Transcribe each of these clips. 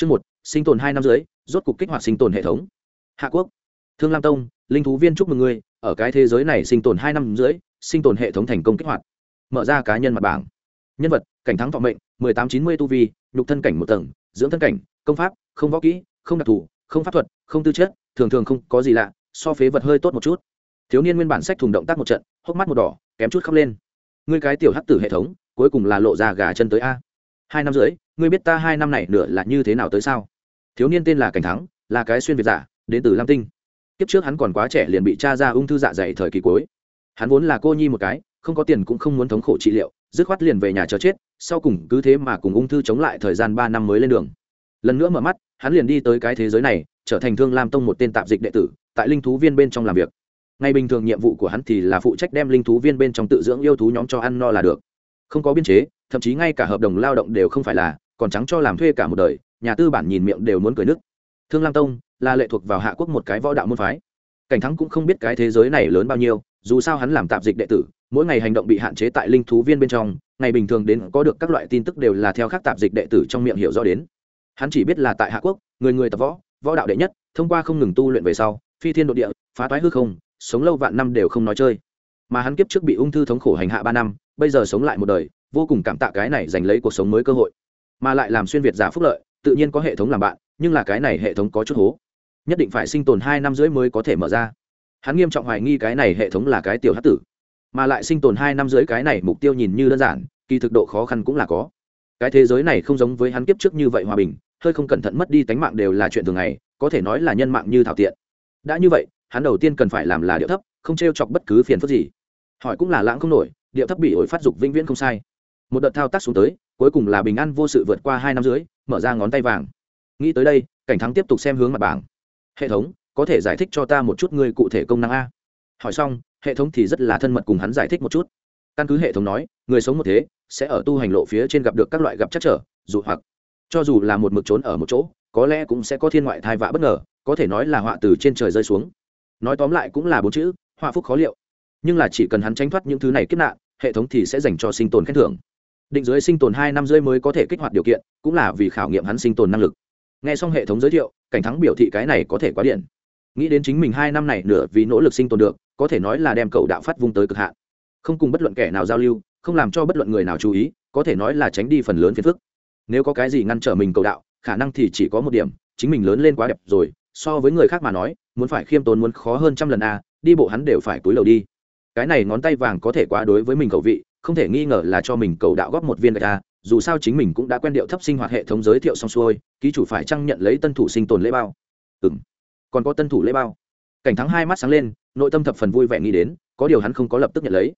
Chương một, sinh tồn hai năm dưới, rốt cục kích hoạt sinh tồn hệ thống. Hạ Quốc, Thương Lam Tông, linh thú viên chúc mừng ngươi, ở cái thế giới này sinh tồn hai năm dưới, sinh tồn hệ thống thành công kích hoạt. Mở ra cá nhân mặt bảng. Nhân vật, cảnh thắng vọng mệnh, mười tám chín mươi tu vi, nhục thân cảnh một tầng, dưỡng thân cảnh, công pháp, không võ kỹ, không đặc thù, không pháp thuật, không tư chất, thường thường không có gì lạ, so phế vật hơi tốt một chút. Thiếu niên nguyên bản sách thùng động tác một trận, hốc mắt một đỏ, kém chút khóc lên. Ngươi cái tiểu hắc tử hệ thống, cuối cùng là lộ ra gà chân tới a. Hai năm dưới, ngươi biết ta hai năm này nửa là như thế nào tới sao? Thiếu niên tên là cảnh thắng là cái xuyên việt giả đến từ lam tinh. Kiếp trước hắn còn quá trẻ liền bị cha ra ung thư dạ dày thời kỳ cuối. Hắn vốn là cô nhi một cái không có tiền cũng không muốn thống khổ trị liệu dứt khoát liền về nhà chờ chết sau cùng cứ thế mà cùng ung thư chống lại thời gian ba năm mới lên đường. Lần nữa mở mắt hắn liền đi tới cái thế giới này trở thành thương lam tông một tên tạp dịch đệ tử tại linh thú viên bên trong làm việc. Ngày bình thường nhiệm vụ của hắn thì là phụ trách đem linh thú viên bên trong tự dưỡng yêu thú nhóm cho ăn no là được. Không có biên chế thậm chí ngay cả hợp đồng lao động đều không phải là, còn trắng cho làm thuê cả một đời, nhà tư bản nhìn miệng đều muốn cười nước thương lam tông là lệ thuộc vào hạ quốc một cái võ đạo môn phái. Cảnh thắng cũng không biết cái thế giới này lớn bao nhiêu, dù sao hắn làm tạp dịch đệ tử, mỗi ngày hành động bị hạn chế tại linh thú viên bên trong, ngày bình thường đến có được các loại tin tức đều là theo các tạp dịch đệ tử trong miệng hiểu rõ đến. Hắn chỉ biết là tại hạ quốc, người người tập võ võ đạo đệ nhất, thông qua không ngừng tu luyện về sau, phi thiên đ ộ địa, phá toái hư không, sống lâu vạn năm đều không nói chơi. Mà hắn kiếp trước bị ung thư thống khổ hành hạ ba năm, bây giờ sống lại một đời vô cùng cảm tạ cái này giành lấy cuộc sống mới cơ hội. Mà lại làm xuyên việt giả phúc lợi, tự nhiên có hệ thống làm bạn, nhưng là cái này hệ thống có chút hố. Nhất định phải sinh tồn hai năm rưỡi mới có thể mở ra. Hắn nghiêm trọng hoài nghi cái này hệ thống là cái tiểu hát tử. Mà lại sinh tồn hai năm rưỡi cái này mục tiêu nhìn như đơn giản, kỳ thực độ khó khăn cũng là có. Cái thế giới này không giống với hắn kiếp trước như vậy hòa bình, hơi không cẩn thận mất đi tánh mạng đều là chuyện thường ngày, có thể nói là nhân mạng như thảo tiện. Đã như vậy, hắn đầu tiên cần phải làm là điệu thấp, không t r e o chọc bất cứ phiền phức gì. Hỏi cũng là lãng không nổi, điệu thấp bị ổi phát dục vĩnh viễn không sai một đợt thao tác xuống tới, cuối cùng là bình an vô sự vượt qua hai năm dưới mở ra ngón tay vàng. Nghĩ tới đây, cảnh thắng tiếp tục xem hướng mặt bảng. Hệ thống, có thể giải thích cho ta một chút ngươi cụ thể công năng a? Hỏi xong, hệ thống thì rất là thân mật cùng hắn giải thích một chút. Căn cứ hệ thống nói, người sống một thế, sẽ ở tu hành lộ phía trên gặp được các loại gặp chắc trở dù hoặc. Cho dù là một mực trốn ở một chỗ, có lẽ cũng sẽ có thiên ngoại thai vạ bất ngờ, có thể nói là họa từ trên trời rơi xuống. Nói tóm lại cũng là bốn chữ, họa phúc khó liệu. Nhưng là chỉ cần hắn tránh thoát những thứ này kiếp nạn, hệ thống thì sẽ dành cho sinh tồn khen thưởng định giới sinh tồn hai năm rưỡi mới có thể kích hoạt điều kiện, cũng là vì khảo nghiệm hắn sinh tồn năng lực. N g h e xong hệ thống giới thiệu, cảnh thắng biểu thị cái này có thể quá điện. Nghĩ đến chính mình hai năm này nửa vì nỗ lực sinh tồn được, có thể nói là đem cầu đạo phát vung tới cực hạn. Không cùng bất luận kẻ nào giao lưu, không làm cho bất luận người nào chú ý, có thể nói là tránh đi phần lớn phiền phức. Nếu có cái gì ngăn trở mình cầu đạo, khả năng thì chỉ có một điểm, chính mình lớn lên quá đẹp rồi, so với người khác mà nói, muốn phải khiêm tốn muốn khó hơn trăm lần a, đi bộ hắn đều phải túi lầu đi. Cái này ngón tay vàng có thể quá đối với mình cầu vị không thể nghi ngờ là cho mình cầu đạo góp một viên gạch a dù sao chính mình cũng đã quen điệu thấp sinh hoạt hệ thống giới thiệu xong xuôi, ký chủ phải chăng nhận lấy tân thủ sinh tồn lễ bao? Ừ m còn có tân thủ lễ bao? Cảnh thắng hai mắt sáng lên, nội tâm thập phần vui vẻ nghĩ đến, có điều hắn không có lập tức nhận lấy.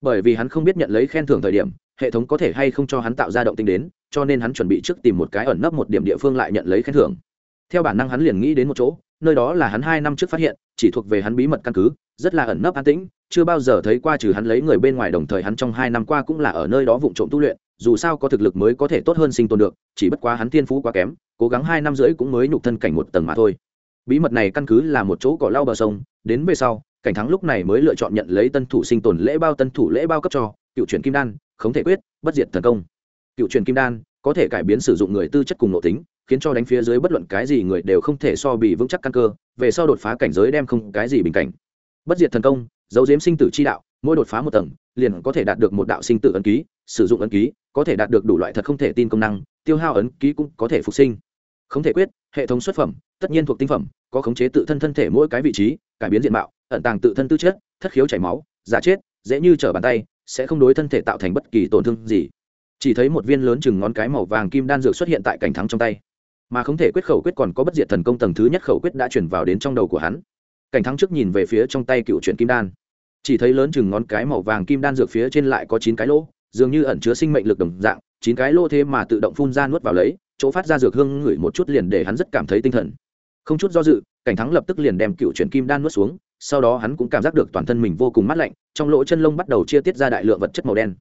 Bởi vì hắn không biết nhận lấy khen thưởng thời điểm, hệ thống có thể hay không cho hắn tạo ra động tinh đến, cho nên hắn chuẩn bị trước tìm một cái ẩn nấp một điểm địa phương lại nhận lấy khen thưởng theo bản năng hắn liền nghĩ đến một chỗ, nơi đó là hắn hai năm trước phát hiện, chỉ thuộc về hắn bí mật căn cứ, rất là ẩn nấp an tĩnh, chưa bao giờ thấy qua trừ hắn lấy người bên ngoài đồng thời hắn trong hai năm qua cũng là ở nơi đó vụng trộm tu luyện, dù sao có thực lực mới có thể tốt hơn sinh tồn được, chỉ bất quá hắn thiên phú quá kém, cố gắng hai năm rưỡi cũng mới nhục thân cảnh một tầng mà thôi. Bí mật này căn cứ là một chỗ cỏ lau bờ sông, đến về sau, cảnh thắng lúc này mới lựa chọn nhận lấy tân thủ sinh tồn lễ bao tân thủ lễ bao cấp cho, cựu truyền kim đan không thể quyết, bất diệt thần công. Cựu truyền kim đan, có thể cải biến sử dụng người tư chất cùng nội tính khiến cho đánh phía dưới bất luận cái gì người đều không thể so bị vững chắc căn cơ, về sau đột phá cảnh giới đem không cái gì bình cảnh. Bất diệt thần công, dấu diếm sinh tử chi đạo, mỗi đột phá một tầng, liền có thể đạt được một đạo sinh tử ấn ký, sử dụng ấn ký, có thể đạt được đủ loại thật không thể tin công năng, tiêu hao ấn ký cũng có thể phục sinh. Không thể quyết, hệ thống xuất phẩm, tất nhiên thuộc tinh phẩm, có khống chế tự thân thân thể mỗi cái vị trí, cải biến diện mạo, ẩn tàng tự thân tư chất, thất khiếu chảy máu, giả chết, dễ như trở bàn tay, sẽ không đối thân thể tạo thành bất kỳ tổn thương gì. Chỉ thấy một viên lớn chừng ngón cái màu vàng kim đan dược xuất hiện tại cảnh thắng trong tay mà không thể quyết khẩu quyết còn có bất diệt thần công tầng thứ nhất khẩu quyết đã chuyển vào đến trong đầu của hắn. Cảnh thắng trước nhìn về phía trong tay cựu truyện kim đan. Chỉ thấy lớn chừng ngón cái màu vàng kim đan dược phía trên lại có chín cái lỗ, dường như ẩn chứa sinh mệnh lực đồng dạng, chín cái lỗ thế mà tự động phun ra nuốt vào lấy, chỗ phát ra dược hương ngửi một chút liền để hắn rất cảm thấy tinh thần. Không chút do dự, cảnh thắng lập tức liền đem cựu truyện kim đan nuốt xuống, sau đó hắn cũng cảm giác được toàn thân mình vô cùng mát lạnh, trong lỗ chân lông bắt đầu chia tiết ra đại lượng vật chất màu đen.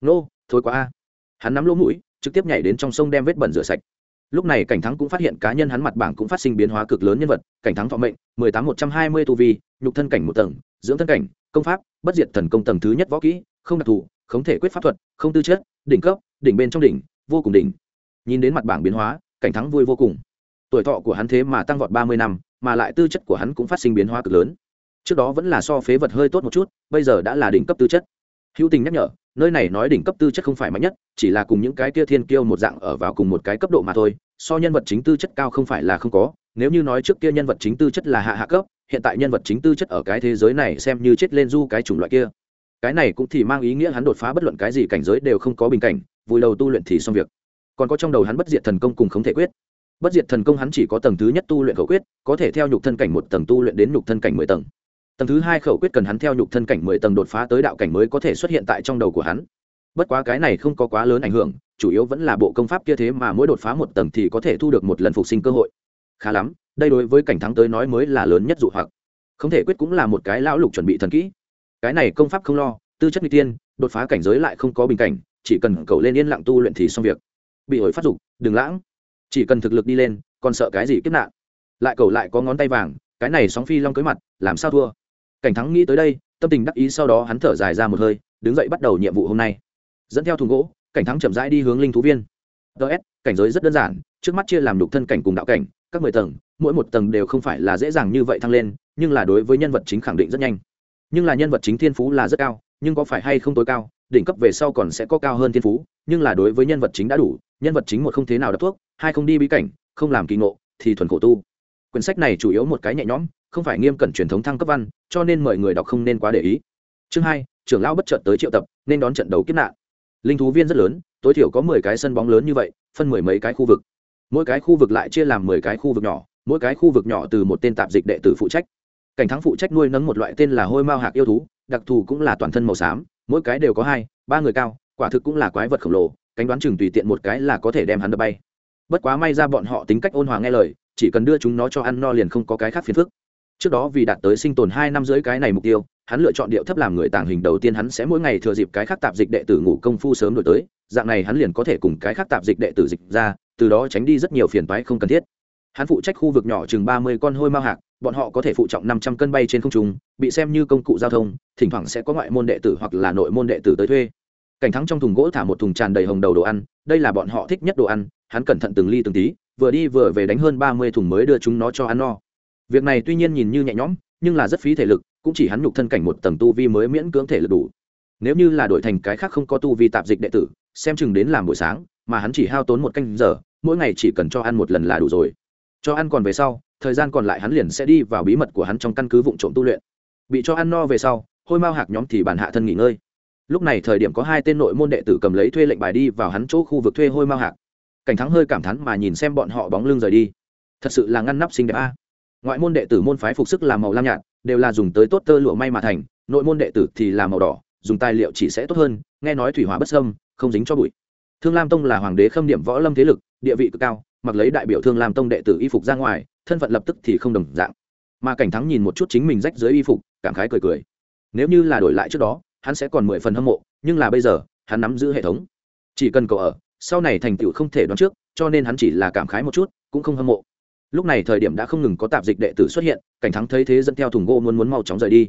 Nô, thôi quá a. Hắn nắm lỗ mũi, trực tiếp nhảy đến trong sông đem vết bẩn rửa sạch lúc này cảnh thắng cũng phát hiện cá nhân hắn mặt bảng cũng phát sinh biến hóa cực lớn nhân vật, cảnh thắng thọ mệnh, mười tám một trăm hai mươi tu vi, nhục thân cảnh một tầng, dưỡng thân cảnh, công pháp, bất diệt thần công tầng thứ nhất võ kỹ, không đặc thù không thể quyết pháp thuật, không tư chất, đỉnh cấp, đỉnh bên trong đỉnh, vô cùng đỉnh. Nhìn đến mặt bảng biến hóa, cảnh thắng vui vô cùng. Tuổi thọ của hắn thế mà tăng vọt ba mươi năm, mà lại tư chất của hắn cũng phát sinh biến hóa cực lớn. Trước đó vẫn là so phế vật hơi tốt một chút, bây giờ đã là đỉnh cấp tư chất hữu tình nhắc nhở, nơi này nói đỉnh cấp tư chất không phải mạnh nhất, chỉ là cùng những cái kia thiên kiêu một dạng ở vào cùng một cái cấp độ mà thôi, so nhân vật chính tư chất cao không phải là không có. Nếu như nói trước kia nhân vật chính tư chất là hạ hạ cấp, hiện tại nhân vật chính tư chất ở cái thế giới này xem như chết lên du cái chủng loại kia. Cái này cũng thì mang ý nghĩa hắn đột phá bất luận cái gì cảnh giới đều không có bình cảnh vùi đầu tu luyện thì xong việc. Còn có trong đầu hắn bất diệt thần công cùng không thể quyết. Bất diệt thần công hắn chỉ có tầng thứ nhất tu luyện khẩu quyết, có thể theo nhục thân cảnh một tầng tu luyện đến nhục thân cảnh mười tầng tầng thứ hai khẩu quyết cần hắn theo nhục thân cảnh mười tầng đột phá tới đạo cảnh mới có thể xuất hiện tại trong đầu của hắn. Bất quá cái này không có quá lớn ảnh hưởng, chủ yếu vẫn là bộ công pháp kia thế mà mỗi đột phá một tầng thì có thể thu được một lần phục sinh cơ hội. Khá lắm, đây đối với cảnh thắng tới nói mới là lớn nhất dụ hoặc. Không thể quyết cũng là một cái lão lục chuẩn bị thần kỹ. Cái này công pháp không lo, tư chất nguy tiên, đột phá cảnh giới lại không có bình cảnh, chỉ cần cầu lên yên lặng tu luyện thì xong việc. Bị hồi phát dục, đừng lãng. Chỉ cần thực lực đi lên, còn sợ cái gì kiếp nạn. Lại cầu lại có ngón tay vàng, cái này sóng phi long cưới mặt, làm sao thua? Cảnh thắng nghĩ tới đây, tâm tình đắc ý sau đó hắn thở dài ra một hơi, đứng dậy bắt đầu nhiệm vụ hôm nay. Dẫn theo thùng gỗ, cảnh thắng chậm rãi đi hướng linh thú viên. Ts cảnh giới rất đơn giản, trước mắt chia làm đục thân cảnh cùng đạo cảnh, các mười tầng, mỗi một tầng đều không phải là dễ dàng như vậy thăng lên, nhưng là đối với nhân vật chính khẳng định rất nhanh. Nhưng là nhân vật chính thiên phú là rất cao, nhưng có phải hay không tối cao, đỉnh cấp về sau còn sẽ có cao hơn thiên phú, nhưng là đối với nhân vật chính đã đủ, nhân vật chính một không thế nào đắp thuốc, hai không đi bí cảnh, không làm kỳ ngộ, thì thuần khổ tu quyển sách này chủ yếu một cái nhẹ nhõm, không phải nghiêm cẩn truyền thống thăng cấp văn, cho nên mời người đọc không nên quá để ý. Chương hai, trưởng lão bất chợt tới triệu tập, nên đón trận đấu kiếp nạn. Linh thú viên rất lớn, tối thiểu có mười cái sân bóng lớn như vậy, phân mười mấy cái khu vực. Mỗi cái khu vực lại chia làm mười cái khu vực nhỏ, mỗi cái khu vực nhỏ từ một tên tạp dịch đệ tử phụ trách. Cảnh thắng phụ trách nuôi nấng một loại tên là hôi mao hạc yêu thú, đặc thù cũng là toàn thân màu xám, mỗi cái đều có hai, ba người cao, quả thực cũng là quái vật khổng lồ, cánh đoán chừng tùy tiện một cái là có thể đem hắn đập bay. Bất quá may ra bọn họ tính cách ôn hòa nghe lời chỉ cần đưa chúng nó cho ăn no liền không có cái khác phiền phức. Trước đó vì đạt tới sinh tồn hai năm dưới cái này mục tiêu, hắn lựa chọn điệu thấp làm người tàng hình đầu tiên hắn sẽ mỗi ngày thừa dịp cái khác tạp dịch đệ tử ngủ công phu sớm đổi tới, dạng này hắn liền có thể cùng cái khác tạp dịch đệ tử dịch ra, từ đó tránh đi rất nhiều phiền toái không cần thiết. Hắn phụ trách khu vực nhỏ chừng ba mươi con hôi mao hạc, bọn họ có thể phụ trọng năm trăm cân bay trên không trung, bị xem như công cụ giao thông, thỉnh thoảng sẽ có ngoại môn đệ tử hoặc là nội môn đệ tử tới thuê. Cảnh thắng trong thùng gỗ thả một thùng tràn đầy hồng đầu đồ ăn, đây là bọn họ thích nhất đồ ăn, hắn cẩn thận từng ly từng tí vừa đi vừa về đánh hơn ba mươi thùng mới đưa chúng nó cho ăn no việc này tuy nhiên nhìn như nhẹ nhõm, nhưng là rất phí thể lực, cũng chỉ hắn nhục thân cảnh một tầng tu vi mới miễn cưỡng thể lực đủ. Nếu như là đổi thành cái khác không có tu vi tạp dịch đệ tử, xem chừng đến làm buổi sáng, mà hắn chỉ hao tốn một canh giờ, mỗi ngày chỉ cần cho ăn một lần là đủ rồi. Cho ăn còn về sau, thời gian còn lại hắn liền sẽ đi vào bí mật của hắn trong căn cứ vụ trộm tu luyện. Bị cho ăn no về sau, hôi mao hạc nhóm thì bàn hạ thân nghỉ ngơi. Lúc này thời điểm có hai tên nội môn đệ tử cầm lấy thuê lệnh bài đi vào hắn chỗ khu vực thuê hôi mao hạc cảnh thắng hơi cảm thán mà nhìn xem bọn họ bóng lưng rời đi. Thật sự là ngăn nắp xinh đẹp a. Ngoại môn đệ tử môn phái phục sức làm màu lam nhạt, đều là dùng tới tốt tơ lụa may mà thành, nội môn đệ tử thì là màu đỏ, dùng tài liệu chỉ sẽ tốt hơn, nghe nói thủy hỏa bất sâm không dính cho bụi. Thương lam tông là hoàng đế khâm điểm võ lâm thế lực, địa vị cực cao, mặc lấy đại biểu thương lam tông đệ tử y phục ra ngoài, thân phận lập tức thì không đồng dạng. Mà cảnh thắng nhìn một chút chính mình rách dưới y phục, cảm khái cười cười. Nếu như là đổi lại trước đó, hắn sẽ còn mười phần hâm mộ, nhưng là bây giờ, hắn nắm giữ hệ thống. Chỉ cần cậu ở sau này thành tựu không thể đoán trước, cho nên hắn chỉ là cảm khái một chút, cũng không hâm mộ. Lúc này thời điểm đã không ngừng có tạp dịch đệ tử xuất hiện, cảnh thắng thấy thế dẫn theo thùng gỗ muốn muốn mau chóng rời đi.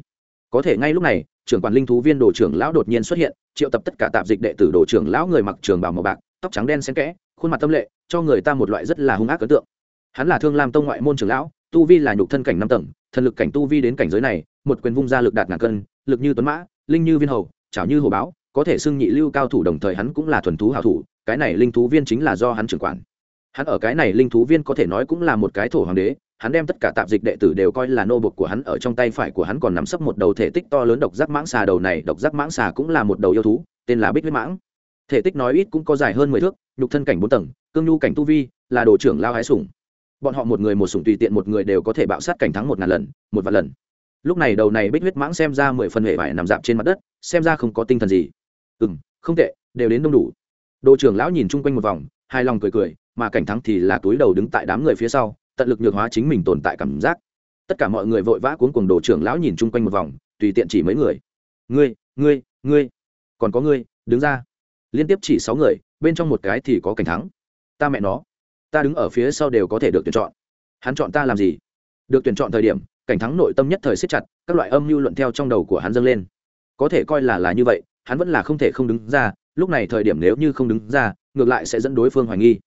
Có thể ngay lúc này, trưởng quản linh thú viên đồ trưởng lão đột nhiên xuất hiện, triệu tập tất cả tạp dịch đệ tử đồ trưởng lão người mặc trường bào màu bạc, tóc trắng đen xen kẽ, khuôn mặt tâm lệ, cho người ta một loại rất là hung ác ấn tượng. Hắn là thương lam tông ngoại môn trưởng lão, tu vi là nhục thân cảnh năm tầng, thần lực cảnh tu vi đến cảnh giới này, một quyền vung ra lực đạt ngàn cân, lực như tuấn mã, linh như viên hầu, chảo như hồ báo, có thể xưng nhị lưu cao thủ đồng thời hắn cũng là thuần thú hảo thủ cái này linh thú viên chính là do hắn trưởng quản. Hắn ở cái này linh thú viên có thể nói cũng là một cái thổ hoàng đế, hắn đem tất cả tạp dịch đệ tử đều coi là nô bộc của hắn ở trong tay phải của hắn còn nắm sấp một đầu thể tích to lớn độc giác mãng xà. Đầu này độc giác mãng xà cũng là một đầu yêu thú, tên là bích huyết mãng. Thể tích nói ít cũng có dài hơn mười thước, nhục thân cảnh bốn tầng, cương nhu cảnh tu vi, là đồ trưởng lao hái sủng. Bọn họ một người một sủng tùy tiện một người đều có thể bạo sát cảnh thắng một ngàn lần, một vạn lần. Lúc này đầu này bích huyết mãng xem ra mười phần hệ vải nằm dạp trên mặt đất, xem ra không có tinh thần gì. Ừ m không tệ, đều đến đông đủ đồ trưởng lão nhìn chung quanh một vòng hai lòng cười cười, mà cảnh thắng thì là túi đầu đứng tại đám người phía sau, tận lực nhược hóa chính mình tồn tại cảm giác. Tất cả mọi người vội vã cuốn cuồng đồ trưởng lão nhìn chung quanh một vòng, tùy tiện chỉ mấy người. Ngươi ngươi ngươi, còn có ngươi, đứng ra. Liên tiếp chỉ sáu người, bên trong một cái thì có cảnh thắng. Ta mẹ nó, ta đứng ở phía sau đều có thể được tuyển chọn. Hắn chọn ta làm gì? Được tuyển chọn thời điểm, cảnh thắng nội tâm nhất thời siết chặt, các loại âm mưu luận theo trong đầu của hắn dâng lên. Có thể coi là là như vậy, hắn vẫn là không thể không đứng ra lúc này thời điểm nếu như không đứng ra, ngược lại sẽ dẫn đối phương hoài nghi.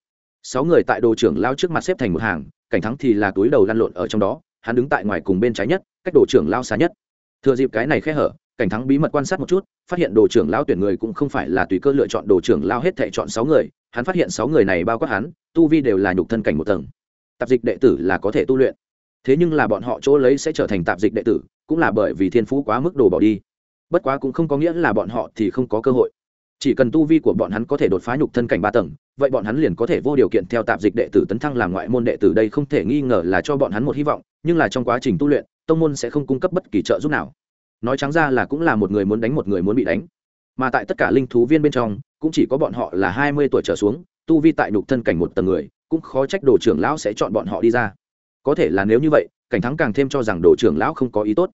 Sáu người tại đồ trưởng lao trước mặt xếp thành một hàng, cảnh thắng thì là túi đầu lăn lộn ở trong đó, hắn đứng tại ngoài cùng bên trái nhất, cách đồ trưởng lao xa nhất. Thừa dịp cái này khe hở, cảnh thắng bí mật quan sát một chút, phát hiện đồ trưởng lao tuyển người cũng không phải là tùy cơ lựa chọn đồ trưởng lao hết thể chọn sáu người, hắn phát hiện sáu người này bao quát hắn, tu vi đều là nhục thân cảnh một tầng. Tạp dịch đệ tử là có thể tu luyện. Thế nhưng là bọn họ chỗ lấy sẽ trở thành tạp dịch đệ tử, cũng là bởi vì thiên phú quá mức đồ bỏ đi. Bất quá cũng không có nghĩa là bọn họ thì không có cơ hội chỉ cần tu vi của bọn hắn có thể đột phá nhục thân cảnh ba tầng, vậy bọn hắn liền có thể vô điều kiện theo tạp dịch đệ tử tấn thăng làm ngoại môn đệ tử đây không thể nghi ngờ là cho bọn hắn một hy vọng, nhưng là trong quá trình tu luyện, tông môn sẽ không cung cấp bất kỳ trợ giúp nào. Nói trắng ra là cũng là một người muốn đánh một người muốn bị đánh. Mà tại tất cả linh thú viên bên trong, cũng chỉ có bọn họ là hai mươi tuổi trở xuống, tu vi tại nhục thân cảnh một tầng người, cũng khó trách đồ trưởng lão sẽ chọn bọn họ đi ra. Có thể là nếu như vậy, cảnh thắng càng thêm cho rằng đồ trưởng lão không có ý tốt.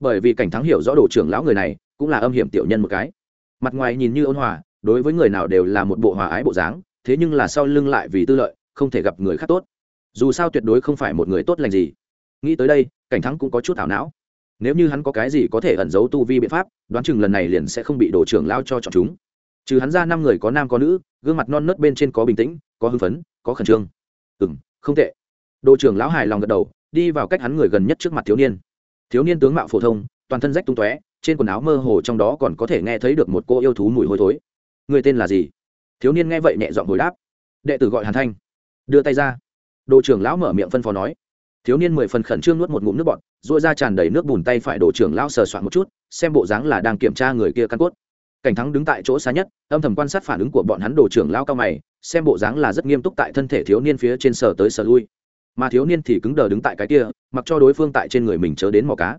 Bởi vì cảnh thắng hiểu rõ đồ trưởng lão người này, cũng là âm hiểm tiểu nhân một cái mặt ngoài nhìn như ôn hòa, đối với người nào đều là một bộ hòa ái bộ dáng, thế nhưng là sau lưng lại vì tư lợi, không thể gặp người khác tốt. Dù sao tuyệt đối không phải một người tốt lành gì. Nghĩ tới đây, cảnh thắng cũng có chút ảo não. Nếu như hắn có cái gì có thể ẩn giấu tu vi biện pháp, đoán chừng lần này liền sẽ không bị đồ trưởng lao cho chọn chúng. Trừ hắn ra năm người có nam có nữ, gương mặt non nớt bên trên có bình tĩnh, có hưng phấn, có khẩn trương. Ừ m không tệ. Đồ trưởng lão hài lòng gật đầu, đi vào cách hắn người gần nhất trước mặt thiếu niên. Thiếu niên tướng mạo phổ thông, toàn thân rách tung tóe trên quần áo mơ hồ trong đó còn có thể nghe thấy được một cô yêu thú mùi hôi thối. Người tên là gì? Thiếu niên nghe vậy nhẹ giọng hồi đáp. Đệ tử gọi hàn thanh. Đưa tay ra. Đồ trưởng lão mở miệng phân phó nói. Thiếu niên mười phần khẩn trương nuốt một ngụm nước bọt dội ra tràn đầy nước bùn tay phải đồ trưởng lão sờ soạn một chút, xem bộ dáng là đang kiểm tra người kia căn cốt. Cảnh thắng đứng tại chỗ xa nhất, âm thầm quan sát phản ứng của bọn hắn đồ trưởng lão cao mày, xem bộ dáng là rất nghiêm túc tại thân thể thiếu niên phía trên sờ tới sờ lui. Mà thiếu niên thì cứng đờ đứng tại cái kia, mặc cho đối phương tại trên người mình chớ đến mò cá.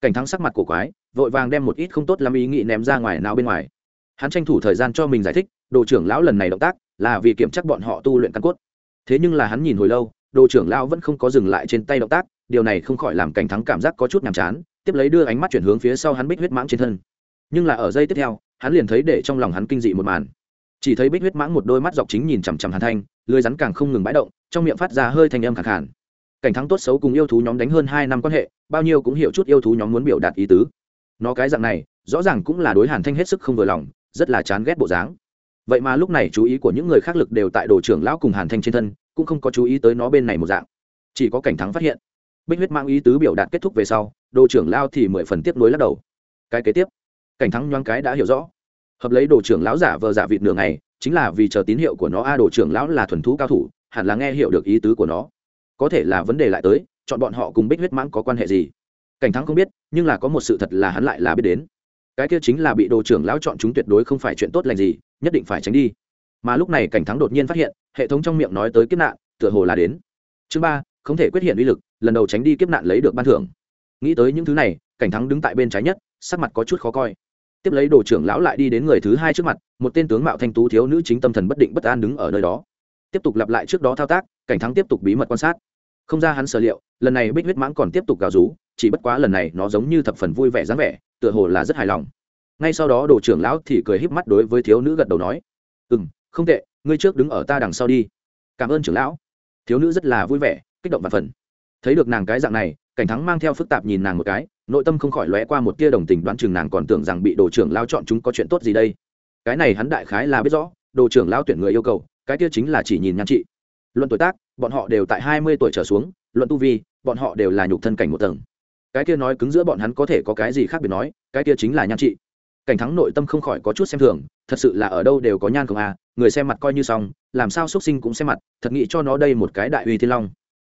Cảnh thắng sắc mặt cổ quái vội vàng đem một ít không tốt lắm ý nghĩ ném ra ngoài nào bên ngoài. Hắn tranh thủ thời gian cho mình giải thích, đồ trưởng lão lần này động tác là vì kiểm chắc bọn họ tu luyện căn cốt. Thế nhưng là hắn nhìn hồi lâu, đồ trưởng lão vẫn không có dừng lại trên tay động tác, điều này không khỏi làm cảnh thắng cảm giác có chút nhàm chán, tiếp lấy đưa ánh mắt chuyển hướng phía sau hắn bích huyết mãng trên thân. Nhưng là ở giây tiếp theo, hắn liền thấy để trong lòng hắn kinh dị một màn. Chỉ thấy bích huyết mãng một đôi mắt dọc chính nhìn chằm chằm hàn thanh lưới rắn càng không ngừng bãi động, trong miệng phát ra hơi thanh âm khẳng hẳn cảnh thắng tốt xấu cùng yêu thú nhóm đánh hơn hai năm quan hệ, bao nhiêu cũng hiểu chút yêu thú nhóm muốn biểu đạt ý tứ nó cái dạng này, rõ ràng cũng là đối hàn thanh hết sức không vừa lòng, rất là chán ghét bộ dáng. Vậy mà lúc này chú ý của những người khác lực đều tại đồ trưởng lão cùng hàn thanh trên thân, cũng không có chú ý tới nó bên này một dạng. Chỉ có cảnh thắng phát hiện. Bích huyết mang ý tứ biểu đạt kết thúc về sau, đồ trưởng lao thì mười phần tiếp nối lắc đầu. Cái kế tiếp. Cảnh thắng nhoáng cái đã hiểu rõ. Hợp lấy đồ trưởng lão giả vờ giả vịt nửa ngày, chính là vì chờ tín hiệu của nó, a, đồ trưởng lão là thuần thú cao thủ, hẳn là nghe hiểu được ý tứ của nó. Có thể là vấn đề lại tới, chọn bọn họ cùng bích huyết mãng có quan hệ gì? Cảnh thắng không biết, nhưng là có một sự thật là hắn lại là biết đến. Cái kia chính là bị đồ trưởng lão chọn chúng tuyệt đối không phải chuyện tốt lành gì, nhất định phải tránh đi. Mà lúc này cảnh thắng đột nhiên phát hiện, hệ thống trong miệng nói tới kiếp nạn, tựa hồ là đến. Chương ba, không thể quyết hiện uy lực, lần đầu tránh đi kiếp nạn lấy được ban thưởng. Nghĩ tới những thứ này, cảnh thắng đứng tại bên trái nhất, sắc mặt có chút khó coi. Tiếp lấy đồ trưởng lão lại đi đến người thứ hai trước mặt, một tên tướng mạo thanh tú thiếu nữ chính tâm thần bất định bất an đứng ở nơi đó. Tiếp tục lặp lại trước đó thao tác, cảnh thắng tiếp tục bí mật quan sát. Không ra hắn sở liệu, lần này bích huyết mãng còn tiếp tục gào rú chỉ bất quá lần này nó giống như thập phần vui vẻ dáng vẻ, tựa hồ là rất hài lòng. Ngay sau đó đồ trưởng lão thì cười híp mắt đối với thiếu nữ gật đầu nói ừ m không tệ, ngươi trước đứng ở ta đằng sau đi. Cảm ơn trưởng lão. Thiếu nữ rất là vui vẻ, kích động và phần. Thấy được nàng cái dạng này, cảnh thắng mang theo phức tạp nhìn nàng một cái, nội tâm không khỏi lóe qua một tia đồng tình đoán chừng nàng còn tưởng rằng bị đồ trưởng lao chọn chúng có chuyện tốt gì đây. Cái này hắn đại khái là biết rõ, đồ trưởng lao tuyển người yêu cầu, cái kia chính là chỉ nhìn nhan trị. Luận tuổi tác, bọn họ đều tại hai mươi tuổi trở xuống, luận tu vi, bọn họ đều là nhục thân cảnh một tầng cái kia nói cứng giữa bọn hắn có thể có cái gì khác biệt nói, cái kia chính là nhan trị. Cảnh thắng nội tâm không khỏi có chút xem thường, thật sự là ở đâu đều có nhan không à người xem mặt coi như xong, làm sao xuất sinh cũng xem mặt, thật nghĩ cho nó đây một cái đại uy thiên long.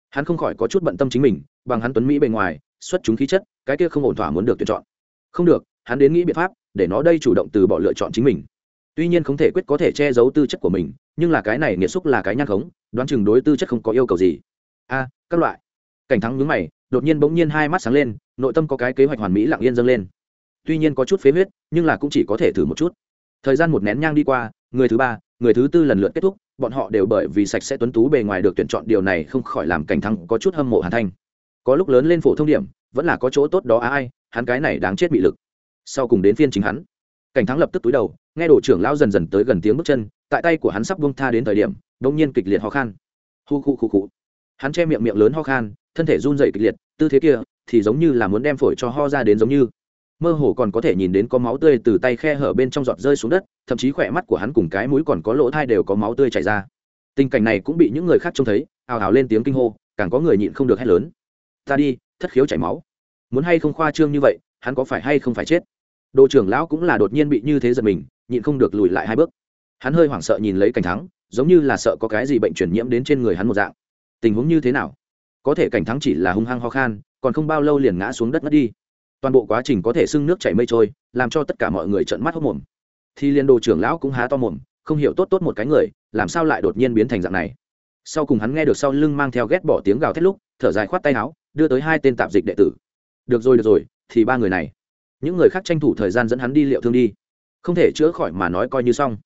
Hắn không khỏi có chút bận tâm chính mình, bằng hắn tuấn mỹ bề ngoài, xuất chúng khí chất, cái kia không ổn thỏa muốn được tuyển chọn. Không được, hắn đến nghĩ biện pháp, để nó đây chủ động từ bỏ lựa chọn chính mình. Tuy nhiên không thể quyết có thể che giấu tư chất của mình, nhưng là cái này nghiệt xúc là cái nhan khống, đoán chừng đối tư chất không có yêu cầu gì. A, các loại. Cảnh thắng nhướng mày đột nhiên bỗng nhiên hai mắt sáng lên, nội tâm có cái kế hoạch hoàn mỹ lặng yên dâng lên. Tuy nhiên có chút phế huyết, nhưng là cũng chỉ có thể thử một chút. Thời gian một nén nhang đi qua, người thứ ba, người thứ tư lần lượt kết thúc, bọn họ đều bởi vì sạch sẽ tuấn tú bề ngoài được tuyển chọn điều này không khỏi làm cảnh thắng có chút hâm mộ hàn thanh. Có lúc lớn lên phổ thông điểm, vẫn là có chỗ tốt đó à ai, hắn cái này đáng chết bị lực. Sau cùng đến phiên chính hắn. Cảnh thắng lập tức túi đầu, nghe đồ trưởng lão dần dần tới gần tiếng bước chân, tại tay của hắn sắp buông tha đến thời điểm đ ỗ n g nhiên kịch liệt ho khan. Hu khu khu khu. Hắn che miệng miệng lớn ho khan, thân thể run dậy kịch liệt tư thế kia thì giống như là muốn đem phổi cho ho ra đến giống như. Mơ hồ còn có thể nhìn đến có máu tươi từ tay khe hở bên trong giọt rơi xuống đất, thậm chí khỏe mắt của hắn cùng cái mũi còn có lỗ thai đều có máu tươi chảy ra. Tình cảnh này cũng bị những người khác trông thấy, ào ào lên tiếng kinh hô, càng có người nhịn không được hét lớn. Ta đi, thất khiếu chảy máu. Muốn hay không khoa trương như vậy, hắn có phải hay không phải chết? Đội trưởng lão cũng là đột nhiên bị như thế giật mình, nhịn không được lùi lại hai bước. Hắn hơi hoảng sợ nhìn lấy cảnh thắng, giống như là sợ có cái gì bệnh truyền nhiễm đến trên người hắn một dạng. Tình huống như thế nào? Có thể cảnh thắng chỉ là hung hăng ho khan, còn không bao lâu liền ngã xuống đất mất đi. Toàn bộ quá trình có thể sưng nước chảy mây trôi, làm cho tất cả mọi người trợn mắt hốc mồm. Thì liên đồ trưởng lão cũng há to mồm, không hiểu tốt tốt một cái người, làm sao lại đột nhiên biến thành dạng này. Sau cùng hắn nghe được sau lưng mang theo ghét bỏ tiếng gào thét lúc, thở dài khoát tay áo, đưa tới hai tên tạp dịch đệ tử. Được rồi được rồi, thì ba người này. Những người khác tranh thủ thời gian dẫn hắn đi liệu thương đi. Không thể chữa khỏi mà nói coi như xong.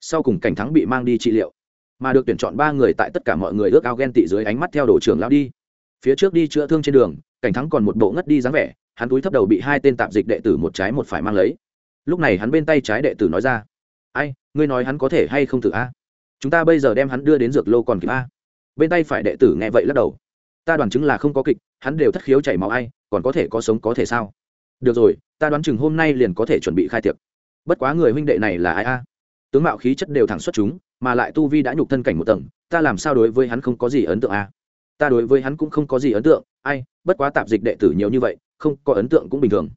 Sau cùng cảnh thắng bị mang đi trị liệu. Mà được tuyển chọn ba người tại tất cả mọi người ước ao ghen tị dưới ánh mắt theo đồ trưởng lão đi phía trước đi chữa thương trên đường, cảnh thắng còn một bộ ngất đi dáng vẻ, hắn túi thấp đầu bị hai tên tạp dịch đệ tử một trái một phải mang lấy. Lúc này hắn bên tay trái đệ tử nói ra, ai, ngươi nói hắn có thể hay không thử a? Chúng ta bây giờ đem hắn đưa đến dược lô còn kịp a. Bên tay phải đệ tử nghe vậy lắc đầu, ta đoàn chứng là không có kịch, hắn đều thất khiếu chảy máu ai, còn có thể có sống có thể sao? Được rồi, ta đoán chừng hôm nay liền có thể chuẩn bị khai tiệc. Bất quá người huynh đệ này là ai a? Tướng mạo khí chất đều thẳng xuất chúng, mà lại tu vi đã nhục thân cảnh một tầng, ta làm sao đối với hắn không có gì ấn tượng a? Ta đối với hắn cũng không có gì ấn tượng, ai, bất quá tạp dịch đệ tử nhiều như vậy, không có ấn tượng cũng bình thường.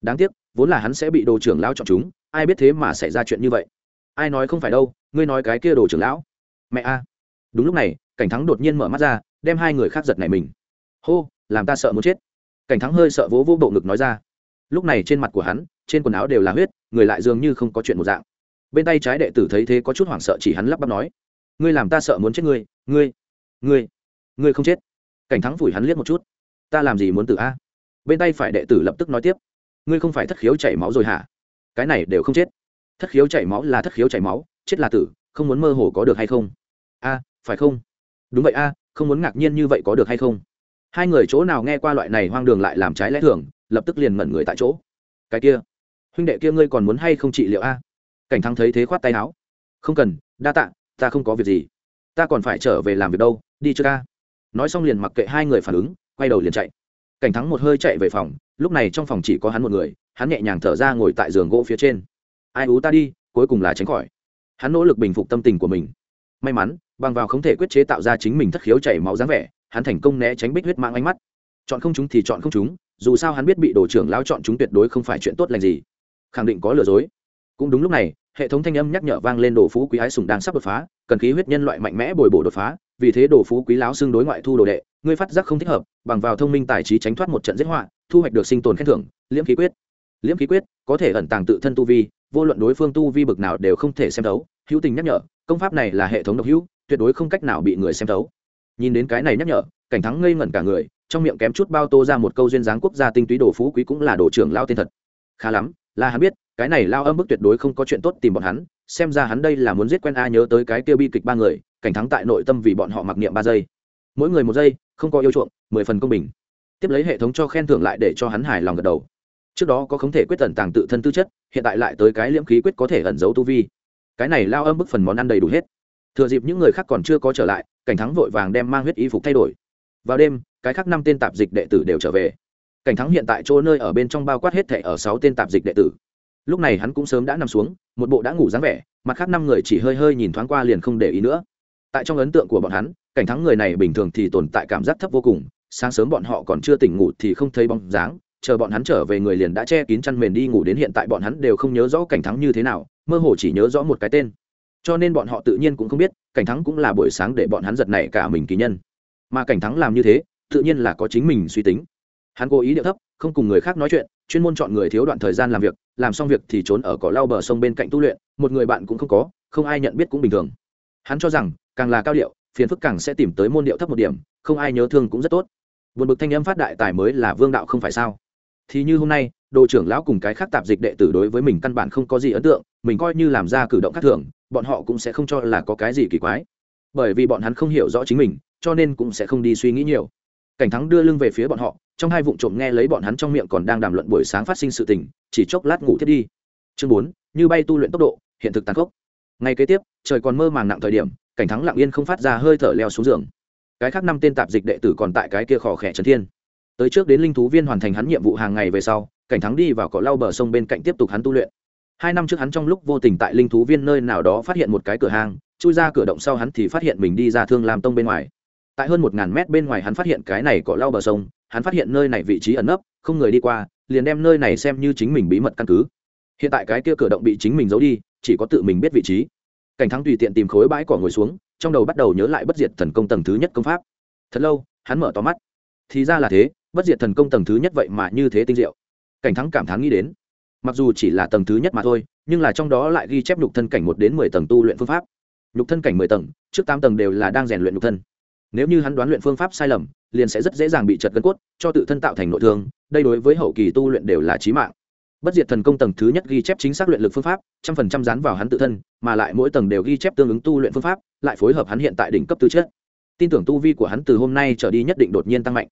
Đáng tiếc, vốn là hắn sẽ bị đồ trưởng lão chọn chúng, ai biết thế mà xảy ra chuyện như vậy. Ai nói không phải đâu, ngươi nói cái kia đồ trưởng lão. Mẹ a. Đúng lúc này, cảnh thắng đột nhiên mở mắt ra, đem hai người khác giật này mình. Hô, làm ta sợ muốn chết. Cảnh thắng hơi sợ vỗ vỗ bộ ngực nói ra. Lúc này trên mặt của hắn, trên quần áo đều là huyết, người lại dường như không có chuyện một dạng. Bên tay trái đệ tử thấy thế có chút hoảng sợ chỉ hắn lắp bắp nói. Ngươi làm ta sợ muốn chết ngươi ngươi ngươi ngươi không chết. Cảnh thắng phủi hắn liếc một chút. Ta làm gì muốn tử a? Bên tay phải đệ tử lập tức nói tiếp. Ngươi không phải thất khiếu chảy máu rồi hả? Cái này đều không chết. Thất khiếu chảy máu là thất khiếu chảy máu, chết là tử, không muốn mơ hồ có được hay không? A, phải không? Đúng vậy a, không muốn ngạc nhiên như vậy có được hay không? Hai người chỗ nào nghe qua loại này hoang đường lại làm trái lẽ thường, lập tức liền mẩn người tại chỗ. Cái kia, huynh đệ kia ngươi còn muốn hay không trị liệu a? Cảnh thắng thấy thế khoát tay áo. Không cần, đa tạ, ta không có việc gì. Ta còn phải trở về làm việc đâu, đi chưa ca nói xong liền mặc kệ hai người phản ứng, quay đầu liền chạy. Cảnh thắng một hơi chạy về phòng, lúc này trong phòng chỉ có hắn một người, hắn nhẹ nhàng thở ra ngồi tại giường gỗ phía trên. Ai ú ta đi, cuối cùng là tránh khỏi. Hắn nỗ lực bình phục tâm tình của mình. May mắn, bằng vào không thể quyết chế tạo ra chính mình thất khiếu chảy máu dáng vẻ, hắn thành công né tránh bích huyết mạng ánh mắt. Chọn không chúng thì chọn không chúng, dù sao hắn biết bị đồ trưởng lao chọn chúng tuyệt đối không phải chuyện tốt lành gì. Khẳng định có lừa dối. Cũng đúng lúc này, hệ thống thanh âm nhắc nhở vang lên đồ phú quý ái sùng đang sắp đột phá, cần khí huyết nhân loại mạnh mẽ bồi bổ đột phá vì thế đồ phú quý láo xưng đối ngoại thu đồ đệ, ngươi phát giác không thích hợp, bằng vào thông minh tài trí tránh thoát một trận giết họa, thu hoạch được sinh tồn khen thưởng, liễm khí quyết. Liễm khí quyết, có thể ẩn tàng tự thân tu vi, vô luận đối phương tu vi bực nào đều không thể xem thấu, hữu tình nhắc nhở, công pháp này là hệ thống độc hữu, tuyệt đối không cách nào bị người xem thấu. Nhìn đến cái này nhắc nhở, cảnh thắng ngây ngẩn cả người, trong miệng kém chút bao tô ra một câu duyên dáng quốc gia tinh túy đồ phú quý cũng là đồ trưởng lao tên thật. Khá lắm, là hắn biết, cái này lao âm bức tuyệt đối không có chuyện tốt tìm bọn hắn xem ra hắn đây là muốn giết quen a nhớ tới cái tiêu bi kịch ba người, cảnh thắng tại nội tâm vì bọn họ mặc niệm ba giây. Mỗi người một giây, không có yêu chuộng, mười phần công bình. Tiếp lấy hệ thống cho khen thưởng lại để cho hắn hài lòng gật đầu. Trước đó có không thể quyết tần tàng tự thân tư chất, hiện tại lại tới cái liễm khí quyết có thể ẩn giấu tu vi. Cái này lao âm bức phần món ăn đầy đủ hết. Thừa dịp những người khác còn chưa có trở lại, cảnh thắng vội vàng đem mang huyết y phục thay đổi. Vào đêm, cái khác năm tên tạp dịch đệ tử đều trở về. Cảnh thắng hiện tại chỗ nơi ở bên trong bao quát hết thẻ ở sáu tên tạp dịch đệ tử lúc này hắn cũng sớm đã nằm xuống, một bộ đã ngủ dáng vẻ, mặt khác năm người chỉ hơi hơi nhìn thoáng qua liền không để ý nữa. Tại trong ấn tượng của bọn hắn, cảnh thắng người này bình thường thì tồn tại cảm giác thấp vô cùng, sáng sớm bọn họ còn chưa tỉnh ngủ thì không thấy bóng dáng, chờ bọn hắn trở về người liền đã che kín chăn mền đi ngủ đến hiện tại bọn hắn đều không nhớ rõ cảnh thắng như thế nào, mơ hồ chỉ nhớ rõ một cái tên. Cho nên bọn họ tự nhiên cũng không biết, cảnh thắng cũng là buổi sáng để bọn hắn giật này cả mình kỳ nhân. Mà cảnh thắng làm như thế, tự nhiên là có chính mình suy tính. Hắn cố ý điệu thấp, không cùng người khác nói chuyện chuyên môn chọn người thiếu đoạn thời gian làm việc, làm xong việc thì trốn ở cỏ lau bờ sông bên cạnh tu luyện, một người bạn cũng không có, không ai nhận biết cũng bình thường. Hắn cho rằng, càng là cao điệu, phiền phức càng sẽ tìm tới môn điệu thấp một điểm, không ai nhớ thương cũng rất tốt. Buồn bực thanh âm phát đại tài mới là vương đạo không phải sao? Thì như hôm nay, đồ trưởng lão cùng cái khác tạp dịch đệ tử đối với mình căn bản không có gì ấn tượng, mình coi như làm ra cử động khác thường, bọn họ cũng sẽ không cho là có cái gì kỳ quái. Bởi vì bọn hắn không hiểu rõ chính mình, cho nên cũng sẽ không đi suy nghĩ nhiều cảnh thắng đưa lưng về phía bọn họ, trong hai vụ trộm nghe lấy bọn hắn trong miệng còn đang đàm luận buổi sáng phát sinh sự tình, chỉ chốc lát ngủ thiết đi. Chương bốn, như bay tu luyện tốc độ, hiện thực tàn khốc. Ngay kế tiếp, trời còn mơ màng nặng thời điểm, cảnh thắng lặng yên không phát ra hơi thở leo xuống giường. Cái khác năm tên tạp dịch đệ tử còn tại cái kia khò khẽ trấn thiên. Tới trước đến linh thú viên hoàn thành hắn nhiệm vụ hàng ngày về sau, cảnh thắng đi vào cỏ lau bờ sông bên cạnh tiếp tục hắn tu luyện. Hai năm trước hắn trong lúc vô tình tại linh thú viên nơi nào đó phát hiện một cái cửa hàng chui ra cửa động sau hắn thì phát hiện mình đi ra thương làm tông bên ngoài tại hơn một ngàn mét bên ngoài hắn phát hiện cái này cỏ lau bờ sông, hắn phát hiện nơi này vị trí ẩn nấp, không người đi qua, liền đem nơi này xem như chính mình bí mật căn cứ. Hiện tại cái kia cửa động bị chính mình giấu đi, chỉ có tự mình biết vị trí. Cảnh thắng tùy tiện tìm khối bãi cỏ ngồi xuống, trong đầu bắt đầu nhớ lại bất diệt thần công tầng thứ nhất công pháp. Thật lâu, hắn mở to mắt. Thì ra là thế, bất diệt thần công tầng thứ nhất vậy mà như thế tinh diệu. Cảnh thắng cảm thán nghĩ đến, mặc dù chỉ là tầng thứ nhất mà thôi, nhưng là trong đó lại ghi chép nhục thân cảnh một đến mười tầng tu luyện phương pháp. Nhục thân cảnh mười tầng, trước tám tầng đều là đang rèn luyện nhục thân nếu như hắn đoán luyện phương pháp sai lầm, liền sẽ rất dễ dàng bị chật gân cốt, cho tự thân tạo thành nội thương, đây đối với hậu kỳ tu luyện đều là trí mạng. Bất diệt thần công tầng thứ nhất ghi chép chính xác luyện lực phương pháp, trăm phần trăm dán vào hắn tự thân, mà lại mỗi tầng đều ghi chép tương ứng tu luyện phương pháp, lại phối hợp hắn hiện tại đỉnh cấp tư chất. Tin tưởng tu vi của hắn từ hôm nay trở đi nhất định đột nhiên tăng mạnh.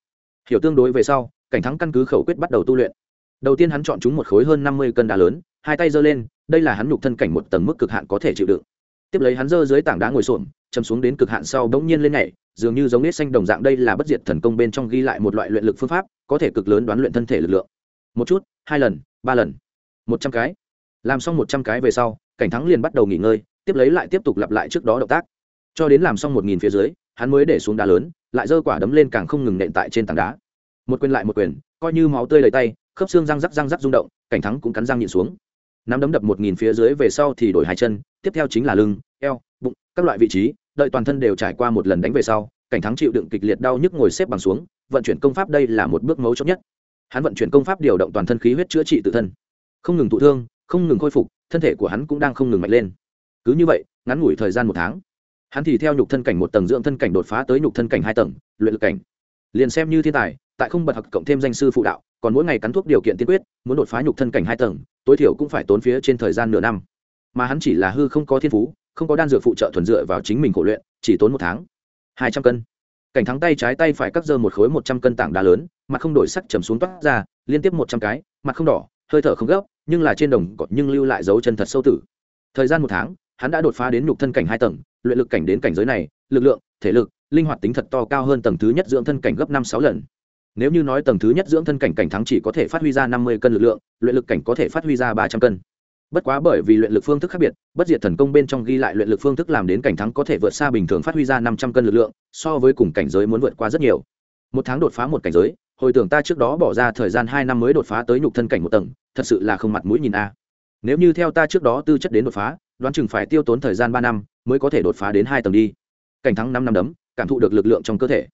Hiểu tương đối về sau, cảnh thắng căn cứ khẩu quyết bắt đầu tu luyện. Đầu tiên hắn chọn chúng một khối hơn năm mươi cân đá lớn, hai tay giơ lên, đây là hắn nhục thân cảnh một tầng mức cực hạn có thể chịu đựng. Tiếp lấy hắn giơ dưới tảng đá ngồi xổm chầm xuống đến cực hạn sau bỗng nhiên lên nhảy, dường như giống nết xanh đồng dạng đây là bất diệt thần công bên trong ghi lại một loại luyện lực phương pháp, có thể cực lớn đoán luyện thân thể lực lượng. Một chút, hai lần, ba lần, một trăm cái. Làm xong một trăm cái về sau, cảnh thắng liền bắt đầu nghỉ ngơi, tiếp lấy lại tiếp tục lặp lại trước đó động tác. Cho đến làm xong một nghìn phía dưới, hắn mới để xuống đá lớn, lại giơ quả đấm lên càng không ngừng nện tại trên tảng đá. Một quyền lại một quyền, coi như máu tươi đầy tay, khớp xương răng rắc răng rắc rung động, cảnh thắng cũng cắn răng nhịn xuống. Nắm đấm đập một nghìn phía dưới về sau thì đổi hai chân, tiếp theo chính là lưng, eo, bụng, các loại vị trí đợi toàn thân đều trải qua một lần đánh về sau, cảnh thắng chịu đựng kịch liệt đau nhức ngồi xếp bằng xuống, vận chuyển công pháp đây là một bước mấu chốt nhất. Hắn vận chuyển công pháp điều động toàn thân khí huyết chữa trị tự thân. Không ngừng thụ thương, không ngừng khôi phục, thân thể của hắn cũng đang không ngừng mạnh lên. Cứ như vậy, ngắn ngủi thời gian một tháng, hắn thì theo nhục thân cảnh một tầng dưỡng thân cảnh đột phá tới nhục thân cảnh hai tầng, luyện lực cảnh. Liền xem như thiên tài, tại không bật học cộng thêm danh sư phụ đạo, còn mỗi ngày cắn thuốc điều kiện tiên quyết, muốn đột phá nhục thân cảnh hai tầng, tối thiểu cũng phải tốn phía trên thời gian nửa năm. Mà hắn chỉ là hư không có thiên phú không có đan dược phụ trợ thuần dựa vào chính mình khổ luyện, chỉ tốn một tháng. Hai trăm cân. Cảnh thắng tay trái tay phải cắt dơ một khối một trăm cân tảng đá lớn, mặt không đổi sắc chầm xuống toát ra, liên tiếp một trăm cái, mặt không đỏ, hơi thở không gấp, nhưng là trên đồng cọt nhưng lưu lại dấu chân thật sâu tử. Thời gian một tháng, hắn đã đột phá đến nhục thân cảnh hai tầng, luyện lực cảnh đến cảnh giới này, lực lượng, thể lực, linh hoạt tính thật to cao hơn tầng thứ nhất dưỡng thân cảnh gấp năm sáu lần. Nếu như nói tầng thứ nhất dưỡng thân cảnh cảnh thắng chỉ có thể phát huy ra năm mươi cân lực lượng, luyện lực cảnh có thể phát huy ra ba trăm cân bất quá bởi vì luyện lực phương thức khác biệt, bất diệt thần công bên trong ghi lại luyện lực phương thức làm đến cảnh thắng có thể vượt xa bình thường phát huy ra năm trăm cân lực lượng, so với cùng cảnh giới muốn vượt qua rất nhiều. Một tháng đột phá một cảnh giới, hồi tưởng ta trước đó bỏ ra thời gian hai năm mới đột phá tới nhục thân cảnh một tầng, thật sự là không mặt mũi nhìn a. Nếu như theo ta trước đó tư chất đến đột phá, đoán chừng phải tiêu tốn thời gian ba năm mới có thể đột phá đến hai tầng đi. Cảnh thắng năm năm đấm, cảm thụ được lực lượng trong cơ thể.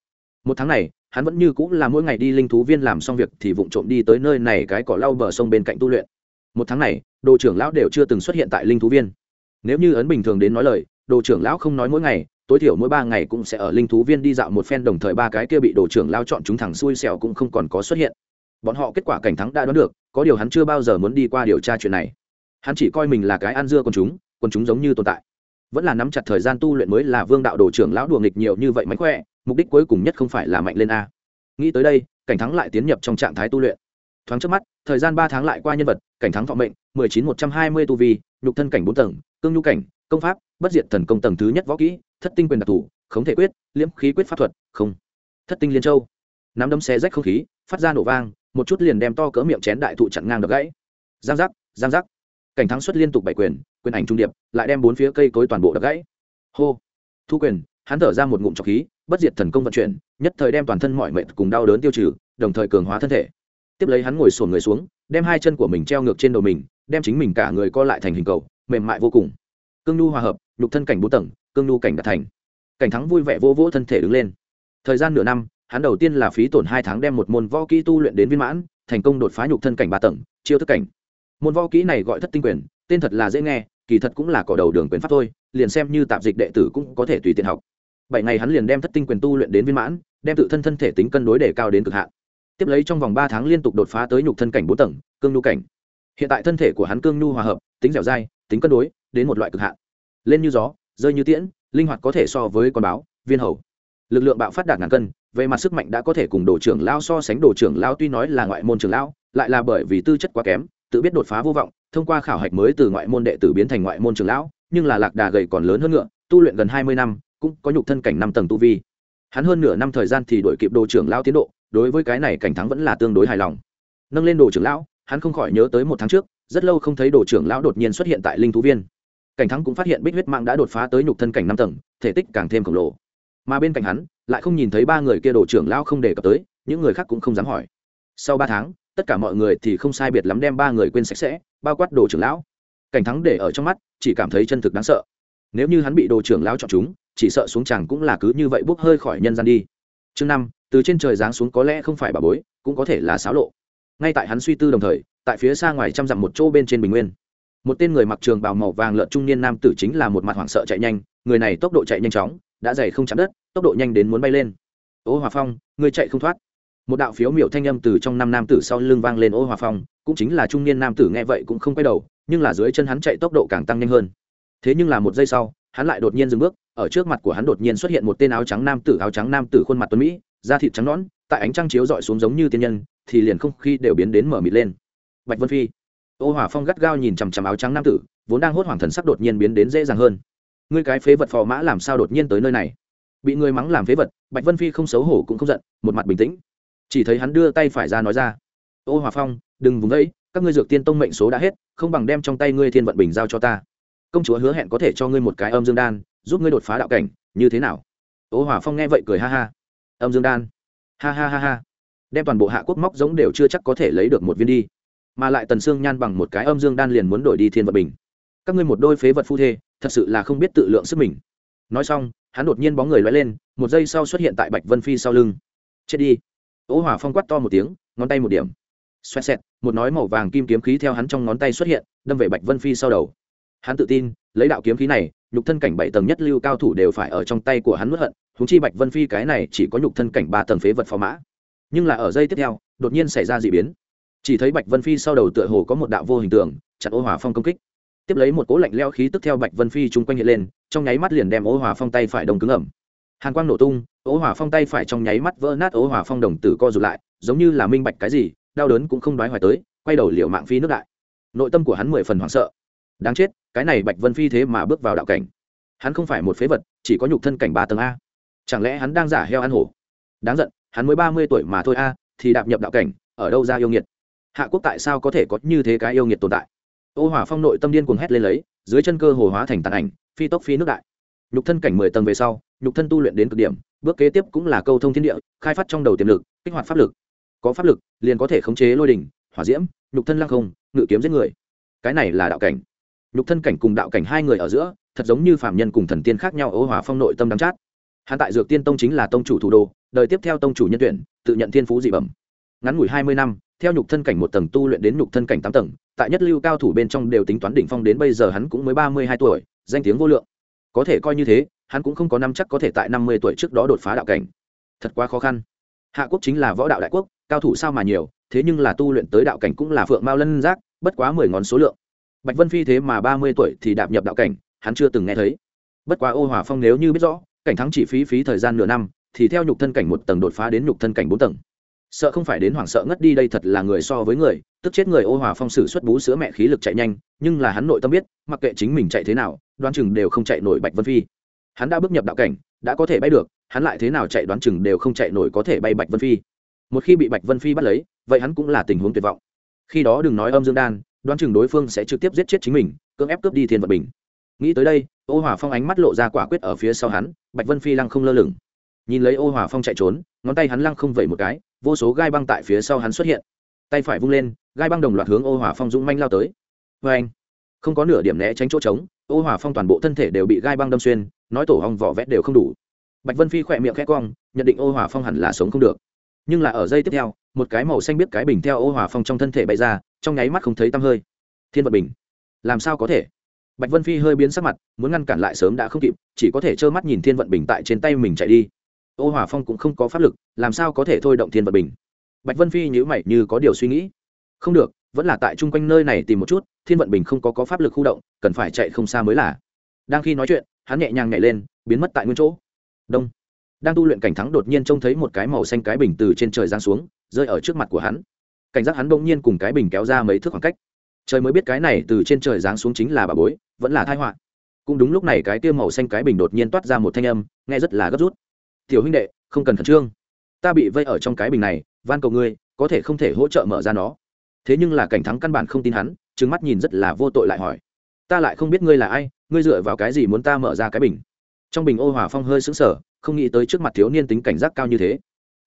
Một tháng này, hắn vẫn như cũng là mỗi ngày đi linh thú viên làm xong việc thì vụng trộm đi tới nơi này cái cỏ lau bờ sông bên cạnh tu luyện một tháng này, đồ trưởng lão đều chưa từng xuất hiện tại linh thú viên. Nếu như ấn bình thường đến nói lời, đồ trưởng lão không nói mỗi ngày, tối thiểu mỗi ba ngày cũng sẽ ở linh thú viên đi dạo một phen, đồng thời ba cái kia bị đồ trưởng lao chọn chúng thẳng xui xẻo cũng không còn có xuất hiện. Bọn họ kết quả cảnh thắng đã đoán được, có điều hắn chưa bao giờ muốn đi qua điều tra chuyện này. Hắn chỉ coi mình là cái ăn dưa con chúng con chúng giống như tồn tại. Vẫn là nắm chặt thời gian tu luyện mới là vương đạo đồ trưởng lão đùa nghịch nhiều như vậy mánh khỏe, mục đích cuối cùng nhất không phải là mạnh lên a. Nghĩ tới đây, cảnh thắng lại tiến nhập trong trạng thái tu luyện thoáng trước mắt, thời gian ba tháng lại qua nhân vật, cảnh thắng vọng mệnh, mười chín một trăm hai mươi tu vi, nhục thân cảnh bốn tầng, cương nhu cảnh, công pháp, bất diệt thần công tầng thứ nhất võ kỹ, thất tinh quyền đặc thù khống thể quyết, liễm khí quyết pháp thuật, không. Thất tinh liên châu. Nắm đấm xe rách không khí, phát ra nổ vang, một chút liền đem to cỡ miệng chén đại thụ chặn ngang đập gãy. Giang giác giang giác. Cảnh thắng xuất liên tục bảy quyền quyền ảnh trung điệp, lại đem bốn phía cây cối toàn bộ đập gãy. Hô. Thu quyền, hắn thở ra một ngụm trọc khí, bất diệt thần công vận chuyển, nhất thời đem toàn thân mọi mệt cùng đau đớn tiêu trừ, đồng thời cường hóa thân thể tiếp lấy hắn ngồi sổn người xuống, đem hai chân của mình treo ngược trên đầu mình, đem chính mình cả người co lại thành hình cầu, mềm mại vô cùng. Cương nhu hòa hợp, nhục thân cảnh bốn tầng, cương nhu cảnh đạt thành. Cảnh thắng vui vẻ vô vỗ thân thể đứng lên. Thời gian nửa năm, hắn đầu tiên là phí tổn hai tháng đem một môn võ kỹ tu luyện đến viên mãn, thành công đột phá nhục thân cảnh ba tầng, chiêu thức cảnh. Môn võ kỹ này gọi thất tinh quyền, tên thật là dễ nghe, kỳ thật cũng là cỏ đầu đường quyền pháp thôi, liền xem như tạp dịch đệ tử cũng có thể tùy tiện học. Bảy ngày hắn liền đem thất tinh quyền tu luyện đến viên mãn, đem tự thân thân thể tính cân đối để cao đến cực hạn tiếp lấy trong vòng ba tháng liên tục đột phá tới nhục thân cảnh bốn tầng, cương nhu cảnh. Hiện tại thân thể của hắn cương nhu hòa hợp, tính dẻo dai, tính cân đối, đến một loại cực hạn. Lên như gió, rơi như tiễn, linh hoạt có thể so với con báo, viên hầu. Lực lượng bạo phát đạt ngàn cân, về mặt sức mạnh đã có thể cùng đồ trưởng lao so sánh, đồ trưởng lao tuy nói là ngoại môn trưởng lao lại là bởi vì tư chất quá kém, tự biết đột phá vô vọng, thông qua khảo hạch mới từ ngoại môn đệ tử biến thành ngoại môn trưởng lão, nhưng là lạc đà gầy còn lớn hơn ngựa, tu luyện gần hai mươi năm, cũng có nhục thân cảnh năm tầng tu vi hắn hơn nửa năm thời gian thì đổi kịp đồ trưởng lão tiến độ, đối với cái này cảnh thắng vẫn là tương đối hài lòng. Nâng lên đồ trưởng lão, hắn không khỏi nhớ tới một tháng trước, rất lâu không thấy đồ trưởng lão đột nhiên xuất hiện tại linh thú viên. Cảnh thắng cũng phát hiện bích huyết mạng đã đột phá tới nhục thân cảnh năm tầng, thể tích càng thêm khổng lồ. Mà bên cạnh hắn, lại không nhìn thấy ba người kia đồ trưởng lão không đề cập tới, những người khác cũng không dám hỏi. Sau ba tháng, tất cả mọi người thì không sai biệt lắm đem ba người quên sạch sẽ, bao quát đồ trưởng lão. Cảnh thắng để ở trong mắt, chỉ cảm thấy chân thực đáng sợ nếu như hắn bị đồ trưởng lão chọn chúng, chỉ sợ xuống chàng cũng là cứ như vậy bốc hơi khỏi nhân gian đi. Chương năm, từ trên trời giáng xuống có lẽ không phải bà bối, cũng có thể là xáo lộ. Ngay tại hắn suy tư đồng thời, tại phía xa ngoài trăm dặm một chỗ bên trên bình nguyên, một tên người mặc trường bào màu vàng lợn trung niên nam tử chính là một mặt hoảng sợ chạy nhanh, người này tốc độ chạy nhanh chóng, đã dày không chạm đất, tốc độ nhanh đến muốn bay lên. Ô hòa phong người chạy không thoát. Một đạo phiếu miểu thanh âm từ trong năm nam tử sau lưng vang lên, ô hòa phong, cũng chính là trung niên nam tử, nghe vậy cũng không quay đầu, nhưng là dưới chân hắn chạy tốc độ càng tăng nhanh hơn thế nhưng là một giây sau, hắn lại đột nhiên dừng bước, ở trước mặt của hắn đột nhiên xuất hiện một tên áo trắng nam tử, áo trắng nam tử khuôn mặt tuấn mỹ, da thịt trắng nõn, tại ánh trăng chiếu dọi xuống giống như tiên nhân, thì liền không khí đều biến đến mở mịt lên. Bạch vân phi, ô hỏa phong gắt gao nhìn chằm chằm áo trắng nam tử, vốn đang hốt hoảng thần sắc đột nhiên biến đến dễ dàng hơn. Ngươi cái phế vật phò mã làm sao đột nhiên tới nơi này? Bị người mắng làm phế vật, bạch vân phi không xấu hổ cũng không giận, một mặt bình tĩnh. Chỉ thấy hắn đưa tay phải ra nói ra, ô hòa phong, đừng vùng ấy các ngươi dược tiên tông mệnh số đã hết, không bằng đem trong tay ngươi thiên vận bình giao cho ta công chúa hứa hẹn có thể cho ngươi một cái âm dương đan, giúp ngươi đột phá đạo cảnh, như thế nào? Ô hòa phong nghe vậy cười ha ha. Âm dương đan. Ha ha ha ha. Đem toàn bộ hạ quốc móc giống đều chưa chắc có thể lấy được một viên đi. Mà lại tần xương nhan bằng một cái âm dương đan liền muốn đổi đi thiên vật bình. Các ngươi một đôi phế vật phu thê, thật sự là không biết tự lượng sức mình. Nói xong, hắn đột nhiên bóng người lóe lên, một giây sau xuất hiện tại bạch vân phi sau lưng. Chết đi. Ố hỏa phong quát to một tiếng, ngón tay một điểm. Xoẹt xẹt, một nói màu vàng kim kiếm khí theo hắn trong ngón tay xuất hiện, đâm về bạch vân phi sau đầu hắn tự tin, lấy đạo kiếm khí này, nhục thân cảnh bảy tầng nhất lưu cao thủ đều phải ở trong tay của hắn mất hận húng chi bạch vân phi cái này chỉ có nhục thân cảnh ba tầng phế vật phò mã. Nhưng là ở giây tiếp theo, đột nhiên xảy ra d ị biến. Chỉ thấy bạch vân phi sau đầu tựa hồ có một đạo vô hình tượng chặt ô hỏa phong công kích. Tiếp lấy một cố lạnh leo khí tức theo bạch vân phi chung quanh hiện lên, trong nháy mắt liền đem ô hỏa phong tay phải đồng cứng ẩm. Hàn quang nổ tung, ô hỏa phong tay phải trong nháy mắt vỡ nát ô hỏa phong đồng tử co rụt lại, giống như là minh bạch cái gì, đau đớn cũng không đoái hoài tới, quay đầu liệu mạng phi nước đại. Nội tâm của hắn mười phần hoảng sợ đáng chết, cái này bạch vân phi thế mà bước vào đạo cảnh. Hắn không phải một phế vật, chỉ có nhục thân cảnh ba tầng a. Chẳng lẽ hắn đang giả heo ăn hổ? Đáng giận, hắn mới ba mươi tuổi mà thôi a, thì đạp nhập đạo cảnh, ở đâu ra yêu nghiệt? Hạ quốc tại sao có thể có như thế cái yêu nghiệt tồn tại? Ô hỏa phong nội tâm điên cuồng hét lên lấy, dưới chân cơ hồ hóa thành tàn ảnh, phi tốc phi nước đại. Nhục thân cảnh mười tầng về sau, nhục thân tu luyện đến cực điểm, bước kế tiếp cũng là câu thông thiên địa, khai phát trong đầu tiềm lực, kích hoạt pháp lực. Có pháp lực, liền có thể khống chế lôi đình hỏa diễm, nhục thân lăng không, ngự kiếm giết người. Cái này là đạo cảnh nhục thân cảnh cùng đạo cảnh hai người ở giữa, thật giống như phạm nhân cùng thần tiên khác nhau ô hòa phong nội tâm đắm chát. Hắn tại dược tiên tông chính là tông chủ thủ đô, đời tiếp theo tông chủ nhân tuyển, tự nhận thiên phú dị bẩm. Ngắn ngủi hai mươi năm, theo nhục thân cảnh một tầng tu luyện đến nhục thân cảnh tám tầng, tại nhất lưu cao thủ bên trong đều tính toán đỉnh phong đến bây giờ hắn cũng mới ba mươi hai tuổi, danh tiếng vô lượng. Có thể coi như thế, hắn cũng không có năm chắc có thể tại năm mươi tuổi trước đó đột phá đạo cảnh. Thật quá khó khăn. Hạ quốc chính là võ đạo đại quốc, cao thủ sao mà nhiều, thế nhưng là tu luyện tới đạo cảnh cũng là phượng mao lân giác, bất quá mười ngón số lượng bạch vân phi thế mà ba mươi tuổi thì đạp nhập đạo cảnh, hắn chưa từng nghe thấy. Bất quá ô hòa phong nếu như biết rõ, cảnh thắng chỉ phí phí thời gian nửa năm, thì theo nhục thân cảnh một tầng đột phá đến nhục thân cảnh bốn tầng. Sợ không phải đến hoảng sợ ngất đi đây thật là người so với người, tức chết người ô hòa phong sử xuất bú sữa mẹ khí lực chạy nhanh, nhưng là hắn nội tâm biết, mặc kệ chính mình chạy thế nào, đoán chừng đều không chạy nổi bạch vân phi. Hắn đã bước nhập đạo cảnh, đã có thể bay được, hắn lại thế nào chạy đoán chừng đều không chạy nổi có thể bay bạch vân phi. Một khi bị bạch vân phi bắt lấy, vậy hắn cũng là tình huống tuyệt vọng. Khi đó đừng nói âm dương đan đoán chừng đối phương sẽ trực tiếp giết chết chính mình, cưỡng ép cướp đi thiên vật bình. Nghĩ tới đây, ô hòa phong ánh mắt lộ ra quả quyết ở phía sau hắn, bạch vân phi lăng không lơ lửng. Nhìn lấy ô hòa phong chạy trốn, ngón tay hắn lăng không vẩy một cái, vô số gai băng tại phía sau hắn xuất hiện. Tay phải vung lên, gai băng đồng loạt hướng ô hòa phong dũng manh lao tới. Vê anh, không có nửa điểm né tránh chỗ trống, ô hòa phong toàn bộ thân thể đều bị gai băng đâm xuyên, nói tổ hong vỏ vét đều không đủ. Bạch vân phi khỏe miệng khẽ cong, nhận định ô hòa phong hẳn là sống không được. Nhưng là ở giây tiếp theo một cái màu xanh biết cái bình theo ô hòa phong trong thân thể bay ra, trong nháy mắt không thấy tăm hơi. Thiên vật bình, làm sao có thể? Bạch vân phi hơi biến sắc mặt, muốn ngăn cản lại sớm đã không kịp, chỉ có thể trơ mắt nhìn thiên vận bình tại trên tay mình chạy đi. Ô hòa phong cũng không có pháp lực, làm sao có thể thôi động thiên vận bình? Bạch vân phi nhữ mày như có điều suy nghĩ. Không được, vẫn là tại chung quanh nơi này tìm một chút, thiên vận bình không có có pháp lực khu động, cần phải chạy không xa mới là. Đang khi nói chuyện, hắn nhẹ nhàng nhảy lên, biến mất tại nguyên chỗ. Đông đang tu luyện cảnh thắng đột nhiên trông thấy một cái màu xanh cái bình từ trên trời giáng xuống, rơi ở trước mặt của hắn. Cảnh giác hắn bỗng nhiên cùng cái bình kéo ra mấy thước khoảng cách. Trời mới biết cái này từ trên trời giáng xuống chính là bà bối, vẫn là thai họa. Cũng đúng lúc này cái tiêu màu xanh cái bình đột nhiên toát ra một thanh âm, nghe rất là gấp rút. Tiểu huynh đệ, không cần khẩn trương. Ta bị vây ở trong cái bình này, van cầu ngươi, có thể không thể hỗ trợ mở ra nó. Thế nhưng là cảnh thắng căn bản không tin hắn, trừng mắt nhìn rất là vô tội lại hỏi. Ta lại không biết ngươi là ai, ngươi dựa vào cái gì muốn ta mở ra cái bình? Trong bình ô hòa phong hơi sững sờ không nghĩ tới trước mặt thiếu niên tính cảnh giác cao như thế.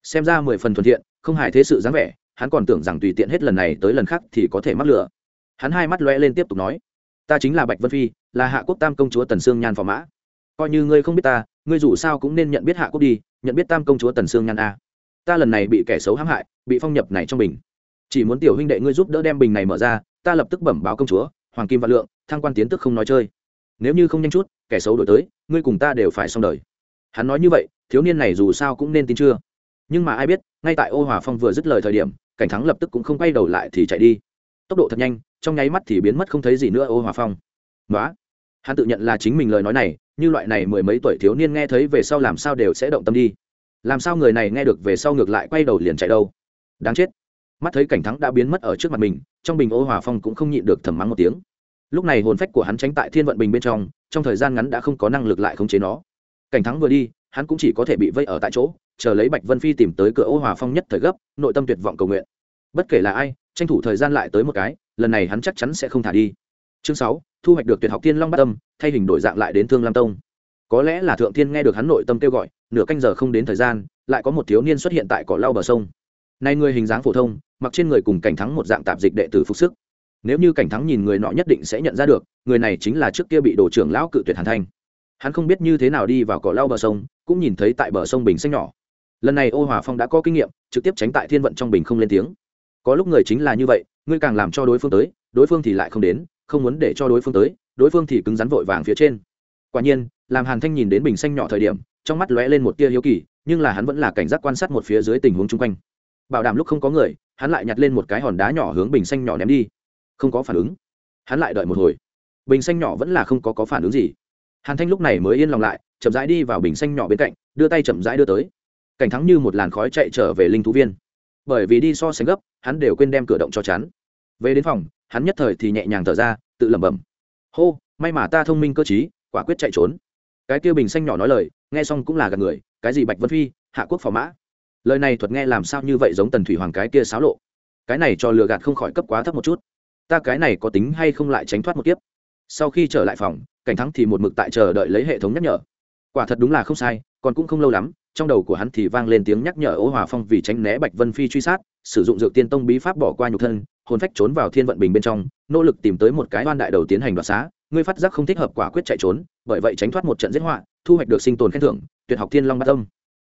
Xem ra mười phần thuận thiện, không hại thế sự dáng vẻ, hắn còn tưởng rằng tùy tiện hết lần này tới lần khác thì có thể mắc lửa hắn hai mắt lóe lên tiếp tục nói, ta chính là bạch vân phi, là hạ quốc tam công chúa tần sương nhan phò mã. Coi như ngươi không biết ta, ngươi dù sao cũng nên nhận biết hạ quốc đi, nhận biết tam công chúa tần sương nhan a. Ta lần này bị kẻ xấu hãm hại, bị phong nhập này trong bình. Chỉ muốn tiểu huynh đệ ngươi giúp đỡ đem bình này mở ra, ta lập tức bẩm báo công chúa, hoàng kim văn lượng, thăng quan tiến tức không nói chơi. Nếu như không nhanh chút, kẻ xấu đổi tới, ngươi cùng ta đều phải xong đời hắn nói như vậy, thiếu niên này dù sao cũng nên tin chưa? Nhưng mà ai biết, ngay tại ô hòa phong vừa dứt lời thời điểm, cảnh thắng lập tức cũng không quay đầu lại thì chạy đi. Tốc độ thật nhanh, trong nháy mắt thì biến mất không thấy gì nữa ô hòa phong. Nói hắn tự nhận là chính mình lời nói này, như loại này mười mấy tuổi thiếu niên nghe thấy về sau làm sao đều sẽ động tâm đi. Làm sao người này nghe được về sau ngược lại quay đầu liền chạy đâu? Đáng chết. Mắt thấy cảnh thắng đã biến mất ở trước mặt mình, trong bình ô hòa phong cũng không nhịn được thầm mắng một tiếng. Lúc này hồn phách của hắn tránh tại thiên vận bình bên trong trong thời gian ngắn đã không có năng lực lại khống chế nó cảnh thắng vừa đi, hắn cũng chỉ có thể bị vây ở tại chỗ, chờ lấy bạch vân phi tìm tới cửa ô hòa phong nhất thời gấp, nội tâm tuyệt vọng cầu nguyện. Bất kể là ai, tranh thủ thời gian lại tới một cái, lần này hắn chắc chắn sẽ không thả đi. Chương sáu, thu hoạch được tuyệt học Thiên long bát tâm thay hình đổi dạng lại đến thương lam tông. Có lẽ là thượng thiên nghe được hắn nội tâm kêu gọi, nửa canh giờ không đến thời gian, lại có một thiếu niên xuất hiện tại cỏ lau bờ sông. Nay người hình dáng phổ thông, mặc trên người cùng cảnh thắng một dạng tạp dịch đệ tử phục sức. Nếu như cảnh thắng nhìn người nọ nhất định sẽ nhận ra được, người này chính là trước kia bị đồ trưởng lão cự tuyệt hàn thanh hắn không biết như thế nào đi vào cỏ lau bờ sông cũng nhìn thấy tại bờ sông bình xanh nhỏ. Lần này ô hòa phong đã có kinh nghiệm trực tiếp tránh tại thiên vận trong bình không lên tiếng. Có lúc người chính là như vậy ngươi càng làm cho đối phương tới đối phương thì lại không đến không muốn để cho đối phương tới đối phương thì cứng rắn vội vàng phía trên. Quả nhiên làm hàn thanh nhìn đến bình xanh nhỏ thời điểm trong mắt lóe lên một tia hiếu kỳ nhưng là hắn vẫn là cảnh giác quan sát một phía dưới tình huống chung quanh. Bảo đảm lúc không có người hắn lại nhặt lên một cái hòn đá nhỏ hướng bình xanh nhỏ ném đi. Không có phản ứng. Hắn lại đợi một hồi. Bình xanh nhỏ vẫn là không có, có phản ứng gì hàn thanh lúc này mới yên lòng lại, chậm rãi đi vào bình xanh nhỏ bên cạnh, đưa tay chậm rãi đưa tới. Cảnh thắng như một làn khói chạy trở về linh thú viên. Bởi vì đi so sánh gấp, hắn đều quên đem cửa động cho chắn. Về đến phòng, hắn nhất thời thì nhẹ nhàng thở ra, tự lẩm bẩm. Hô, may mà ta thông minh cơ t quả quyết chạy trốn. Cái kia bình xanh nhỏ nói lời, nghe xong cũng là gạt người, cái gì bạch vân phi, hạ quốc phò mã? Lời này thuật nghe làm sao như vậy giống tần thủy hoàng cái kia xáo lộ? Cái này cho lừa gạt không khỏi cấp quá thấp một chút. Ta cái này có tính hay không lại tránh thoát một kiếp? Sau khi trở lại phòng, cảnh thắng thì một mực tại chờ đợi lấy hệ thống nhắc nhở. Quả thật đúng là không sai, còn cũng không lâu lắm, trong đầu của hắn thì vang lên tiếng nhắc nhở ô hòa phong vì tránh né bạch vân phi truy sát, sử dụng dược tiên tông bí pháp bỏ qua nhục thân, hồn phách trốn vào thiên vận bình bên trong, nỗ lực tìm tới một cái oan đại đầu tiến hành đoạt xá. Ngươi phát giác không thích hợp quả quyết chạy trốn, bởi vậy tránh thoát một trận giết họa, thu hoạch được sinh tồn khen thưởng, tuyệt học thiên long bát tâm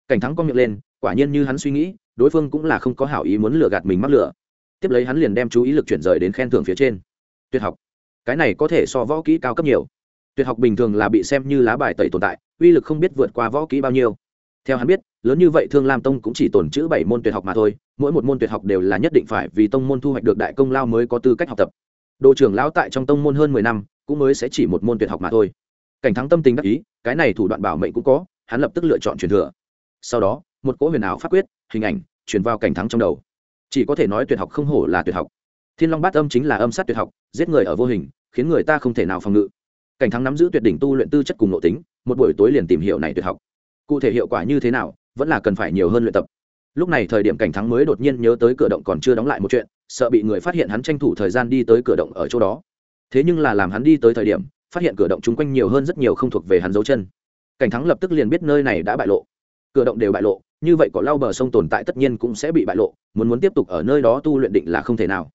cảnh thắng con miệng lên, quả nhiên như hắn suy nghĩ, đối phương cũng là không có hảo ý muốn lừa gạt mình mắc lừa. Tiếp lấy hắn liền đem chú ý lực chuyển rời đến khen thưởng phía trên. Tuyệt học cái này có thể so võ kỹ cao cấp nhiều. Tuyệt học bình thường là bị xem như lá bài tẩy tồn tại, uy lực không biết vượt qua võ kỹ bao nhiêu. Theo hắn biết, lớn như vậy thương lam tông cũng chỉ tồn chữ bảy môn tuyệt học mà thôi, mỗi một môn tuyệt học đều là nhất định phải vì tông môn thu hoạch được đại công lao mới có tư cách học tập. Đồ trưởng lão tại trong tông môn hơn mười năm, cũng mới sẽ chỉ một môn tuyệt học mà thôi. Cảnh thắng tâm tình đắc ý, cái này thủ đoạn bảo mệnh cũng có, hắn lập tức lựa chọn truyền thừa. Sau đó, một cỗ huyền ảo pháp quyết, hình ảnh, truyền vào cảnh thắng trong đầu. Chỉ có thể nói tuyệt học không hổ là tuyệt học thiên long bát âm chính là âm sát tuyệt học, giết người ở vô hình, khiến người ta không thể nào phòng ngự. Cảnh thắng nắm giữ tuyệt đỉnh tu luyện tư chất cùng nội tính, một buổi tối liền tìm hiểu này tuyệt học. Cụ thể hiệu quả như thế nào, vẫn là cần phải nhiều hơn luyện tập. Lúc này thời điểm cảnh thắng mới đột nhiên nhớ tới cửa động còn chưa đóng lại một chuyện, sợ bị người phát hiện hắn tranh thủ thời gian đi tới cửa động ở chỗ đó. Thế nhưng là làm hắn đi tới thời điểm, phát hiện cửa động chung quanh nhiều hơn rất nhiều không thuộc về hắn dấu chân. Cảnh thắng lập tức liền biết nơi này đã bại lộ. Cửa động đều bại lộ, như vậy có lau bờ sông tồn tại tất nhiên cũng sẽ bị bại lộ, muốn muốn tiếp tục ở nơi đó tu luyện định là không thể nào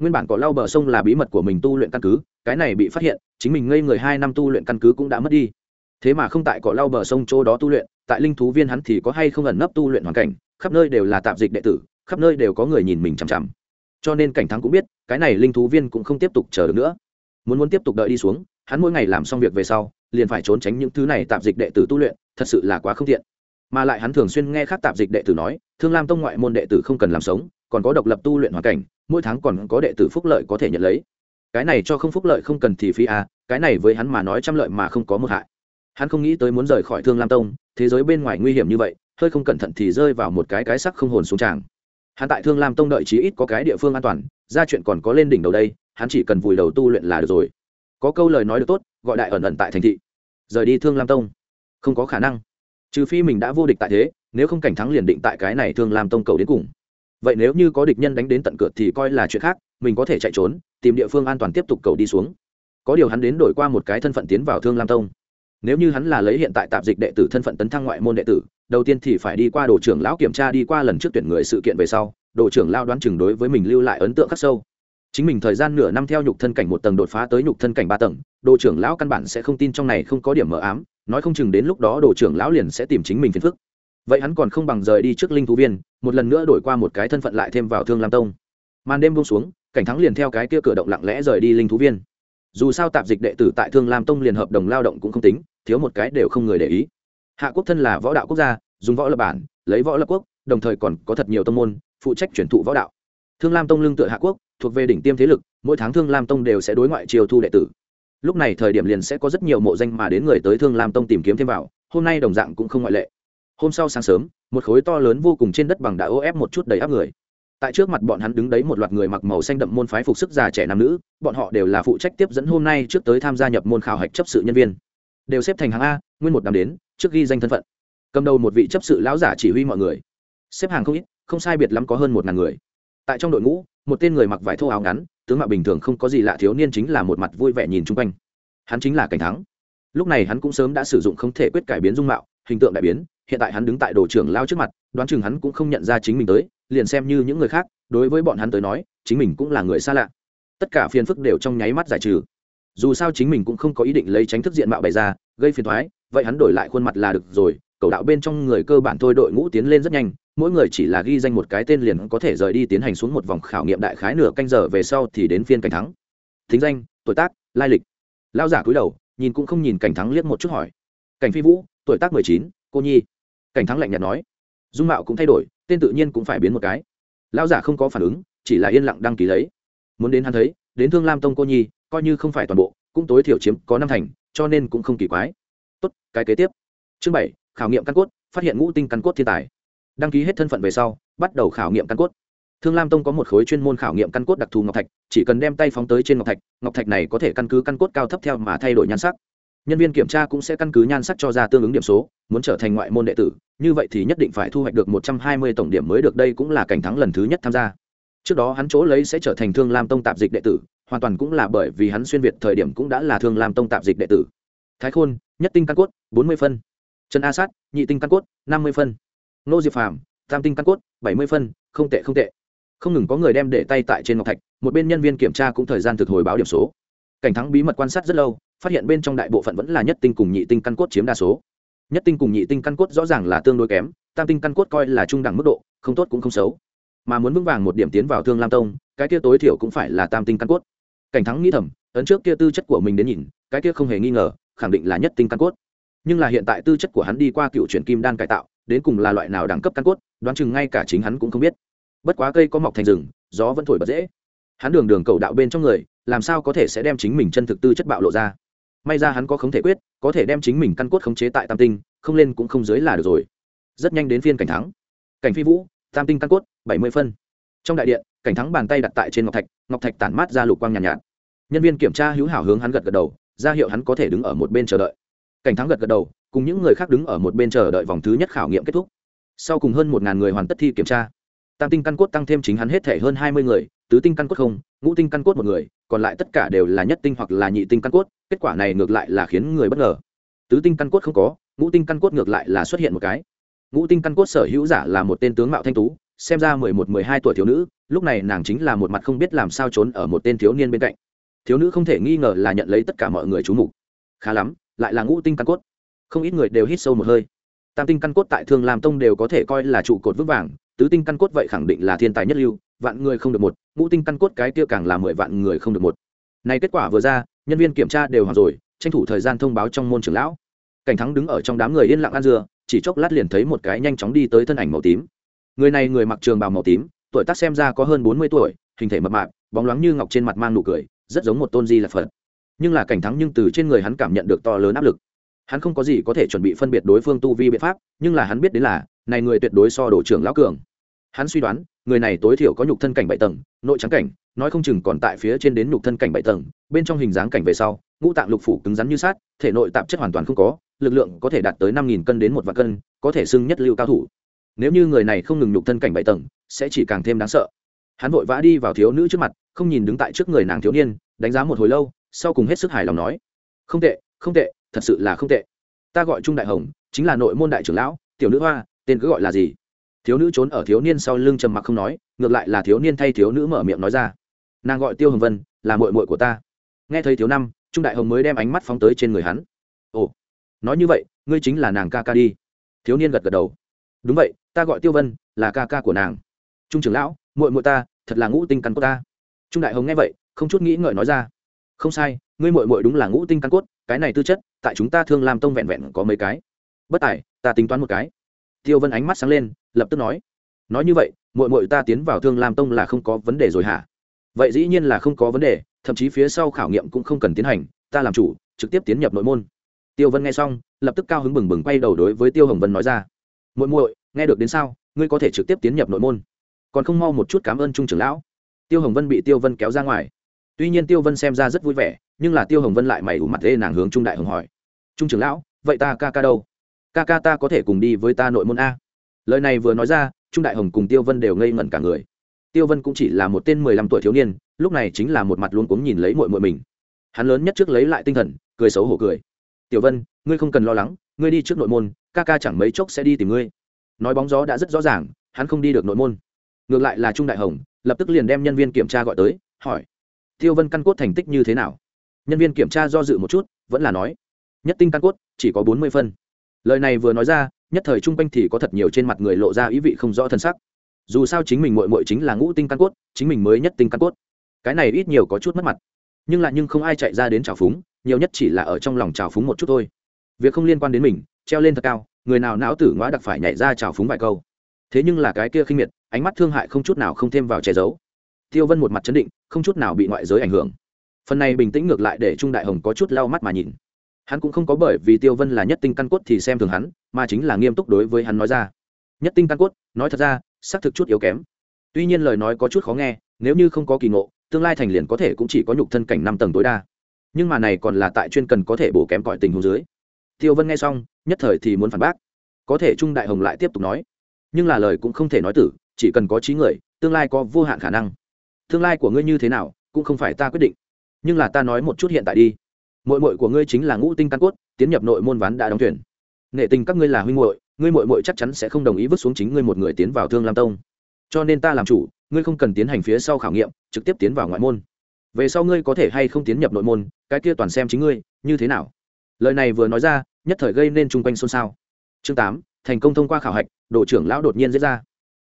nguyên bản cỏ lau bờ sông là bí mật của mình tu luyện căn cứ, cái này bị phát hiện, chính mình ngây người hai năm tu luyện căn cứ cũng đã mất đi. Thế mà không tại cỏ lau bờ sông chỗ đó tu luyện, tại linh thú viên hắn thì có hay không ẩn nấp tu luyện hoàn cảnh, khắp nơi đều là tạp dịch đệ tử, khắp nơi đều có người nhìn mình chằm chằm. Cho nên cảnh thắng cũng biết, cái này linh thú viên cũng không tiếp tục chờ được nữa. Muốn muốn tiếp tục đợi đi xuống, hắn mỗi ngày làm xong việc về sau, liền phải trốn tránh những thứ này tạp dịch đệ tử tu luyện, thật sự là quá không tiện. mà lại hắn thường xuyên nghe khác tạp dịch đệ tử nói, thương lam tông ngoại môn đệ tử không cần làm sống còn có độc lập tu luyện hoàn cảnh, mỗi tháng còn có đệ tử phúc lợi có thể nhận lấy. Cái này cho không phúc lợi không cần thì phí à cái này với hắn mà nói trăm lợi mà không có một hại. Hắn không nghĩ tới muốn rời khỏi thương lam tông, thế giới bên ngoài nguy hiểm như vậy, hơi không cẩn thận thì rơi vào một cái cái sắc không hồn xuống tràng. Hắn tại thương lam tông đợi chí ít có cái địa phương an toàn, ra chuyện còn có lên đỉnh đầu đây, hắn chỉ cần vùi đầu tu luyện là được rồi. Có câu lời nói được tốt, gọi đại ẩn ẩn tại thành thị. Rời đi thương lam tông. Không có khả năng. Trừ phi mình đã vô địch tại thế, nếu không cảnh thắng liền định tại cái này thương lam tông cầu đến cùng vậy nếu như có địch nhân đánh đến tận cửa thì coi là chuyện khác, mình có thể chạy trốn, tìm địa phương an toàn tiếp tục cầu đi xuống. Có điều hắn đến đổi qua một cái thân phận tiến vào thương lam tông. Nếu như hắn là lấy hiện tại tạp dịch đệ tử thân phận tấn thăng ngoại môn đệ tử, đầu tiên thì phải đi qua đồ trưởng lão kiểm tra đi qua lần trước tuyển người sự kiện về sau, đồ trưởng lão đoán chừng đối với mình lưu lại ấn tượng khắc sâu. Chính mình thời gian nửa năm theo nhục thân cảnh một tầng đột phá tới nhục thân cảnh ba tầng, đồ trưởng lão căn bản sẽ không tin trong này không có điểm mờ ám, nói không chừng đến lúc đó đồ trưởng lão liền sẽ tìm chính mình phiền phức vậy hắn còn không bằng rời đi trước linh thú viên, một lần nữa đổi qua một cái thân phận lại thêm vào thương lam tông. Màn đêm buông xuống, cảnh thắng liền theo cái kia cửa động lặng lẽ rời đi linh thú viên. Dù sao tạp dịch đệ tử tại thương lam tông liền hợp đồng lao động cũng không tính, thiếu một cái đều không người để ý. Hạ quốc thân là võ đạo quốc gia, dùng võ lập bản, lấy võ lập quốc, đồng thời còn có thật nhiều tông môn, phụ trách chuyển thụ võ đạo. Thương lam tông lương tựa hạ quốc, thuộc về đỉnh tiêm thế lực, mỗi tháng thương lam tông đều sẽ đối ngoại chiều thu đệ tử. Lúc này thời điểm liền sẽ có rất nhiều mộ danh mà đến người tới thương lam tông tìm kiếm thêm vào, hôm nay đồng dạng cũng không ngoại lệ hôm sau sáng sớm, một khối to lớn vô cùng trên đất bằng đã ô ép một chút đầy áp người. Tại trước mặt bọn hắn đứng đấy một loạt người mặc màu xanh đậm môn phái phục sức già trẻ nam nữ, bọn họ đều là phụ trách tiếp dẫn hôm nay trước tới tham gia nhập môn khảo hạch chấp sự nhân viên. Đều xếp thành hàng a, nguyên một đám đến, trước ghi danh thân phận. Cầm đầu một vị chấp sự lão giả chỉ huy mọi người. Xếp hàng không ít, không sai biệt lắm có hơn một ngàn người. Tại trong đội ngũ, một tên người mặc vải thô áo ngắn, tướng mạo bình thường không có gì lạ thiếu niên chính là một mặt vui vẻ nhìn chung quanh. Hắn chính là cảnh thắng. Lúc này hắn cũng sớm đã sử dụng không thể quyết cải biến dung mạo, hình tượng đại biến hiện tại hắn đứng tại đồ trưởng lao trước mặt, đoán chừng hắn cũng không nhận ra chính mình tới, liền xem như những người khác, đối với bọn hắn tới nói, chính mình cũng là người xa lạ. Tất cả phiền phức đều trong nháy mắt giải trừ. Dù sao chính mình cũng không có ý định lấy tránh thức diện mạo bày ra, gây phiền thoái vậy hắn đổi lại khuôn mặt là được rồi, cầu đạo bên trong người cơ bản thôi đội ngũ tiến lên rất nhanh, mỗi người chỉ là ghi danh một cái tên liền có thể rời đi tiến hành xuống một vòng khảo nghiệm đại khái nửa canh giờ về sau thì đến phiên cảnh thắng. Thính danh, tuổi tác, lai lịch. Lao giả cúi đầu, nhìn cũng không nhìn cảnh thắng liếc một chút hỏi. Cảnh phi vũ, tuổi tác mười chín, cô nhi cảnh thắng lạnh nhạt nói. Dung mạo cũng thay đổi, tên tự nhiên cũng phải biến một cái. Lão giả không có phản ứng, chỉ là yên lặng đăng ký lấy. Muốn đến hắn thấy, đến thương lam tông cô nhi, coi như không phải toàn bộ, cũng tối thiểu chiếm có năm thành, cho nên cũng không kỳ quái. Tốt, cái kế tiếp. Chương bảy, khảo nghiệm căn cốt, phát hiện ngũ tinh căn cốt thiên tài. Đăng ký hết thân phận về sau, bắt đầu khảo nghiệm căn cốt. Thương lam tông có một khối chuyên môn khảo nghiệm căn cốt đặc thù ngọc thạch, chỉ cần đem tay phóng tới trên ngọc thạch ngọc thạch này có thể căn cứ căn cốt cao thấp theo mà thay đổi nhan sắc nhân viên kiểm tra cũng sẽ căn cứ nhan sắc cho ra tương ứng điểm số, muốn trở thành ngoại môn đệ tử, như vậy thì nhất định phải thu hoạch được một trăm hai mươi tổng điểm mới được, đây cũng là cảnh thắng lần thứ nhất tham gia. Trước đó hắn chỗ lấy sẽ trở thành thương lam tông tạp dịch đệ tử, hoàn toàn cũng là bởi vì hắn xuyên việt thời điểm cũng đã là thương lam tông tạp dịch đệ tử. Thái khôn, nhất tinh căn cốt, bốn mươi phân. Trần a sát, nhị tinh căn cốt, năm mươi phân. Nô diệp phàm, tam tinh căn cốt, bảy mươi phân, không tệ không tệ. Không ngừng có người đem để tay tại trên ngọc thạch, một bên nhân viên kiểm tra cũng thời gian thực hồi báo điểm số. Cảnh thắng bí mật quan sát rất lâu phát hiện bên trong đại bộ phận vẫn là nhất tinh cùng nhị tinh căn cốt chiếm đa số. Nhất tinh cùng nhị tinh căn cốt rõ ràng là tương đối kém, tam tinh căn cốt coi là trung đẳng mức độ, không tốt cũng không xấu. Mà muốn vững vàng một điểm tiến vào thương lam tông, cái kia tối thiểu cũng phải là tam tinh căn cốt. Cảnh thắng nghĩ thầm, ấn trước kia tư chất của mình đến nhìn, cái kia không hề nghi ngờ, khẳng định là nhất tinh căn cốt. Nhưng là hiện tại tư chất của hắn đi qua cựu chuyển kim đan cải tạo, đến cùng là loại nào đẳng cấp căn cốt, đoán chừng ngay cả chính hắn cũng không biết. Bất quá cây có mọc thành rừng, gió vẫn thổi bật dễ. Hắn đường đường cầu đạo bên trong người, làm sao có thể sẽ đem chính mình chân thực tư chất bạo lộ ra? May ra hắn có không thể quyết có thể đem chính mình căn cốt khống chế tại tam tinh không lên cũng không dưới là được rồi. Rất nhanh đến phiên cảnh thắng. Cảnh phi vũ tam tinh căn cốt bảy mươi phân. Trong đại điện cảnh thắng bàn tay đặt tại trên ngọc thạch ngọc thạch tản mát ra lục quang nhàn nhạt, nhạt. Nhân viên kiểm tra hữu hảo hướng hắn gật gật đầu ra hiệu hắn có thể đứng ở một bên chờ đợi. Cảnh thắng gật gật đầu cùng những người khác đứng ở một bên chờ đợi vòng thứ nhất khảo nghiệm kết thúc. Sau cùng hơn một ngàn người hoàn tất thi kiểm tra. Tam tinh căn cốt tăng thêm chính hắn hết thể hơn hai mươi người tứ tinh căn cốt không ngũ tinh căn cốt một người còn lại tất cả đều là nhất tinh hoặc là nhị tinh căn cốt kết quả này ngược lại là khiến người bất ngờ. Tứ tinh căn cốt không có, ngũ tinh căn cốt ngược lại là xuất hiện một cái. Ngũ tinh căn cốt sở hữu giả là một tên tướng mạo thanh tú, xem ra mười một, mười hai tuổi thiếu nữ, lúc này nàng chính là một mặt không biết làm sao trốn ở một tên thiếu niên bên cạnh. Thiếu nữ không thể nghi ngờ là nhận lấy tất cả mọi người chú mục. Khá lắm, lại là ngũ tinh căn cốt. Không ít người đều hít sâu một hơi. Tam tinh căn cốt tại thương làm tông đều có thể coi là trụ cột vững vàng, tứ tinh căn cốt vậy khẳng định là thiên tài nhất lưu, vạn người không được một, ngũ tinh căn cốt cái kia càng là mười vạn người không được một. Này kết quả vừa ra nhân viên kiểm tra đều hoàn rồi, tranh thủ thời gian thông báo trong môn trưởng lão. Cảnh thắng đứng ở trong đám người yên lặng ăn dưa, chỉ chốc lát liền thấy một cái nhanh chóng đi tới thân ảnh màu tím. Người này người mặc trường bào màu tím, tuổi tác xem ra có hơn bốn mươi tuổi, hình thể mập mạp, bóng loáng như ngọc trên mặt mang nụ cười, rất giống một tôn di là phật. Nhưng là cảnh thắng nhưng từ trên người hắn cảm nhận được to lớn áp lực. Hắn không có gì có thể chuẩn bị phân biệt đối phương tu vi biện pháp, nhưng là hắn biết đến là, này người tuyệt đối so đổ trưởng lão cường hắn suy đoán, người này tối thiểu có nhục thân cảnh bảy tầng, nội trắng cảnh, nói không chừng còn tại phía trên đến nhục thân cảnh bảy tầng, bên trong hình dáng cảnh về sau, ngũ tạng lục phủ cứng rắn như sát thể nội tạp chất hoàn toàn không có, lực lượng có thể đạt tới năm nghìn cân đến một vạn cân, có thể xưng nhất lưu cao thủ. Nếu như người này không ngừng nhục thân cảnh bảy tầng, sẽ chỉ càng thêm đáng sợ. Hắn vội vã đi vào thiếu nữ trước mặt, không nhìn đứng tại trước người nàng thiếu niên, đánh giá một hồi lâu, sau cùng hết sức hài lòng nói, không tệ không tệ, thật sự là không tệ. Ta gọi trung đại hồng, chính là nội môn đại trưởng lão, tiểu nữ hoa, tên cứ gọi là gì? Thiếu nữ trốn ở thiếu niên sau lưng trầm mặc không nói, ngược lại là thiếu niên thay thiếu nữ mở miệng nói ra. Nàng gọi tiêu hồng vân, là mội mội của ta. Nghe thấy thiếu năm, trung đại hồng mới đem ánh mắt phóng tới trên người hắn. Ồ, nói như vậy, ngươi chính là nàng ca ca đi. Thiếu niên gật gật đầu. Đúng vậy, ta gọi tiêu vân, là ca ca của nàng. Trung trưởng lão mội mội ta, thật là ngũ tinh căn cốt ta. Trung đại hồng nghe vậy, không chút nghĩ ngợi nói ra. Không sai, ngươi mội mội đúng là ngũ tinh căn cốt, cái này tư chất, tại chúng ta thương làm tông vẹn vẹn có mấy cái. Bất tài, ta tính toán một cái tiêu vân ánh mắt sáng lên, lập tức nói nói như vậy mội mội ta tiến vào thương lam tông là không có vấn đề rồi hả? Vậy dĩ nhiên là không có vấn đề, thậm chí phía sau khảo nghiệm cũng không cần tiến hành, ta làm chủ, trực tiếp tiến nhập nội môn. Tiêu vân nghe xong, lập tức cao hứng bừng bừng quay đầu đối với tiêu hồng vân nói ra, muội muội, nghe được đến sao? Ngươi có thể trực tiếp tiến nhập nội môn. Còn không mau một chút cảm ơn trung trưởng lão. Tiêu hồng vân bị tiêu vân kéo ra ngoài. Tuy nhiên tiêu vân xem ra rất vui vẻ, nhưng là tiêu hồng vân lại mày ủ mặt lê nàng hướng trung đại hồng hỏi, trung trưởng lão, vậy ta ca ca đâu? Ca ca ta có thể cùng đi với ta nội môn a. Lời này vừa nói ra, trung đại hồng cùng tiêu vân đều ngây ngẩn cả người. Tiêu vân cũng chỉ là một tên mười lăm tuổi thiếu niên, lúc này chính là một mặt luôn cuống nhìn lấy mội mội mình. Hắn lớn nhất trước lấy lại tinh thần, cười xấu hổ cười. Tiểu vân, ngươi không cần lo lắng, ngươi đi trước nội môn, ca ca chẳng mấy chốc sẽ đi tìm ngươi. Nói bóng gió đã rất rõ ràng, hắn không đi được nội môn. Ngược lại là trung đại hồng, lập tức liền đem nhân viên kiểm tra gọi tới, hỏi, tiêu vân căn cốt thành tích như thế nào? Nhân viên kiểm tra do dự một chút, vẫn là nói, nhất tinh căn cốt, chỉ có bốn mươi phân lời này vừa nói ra, nhất thời chung quanh thì có thật nhiều trên mặt người lộ ra ý vị không rõ thân sắc. Dù sao chính mình mội mội chính là ngũ tinh căn cốt, chính mình mới nhất tinh căn cốt. Cái này ít nhiều có chút mất mặt. Nhưng lại nhưng không ai chạy ra đến trào phúng, nhiều nhất chỉ là ở trong lòng trào phúng một chút thôi. Việc không liên quan đến mình, treo lên thật cao, người nào não tử ngõ đặc phải nhảy ra trào phúng vài câu. Thế nhưng là cái kia khinh miệt, ánh mắt thương hại không chút nào không thêm vào che giấu. Tiêu vân một mặt chấn định, không chút nào bị ngoại giới ảnh hưởng. Phần này bình tĩnh ngược lại để trung đại hồng có chút lau mắt mà nhìn hắn cũng không có bởi vì tiêu vân là nhất tinh căn cốt thì xem thường hắn, mà chính là nghiêm túc đối với hắn nói ra. Nhất tinh căn cốt, nói thật ra, xác thực chút yếu kém. Tuy nhiên lời nói có chút khó nghe, nếu như không có kỳ ngộ, tương lai thành liền có thể cũng chỉ có nhục thân cảnh năm tầng tối đa. Nhưng mà này còn là tại chuyên cần có thể bổ kém cõi tình hồ dưới. Tiêu vân nghe xong, nhất thời thì muốn phản bác. Có thể trung đại hồng lại tiếp tục nói. Nhưng là lời cũng không thể nói tử, chỉ cần có trí người, tương lai có vô hạn khả năng. Tương lai của ngươi như thế nào, cũng không phải ta quyết định. Nhưng là ta nói một chút hiện tại đi mội mội của ngươi chính là ngũ tinh căn cốt, tiến nhập nội môn ván đã đóng thuyền. Nghệ tình các ngươi là huynh muội, ngươi muội muội chắc chắn sẽ không đồng ý vứt xuống chính ngươi một người tiến vào thương lam tông. Cho nên ta làm chủ, ngươi không cần tiến hành phía sau khảo nghiệm, trực tiếp tiến vào ngoại môn. Về sau ngươi có thể hay không tiến nhập nội môn, cái kia toàn xem chính ngươi, như thế nào? Lời này vừa nói ra, nhất thời gây nên chung quanh xôn xao. Chương tám, thành công thông qua khảo hạch đội trưởng lão đột nhiên diễn ra.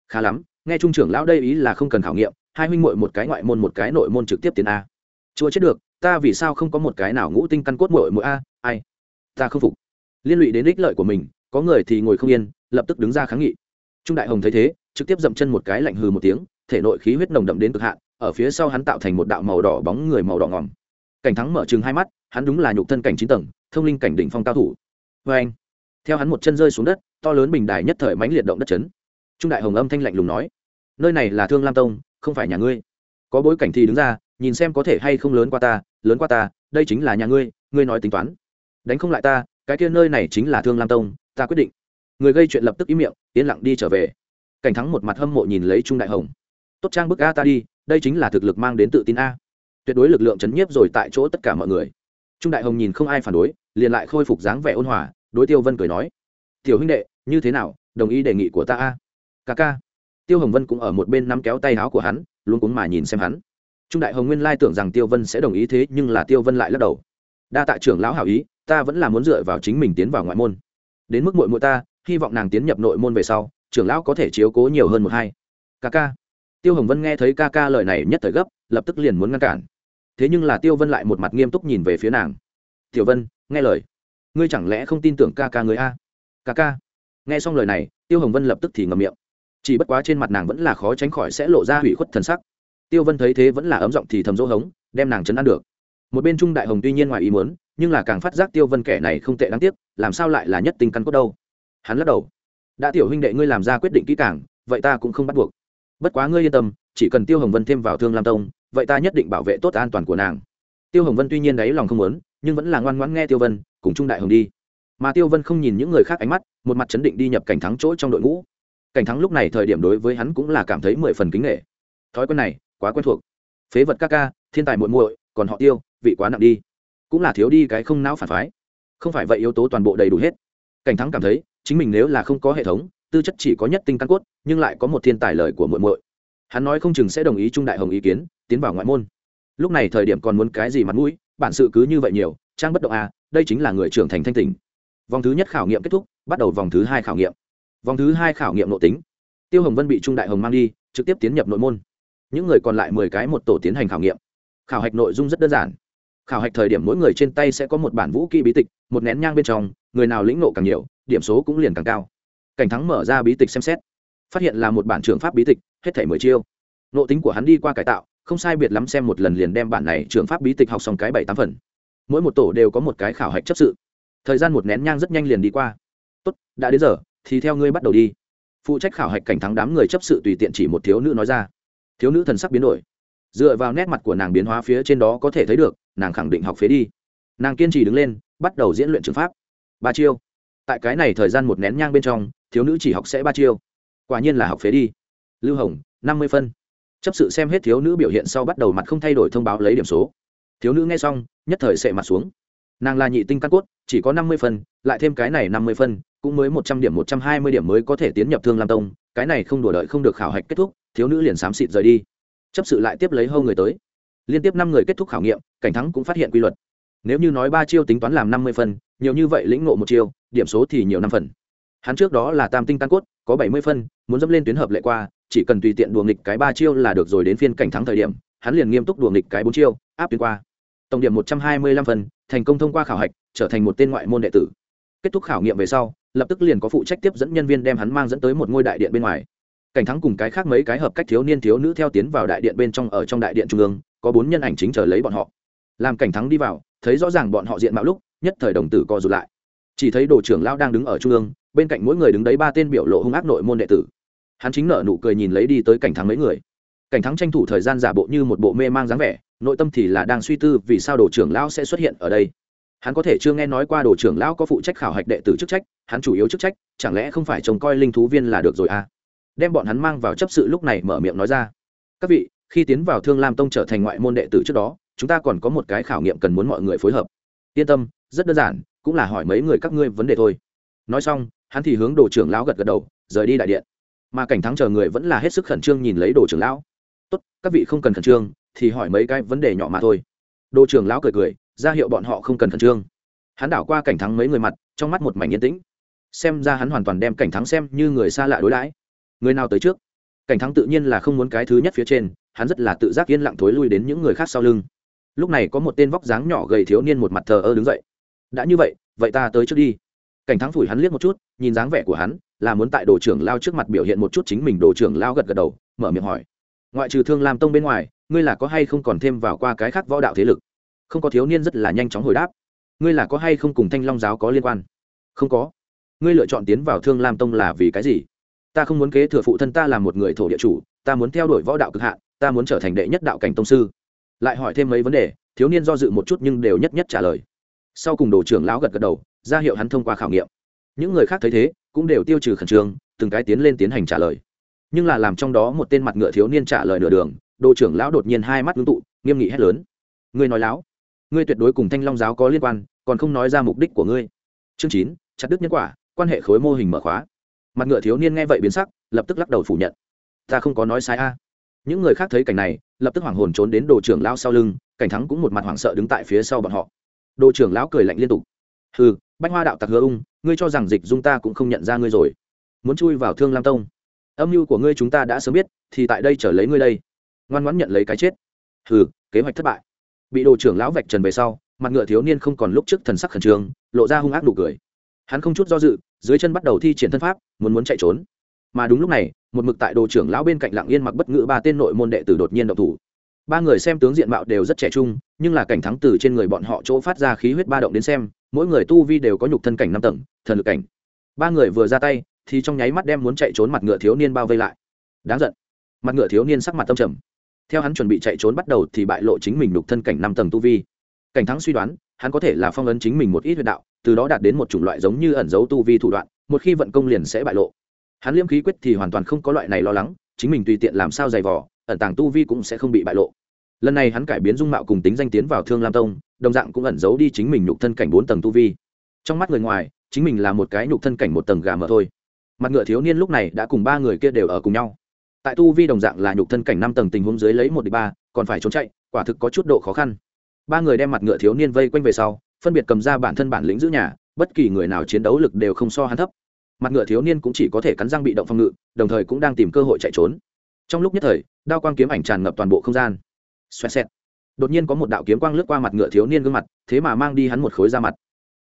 Khá lắm, nghe trung trưởng lão đây ý là không cần khảo nghiệm, hai huynh muội một cái ngoại môn một cái nội môn trực tiếp tiến a. Chưa chết được ta vì sao không có một cái nào ngũ tinh căn cốt muội muội a, ai? Ta không phục. Liên lụy đến ích lợi của mình, có người thì ngồi không yên, lập tức đứng ra kháng nghị. Trung đại hồng thấy thế, trực tiếp dậm chân một cái lạnh hừ một tiếng, thể nội khí huyết nồng đậm đến cực hạn, ở phía sau hắn tạo thành một đạo màu đỏ bóng người màu đỏ ngòm. Cảnh thắng mở chừng hai mắt, hắn đúng là nhục thân cảnh chín tầng, thông linh cảnh đỉnh phong cao thủ. Vê anh, theo hắn một chân rơi xuống đất, to lớn bình đài nhất thời mãnh liệt động đất chấn. Trung đại hồng âm thanh lạnh lùng nói, nơi này là thương lam tông, không phải nhà ngươi. Có bối cảnh thì đứng ra nhìn xem có thể hay không lớn qua ta, lớn qua ta, đây chính là nhà ngươi ngươi nói tính toán. Đánh không lại ta, cái kia nơi này chính là thương lam tông, ta quyết định. Người gây chuyện lập tức im miệng, yên lặng đi trở về. Cảnh thắng một mặt hâm mộ nhìn lấy trung đại hồng. Tốt trang bức a ta đi, đây chính là thực lực mang đến tự tin a. Tuyệt đối lực lượng chấn nhiếp rồi tại chỗ tất cả mọi người. Trung đại hồng nhìn không ai phản đối, liền lại khôi phục dáng vẻ ôn hòa, đối tiêu vân cười nói, tiểu huynh đệ, như thế nào, đồng ý đề nghị của ta a? Ca ca. Tiêu hồng vân cũng ở một bên nắm kéo tay áo của hắn luôn cuống mà nhìn xem hắn trung đại hồng nguyên lai tưởng rằng tiêu vân sẽ đồng ý thế, nhưng là tiêu vân lại lắc đầu. Đa tạ trưởng lão hảo ý, ta vẫn là muốn dựa vào chính mình tiến vào ngoại môn. Đến mức muội muội ta, hy vọng nàng tiến nhập nội môn về sau, trưởng lão có thể chiếu cố nhiều hơn một hai. Ca ca. Tiêu hồng vân nghe thấy ca ca lời này nhất thời gấp, lập tức liền muốn ngăn cản. Thế nhưng là tiêu vân lại một mặt nghiêm túc nhìn về phía nàng. Tiểu vân, nghe lời. Ngươi chẳng lẽ không tin tưởng ca ca người a? Ca ca. Nghe xong lời này, tiêu hồng vân lập tức thì ngậm miệng. Chỉ bất quá trên mặt nàng vẫn là khó tránh khỏi sẽ lộ ra hủy khuất thần sắc tiêu vân thấy thế vẫn là ấm giọng thì thầm dỗ hống, đem nàng chấn an được. Một bên trung đại hồng tuy nhiên ngoài ý muốn, nhưng là càng phát giác tiêu vân kẻ này không tệ đáng tiếc, làm sao lại là nhất tinh căn cốt đâu. Hắn lắc đầu. Đã tiểu huynh đệ ngươi làm ra quyết định kỹ càng, vậy ta cũng không bắt buộc. Bất quá ngươi yên tâm, chỉ cần tiêu hồng vân thêm vào thương lam tông, vậy ta nhất định bảo vệ tốt an toàn của nàng. Tiêu hồng vân tuy nhiên đáy lòng không muốn, nhưng vẫn là ngoan ngoãn nghe tiêu vân, cùng trung đại hồng đi. Mà tiêu vân không nhìn những người khác ánh mắt, một mặt chấn định đi nhập cảnh thắng chỗ trong đội ngũ. Cảnh thắng lúc này thời điểm đối với hắn cũng là cảm thấy mười phần kính nghệ thói quen này quá quen thuộc. Phế vật ca ca, thiên tài muội muội, còn họ tiêu, vị quá nặng đi. Cũng là thiếu đi cái không não phản phái. Không phải vậy yếu tố toàn bộ đầy đủ hết. Cảnh thắng cảm thấy, chính mình nếu là không có hệ thống, tư chất chỉ có nhất tinh căn cốt, nhưng lại có một thiên tài lời của muội muội. Hắn nói không chừng sẽ đồng ý trung đại hồng ý kiến, tiến vào ngoại môn. Lúc này thời điểm còn muốn cái gì mặt mũi, bản sự cứ như vậy nhiều, trang bất động a đây chính là người trưởng thành thanh tỉnh. Vòng thứ nhất khảo nghiệm kết thúc, bắt đầu vòng thứ hai khảo nghiệm. Vòng thứ hai khảo nghiệm nội tính. Tiêu hồng vân bị trung đại hồng mang đi, trực tiếp tiến nhập nội môn những người còn lại mười cái một tổ tiến hành khảo nghiệm. Khảo hạch nội dung rất đơn giản. Khảo hạch thời điểm mỗi người trên tay sẽ có một bản vũ kỹ bí tịch, một nén nhang bên trong, người nào lĩnh nộ càng nhiều, điểm số cũng liền càng cao. Cảnh thắng mở ra bí tịch xem xét. Phát hiện là một bản trường pháp bí tịch, hết thảy mười chiêu. Nộ tính của hắn đi qua cải tạo, không sai biệt lắm xem một lần liền đem bản này trường pháp bí tịch học xong cái bảy tám phần. Mỗi một tổ đều có một cái khảo hạch chấp sự. Thời gian một nén nhang rất nhanh liền đi qua. Tốt, đã đến giờ, thì theo ngươi bắt đầu đi. Phụ trách khảo hạch cảnh thắng đám người chấp sự tùy tiện chỉ một thiếu nữ nói ra thiếu nữ thần sắc biến đổi. Dựa vào nét mặt của nàng biến hóa phía trên đó có thể thấy được, nàng khẳng định học phế đi. Nàng kiên trì đứng lên, bắt đầu diễn luyện trường pháp. Ba chiêu. Tại cái này thời gian một nén nhang bên trong, thiếu nữ chỉ học sẽ ba chiêu. Quả nhiên là học phế đi. Lưu hồng, năm mươi phân. Chấp sự xem hết thiếu nữ biểu hiện sau bắt đầu mặt không thay đổi thông báo lấy điểm số. Thiếu nữ nghe xong, nhất thời sệ mặt xuống. Nàng là nhị tinh căn cốt, chỉ có năm mươi phân, lại thêm cái này năm mươi phân, cũng mới một trăm điểm, một trăm hai mươi điểm mới có thể tiến nhập thương lam tông. Cái này không đùa đợi, không được khảo hạch kết thúc thiếu nữ liền xám xịt rời đi. Chấp sự lại tiếp lấy hâu người tới. Liên tiếp năm người kết thúc khảo nghiệm, cảnh thắng cũng phát hiện quy luật. Nếu như nói ba chiêu tính toán làm năm mươi phân, nhiều như vậy lĩnh ngộ một chiêu, điểm số thì nhiều năm phần. Hắn trước đó là tam tinh tan cốt, có bảy mươi phân, muốn dẫm lên tuyến hợp lệ qua, chỉ cần tùy tiện đùa nghịch cái ba chiêu là được rồi đến phiên cảnh thắng thời điểm, hắn liền nghiêm túc đùa nghịch cái bốn chiêu, áp tuyến qua. Tổng điểm một trăm hai mươi lăm phần thành công thông qua khảo hạch, trở thành một tên ngoại môn đệ tử. Kết thúc khảo nghiệm về sau, lập tức liền có phụ trách tiếp dẫn nhân viên đem hắn mang dẫn tới một ngôi đại điện bên ngoài cảnh thắng cùng cái khác mấy cái hợp cách thiếu niên thiếu nữ theo tiến vào đại điện bên trong ở trong đại điện trung ương, có bốn nhân ảnh chính chờ lấy bọn họ. Làm cảnh thắng đi vào, thấy rõ ràng bọn họ diện mạo lúc, nhất thời đồng tử co rụt lại. Chỉ thấy đồ trưởng lão đang đứng ở trung ương, bên cạnh mỗi người đứng đấy ba tên biểu lộ hung ác nội môn đệ tử. Hắn chính nở nụ cười nhìn lấy đi tới cảnh thắng mấy người. Cảnh thắng tranh thủ thời gian giả bộ như một bộ mê mang dáng vẻ, nội tâm thì là đang suy tư vì sao đồ trưởng lão sẽ xuất hiện ở đây. Hắn có thể chưa nghe nói qua đồ trưởng lão có phụ trách khảo hạch đệ tử chức trách, hắn chủ yếu chức trách, chẳng lẽ không phải trông coi linh thú viên là được rồi à? Đem bọn hắn mang vào chấp sự lúc này mở miệng nói ra. Các vị, khi tiến vào thương lam tông trở thành ngoại môn đệ tử trước đó, chúng ta còn có một cái khảo nghiệm cần muốn mọi người phối hợp. Yên tâm, rất đơn giản, cũng là hỏi mấy người các ngươi vấn đề thôi. Nói xong, hắn thì hướng đồ trưởng lão gật gật đầu, rời đi đại điện. Mà cảnh thắng chờ người vẫn là hết sức khẩn trương nhìn lấy đồ trưởng lão. Tốt, các vị không cần khẩn trương, thì hỏi mấy cái vấn đề nhỏ mà thôi. Đồ trưởng lão cười cười, ra hiệu bọn họ không cần khẩn trương. Hắn đảo qua cảnh thắng mấy người mặt, trong mắt một mảnh yên tĩnh. Xem ra hắn hoàn toàn đem cảnh thắng xem như người xa lạ đối đãi người nào tới trước? Cảnh thắng tự nhiên là không muốn cái thứ nhất phía trên, hắn rất là tự giác yên lặng thối lui đến những người khác sau lưng. Lúc này có một tên vóc dáng nhỏ gầy thiếu niên một mặt thờ ơ đứng dậy. Đã như vậy vậy ta tới trước đi. Cảnh thắng phủi hắn liếc một chút, nhìn dáng vẻ của hắn, là muốn tại đồ trưởng lao trước mặt biểu hiện một chút chính mình đồ trưởng lao gật gật đầu, mở miệng hỏi. Ngoại trừ thương lam tông bên ngoài, ngươi là có hay không còn thêm vào qua cái khác võ đạo thế lực? Không có thiếu niên rất là nhanh chóng hồi đáp. Ngươi là có hay không cùng thanh long giáo có liên quan? Không có. Ngươi lựa chọn tiến vào thương lam tông là vì cái gì? Ta không muốn kế thừa phụ thân ta làm một người thổ địa chủ, ta muốn theo đuổi võ đạo cực hạn, ta muốn trở thành đệ nhất đạo cảnh tông sư. Lại hỏi thêm mấy vấn đề, thiếu niên do dự một chút nhưng đều nhất nhất trả lời. Sau cùng đồ trưởng lão gật gật đầu, ra hiệu hắn thông qua khảo nghiệm. Những người khác thấy thế, cũng đều tiêu trừ khẩn trương, từng cái tiến lên tiến hành trả lời. Nhưng là làm trong đó một tên mặt ngựa thiếu niên trả lời nửa đường, đồ trưởng lão đột nhiên hai mắt ngưng tụ, nghiêm nghị hét lớn. Ngươi nói láo. Ngươi tuyệt đối cùng thanh long giáo có liên quan, còn không nói ra mục đích của ngươi. Chương chín, chặt đứt nhân quả, quan hệ khối mô hình mở khóa mặt ngựa thiếu niên nghe vậy biến sắc, lập tức lắc đầu phủ nhận. Ta không có nói sai a. Những người khác thấy cảnh này, lập tức hoảng hồn trốn đến đồ trưởng lao sau lưng, cảnh thắng cũng một mặt hoảng sợ đứng tại phía sau bọn họ. Đồ trưởng lão cười lạnh liên tục. Ừ bách hoa đạo tặc hứa ung, ngươi cho rằng dịch dung ta cũng không nhận ra ngươi rồi. Muốn chui vào thương lam tông. Âm mưu của ngươi chúng ta đã sớm biết, thì tại đây trở lấy ngươi đây. Ngoan ngoãn nhận lấy cái chết. Ừ kế hoạch thất bại. Bị đồ trưởng lão vạch trần về sau, mặt ngựa thiếu niên không còn lúc trước thần sắc khẩn trương, lộ ra hung ác nụ cười. Hắn không chút do dự dưới chân bắt đầu thi triển thân pháp, muốn muốn chạy trốn. Mà đúng lúc này, một mực tại đồ trưởng lão bên cạnh lặng yên mặc bất ngữ ba tên nội môn đệ tử đột nhiên động thủ. Ba người xem tướng diện mạo đều rất trẻ trung, nhưng là cảnh thắng từ trên người bọn họ chỗ phát ra khí huyết ba động đến xem, mỗi người tu vi đều có nhục thân cảnh năm tầng, thần lực cảnh. Ba người vừa ra tay, thì trong nháy mắt đem muốn chạy trốn mặt ngựa thiếu niên bao vây lại. Đáng giận. Mặt ngựa thiếu niên sắc mặt tâm trầm. Theo hắn chuẩn bị chạy trốn bắt đầu thì bại lộ chính mình nhục thân cảnh năm tầng tu vi. Cảnh thắng suy đoán, hắn có thể là phong ấn chính mình một ít huyệt đạo từ đó đạt đến một chủng loại giống như ẩn dấu tu vi thủ đoạn, một khi vận công liền sẽ bại lộ. Hắn liêm khí quyết thì hoàn toàn không có loại này lo lắng, chính mình tùy tiện làm sao dày vỏ ẩn tàng tu vi cũng sẽ không bị bại lộ. Lần này hắn cải biến dung mạo cùng tính danh tiến vào thương lam tông, đồng dạng cũng ẩn giấu đi chính mình nhục thân cảnh bốn tầng tu vi. Trong mắt người ngoài, chính mình là một cái nhục thân cảnh một tầng gà mờ thôi. Mặt ngựa thiếu niên lúc này đã cùng ba người kia đều ở cùng nhau. Tại tu vi đồng dạng là nhục thân cảnh năm tầng tình huống dưới lấy một đ ba, còn phải trốn chạy, quả thực có chút độ khó khăn. Ba người đem mặt ngựa thiếu niên vây quanh về sau phân biệt cầm ra bản thân bản lĩnh giữ nhà, bất kỳ người nào chiến đấu lực đều không so hắn thấp. Mặt ngựa thiếu niên cũng chỉ có thể cắn răng bị động phòng ngự, đồng thời cũng đang tìm cơ hội chạy trốn. Trong lúc nhất thời, đao quang kiếm ảnh tràn ngập toàn bộ không gian. Xoẹt xẹt. Đột nhiên có một đạo kiếm quang lướt qua mặt ngựa thiếu niên gương mặt, thế mà mang đi hắn một khối da mặt.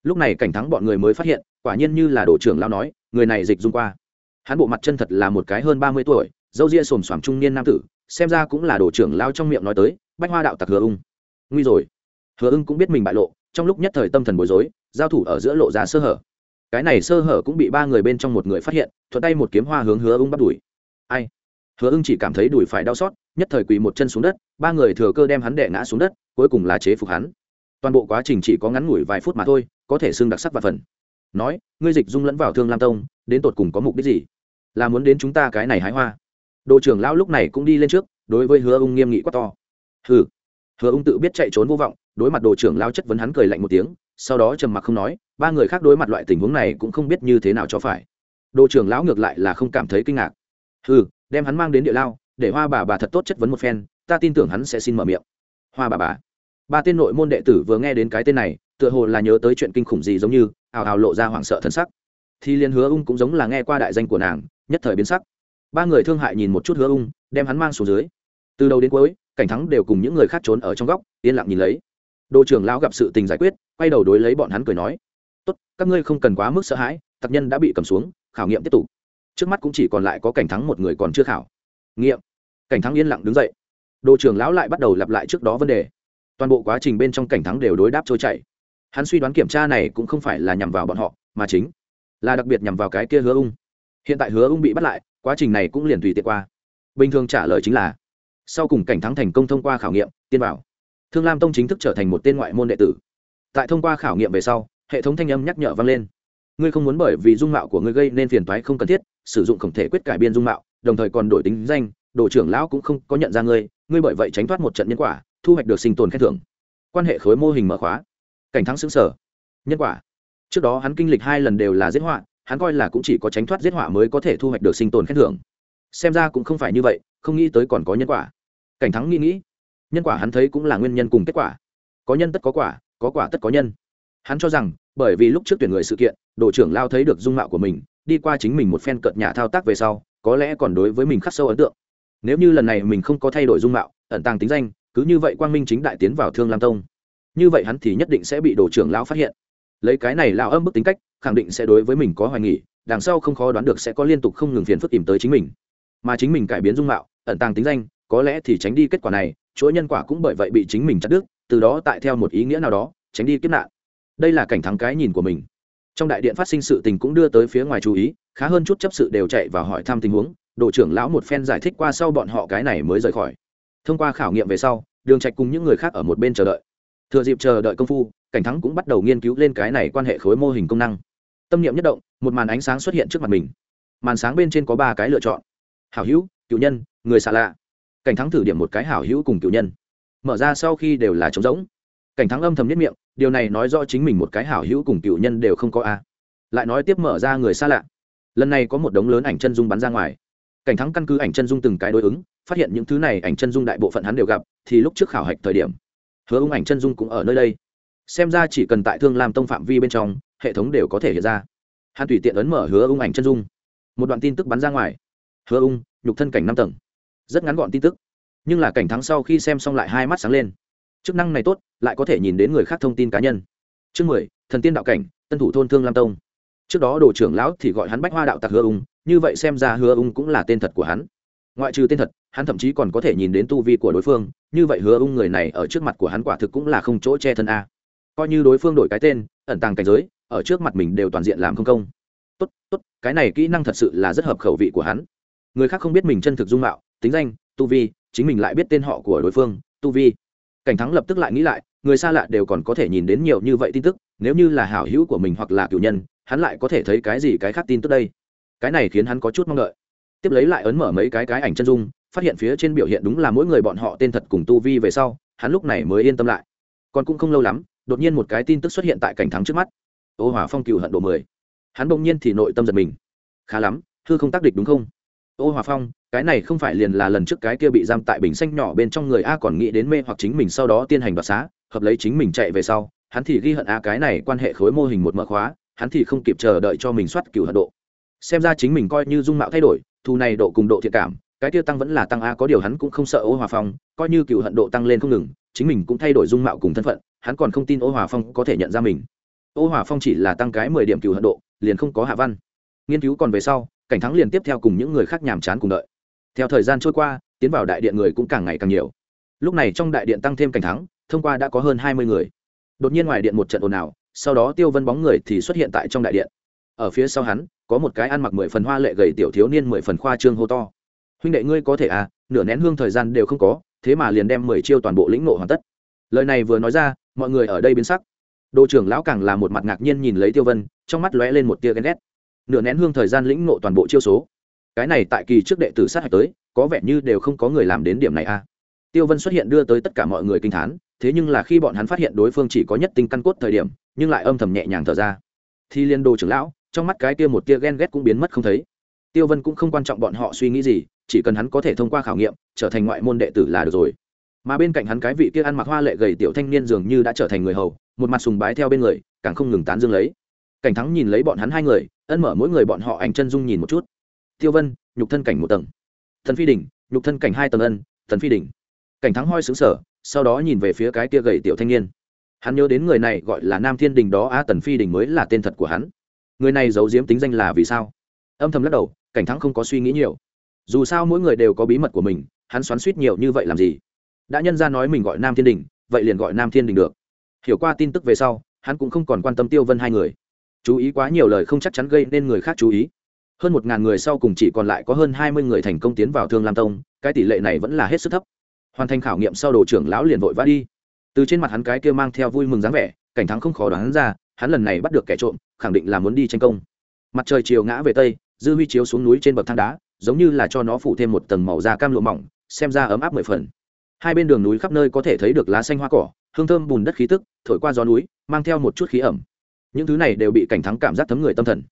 Lúc này cảnh thắng bọn người mới phát hiện, quả nhiên như là đồ trưởng lao nói, người này dịch dung qua. Hắn bộ mặt chân thật là một cái hơn ba mươi tuổi, dâu ria xồm xoàm trung niên nam tử, xem ra cũng là đồ trưởng lao trong miệng nói tới, bách hoa đạo tặc hứa ung nguy rồi. Hứa ưng cũng biết mình bại lộ trong lúc nhất thời tâm thần bối rối, giao thủ ở giữa lộ ra sơ hở. Cái này sơ hở cũng bị ba người bên trong một người phát hiện, thuận tay một kiếm hoa hướng hứa ưng bắt đuổi. Ai? Hứa ưng chỉ cảm thấy đùi phải đau xót, nhất thời quỳ một chân xuống đất, ba người thừa cơ đem hắn đẻ ngã xuống đất, cuối cùng là chế phục hắn. Toàn bộ quá trình chỉ có ngắn ngủi vài phút mà thôi, có thể xưng đặc sắc và phần. Nói, ngươi dịch dung lẫn vào thương lam tông, đến tột cùng có mục đích gì? Là muốn đến chúng ta cái này hái hoa? Đội trưởng lão lúc này cũng đi lên trước, đối với hứa ung nghiêm nghị quá to. Hừ. Hứa ung tự biết chạy trốn vô vọng đối mặt đội trưởng lão chất vấn hắn cười lạnh một tiếng, sau đó trầm mặc không nói, ba người khác đối mặt loại tình huống này cũng không biết như thế nào cho phải. Đội trưởng lão ngược lại là không cảm thấy kinh ngạc. Ừ đem hắn mang đến địa lao, để hoa bà bà thật tốt chất vấn một phen, ta tin tưởng hắn sẽ xin mở miệng. Hoa bà bà. Ba tên nội môn đệ tử vừa nghe đến cái tên này, tựa hồ là nhớ tới chuyện kinh khủng gì giống như, ào ào lộ ra hoảng sợ thân sắc. Thì liên hứa ung cũng giống là nghe qua đại danh của nàng, nhất thời biến sắc. Ba người thương hại nhìn một chút hứa ung, đem hắn mang xuống dưới. Từ đầu đến cuối, cảnh thắng đều cùng những người khác trốn ở trong góc, yên lặng nhìn lấy. Đô trưởng lão gặp sự tình giải quyết, quay đầu đối lấy bọn hắn cười nói, tốt, các ngươi không cần quá mức sợ hãi, tặc nhân đã bị cầm xuống, khảo nghiệm tiếp tục. Trước mắt cũng chỉ còn lại có cảnh thắng một người còn chưa khảo. Nghiệm. Cảnh thắng yên lặng đứng dậy. Đô trưởng lão lại bắt đầu lặp lại trước đó vấn đề. Toàn bộ quá trình bên trong cảnh thắng đều đối đáp trôi chảy. Hắn suy đoán kiểm tra này cũng không phải là nhằm vào bọn họ, mà chính là đặc biệt nhằm vào cái kia hứa ung. Hiện tại hứa ung bị bắt lại, quá trình này cũng liền tùy tiện qua. Bình thường trả lời chính là, sau cùng cảnh thắng thành công thông qua khảo nghiệm tiên bảo thương lam tông chính thức trở thành một tên ngoại môn đệ tử. Tại thông qua khảo nghiệm về sau, hệ thống thanh âm nhắc nhở vang lên. Ngươi không muốn bởi vì dung mạo của ngươi gây nên phiền toái không cần thiết, sử dụng khổng thể quyết cải biên dung mạo, đồng thời còn đổi tính danh, đồ trưởng lão cũng không có nhận ra ngươi ngươi bởi vậy tránh thoát một trận nhân quả, thu hoạch được sinh tồn khen thưởng. Quan hệ khối mô hình mở khóa. Cảnh thắng xứng sở. Nhân quả. Trước đó hắn kinh lịch hai lần đều là giết họa, hắn coi là cũng chỉ có tránh thoát giết họa mới có thể thu hoạch được sinh tồn khen thưởng. Xem ra cũng không phải như vậy, không nghĩ tới còn có nhân quả. Cảnh thắng nghĩ nghĩ nhân quả hắn thấy cũng là nguyên nhân cùng kết quả. Có nhân tất có quả có quả tất có nhân. Hắn cho rằng, bởi vì lúc trước tuyển người sự kiện đội trưởng lao thấy được dung mạo của mình, đi qua chính mình một phen cợt nhà thao tác về sau, có lẽ còn đối với mình khắc sâu ấn tượng. Nếu như lần này mình không có thay đổi dung mạo, ẩn tàng tính danh, cứ như vậy quang minh chính đại tiến vào thương lam tông. Như vậy hắn thì nhất định sẽ bị đồ trưởng lão phát hiện. Lấy cái này lao âm bức tính cách, khẳng định sẽ đối với mình có hoài nghỉ đằng sau không khó đoán được sẽ có liên tục không ngừng phiền phức tìm tới chính mình. Mà chính mình cải biến dung mạo, ẩn tàng tính danh, có lẽ thì tránh đi kết quả này chuỗi nhân quả cũng bởi vậy bị chính mình chặt đứt, từ đó tại theo một ý nghĩa nào đó, tránh đi kiếp nạn. Đây là cảnh thắng cái nhìn của mình. Trong đại điện phát sinh sự tình cũng đưa tới phía ngoài chú ý, khá hơn chút chấp sự đều chạy và hỏi thăm tình huống đội trưởng lão một phen giải thích qua sau bọn họ cái này mới rời khỏi. Thông qua khảo nghiệm về sau, đường trạch cùng những người khác ở một bên chờ đợi. Thừa dịp chờ đợi công phu, cảnh thắng cũng bắt đầu nghiên cứu lên cái này quan hệ khối mô hình công năng. Tâm niệm nhất động, một màn ánh sáng xuất hiện trước mặt mình. Màn sáng bên trên có ba cái lựa chọn. Hảo hữu, cựu nhân, người xa lạ cảnh thắng thử điểm một cái hảo hữu cùng cựu nhân. Mở ra sau khi đều là trống rỗng. Cảnh thắng âm thầm nhất miệng, điều này nói rõ chính mình một cái hảo hữu cùng cựu nhân đều không có a. Lại nói tiếp mở ra người xa lạ. Lần này có một đống lớn ảnh chân dung bắn ra ngoài. Cảnh thắng căn cứ ảnh chân dung từng cái đối ứng, phát hiện những thứ này ảnh chân dung đại bộ phận hắn đều gặp, thì lúc trước khảo hạch thời điểm, hứa ung ảnh chân dung cũng ở nơi đây. Xem ra chỉ cần tại thương làm tông phạm vi bên trong, hệ thống đều có thể hiện ra. Hắn tùy tiện ấn mở hứa ung ảnh chân dung. Một đoạn tin tức bắn ra ngoài. Hứa ung, nhục thân cảnh năm tầng rất ngắn gọn tin tức. Nhưng là cảnh thắng sau khi xem xong lại hai mắt sáng lên. Chức năng này tốt, lại có thể nhìn đến người khác thông tin cá nhân. Chương mười, thần tiên đạo cảnh, tân thủ thôn thương lam tông. Trước đó đồ trưởng lão thì gọi hắn bách hoa đạo tặc hứa ung, như vậy xem ra hứa ung cũng là tên thật của hắn. Ngoại trừ tên thật, hắn thậm chí còn có thể nhìn đến tu vi của đối phương, như vậy hứa ung người này ở trước mặt của hắn quả thực cũng là không chỗ che thân a. Coi như đối phương đổi cái tên, ẩn tàng cảnh giới, ở trước mặt mình đều toàn diện làm không công. Tốt tốt, cái này kỹ năng thật sự là rất hợp khẩu vị của hắn. Người khác không biết mình chân thực dung mạo tính danh, tu vi, chính mình lại biết tên họ của đối phương, tu vi. Cảnh thắng lập tức lại nghĩ lại, người xa lạ đều còn có thể nhìn đến nhiều như vậy tin tức, nếu như là hảo hữu của mình hoặc là cựu nhân, hắn lại có thể thấy cái gì cái khác tin tức đây? Cái này khiến hắn có chút mong đợi. Tiếp lấy lại ấn mở mấy cái cái ảnh chân dung, phát hiện phía trên biểu hiện đúng là mỗi người bọn họ tên thật cùng tu vi về sau, hắn lúc này mới yên tâm lại. Còn cũng không lâu lắm, đột nhiên một cái tin tức xuất hiện tại cảnh thắng trước mắt. Ô hỏa phong cựu hận độ mười. Hắn bỗng nhiên thì nội tâm giật mình. Khá lắm thư không tác địch đúng không? Ô hòa phong, cái này không phải liền là lần trước cái kia bị giam tại bình xanh nhỏ bên trong người a còn nghĩ đến mê hoặc chính mình sau đó tiên hành đoạt xá, hợp lấy chính mình chạy về sau, hắn thì ghi hận a cái này quan hệ khối mô hình một mở khóa, hắn thì không kịp chờ đợi cho mình soát cựu hận độ. Xem ra chính mình coi như dung mạo thay đổi thu này độ cùng độ thiện cảm, cái kia tăng vẫn là tăng a, có điều hắn cũng không sợ ô hòa phong, coi như cựu hận độ tăng lên không ngừng, chính mình cũng thay đổi dung mạo cùng thân phận, hắn còn không tin ô hòa phong có thể nhận ra mình. Ô hòa phong chỉ là tăng cái mười điểm cựu hận độ, liền không có hạ văn. Nghiên cứu còn về sau cảnh thắng liền tiếp theo cùng những người khác nhàm chán cùng đợi. Theo thời gian trôi qua, tiến vào đại điện người cũng càng ngày càng nhiều. Lúc này trong đại điện tăng thêm cảnh thắng, thông qua đã có hơn hai mươi người. Đột nhiên ngoài điện một trận ồn ào, sau đó tiêu vân bóng người thì xuất hiện tại trong đại điện. Ở phía sau hắn, có một cái ăn mặc mười phần hoa lệ gầy tiểu thiếu niên mười phần khoa trương hô to. Huynh đệ ngươi có thể à nửa nén hương thời gian đều không có, thế mà liền đem mười chiêu toàn bộ lĩnh nộ hoàn tất. Lời này vừa nói ra, mọi người ở đây biến sắc. Đô trưởng lão càng là một mặt ngạc nhiên nhìn lấy tiêu vân, trong mắt lóe lên một tia ghen ghét nửa nén hương thời gian lĩnh ngộ toàn bộ chiêu số. Cái này tại kỳ trước đệ tử sát hạch tới, có vẻ như đều không có người làm đến điểm này a à. tiêu vân xuất hiện đưa tới tất cả mọi người kinh thán, thế nhưng là khi bọn hắn phát hiện đối phương chỉ có nhất tinh căn cốt thời điểm, nhưng lại âm thầm nhẹ nhàng thở ra. Thì liên đồ trưởng lão, trong mắt cái kia một tia ghen ghét cũng biến mất không thấy. Tiêu vân cũng không quan trọng bọn họ suy nghĩ gì, chỉ cần hắn có thể thông qua khảo nghiệm, trở thành ngoại môn đệ tử là được rồi. Mà bên cạnh hắn cái vị kia ăn mặc hoa lệ gầy tiểu thanh niên dường như đã trở thành người hầu, một mặt sùng bái theo bên người, càng không ngừng tán dương lấy cảnh thắng nhìn lấy bọn hắn hai người, ân mở mỗi người bọn họ ảnh chân dung nhìn một chút. Tiêu vân, nhục thân cảnh một tầng. Thần phi đỉnh nhục thân cảnh hai tầng ân, thần phi đỉnh cảnh thắng hoi xứng sở sau đó nhìn về phía cái kia gầy tiểu thanh niên. Hắn nhớ đến người này gọi là nam thiên đình đó a tần phi đình mới là tên thật của hắn. Người này giấu giếm tính danh là vì sao? Âm thầm lắc đầu, cảnh thắng không có suy nghĩ nhiều. Dù sao mỗi người đều có bí mật của mình, hắn xoắn suýt nhiều như vậy làm gì? Đã nhân ra nói mình gọi nam thiên đình, vậy liền gọi nam thiên đình được. Hiểu qua tin tức về sau, hắn cũng không còn quan tâm tiêu vân hai người chú ý quá nhiều lời không chắc chắn gây nên người khác chú ý. Hơn một ngàn người sau cùng chỉ còn lại có hơn hai mươi người thành công tiến vào thương lam tông, cái tỷ lệ này vẫn là hết sức thấp. Hoàn thành khảo nghiệm sau đồ trưởng lão liền vội vã đi. Từ trên mặt hắn cái kia mang theo vui mừng dáng vẻ, cảnh thắng không khó đoán ra, hắn lần này bắt được kẻ trộm, khẳng định là muốn đi tranh công. Mặt trời chiều ngã về tây, dư huy chiếu xuống núi trên bậc thang đá, giống như là cho nó phủ thêm một tầng màu da cam lụa mỏng, xem ra ấm áp mười phần. Hai bên đường núi khắp nơi có thể thấy được lá xanh hoa cỏ, hương thơm bùn đất khí tức, thổi qua gió núi, mang theo một chút khí ẩm những thứ này đều bị cảnh thắng cảm giác thấm người tâm thần.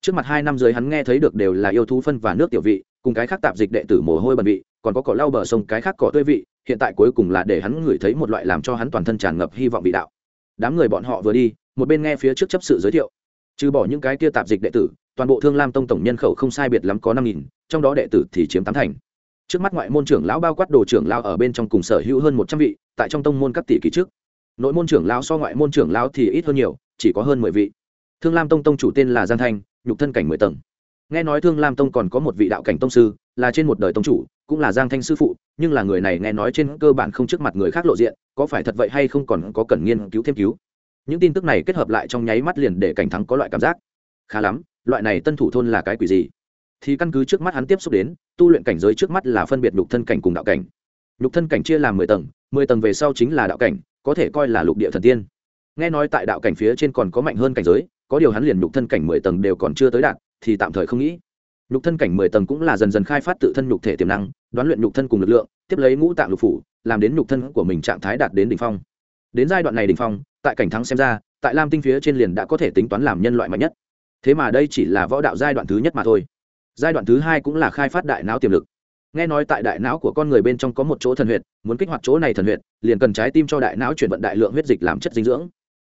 Trước mặt hai năm dưới hắn nghe thấy được đều là yêu thú phân và nước tiểu vị, cùng cái khác tạp dịch đệ tử mồ hôi bẩn vị, còn có cỏ lau bờ sông cái khác cỏ tươi vị, hiện tại cuối cùng là để hắn ngửi thấy một loại làm cho hắn toàn thân tràn ngập hy vọng vị đạo. Đám người bọn họ vừa đi, một bên nghe phía trước chấp sự giới thiệu. Trừ bỏ những cái kia tạp dịch đệ tử, toàn bộ thương lam tông tổng nhân khẩu không sai biệt lắm có năm nghìn, trong đó đệ tử thì chiếm tám thành. Trước mắt ngoại môn trưởng lão bao quát đồ trưởng lao ở bên trong cùng sở hữu hơn một trăm vị, tại trong tông môn các tỷ kỳ trước. Nội môn trưởng lão so ngoại môn trưởng lão thì ít hơn nhiều chỉ có hơn mười vị. Thương lam tông tông chủ tên là giang thanh, nhục thân cảnh mười tầng. Nghe nói thương lam tông còn có một vị đạo cảnh tông sư, là trên một đời tông chủ, cũng là giang thanh sư phụ, nhưng là người này nghe nói trên cơ bản không trước mặt người khác lộ diện, có phải thật vậy hay không còn có cần nghiên cứu thêm cứu. Những tin tức này kết hợp lại trong nháy mắt liền để cảnh thắng có loại cảm giác. Khá lắm, loại này tân thủ thôn là cái quỷ gì? Thì căn cứ trước mắt hắn tiếp xúc đến, tu luyện cảnh giới trước mắt là phân biệt nhục thân cảnh cùng đạo cảnh. Nhục thân cảnh chia làm mười tầng mười tầng về sau chính là đạo cảnh, có thể coi là lục địa thần tiên nghe nói tại đạo cảnh phía trên còn có mạnh hơn cảnh giới, có điều hắn liền nhục thân cảnh mười tầng đều còn chưa tới đạt, thì tạm thời không nghĩ. Nhục thân cảnh mười tầng cũng là dần dần khai phát tự thân nhục thể tiềm năng, đoán luyện nhục thân cùng lực lượng, tiếp lấy ngũ tạng lục phủ, làm đến nhục thân của mình trạng thái đạt đến đ ỉ n h phong. Đến giai đoạn này đ ỉ n h phong, tại cảnh thắng xem ra, tại lam tinh phía trên liền đã có thể tính toán làm nhân loại mạnh nhất. Thế mà đây chỉ là võ đạo giai đoạn thứ nhất mà thôi. Giai đoạn thứ hai cũng là khai phát đại não tiềm lực. Nghe nói tại đại não của con người bên trong có một chỗ thần huyệt, muốn kích hoạt chỗ này thần huyệt, liền cần trái tim cho đại não chuyển vận đại lượng huyết dịch làm chất dinh dưỡng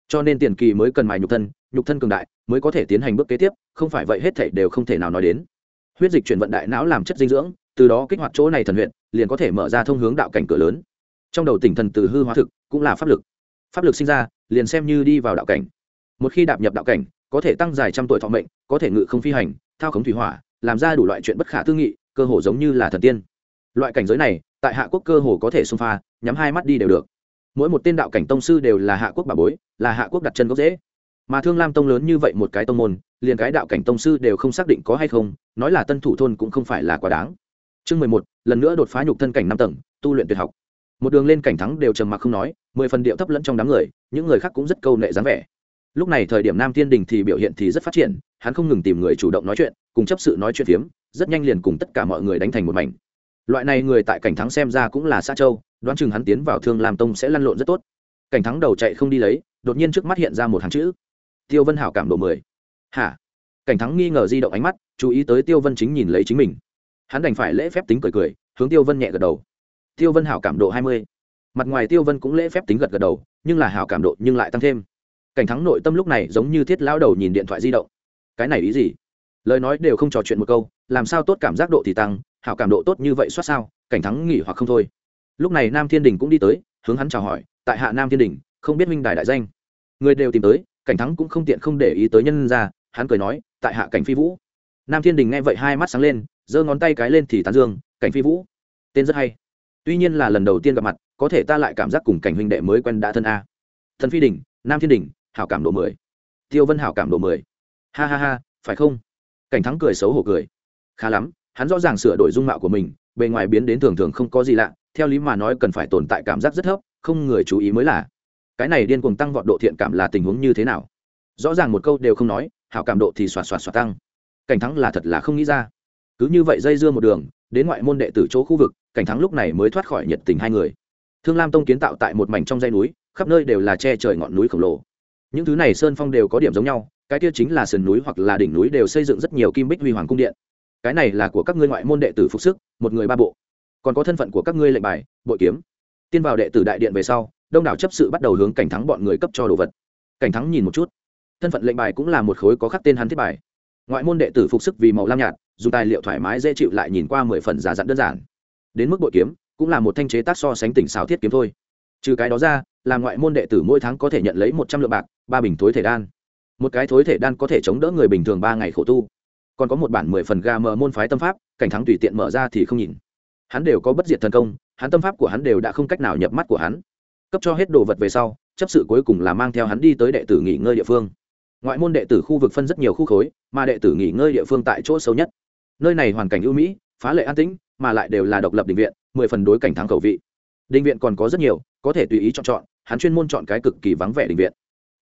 cho nên tiền kỳ mới cần mài nhục thân nhục thân cường đại mới có thể tiến hành bước kế tiếp, không phải vậy hết thể đều không thể nào nói đến. Huyết dịch chuyển vận đại não làm chất dinh dưỡng, từ đó kích hoạt chỗ này thần huyện liền có thể mở ra thông hướng đạo cảnh cửa lớn. Trong đầu tỉnh thần từ hư hóa thực cũng là pháp lực. Pháp lực sinh ra, liền xem như đi vào đạo cảnh. Một khi đạp nhập đạo cảnh, có thể tăng dài trăm tuổi thọ mệnh, có thể ngự không phi hành, thao khống thủy hỏa, làm ra đủ loại chuyện bất khả tư nghị, cơ hồ giống như là thần tiên. Loại cảnh giới này, tại hạ quốc cơ hồ có thể xung pha, nhắm hai mắt đi đều được mỗi một tên đạo cảnh tông sư đều là hạ quốc bà bối, là hạ quốc đặt chân gốc dễ mà thương lam tông lớn như vậy một cái tông môn, liền cái đạo cảnh tông sư đều không xác định có hay không, nói là tân thủ thôn cũng không phải là quá đáng. Chương mười một, lần nữa đột phá nhục thân cảnh năm tầng, tu luyện tuyệt học. Một đường lên cảnh thắng đều trầm mặc không nói, mười phần điệu thấp lẫn trong đám người, những người khác cũng rất câu nệ dáng vẻ. Lúc này thời điểm nam thiên đình thì biểu hiện thì rất phát triển, hắn không ngừng tìm người chủ động nói chuyện, cùng chấp sự nói chuyện phiếm, rất nhanh liền cùng tất cả mọi người đánh thành một mảnh loại này người tại cảnh thắng xem ra cũng là xa châu, đoán chừng hắn tiến vào thương làm tông sẽ lăn lộn rất tốt. Cảnh thắng đầu chạy không đi lấy, đột nhiên trước mắt hiện ra một hàng chữ. Tiêu vân hảo cảm độ mười. Hả? Cảnh thắng nghi ngờ di động ánh mắt, chú ý tới tiêu vân chính nhìn lấy chính mình. Hắn đành phải lễ phép tính cười cười, hướng tiêu vân nhẹ gật đầu. Tiêu vân hảo cảm độ hai mươi. Mặt ngoài tiêu vân cũng lễ phép tính gật gật đầu, nhưng là hảo cảm độ nhưng lại tăng thêm. Cảnh thắng nội tâm lúc này giống như thiết lao đầu nhìn điện thoại di động. Cái này ý gì? Lời nói đều không trò chuyện một câu, làm sao tốt cảm giác độ thì tăng hảo cảm độ tốt như vậy soát sao, cảnh thắng nghỉ hoặc không thôi. Lúc này nam thiên đình cũng đi tới, hướng hắn chào hỏi, tại hạ nam thiên đình, không biết minh đài đại danh. Người đều tìm tới, cảnh thắng cũng không tiện không để ý tới nhân ra, hắn cười nói, tại hạ cảnh phi vũ. Nam thiên đình nghe vậy hai mắt sáng lên, giơ ngón tay cái lên thì tán dương, cảnh phi vũ. Tên rất hay. Tuy nhiên là lần đầu tiên gặp mặt, có thể ta lại cảm giác cùng cảnh huynh đệ mới quen đã thân a. Thần phi đình, nam thiên đình, hảo cảm độ mười. Tiêu vân hảo cảm độ mười. Ha ha ha, phải không? Cảnh thắng cười xấu hổ cười. Khá lắm hắn rõ ràng sửa đổi dung mạo của mình, bề ngoài biến đến thường thường không có gì lạ, theo lý mà nói cần phải tồn tại cảm giác rất thấp, không người chú ý mới là. Cái này điên cuồng tăng vọt độ thiện cảm là tình huống như thế nào? Rõ ràng một câu đều không nói, hảo cảm độ thì xoạt xoạt xoạt tăng. Cảnh thắng là thật là không nghĩ ra. Cứ như vậy dây dưa một đường, đến ngoại môn đệ tử chỗ khu vực, cảnh thắng lúc này mới thoát khỏi nhiệt tình hai người. Thương lam tông kiến tạo tại một mảnh trong dây núi, khắp nơi đều là che trời ngọn núi khổng lồ. Những thứ này sơn phong đều có điểm giống nhau, cái kia chính là sườn núi hoặc là đỉnh núi đều xây dựng rất nhiều kim bích huy hoàng cung điện cái này là của các ngươi ngoại môn đệ tử phục sức, một người ba bộ. Còn có thân phận của các ngươi lệnh bài, bội kiếm. Tiên vào đệ tử đại điện về sau, đông đảo chấp sự bắt đầu hướng cảnh thắng bọn người cấp cho đồ vật. Cảnh thắng nhìn một chút. Thân phận lệnh bài cũng là một khối có khắc tên hắn thiết bài. Ngoại môn đệ tử phục sức vì màu lam nhạt, dùng tài liệu thoải mái dễ chịu lại nhìn qua mười phần giả dặn đơn giản. Đến mức bội kiếm, cũng là một thanh chế tác so sánh tỉnh xào thiết kiếm thôi. Trừ cái đó ra, là ngoại môn đệ tử mỗi tháng có thể nhận lấy một trăm lượng bạc, ba bình thối thể đan. Một cái thối thể đan có thể chống đỡ người bình thường ba ngày khổ tu còn có một bản mười phần ga mờ môn phái tâm pháp, cảnh thắng tùy tiện mở ra thì không nhìn. Hắn đều có bất diệt thần công, hắn tâm pháp của hắn đều đã không cách nào nhập mắt của hắn. Cấp cho hết đồ vật về sau, chấp sự cuối cùng là mang theo hắn đi tới đệ tử nghỉ ngơi địa phương. Ngoại môn đệ tử khu vực phân rất nhiều khu khối, mà đệ tử nghỉ ngơi địa phương tại chỗ sâu nhất. Nơi này hoàn cảnh ưu mỹ, phá lệ an tĩnh, mà lại đều là độc lập định viện, mười phần đối cảnh thắng cầu vị. Định viện còn có rất nhiều, có thể tùy ý chọn chọn, hắn chuyên môn chọn cái cực kỳ vắng vẻ định viện.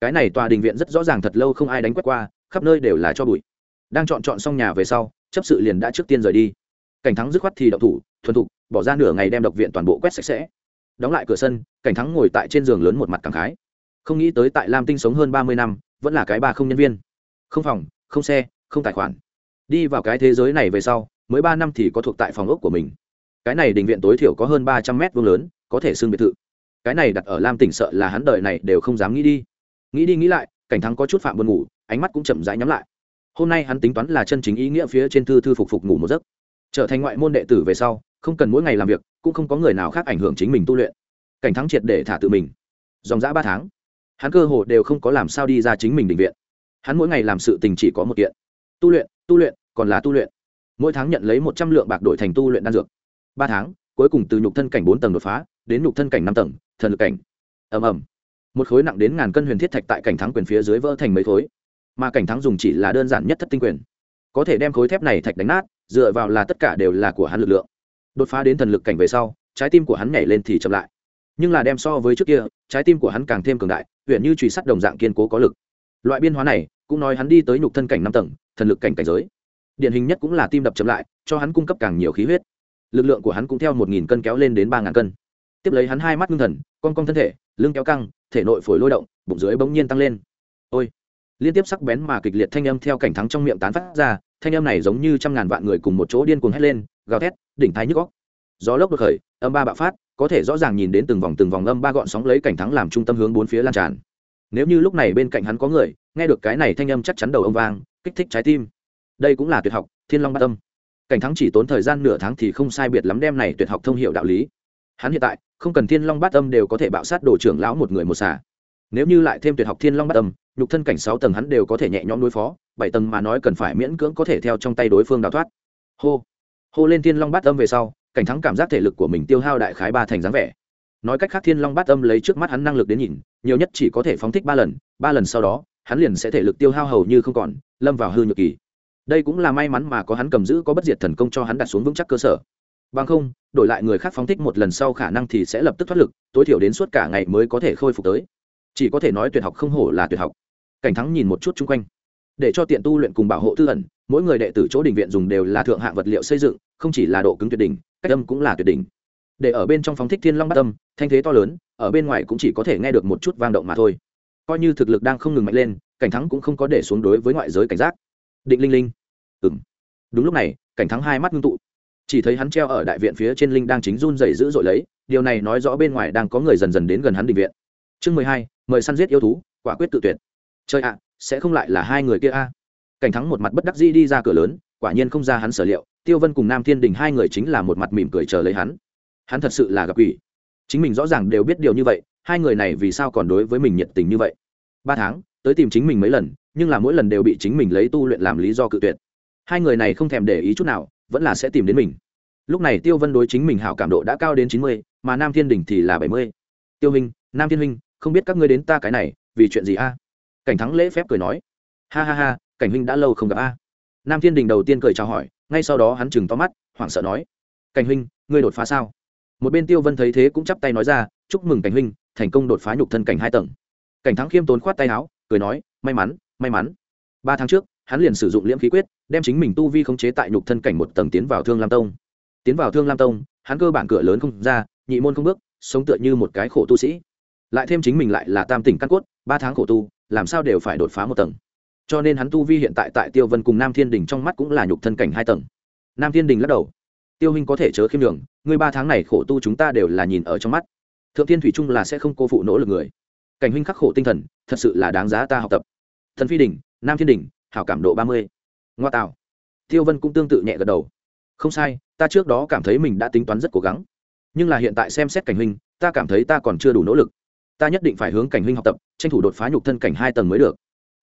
Cái này tòa đình viện rất rõ ràng thật lâu không ai đánh quét qua, khắp nơi đều là cho bụi đang chọn chọn xong nhà về sau, chấp sự liền đã trước tiên rời đi. Cảnh thắng dứt khoát thì đậu thủ, thuần thục, bỏ ra nửa ngày đem độc viện toàn bộ quét sạch sẽ. Đóng lại cửa sân, cảnh thắng ngồi tại trên giường lớn một mặt cảm khái. Không nghĩ tới tại lam tinh sống hơn ba mươi năm, vẫn là cái ba không nhân viên. Không phòng, không xe, không tài khoản. Đi vào cái thế giới này về sau, mới ba năm thì có thuộc tại phòng ốc của mình. Cái này đình viện tối thiểu có hơn ba trăm mét vuông lớn, có thể xưng biệt thự. Cái này đặt ở lam tỉnh sợ là hắn đời này đều không dám nghĩ đi. Nghĩ đi nghĩ lại, cảnh thắng có chút phạm buồn ngủ, ánh mắt cũng chậm rãi nhắm lại hôm nay hắn tính toán là chân chính ý nghĩa phía trên thư thư phục phục ngủ một giấc. Trở thành ngoại môn đệ tử về sau, không cần mỗi ngày làm việc, cũng không có người nào khác ảnh hưởng chính mình tu luyện. Cảnh thắng triệt để thả tự mình. Dòng dã ba tháng, hắn cơ hồ đều không có làm sao đi ra chính mình định viện. Hắn mỗi ngày làm sự tình chỉ có một kiện. Tu luyện tu luyện, còn là tu luyện. Mỗi tháng nhận lấy một trăm lượng bạc đổi thành tu luyện đan dược. Ba tháng, cuối cùng từ nhục thân cảnh bốn tầng đột phá, đến nhục thân cảnh năm tầng, thần lực cảnh. Ầm ầm. Một khối nặng đến ngàn cân huyền thiết thạch tại cảnh thắng quyền phía dưới vỡ thành mấy khối mà cảnh thắng dùng chỉ là đơn giản nhất thất tinh quyền. Có thể đem khối thép này thạch đánh nát, dựa vào là tất cả đều là của hắn lực lượng. Đột phá đến thần lực cảnh về sau, trái tim của hắn nhảy lên thì chậm lại. Nhưng là đem so với trước kia, trái tim của hắn càng thêm cường đại huyện như truy sát đồng dạng kiên cố có lực. Loại biên hóa này, cũng nói hắn đi tới nhục thân cảnh năm tầng, thần lực cảnh cảnh giới. Điển hình nhất cũng là tim đập chậm lại, cho hắn cung cấp càng nhiều khí huyết. Lực lượng của hắn cũng theo một nghìn cân kéo lên đến ba ngàn cân. Tiếp lấy hắn hai mắt ngưng thần, con con thân thể, lưng kéo căng, thể nội phổi lôi động, bụng dưới bỗng nhiên tăng lên. Ôi liên tiếp sắc bén mà kịch liệt thanh âm theo cảnh thắng trong miệng tán phát ra, thanh âm này giống như trăm ngàn vạn người cùng một chỗ điên cuồng hét lên, gào thét, đỉnh thái nhức góc gió lốc được khởi, âm ba bạo phát, có thể rõ ràng nhìn đến từng vòng từng vòng âm ba gọn sóng lấy cảnh thắng làm trung tâm hướng bốn phía lan tràn. Nếu như lúc này bên cạnh hắn có người, nghe được cái này thanh âm chắc chắn đầu ông vang, kích thích trái tim. Đây cũng là tuyệt học, thiên long bát âm. Cảnh thắng chỉ tốn thời gian nửa tháng thì không sai biệt lắm đem này tuyệt học thông hiệu đạo lý. Hắn hiện tại, không cần thiên long bát âm đều có thể bạo sát đồ trưởng lão một người một xả nếu như lại thêm tuyệt học thiên long bát âm nhục thân cảnh sáu tầng hắn đều có thể nhẹ nhõm đối phó, bảy tầng mà nói cần phải miễn cưỡng có thể theo trong tay đối phương đào thoát. Hô hô lên thiên long bát âm về sau, cảnh thắng cảm giác thể lực của mình tiêu hao đại khái ba thành dáng vẻ. Nói cách khác thiên long bát âm lấy trước mắt hắn năng lực đến nhìn, nhiều nhất chỉ có thể phóng thích ba lần ba lần sau đó, hắn liền sẽ thể lực tiêu hao hầu như không còn, lâm vào hư nhược kỳ. Đây cũng là may mắn mà có hắn cầm giữ có bất diệt thần công cho hắn đặt xuống vững chắc cơ sở. Bằng không, đổi lại người khác phóng thích một lần sau khả năng thì sẽ lập tức thoát lực, tối thiểu đến suốt cả ngày mới có thể khôi phục tới. Chỉ có thể nói tuyệt học không hổ là tuyệt học cảnh thắng nhìn một chút chung quanh. Để cho tiện tu luyện cùng bảo hộ tư ẩn, mỗi người đệ tử chỗ đình viện dùng đều là thượng hạng vật liệu xây dựng, không chỉ là độ cứng tuyệt đỉnh, cách âm cũng là tuyệt đỉnh. Để ở bên trong phóng thích thiên long bát tâm thanh thế to lớn, ở bên ngoài cũng chỉ có thể nghe được một chút vang động mà thôi. Coi như thực lực đang không ngừng mạnh lên, cảnh thắng cũng không có để xuống đối với ngoại giới cảnh giác. Định linh linh. Ừ m đúng lúc này, cảnh thắng hai mắt ngưng tụ. Chỉ thấy hắn treo ở đại viện phía trên linh đang chính run dày dữ dội lấy, điều này nói rõ bên ngoài đang có người dần dần đến gần hắn định viện. Chương mười hai, mời săn giết yêu thú, quả quyết tự tuyệt. Trời ạ, sẽ không lại là hai người kia a. Cảnh thắng một mặt bất đắc dĩ đi ra cửa lớn, quả nhiên không ra hắn sở liệu, tiêu vân cùng nam thiên đình hai người chính là một mặt mỉm cười chờ lấy hắn. Hắn thật sự là gặp quỷ. Chính mình rõ ràng đều biết điều như vậy, hai người này vì sao còn đối với mình nhiệt tình như vậy? Ba tháng, tới tìm chính mình mấy lần, nhưng là mỗi lần đều bị chính mình lấy tu luyện làm lý do cự tuyệt. Hai người này không thèm để ý chút nào, vẫn là sẽ tìm đến mình. Lúc này tiêu vân đối chính mình hảo cảm độ đã cao đến chín mươi, mà nam thiên đình thì là bảy mươi. Tiêu hình nam thiên huynh không biết các ngươi đến ta cái này, vì chuyện gì a? Cảnh thắng lễ phép cười nói, ha ha ha, cảnh huynh đã lâu không gặp a. Nam thiên đình đầu tiên cười chào hỏi, ngay sau đó hắn chừng to mắt, hoảng sợ nói, cảnh huynh, ngươi đột phá sao? Một bên tiêu vân thấy thế cũng chắp tay nói ra, chúc mừng cảnh huynh, thành công đột phá nhục thân cảnh hai tầng. Cảnh thắng khiêm tốn khoát tay áo, cười nói, may mắn may mắn. Ba tháng trước, hắn liền sử dụng liễm khí quyết, đem chính mình tu vi khống chế tại nhục thân cảnh một tầng tiến vào thương lam tông. Tiến vào thương lam tông, hắn cơ bản cửa lớn không ra, nhị môn không bước, sống tựa như một cái khổ tu sĩ. Lại thêm chính mình lại là tam tỉnh căn cốt ba tháng khổ tu, làm sao đều phải đột phá một tầng. Cho nên hắn tu vi hiện tại tại tiêu vân cùng nam thiên đình trong mắt cũng là nhục thân cảnh hai tầng. Nam thiên đình lắc đầu, tiêu hình có thể chớ khiêm đường ngươi ba tháng này khổ tu chúng ta đều là nhìn ở trong mắt. Thượng thiên thủy trung là sẽ không cô phụ nỗ lực người. Cảnh huynh khắc khổ tinh thần, thật sự là đáng giá ta học tập. Thần phi đình, nam thiên đình, hảo cảm độ ba mươi. Ngoa tạo. Tiêu vân cũng tương tự nhẹ gật đầu. Không sai, ta trước đó cảm thấy mình đã tính toán rất cố gắng. Nhưng là hiện tại xem xét cảnh huynh, ta cảm thấy ta còn chưa đủ nỗ lực ta nhất định phải hướng cảnh huynh học tập, tranh thủ đột phá nhục thân cảnh hai tầng mới được.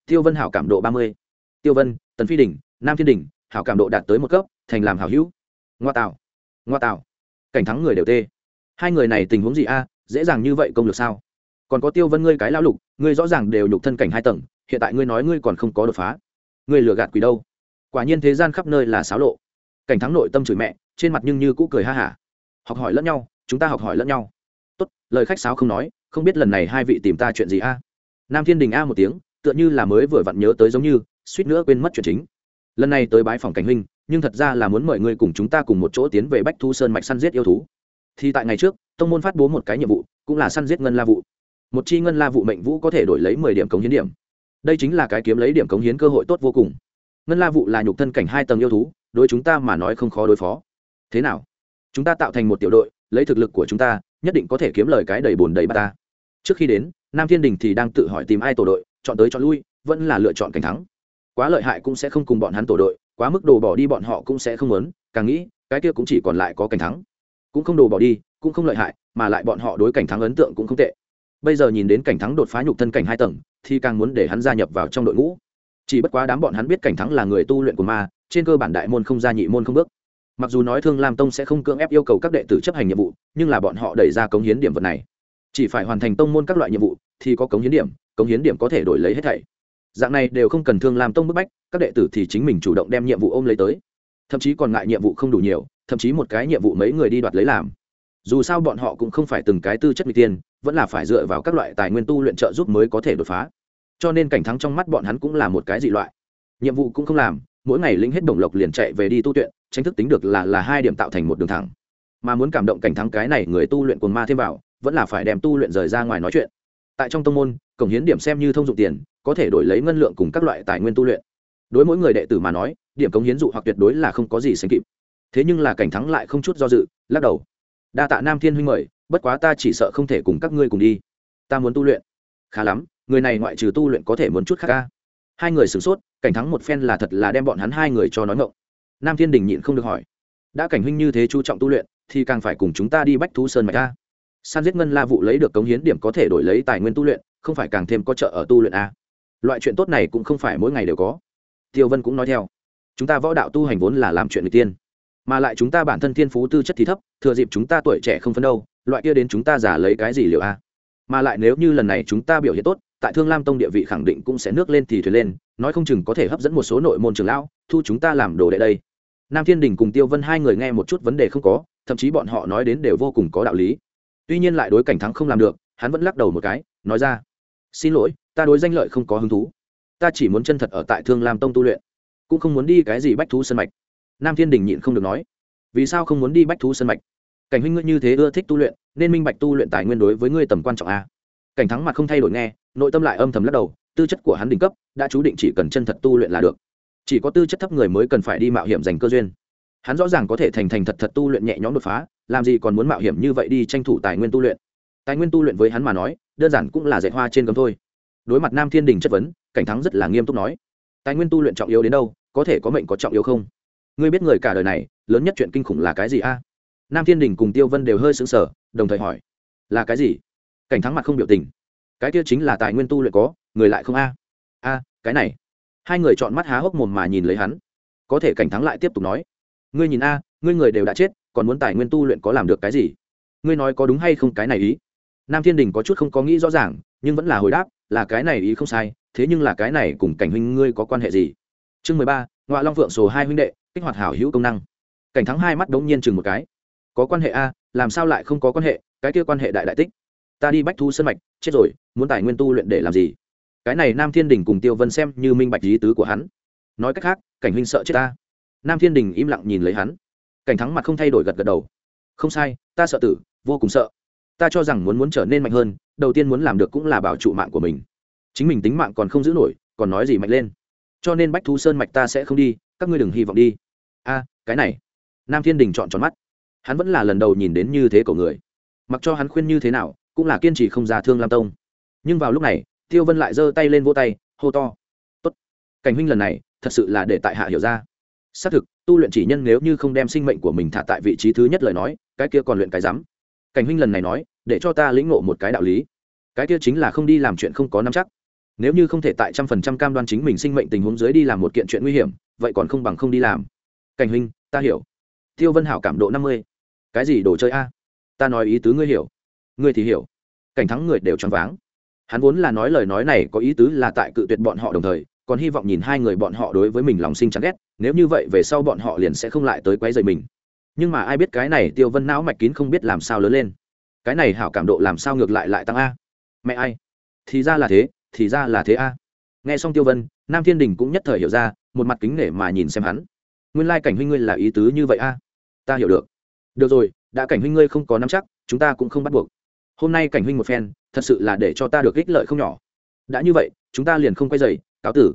Tiêu vân hảo cảm độ ba mươi. Tiêu vân, tần phi đình, nam thiên đình, hảo cảm độ đạt tới một cấp, thành làm hảo hữu. Ngoa tạo. Ngoa tạo. Cảnh thắng người đều tê. Hai người này tình huống gì a? Dễ dàng như vậy công lược sao? Còn có tiêu vân ngươi cái lão lục, ngươi rõ ràng đều nhục thân cảnh hai tầng, hiện tại ngươi nói ngươi còn không có đột phá. Ngươi lừa gạt quỷ đâu? Quả nhiên thế gian khắp nơi là xáo lộ. Cảnh thắng nội tâm chửi mẹ, trên mặt nhưng như cũ cười ha hả. Học hỏi lẫn nhau, chúng ta học hỏi lẫn nhau lời khách sáo không nói, không biết lần này hai vị tìm ta chuyện gì a? Nam thiên đình a một tiếng, tựa như là mới vừa vặn nhớ tới giống như, suýt nữa quên mất chuyện chính. Lần này tới bái phòng cảnh huynh, nhưng thật ra là muốn mời ngươi cùng chúng ta cùng một chỗ tiến về bách thu sơn mạch săn giết yêu thú. Thì tại ngày trước, tông môn phát bố một cái nhiệm vụ, cũng là săn giết ngân la vụ một chi ngân la vụ mệnh vũ có thể đổi lấy mười điểm cống hiến điểm. Đây chính là cái kiếm lấy điểm cống hiến cơ hội tốt vô cùng. Ngân la vụ là nhục thân cảnh hai tầng yêu thú, đối chúng ta mà nói không khó đối phó. Thế nào? Chúng ta tạo thành một tiểu đội lấy thực lực của chúng ta, nhất định có thể kiếm lời cái đầy bồn đầy bát ta. Trước khi đến, nam thiên đình thì đang tự hỏi tìm ai tổ đội, chọn tới chọn lui, vẫn là lựa chọn cảnh thắng. Quá lợi hại cũng sẽ không cùng bọn hắn tổ đội, quá mức đồ bỏ đi bọn họ cũng sẽ không muốn, càng nghĩ, cái kia cũng chỉ còn lại có cảnh thắng. Cũng không đồ bỏ đi, cũng không lợi hại, mà lại bọn họ đối cảnh thắng ấn tượng cũng không tệ. Bây giờ nhìn đến cảnh thắng đột phá nhục thân cảnh hai tầng, thì càng muốn để hắn gia nhập vào trong đội ngũ. Chỉ bất quá đám bọn hắn biết cảnh thắng là người tu luyện của ma, trên cơ bản đại môn không gia nhị môn không bước mặc dù nói thương lam tông sẽ không cưỡng ép yêu cầu các đệ tử chấp hành nhiệm vụ, nhưng là bọn họ đẩy ra cống hiến điểm vật này. Chỉ phải hoàn thành tông môn các loại nhiệm vụ thì có cống hiến điểm, cống hiến điểm có thể đổi lấy hết thảy. Dạng này đều không cần thương lam tông bức bách, các đệ tử thì chính mình chủ động đem nhiệm vụ ôm lấy tới. Thậm chí còn ngại nhiệm vụ không đủ nhiều, thậm chí một cái nhiệm vụ mấy người đi đoạt lấy làm. Dù sao bọn họ cũng không phải từng cái tư chất n g tiên, vẫn là phải dựa vào các loại tài nguyên tu luyện trợ giúp mới có thể đột phá. Cho nên cảnh thắng trong mắt bọn hắn cũng là một cái dị loại. Nhiệm vụ cũng không làm, mỗi ngày lính hết đồng lộc liền chạy về đi tu luyện tranh thức tính được là là hai điểm tạo thành một đường thẳng. Mà muốn cảm động cảnh thắng cái này người tu luyện cồn ma thêm vào, vẫn là phải đem tu luyện rời ra ngoài nói chuyện. Tại trong tông môn, cổng hiến điểm xem như thông dụng tiền, có thể đổi lấy ngân lượng cùng các loại tài nguyên tu luyện. Đối mỗi người đệ tử mà nói, điểm cống hiến dụ hoặc tuyệt đối là không có gì sánh kịp. Thế nhưng là cảnh thắng lại không chút do dự, lắc đầu. Đa tạ nam thiên huynh mời, bất quá ta chỉ sợ không thể cùng các ngươi cùng đi. Ta muốn tu luyện. Khá lắm, người này ngoại trừ tu luyện có thể muốn chút khác ca. Hai người sửng sốt, cảnh thắng một phen là thật là đem bọn hắn hai người cho nói ngộng nam thiên đình nhịn không được hỏi. Đã cảnh huynh như thế chú trọng tu luyện, thì càng phải cùng chúng ta đi bách thú sơn mạch ta san giết ngân la vụ lấy được cống hiến điểm có thể đổi lấy tài nguyên tu luyện, không phải càng thêm có trợ ở tu luyện a. Loại chuyện tốt này cũng không phải mỗi ngày đều có. Tiêu vân cũng nói theo. Chúng ta võ đạo tu hành vốn là làm chuyện người tiên, mà lại chúng ta bản thân thiên phú tư chất thì thấp, thừa dịp chúng ta tuổi trẻ không phấn đâu loại kia đến chúng ta giả lấy cái gì liệu a? Mà lại nếu như lần này chúng ta biểu hiện tốt tại thương lam tông địa vị khẳng định cũng sẽ nước lên thì thuyền lên, nói không chừng có thể hấp dẫn một số nội môn trường lão, thu chúng ta làm đồ đệ đây. Nam thiên đình cùng tiêu vân hai người nghe một chút vấn đề không có, thậm chí bọn họ nói đến đều vô cùng có đạo lý. Tuy nhiên lại đối cảnh thắng không làm được, hắn vẫn lắc đầu một cái, nói ra, xin lỗi, ta đối danh lợi không có hứng thú. Ta chỉ muốn chân thật ở tại thương lam tông tu luyện, cũng không muốn đi cái gì bách thú sân mạch. Nam thiên đình nhịn không được nói, vì sao không muốn đi bách thú sân mạch? Cảnh huynh ngươi như thế ưa thích tu luyện, nên minh bạch tu luyện tài nguyên đối với ngươi tầm quan trọng a cảnh thắng mặt không thay đổi nghe, nội tâm lại âm thầm lắc đầu, tư chất của hắn đỉnh cấp, đã chú định chỉ cần chân thật tu luyện là được. Chỉ có tư chất thấp người mới cần phải đi mạo hiểm giành cơ duyên. Hắn rõ ràng có thể thành thành thật thật tu luyện nhẹ nhõm đột phá, làm gì còn muốn mạo hiểm như vậy đi tranh thủ tài nguyên tu luyện. Tài nguyên tu luyện với hắn mà nói, đơn giản cũng là dạy hoa trên cấm thôi. Đối mặt nam thiên đình chất vấn, cảnh thắng rất là nghiêm túc nói, tài nguyên tu luyện trọng yếu đến đâu, có thể có mệnh có trọng yếu không? Ngươi biết người cả đời này, lớn nhất chuyện kinh khủng là cái gì a? Nam thiên đình cùng tiêu vân đều hơi sững sờ, đồng thời hỏi, là cái gì? Cảnh thắng mặt không biểu tình. Cái kia chính là tài nguyên tu luyện có, người lại không a. A, cái này. Hai người chọn mắt há hốc mồm mà nhìn lấy hắn. Có thể cảnh thắng lại tiếp tục nói. Ngươi nhìn a, ngươi người đều đã chết, còn muốn tài nguyên tu luyện có làm được cái gì? Ngươi nói có đúng hay không cái này ý? Nam thiên đình có chút không có nghĩ rõ ràng, nhưng vẫn là hồi đáp, là cái này ý không sai, thế nhưng là cái này cùng cảnh huynh ngươi có quan hệ gì? Chương mười ba ngoại long phượng sổ hai huynh đệ, kích hoạt hảo hữu công năng. Cảnh thắng hai mắt đống nhiên chừng một cái. Có quan hệ a, làm sao lại không có quan hệ? Cái kia quan hệ đại đại tích ta đi bách thu sân mạch, chết rồi, muốn tài nguyên tu luyện để làm gì? Cái này nam thiên đình cùng tiêu vân xem như minh bạch lý tứ của hắn. Nói cách khác, cảnh huynh sợ chết ta. Nam thiên đình im lặng nhìn lấy hắn. Cảnh thắng mặt không thay đổi gật gật đầu. Không sai, ta sợ tử, vô cùng sợ. Ta cho rằng muốn muốn trở nên mạnh hơn, đầu tiên muốn làm được cũng là bảo trụ mạng của mình. Chính mình tính mạng còn không giữ nổi, còn nói gì mạnh lên. Cho nên bách thu sơn mạch ta sẽ không đi, các ngươi đừng hy vọng đi. A, cái này. Nam thiên đình chọn tròn mắt. Hắn vẫn là lần đầu nhìn đến như thế của người. Mặc cho hắn khuyên như thế nào cũng là kiên trì không ra thương lam tông nhưng vào lúc này tiêu vân lại giơ tay lên vỗ tay hô to tốt. cảnh huynh lần này thật sự là để tại hạ hiểu ra xác thực tu luyện chỉ nhân nếu như không đem sinh mệnh của mình thả tại vị trí thứ nhất lời nói cái kia còn luyện cái rắm cảnh huynh lần này nói để cho ta lĩnh ngộ một cái đạo lý cái kia chính là không đi làm chuyện không có nắm chắc nếu như không thể tại trăm phần trăm cam đoan chính mình sinh mệnh tình huống dưới đi làm một kiện chuyện nguy hiểm vậy còn không bằng không đi làm cảnh huynh ta hiểu tiêu vân hảo cảm độ năm mươi cái gì đồ chơi a ta nói ý tứ ngươi hiểu ngươi thì hiểu. Cảnh thắng người đều choáng váng. Hắn vốn là nói lời nói này có ý tứ là tại cự tuyệt bọn họ đồng thời, còn hy vọng nhìn hai người bọn họ đối với mình lòng sinh chán ghét, nếu như vậy về sau bọn họ liền sẽ không lại tới quấy rầy mình. Nhưng mà ai biết cái này tiêu vân não mạch kín không biết làm sao lớn lên. Cái này hảo cảm độ làm sao ngược lại lại tăng a. Mẹ ai? Thì ra là thế, thì ra là thế a. Nghe xong tiêu vân, nam thiên đình cũng nhất thời hiểu ra, một mặt kính nể mà nhìn xem hắn. Nguyên lai cảnh huynh ngươi là ý tứ như vậy a. Ta hiểu được. Được rồi, đã cảnh huynh ngươi không có nắm chắc, chúng ta cũng không bắt buộc hôm nay cảnh huynh một phen, thật sự là để cho ta được ích lợi không nhỏ. Đã như vậy, chúng ta liền không quay dày cáo tử.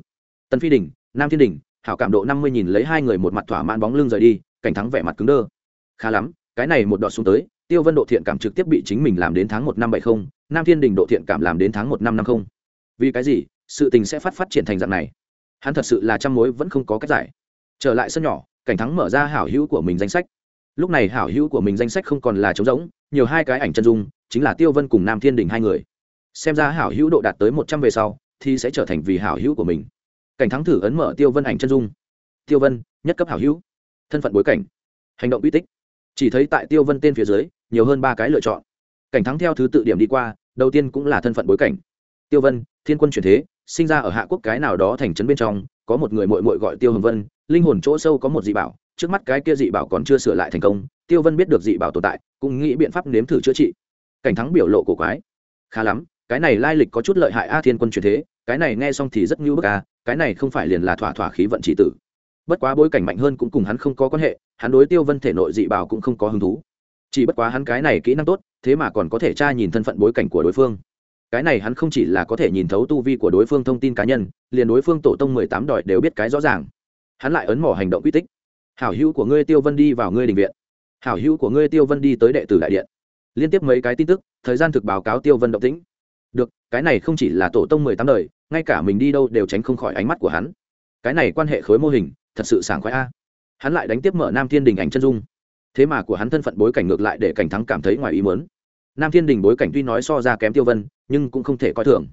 Tần phi đình, nam thiên đình, hảo cảm độ năm mươi nhìn lấy hai người một mặt thỏa mãn bóng lưng rời đi, cảnh thắng vẻ mặt cứng đơ. Khá lắm, cái này một đoạn xuống tới, tiêu vân độ thiện cảm trực tiếp bị chính mình làm đến tháng một năm bảy không, nam thiên đình độ thiện cảm làm đến tháng một năm năm không. Vì cái gì? Sự tình sẽ phát phát triển thành dạng này. Hắn thật sự là trăm mối vẫn không có cách giải. Trở lại sân nhỏ, cảnh thắng mở ra hảo hữu của mình danh sách lúc này hảo hữu của mình danh sách không còn là trống rỗng, nhiều hai cái ảnh chân dung, chính là tiêu vân cùng nam thiên đình hai người. Xem ra hảo hữu độ đạt tới một trăm về sau, thì sẽ trở thành vì hảo hữu của mình. Cảnh thắng thử ấn mở tiêu vân ảnh chân dung. Tiêu vân, nhất cấp hảo hữu. Thân phận bối cảnh. Hành động uy tích. Chỉ thấy tại tiêu vân tên phía dưới, nhiều hơn ba cái lựa chọn. Cảnh thắng theo thứ tự điểm đi qua, đầu tiên cũng là thân phận bối cảnh. Tiêu vân, thiên quân truyền thế, sinh ra ở hạ quốc cái nào đó thành trấn bên trong, có một người mội mội gọi tiêu hồng vân, linh hồn chỗ sâu có một dị bảo trước mắt cái kia dị bảo còn chưa sửa lại thành công, tiêu vân biết được dị bảo tồn tại, cũng nghĩ biện pháp nếm thử chữa trị. Cảnh thắng biểu lộ cổ quái. Khá lắm, cái này lai lịch có chút lợi hại a thiên quân truyền thế, cái này nghe xong thì rất ngưu bức a, cái này không phải liền là thỏa thỏa khí vận chỉ tử. Bất quá bối cảnh mạnh hơn cũng cùng hắn không có quan hệ, hắn đối tiêu vân thể nội dị bảo cũng không có hứng thú. Chỉ bất quá hắn cái này kỹ năng tốt, thế mà còn có thể tra nhìn thân phận bối cảnh của đối phương. Cái này hắn không chỉ là có thể nhìn thấu tu vi của đối phương thông tin cá nhân, liền đối phương tổ tông mười tám đòi đều biết cái rõ ràng. Hắn lại ấn mỏ hành động quy tích hảo hữu của ngươi tiêu vân đi vào ngươi đình viện. Hảo hữu của ngươi tiêu vân đi tới đệ tử đại điện. Liên tiếp mấy cái tin tức, thời gian thực báo cáo tiêu vân động tĩnh. Được, cái này không chỉ là tổ tông mười tám đời, ngay cả mình đi đâu đều tránh không khỏi ánh mắt của hắn. Cái này quan hệ khối mô hình, thật sự sảng khoái a. Hắn lại đánh tiếp mở nam thiên đình ảnh chân dung. Thế mà của hắn thân phận bối cảnh ngược lại để cảnh thắng cảm thấy ngoài ý mớn nam thiên đình bối cảnh tuy nói so ra kém tiêu vân, nhưng cũng không thể coi thường.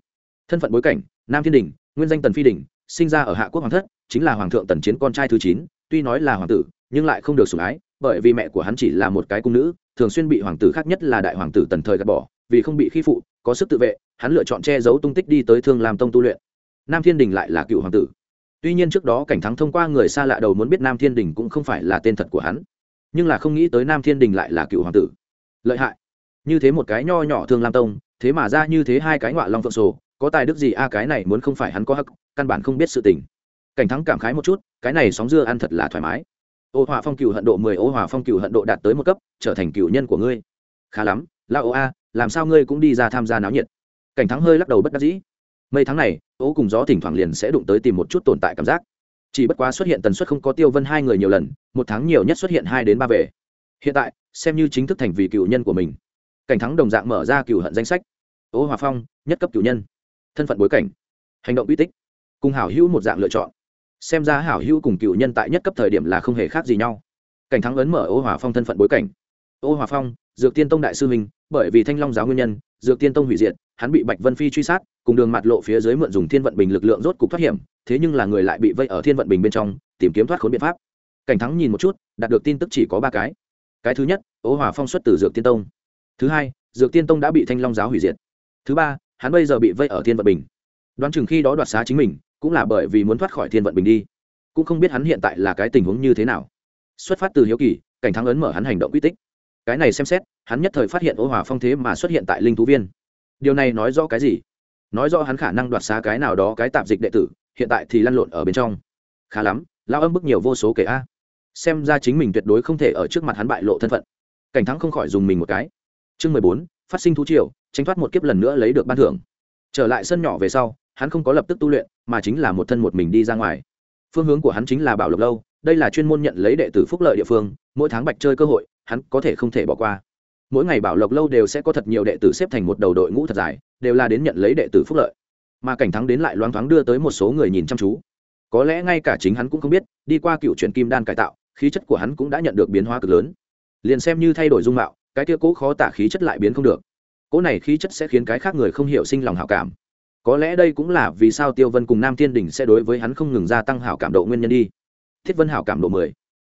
Thân phận bối cảnh, nam thiên đình, nguyên danh tần phi đình, sinh ra ở hạ quốc hoàng thất, chính là hoàng thượng tần chiến con trai thứ chín tuy nói là hoàng tử, nhưng lại không được sủng ái, bởi vì mẹ của hắn chỉ là một cái cung nữ, thường xuyên bị hoàng tử khác nhất là đại hoàng tử tần thời gạt bỏ, vì không bị khi phụ, có sức tự vệ, hắn lựa chọn che giấu tung tích đi tới thương làm tông tu luyện. Nam thiên đình lại là cựu hoàng tử. Tuy nhiên trước đó cảnh thắng thông qua người xa lạ đầu muốn biết nam thiên đình cũng không phải là tên thật của hắn, nhưng là không nghĩ tới nam thiên đình lại là cựu hoàng tử. Lợi hại. Như thế một cái nho nhỏ thương lam tông, thế mà ra như thế hai cái ngọa long phượng sổ, có tài đức gì a, cái này muốn không phải hắn có hắc, căn bản không biết sự tình cảnh thắng cảm khái một chút, cái này sóng dưa ăn thật là thoải mái. Ô hòa phong cựu hận độ mười, ô hòa phong cựu hận độ đạt tới một cấp, trở thành cựu nhân của ngươi. Khá lắm, la ô a, làm sao ngươi cũng đi ra tham gia náo nhiệt? Cảnh thắng hơi lắc đầu bất đắc dĩ. Mấy tháng này, ô cùng gió thỉnh thoảng liền sẽ đụng tới tìm một chút tồn tại cảm giác. Chỉ bất quá xuất hiện tần suất không có tiêu vân hai người nhiều lần, một tháng nhiều nhất xuất hiện hai đến ba về. Hiện tại, xem như chính thức thành vì cựu nhân của mình. Cảnh thắng đồng dạng mở ra cựu hận danh sách. Ô hòa phong, nhất cấp cựu nhân. Thân phận bối cảnh. Hành động uy tích. Cùng hảo hữu một dạng lựa chọn xem ra hảo hữu cùng cựu nhân tại nhất cấp thời điểm là không hề khác gì nhau. Cảnh thắng ấn mở ô hòa phong thân phận bối cảnh. Ô hòa phong, dược tiên tông đại sư minh bởi vì thanh long giáo nguyên nhân, dược tiên tông hủy diệt, hắn bị bạch vân phi truy sát, cùng đường mặt lộ phía dưới mượn dùng thiên vận bình lực lượng rốt cục thoát hiểm, thế nhưng là người lại bị vây ở thiên vận bình bên trong, tìm kiếm thoát khốn biện pháp. Cảnh thắng nhìn một chút, đạt được tin tức chỉ có ba cái. Cái thứ nhất, ô hòa phong xuất từ dược tiên tông. Thứ hai, dược tiên tông đã bị thanh long giáo hủy diệt. Thứ ba, hắn bây giờ bị vây ở thiên vận bình đoán chừng khi đó đoạt xá chính mình, cũng là bởi vì muốn thoát khỏi thiên vận bình đi. Cũng không biết hắn hiện tại là cái tình huống như thế nào. Xuất phát từ hiếu kỳ, cảnh thắng ấn mở hắn hành động quy tích. Cái này xem xét, hắn nhất thời phát hiện ô hòa phong thế mà xuất hiện tại linh thú viên. Điều này nói rõ cái gì? Nói rõ hắn khả năng đoạt xá cái nào đó cái tạp dịch đệ tử, hiện tại thì lăn lộn ở bên trong. Khá lắm lao âm bức nhiều vô số kể a. Xem ra chính mình tuyệt đối không thể ở trước mặt hắn bại lộ thân phận. Cảnh thắng không khỏi dùng mình một cái. Chương mười bốn, phát sinh thú triều, tránh thoát một kiếp lần nữa lấy được ban thưởng. Trở lại sân nhỏ về sau hắn không có lập tức tu luyện, mà chính là một thân một mình đi ra ngoài. Phương hướng của hắn chính là bảo lộc lâu, đây là chuyên môn nhận lấy đệ tử phúc lợi địa phương, mỗi tháng bạch chơi cơ hội, hắn có thể không thể bỏ qua. Mỗi ngày bảo lộc lâu đều sẽ có thật nhiều đệ tử xếp thành một đầu đội ngũ thật dài, đều là đến nhận lấy đệ tử phúc lợi. Mà cảnh thắng đến lại loáng thoáng đưa tới một số người nhìn chăm chú. Có lẽ ngay cả chính hắn cũng không biết, đi qua cựu chuyển kim đan cải tạo, khí chất của hắn cũng đã nhận được biến hóa cực lớn. Liền xem như thay đổi dung mạo, cái kia cố khó tả khí chất lại biến không được. Cố này khí chất sẽ khiến cái khác người không hiểu sinh lòng hảo cảm có lẽ đây cũng là vì sao tiêu vân cùng nam thiên đình sẽ đối với hắn không ngừng gia tăng hảo cảm độ nguyên nhân đi. Thiết vân hảo cảm độ mười,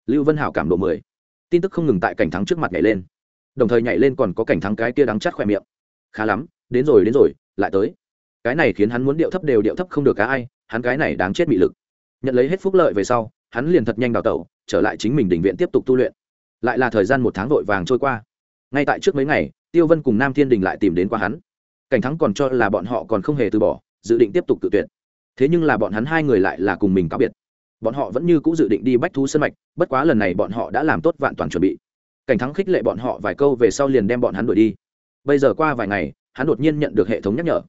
lưu vân hảo cảm độ mười. Tin tức không ngừng tại cảnh thắng trước mặt nhảy lên. Đồng thời nhảy lên còn có cảnh thắng cái kia đắng chắt khỏe miệng. Khá lắm, đến rồi đến rồi, lại tới. Cái này khiến hắn muốn điệu thấp đều điệu thấp không được cá ai, hắn cái này đáng chết bị lực. Nhận lấy hết phúc lợi về sau, hắn liền thật nhanh đào tẩu, trở lại chính mình đỉnh viện tiếp tục tu luyện. Lại là thời gian một tháng vội vàng trôi qua. Ngay tại trước mấy ngày, tiêu vân cùng nam thiên đình lại tìm đến qua hắn cảnh thắng còn cho là bọn họ còn không hề từ bỏ, dự định tiếp tục tự tuyển thế nhưng là bọn hắn hai người lại là cùng mình cáo biệt. Bọn họ vẫn như c ũ dự định đi bách thú sân mạch, bất quá lần này bọn họ đã làm tốt vạn toàn chuẩn bị. Cảnh thắng khích lệ bọn họ vài câu về sau liền đem bọn hắn đuổi đi. Bây giờ qua vài ngày, hắn đột nhiên nhận được hệ thống nhắc nhở.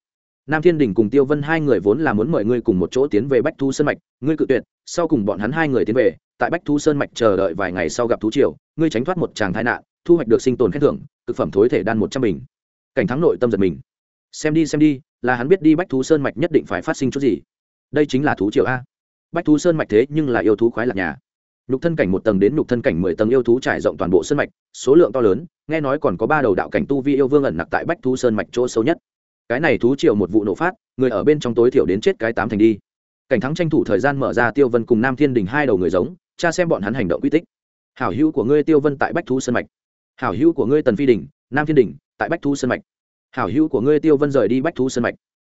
Nam thiên đình cùng tiêu vân hai người vốn là muốn mời ngươi cùng một chỗ tiến về bách thú sơn mạch, ngươi cự tuyệt, sau cùng bọn hắn hai người tiến về, tại bách thú sơn mạch chờ đợi vài ngày sau gặp thú triều, ngươi tránh thoát một tràng tai nạn, thu hoạch được sinh tồn khen thưởng, thực phẩm thối thể đan một trăm bình. Cảnh thắng nội tâm giật mình xem đi xem đi, là hắn biết đi bách thú sơn mạch nhất định phải phát sinh chút gì. Đây chính là thú triều a. Bách thú sơn mạch thế nhưng là yêu thú khoái lạc nhà. Nhục thân cảnh một tầng đến nhục thân cảnh mười tầng yêu thú trải rộng toàn bộ sơn mạch, số lượng to lớn, nghe nói còn có ba đầu đạo cảnh tu vi yêu vương ẩn nặc tại bách thú sơn mạch chỗ sâu nhất. Cái này thú triều một vụ nổ phát, người ở bên trong tối thiểu đến chết cái tám thành đi. Cảnh thắng tranh thủ thời gian mở ra tiêu vân cùng nam thiên đình hai đầu người giống cha xem bọn hắn hành động quy tích. Hảo hữu của ngươi tiêu vân tại bách thú sơn mạch. Hảo hữu của ngươi tần phi đình, nam thiên đình, tại bách thú sơn mạch hảo hữu của ngươi tiêu vân rời đi bách thú sân mạch.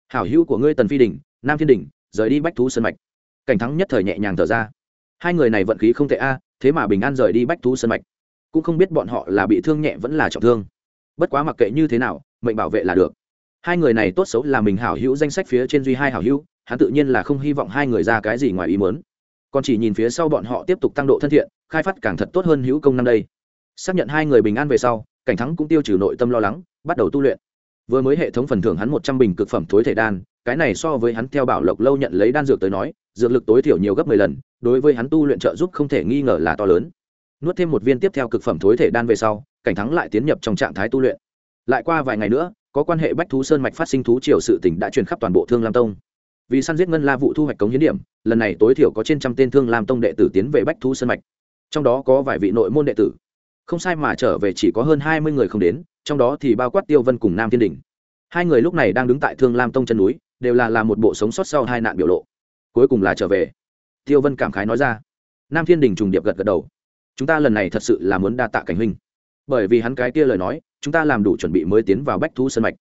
Hảo hữu của ngươi tần phi đình nam thiên đình rời đi bách thú sân mạch. Cảnh thắng nhất thời nhẹ nhàng thở ra. Hai người này vận khí không tệ a, thế mà bình an rời đi bách thú sân mạch. Cũng không biết bọn họ là bị thương nhẹ vẫn là trọng thương. Bất quá mặc kệ như thế nào, mệnh bảo vệ là được. Hai người này tốt xấu là mình hảo hữu danh sách phía trên duy hai hảo hữu, hắn tự nhiên là không hy vọng hai người ra cái gì ngoài ý muốn. Còn chỉ nhìn phía sau bọn họ tiếp tục tăng độ thân thiện, khai phát càng thật tốt hơn hữu công năm đây. Xác nhận hai người bình an về sau, cảnh thắng cũng tiêu trừ nội tâm lo lắng, bắt đầu tu luyện vừa mới hệ thống phần thưởng hắn một trăm bình cực phẩm thối thể đan, cái này so với hắn theo bảo lộc lâu nhận lấy đan dược tới nói, dược lực tối thiểu nhiều gấp mười lần, đối với hắn tu luyện trợ giúp không thể nghi ngờ là to lớn. Nuốt thêm một viên tiếp theo cực phẩm thối thể đan về sau, cảnh thắng lại tiến nhập trong trạng thái tu luyện. Lại qua vài ngày nữa, có quan hệ bách thú sơn mạch phát sinh thú triều sự tỉnh đã truyền khắp toàn bộ thương lam tông. Vì săn giết ngân la vụ thu hoạch cống hiến điểm, lần này tối thiểu có trên trăm tên thương lam tông đệ tử tiến về bách thú sơn mạch. Trong đó có vài vị nội môn đệ tử. Không sai mà trở về chỉ có hơn hai mươi người không đến trong đó thì bao quát tiêu vân cùng nam thiên đình hai người lúc này đang đứng tại thương lam tông chân núi, đều là làm một bộ sống sót sau hai nạn biểu lộ. Cuối cùng là trở về. Tiêu vân cảm khái nói ra. Nam thiên đình trùng điệp gật gật đầu. Chúng ta lần này thật sự là muốn đa tạ cảnh huynh. Bởi vì hắn cái kia lời nói, chúng ta làm đủ chuẩn bị mới tiến vào bách thu sân mạch.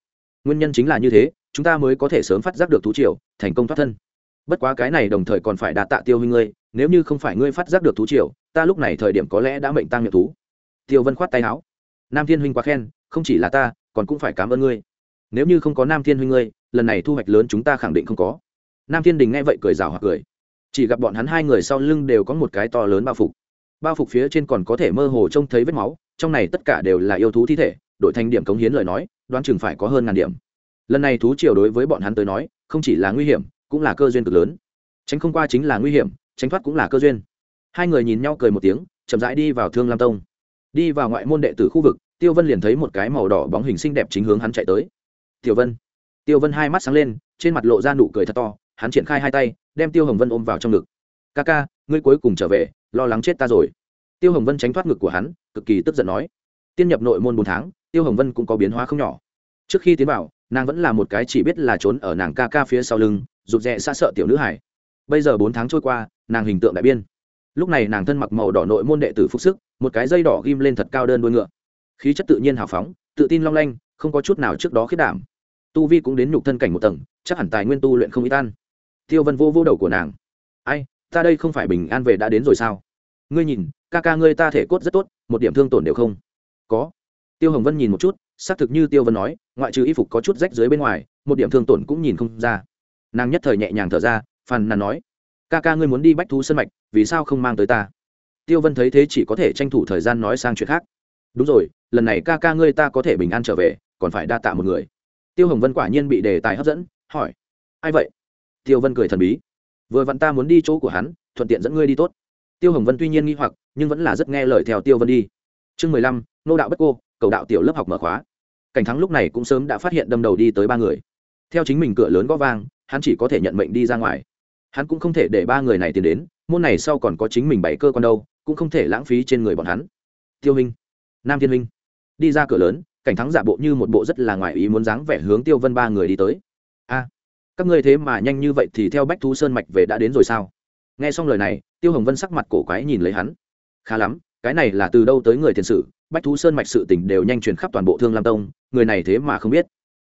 Nguyên nhân chính là như thế, chúng ta mới có thể sớm phát giác được thú triều, thành công thoát thân. Bất quá cái này đồng thời còn phải đa tạ tiêu huynh ngươi, nếu như không phải ngươi phát giác được thú triều, ta lúc này thời điểm có lẽ đã mệnh tăng miệng thú. Tiêu vân khoát tay áo. Nam thiên huynh quá khen không chỉ là ta, còn cũng phải cảm ơn ngươi. Nếu như không có nam thiên huynh ngươi, lần này thu hoạch lớn chúng ta khẳng định không có. Nam thiên đình nghe vậy cười rào hoặc cười. Chỉ gặp bọn hắn hai người sau lưng đều có một cái to lớn bao phục. Bao phục phía trên còn có thể mơ hồ trông thấy vết máu, trong này tất cả đều là yêu thú thi thể, đổi thành điểm cống hiến lời nói, đoán chừng phải có hơn ngàn điểm. Lần này thú triều đối với bọn hắn tới nói, không chỉ là nguy hiểm, cũng là cơ duyên cực lớn. Tránh không qua chính là nguy hiểm, tránh thoát cũng là cơ duyên. Hai người nhìn nhau cười một tiếng, chậm rãi đi vào thương lam tông. Đi vào ngoại môn đệ tử khu vực tiêu vân liền thấy một cái màu đỏ bóng hình xinh đẹp chính hướng hắn chạy tới. Tiểu vân. Tiêu vân hai mắt sáng lên, trên mặt lộ ra nụ cười thật to, hắn triển khai hai tay, đem tiêu hồng vân ôm vào trong ngực. Ca ca, ngươi cuối cùng trở về, lo lắng chết ta rồi. Tiêu hồng vân tránh thoát ngực của hắn, cực kỳ tức giận nói. Tiên nhập nội môn bốn tháng, tiêu hồng vân cũng có biến hóa không nhỏ. Trước khi tiến vào, nàng vẫn là một cái chỉ biết là trốn ở nàng ca ca phía sau lưng, rụt rè xa sợ tiểu nữ hải bây giờ bốn tháng trôi qua, nàng hình tượng đại biên lúc này nàng thân mặc màu đỏ nội môn đệ tử phục sức, một cái dây đỏ ghim lên thật cao đơn đuôi ngựa khí chất tự nhiên hào phóng, tự tin long lanh, không có chút nào trước đó khiết đảm. Tu vi cũng đến nhục thân cảnh một tầng, chắc hẳn tài nguyên tu luyện không ít tan tiêu vân vô vô đầu của nàng. Ai, ta đây không phải bình an về đã đến rồi sao? Ngươi nhìn, ca ca ngươi ta thể cốt rất tốt, một điểm thương tổn đều không. Có. Tiêu hồng vân nhìn một chút, xác thực như tiêu vân nói, ngoại trừ y phục có chút rách dưới bên ngoài, một điểm thương tổn cũng nhìn không ra. Nàng nhất thời nhẹ nhàng thở ra, phàn nàn nói, ca ca ngươi muốn đi bách thú sân mạch, vì sao không mang tới ta? Tiêu vân thấy thế chỉ có thể tranh thủ thời gian nói sang chuyện khác đúng rồi, lần này ca ca ngươi ta có thể bình an trở về, còn phải đa tạ một người. Tiêu hồng vân quả nhiên bị đề tài hấp dẫn, hỏi. Ai vậy? Tiêu vân cười thần bí. Vừa vặn ta muốn đi chỗ của hắn, thuận tiện dẫn ngươi đi tốt. Tiêu hồng vân tuy nhiên nghi hoặc, nhưng vẫn là rất nghe lời theo tiêu vân đi. Chương mười lăm, nô đạo bất cô, cầu đạo tiểu lớp học mở khóa. Cảnh thắng lúc này cũng sớm đã phát hiện đâm đầu đi tới ba người. Theo chính mình cửa lớn gõ vang, hắn chỉ có thể nhận mệnh đi ra ngoài. Hắn cũng không thể để ba người này tiến đến, môn này sau còn có chính mình bảy cơ quan đâu, cũng không thể lãng phí trên người bọn hắn. Tiêu hình nam thiên minh đi ra cửa lớn, cảnh thắng giả bộ như một bộ rất là ngoài ý muốn dáng vẻ hướng tiêu vân ba người đi tới. A, các ngươi thế mà nhanh như vậy thì theo bách thú sơn mạch về đã đến rồi sao? Nghe xong lời này, tiêu hồng vân sắc mặt cổ quái nhìn lấy hắn. Khá lắm, cái này là từ đâu tới người thiền sử bách thú sơn mạch sự tỉnh đều nhanh truyền khắp toàn bộ thương lam tông, người này thế mà không biết.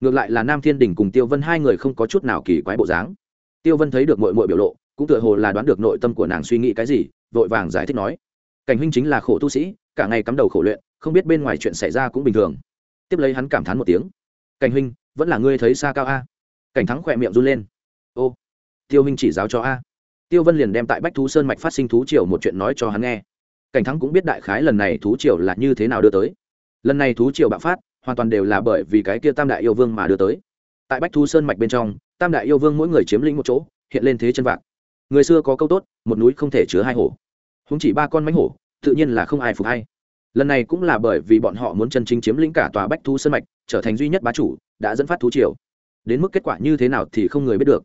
Ngược lại là nam thiên đình cùng tiêu vân hai người không có chút nào kỳ quái bộ dáng. Tiêu vân thấy được mội mội biểu lộ, cũng tựa hồ là đoán được nội tâm của nàng suy nghĩ cái gì, vội vàng giải thích nói. Cảnh huynh chính là khổ tu sĩ, cả ngày cắm đầu khổ luyện không biết bên ngoài chuyện xảy ra cũng bình thường. Tiếp lấy hắn cảm thán một tiếng. Cảnh huynh, vẫn là ngươi thấy xa cao a. Cảnh thắng khỏe miệng run lên. Ô, tiêu huynh chỉ giáo cho a. Tiêu vân liền đem tại bách thú sơn mạch phát sinh thú triều một chuyện nói cho hắn nghe. Cảnh thắng cũng biết đại khái lần này thú triều là như thế nào đưa tới. Lần này thú triều bạo phát, hoàn toàn đều là bởi vì cái kia tam đại yêu vương mà đưa tới. Tại bách thú sơn mạch bên trong, tam đại yêu vương mỗi người chiếm lĩnh một chỗ, hiện lên thế chân vạc. Người xưa có câu tốt, một núi không thể chứa hai hổ. Húng chỉ ba con mánh hổ, tự nhiên là không ai phục hay lần này cũng là bởi vì bọn họ muốn chân chính chiếm lĩnh cả tòa bách thú sơn mạch, trở thành duy nhất bá chủ, đã dẫn phát thú triều. Đến mức kết quả như thế nào thì không người biết được.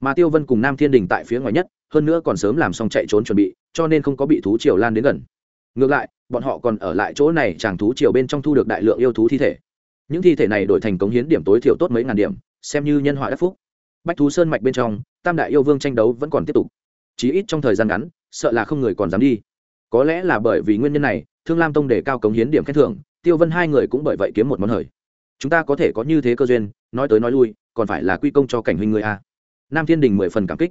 Mà tiêu vân cùng nam thiên đình tại phía ngoài nhất, hơn nữa còn sớm làm xong chạy trốn chuẩn bị, cho nên không có bị thú triều lan đến gần. Ngược lại, bọn họ còn ở lại chỗ này chàng thú triều bên trong thu được đại lượng yêu thú thi thể. Những thi thể này đổi thành cống hiến điểm tối thiểu tốt mấy ngàn điểm, xem như nhân họa đắc phúc. Bách thú sơn mạch bên trong, tam đại yêu vương tranh đấu vẫn còn tiếp tục. Chí ít trong thời gian ngắn, sợ là không người còn dám đi. Có lẽ là bởi vì nguyên nhân này thương lam tông để cao cống hiến điểm khen thưởng, tiêu vân hai người cũng bởi vậy kiếm một món hời. Chúng ta có thể có như thế cơ duyên, nói tới nói lui, còn phải là quy công cho cảnh huynh người a. Nam thiên đình mười phần cảm kích.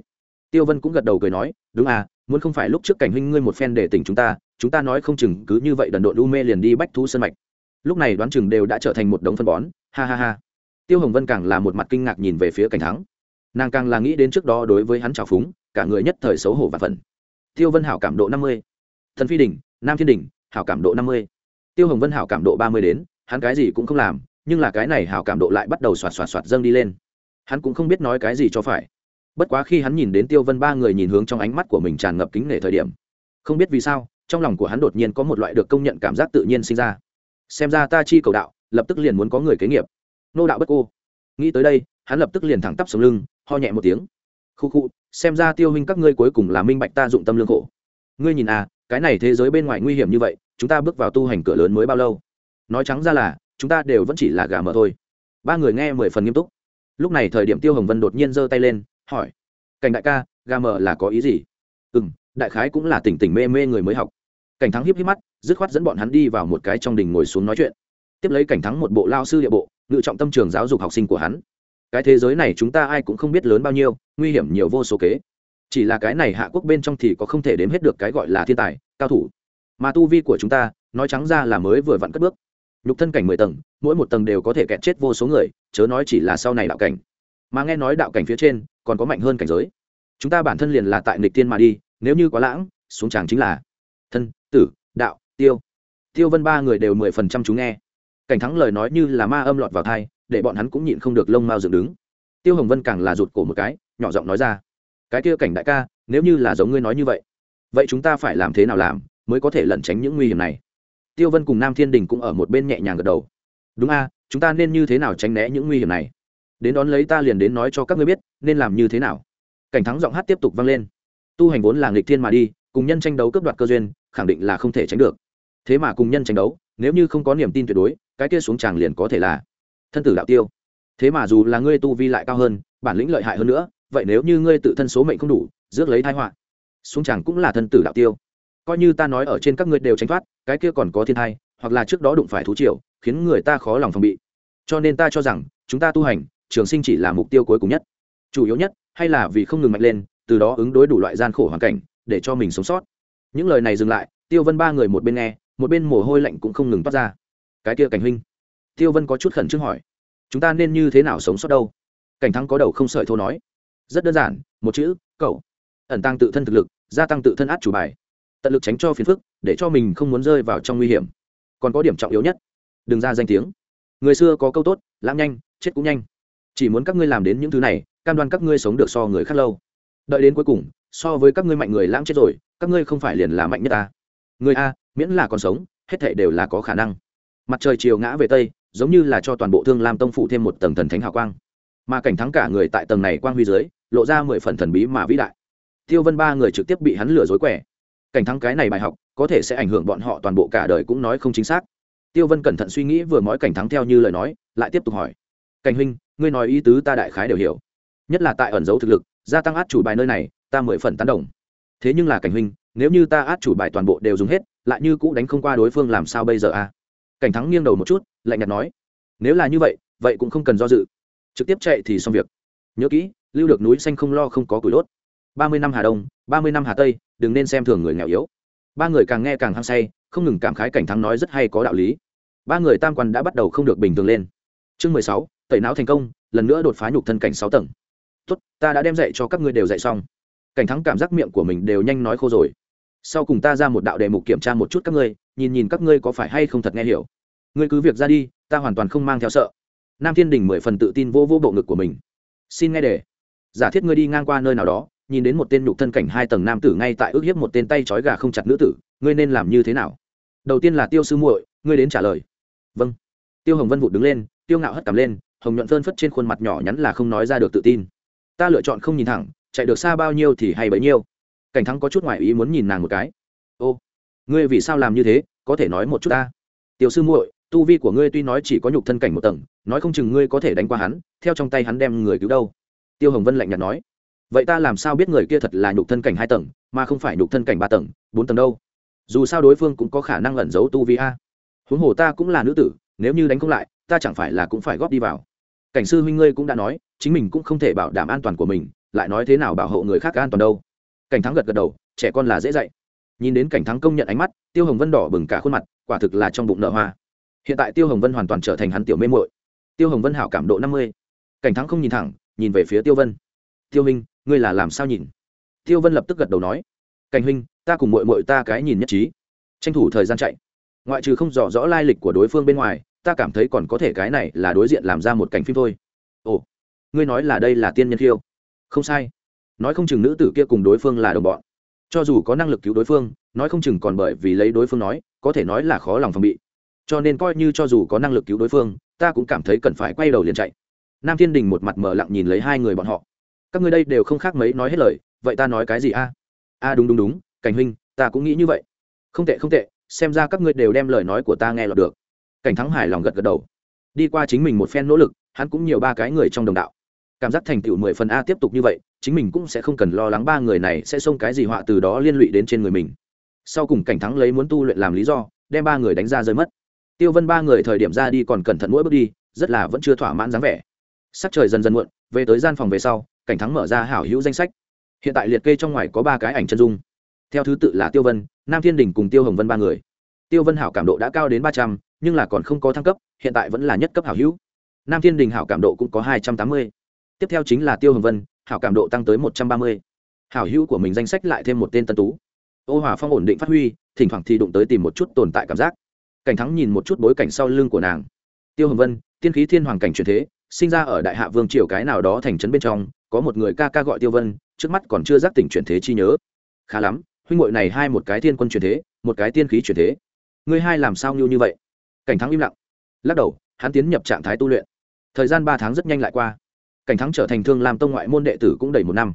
Tiêu vân cũng gật đầu cười nói, đúng à muốn không phải lúc trước cảnh huynh ngươi một phen để tỉnh chúng ta chúng ta nói không chừng cứ như vậy đần độn u mê liền đi bách thú sân mạch. Lúc này đoán chừng đều đã trở thành một đống phân bón, ha ha ha. Tiêu hồng vân càng là một mặt kinh ngạc nhìn về phía cảnh thắng. Nàng càng là nghĩ đến trước đó đối với hắn trào phúng, cả người nhất thời xấu hổ và phần tiêu vân hảo cảm độ năm mươi. Thần phi đình, nam thiên đình hảo cảm độ năm mươi. Tiêu hồng vân hảo cảm độ ba mươi đến, hắn cái gì cũng không làm, nhưng là cái này hảo cảm độ lại bắt đầu xoạt xoạt xoạt dâng đi lên. Hắn cũng không biết nói cái gì cho phải. Bất quá khi hắn nhìn đến tiêu vân ba người nhìn hướng trong ánh mắt của mình tràn ngập kính nể thời điểm, không biết vì sao, trong lòng của hắn đột nhiên có một loại được công nhận cảm giác tự nhiên sinh ra. Xem ra ta chi cầu đạo, lập tức liền muốn có người kế nghiệp. Nô đạo bất cô. Nghĩ tới đây, hắn lập tức liền thẳng tắp sống lưng, ho nhẹ một tiếng. Khu khu, xem ra tiêu huynh các ngươi cuối cùng là minh bạch ta dụng tâm lương khổ. Ngươi nhìn à cái này thế giới bên ngoài nguy hiểm như vậy, chúng ta bước vào tu hành cửa lớn mới bao lâu? Nói trắng ra là, chúng ta đều vẫn chỉ là gà mờ thôi. Ba người nghe mười phần nghiêm túc. Lúc này thời điểm tiêu hồng vân đột nhiên giơ tay lên, hỏi, cảnh đại ca, gà mờ là có ý gì? Ừ m đại khái cũng là tỉnh tỉnh mê mê người mới học. Cảnh thắng hiếp hiếp mắt, dứt khoát dẫn bọn hắn đi vào một cái trong đình ngồi xuống nói chuyện. Tiếp lấy cảnh thắng một bộ lao sư địa bộ, ngự trọng tâm trường giáo dục học sinh của hắn. Cái thế giới này chúng ta ai cũng không biết lớn bao nhiêu, nguy hiểm nhiều vô số kế chỉ là cái này hạ quốc bên trong thì có không thể đếm hết được cái gọi là thiên tài, cao thủ. Mà tu vi của chúng ta, nói trắng ra là mới vừa vặn cất bước. Nhục thân cảnh mười tầng, mỗi một tầng đều có thể kẹt chết vô số người, chớ nói chỉ là sau này đạo cảnh. Mà nghe nói đạo cảnh phía trên, còn có mạnh hơn cảnh giới. Chúng ta bản thân liền là tại nịch tiên mà đi, nếu như quá lãng, xuống tràng chính là thân, tử, đạo, tiêu. Tiêu vân ba người đều mười phần trăm chúng nghe. Cảnh thắng lời nói như là ma âm lọt vào thai để bọn hắn cũng nhịn không được lông mao dựng đứng. Tiêu hồng vân càng là rụt cổ một cái, nhỏ giọng nói ra cái kia cảnh đại ca, nếu như là giống ngươi nói như vậy vậy chúng ta phải làm thế nào làm mới có thể lẩn tránh những nguy hiểm này? Tiêu vân cùng nam thiên đình cũng ở một bên nhẹ nhàng gật đầu. Đúng a, chúng ta nên như thế nào tránh né những nguy hiểm này? Đến đón lấy ta liền đến nói cho các ngươi biết, nên làm như thế nào? Cảnh thắng giọng hát tiếp tục vang lên. Tu hành vốn là nghịch thiên mà đi, cùng nhân tranh đấu cướp đoạt cơ duyên, khẳng định là không thể tránh được. Thế mà cùng nhân tranh đấu, nếu như không có niềm tin tuyệt đối, cái kia xuống tràng liền có thể là thân tử đạo tiêu. Thế mà dù là ngươi tu vi lại cao hơn, bản lĩnh lợi hại hơn nữa vậy nếu như ngươi tự thân số mệnh không đủ, rước lấy thái họa, xuống chẳng cũng là thân tử đạo tiêu. Coi như ta nói ở trên các ngươi đều tránh thoát, cái kia còn có thiên thai, hoặc là trước đó đụng phải thú triều, khiến người ta khó lòng phòng bị. Cho nên ta cho rằng, chúng ta tu hành, trường sinh chỉ là mục tiêu cuối cùng nhất. Chủ yếu nhất, hay là vì không ngừng mạnh lên, từ đó ứng đối đủ loại gian khổ hoàn cảnh, để cho mình sống sót. Những lời này dừng lại, tiêu vân ba người một bên nghe, một bên mồ hôi lạnh cũng không ngừng toát ra. Cái kia cảnh huynh. Tiêu vân có chút khẩn trương hỏi, chúng ta nên như thế nào sống sót đâu? Cảnh thắng có đầu không sợi thô nói rất đơn giản, một chữ cậu ẩn tăng tự thân thực lực, gia tăng tự thân át chủ bài. Tận lực tránh cho phiền phức, để cho mình không muốn rơi vào trong nguy hiểm. Còn có điểm trọng yếu nhất, đừng ra danh tiếng. Người xưa có câu tốt lãm nhanh, chết cũng nhanh. Chỉ muốn các ngươi làm đến những thứ này, cam đoan các ngươi sống được so người khác lâu. Đợi đến cuối cùng, so với các ngươi mạnh người lãng chết rồi, các ngươi không phải liền là mạnh nhất ta. Người a, miễn là còn sống, hết thệ đều là có khả năng. Mặt trời chiều ngã về tây, giống như là cho toàn bộ thương lam tông phụ thêm một tầng thần thánh hào quang mà cảnh thắng cả người tại tầng này quang huy dưới, lộ ra mười phần thần bí mà vĩ đại. Tiêu vân ba người trực tiếp bị hắn lừa dối quẻ. Cảnh thắng cái này bài học, có thể sẽ ảnh hưởng bọn họ toàn bộ cả đời cũng nói không chính xác. Tiêu vân cẩn thận suy nghĩ vừa nói cảnh thắng theo như lời nói, lại tiếp tục hỏi. Cảnh huynh, ngươi nói ý tứ ta đại khái đều hiểu. Nhất là tại ẩn dấu thực lực, gia tăng át chủ bài nơi này, ta mười phần tán đồng. Thế nhưng là cảnh huynh, nếu như ta át chủ bài toàn bộ đều dùng hết, lại như cũ đánh không qua đối phương làm sao bây giờ a à? cảnh thắng nghiêng đầu một chút, lạnh nhạt nói. Nếu là như vậy vậy cũng không cần do dự trực tiếp chạy thì xong việc. Nhớ kỹ, lưu được núi xanh không lo không có củi đốt. Ba mươi năm hà đông, ba mươi năm hà tây, đừng nên xem thường người nghèo yếu. Ba người càng nghe càng hăng say, không ngừng cảm khái cảnh thắng nói rất hay có đạo lý. Ba người tam quan đã bắt đầu không được bình thường lên. Chương mười sáu, tẩy não thành công, lần nữa đột phá nhục thân cảnh sáu tầng. Tốt, ta đã đem dạy cho các ngươi đều dạy xong. Cảnh thắng cảm giác miệng của mình đều nhanh nói khô rồi. Sau cùng ta ra một đạo đề mục kiểm tra một chút các ngươi, nhìn nhìn các ngươi có phải hay không thật nghe hiểu. Ngươi cứ việc ra đi, ta hoàn toàn không mang theo sợ nam thiên đình mười phần tự tin vô vô bộ ngực của mình. Xin nghe đề. Giả thiết ngươi đi ngang qua nơi nào đó, nhìn đến một tên nhục thân cảnh hai tầng nam tử ngay tại ước hiếp một tên tay trói gà không chặt nữ tử, ngươi nên làm như thế nào? Đầu tiên là tiêu sư muội, ngươi đến trả lời. Vâng. Tiêu hồng vân vụt đứng lên, tiêu ngạo hất cằm lên, hồng nhuận phơn phất trên khuôn mặt nhỏ nhắn là không nói ra được tự tin. Ta lựa chọn không nhìn thẳng, chạy được xa bao nhiêu thì hay bấy nhiêu. Cảnh thắng có chút ngoại ý muốn nhìn nàng một cái. Ô, ngươi vì sao làm như thế, có thể nói một chút ta. Tiểu sư muội tu vi của ngươi tuy nói chỉ có nhục thân cảnh một tầng, nói không chừng ngươi có thể đánh qua hắn, theo trong tay hắn đem người cứu đâu. Tiêu hồng vân lạnh nhạt nói. Vậy ta làm sao biết người kia thật là nhục thân cảnh hai tầng, mà không phải nhục thân cảnh ba tầng, bốn tầng đâu? Dù sao đối phương cũng có khả năng lẩn giấu tu vi a. Huống hồ ta cũng là nữ tử, nếu như đánh không lại, ta chẳng phải là cũng phải góp đi vào. Cảnh sư huynh ngươi cũng đã nói, chính mình cũng không thể bảo đảm an toàn của mình, lại nói thế nào bảo hộ người khác an toàn đâu? Cảnh thắng gật gật đầu, trẻ con là dễ dạy. Nhìn đến cảnh thắng công nhận ánh mắt, tiêu hồng vân đỏ bừng cả khuôn mặt, quả thực là trong bụng nợ hoa hiện tại tiêu hồng vân hoàn toàn trở thành hắn tiểu mê mội tiêu hồng vân hảo cảm độ năm mươi. Cảnh thắng không nhìn thẳng nhìn về phía tiêu vân. Tiêu minh, ngươi là làm sao nhìn? Tiêu vân lập tức gật đầu nói. Cảnh huynh ta cùng mội mội ta cái nhìn nhất trí. Tranh thủ thời gian chạy. Ngoại trừ không rõ rõ lai lịch của đối phương bên ngoài ta cảm thấy còn có thể cái này là đối diện làm ra một cảnh phim thôi. Ồ ngươi nói là đây là tiên nhân khiêu. Không sai. Nói không chừng nữ tử kia cùng đối phương là đồng bọn. Cho dù có năng lực cứu đối phương nói không chừng còn bởi vì lấy đối phương nói có thể nói là khó lòng phòng bị cho nên coi như cho dù có năng lực cứu đối phương, ta cũng cảm thấy cần phải quay đầu liền chạy. Nam thiên đình một mặt mở lặng nhìn lấy hai người bọn họ. Các ngươi đây đều không khác mấy nói hết lời, vậy ta nói cái gì a? A, đúng đúng đúng, cảnh huynh, ta cũng nghĩ như vậy. Không tệ không tệ, xem ra các ngươi đều đem lời nói của ta nghe lọt được. Cảnh thắng hài lòng gật gật đầu. Đi qua chính mình một phen nỗ lực, hắn cũng nhiều ba cái người trong đồng đạo. Cảm giác thành tựu mười phần a tiếp tục như vậy, chính mình cũng sẽ không cần lo lắng ba người này sẽ xông cái gì họa từ đó liên lụy đến trên người mình. Sau cùng cảnh thắng lấy muốn tu luyện làm lý do, đem ba người đánh ra rơi mất tiêu vân ba người thời điểm ra đi còn cẩn thận mỗi bước đi, rất là vẫn chưa thỏa mãn dáng vẻ. Sắc trời dần dần muộn, về tới gian phòng về sau, cảnh thắng mở ra hảo hữu danh sách. Hiện tại liệt kê trong ngoài có ba cái ảnh chân dung. Theo thứ tự là tiêu vân, nam thiên đình cùng tiêu hồng vân ba người. Tiêu vân hảo cảm độ đã cao đến ba trăm, nhưng là còn không có thăng cấp, hiện tại vẫn là nhất cấp hảo hữu. Nam thiên đình hảo cảm độ cũng có hai trăm tám mươi. Tiếp theo chính là tiêu hồng vân, hảo cảm độ tăng tới một trăm ba mươi. Hảo hữu của mình danh sách lại thêm một tên tân tú. Ô hòa phong ổn định phát huy, thỉnh thoảng thì đụng tới tìm một chút tồn tại cảm giác cảnh thắng nhìn một chút bối cảnh sau lưng của nàng. Tiêu hồng vân, tiên khí thiên hoàng cảnh truyền thế, sinh ra ở đại hạ vương triều cái nào đó thành trấn bên trong, có một người ca ca gọi tiêu vân, trước mắt còn chưa giác tỉnh truyền thế chi nhớ. Khá lắm, huynh hội này hai một cái thiên quân truyền thế, một cái tiên khí truyền thế. Ngươi hai làm sao nhu như vậy? Cảnh thắng im lặng. Lắc đầu, hắn tiến nhập trạng thái tu luyện. Thời gian ba tháng rất nhanh lại qua. Cảnh thắng trở thành thương làm tông ngoại môn đệ tử cũng đầy một năm.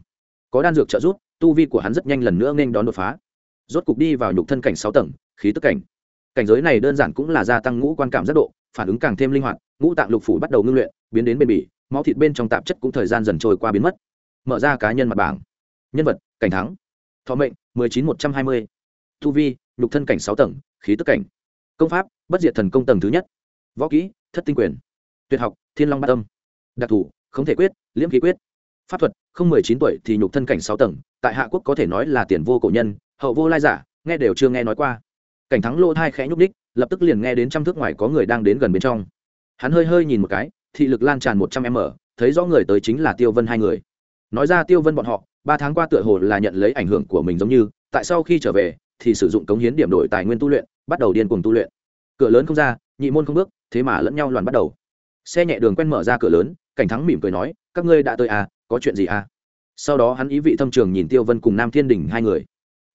Có đan dược trợ giúp, tu vi của hắn rất nhanh lần nữa nên đón đột phá. Rốt cục đi vào nhục thân cảnh sáu tầng, khí tức cảnh cảnh giới này đơn giản cũng là gia tăng ngũ quan cảm giác độ, phản ứng càng thêm linh hoạt, ngũ tạng lục phủ bắt đầu ngưng luyện, biến đến bền bỉ, máu thịt bên trong tạp chất cũng thời gian dần trôi qua biến mất. Mở ra cá nhân mặt bảng. Nhân vật, cảnh thắng. Thọ mệnh, mười chín một trăm hai mươi. Tu vi, nhục thân cảnh sáu tầng, khí tức cảnh. Công pháp, bất diệt thần công tầng thứ nhất. Võ kỹ, thất tinh quyền. Tuyệt học, thiên long bát âm. Đặc thù không thể quyết, liễm khí quyết. Pháp thuật, không mười chín tuổi thì nhục thân cảnh sáu tầng, tại hạ quốc có thể nói là tiền vô cổ nhân, hậu vô lai giả, nghe đều chưa nghe nói qua cảnh thắng lỗ thai khẽ nhúc đích lập tức liền nghe đến trăm thước ngoài có người đang đến gần bên trong. Hắn hơi hơi nhìn một cái, thị lực lan tràn một trăm m, thấy rõ người tới chính là tiêu vân hai người. Nói ra tiêu vân bọn họ, ba tháng qua tựa hồ là nhận lấy ảnh hưởng của mình giống như, tại sau khi trở về, thì sử dụng cống hiến điểm đổi tài nguyên tu luyện, bắt đầu điên cùng tu luyện. Cửa lớn không ra, nhị môn không bước, thế mà lẫn nhau loạn bắt đầu. Xe nhẹ đường quen mở ra cửa lớn, cảnh thắng mỉm cười nói, các ngươi đã tới à có chuyện gì à? Sau đó hắn ý vị thâm trường nhìn tiêu vân cùng nam thiên đình hai người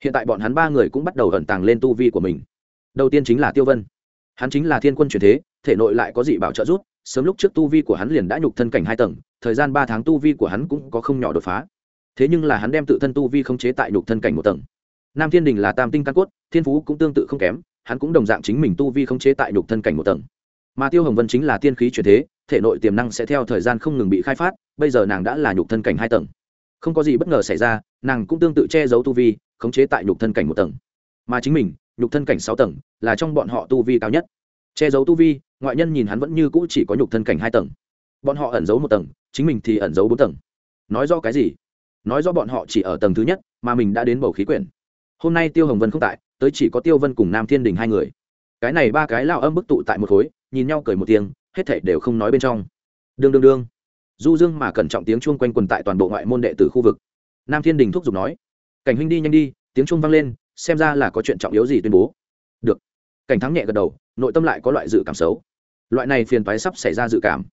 hiện tại bọn hắn ba người cũng bắt đầu ẩn tàng lên tu vi của mình. Đầu tiên chính là tiêu vân. Hắn chính là thiên quân truyền thế, thể nội lại có dị bảo trợ giúp, sớm lúc trước tu vi của hắn liền đã nhục thân cảnh hai tầng, thời gian ba tháng tu vi của hắn cũng có không nhỏ đột phá. Thế nhưng là hắn đem tự thân tu vi không chế tại nhục thân cảnh một tầng. Nam thiên đình là tam tinh căn cốt, thiên phú cũng tương tự không kém, hắn cũng đồng dạng chính mình tu vi không chế tại nhục thân cảnh một tầng. Mà tiêu hồng vân chính là tiên khí truyền thế, thể nội tiềm năng sẽ theo thời gian không ngừng bị khai phát, bây giờ nàng đã là nhục thân cảnh hai tầng. Không có gì bất ngờ xảy ra, nàng cũng tương tự che giấu tu vi khống chế tại nhục thân cảnh một tầng. Mà chính mình, nhục thân cảnh sáu tầng, là trong bọn họ tu vi cao nhất. Che giấu tu vi, ngoại nhân nhìn hắn vẫn như cũ chỉ có nhục thân cảnh hai tầng. Bọn họ ẩn giấu một tầng, chính mình thì ẩn giấu bốn tầng. Nói do cái gì? Nói do bọn họ chỉ ở tầng thứ nhất, mà mình đã đến bầu khí quyển. Hôm nay tiêu hồng vân không tại, tới chỉ có tiêu vân cùng nam thiên đình hai người. Cái này ba cái lao âm bức tụ tại một khối, nhìn nhau cười một tiếng, hết thảy đều không nói bên trong. Đương đương đương. Du dương mà cẩn trọng tiếng chuông quanh quần tại toàn bộ ngoại môn đệ tử khu vực. Nam thiên đình thúc giục nói cảnh huynh đi nhanh đi, tiếng trung vang lên, xem ra là có chuyện trọng yếu gì tuyên bố. Được. Cảnh thắng nhẹ gật đầu, nội tâm lại có loại dự cảm xấu. Loại này phiền toái sắp xảy ra dự cảm.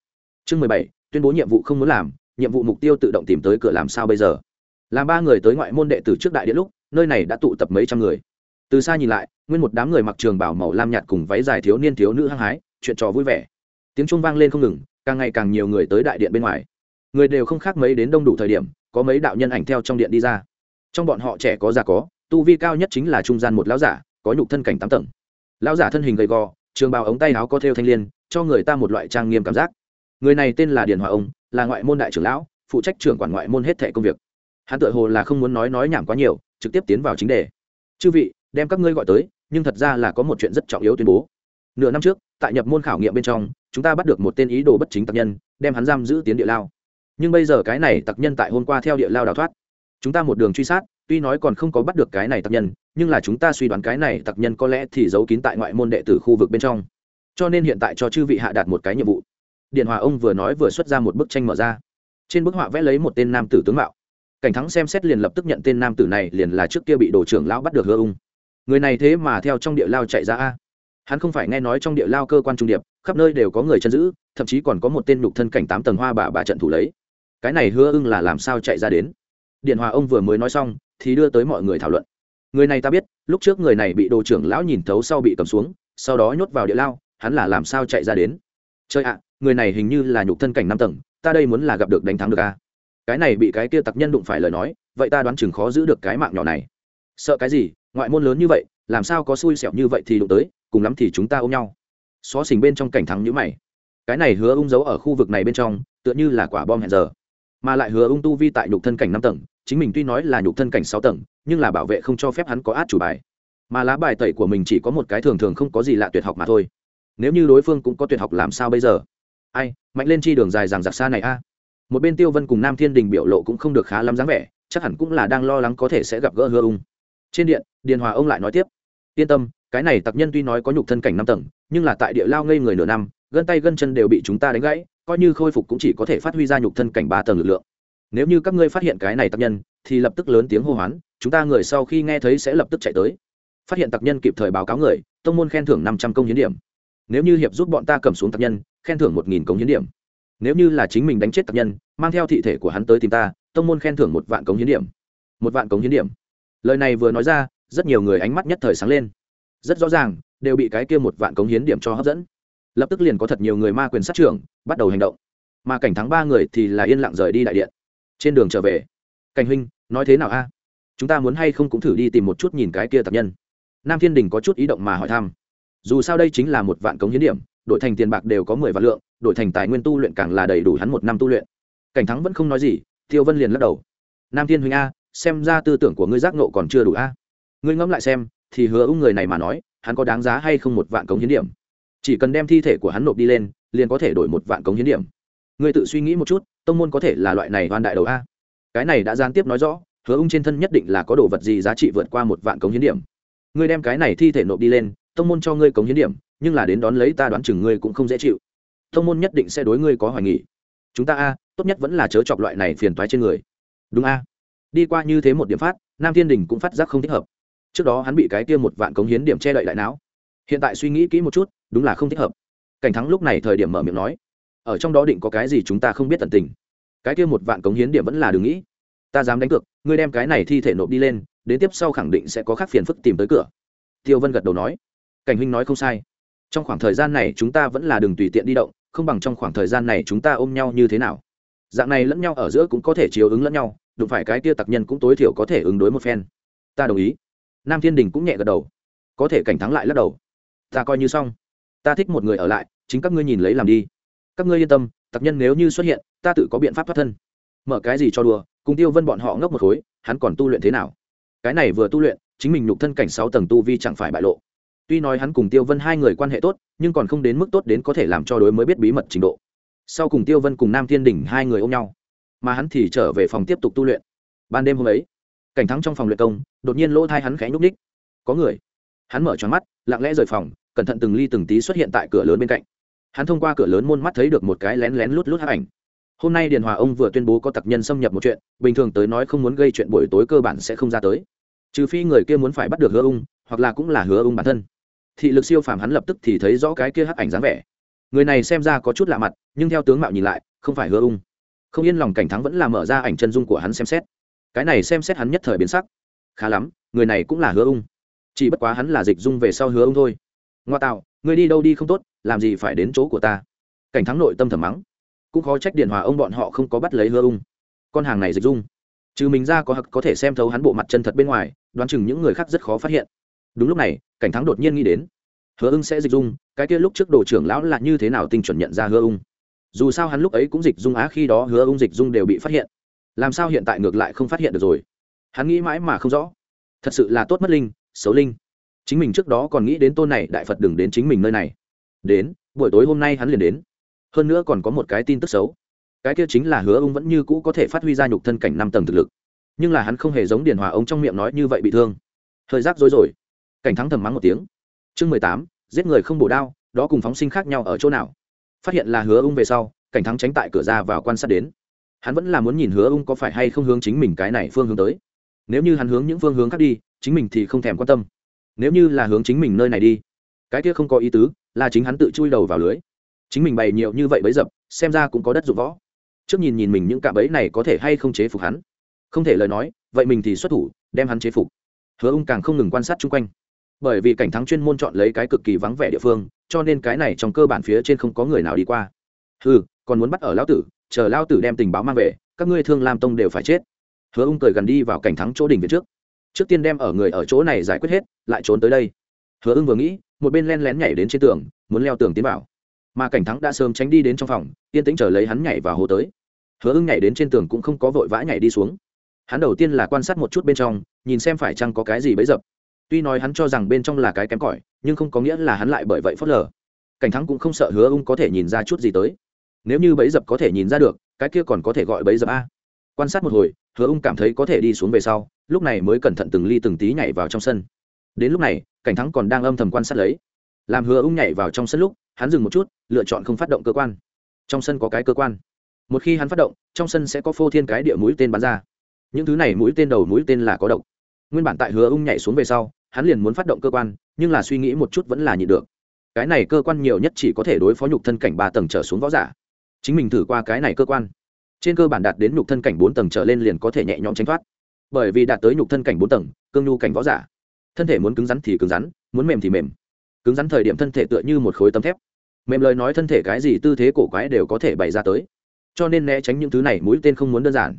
Chương mười bảy, tuyên bố nhiệm vụ không muốn làm, nhiệm vụ mục tiêu tự động tìm tới cửa làm sao bây giờ? Làm ba người tới ngoại môn đệ tử trước đại điện lúc, nơi này đã tụ tập mấy trăm người. Từ xa nhìn lại, nguyên một đám người mặc trường bảo màu lam nhạt cùng váy dài thiếu niên thiếu nữ hăng hái, chuyện trò vui vẻ. Tiếng chuông vang lên không ngừng, càng ngày càng nhiều người tới đại điện bên ngoài. Người đều không khác mấy đến đông đủ thời điểm, có mấy đạo nhân ảnh theo trong điện đi ra trong bọn họ trẻ có già có, tu vi cao nhất chính là trung gian một lão giả, có nhục thân cảnh tám tầng. Lão giả thân hình gầy gò, trường bào ống tay áo có thêu thanh liên, cho người ta một loại trang nghiêm cảm giác. Người này tên là điền hòa ông, là ngoại môn đại trưởng lão, phụ trách trưởng quản ngoại môn hết thẻ công việc. Hắn tự hồ là không muốn nói nói nhảm quá nhiều, trực tiếp tiến vào chính đề. Chư vị, đem các ngươi gọi tới, nhưng thật ra là có một chuyện rất trọng yếu tuyên bố. Nửa năm trước, tại nhập môn khảo nghiệm bên trong, chúng ta bắt được một tên ý đồ bất chính tặc nhân, đem hắn giam giữ tiến địa lao. Nhưng bây giờ cái này tặc nhân tại hôm qua theo địa lao đào thoát chúng ta một đường truy sát, tuy nói còn không có bắt được cái này tặc nhân, nhưng là chúng ta suy đoán cái này tặc nhân có lẽ thì giấu kín tại ngoại môn đệ tử khu vực bên trong. Cho nên hiện tại cho chư vị hạ đạt một cái nhiệm vụ. Điện hòa ông vừa nói vừa xuất ra một bức tranh mở ra. Trên bức họa vẽ lấy một tên nam tử tướng mạo. Cảnh thắng xem xét liền lập tức nhận tên nam tử này liền là trước kia bị đồ trưởng lão bắt được hứa ung. Người này thế mà theo trong địa lao chạy ra a. Hắn không phải nghe nói trong địa lao cơ quan trung điệp, khắp nơi đều có người chân giữ, thậm chí còn có một tên nhục thân cảnh tám tầng hoa bà bà trận thủ lấy. Cái này hứa ưng là làm sao chạy ra đến? Điện hòa ông vừa mới nói xong, thì đưa tới mọi người thảo luận. Người này ta biết, lúc trước người này bị đồ trưởng lão nhìn thấu sau bị cầm xuống, sau đó nhốt vào địa lao, hắn là làm sao chạy ra đến? Chơi ạ, người này hình như là nhục thân cảnh năm tầng, ta đây muốn là gặp được đánh thắng được a cái này bị cái kia tặc nhân đụng phải lời nói, vậy ta đoán chừng khó giữ được cái mạng nhỏ này. Sợ cái gì, ngoại môn lớn như vậy, làm sao có xui xẻo như vậy thì đụng tới, cùng lắm thì chúng ta ôm nhau. Xó xình bên trong cảnh thắng nhữ mày. Cái này hứa ung giấu ở khu vực này bên trong, tựa như là quả bom hẹn giờ mà lại hứa ung tu vi tại nhục thân cảnh năm tầng, chính mình tuy nói là nhục thân cảnh sáu tầng, nhưng là bảo vệ không cho phép hắn có át chủ bài. Mà lá bài tẩy của mình chỉ có một cái thường thường không có gì lạ tuyệt học mà thôi. Nếu như đối phương cũng có tuyệt học làm sao bây giờ? Ai, mạnh lên chi đường dài rằng giặc xa này a. Một bên tiêu vân cùng nam thiên đình biểu lộ cũng không được khá lắm dáng vẻ, chắc hẳn cũng là đang lo lắng có thể sẽ gặp gỡ hứa ung. Trên điện, điền hòa ông lại nói tiếp. Yên tâm, cái này tặc nhân tuy nói có nhục thân cảnh năm tầng, nhưng là tại địa lao ngây người nửa năm, gân tay gân chân đều bị chúng ta đánh gãy coi như khôi phục cũng chỉ có thể phát huy ra nhục thân cảnh ba tầng lực lượng. Nếu như các ngươi phát hiện cái này tặc nhân, thì lập tức lớn tiếng hô hoán, chúng ta người sau khi nghe thấy sẽ lập tức chạy tới. Phát hiện tặc nhân kịp thời báo cáo người, tông môn khen thưởng năm trăm công hiến điểm. Nếu như hiệp giúp bọn ta cầm xuống tặc nhân, khen thưởng một nghìn công hiến điểm. Nếu như là chính mình đánh chết tặc nhân, mang theo thị thể của hắn tới tìm ta, tông môn khen thưởng một vạn công hiến điểm. Một vạn công hiến điểm. Lời này vừa nói ra, rất nhiều người ánh mắt nhất thời sáng lên. Rất rõ ràng, đều bị cái kia một vạn công hiến điểm cho hấp dẫn lập tức liền có thật nhiều người ma quyền sát trưởng bắt đầu hành động. Mà cảnh thắng ba người thì là yên lặng rời đi đại điện. Trên đường trở về, cảnh huynh, nói thế nào a? Chúng ta muốn hay không cũng thử đi tìm một chút nhìn cái kia tập nhân. Nam thiên đình có chút ý động mà hỏi thăm. Dù sao đây chính là một vạn cống hiến điểm đổi thành tiền bạc đều có mười vạn lượng đổi thành tài nguyên tu luyện càng là đầy đủ hắn một năm tu luyện. Cảnh thắng vẫn không nói gì, tiêu vân liền lắc đầu. Nam thiên huynh a, xem ra tư tưởng của ngươi giác nộ còn chưa đủ a. Ngươi ngẫm lại xem, thì hứa ung người này mà nói, hắn có đáng giá hay không một vạn cống hiến điểm? Chỉ cần đem thi thể của hắn nộp đi lên, liền có thể đổi một vạn cống hiến điểm. Người tự suy nghĩ một chút, tông môn có thể là loại này oan đại đầu a? Cái này đã gián tiếp nói rõ, hứa ung trên thân nhất định là có đồ vật gì giá trị vượt qua một vạn cống hiến điểm. Ngươi đem cái này thi thể nộp đi lên, tông môn cho ngươi cống hiến điểm, nhưng là đến đón lấy ta đoán chừng ngươi cũng không dễ chịu. Tông môn nhất định sẽ đối ngươi có hoài nghỉ chúng ta a, tốt nhất vẫn là chớ chọc loại này phiền toái trên người. Đúng a. Đi qua như thế một điểm phát, nam thiên đình cũng phát giác không thích hợp. Trước đó hắn bị cái kia một vạn cống hiến điểm che đậy đại não. Hiện tại suy nghĩ kỹ một chút đúng là không thích hợp. Cảnh thắng lúc này thời điểm mở miệng nói, ở trong đó định có cái gì chúng ta không biết tận tình. Cái kia một vạn cống hiến điểm vẫn là đừng nghĩ. Ta dám đánh cược, ngươi đem cái này thi thể nộp đi lên, đến tiếp sau khẳng định sẽ có khác phiền phức tìm tới cửa. Tiêu vân gật đầu nói, cảnh huynh nói không sai. Trong khoảng thời gian này chúng ta vẫn là đừng tùy tiện đi động, không bằng trong khoảng thời gian này chúng ta ôm nhau như thế nào. Dạng này lẫn nhau ở giữa cũng có thể chiếu ứng lẫn nhau, đụng phải cái kia tặc nhân cũng tối thiểu có thể ứng đối một phen. Ta đồng ý. Nam thiên đình cũng nhẹ gật đầu. Có thể cảnh thắng lại lắc đầu. Ta coi như xong ta thích một người ở lại, chính các ngươi nhìn lấy làm đi. Các ngươi yên tâm, tặc nhân nếu như xuất hiện, ta tự có biện pháp thoát thân. Mở cái gì cho đùa, cùng tiêu vân bọn họ ngốc một khối, hắn còn tu luyện thế nào? Cái này vừa tu luyện, chính mình nhục thân cảnh sáu tầng tu vi chẳng phải bại lộ. Tuy nói hắn cùng tiêu vân hai người quan hệ tốt, nhưng còn không đến mức tốt đến có thể làm cho đối mới biết bí mật trình độ. Sau cùng tiêu vân cùng nam thiên đình hai người ôm nhau, mà hắn thì trở về phòng tiếp tục tu luyện. Ban đêm hôm ấy, cảnh thắng trong phòng luyện công, đột nhiên lỗ thai hắn khẽ nhúc ních có người, hắn mở tròn mắt, lặng lẽ rời phòng cẩn thận từng ly từng tí xuất hiện tại cửa lớn bên cạnh. Hắn thông qua cửa lớn môn mắt thấy được một cái lén lén lút lút hát ảnh. Hôm nay điền hòa ông vừa tuyên bố có tặc nhân xâm nhập một chuyện, bình thường tới nói không muốn gây chuyện buổi tối cơ bản sẽ không ra tới. Trừ phi người kia muốn phải bắt được hứa ung, hoặc là cũng là hứa ung bản thân. Thị lực siêu phàm hắn lập tức thì thấy rõ cái kia hắc ảnh dáng vẻ. Người này xem ra có chút lạ mặt, nhưng theo tướng mạo nhìn lại, không phải hứa ung. Không yên lòng cảnh thắng vẫn là mở ra ảnh chân dung của hắn xem xét. Cái này xem xét hắn nhất thời biến sắc. Khá lắm, người này cũng là hứa ung. Chỉ bất quá hắn là dịch dung về sau hứa ung thôi ngoa tạo người đi đâu đi không tốt, làm gì phải đến chỗ của ta? Cảnh thắng nội tâm thầm mắng. Cũng khó trách điện hòa ông bọn họ không có bắt lấy hơ ung. Con hàng này dịch dung. Trừ mình ra có hặc có thể xem thấu hắn bộ mặt chân thật bên ngoài, đoán chừng những người khác rất khó phát hiện. Đúng lúc này, cảnh thắng đột nhiên nghĩ đến. Hứa ung sẽ dịch dung, cái kia lúc trước đồ trưởng lão là như thế nào tinh chuẩn nhận ra hứa ung? Dù sao hắn lúc ấy cũng dịch dung á, khi đó hứa ung dịch dung đều bị phát hiện. Làm sao hiện tại ngược lại không phát hiện được rồi? Hắn nghĩ mãi mà không rõ. Thật sự là tốt mất linh, xấu linh chính mình trước đó còn nghĩ đến tôn này, đại phật đừng đến chính mình nơi này. Đến, buổi tối hôm nay hắn liền đến. Hơn nữa còn có một cái tin tức xấu. Cái kia chính là hứa ông vẫn như cũ có thể phát huy ra nhục thân cảnh năm tầng thực lực. Nhưng là hắn không hề giống điền hòa ông trong miệng nói như vậy bị thương. Thời giác dối rồi. Cảnh thắng thầm mắng một tiếng. Chương mười tám, giết người không bổ đao, đó cùng phóng sinh khác nhau ở chỗ nào? Phát hiện là hứa ung về sau, cảnh thắng tránh tại cửa ra vào quan sát đến. Hắn vẫn là muốn nhìn hứa ung có phải hay không hướng chính mình cái này phương hướng tới. Nếu như hắn hướng những phương hướng khác đi, chính mình thì không thèm quan tâm nếu như là hướng chính mình nơi này đi, cái kia không có ý tứ, là chính hắn tự chui đầu vào lưới. Chính mình bày nhiều như vậy bấy dập, xem ra cũng có đất dụng võ. Trước nhìn nhìn mình những cạm bẫy này có thể hay không chế phục hắn. Không thể lời nói, vậy mình thì xuất thủ, đem hắn chế phục. Hứa ung càng không ngừng quan sát chung quanh. Bởi vì cảnh thắng chuyên môn chọn lấy cái cực kỳ vắng vẻ địa phương, cho nên cái này trong cơ bản phía trên không có người nào đi qua. Ừ còn muốn bắt ở lão tử, chờ lão tử đem tình báo mang về, các ngươi thương lam tông đều phải chết. Hứa ung cười gần đi vào cảnh thắng chỗ đỉnh về trước trước tiên đem ở người ở chỗ này giải quyết hết, lại trốn tới đây. Hứa ưng vừa nghĩ, một bên len lén nhảy đến trên tường, muốn leo tường tiến vào. Mà cảnh thắng đã sớm tránh đi đến trong phòng, yên tĩnh chờ lấy hắn nhảy và hồ tới. Hứa ưng nhảy đến trên tường cũng không có vội vã nhảy đi xuống. Hắn đầu tiên là quan sát một chút bên trong, nhìn xem phải chăng có cái gì bấy dập. Tuy nói hắn cho rằng bên trong là cái kém cỏi, nhưng không có nghĩa là hắn lại bởi vậy phớt lờ. Cảnh thắng cũng không sợ hứa ưng có thể nhìn ra chút gì tới. Nếu như bấy dập có thể nhìn ra được, cái kia còn có thể gọi bấy dập a. Quan sát một hồi, hứa ung cảm thấy có thể đi xuống về sau lúc này mới cẩn thận từng ly từng tí nhảy vào trong sân. Đến lúc này, cảnh thắng còn đang âm thầm quan sát lấy. Làm hứa ung nhảy vào trong sân lúc, hắn dừng một chút, lựa chọn không phát động cơ quan. Trong sân có cái cơ quan. Một khi hắn phát động, trong sân sẽ có phô thiên cái địa mũi tên bắn ra. Những thứ này mũi tên đầu mũi tên là có độc. Nguyên bản tại hứa ung nhảy xuống về sau, hắn liền muốn phát động cơ quan, nhưng là suy nghĩ một chút vẫn là nhịn được. Cái này cơ quan nhiều nhất chỉ có thể đối phó nhục thân cảnh ba tầng trở xuống võ giả. Chính mình thử qua cái này cơ quan. Trên cơ bản đạt đến nhục thân cảnh bốn tầng trở lên liền có thể nhẹ nhõm tránh thoát bởi vì đạt tới nhục thân cảnh bốn tầng, cương nhu cảnh võ giả. Thân thể muốn cứng rắn thì cứng rắn, muốn mềm thì mềm. Cứng rắn thời điểm thân thể tựa như một khối tấm thép. Mềm lời nói thân thể cái gì tư thế cổ quái đều có thể bày ra tới. Cho nên né tránh những thứ này mũi tên không muốn đơn giản.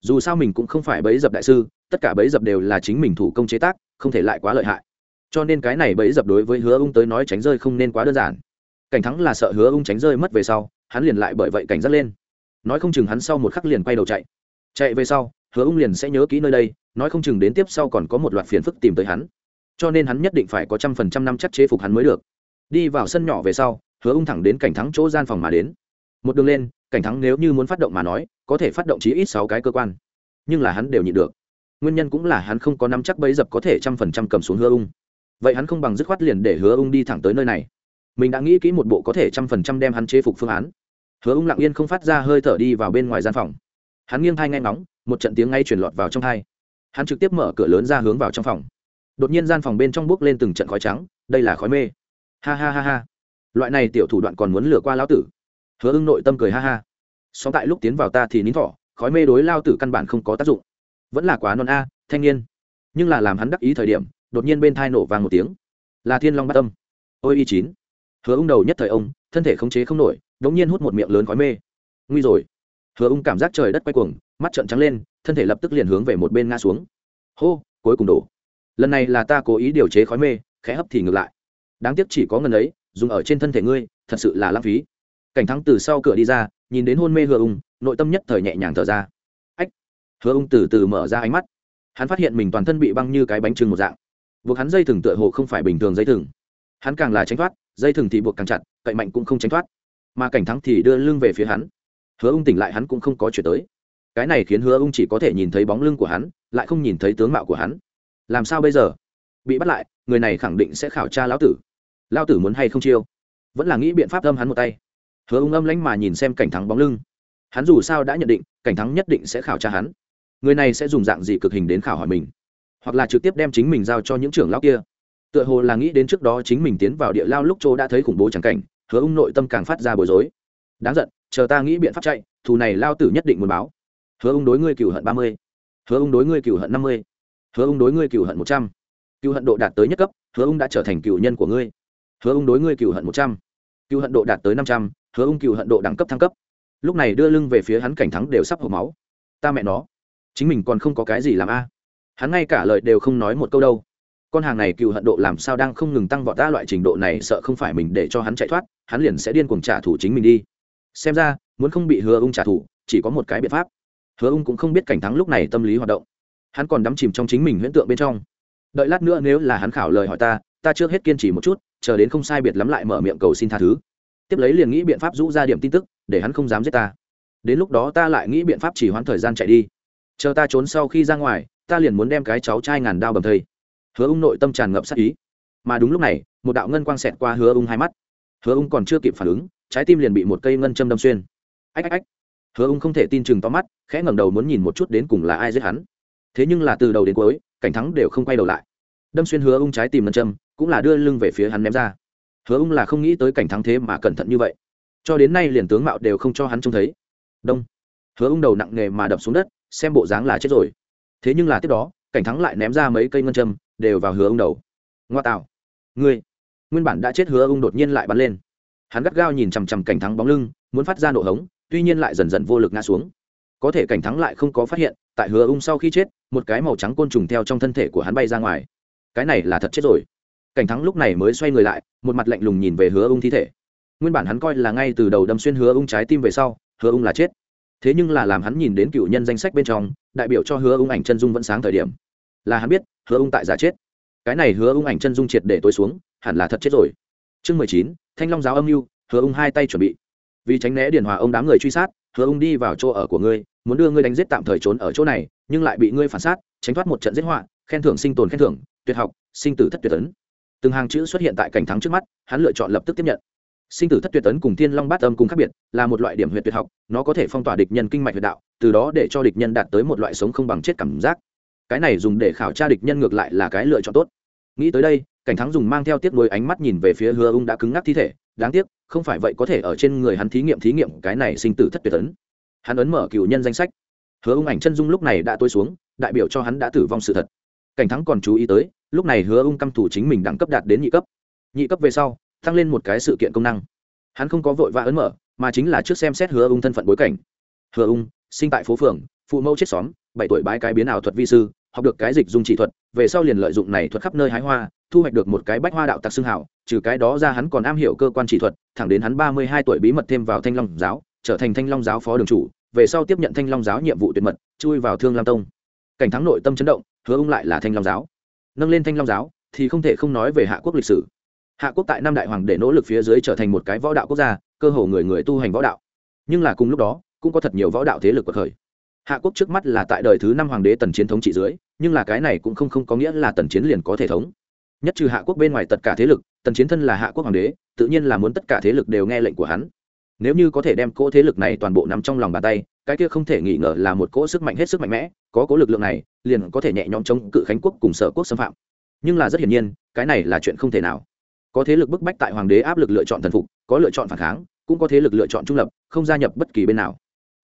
Dù sao mình cũng không phải bẫy dập đại sư, tất cả bẫy dập đều là chính mình thủ công chế tác, không thể lại quá lợi hại. Cho nên cái này bẫy dập đối với hứa ung tới nói tránh rơi không nên quá đơn giản. Cảnh thắng là sợ hứa ung tránh rơi mất về sau, hắn liền lại bởi vậy cảnh giác lên. Nói không chừng hắn sau một khắc liền quay đầu chạy. Chạy về sau hứa ung liền sẽ nhớ kỹ nơi đây, nói không chừng đến tiếp sau còn có một loạt phiền phức tìm tới hắn. Cho nên hắn nhất định phải có trăm phần trăm năm chắc chế phục hắn mới được. Đi vào sân nhỏ về sau, hứa ung thẳng đến cảnh thắng chỗ gian phòng mà đến. Một đường lên, cảnh thắng nếu như muốn phát động mà nói, có thể phát động chí ít sáu cái cơ quan. Nhưng là hắn đều nhịn được. Nguyên nhân cũng là hắn không có năm chắc bấy dập có thể trăm phần trăm cầm xuống hứa ung. Vậy hắn không bằng dứt khoát liền để hứa ung đi thẳng tới nơi này. Mình đã nghĩ kỹ một bộ có thể trăm phần trăm đem hắn chế phục phương án. Hứa ung lặng yên không phát ra hơi thở đi vào bên ngoài gian phòng hắn nghiêng thai ngay ngóng, một trận tiếng ngay truyền lọt vào trong thai. Hắn trực tiếp mở cửa lớn ra hướng vào trong phòng. Đột nhiên gian phòng bên trong bước lên từng trận khói trắng, đây là khói mê. Ha ha ha ha. Loại này tiểu thủ đoạn còn muốn lừa qua lão tử. Hứa ưng nội tâm cười ha ha. Song tại lúc tiến vào ta thì nín thỏ khói mê đối lao tử căn bản không có tác dụng. Vẫn là quá non a, thanh niên. Nhưng là làm hắn đắc ý thời điểm, đột nhiên bên thai nổ vàng một tiếng. Là thiên long bát tâm ôi y chín. Hứa ung đầu nhất thời ông, thân thể khống chế không nổi, đống nhiên hút một miệng lớn khói mê. Nguy rồi hứa ung cảm giác trời đất quay cuồng, mắt trợn trắng lên, thân thể lập tức liền hướng về một bên ngã xuống. Hô, cuối cùng đổ. Lần này là ta cố ý điều chế khói mê, khẽ hấp thì ngược lại. Đáng tiếc chỉ có ngần ấy, dùng ở trên thân thể ngươi, thật sự là lãng phí. Cảnh thắng từ sau cửa đi ra, nhìn đến hôn mê hứa ung, nội tâm nhất thời nhẹ nhàng thở ra. Ách! Hứa ung từ từ mở ra ánh mắt. Hắn phát hiện mình toàn thân bị băng như cái bánh trưng một dạng. Buộc hắn dây thừng tựa hồ không phải bình thường dây thừng. Hắn càng là tránh thoát, dây thừng thì buộc càng chặt, cậy mạnh cũng không tránh thoát. Mà cảnh thắng thì đưa lưng về phía hắn hứa ung tỉnh lại hắn cũng không có chuyện tới. Cái này khiến hứa ung chỉ có thể nhìn thấy bóng lưng của hắn, lại không nhìn thấy tướng mạo của hắn. Làm sao bây giờ? Bị bắt lại, người này khẳng định sẽ khảo tra lão tử. Lão tử muốn hay không chiêu? Vẫn là nghĩ biện pháp âm hắn một tay. Hứa ung âm lánh mà nhìn xem cảnh thắng bóng lưng. Hắn dù sao đã nhận định, cảnh thắng nhất định sẽ khảo tra hắn. Người này sẽ dùng dạng gì cực hình đến khảo hỏi mình? Hoặc là trực tiếp đem chính mình giao cho những trưởng lão kia? Tựa hồ là nghĩ đến trước đó chính mình tiến vào địa lao lúc chỗ đã thấy khủng bố chẳng cảnh, hứa ung nội tâm càng phát ra bối rối. Đáng giận chờ ta nghĩ biện pháp chạy, thù này lao tử nhất định muốn báo. Hứa ung đối ngươi cửu hận ba mươi. Hứa ung đối ngươi cửu hận năm mươi. Hứa ung đối ngươi cửu hận một trăm. Cựu hận độ đạt tới nhất cấp, hứa ung đã trở thành cửu nhân của ngươi. Hứa ung đối ngươi cựu hận một trăm. Cựu hận độ đạt tới năm trăm, hứa ung cựu hận độ đẳng cấp thăng cấp. Lúc này đưa lưng về phía hắn cảnh thắng đều sắp hộp máu. Ta mẹ nó, chính mình còn không có cái gì làm a. À. Hắn ngay cả lời đều không nói một câu đâu. Con hàng này cựu hận độ làm sao đang không ngừng tăng vọt ta loại trình độ này sợ không phải mình để cho hắn chạy thoát, hắn liền sẽ điên cuồng trả thù chính mình đi xem ra, muốn không bị hứa ung trả thù, chỉ có một cái biện pháp. Hứa ung cũng không biết cảnh thắng lúc này tâm lý hoạt động. Hắn còn đắm chìm trong chính mình huyễn tượng bên trong. Đợi lát nữa nếu là hắn khảo lời hỏi ta ta trước hết kiên trì một chút, chờ đến không sai biệt lắm lại mở miệng cầu xin tha thứ. Tiếp lấy liền nghĩ biện pháp rũ ra điểm tin tức, để hắn không dám giết ta. Đến lúc đó ta lại nghĩ biện pháp chỉ hoãn thời gian chạy đi. Chờ ta trốn sau khi ra ngoài, ta liền muốn đem cái cháu trai ngàn đao bầm thây. Hứa ung nội tâm tràn ngập sắc ý. Mà đúng lúc này, một đạo ngân quang xẹt qua hứa ung hai mắt. Hứa ung còn chưa kịp phản ứng trái tim liền bị một cây ngân châm đâm xuyên. Ách ách ách. Hứa ung không thể tin chừng to mắt, khẽ ngẩng đầu muốn nhìn một chút đến cùng là ai giết hắn. Thế nhưng là từ đầu đến cuối, cảnh thắng đều không quay đầu lại. Đâm xuyên hứa ung trái tìm ngân châm, cũng là đưa lưng về phía hắn ném ra. Hứa ung là không nghĩ tới cảnh thắng thế mà cẩn thận như vậy. Cho đến nay liền tướng mạo đều không cho hắn trông thấy. Đông. Hứa ung đầu nặng nề mà đập xuống đất, xem bộ dáng là chết rồi. Thế nhưng là tiếp đó, cảnh thắng lại ném ra mấy cây ngân châm, đều vào hứa ung đầu. Ngoa tạo. Ngươi. Nguyên bản đã chết hứa ung đột nhiên lại bắn lên hắn gắt gao nhìn chằm chằm cảnh thắng bóng lưng, muốn phát ra nổ hống, tuy nhiên lại dần dần vô lực ngã xuống. Có thể cảnh thắng lại không có phát hiện, tại hứa ung sau khi chết, một cái màu trắng côn trùng theo trong thân thể của hắn bay ra ngoài. Cái này là thật chết rồi. Cảnh thắng lúc này mới xoay người lại, một mặt lạnh lùng nhìn về hứa ung thi thể. Nguyên bản hắn coi là ngay từ đầu đâm xuyên hứa ung trái tim về sau, hứa ung là chết. Thế nhưng là làm hắn nhìn đến cựu nhân danh sách bên trong, đại biểu cho hứa ung ảnh chân dung vẫn sáng thời điểm. Là hắn biết, hứa ung tại giả chết. Cái này hứa ung ảnh chân dung triệt để tối xuống, hẳn là thật chết rồi chương mười chín, thanh long giáo âm mưu, hứa ung hai tay chuẩn bị. Vì tránh né điền hòa ông đám người truy sát, hứa ung đi vào chỗ ở của ngươi, muốn đưa ngươi đánh giết tạm thời trốn ở chỗ này, nhưng lại bị ngươi phản sát, tránh thoát một trận giết họa, khen thưởng sinh tồn khen thưởng, tuyệt học, sinh tử thất tuyệt tấn. Từng hàng chữ xuất hiện tại cảnh thắng trước mắt, hắn lựa chọn lập tức tiếp nhận. Sinh tử thất tuyệt tấn cùng thiên long bát âm cùng khác biệt, là một loại điểm huyệt tuyệt học, nó có thể phong tỏa địch nhân kinh mạch huyệt đạo, từ đó để cho địch nhân đạt tới một loại sống không bằng chết cảm giác. Cái này dùng để khảo tra địch nhân ngược lại là cái lựa chọn tốt. Nghĩ tới đây cảnh thắng dùng mang theo tiếc nuối ánh mắt nhìn về phía hứa ung đã cứng ngắc thi thể, đáng tiếc, không phải vậy có thể ở trên người hắn thí nghiệm thí nghiệm, cái này sinh tử thất tuyệt ấn. Hắn ấn mở cựu nhân danh sách. Hứa ung ảnh chân dung lúc này đã tối xuống, đại biểu cho hắn đã tử vong sự thật. Cảnh thắng còn chú ý tới, lúc này hứa ung căm thủ chính mình đẳng cấp đạt đến nhị cấp. Nhị cấp về sau, tăng lên một cái sự kiện công năng. Hắn không có vội vã ấn mở, mà chính là trước xem xét hứa ung thân phận bối cảnh. Hứa ung, sinh tại phố phường, phụ mẫu chết xóm, bảy tuổi bái cái biến ảo thuật vi sư học được cái dịch dung chỉ thuật, về sau liền lợi dụng này thuật khắp nơi hái hoa, thu hoạch được một cái bách hoa đạo tặc xương hảo, trừ cái đó ra hắn còn am hiểu cơ quan chỉ thuật, thẳng đến hắn ba mươi hai tuổi bí mật thêm vào thanh long giáo, trở thành thanh long giáo phó đường chủ, về sau tiếp nhận thanh long giáo nhiệm vụ tuyệt mật, chui vào thương lam tông. Cảnh thắng nội tâm chấn động, hứa ung lại là thanh long giáo. Nâng lên thanh long giáo, thì không thể không nói về hạ quốc lịch sử. Hạ quốc tại năm đại hoàng để nỗ lực phía dưới trở thành một cái võ đạo quốc gia, cơ hồ người người tu hành võ đạo. Nhưng là cùng lúc đó, cũng có thật nhiều võ đạo thế lực của khởi hạ quốc trước mắt là tại đời thứ năm hoàng đế tần chiến thống trị dưới, nhưng là cái này cũng không không có nghĩa là tần chiến liền có thể thống. Nhất trừ hạ quốc bên ngoài tất cả thế lực, tần chiến thân là hạ quốc hoàng đế, tự nhiên là muốn tất cả thế lực đều nghe lệnh của hắn. Nếu như có thể đem cỗ thế lực này toàn bộ nằm trong lòng bàn tay, cái kia không thể nghi ngờ là một cỗ sức mạnh hết sức mạnh mẽ, có cỗ lực lượng này, liền có thể nhẹ nhõm chống cự khánh quốc cùng sở quốc xâm phạm. Nhưng là rất hiển nhiên, cái này là chuyện không thể nào. Có thế lực bức bách tại hoàng đế áp lực lựa chọn thần phục, có lựa chọn phản kháng, cũng có thế lực lựa chọn trung lập, không gia nhập bất kỳ bên nào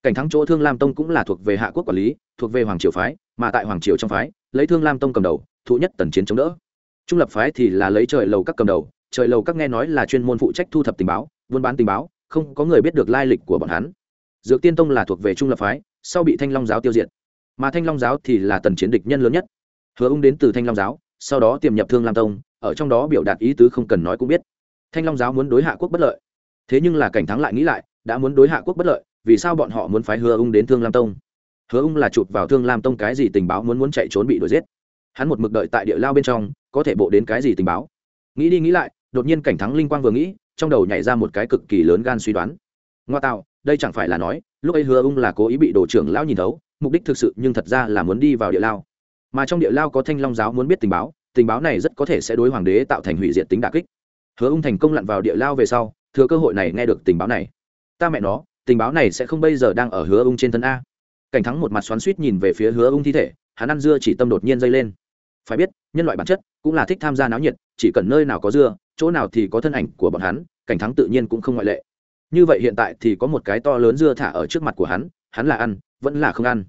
cảnh thắng chỗ thương lam tông cũng là thuộc về hạ quốc quản lý, thuộc về hoàng triều phái, mà tại hoàng triều trong phái, lấy thương lam tông cầm đầu, thụ nhất tần chiến chống đỡ. Trung lập phái thì là lấy trời lầu các cầm đầu, trời lầu các nghe nói là chuyên môn phụ trách thu thập tình báo, buôn bán tình báo, không có người biết được lai lịch của bọn hắn. Dược tiên tông là thuộc về trung lập phái, sau bị thanh long giáo tiêu diệt. Mà thanh long giáo thì là tần chiến địch nhân lớn nhất. Hứa ung đến từ thanh long giáo, sau đó tiềm nhập thương lam tông, ở trong đó biểu đạt ý tứ không cần nói cũng biết. Thanh long giáo muốn đối hạ quốc bất lợi. Thế nhưng là cảnh thắng lại nghĩ lại, đã muốn đối hạ quốc bất lợi vì sao bọn họ muốn phái hứa ung đến thương lam tông? Hứa ung là chụp vào thương lam tông cái gì tình báo muốn muốn chạy trốn bị đuổi giết? Hắn một mực đợi tại địa lao bên trong, có thể bộ đến cái gì tình báo? Nghĩ đi nghĩ lại, đột nhiên cảnh thắng linh quang vừa nghĩ, trong đầu nhảy ra một cái cực kỳ lớn gan suy đoán. Ngoa tạo, đây chẳng phải là nói, lúc ấy hứa ung là cố ý bị đồ trưởng lão nhìn thấu, mục đích thực sự nhưng thật ra là muốn đi vào địa lao. Mà trong địa lao có thanh long giáo muốn biết tình báo tình báo này rất có thể sẽ đối hoàng đế tạo thành hủy diệt tính đà kích. Hứa ung thành công lặn vào địa lao về sau, thừa cơ hội này nghe được tình báo này. Ta mẹ nó tình báo này sẽ không bây giờ đang ở hứa ung trên thân a. Cảnh thắng một mặt xoắn suýt nhìn về phía hứa ung thi thể, hắn ăn dưa chỉ tâm đột nhiên dây lên. Phải biết, nhân loại bản chất cũng là thích tham gia náo nhiệt, chỉ cần nơi nào có dưa, chỗ nào thì có thân ảnh của bọn hắn, cảnh thắng tự nhiên cũng không ngoại lệ. Như vậy hiện tại thì có một cái to lớn dưa thả ở trước mặt của hắn hắn là ăn, vẫn là không ăn.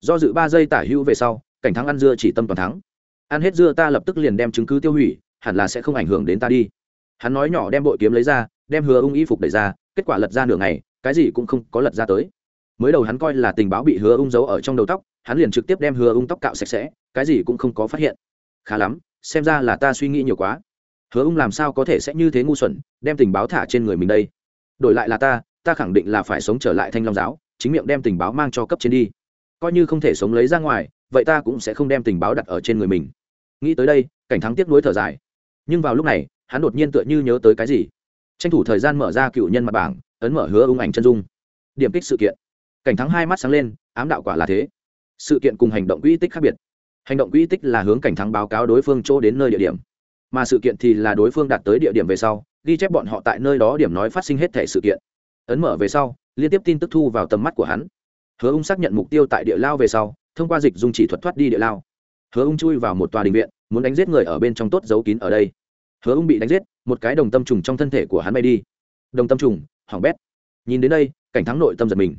Do dự ba giây tả hữu về sau, cảnh thắng ăn dưa chỉ tâm toàn thắng. Ăn hết dưa ta lập tức liền đem chứng cứ tiêu hủy, hẳn là sẽ không ảnh hưởng đến ta đi. Hắn nói nhỏ đem bội kiếm lấy ra, đem hứa ung y phục đẩy ra, kết quả lật ra nửa ngày cái gì cũng không có lật ra tới. Mới đầu hắn coi là tình báo bị hứa ung giấu ở trong đầu tóc, hắn liền trực tiếp đem hứa ung tóc cạo sạch sẽ, cái gì cũng không có phát hiện. Khá lắm, xem ra là ta suy nghĩ nhiều quá. Hứa ung làm sao có thể sẽ như thế ngu xuẩn, đem tình báo thả trên người mình đây? Đổi lại là ta ta khẳng định là phải sống trở lại thanh long giáo, chính miệng đem tình báo mang cho cấp trên đi. Coi như không thể sống lấy ra ngoài, vậy ta cũng sẽ không đem tình báo đặt ở trên người mình. Nghĩ tới đây, cảnh thắng tiếp nối thở dài. Nhưng vào lúc này, hắn đột nhiên tựa như nhớ tới cái gì. Tranh thủ thời gian mở ra cựu nhân mặt bảng ấn mở hứa ung ảnh chân dung. Điểm kích sự kiện. Cảnh thắng hai mắt sáng lên, ám đạo quả là thế. Sự kiện cùng hành động quỹ tích khác biệt. Hành động quỹ tích là hướng cảnh thắng báo cáo đối phương chỗ đến nơi địa điểm. Mà sự kiện thì là đối phương đạt tới địa điểm về sau, ghi chép bọn họ tại nơi đó điểm nói phát sinh hết thể sự kiện. Ấn mở về sau, liên tiếp tin tức thu vào tầm mắt của hắn. Hứa ung xác nhận mục tiêu tại địa lao về sau, thông qua dịch dung chỉ thuật thoát đi địa lao. Hứa ung chui vào một tòa đình viện, muốn đánh giết người ở bên trong tốt giấu kín ở đây. Hứa ung bị đánh giết, một cái đồng tâm trùng trong thân thể của hắn bay đi. Đồng tâm trùng hỏng bét. Nhìn đến đây, cảnh thắng nội tâm giật mình.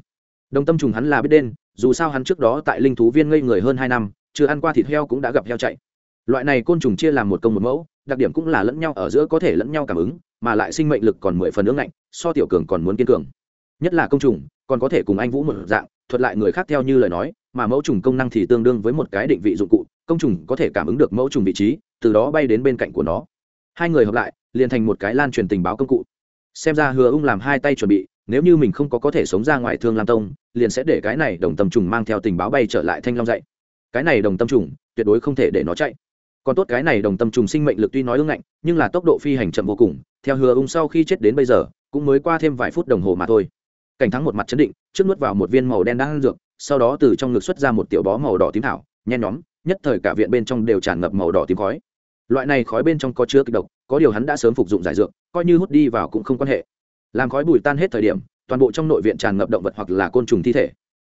Đồng tâm trùng hắn là biết đen, dù sao hắn trước đó tại linh thú viên ngây người hơn hai năm, chưa ăn qua thịt heo cũng đã gặp heo chạy. Loại này côn trùng chia làm một công một mẫu, đặc điểm cũng là lẫn nhau ở giữa có thể lẫn nhau cảm ứng, mà lại sinh mệnh lực còn mười phần ứng lạnh so tiểu cường còn muốn kiên cường. Nhất là công trùng, còn có thể cùng anh vũ một dạng, thuật lại người khác theo như lời nói, mà mẫu trùng công năng thì tương đương với một cái định vị dụng cụ, công trùng có thể cảm ứng được mẫu trùng vị trí, từ đó bay đến bên cạnh của nó. Hai người hợp lại, liền thành một cái lan truyền tình báo công cụ xem ra hứa ung làm hai tay chuẩn bị, nếu như mình không có có thể sống ra ngoài thương lam tông, liền sẽ để cái này đồng tâm trùng mang theo tình báo bay trở lại thanh long dạy. Cái này đồng tâm trùng, tuyệt đối không thể để nó chạy. Còn tốt cái này đồng tâm trùng sinh mệnh lực tuy nói ưng ngạnh, nhưng là tốc độ phi hành chậm vô cùng, theo hứa ung sau khi chết đến bây giờ, cũng mới qua thêm vài phút đồng hồ mà thôi. Cảnh thắng một mặt chấn định, trước nuốt vào một viên màu đen đang ăn dược, sau đó từ trong ngực xuất ra một tiểu bó màu đỏ tím thảo, nhen nhóm, nhất thời cả viện bên trong đều tràn ngập màu đỏ tím khói loại này khói bên trong có chứa kịch độc, có điều hắn đã sớm phục dụng giải dược, coi như hút đi vào cũng không quan hệ. Làm khói bụi tan hết thời điểm, toàn bộ trong nội viện tràn ngập động vật hoặc là côn trùng thi thể.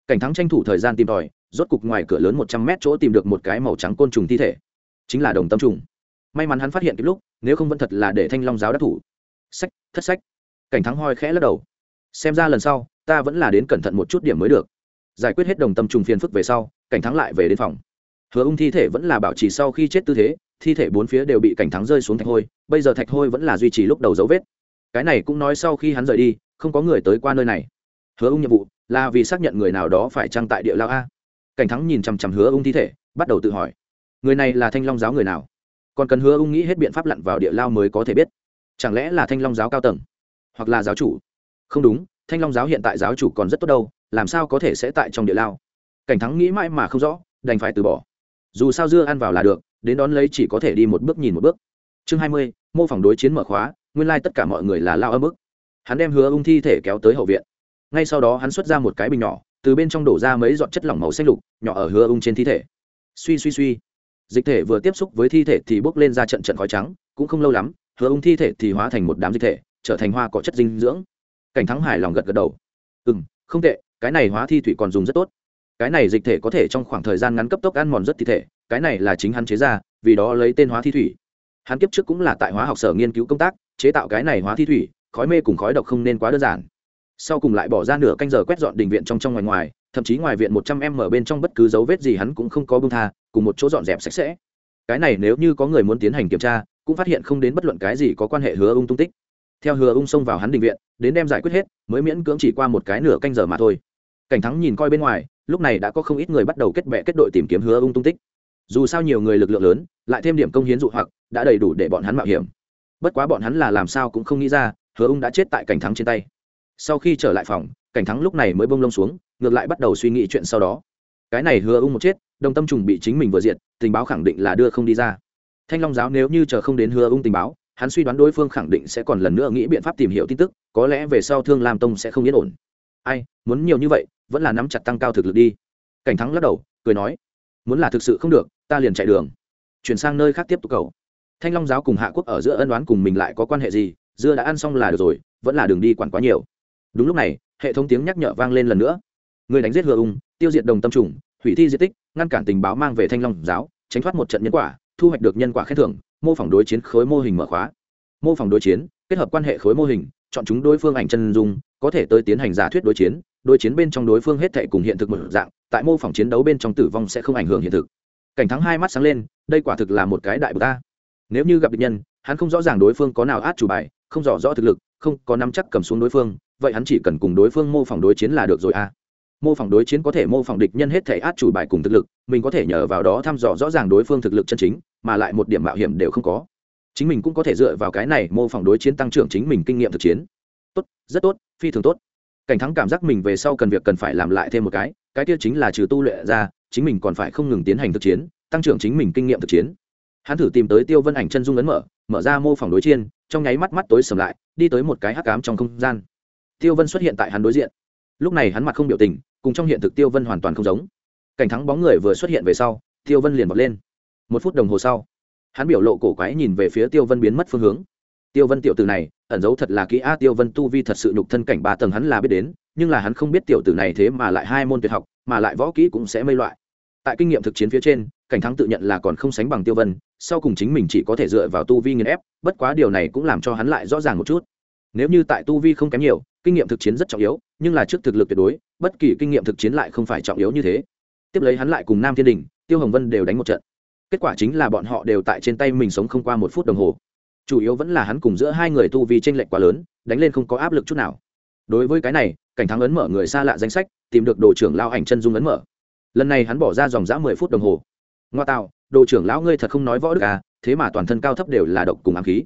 Cảnh thắng tranh thủ thời gian tìm tòi, rốt cục ngoài cửa lớn một trăm mét chỗ tìm được một cái màu trắng côn trùng thi thể. Chính là đồng tâm trùng. May mắn hắn phát hiện kịp lúc, nếu không vẫn thật là để thanh long giáo đắc thủ. Sách, thất sách. Cảnh thắng hoi khẽ lắc đầu. Xem ra lần sau, ta vẫn là đến cẩn thận một chút điểm mới được. Giải quyết hết đồng tâm trùng phiền phức về sau, cảnh thắng lại về đến phòng. Hứa ung thi thể vẫn là bảo trì sau khi chết tư thế thi thể bốn phía đều bị cảnh thắng rơi xuống thạch hôi, bây giờ thạch hôi vẫn là duy trì lúc đầu dấu vết. Cái này cũng nói sau khi hắn rời đi, không có người tới qua nơi này. Hứa ung nhiệm vụ là vì xác nhận người nào đó phải trăng tại địa lao a. Cảnh thắng nhìn chằm chằm hứa ung thi thể, bắt đầu tự hỏi, người này là thanh long giáo người nào? Còn cần hứa ung nghĩ hết biện pháp lặn vào địa lao mới có thể biết. Chẳng lẽ là thanh long giáo cao tầng, hoặc là giáo chủ? Không đúng, thanh long giáo hiện tại giáo chủ còn rất tốt đâu, làm sao có thể sẽ tại trong địa lao? Cảnh thắng nghĩ mãi mà không rõ, đành phải từ bỏ. Dù sao dưa ăn vào là được đến đón lấy chỉ có thể đi một bước nhìn một bước. Chương hai mươi, mô phỏng đối chiến mở khóa, nguyên lai、like、tất cả mọi người là lao âm ức. Hắn đem hứa ung thi thể kéo tới hậu viện. Ngay sau đó hắn xuất ra một cái bình nhỏ, từ bên trong đổ ra mấy giọt chất lỏng màu xanh lục, nhỏ ở hứa ung trên thi thể. Suy suy suy. Dịch thể vừa tiếp xúc với thi thể thì bốc lên ra trận trận khói trắng, cũng không lâu lắm, hứa ung thi thể thì hóa thành một đám dịch thể, trở thành hoa cỏ chất dinh dưỡng. Cảnh thắng hài lòng gật gật đầu. Ừ m không tệ, cái này hóa thi thủy còn dùng rất tốt. Cái này dịch thể có thể trong khoảng thời gian ngắn cấp tốc ăn mòn rất thi thể cái này là chính hắn chế ra, vì đó lấy tên hóa thi thủy. Hắn kiếp trước cũng là tại hóa học sở nghiên cứu công tác, chế tạo cái này hóa thi thủy, khói mê cùng khói độc không nên quá đơn giản. Sau cùng lại bỏ ra nửa canh giờ quét dọn đình viện trong trong ngoài ngoài, thậm chí ngoài viện một trăm em ở bên trong bất cứ dấu vết gì hắn cũng không có bông tha, cùng một chỗ dọn dẹp sạch sẽ. Cái này nếu như có người muốn tiến hành kiểm tra, cũng phát hiện không đến bất luận cái gì có quan hệ hứa ung tung tích. Theo hứa ung xông vào hắn đình viện, đến đem giải quyết hết, mới miễn cưỡng chỉ qua một cái nửa canh giờ mà thôi. Cảnh thắng nhìn coi bên ngoài, lúc này đã có không ít người bắt đầu kết bệ kết đội tìm kiếm hứa ung tung tích dù sao nhiều người lực lượng lớn, lại thêm điểm công hiến dụ hoặc, đã đầy đủ để bọn hắn mạo hiểm. Bất quá bọn hắn là làm sao cũng không nghĩ ra, hứa ung đã chết tại cảnh thắng trên tay. Sau khi trở lại phòng, cảnh thắng lúc này mới bông lông xuống, ngược lại bắt đầu suy nghĩ chuyện sau đó. Cái này hứa ung một chết, đồng tâm trùng bị chính mình vừa diệt, tình báo khẳng định là đưa không đi ra. Thanh long giáo nếu như chờ không đến hứa ung tình báo, hắn suy đoán đối phương khẳng định sẽ còn lần nữa nghĩ biện pháp tìm hiểu tin tức, có lẽ về sau thương lam tông sẽ không yên ổn. Ai, muốn nhiều như vậy, vẫn là nắm chặt tăng cao thực lực đi. Cảnh thắng lắc đầu, cười nói, muốn là thực sự không được ta liền chạy đường. Chuyển sang nơi khác tiếp tục cầu. Thanh long giáo cùng hạ quốc ở giữa ân đoán cùng mình lại có quan hệ gì? Dưa đã ăn xong là được rồi, vẫn là đường đi quản quá nhiều. Đúng lúc này, hệ thống tiếng nhắc nhở vang lên lần nữa. Người đánh giết hừa ung, tiêu diệt đồng tâm trùng, hủy thi di tích, ngăn cản tình báo mang về thanh long giáo, tránh thoát một trận nhân quả, thu hoạch được nhân quả khen thưởng, mô phỏng đối chiến khối mô hình mở khóa. Mô phỏng đối chiến, kết hợp quan hệ khối mô hình, chọn chúng đối phương ảnh chân dung, có thể tới tiến hành giả thuyết đối chiến đối chiến bên trong đối phương hết thệ cùng hiện thực một dạng, tại mô phỏng chiến đấu bên trong tử vong sẽ không ảnh hưởng hiện thực cảnh thắng hai mắt sáng lên, đây quả thực là một cái đại bờ ta. Nếu như gặp địch nhân, hắn không rõ ràng đối phương có nào át chủ bài, không rõ rõ thực lực, không có nắm chắc cầm xuống đối phương, vậy hắn chỉ cần cùng đối phương mô phỏng đối chiến là được rồi à. Mô phỏng đối chiến có thể mô phỏng địch nhân hết thể át chủ bài cùng thực lực, mình có thể nhờ vào đó thăm dò rõ ràng đối phương thực lực chân chính, mà lại một điểm mạo hiểm đều không có. Chính mình cũng có thể dựa vào cái này mô phỏng đối chiến tăng trưởng chính mình kinh nghiệm thực chiến. Tốt, rất tốt, phi thường tốt. Cảnh thắng cảm giác mình về sau cần việc cần phải làm lại thêm một cái cái kia chính là trừ tu luyện ra chính mình còn phải không ngừng tiến hành thực chiến, tăng trưởng chính mình kinh nghiệm thực chiến. Hắn thử tìm tới tiêu vân ảnh chân dung ấn mở mở ra mô phỏng đối chiên, trong nháy mắt mắt tối sầm lại, đi tới một cái hắc cám trong không gian. Tiêu vân xuất hiện tại hắn đối diện. Lúc này hắn mặt không biểu tình, cùng trong hiện thực tiêu vân hoàn toàn không giống. Cảnh thắng bóng người vừa xuất hiện về sau, tiêu vân liền vọt lên. Một phút đồng hồ sau, hắn biểu lộ cổ quái nhìn về phía tiêu vân biến mất phương hướng. Tiêu vân tiểu tử này, ẩn giấu thật là kỹ a, tiêu vân tu vi thật sự nhục thân cảnh ba tầng hắn là biết đến, nhưng là hắn không biết tiểu tử này thế mà lại hai môn tuyệt học, mà lại võ kỹ cũng sẽ mây loại tại kinh nghiệm thực chiến phía trên, cảnh thắng tự nhận là còn không sánh bằng tiêu vân, sau cùng chính mình chỉ có thể dựa vào tu vi nghiền ép, bất quá điều này cũng làm cho hắn lại rõ ràng một chút. Nếu như tại tu vi không kém nhiều, kinh nghiệm thực chiến rất trọng yếu, nhưng là trước thực lực tuyệt đối, bất kỳ kinh nghiệm thực chiến lại không phải trọng yếu như thế. Tiếp lấy hắn lại cùng nam thiên đình, tiêu hồng vân đều đánh một trận. Kết quả chính là bọn họ đều tại trên tay mình sống không qua một phút đồng hồ. Chủ yếu vẫn là hắn cùng giữa hai người tu vi tranh lệch quá lớn, đánh lên không có áp lực chút nào. Đối với cái này, cảnh thắng ấn mở người xa lạ danh sách, tìm được đồ trưởng lao ảnh chân dung ấn mở lần này hắn bỏ ra dòng dã mười phút đồng hồ. Ngoa tạo, đồ trưởng lão ngươi thật không nói võ đức à thế mà toàn thân cao thấp đều là độc cùng ám khí.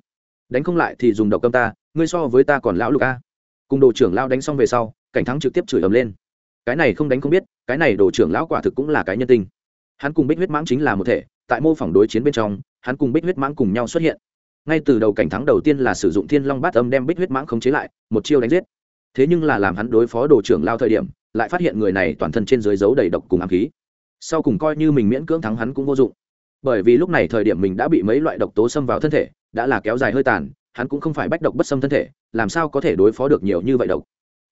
Đánh không lại thì dùng độc câm ta, ngươi so với ta còn lão lục a cùng đồ trưởng lão đánh xong về sau, cảnh thắng trực tiếp chửi ầm lên. Cái này không đánh không biết, cái này đồ trưởng lão quả thực cũng là cái nhân tinh. Hắn cùng bích huyết mãng chính là một thể, tại mô phỏng đối chiến bên trong, hắn cùng bích huyết mãng cùng nhau xuất hiện. Ngay từ đầu cảnh thắng đầu tiên là sử dụng thiên long bát âm đem bích huyết mãng khống chế lại, một chiêu đánh giết. Thế nhưng là làm hắn đối phó đồ trưởng lao thời điểm lại phát hiện người này toàn thân trên dưới dấu đầy độc cùng ám khí. Sau cùng coi như mình miễn cưỡng thắng hắn cũng vô dụng. Bởi vì lúc này thời điểm mình đã bị mấy loại độc tố xâm vào thân thể, đã là kéo dài hơi tàn, hắn cũng không phải bách độc bất xâm thân thể, làm sao có thể đối phó được nhiều như vậy độc?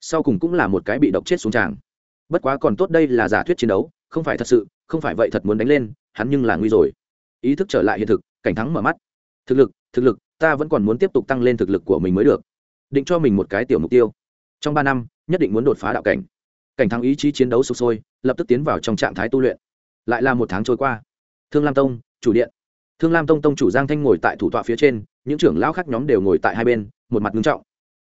Sau cùng cũng là một cái bị độc chết xuống tràng. Bất quá còn tốt đây là giả thuyết chiến đấu, không phải thật sự, không phải vậy thật muốn đánh lên, hắn nhưng là nguy rồi. Ý thức trở lại hiện thực, cảnh thắng mở mắt. Thực lực thực lực, ta vẫn còn muốn tiếp tục tăng lên thực lực của mình mới được. Định cho mình một cái tiểu mục tiêu. Trong ba năm, nhất định muốn đột phá đạo cảnh cảnh thắng ý chí chiến đấu sụp sôi, lập tức tiến vào trong trạng thái tu luyện. Lại là một tháng trôi qua. Thương lam tông, chủ điện. Thương lam tông tông chủ giang thanh ngồi tại thủ tọa phía trên, những trưởng lão khác nhóm đều ngồi tại hai bên, một mặt nghiêm trọng.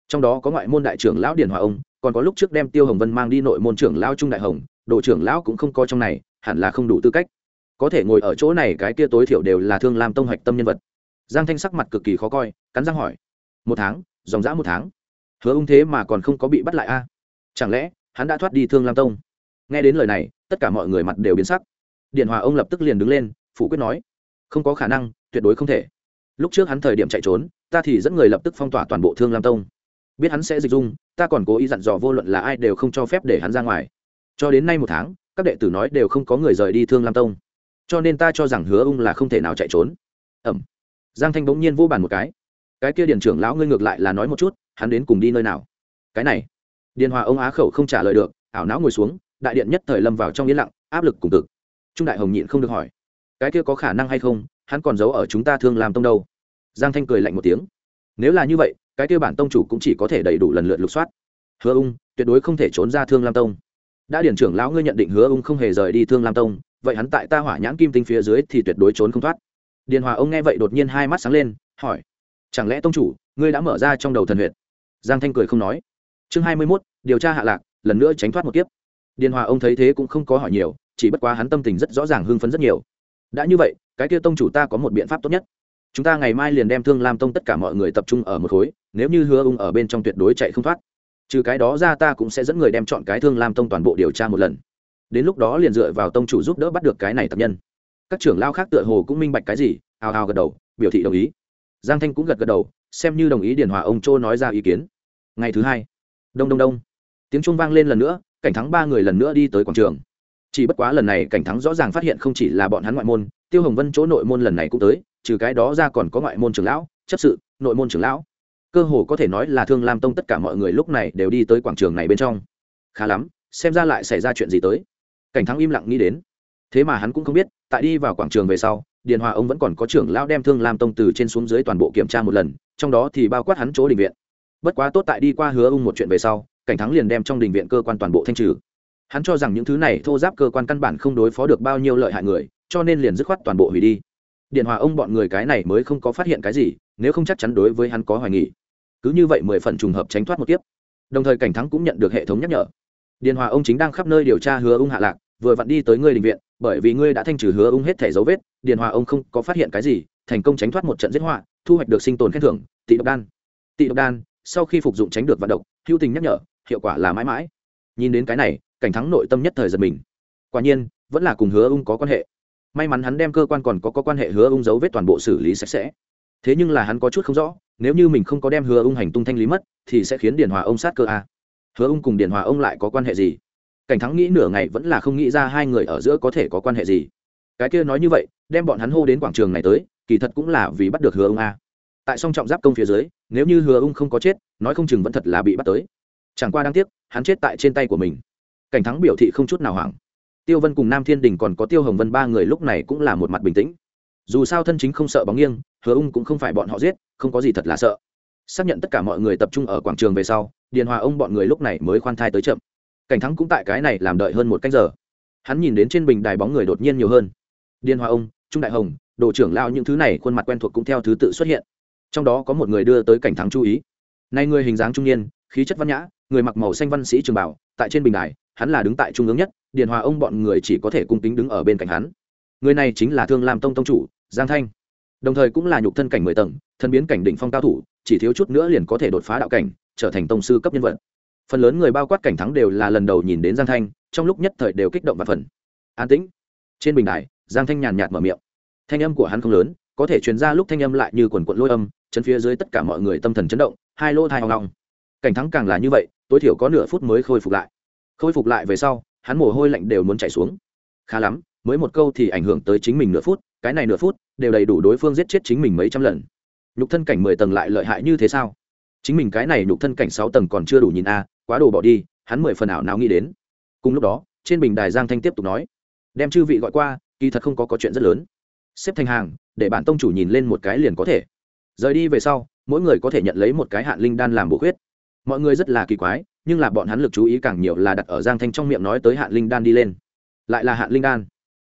Trong đó có ngoại môn đại trưởng lão điển hòa ông, còn có lúc trước đem tiêu hồng vân mang đi nội môn trưởng lão trung đại hồng, đồ trưởng lão cũng không có trong này, hẳn là không đủ tư cách. Có thể ngồi ở chỗ này cái kia tối thiểu đều là thương lam tông hoạch tâm nhân vật. Giang thanh sắc mặt cực kỳ khó coi, cắn răng hỏi, một tháng, dòng dã một tháng? Hứa ung thế mà còn không có bị bắt lại a? Chẳng lẽ hắn đã thoát đi thương lam tông nghe đến lời này tất cả mọi người mặt đều biến sắc điện hòa ông lập tức liền đứng lên phủ quyết nói không có khả năng tuyệt đối không thể lúc trước hắn thời điểm chạy trốn ta thì dẫn người lập tức phong tỏa toàn bộ thương lam tông biết hắn sẽ dịch dung ta còn cố ý dặn dò vô luận là ai đều không cho phép để hắn ra ngoài cho đến nay một tháng các đệ tử nói đều không có người rời đi thương lam tông cho nên ta cho rằng hứa ung là không thể nào chạy trốn ẩm giang thanh bỗng nhiên vô bàn một cái cái kia điền trưởng lão ngươi ngược lại là nói một chút hắn đến cùng đi nơi nào cái này điền hòa ông á khẩu không trả lời được, ảo não ngồi xuống, đại điện nhất thời lâm vào trong yên lặng, áp lực cùng cực. Trung đại hồng nhịn không được hỏi, cái kia có khả năng hay không? Hắn còn giấu ở chúng ta thương làm tông đâu? Giang thanh cười lạnh một tiếng, nếu là như vậy, cái kia bản tông chủ cũng chỉ có thể đầy đủ lần lượt lục soát. Hứa ung, tuyệt đối không thể trốn ra thương lam tông. Đã điển trưởng lão ngươi nhận định hứa ung không hề rời đi thương lam tông, vậy hắn tại ta hỏa nhãn kim tinh phía dưới thì tuyệt đối trốn không thoát. Điền hòa ông nghe vậy đột nhiên hai mắt sáng lên, hỏi, chẳng lẽ tông chủ, ngươi đã mở ra trong đầu thần huyệt? Giang thanh cười không nói. Chương hai mươi mốt điều tra hạ lạc, lần nữa tránh thoát một kiếp. Điền hòa ông thấy thế cũng không có hỏi nhiều, chỉ bất quá hắn tâm tình rất rõ ràng hưng phấn rất nhiều. Đã như vậy, cái kia tông chủ ta có một biện pháp tốt nhất. Chúng ta ngày mai liền đem thương lam tông tất cả mọi người tập trung ở một khối, nếu như hứa ung ở bên trong tuyệt đối chạy không thoát. Trừ cái đó ra ta cũng sẽ dẫn người đem chọn cái thương lam tông toàn bộ điều tra một lần. Đến lúc đó liền dựa vào tông chủ giúp đỡ bắt được cái này tập nhân. Các trưởng lao khác tựa hồ cũng minh bạch cái gì, hào hào gật đầu, biểu thị đồng ý. Giang thanh cũng gật gật đầu, xem như đồng ý điền hòa ông châu nói ra ý kiến. Ngày thứ hai. Đông đông đông tiếng trung vang lên lần nữa, cảnh thắng ba người lần nữa đi tới quảng trường. Chỉ bất quá lần này cảnh thắng rõ ràng phát hiện không chỉ là bọn hắn ngoại môn, tiêu hồng vân chỗ nội môn lần này cũng tới, trừ cái đó ra còn có ngoại môn trưởng lão, chấp sự, nội môn trưởng lão. Cơ hồ có thể nói là thương lam tông tất cả mọi người lúc này đều đi tới quảng trường này bên trong. Khá lắm, xem ra lại xảy ra chuyện gì tới. Cảnh thắng im lặng nghĩ đến. Thế mà hắn cũng không biết, tại đi vào quảng trường về sau, điền hòa ông vẫn còn có trưởng lão đem thương lam tông từ trên xuống dưới toàn bộ kiểm tra một lần, trong đó thì bao quát hắn chỗ đình viện. Bất quá tốt tại đi qua hứa ung một chuyện về sau cảnh thắng liền đem trong đình viện cơ quan toàn bộ thanh trừ. Hắn cho rằng những thứ này thô giáp cơ quan căn bản không đối phó được bao nhiêu lợi hại người cho nên liền dứt khoát toàn bộ hủy đi. Điện hòa ông bọn người cái này mới không có phát hiện cái gì nếu không chắc chắn đối với hắn có hoài nghi, cứ như vậy mười phần trùng hợp tránh thoát một tiếp đồng thời cảnh thắng cũng nhận được hệ thống nhắc nhở. Điện hòa ông chính đang khắp nơi điều tra hứa ung hạ lạc vừa vặn đi tới ngươi đình viện bởi vì ngươi đã thanh trừ hứa ung hết thẻ dấu vết điện hòa ông không có phát hiện cái gì thành công tránh thoát một trận giết họa thu hoạch được sinh tồn khen thưởng tị độc đan. Tị độc đan sau khi phục dụng tránh được vận động hữu tình nhắc nhở hiệu quả là mãi mãi. Nhìn đến cái này cảnh thắng nội tâm nhất thời giật mình. Quả nhiên vẫn là cùng hứa ung có quan hệ. May mắn hắn đem cơ quan còn có, có quan hệ hứa ung dấu vết toàn bộ xử lý sạch sẽ. Thế nhưng là hắn có chút không rõ nếu như mình không có đem hứa ung hành tung thanh lý mất thì sẽ khiến điền hòa ông sát cơ a. Hứa ung cùng điền hòa ông lại có quan hệ gì? Cảnh thắng nghĩ nửa ngày vẫn là không nghĩ ra hai người ở giữa có thể có quan hệ gì. Cái kia nói như vậy đem bọn hắn hô đến quảng trường này tới kỳ thật cũng là vì bắt được hứa ung a. Tại song trọng giáp công phía dưới nếu như hứa ung không có chết nói không chừng vẫn thật là bị bắt tới chẳng qua đáng tiếc, hắn chết tại trên tay của mình. Cảnh thắng biểu thị không chút nào hoảng. Tiêu vân cùng nam thiên đình còn có tiêu hồng vân ba người lúc này cũng là một mặt bình tĩnh. Dù sao thân chính không sợ bóng nghiêng, hứa ung cũng không phải bọn họ giết, không có gì thật là sợ. Xác nhận tất cả mọi người tập trung ở quảng trường về sau, điền hòa ông bọn người lúc này mới khoan thai tới chậm. Cảnh thắng cũng tại cái này làm đợi hơn một canh giờ. Hắn nhìn đến trên bình đài bóng người đột nhiên nhiều hơn. Điền hòa ông, trung đại hồng, đồ trưởng lao những thứ này khuôn mặt quen thuộc cũng theo thứ tự xuất hiện. Trong đó có một người đưa tới cảnh thắng chú ý. Nay người hình dáng trung niên, khí chất văn nhã người mặc màu xanh văn sĩ trường bảo, tại trên bình đài, hắn là đứng tại trung ương nhất, điền hòa ông bọn người chỉ có thể cung kính đứng ở bên cạnh hắn. Người này chính là thương lam tông tông chủ, giang thanh. Đồng thời cũng là nhục thân cảnh mười tầng, thân biến cảnh đỉnh phong cao thủ, chỉ thiếu chút nữa liền có thể đột phá đạo cảnh, trở thành tông sư cấp nhân vật. Phần lớn người bao quát cảnh thắng đều là lần đầu nhìn đến giang thanh, trong lúc nhất thời đều kích động và phần. An tĩnh. Trên bình đài, giang thanh nhàn nhạt mở miệng. Thanh âm của hắn không lớn, có thể truyền ra lúc thanh âm lại như quần quận lôi âm chân phía dưới tất cả mọi người tâm thần chấn động, hai lỗ thai hoang long cảnh thắng càng là như vậy, tối thiểu có nửa phút mới khôi phục lại. Khôi phục lại về sau, hắn mồ hôi lạnh đều muốn chảy xuống. Khá lắm, mới một câu thì ảnh hưởng tới chính mình nửa phút, cái này nửa phút đều đầy đủ đối phương giết chết chính mình mấy trăm lần. Nhục thân cảnh mười tầng lại lợi hại như thế sao? Chính mình cái này nhục thân cảnh sáu tầng còn chưa đủ nhìn a à, quá đồ bỏ đi, hắn mười phần ảo nào nghĩ đến. Cùng lúc đó, trên bình đài giang thanh tiếp tục nói, đem chư vị gọi qua, kỳ thật không có có chuyện rất lớn. Xếp thành hàng, để bản tông chủ nhìn lên một cái liền có thể. Rời đi về sau, mỗi người có thể nhận lấy một cái hạn linh đan làm bổ khuyết mọi người rất là kỳ quái, nhưng là bọn hắn lực chú ý càng nhiều là đặt ở giang thanh trong miệng nói tới hạn linh đan đi lên. Lại là hạn linh đan.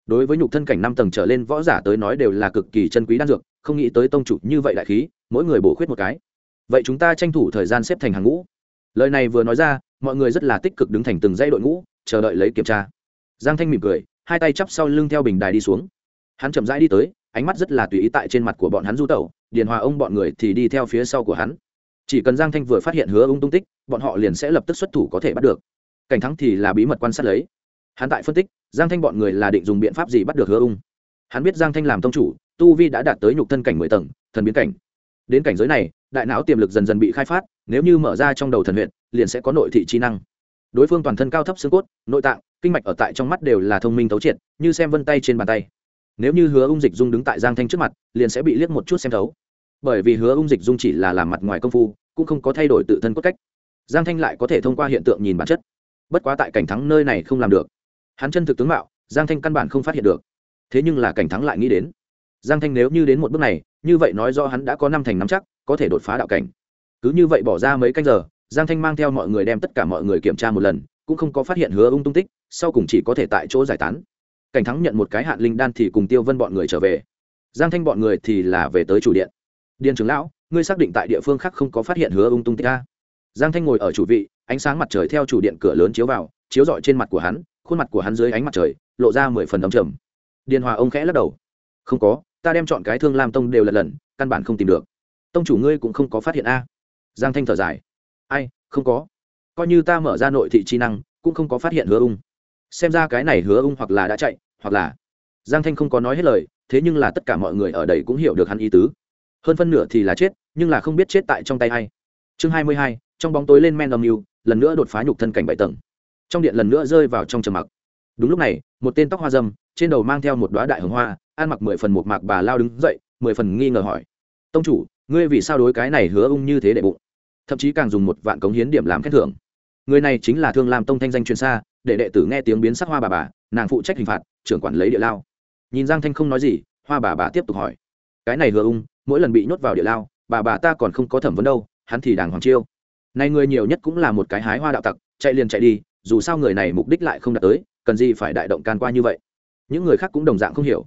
Đối với nhục thân cảnh năm tầng trở lên, võ giả tới nói đều là cực kỳ chân quý đan dược, không nghĩ tới tông chủ như vậy đại khí, mỗi người bổ khuyết một cái. Vậy chúng ta tranh thủ thời gian xếp thành hàng ngũ. Lời này vừa nói ra, mọi người rất là tích cực đứng thành từng dãy đội ngũ, chờ đợi lấy kiểm tra. Giang thanh mỉm cười, hai tay chắp sau lưng theo bình đài đi xuống. Hắn chậm rãi đi tới, ánh mắt rất là tùy ý tại trên mặt của bọn hắn du tẩu, điền hòa ông bọn người thì đi theo phía sau của hắn chỉ cần giang thanh vừa phát hiện hứa ung tung tích, bọn họ liền sẽ lập tức xuất thủ có thể bắt được. Cảnh thắng thì là bí mật quan sát lấy. Hắn tại phân tích, giang thanh bọn người là định dùng biện pháp gì bắt được hứa ung. Hắn biết giang thanh làm tông chủ, tu vi đã đạt tới nhục thân cảnh mười tầng, thần biến cảnh. Đến cảnh giới này, đại não tiềm lực dần dần bị khai phát, nếu như mở ra trong đầu thần huyện liền sẽ có nội thị trí năng. Đối phương toàn thân cao thấp xương cốt, nội tạng, kinh mạch ở tại trong mắt đều là thông minh thấu triệt, như xem vân tay trên bàn tay. Nếu như hứa ung dịch dung đứng tại giang thanh trước mặt, liền sẽ bị liếc một chút xem thấu bởi vì hứa ung dịch dung chỉ là làm mặt ngoài công phu, cũng không có thay đổi tự thân cốt cách. Giang thanh lại có thể thông qua hiện tượng nhìn bản chất. Bất quá tại cảnh thắng nơi này không làm được. Hắn chân thực tướng mạo, giang thanh căn bản không phát hiện được. Thế nhưng là cảnh thắng lại nghĩ đến. Giang thanh nếu như đến một bước này, như vậy nói do hắn đã có năm thành năm chắc, có thể đột phá đạo cảnh. Cứ như vậy bỏ ra mấy canh giờ, giang thanh mang theo mọi người đem tất cả mọi người kiểm tra một lần, cũng không có phát hiện hứa ung tung tích, sau cùng chỉ có thể tại chỗ giải tán. Cảnh thắng nhận một cái hạn linh đan thì cùng tiêu vân bọn người trở về. Giang thanh bọn người thì là về tới chủ điện điền trưởng lão, ngươi xác định tại địa phương khác không có phát hiện hứa ung tung tích a? Giang thanh ngồi ở chủ vị, ánh sáng mặt trời theo chủ điện cửa lớn chiếu vào, chiếu rọi trên mặt của hắn, khuôn mặt của hắn dưới ánh mặt trời, lộ ra mười phần đ trầm. Điền hòa ông khẽ lắc đầu. Không có, ta đem chọn cái thương lam tông đều lần lần, căn bản không tìm được. Tông chủ ngươi cũng không có phát hiện a? Giang thanh thở dài. Ai, không có. Coi như ta mở ra nội thị chi năng, cũng không có phát hiện hứa ung. Xem ra cái này hứa ung hoặc là đã chạy, hoặc là. Giang thanh không có nói hết lời, thế nhưng là tất cả mọi người ở đây cũng hiểu được hắn ý tứ hơn phân nửa thì là chết, nhưng là không biết chết tại trong tay hay chương hai mươi hai, trong bóng tối lên men âm mưu, lần nữa đột phá nhục thân cảnh bảy tầng. Trong điện lần nữa rơi vào trong trầm mặc. Đúng lúc này, một tên tóc hoa dâm, trên đầu mang theo một đoá đại hồng hoa, ăn mặc mười phần một mạc bà lao đứng dậy, mười phần nghi ngờ hỏi. Tông chủ, ngươi vì sao đối cái này hứa ung như thế đệ bụng? Thậm chí càng dùng một vạn cống hiến điểm làm khen thưởng. Người này chính là thương lam tông thanh danh truyền xa, để đệ tử nghe tiếng biến sắc hoa bà bà, nàng phụ trách hình phạt, trưởng quản lấy địa lao. Nhìn giang thanh không nói gì, hoa bà bà tiếp tục hỏi. Cái này hứa ung mỗi lần bị nhốt vào địa lao, bà bà ta còn không có thẩm vấn đâu, hắn thì đàng hoàng chiêu. Này người nhiều nhất cũng là một cái hái hoa đạo tặc, chạy liền chạy đi, dù sao người này mục đích lại không đạt tới, cần gì phải đại động can qua như vậy. Những người khác cũng đồng dạng không hiểu.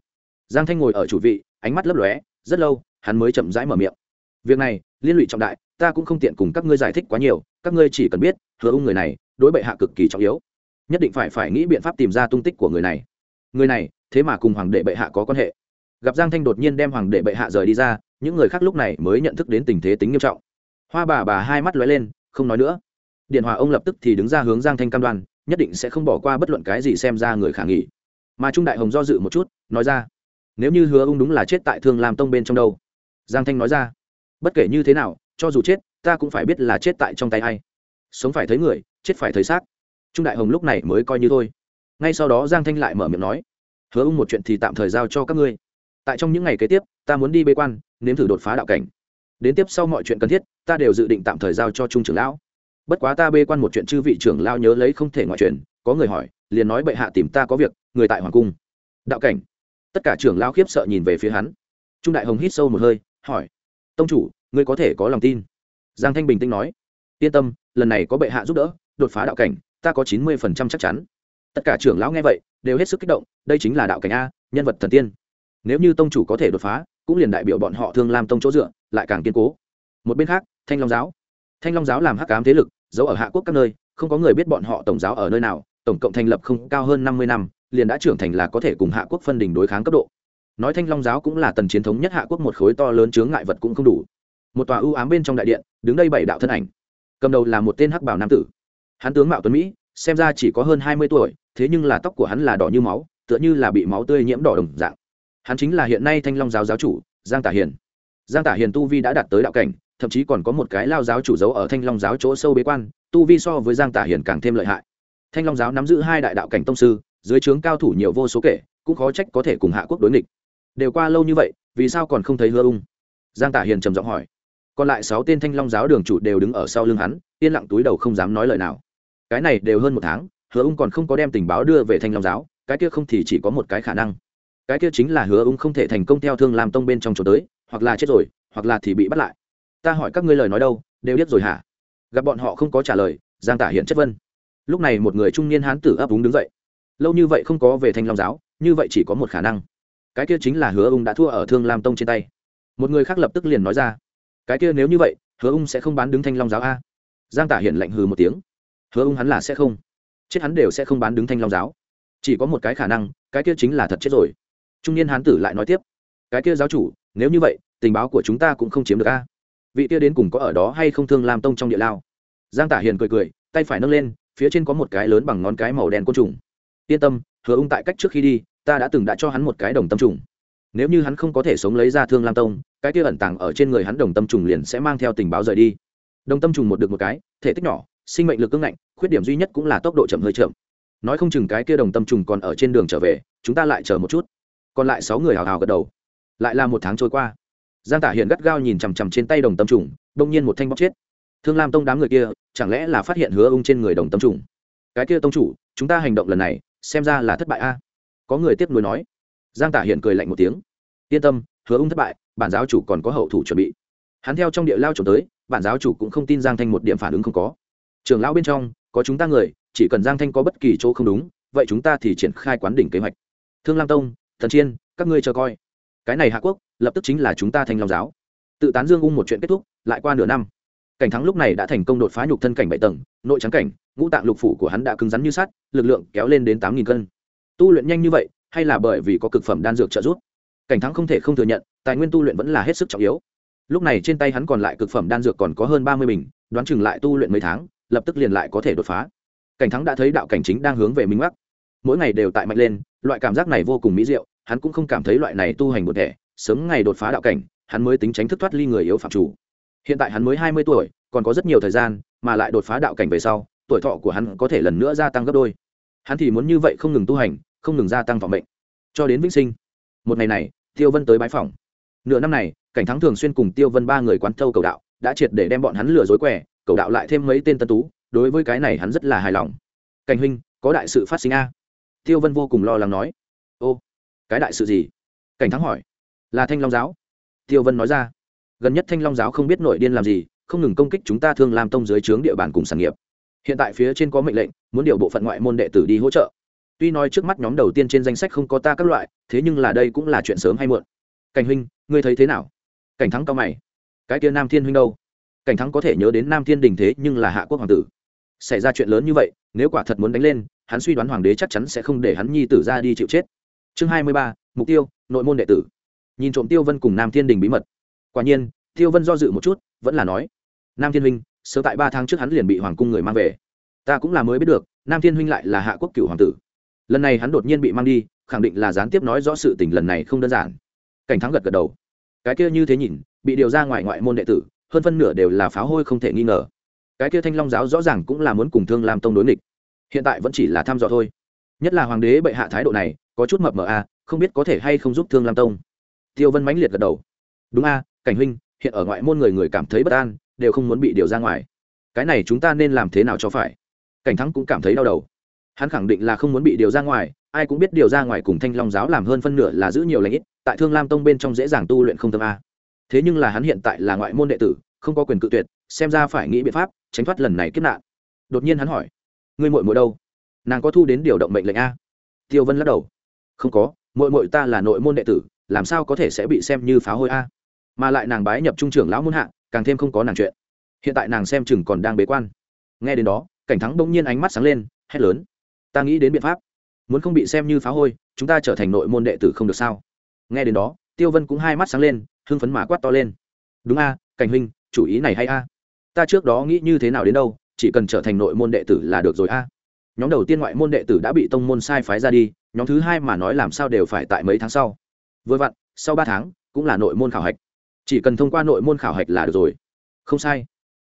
Giang thanh ngồi ở chủ vị, ánh mắt lấp lóe, rất lâu, hắn mới chậm rãi mở miệng. Việc này, liên lụy trọng đại, ta cũng không tiện cùng các ngươi giải thích quá nhiều, các ngươi chỉ cần biết, hứa ung người này, đối bệ hạ cực kỳ trọng yếu. Nhất định phải phải nghĩ biện pháp tìm ra tung tích của người này. Người này, thế mà cùng hoàng đệ bệ hạ có quan hệ. Gặp giang thanh đột nhiên đem hoàng đệ bệ hạ rời đi ra những người khác lúc này mới nhận thức đến tình thế tính nghiêm trọng. Hoa bà bà hai mắt lóe lên, không nói nữa. Điện hòa ông lập tức thì đứng ra hướng giang thanh cam đoan, nhất định sẽ không bỏ qua bất luận cái gì xem ra người khả nghỉ mà trung đại hồng do dự một chút, nói ra, nếu như hứa ung đúng là chết tại thương làm tông bên trong đâu? Giang thanh nói ra, bất kể như thế nào, cho dù chết, ta cũng phải biết là chết tại trong tay a i sống phải thấy người, chết phải thấy xác. Trung đại hồng lúc này mới coi như thôi. Ngay sau đó giang thanh lại mở miệng nói, hứa ung một chuyện thì tạm thời giao cho các ngươi. Tại trong những ngày kế tiếp ta muốn đi bê quan, nếm thử đột phá đạo cảnh. Đến tiếp sau mọi chuyện cần thiết, ta đều dự định tạm thời giao cho trung trưởng lão. Bất quá ta bê quan một chuyện chư vị trưởng lao nhớ lấy không thể ngoại truyền. có người hỏi, liền nói bệ hạ tìm ta có việc, người tại hoàng cung. Đạo cảnh. Tất cả trưởng lao khiếp sợ nhìn về phía hắn. Trung đại hồng hít sâu một hơi, hỏi, tông chủ, ngươi có thể có lòng tin? Giang thanh bình tĩnh nói, yên tâm, lần này có bệ hạ giúp đỡ, đột phá đạo cảnh, ta có chín mươi phần trăm chắc chắn. Tất cả trưởng lão nghe vậy, đều hết sức kích động, đây chính là đạo cảnh a, nhân vật thần tiên. Nếu như tông chủ có thể đột phá cũng liền đại biểu bọn họ thương làm tông chỗ dựa, lại càng kiên cố. Một bên khác, thanh long giáo. Thanh long giáo làm hắc cám thế lực, giấu ở hạ quốc các nơi, không có người biết bọn họ tổng giáo ở nơi nào, tổng cộng thành lập không cao hơn năm mươi năm, liền đã trưởng thành là có thể cùng hạ quốc phân đình đối kháng cấp độ. Nói thanh long giáo cũng là tần chiến thống nhất hạ quốc một khối to lớn chướng ngại vật cũng không đủ. Một tòa ưu ám bên trong đại điện, đứng đây bảy đạo thân ảnh. Cầm đầu là một tên hắc bảo nam tử. Hắn tướng mạo tuấn mỹ, xem ra chỉ có hơn hai mươi tuổi, thế nhưng là tóc của hắn là đỏ như máu, tựa như là bị máu tươi nhiễm đỏ đồng dạng hắn chính là hiện nay thanh long giáo giáo chủ, giang tả hiền. Giang tả hiền tu vi đã đạt tới đạo cảnh, thậm chí còn có một cái lao giáo chủ giấu ở thanh long giáo chỗ sâu bế quan, tu vi so với giang tả hiền càng thêm lợi hại. Thanh long giáo nắm giữ hai đại đạo cảnh tông sư, dưới trướng cao thủ nhiều vô số kể, cũng khó trách có thể cùng hạ quốc đối nghịch. Đều qua lâu như vậy, vì sao còn không thấy hứa ung? Giang tả hiền trầm giọng hỏi. Còn lại sáu tên thanh long giáo đường chủ đều đứng ở sau lưng hắn, yên lặng túi đầu không dám nói lời nào. Cái này đều hơn một tháng, hứa ung còn không có đem tình báo đưa về thanh long giáo, cái kia không thì chỉ có một cái khả năng cái kia chính là hứa ung không thể thành công theo thương làm tông bên trong chỗ tới, hoặc là chết rồi, hoặc là thì bị bắt lại. Ta hỏi các ngươi lời nói đâu, đều biết rồi hả? Gặp bọn họ không có trả lời, giang tả hiện chất vân lúc này một người trung niên hán tử ấp úng đứng dậy. Lâu như vậy không có về thanh long giáo, như vậy chỉ có một khả năng. Cái kia chính là hứa ung đã thua ở thương lam tông trên tay. Một người khác lập tức liền nói ra. Cái kia nếu như vậy, hứa ung sẽ không bán đứng thanh long giáo a. Giang tả hiện lạnh hừ một tiếng. Hứa ung hắn là sẽ không. Chết hắn đều sẽ không bán đứng thanh long giáo. Chỉ có một cái khả năng, cái kia chính là thật chết rồi trung niên hán tử lại nói tiếp, cái kia giáo chủ, nếu như vậy, tình báo của chúng ta cũng không chiếm được a. Vị kia đến cùng có ở đó hay không thương lam tông trong địa lao? Giang tả hiền cười cười, tay phải nâng lên, phía trên có một cái lớn bằng ngón cái màu đen côn trùng. Yên tâm, hứa ung tại cách trước khi đi, ta đã từng đã cho hắn một cái đồng tâm trùng. Nếu như hắn không có thể sống lấy ra thương lam tông, cái kia ẩn tàng ở trên người hắn đồng tâm trùng liền sẽ mang theo tình báo rời đi. Đồng tâm trùng một được một cái, thể tích nhỏ, sinh mệnh lực cưng ngạnh, khuyết điểm duy nhất cũng là tốc độ chậm hơi chậm. Nói không chừng cái kia đồng tâm trùng còn ở trên đường trở về, chúng ta lại chờ một chút còn lại sáu người hào hào gật đầu. Lại là một tháng trôi qua. Giang tả hiện gắt gao nhìn chằm chằm trên tay đồng tâm trùng đông nhiên một thanh bóc chết. Thương lam tông đám người kia, chẳng lẽ là phát hiện hứa ung trên người đồng tâm trùng? Cái kia tông chủ, chúng ta hành động lần này, xem ra là thất bại a. Có người tiếp nối nói. Giang tả hiện cười lạnh một tiếng. Yên tâm, hứa ung thất bại, bản giáo chủ còn có hậu thủ chuẩn bị. Hắn theo trong địa lao trộm tới, bản giáo chủ cũng không tin giang thanh một điểm phản ứng không có. Trường lão bên trong, có chúng ta người, chỉ cần giang thanh có bất kỳ chỗ không đúng, vậy chúng ta thì triển khai quán đỉnh kế hoạch. Thương lam tông thần chiên, các ngươi chờ coi. Cái này hạ quốc, lập tức chính là chúng ta thành long giáo. Tự tán dương ung một chuyện kết thúc, lại qua nửa năm. Cảnh thắng lúc này đã thành công đột phá nhục thân cảnh bảy tầng, nội trắng cảnh, ngũ tạng lục phủ của hắn đã cứng rắn như sắt, lực lượng kéo lên đến tám nghìn cân. Tu luyện nhanh như vậy, hay là bởi vì có cực phẩm đan dược trợ giúp? Cảnh thắng không thể không thừa nhận, tài nguyên tu luyện vẫn là hết sức trọng yếu. Lúc này trên tay hắn còn lại cực phẩm đan dược còn có hơn ba mươi bình, đoán chừng lại tu luyện mấy tháng, lập tức liền lại có thể đột phá. Cảnh thắng đã thấy đạo cảnh chính đang hướng về minh bắc. Mỗi ngày đều tại mạnh lên, loại cảm giác này vô cùng mỹ diệu hắn cũng không cảm thấy loại này tu hành một thể sớm ngày đột phá đạo cảnh, hắn mới tính tránh thức thoát ly người yếu phạm chủ. Hiện tại hắn mới hai mươi tuổi, còn có rất nhiều thời gian, mà lại đột phá đạo cảnh về sau, tuổi thọ của hắn có thể lần nữa gia tăng gấp đôi. Hắn thì muốn như vậy không ngừng tu hành, không ngừng gia tăng vọng mệnh. Cho đến vĩnh sinh. Một ngày này, tiêu vân tới bái phòng nửa năm này, cảnh thắng thường xuyên cùng tiêu vân ba người quán thâu cầu đạo, đã triệt để đem bọn hắn lừa dối quẻ cầu đạo lại thêm mấy tên tân tú, đối với cái này hắn rất là hài lòng. Cảnh huynh, có đại sự phát sinh a. Tiêu vân vô cùng lo lắng nói. Ô cái đại sự gì? Cảnh thắng hỏi. Là thanh long giáo. Tiêu vân nói ra. Gần nhất thanh long giáo không biết nội điên làm gì, không ngừng công kích chúng ta thương làm tông dưới trướng địa bàn cùng sản nghiệp. Hiện tại phía trên có mệnh lệnh, muốn điều bộ phận ngoại môn đệ tử đi hỗ trợ. Tuy nói trước mắt nhóm đầu tiên trên danh sách không có ta các loại, thế nhưng là đây cũng là chuyện sớm hay muộn. Cảnh huynh, ngươi thấy thế nào? Cảnh thắng cao mày. Cái kia nam thiên huynh đâu? Cảnh thắng có thể nhớ đến nam thiên đình thế nhưng là hạ quốc hoàng tử. Xảy ra chuyện lớn như vậy, nếu quả thật muốn đánh lên, hắn suy đoán hoàng đế chắc chắn sẽ không để hắn nhi tử ra đi chịu chết chương hai mươi ba, mục tiêu, nội môn đệ tử. Nhìn trộm tiêu vân cùng nam thiên đình bí mật. Quả nhiên, tiêu vân do dự một chút, vẫn là nói, nam thiên huynh, sớm tại ba tháng trước hắn liền bị hoàng cung người mang về. Ta cũng là mới biết được, nam thiên huynh lại là hạ quốc cựu hoàng tử. Lần này hắn đột nhiên bị mang đi, khẳng định là gián tiếp nói rõ sự tình lần này không đơn giản. Cảnh thắng gật gật đầu. Cái kia như thế nhìn, bị điều ra ngoài ngoại môn đệ tử, hơn phân nửa đều là pháo hôi không thể nghi ngờ. Cái kia thanh long giáo rõ ràng cũng là muốn cùng thương làm tông đối nghịch. Hiện tại vẫn chỉ là thăm dò thôi. Nhất là hoàng đế bệ hạ thái độ này có chút mập mờ a không biết có thể hay không giúp thương lam tông. Tiêu vân mãnh liệt gật đầu. Đúng a cảnh huynh, hiện ở ngoại môn người người cảm thấy bất an, đều không muốn bị điều ra ngoài. Cái này chúng ta nên làm thế nào cho phải? Cảnh thắng cũng cảm thấy đau đầu. Hắn khẳng định là không muốn bị điều ra ngoài, ai cũng biết điều ra ngoài cùng thanh long giáo làm hơn phân nửa là giữ nhiều lãnh ít, tại thương lam tông bên trong dễ dàng tu luyện không tâm a. Thế nhưng là hắn hiện tại là ngoại môn đệ tử, không có quyền cự tuyệt, xem ra phải nghĩ biện pháp, tránh thoát lần này kiếp nạn. Đột nhiên hắn hỏi, ngươi muội muội đâu? Nàng có thu đến điều động mệnh lệnh a? Tiêu vân lắc đầu không có mội mội ta là nội môn đệ tử, làm sao có thể sẽ bị xem như phá hôi a? Mà lại nàng bái nhập trung trưởng lão môn hạ, càng thêm không có nàng chuyện. Hiện tại nàng xem chừng còn đang bế quan. Nghe đến đó, cảnh thắng bỗng nhiên ánh mắt sáng lên, hét lớn. Ta nghĩ đến biện pháp. Muốn không bị xem như phá hôi, chúng ta trở thành nội môn đệ tử không được sao? Nghe đến đó, tiêu vân cũng hai mắt sáng lên, hưng phấn mà quát to lên. Đúng a, cảnh huynh, chủ ý này hay a? Ta trước đó nghĩ như thế nào đến đâu, chỉ cần trở thành nội môn đệ tử là được rồi a. Nhóm đầu tiên ngoại môn đệ tử đã bị tông môn sai phái ra đi nhóm thứ hai mà nói làm sao đều phải tại mấy tháng sau. Vừa vặn, sau ba tháng, cũng là nội môn khảo hạch. Chỉ cần thông qua nội môn khảo hạch là được rồi. Không sai.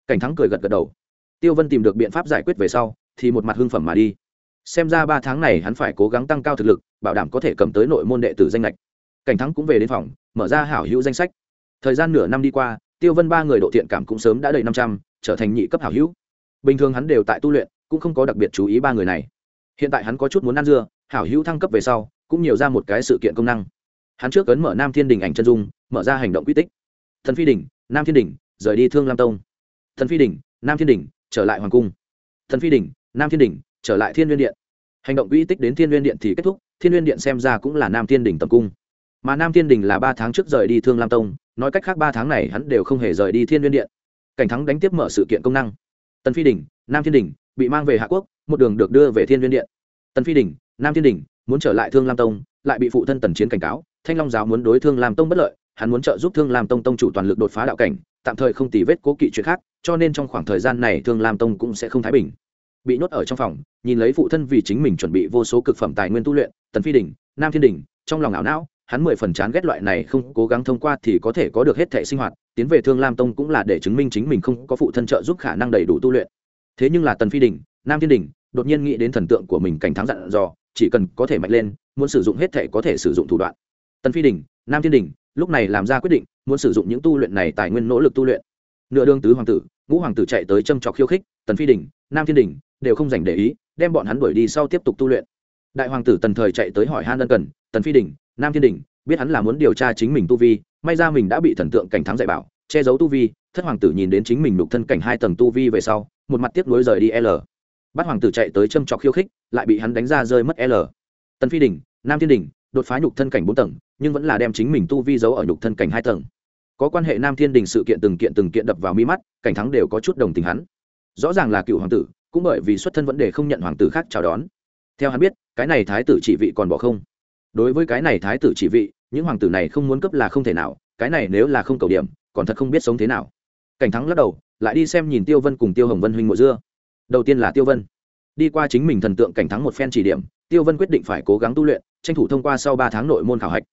Cảnh thắng cười gật gật đầu. Tiêu vân tìm được biện pháp giải quyết về sau, thì một mặt hưng phẩm mà đi. Xem ra ba tháng này hắn phải cố gắng tăng cao thực lực, bảo đảm có thể cầm tới nội môn đệ tử danh lệch cảnh thắng cũng về đến phòng, mở ra hảo hữu danh sách. Thời gian nửa năm đi qua, tiêu vân ba người độ thiện cảm cũng sớm đã đầy năm trăm, trở thành nhị cấp hảo hữu. Bình thường hắn đều tại tu luyện, cũng không có đặc biệt chú ý ba người này. Hiện tại hắn có chút muốn ăn dưa hảo hữu thăng cấp về sau, cũng nhiều ra một cái sự kiện công năng. Hắn trước cấn mở nam thiên đình ảnh chân dung, mở ra hành động quy tích. Thần phi đình, nam thiên đình, rời đi thương lam tông. Thần phi đình, nam thiên đình, trở lại hoàng cung. Thần phi đình, nam thiên đình, trở lại thiên liên điện. Hành động quy tích đến thiên liên điện thì kết thúc, thiên liên điện xem ra cũng là nam thiên đình tầm cung. Mà nam thiên đình là ba tháng trước rời đi thương lam tông, nói cách khác ba tháng này hắn đều không hề rời đi thiên liên điện. Cảnh thắng đánh tiếp mở sự kiện công năng. Tần phi đình, nam thiên đình, bị mang về hạ quốc, một đường được đưa về thiên liên điện. Tần phi đình nam thiên đình, muốn trở lại thương lam tông, lại bị phụ thân tần chiến cảnh cáo, thanh long giáo muốn đối thương lam tông bất lợi, hắn muốn trợ giúp thương lam tông tông chủ toàn lực đột phá đạo cảnh, tạm thời không tì vết cố kỵ chuyện khác, cho nên trong khoảng thời gian này thương lam tông cũng sẽ không thái bình. Bị nhốt ở trong phòng, nhìn lấy phụ thân vì chính mình chuẩn bị vô số cực phẩm tài nguyên tu luyện, tần phi đình, nam thiên đình, trong lòng ảo não, hắn mười phần chán ghét loại này không cố gắng thông qua thì có thể có được hết thể sinh hoạt, tiến về thương lam tông cũng là để chứng minh chính mình không có phụ thân trợ giúp khả năng đầy đủ tu luyện. Thế nhưng là tần phi đình, nam thiên đình, đột nhiên nghĩ đến thần tượng của mình cảnh thắng dặn dò chỉ cần có thể mạnh lên, muốn sử dụng hết thể có thể sử dụng thủ đoạn. Tần phi đình, nam thiên đình, lúc này làm ra quyết định, muốn sử dụng những tu luyện này tài nguyên nỗ lực tu luyện. Nửa đương tứ hoàng tử, ngũ hoàng tử chạy tới châm trọc khiêu khích, tần phi đình, nam thiên đình đều không dành để ý, đem bọn hắn đuổi đi sau tiếp tục tu luyện. Đại hoàng tử tần thời chạy tới hỏi han ân cần, tần phi đình, nam thiên đình, biết hắn là muốn điều tra chính mình tu vi, may ra mình đã bị thần tượng cảnh thắng dạy bảo, che giấu tu vi. Thất hoàng tử nhìn đến chính mình đục thân cảnh hai tầng tu vi về sau, một mặt tiếp nối rời đi l bắt hoàng tử chạy tới châm trọc khiêu khích, lại bị hắn đánh ra rơi mất l. Tần phi đình, nam thiên đình, đột phá nhục thân cảnh bốn tầng, nhưng vẫn là đem chính mình tu vi giấu ở nhục thân cảnh hai tầng. Có quan hệ nam thiên đình sự kiện từng kiện từng kiện đập vào mi mắt, cảnh thắng đều có chút đồng tình hắn. Rõ ràng là cựu hoàng tử, cũng bởi vì xuất thân vấn đề không nhận hoàng tử khác chào đón. Theo hắn biết, cái này thái tử chỉ vị còn bỏ không. Đối với cái này thái tử chỉ vị, những hoàng tử này không muốn cấp là không thể nào, cái này nếu là không cầu điểm, còn thật không biết sống thế nào. Cảnh thắng lắc đầu, lại đi xem nhìn tiêu vân cùng tiêu hồng vân huynh mộ dưa đầu tiên là tiêu vân. Đi qua chính mình thần tượng cảnh thắng một phen chỉ điểm, tiêu vân quyết định phải cố gắng tu luyện, tranh thủ thông qua sau ba tháng nội môn khảo hạch.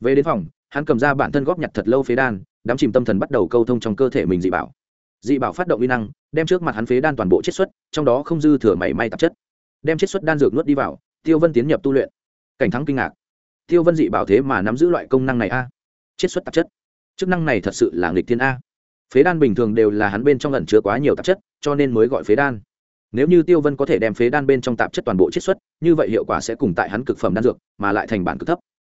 Về đến phòng, hắn cầm ra bản thân góp nhặt thật lâu phế đan đám chìm tâm thần bắt đầu câu thông trong cơ thể mình dị bảo. Dị bảo phát động uy năng, đem trước mặt hắn phế đan toàn bộ chiết xuất, trong đó không dư thừa mảy may tạp chất. Đem chiết xuất đan dược nuốt đi vào, tiêu vân tiến nhập tu luyện. Cảnh thắng kinh ngạc. Tiêu vân dị bảo thế mà nắm giữ loại công năng này a? Chiết xuất tạp chất. Chức năng này thật sự là nghịch thiên a. Phế đan bình thường đều là hắn bên trong lần chứa quá nhiều tạp chất, cho nên mới gọi phế đan nếu như tiêu vân có thể đem phế đan bên trong tạp chất toàn bộ chiết xuất, như vậy hiệu quả sẽ cùng tại hắn cực phẩm đan dược, mà lại thành bản cực thấp.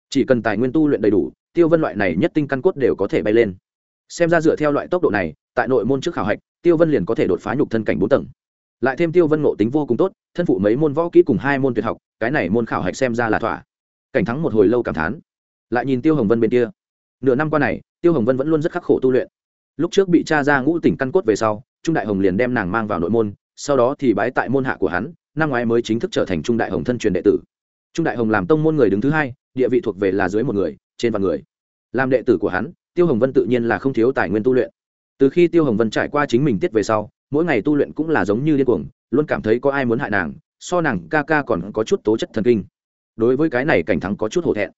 Chỉ cần tài nguyên tu luyện đầy đủ, tiêu vân loại này nhất tinh căn cốt đều có thể bay lên. Xem ra dựa theo loại tốc độ này, tại nội môn trước khảo hạch, tiêu vân liền có thể đột phá nhục thân cảnh bốn tầng. Lại thêm tiêu vân ngộ tính vô cùng tốt, thân phụ mấy môn võ kỹ cùng hai môn tuyệt học, cái này môn khảo hạch xem ra là thỏa. Cảnh thắng một hồi lâu cảm thán. Lại nhìn tiêu hồng vân bên kia. Nửa năm qua này, tiêu hồng vân vẫn luôn rất khắc khổ tu luyện. Lúc trước bị cha ra ngũ tỉnh căn cốt về sau, trung đại hồng liền đem nàng mang vào nội môn sau đó thì bái tại môn hạ của hắn, năm ngoái mới chính thức trở thành trung đại hồng thân truyền đệ tử. Trung đại hồng làm tông môn người đứng thứ hai, địa vị thuộc về là dưới một người, trên vạn người. Làm đệ tử của hắn, tiêu hồng vân tự nhiên là không thiếu tài nguyên tu luyện. Từ khi tiêu hồng vân trải qua chính mình tiết về sau, mỗi ngày tu luyện cũng là giống như điên cuồng, luôn cảm thấy có ai muốn hại nàng, so nàng ca ca còn có chút tố chất thần kinh. Đối với cái này cảnh thắng có chút hổ thẹn.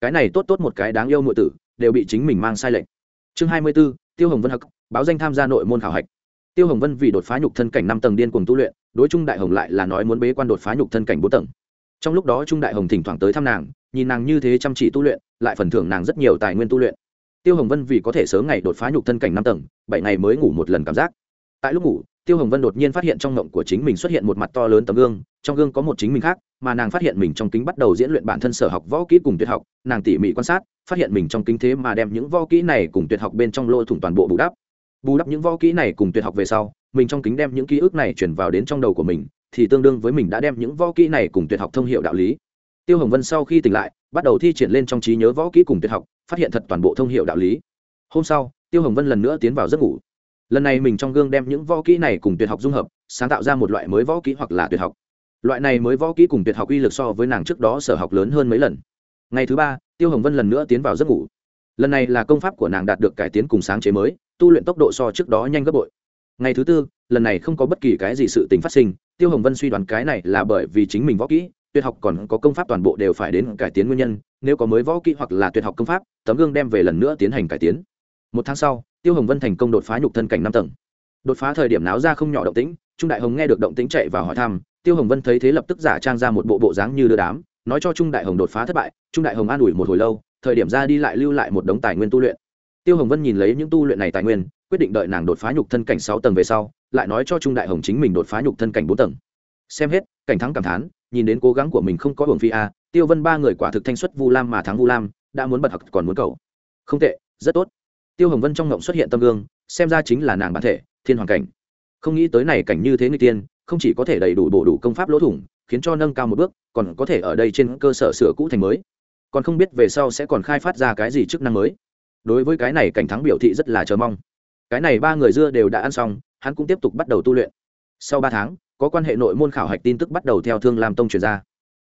Cái này tốt tốt một cái đáng yêu nội tử, đều bị chính mình mang sai lệch. Chương hai mươi b ố tiêu hồng vân hắc, báo danh tham gia nội môn khảo hạch tiêu hồng vân vì đột phá nhục thân cảnh năm tầng điên cuồng tu luyện, đối trung đại hồng lại là nói muốn bế quan đột phá nhục thân cảnh bốn tầng. Trong lúc đó trung đại hồng thỉnh thoảng tới thăm nàng, nhìn nàng như thế chăm chỉ tu luyện, lại phần thưởng nàng rất nhiều tài nguyên tu luyện. Tiêu hồng vân vì có thể sớm ngày đột phá nhục thân cảnh năm tầng, bảy ngày mới ngủ một lần cảm giác. Tại lúc ngủ, tiêu hồng vân đột nhiên phát hiện trong ngộng của chính mình xuất hiện một mặt to lớn tấm gương, trong gương có một chính mình khác, mà nàng phát hiện mình trong kính bắt đầu diễn luyện bản thân sở học võ kỹ cùng tuyệt học. Nàng tỉ mỉ quan sát, phát hiện mình trong kính thế mà đem những võ kỹ này cùng tuyệt học bên trong lô thủng toàn bộ bù đắp bù đắp những võ kỹ này cùng tuyệt học về sau, mình trong kính đem những ký ức này chuyển vào đến trong đầu của mình, thì tương đương với mình đã đem những võ kỹ này cùng tuyệt học thông hiệu đạo lý. Tiêu hồng vân sau khi tỉnh lại, bắt đầu thi triển lên trong trí nhớ võ kỹ cùng tuyệt học, phát hiện thật toàn bộ thông hiệu đạo lý. Hôm sau, tiêu hồng vân lần nữa tiến vào giấc ngủ. Lần này mình trong gương đem những võ kỹ này cùng tuyệt học dung hợp, sáng tạo ra một loại mới võ kỹ hoặc là tuyệt học. Loại này mới võ kỹ cùng tuyệt học uy lực so với nàng trước đó sở học lớn hơn mấy lần. Ngày thứ ba, tiêu hồng vân lần nữa tiến vào giấc ngủ. Lần này là công pháp của nàng đạt được cải tiến cùng sáng chế mới tu luyện tốc độ so trước đó nhanh gấp bội. Ngày thứ tư, lần này không có bất kỳ cái gì sự tình phát sinh, tiêu hồng vân suy đoán cái này là bởi vì chính mình võ kỹ, tuyệt học còn có công pháp toàn bộ đều phải đến cải tiến nguyên nhân, nếu có mới võ kỹ hoặc là tuyệt học công pháp, tấm gương đem về lần nữa tiến hành cải tiến. Một tháng sau, tiêu hồng vân thành công đột phá nhục thân cảnh năm tầng. Đột phá thời điểm náo ra không nhỏ động tĩnh, trung đại hồng nghe được động tĩnh chạy vào hỏi thăm, tiêu hồng vân thấy thế lập tức giả trang ra một bộ bộ dáng như đưa đám, nói cho trung đại hồng đột phá thất bại, trung đại hồng an ủi một hồi lâu, thời điểm ra đi lại lưu lại một đống tài nguyên tu luyện tiêu hồng vân nhìn lấy những tu luyện này tài nguyên, quyết định đợi nàng đột phá nhục thân cảnh sáu tầng về sau, lại nói cho trung đại hồng chính mình đột phá nhục thân cảnh bốn tầng. Xem hết, cảnh thắng cảm thán, nhìn đến cố gắng của mình không có hưởng phi a, tiêu vân ba người quả thực thanh xuất vu lam mà thắng vu lam, đã muốn bật học còn muốn cầu. Không tệ, rất tốt. Tiêu hồng vân trong ngộng xuất hiện tâm gương, xem ra chính là nàng bản thể, thiên hoàng cảnh. Không nghĩ tới này cảnh như thế người tiên, không chỉ có thể đầy đủ bổ đủ công pháp lỗ thủng, khiến cho nâng cao một bước, còn có thể ở đây trên cơ sở sửa cũ thành mới. Còn không biết về sau sẽ còn khai phát ra cái gì chức năng mới đối với cái này cảnh thắng biểu thị rất là chờ mong. Cái này ba người dưa đều đã ăn xong, hắn cũng tiếp tục bắt đầu tu luyện. Sau ba tháng, có quan hệ nội môn khảo hạch tin tức bắt đầu theo thương lam tông truyền ra.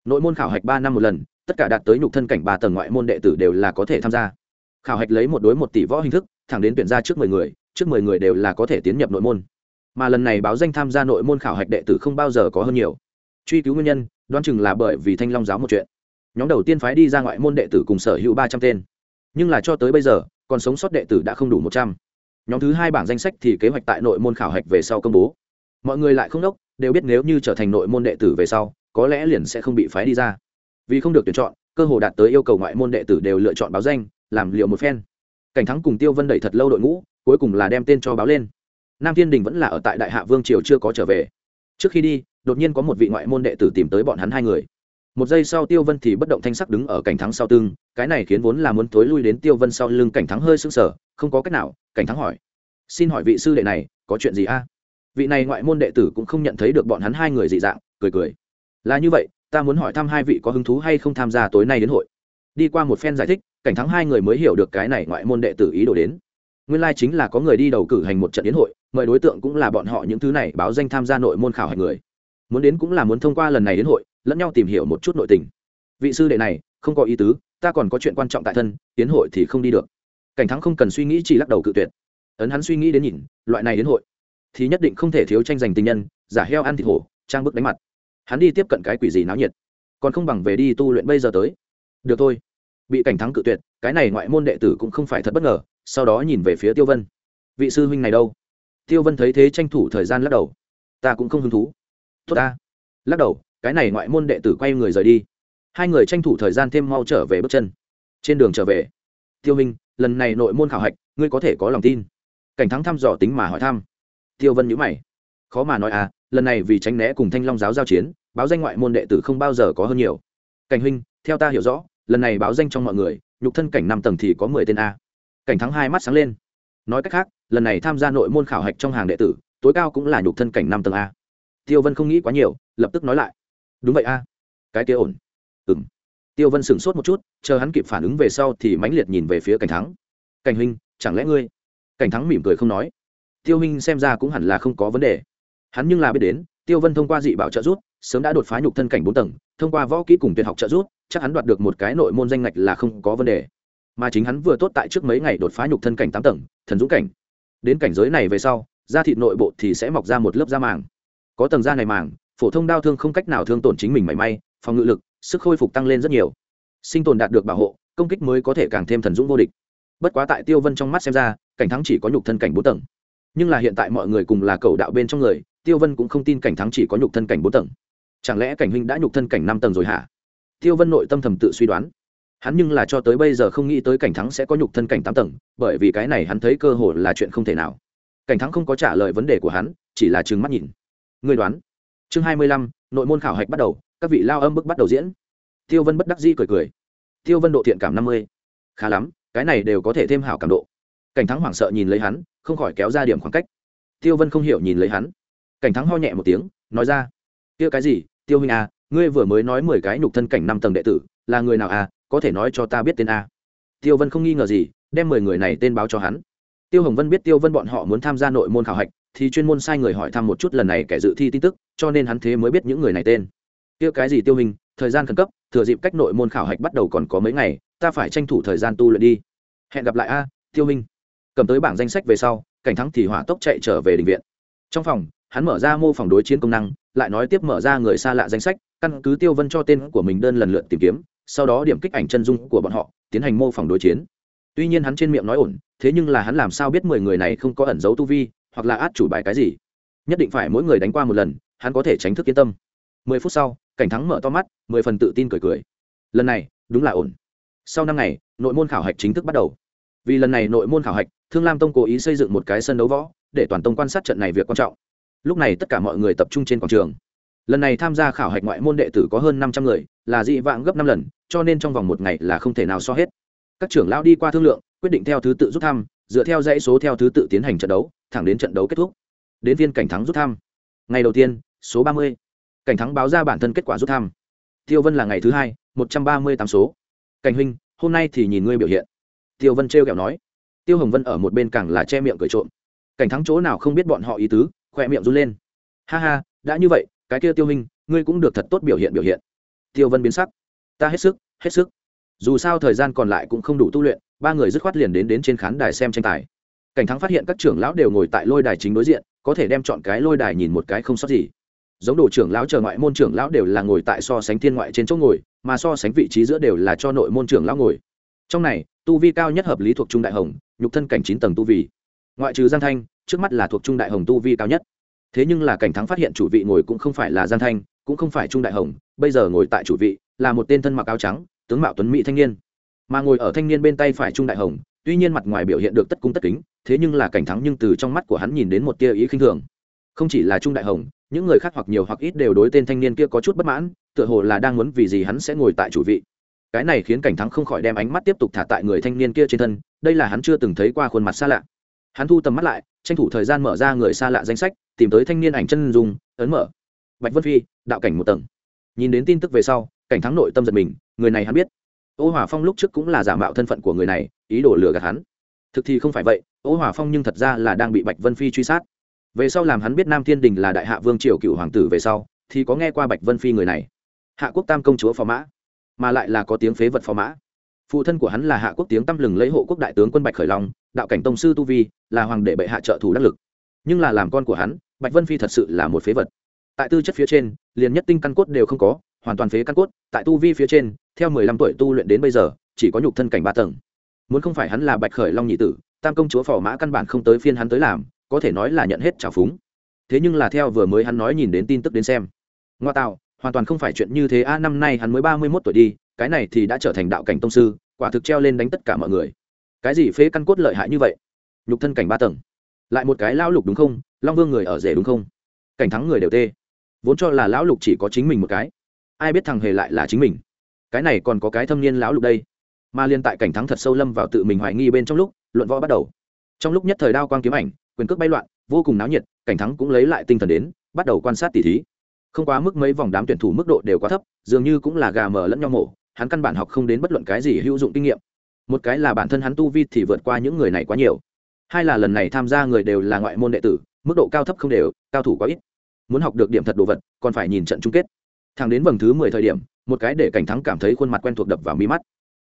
Nội môn khảo hạch ba năm một lần, tất cả đạt tới nhục thân cảnh ba tầng ngoại môn đệ tử đều là có thể tham gia. Khảo hạch lấy một đối một tỷ võ hình thức, thẳng đến tuyển ra trước mười người, trước mười người đều là có thể tiến nhập nội môn. Mà lần này báo danh tham gia nội môn khảo hạch đệ tử không bao giờ có hơn nhiều. Truy cứu nguyên nhân, đoán chừng là bởi vì thanh long giáo một chuyện. Nhóm đầu tiên phái đi ra ngoại môn đệ tử cùng sở hữu ba trăm tên nhưng là cho tới bây giờ, còn sống sót đệ tử đã không đủ một trăm. Nhóm thứ hai bảng danh sách thì kế hoạch tại nội môn khảo hạch về sau công bố. Mọi người lại không đốc, đều biết nếu như trở thành nội môn đệ tử về sau, có lẽ liền sẽ không bị phái đi ra. Vì không được tuyển chọn, cơ hồ đạt tới yêu cầu ngoại môn đệ tử đều lựa chọn báo danh, làm liệu một phen. Cảnh thắng cùng tiêu vân đẩy thật lâu đội ngũ, cuối cùng là đem tên cho báo lên. Nam thiên đình vẫn là ở tại đại hạ vương triều chưa có trở về. Trước khi đi, đột nhiên có một vị ngoại môn đệ tử tìm tới bọn hắn hai người một giây sau tiêu vân thì bất động thanh sắc đứng ở cảnh thắng sau tương cái này khiến vốn là muốn thối lui đến tiêu vân sau lưng cảnh thắng hơi sững sờ, không có cách nào, cảnh thắng hỏi. Xin hỏi vị sư đệ này, có chuyện gì a? Vị này ngoại môn đệ tử cũng không nhận thấy được bọn hắn hai người dị dạng, cười cười. Là như vậy, ta muốn hỏi thăm hai vị có hứng thú hay không tham gia tối nay đến hội. Đi qua một phen giải thích, cảnh thắng hai người mới hiểu được cái này ngoại môn đệ tử ý đồ đến. Nguyên lai chính là có người đi đầu cử hành một trận đến hội, mời đối tượng cũng là bọn họ những thứ này báo danh tham gia nội môn khảo hành người. Muốn đến cũng là muốn thông qua lần này đến hội lẫn nhau tìm hiểu một chút nội tình. Vị sư đệ này, không có ý tứ, ta còn có chuyện quan trọng tại thân tiến hội thì không đi được. Cảnh thắng không cần suy nghĩ chỉ lắc đầu cự tuyệt. Ấn hắn suy nghĩ đến nhìn, loại này đến hội, thì nhất định không thể thiếu tranh giành tình nhân, giả heo ăn thịt hổ, trang bức đánh mặt. Hắn đi tiếp cận cái quỷ gì náo nhiệt, còn không bằng về đi tu luyện bây giờ tới. Được thôi. Bị cảnh thắng cự tuyệt, cái này ngoại môn đệ tử cũng không phải thật bất ngờ, sau đó nhìn về phía tiêu vân. Vị sư huynh này đâu? Tiêu vân thấy thế tranh thủ thời gian lắc đầu. Ta cũng không hứng thú. Tốt ta. Lắc đầu cái này ngoại môn đệ tử quay người rời đi. Hai người tranh thủ thời gian thêm mau trở về bước chân. Trên đường trở về, tiêu minh, lần này nội môn khảo hạch, ngươi có thể có lòng tin. Cảnh thắng thăm dò tính mà hỏi thăm. Tiêu vân nhíu mày. Khó mà nói à lần này vì tránh né cùng thanh long giáo giao chiến, báo danh ngoại môn đệ tử không bao giờ có hơn nhiều. Cảnh huynh, theo ta hiểu rõ, lần này báo danh trong mọi người, nhục thân cảnh năm tầng thì có mười tên a. Cảnh thắng hai mắt sáng lên. Nói cách khác, lần này tham gia nội môn khảo hạch trong hàng đệ tử, tối cao cũng là nhục thân cảnh năm tầng a. Tiêu vân không nghĩ quá nhiều, lập tức nói lại đúng vậy a. Cái kia ổn. Ừ m tiêu vân sửng sốt một chút, chờ hắn kịp phản ứng về sau thì mãnh liệt nhìn về phía cảnh thắng. Cảnh huynh, chẳng lẽ ngươi? Cảnh thắng mỉm cười không nói. Tiêu huynh xem ra cũng hẳn là không có vấn đề. Hắn nhưng là biết đến, tiêu vân thông qua dị bảo trợ giúp, sớm đã đột phá nhục thân cảnh bốn tầng, thông qua võ kỹ cùng tuyệt học trợ giúp, chắc hắn đoạt được một cái nội môn danh ngạch là không có vấn đề. Mà chính hắn vừa tốt tại trước mấy ngày đột phá nhục thân cảnh tám tầng, thần dũng cảnh. Đến cảnh giới này về sau da thịt nội bộ thì sẽ mọc ra một lớp da màng. Có tầng da này màng phổ thông đau thương không cách nào thương tổn chính mình mảy may, phòng ngự lực, sức khôi phục tăng lên rất nhiều. Sinh tồn đạt được bảo hộ, công kích mới có thể càng thêm thần dũng vô địch. Bất quá tại tiêu vân trong mắt xem ra, cảnh thắng chỉ có nhục thân cảnh bốn tầng. Nhưng là hiện tại mọi người cùng là cầu đạo bên trong người, tiêu vân cũng không tin cảnh thắng chỉ có nhục thân cảnh bốn tầng. Chẳng lẽ cảnh huynh đã nhục thân cảnh năm tầng rồi hả? Tiêu vân nội tâm thầm tự suy đoán. Hắn nhưng là cho tới bây giờ không nghĩ tới cảnh thắng sẽ có nhục thân cảnh tám tầng, bởi vì cái này hắn thấy cơ hội là chuyện không thể nào. Cảnh thắng không có trả lời vấn đề của hắn, chỉ là trừng mắt nhìn. Người đoán? Chương hai mươi lăm, nội môn khảo hạch bắt đầu, các vị lao âm bức bắt đầu diễn. Tiêu vân bất đắc di cười cười. Tiêu vân độ thiện cảm năm mươi. Khá lắm, cái này đều có thể thêm hảo cảm độ. Cảnh thắng hoảng sợ nhìn lấy hắn, không khỏi kéo ra điểm khoảng cách. Tiêu vân không hiểu nhìn lấy hắn. Cảnh thắng ho nhẹ một tiếng, nói ra. Kia cái gì, tiêu huynh à ngươi vừa mới nói mười cái nhục thân cảnh năm tầng đệ tử, là người nào à có thể nói cho ta biết tên a. Tiêu vân không nghi ngờ gì, đem mười người này tên báo cho hắn. Tiêu hồng vân biết tiêu vân bọn họ muốn tham gia nội môn khảo hạch thì chuyên môn sai người hỏi thăm một chút lần này kẻ dự thi tin tức, cho nên hắn thế mới biết những người này tên. Kia cái gì tiêu hình, thời gian khẩn cấp, thừa dịp cách nội môn khảo hạch bắt đầu còn có mấy ngày, ta phải tranh thủ thời gian tu luyện đi. Hẹn gặp lại a, tiêu hình. Cầm tới bảng danh sách về sau, cảnh thắng thì hỏa tốc chạy trở về đình viện. Trong phòng, hắn mở ra mô phỏng đối chiến công năng, lại nói tiếp mở ra người xa lạ danh sách, căn cứ tiêu vân cho tên của mình đơn lần lượt tìm kiếm, sau đó điểm kích ảnh chân dung của bọn họ, tiến hành mô phỏng đối chiến. Tuy nhiên hắn trên miệng nói ổn, thế nhưng là hắn làm sao biết mười người này không có ẩn dấu tu vi hoặc là át chủ bài cái gì. Nhất định phải mỗi người đánh qua một lần, hắn có thể tránh thức yên tâm. Mười phút sau, cảnh thắng mở to mắt, mười phần tự tin cười cười. Lần này, đúng là ổn. Sau năm ngày, nội môn khảo hạch chính thức bắt đầu. Vì lần này nội môn khảo hạch, thương lam tông cố ý xây dựng một cái sân đấu võ, để toàn tông quan sát trận này việc quan trọng. Lúc này tất cả mọi người tập trung trên quảng trường. Lần này tham gia khảo hạch ngoại môn đệ tử có hơn năm trăm người, là dị vãng gấp năm lần, cho nên trong vòng một ngày là không thể nào so hết. Các trưởng lão đi qua thương lượng, quyết định theo thứ tự rút thăm, dựa theo dãy số theo thứ tự tiến hành trận đấu thẳng đến trận đấu kết thúc. Đến viên cảnh thắng rút thăm. Ngày đầu tiên, số ba mươi. Cảnh thắng báo ra bản thân kết quả rút thăm. Tiêu vân là ngày thứ hai, một trăm ba mươi tám số. Cảnh huynh, hôm nay thì nhìn ngươi biểu hiện. Tiêu vân trêu kẹo nói. Tiêu hồng vân ở một bên càng là che miệng cười trộm. Cảnh thắng chỗ nào không biết bọn họ ý tứ, khỏe miệng run lên. Ha ha, đã như vậy, cái kia tiêu hình ngươi cũng được thật tốt biểu hiện biểu hiện. Tiêu vân biến sắc. Ta hết sức hết sức. Dù sao thời gian còn lại cũng không đủ tu luyện, ba người dứt khoát liền đến đến trên khán đài xem tranh tài cảnh thắng phát hiện các trưởng lão đều ngồi tại lôi đài chính đối diện, có thể đem chọn cái lôi đài nhìn một cái không sót gì. Giống đồ trưởng lão chờ ngoại môn trưởng lão đều là ngồi tại so sánh thiên ngoại trên chỗ ngồi, mà so sánh vị trí giữa đều là cho nội môn trưởng lão ngồi. Trong này, tu vi cao nhất hợp lý thuộc trung đại hồng, nhục thân cảnh chín tầng tu vi. Ngoại trừ giang thanh, trước mắt là thuộc trung đại hồng tu vi cao nhất. Thế nhưng là cảnh thắng phát hiện chủ vị ngồi cũng không phải là giang thanh, cũng không phải trung đại hồng, bây giờ ngồi tại chủ vị là một tên thân mặc áo trắng, tướng mạo tuấn mỹ thanh niên. Mà ngồi ở thanh niên bên tay phải trung đại hồng tuy nhiên mặt ngoài biểu hiện được tất cung tất kính thế nhưng là cảnh thắng nhưng từ trong mắt của hắn nhìn đến một tia ý khinh thường. Không chỉ là trung đại hồng những người khác hoặc nhiều hoặc ít đều đối tên thanh niên kia có chút bất mãn tựa hồ là đang muốn vì gì hắn sẽ ngồi tại chủ vị. Cái này khiến cảnh thắng không khỏi đem ánh mắt tiếp tục thả tại người thanh niên kia trên thân đây là hắn chưa từng thấy qua khuôn mặt xa lạ. Hắn thu tầm mắt lại tranh thủ thời gian mở ra người xa lạ danh sách tìm tới thanh niên ảnh chân dung, ấn mở. Bạch vân phi đạo cảnh một tầng. Nhìn đến tin tức về sau cảnh thắng nội tâm giật mình người này hắn biết ô hòa phong lúc trước cũng là giả mạo thân phận của người này, ý đồ lừa gạt hắn. Thực thì không phải vậy, ô hòa phong nhưng thật ra là đang bị bạch vân phi truy sát. Về sau làm hắn biết nam thiên đình là đại hạ vương triều cựu hoàng tử về sau, thì có nghe qua bạch vân phi người này. Hạ quốc tam công chúa phò mã, mà lại là có tiếng phế vật phò mã. Phụ thân của hắn là hạ quốc tiếng tăm lừng lấy hộ quốc đại tướng quân bạch khởi long, đạo cảnh tông sư tu vi, là hoàng đệ bệ hạ trợ thủ đắc lực. Nhưng là làm con của hắn, bạch vân phi thật sự là một phế vật. Tại tư chất phía trên, liền nhất tinh căn cốt đều không có hoàn toàn phế căn cốt, tại tu vi phía trên, theo mười lăm tuổi tu luyện đến bây giờ, chỉ có nhục thân cảnh ba tầng. Muốn không phải hắn là bạch khởi long nhị tử, tam công chúa phò mã căn bản không tới phiên hắn tới làm, có thể nói là nhận hết trào phúng. Thế nhưng là theo vừa mới hắn nói nhìn đến tin tức đến xem. Ngoa tạo, hoàn toàn không phải chuyện như thế a, năm nay hắn mới ba mươi mốt tuổi đi, cái này thì đã trở thành đạo cảnh tông sư, quả thực treo lên đánh tất cả mọi người. Cái gì phế căn cốt lợi hại như vậy? Nhục thân cảnh ba tầng. Lại một cái lão lục đúng không? Long vương người ở rể đúng không? Cảnh thắng người đều tê. Vốn cho là lão lục chỉ có chính mình một cái ai biết thằng hề lại là chính mình. Cái này còn có cái thâm niên lão lục đây. Mà liên tại cảnh thắng thật sâu lâm vào tự mình hoài nghi bên trong lúc, luận võ bắt đầu. Trong lúc nhất thời đao quang kiếm ảnh, quyền cước bay loạn, vô cùng náo nhiệt, cảnh thắng cũng lấy lại tinh thần đến, bắt đầu quan sát tỉ thí. Không quá mức mấy vòng đám tuyển thủ mức độ đều quá thấp, dường như cũng là gà mờ lẫn nhau mổ, hắn căn bản học không đến bất luận cái gì hữu dụng kinh nghiệm. Một cái là bản thân hắn tu vi thì vượt qua những người này quá nhiều. Hai là lần này tham gia người đều là ngoại môn đệ tử, mức độ cao thấp không đều, cao thủ quá ít. Muốn học được điểm thật đồ vật, còn phải nhìn trận chung kết thẳng đến vầng thứ mười thời điểm, một cái để cảnh thắng cảm thấy khuôn mặt quen thuộc đập vào mi mắt.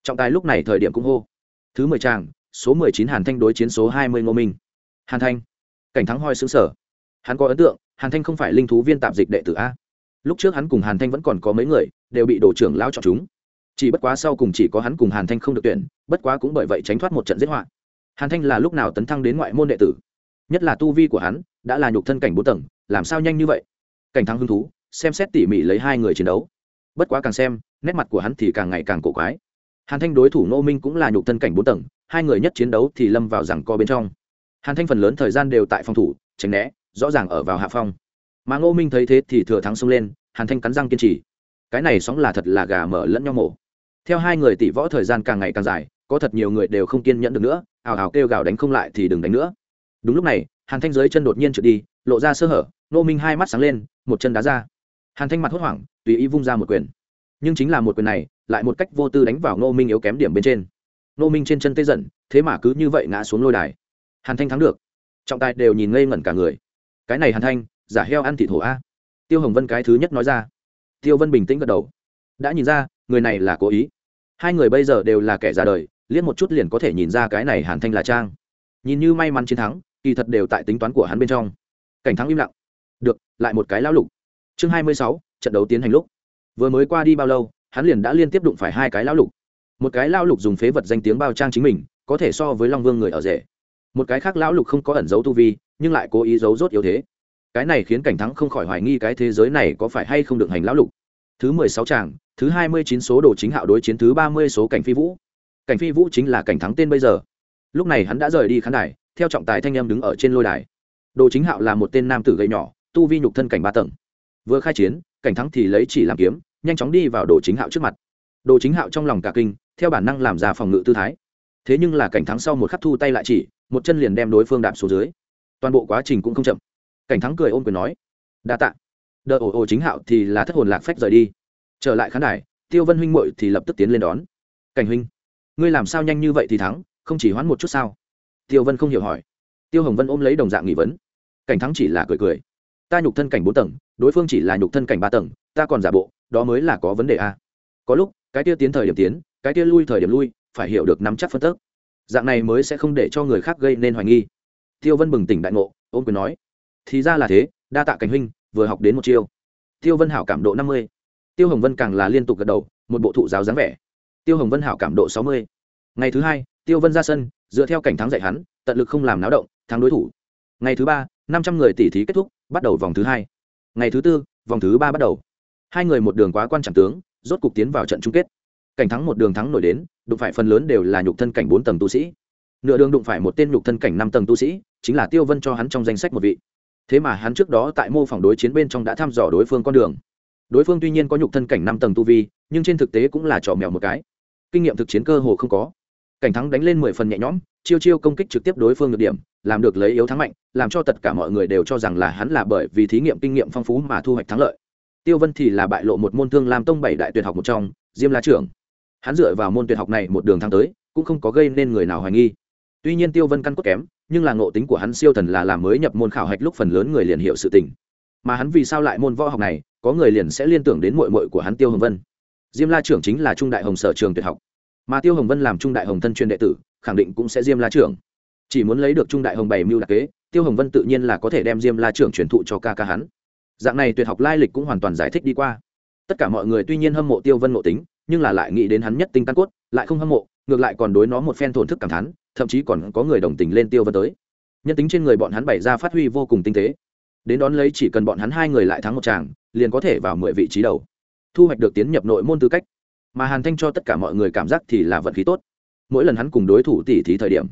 Trọng tài lúc này thời điểm cũng hô. Thứ mười tràng số mười chín hàn thanh đối chiến số hai mươi ngô minh. Hàn thanh. Cảnh thắng hoi xứng sở hắn có ấn tượng, hàn thanh không phải linh thú viên tạp dịch đệ tử a. Lúc trước hắn cùng hàn thanh vẫn còn có mấy người, đều bị đồ trưởng lão chọn chúng. Chỉ bất quá sau cùng chỉ có hắn cùng hàn thanh không được tuyển, bất quá cũng bởi vậy tránh thoát một trận giết họa. Hàn thanh là lúc nào tấn thăng đến ngoại môn đệ tử? Nhất là tu vi của hắn, đã là nhục thân cảnh bốn tầng, làm sao nhanh như vậy? Cảnh thắng hứng thú xem xét tỉ mỉ lấy hai người chiến đấu. Bất quá càng xem, nét mặt của hắn thì càng ngày càng cổ quái. Hàn thanh đối thủ nô minh cũng là nhục thân cảnh bốn tầng, hai người nhất chiến đấu thì lâm vào rằng co bên trong. Hàn thanh phần lớn thời gian đều tại phòng thủ, tránh né, rõ ràng ở vào hạ phong. Mà ngô minh thấy thế thì thừa thắng xông lên, hàn thanh cắn răng kiên trì. Cái này sóng là thật là gà mở lẫn nhau mổ. Theo hai người tỷ võ thời gian càng ngày càng dài, có thật nhiều người đều không kiên nhẫn được nữa, ào ào kêu gào đánh không lại thì đừng đánh nữa. Đúng lúc này, hàn thanh dưới chân đột nhiên trượt đi, lộ ra sơ hở nô minh hai mắt sáng lên, một chân đá ra hàn thanh mặt hốt hoảng, tùy ý vung ra một quyền. Nhưng chính là một quyền này, lại một cách vô tư đánh vào nô minh yếu kém điểm bên trên. Nô minh trên chân tê dần, thế mà cứ như vậy ngã xuống lôi đài. Hàn thanh thắng được. Trọng tài đều nhìn ngây ngẩn cả người. Cái này hàn thanh, giả heo ăn thịt hổ a. Tiêu hồng vân cái thứ nhất nói ra. Tiêu vân bình tĩnh gật đầu. Đã nhìn ra, người này là cố ý. Hai người bây giờ đều là kẻ ra đời, liếc một chút liền có thể nhìn ra cái này hàn thanh là trang. Nhìn như may mắn chiến thắng, kỳ thật đều tại tính toán của hắn bên trong. Cảnh thắng im lặng. Được, lại một cái lão lục chương hai mươi sáu, trận đấu tiến hành lúc. Vừa mới qua đi bao lâu, hắn liền đã liên tiếp đụng phải hai cái lão lục. Một cái lão lục dùng phế vật danh tiếng bao trang chính mình, có thể so với long vương người ở rể. Một cái khác lão lục không có ẩn giấu tu vi, nhưng lại cố ý giấu rốt yếu thế. Cái này khiến cảnh thắng không khỏi hoài nghi cái thế giới này có phải hay không được hành lão lục. Thứ mười sáu tràng thứ hai mươi chín số đồ chính hạo đối chiến thứ ba mươi số cảnh phi vũ. Cảnh phi vũ chính là cảnh thắng tên bây giờ. Lúc này hắn đã rời đi khán đài, theo trọng tài thanh em đứng ở trên lôi đài. Đồ chính hạo là một tên nam tử gầy nhỏ, tu vi nhục thân cảnh ba tầng vừa khai chiến, cảnh thắng thì lấy chỉ làm kiếm, nhanh chóng đi vào đồ chính hạo trước mặt. Đồ chính hạo trong lòng cả kinh, theo bản năng làm ra phòng ngự tư thái. Thế nhưng là cảnh thắng sau một khắc thu tay lại chỉ, một chân liền đem đối phương đạp xuống dưới. Toàn bộ quá trình cũng không chậm. Cảnh thắng cười ôm quyền nói, đa tạ. Đợi ổ ổ chính hạo thì là thất hồn lạc phách rời đi. Trở lại khán đài, tiêu vân huynh muội thì lập tức tiến lên đón. Cảnh huynh, ngươi làm sao nhanh như vậy thì thắng, không chỉ hoãn một chút sao? Tiêu vân không hiểu hỏi. Tiêu hồng vân ôm lấy đồng dạng nghị vấn. Cảnh thắng chỉ là cười cười ta nhục thân cảnh bốn tầng, đối phương chỉ là nhục thân cảnh ba tầng, ta còn giả bộ, đó mới là có vấn đề a. Có lúc, cái tia tiến thời điểm tiến, cái tia lui thời điểm lui, phải hiểu được nắm chắc phân tức. Dạng này mới sẽ không để cho người khác gây nên hoài nghi. Tiêu vân bừng tỉnh đại ngộ ôm quyền nói, thì ra là thế, đa tạ cảnh huynh, vừa học đến một chiêu. Tiêu vân hảo cảm độ năm mươi. Tiêu hồng vân càng là liên tục gật đầu, một bộ thụ giáo dáng vẻ. Tiêu hồng vân hảo cảm độ sáu mươi. Ngày thứ hai, tiêu vân ra sân, dựa theo cảnh thắng dạy hắn, tận lực không làm náo động, thắng đối thủ. Ngày thứ ba, năm trăm người tỉ thí kết thúc bắt đầu vòng thứ hai. Ngày thứ tư, vòng thứ ba bắt đầu. Hai người một đường quá quan trọng tướng, rốt cục tiến vào trận chung kết. Cảnh thắng một đường thắng nổi đến, đụng phải phần lớn đều là nhục thân cảnh bốn tầng tu sĩ. Nửa đường đụng phải một tên nhục thân cảnh năm tầng tu sĩ, chính là tiêu vân cho hắn trong danh sách một vị. Thế mà hắn trước đó tại mô phỏng đối chiến bên trong đã thăm dò đối phương con đường. Đối phương tuy nhiên có nhục thân cảnh năm tầng tu vi, nhưng trên thực tế cũng là trò mèo một cái. Kinh nghiệm thực chiến cơ hồ không có. Cảnh thắng đánh lên mười phần nhẹ nhõm chiêu chiêu công kích trực tiếp đối phương được điểm, làm được lấy yếu thắng mạnh, làm cho tất cả mọi người đều cho rằng là hắn là bởi vì thí nghiệm kinh nghiệm phong phú mà thu hoạch thắng lợi. Tiêu vân thì là bại lộ một môn thương làm tông bảy đại tuyệt học một trong, diêm la trưởng. Hắn dựa vào môn tuyệt học này một đường thắng tới, cũng không có gây nên người nào hoài nghi. Tuy nhiên tiêu vân căn cốt kém, nhưng là ngộ tính của hắn siêu thần là làm mới nhập môn khảo hạch lúc phần lớn người liền hiểu sự tình. Mà hắn vì sao lại môn võ học này, có người liền sẽ liên tưởng đến mội mội của hắn tiêu hồng vân. Diêm la trưởng chính là trung đại hồng sở trường tuyệt học. Mà tiêu hồng vân làm trung đại hồng thân chuyên đệ tử khẳng định cũng sẽ diêm la trưởng. Chỉ muốn lấy được trung đại hồng bảy mưu đặc kế, tiêu hồng vân tự nhiên là có thể đem diêm la trưởng truyền thụ cho ca ca hắn. Dạng này tuyệt học lai lịch cũng hoàn toàn giải thích đi qua. Tất cả mọi người tuy nhiên hâm mộ tiêu vân ngộ tính, nhưng là lại nghĩ đến hắn nhất tinh căn cốt, lại không hâm mộ, ngược lại còn đối nó một phen thổn thức cảm thán, thậm chí còn có người đồng tình lên tiêu vân tới. Nhân tính trên người bọn hắn bày ra phát huy vô cùng tinh tế. Đến đón lấy chỉ cần bọn hắn hai người lại thắng một tràng, liền có thể vào mười vị trí đầu, thu hoạch được tiến nhập nội môn tư cách. Mà hàn thanh cho tất cả mọi người cảm giác thì là vận khí tốt mỗi lần hắn cùng đối thủ tỉ thí thời điểm,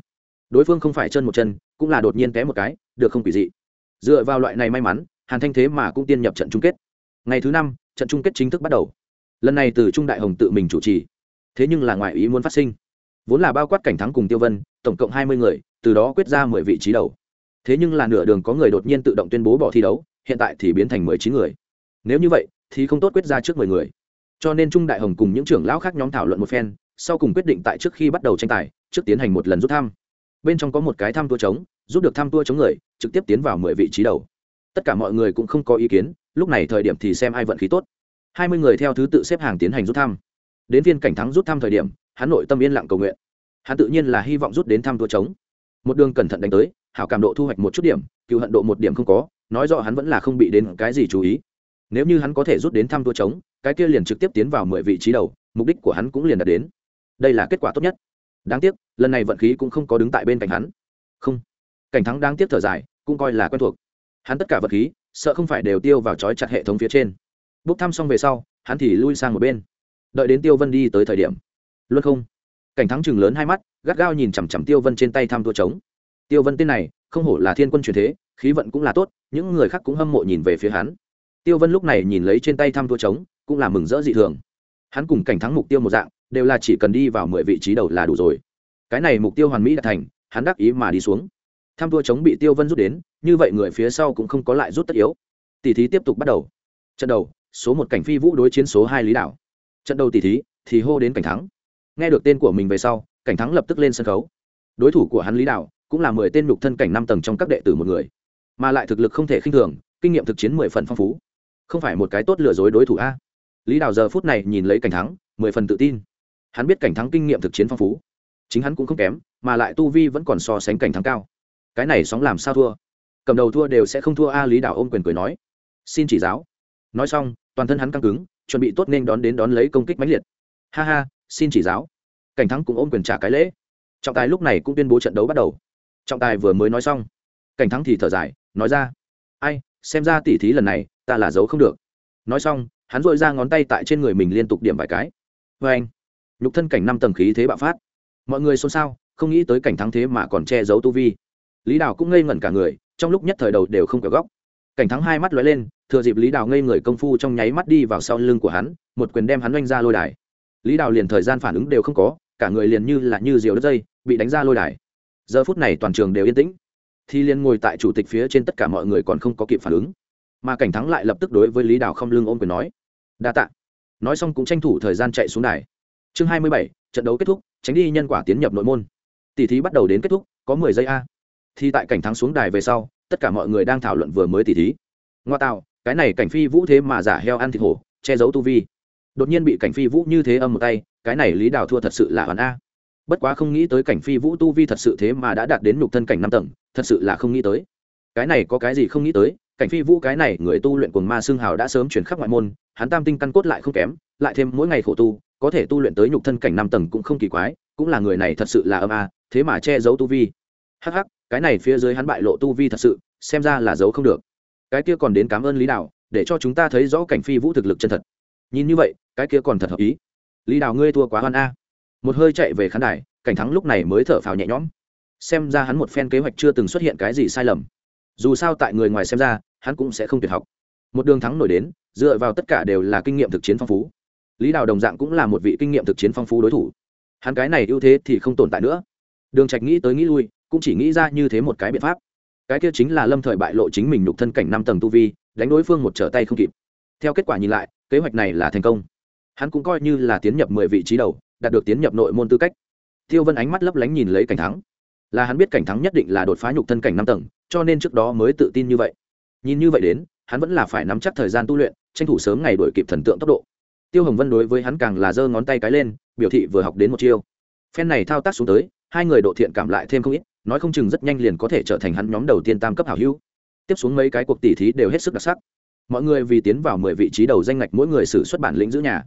đối phương không phải chân một chân, cũng là đột nhiên té một cái, được không quỷ dị. Dựa vào loại này may mắn, hàn thanh thế mà cũng tiên nhập trận chung kết. Ngày thứ năm, trận chung kết chính thức bắt đầu. Lần này từ trung đại hồng tự mình chủ trì. Thế nhưng là ngoại ý muốn phát sinh. Vốn là bao quát cảnh thắng cùng tiêu vân, tổng cộng hai mươi người, từ đó quyết ra mười vị trí đầu. Thế nhưng là nửa đường có người đột nhiên tự động tuyên bố bỏ thi đấu, hiện tại thì biến thành mười chín người. Nếu như vậy, thì không tốt quyết ra trước mười người. Cho nên trung đại hồng cùng những trưởng lão khác nhóm thảo luận một phen sau cùng quyết định tại trước khi bắt đầu tranh tài, trước tiến hành một lần rút thăm. Bên trong có một cái thăm tua trống, rút được thăm tua chống người, trực tiếp tiến vào mười vị trí đầu. Tất cả mọi người cũng không có ý kiến, lúc này thời điểm thì xem ai vận khí tốt. Hai mươi người theo thứ tự xếp hàng tiến hành rút thăm. Đến viên cảnh thắng rút thăm thời điểm hắn nội tâm yên lặng cầu nguyện. Hắn tự nhiên là hy vọng rút đến thăm tua trống. Một đường cẩn thận đánh tới, hảo cảm độ thu hoạch một chút điểm, cựu hận độ một điểm không có, nói rõ hắn vẫn là không bị đến cái gì chú ý. Nếu như hắn có thể rút đến thăm tua trống, cái kia liền trực tiếp tiến vào mười vị trí đầu, mục đích của hắn cũng liền đạt đến đây là kết quả tốt nhất. Đáng tiếc, lần này vận khí cũng không có đứng tại bên cạnh hắn. Không. Cảnh thắng đáng tiếc thở dài, cũng coi là quen thuộc. Hắn tất cả vật khí, sợ không phải đều tiêu vào trói chặt hệ thống phía trên. Bốc thăm xong về sau, hắn thì lui sang một bên. Đợi đến tiêu vân đi tới thời điểm. Luôn không. Cảnh thắng chừng lớn hai mắt, gắt gao nhìn chằm chằm tiêu vân trên tay tham thua trống. Tiêu vân tên này, không hổ là thiên quân truyền thế, khí vận cũng là tốt, những người khác cũng hâm mộ nhìn về phía hắn. Tiêu vân lúc này nhìn lấy trên tay tham thua trống, cũng là mừng rỡ dị thường. Hắn cùng cảnh thắng mục tiêu một dạng đều là chỉ cần đi vào mười vị trí đầu là đủ rồi. Cái này mục tiêu hoàn mỹ đã thành, hắn đắc ý mà đi xuống. Tham thua chống bị tiêu vân rút đến, như vậy người phía sau cũng không có lại rút tất yếu. Tỷ thí tiếp tục bắt đầu. Trận đầu, số một cảnh phi vũ đối chiến số hai lý đảo. Trận đầu tỷ thí, thì hô đến cảnh thắng. Nghe được tên của mình về sau, cảnh thắng lập tức lên sân khấu. Đối thủ của hắn lý đảo cũng là mười tên nhục thân cảnh năm tầng trong các đệ tử một người. Mà lại thực lực không thể khinh thường, kinh nghiệm thực chiến mười phần phong phú. Không phải một cái tốt lừa dối đối thủ a. Lý đào giờ phút này nhìn lấy cảnh thắng, mười phần tự tin hắn biết cảnh thắng kinh nghiệm thực chiến phong phú. Chính hắn cũng không kém, mà lại tu vi vẫn còn so sánh cảnh thắng cao. Cái này sóng làm sao thua? Cầm đầu thua đều sẽ không thua a lý đào ôm quyền cười nói. Xin chỉ giáo. Nói xong, toàn thân hắn căng cứng, chuẩn bị tốt nên đón đến đón lấy công kích mãnh liệt. Ha ha, xin chỉ giáo. Cảnh thắng cũng ôm quyền trả cái lễ. Trọng tài lúc này cũng tuyên bố trận đấu bắt đầu. Trọng tài vừa mới nói xong. Cảnh thắng thì thở dài, nói ra. Ai, xem ra tỉ thí lần này, ta là giấu không được. Nói xong, hắn dội ra ngón tay tại trên người mình liên tục điểm vài cái. Vê anh nhục thân cảnh năm tầng khí thế bạo phát. Mọi người xôn xao, không nghĩ tới cảnh thắng thế mà còn che giấu tu vi. Lý đào cũng ngây ngẩn cả người, trong lúc nhất thời đầu đều không có góc. Cảnh thắng hai mắt lóe lên, thừa dịp lý đào ngây người công phu trong nháy mắt đi vào sau lưng của hắn, một quyền đem hắn oanh ra lôi đài. Lý đào liền thời gian phản ứng đều không có, cả người liền như là như diều đất dây, bị đánh ra lôi đài. Giờ phút này toàn trường đều yên tĩnh. Thi liên ngồi tại chủ tịch phía trên tất cả mọi người còn không có kịp phản ứng. Mà cảnh thắng lại lập tức đối với lý đào không lưng ôm quyền nói, đa tạ. Nói xong cũng tranh thủ thời gian chạy xuống đài chương hai mươi bảy, trận đấu kết thúc, tránh đi nhân quả tiến nhập nội môn. Tỷ thí bắt đầu đến kết thúc, có mười giây a. Thì tại cảnh thắng xuống đài về sau, tất cả mọi người đang thảo luận vừa mới tỷ thí. Ngoa tạo, cái này cảnh phi vũ thế mà giả heo ăn thịt hổ, che giấu tu vi. Đột nhiên bị cảnh phi vũ như thế âm một tay, cái này lý đào thua thật sự là hoàn a. Bất quá không nghĩ tới cảnh phi vũ tu vi thật sự thế mà đã đạt đến nhục thân cảnh năm tầng, thật sự là không nghĩ tới. Cái này có cái gì không nghĩ tới, cảnh phi vũ cái này người tu luyện quần ma xương hào đã sớm chuyển khắp ngoại môn, hắn tam tinh căn cốt lại không kém, lại thêm mỗi ngày khổ tu có thể tu luyện tới nhục thân cảnh năm tầng cũng không kỳ quái, cũng là người này thật sự là âm a, thế mà che giấu tu vi. Hắc hắc, cái này phía dưới hắn bại lộ tu vi thật sự, xem ra là giấu không được. Cái kia còn đến cảm ơn lý đạo để cho chúng ta thấy rõ cảnh phi vũ thực lực chân thật. Nhìn như vậy, cái kia còn thật hợp ý. Lý đào ngươi thua quá hoan a. Một hơi chạy về khán đài, cảnh thắng lúc này mới thở phào nhẹ nhõm. Xem ra hắn một phen kế hoạch chưa từng xuất hiện cái gì sai lầm. Dù sao tại người ngoài xem ra, hắn cũng sẽ không tuyệt học. Một đường thắng nổi đến, dựa vào tất cả đều là kinh nghiệm thực chiến phong phú lý đào đồng dạng cũng là một vị kinh nghiệm thực chiến phong phú đối thủ. Hắn cái này ưu thế thì không tồn tại nữa. Đường trạch nghĩ tới nghĩ lui, cũng chỉ nghĩ ra như thế một cái biện pháp. Cái kia chính là lâm thời bại lộ chính mình nhục thân cảnh năm tầng tu vi, đánh đối phương một trở tay không kịp. Theo kết quả nhìn lại, kế hoạch này là thành công. Hắn cũng coi như là tiến nhập mười vị trí đầu, đạt được tiến nhập nội môn tư cách. Tiêu vân ánh mắt lấp lánh nhìn lấy cảnh thắng. Là hắn biết cảnh thắng nhất định là đột phá nhục thân cảnh năm tầng, cho nên trước đó mới tự tin như vậy. Nhìn như vậy đến, hắn vẫn là phải nắm chắc thời gian tu luyện, tranh thủ sớm ngày đổi kịp thần tượng tốc độ tiêu hồng vân đối với hắn càng là giơ ngón tay cái lên, biểu thị vừa học đến một chiêu. Phen này thao tác xuống tới, hai người độ thiện cảm lại thêm không ít, nói không chừng rất nhanh liền có thể trở thành hắn nhóm đầu tiên tam cấp hảo hữu. Tiếp xuống mấy cái cuộc tỉ thí đều hết sức đặc sắc. Mọi người vì tiến vào mười vị trí đầu danh ngạch mỗi người xử xuất bản lĩnh giữ nhà.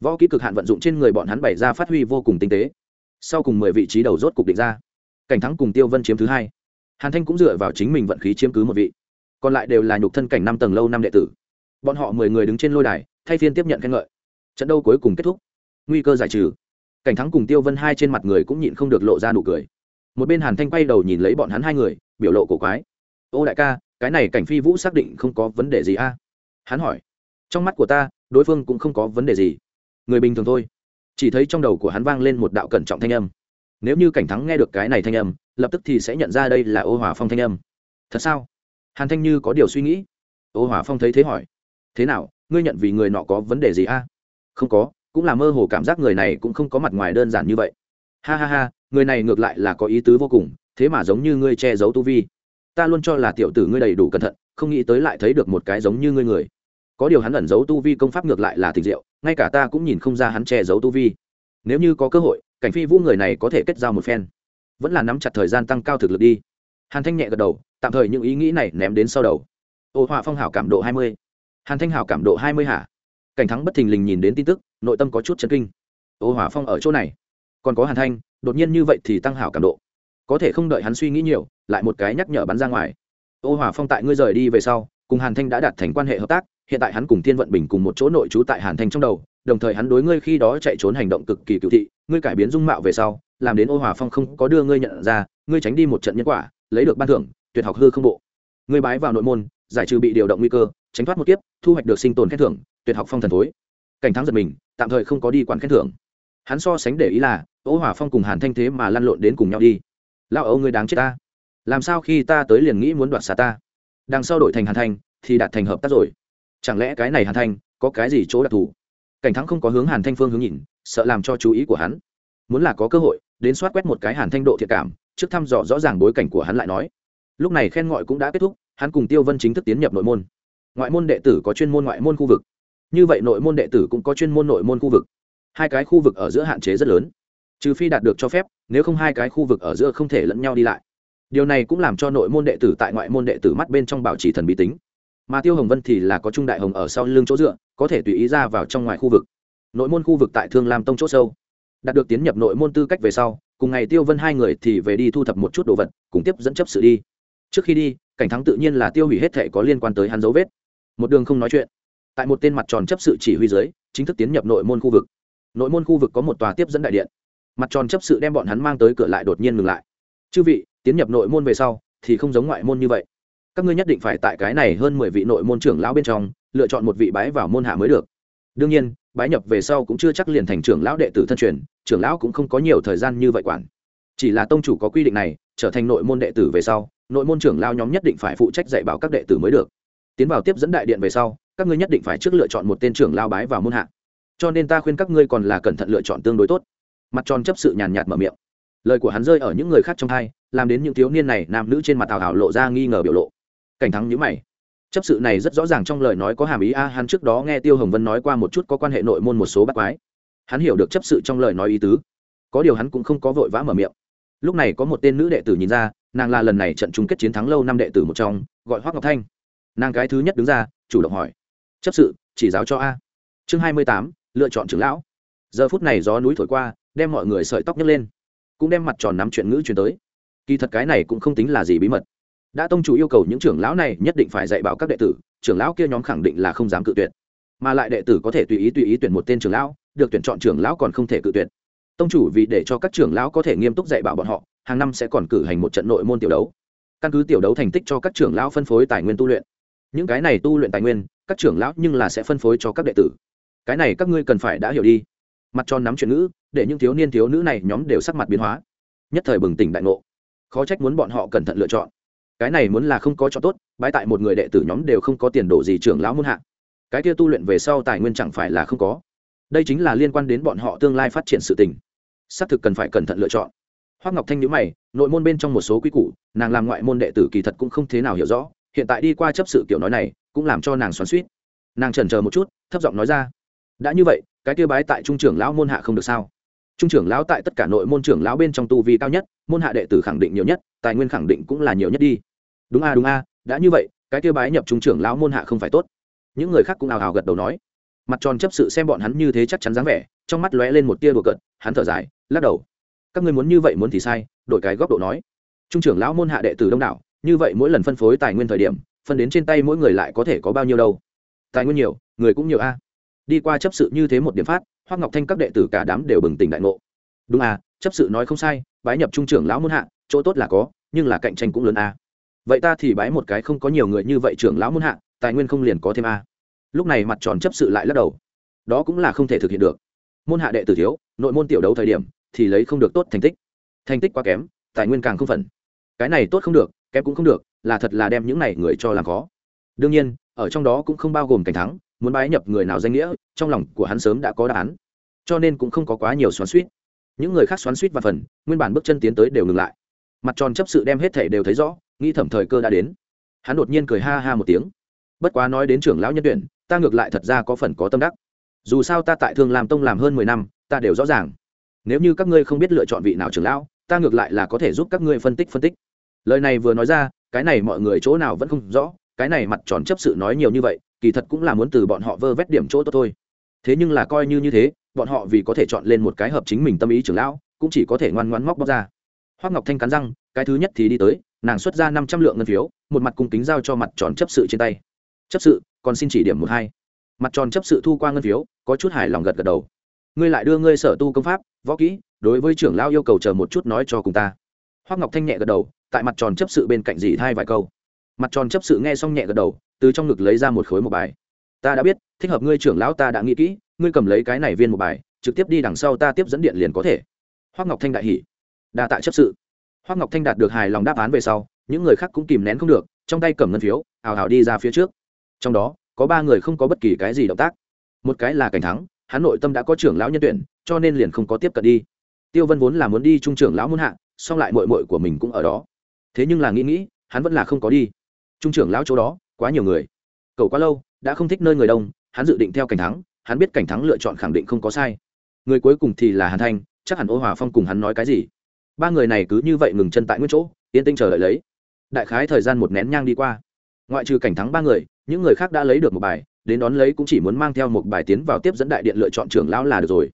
Võ kỹ cực hạn vận dụng trên người bọn hắn bày ra phát huy vô cùng tinh tế. Sau cùng mười vị trí đầu rốt cục định ra. Cảnh thắng cùng tiêu vân chiếm thứ hai. Hàn thanh cũng dựa vào chính mình vận khí chiếm cứ một vị. Còn lại đều là nhục thân cảnh năm tầng lâu năm đệ tử. Bọn họ mười người đứng trên lôi đài, thay phiên tiếp nhận khen ngợi trận đấu cuối cùng kết thúc. Nguy cơ giải trừ. Cảnh thắng cùng tiêu vân hai trên mặt người cũng nhịn không được lộ ra nụ cười. Một bên hàn thanh quay đầu nhìn lấy bọn hắn hai người, biểu lộ cổ quái. Ô đại ca, cái này cảnh phi vũ xác định không có vấn đề gì a? Hắn hỏi. Trong mắt của ta, đối phương cũng không có vấn đề gì. Người bình thường thôi. Chỉ thấy trong đầu của hắn vang lên một đạo cẩn trọng thanh âm. Nếu như cảnh thắng nghe được cái này thanh âm, lập tức thì sẽ nhận ra đây là ô hòa phong thanh âm. Thật sao? Hàn thanh như có điều suy nghĩ. Ô hòa phong thấy thế hỏi. Thế nào, ngươi nhận vì người nọ có vấn đề gì a? Không có, cũng là mơ hồ cảm giác người này cũng không có mặt ngoài đơn giản như vậy. Ha ha ha, người này ngược lại là có ý tứ vô cùng, thế mà giống như ngươi che giấu tu vi. Ta luôn cho là tiểu tử ngươi đầy đủ cẩn thận, không nghĩ tới lại thấy được một cái giống như ngươi người. Có điều hắn ẩn giấu tu vi công pháp ngược lại là thịnh diệu, ngay cả ta cũng nhìn không ra hắn che giấu tu vi. Nếu như có cơ hội, cảnh phi vũ người này có thể kết giao một phen. Vẫn là nắm chặt thời gian tăng cao thực lực đi. Hàn thanh nhẹ gật đầu, tạm thời những ý nghĩ này ném đến sau đầu. Ô họa phong hảo cảm độ hai mươi. Hàn thanh hảo cảm độ hai mươi hả? Cảnh thắng bất thình lình nhìn đến tin tức, nội tâm có chút chấn kinh. Ô hỏa phong ở chỗ này, còn có hàn thanh, đột nhiên như vậy thì tăng hảo cảm độ. Có thể không đợi hắn suy nghĩ nhiều, lại một cái nhắc nhở bắn ra ngoài. Ô hỏa phong tại ngươi rời đi về sau, cùng hàn thanh đã đạt thành quan hệ hợp tác, hiện tại hắn cùng thiên vận bình cùng một chỗ nội trú tại hàn thanh trong đầu, đồng thời hắn đối ngươi khi đó chạy trốn hành động cực kỳ cựu thị, ngươi cải biến dung mạo về sau, làm đến ô hòa phong không có đưa ngươi nhận ra, ngươi tránh đi một trận nhân quả, lấy được ban thưởng, tuyệt học hư không bộ. Ngươi bái vào nội môn, giải trừ bị điều động nguy cơ, tránh thoát một kiếp, thu hoạch được sinh tồn khen thưởng tuyệt học phong thần thối. Cảnh thắng giật mình, tạm thời không có đi quản khen thưởng. Hắn so sánh để ý là ô hòa phong cùng hàn thanh thế mà lăn lộn đến cùng nhau đi. Lao âu người đáng chết ta. Làm sao khi ta tới liền nghĩ muốn đoạt xá ta? Đằng sau đổi thành hàn thanh, thì đạt thành hợp tác rồi. Chẳng lẽ cái này hàn thanh, có cái gì chỗ đặc thù? Cảnh thắng không có hướng hàn thanh phương hướng nhìn, sợ làm cho chú ý của hắn. Muốn là có cơ hội, đến soát quét một cái hàn thanh độ thiệt cảm, trước thăm dò rõ ràng bối cảnh của hắn lại nói. Lúc này khen ngợi cũng đã kết thúc, hắn cùng tiêu vân chính thức tiến nhập nội môn. Ngoại môn đệ tử có chuyên môn ngoại môn khu vực như vậy nội môn đệ tử cũng có chuyên môn nội môn khu vực. Hai cái khu vực ở giữa hạn chế rất lớn. Trừ phi đạt được cho phép, nếu không hai cái khu vực ở giữa không thể lẫn nhau đi lại. Điều này cũng làm cho nội môn đệ tử tại ngoại môn đệ tử mắt bên trong bảo trì thần bí tính. Mà tiêu hồng vân thì là có trung đại hồng ở sau lưng chỗ dựa, có thể tùy ý ra vào trong ngoài khu vực. Nội môn khu vực tại thương lam tông chỗ sâu. Đạt được tiến nhập nội môn tư cách về sau, cùng ngày tiêu vân hai người thì về đi thu thập một chút đồ vật, cùng tiếp dẫn chấp sự đi. Trước khi đi, cảnh thắng tự nhiên là tiêu hủy hết thệ có liên quan tới hắn dấu vết. Một đường không nói chuyện tại một tên mặt tròn chấp sự chỉ huy dưới, chính thức tiến nhập nội môn khu vực. Nội môn khu vực có một tòa tiếp dẫn đại điện. Mặt tròn chấp sự đem bọn hắn mang tới cửa lại đột nhiên ngừng lại. Chư vị, tiến nhập nội môn về sau thì không giống ngoại môn như vậy. Các ngươi nhất định phải tại cái này hơn mười vị nội môn trưởng lão bên trong, lựa chọn một vị bái vào môn hạ mới được. Đương nhiên, bái nhập về sau cũng chưa chắc liền thành trưởng lão đệ tử thân truyền, trưởng lão cũng không có nhiều thời gian như vậy quản. Chỉ là tông chủ có quy định này, trở thành nội môn đệ tử về sau, nội môn trưởng lao nhóm nhất định phải phụ trách dạy bảo các đệ tử mới được. Tiến vào tiếp dẫn đại điện về sau các ngươi nhất định phải trước lựa chọn một tên trưởng lao bái vào môn hạ. Cho nên ta khuyên các ngươi còn là cẩn thận lựa chọn tương đối tốt. Mặt tròn chấp sự nhàn nhạt mở miệng. Lời của hắn rơi ở những người khác trong hai, làm đến những thiếu niên này nam nữ trên mặt ảo ảo lộ ra nghi ngờ biểu lộ. Cảnh thắng nhữ mày. Chấp sự này rất rõ ràng trong lời nói có hàm ý, a, hắn trước đó nghe tiêu hồng vân nói qua một chút có quan hệ nội môn một số bác quái. Hắn hiểu được chấp sự trong lời nói ý tứ. Có điều hắn cũng không có vội vã mở miệng. Lúc này có một tên nữ đệ tử nhìn ra, nàng là lần này trận chung kết chiến thắng lâu năm đệ tử một trong, gọi hoác ngọc thanh. Nàng cái thứ nhất đứng ra, chủ động hỏi chấp sự, chỉ giáo cho a. Chương hai mươi tám, lựa chọn trưởng lão. Giờ phút này gió núi thổi qua, đem mọi người sợi tóc nhấc lên, cũng đem mặt tròn nắm chuyện ngữ truyền tới. Kỳ thật cái này cũng không tính là gì bí mật. Đã tông chủ yêu cầu những trưởng lão này nhất định phải dạy bảo các đệ tử, trưởng lão kia nhóm khẳng định là không dám cự tuyệt. Mà lại đệ tử có thể tùy ý tùy ý tuyển một tên trưởng lão, được tuyển chọn trưởng lão còn không thể cự tuyệt. Tông chủ vì để cho các trưởng lão có thể nghiêm túc dạy bảo bọn họ, hàng năm sẽ còn cử hành một trận nội môn tiểu đấu. Căn cứ tiểu đấu thành tích cho các trưởng lão phân phối tài nguyên tu luyện những cái này tu luyện tài nguyên, các trưởng lão nhưng là sẽ phân phối cho các đệ tử. Cái này các ngươi cần phải đã hiểu đi. Mặt tròn nắm chuyện ngữ, để những thiếu niên thiếu nữ này nhóm đều sắc mặt biến hóa. Nhất thời bừng tỉnh đại ngộ. Khó trách muốn bọn họ cẩn thận lựa chọn. Cái này muốn là không có cho tốt, bãi tại một người đệ tử nhóm đều không có tiền đồ gì trưởng lão muôn hạ. Cái kia tu luyện về sau tài nguyên chẳng phải là không có. Đây chính là liên quan đến bọn họ tương lai phát triển sự tình. Xác thực cần phải cẩn thận lựa chọn. Hoác ngọc thanh nhữ mày, nội môn bên trong một số quy củ, nàng làm ngoại môn đệ tử kỳ thật cũng không thế nào hiểu rõ hiện tại đi qua chấp sự kiểu nói này cũng làm cho nàng xoắn suýt. Nàng trần chờ một chút, thấp giọng nói ra, đã như vậy, cái kia bái tại trung trưởng lão môn hạ không được sao? Trung trưởng lão tại tất cả nội môn trưởng lão bên trong tu vi cao nhất, môn hạ đệ tử khẳng định nhiều nhất, tài nguyên khẳng định cũng là nhiều nhất đi. Đúng a đúng a, đã như vậy, cái kia bái nhập trung trưởng lão môn hạ không phải tốt. Những người khác cũng ào ào gật đầu nói. Mặt tròn chấp sự xem bọn hắn như thế chắc chắn dáng vẻ, trong mắt lóe lên một tia đùa cợt, hắn thở dài, lắc đầu. Các ngươi muốn như vậy muốn thì sai, đổi cái góc độ nói. Trung trưởng lão môn hạ đệ tử đông đảo như vậy mỗi lần phân phối tài nguyên thời điểm, phân đến trên tay mỗi người lại có thể có bao nhiêu đâu? Tài nguyên nhiều, người cũng nhiều a. Đi qua chấp sự như thế một điểm phát, hoác ngọc thanh các đệ tử cả đám đều bừng tỉnh đại ngộ. Đúng à chấp sự nói không sai, bái nhập trung trưởng lão muôn hạ, chỗ tốt là có, nhưng là cạnh tranh cũng lớn a. Vậy ta thì bái một cái không có nhiều người như vậy trưởng lão muôn hạ, tài nguyên không liền có thêm a. Lúc này mặt tròn chấp sự lại lắc đầu. Đó cũng là không thể thực hiện được. Môn hạ đệ tử thiếu, nội môn tiểu đấu thời điểm, thì lấy không được tốt thành tích. Thành tích quá kém, tài nguyên càng không phần. Cái này tốt không được kém cũng không được, là thật là đem những này người cho làm khó. Đương nhiên, ở trong đó cũng không bao gồm cảnh thắng, muốn bái nhập người nào danh nghĩa, trong lòng của hắn sớm đã có đáp án. Cho nên cũng không có quá nhiều xoắn suýt những người khác xoắn suýt và phần, nguyên bản bước chân tiến tới đều ngừng lại. Mặt tròn chấp sự đem hết thể đều thấy rõ, nghĩ thẩm thời cơ đã đến. Hắn đột nhiên cười ha ha một tiếng. Bất quá nói đến trưởng lão nhân tuyển, ta ngược lại thật ra có phần có tâm đắc. Dù sao ta tại thương làm tông làm hơn mười năm, ta đều rõ ràng. Nếu như các ngươi không biết lựa chọn vị nào trưởng lão, ta ngược lại là có thể giúp các ngươi phân tích phân tích lời này vừa nói ra, cái này mọi người chỗ nào vẫn không rõ, cái này mặt tròn chấp sự nói nhiều như vậy, kỳ thật cũng là muốn từ bọn họ vơ vét điểm chỗ tốt thôi. Thế nhưng là coi như như thế, bọn họ vì có thể chọn lên một cái hợp chính mình tâm ý trưởng lão, cũng chỉ có thể ngoan ngoãn móc bóc ra. Hoác ngọc thanh cắn răng, cái thứ nhất thì đi tới, nàng xuất ra năm trăm lượng ngân phiếu, một mặt cung kính giao cho mặt tròn chấp sự trên tay. Chấp sự, còn xin chỉ điểm một hai. Mặt tròn chấp sự thu qua ngân phiếu, có chút hài lòng gật gật đầu. Ngươi lại đưa ngươi sở tu công pháp, võ kỹ, đối với trưởng lao yêu cầu chờ một chút nói cho cùng ta. Hoắc ngọc thanh nhẹ gật đầu, tại mặt tròn chấp sự bên cạnh dì thai vài câu. Mặt tròn chấp sự nghe xong nhẹ gật đầu, từ trong ngực lấy ra một khối một bài. Ta đã biết, thích hợp ngươi trưởng lão ta đã nghĩ kỹ, ngươi cầm lấy cái này viên một bài, trực tiếp đi đằng sau ta tiếp dẫn điện liền có thể. Hoắc ngọc thanh đại hỉ. Đa tạ chấp sự. Hoắc ngọc thanh đạt được hài lòng đáp án về sau, những người khác cũng kìm nén không được, trong tay cầm ngân phiếu ảo ào đi ra phía trước. Trong đó, có ba người không có bất kỳ cái gì động tác. Một cái là cảnh thắng, hắn nội tâm đã có trưởng lão nhân tuyển, cho nên liền không có tiếp cận đi. Tiêu vân vốn là muốn đi trung trưởng lão muôn hạ song lại mội mội của mình cũng ở đó. Thế nhưng là nghĩ nghĩ, hắn vẫn là không có đi. Trung trưởng lão chỗ đó, quá nhiều người. Cầu quá lâu, đã không thích nơi người đông, hắn dự định theo cảnh thắng, hắn biết cảnh thắng lựa chọn khẳng định không có sai. Người cuối cùng thì là hàn thanh, chắc hẳn ô hòa phong cùng hắn nói cái gì? Ba người này cứ như vậy ngừng chân tại nguyên chỗ, yên tinh chờ đợi lấy. Đại khái thời gian một nén nhang đi qua. Ngoại trừ cảnh thắng ba người, những người khác đã lấy được một bài, đến đón lấy cũng chỉ muốn mang theo một bài tiến vào tiếp dẫn đại điện lựa chọn trưởng lão là được rồi.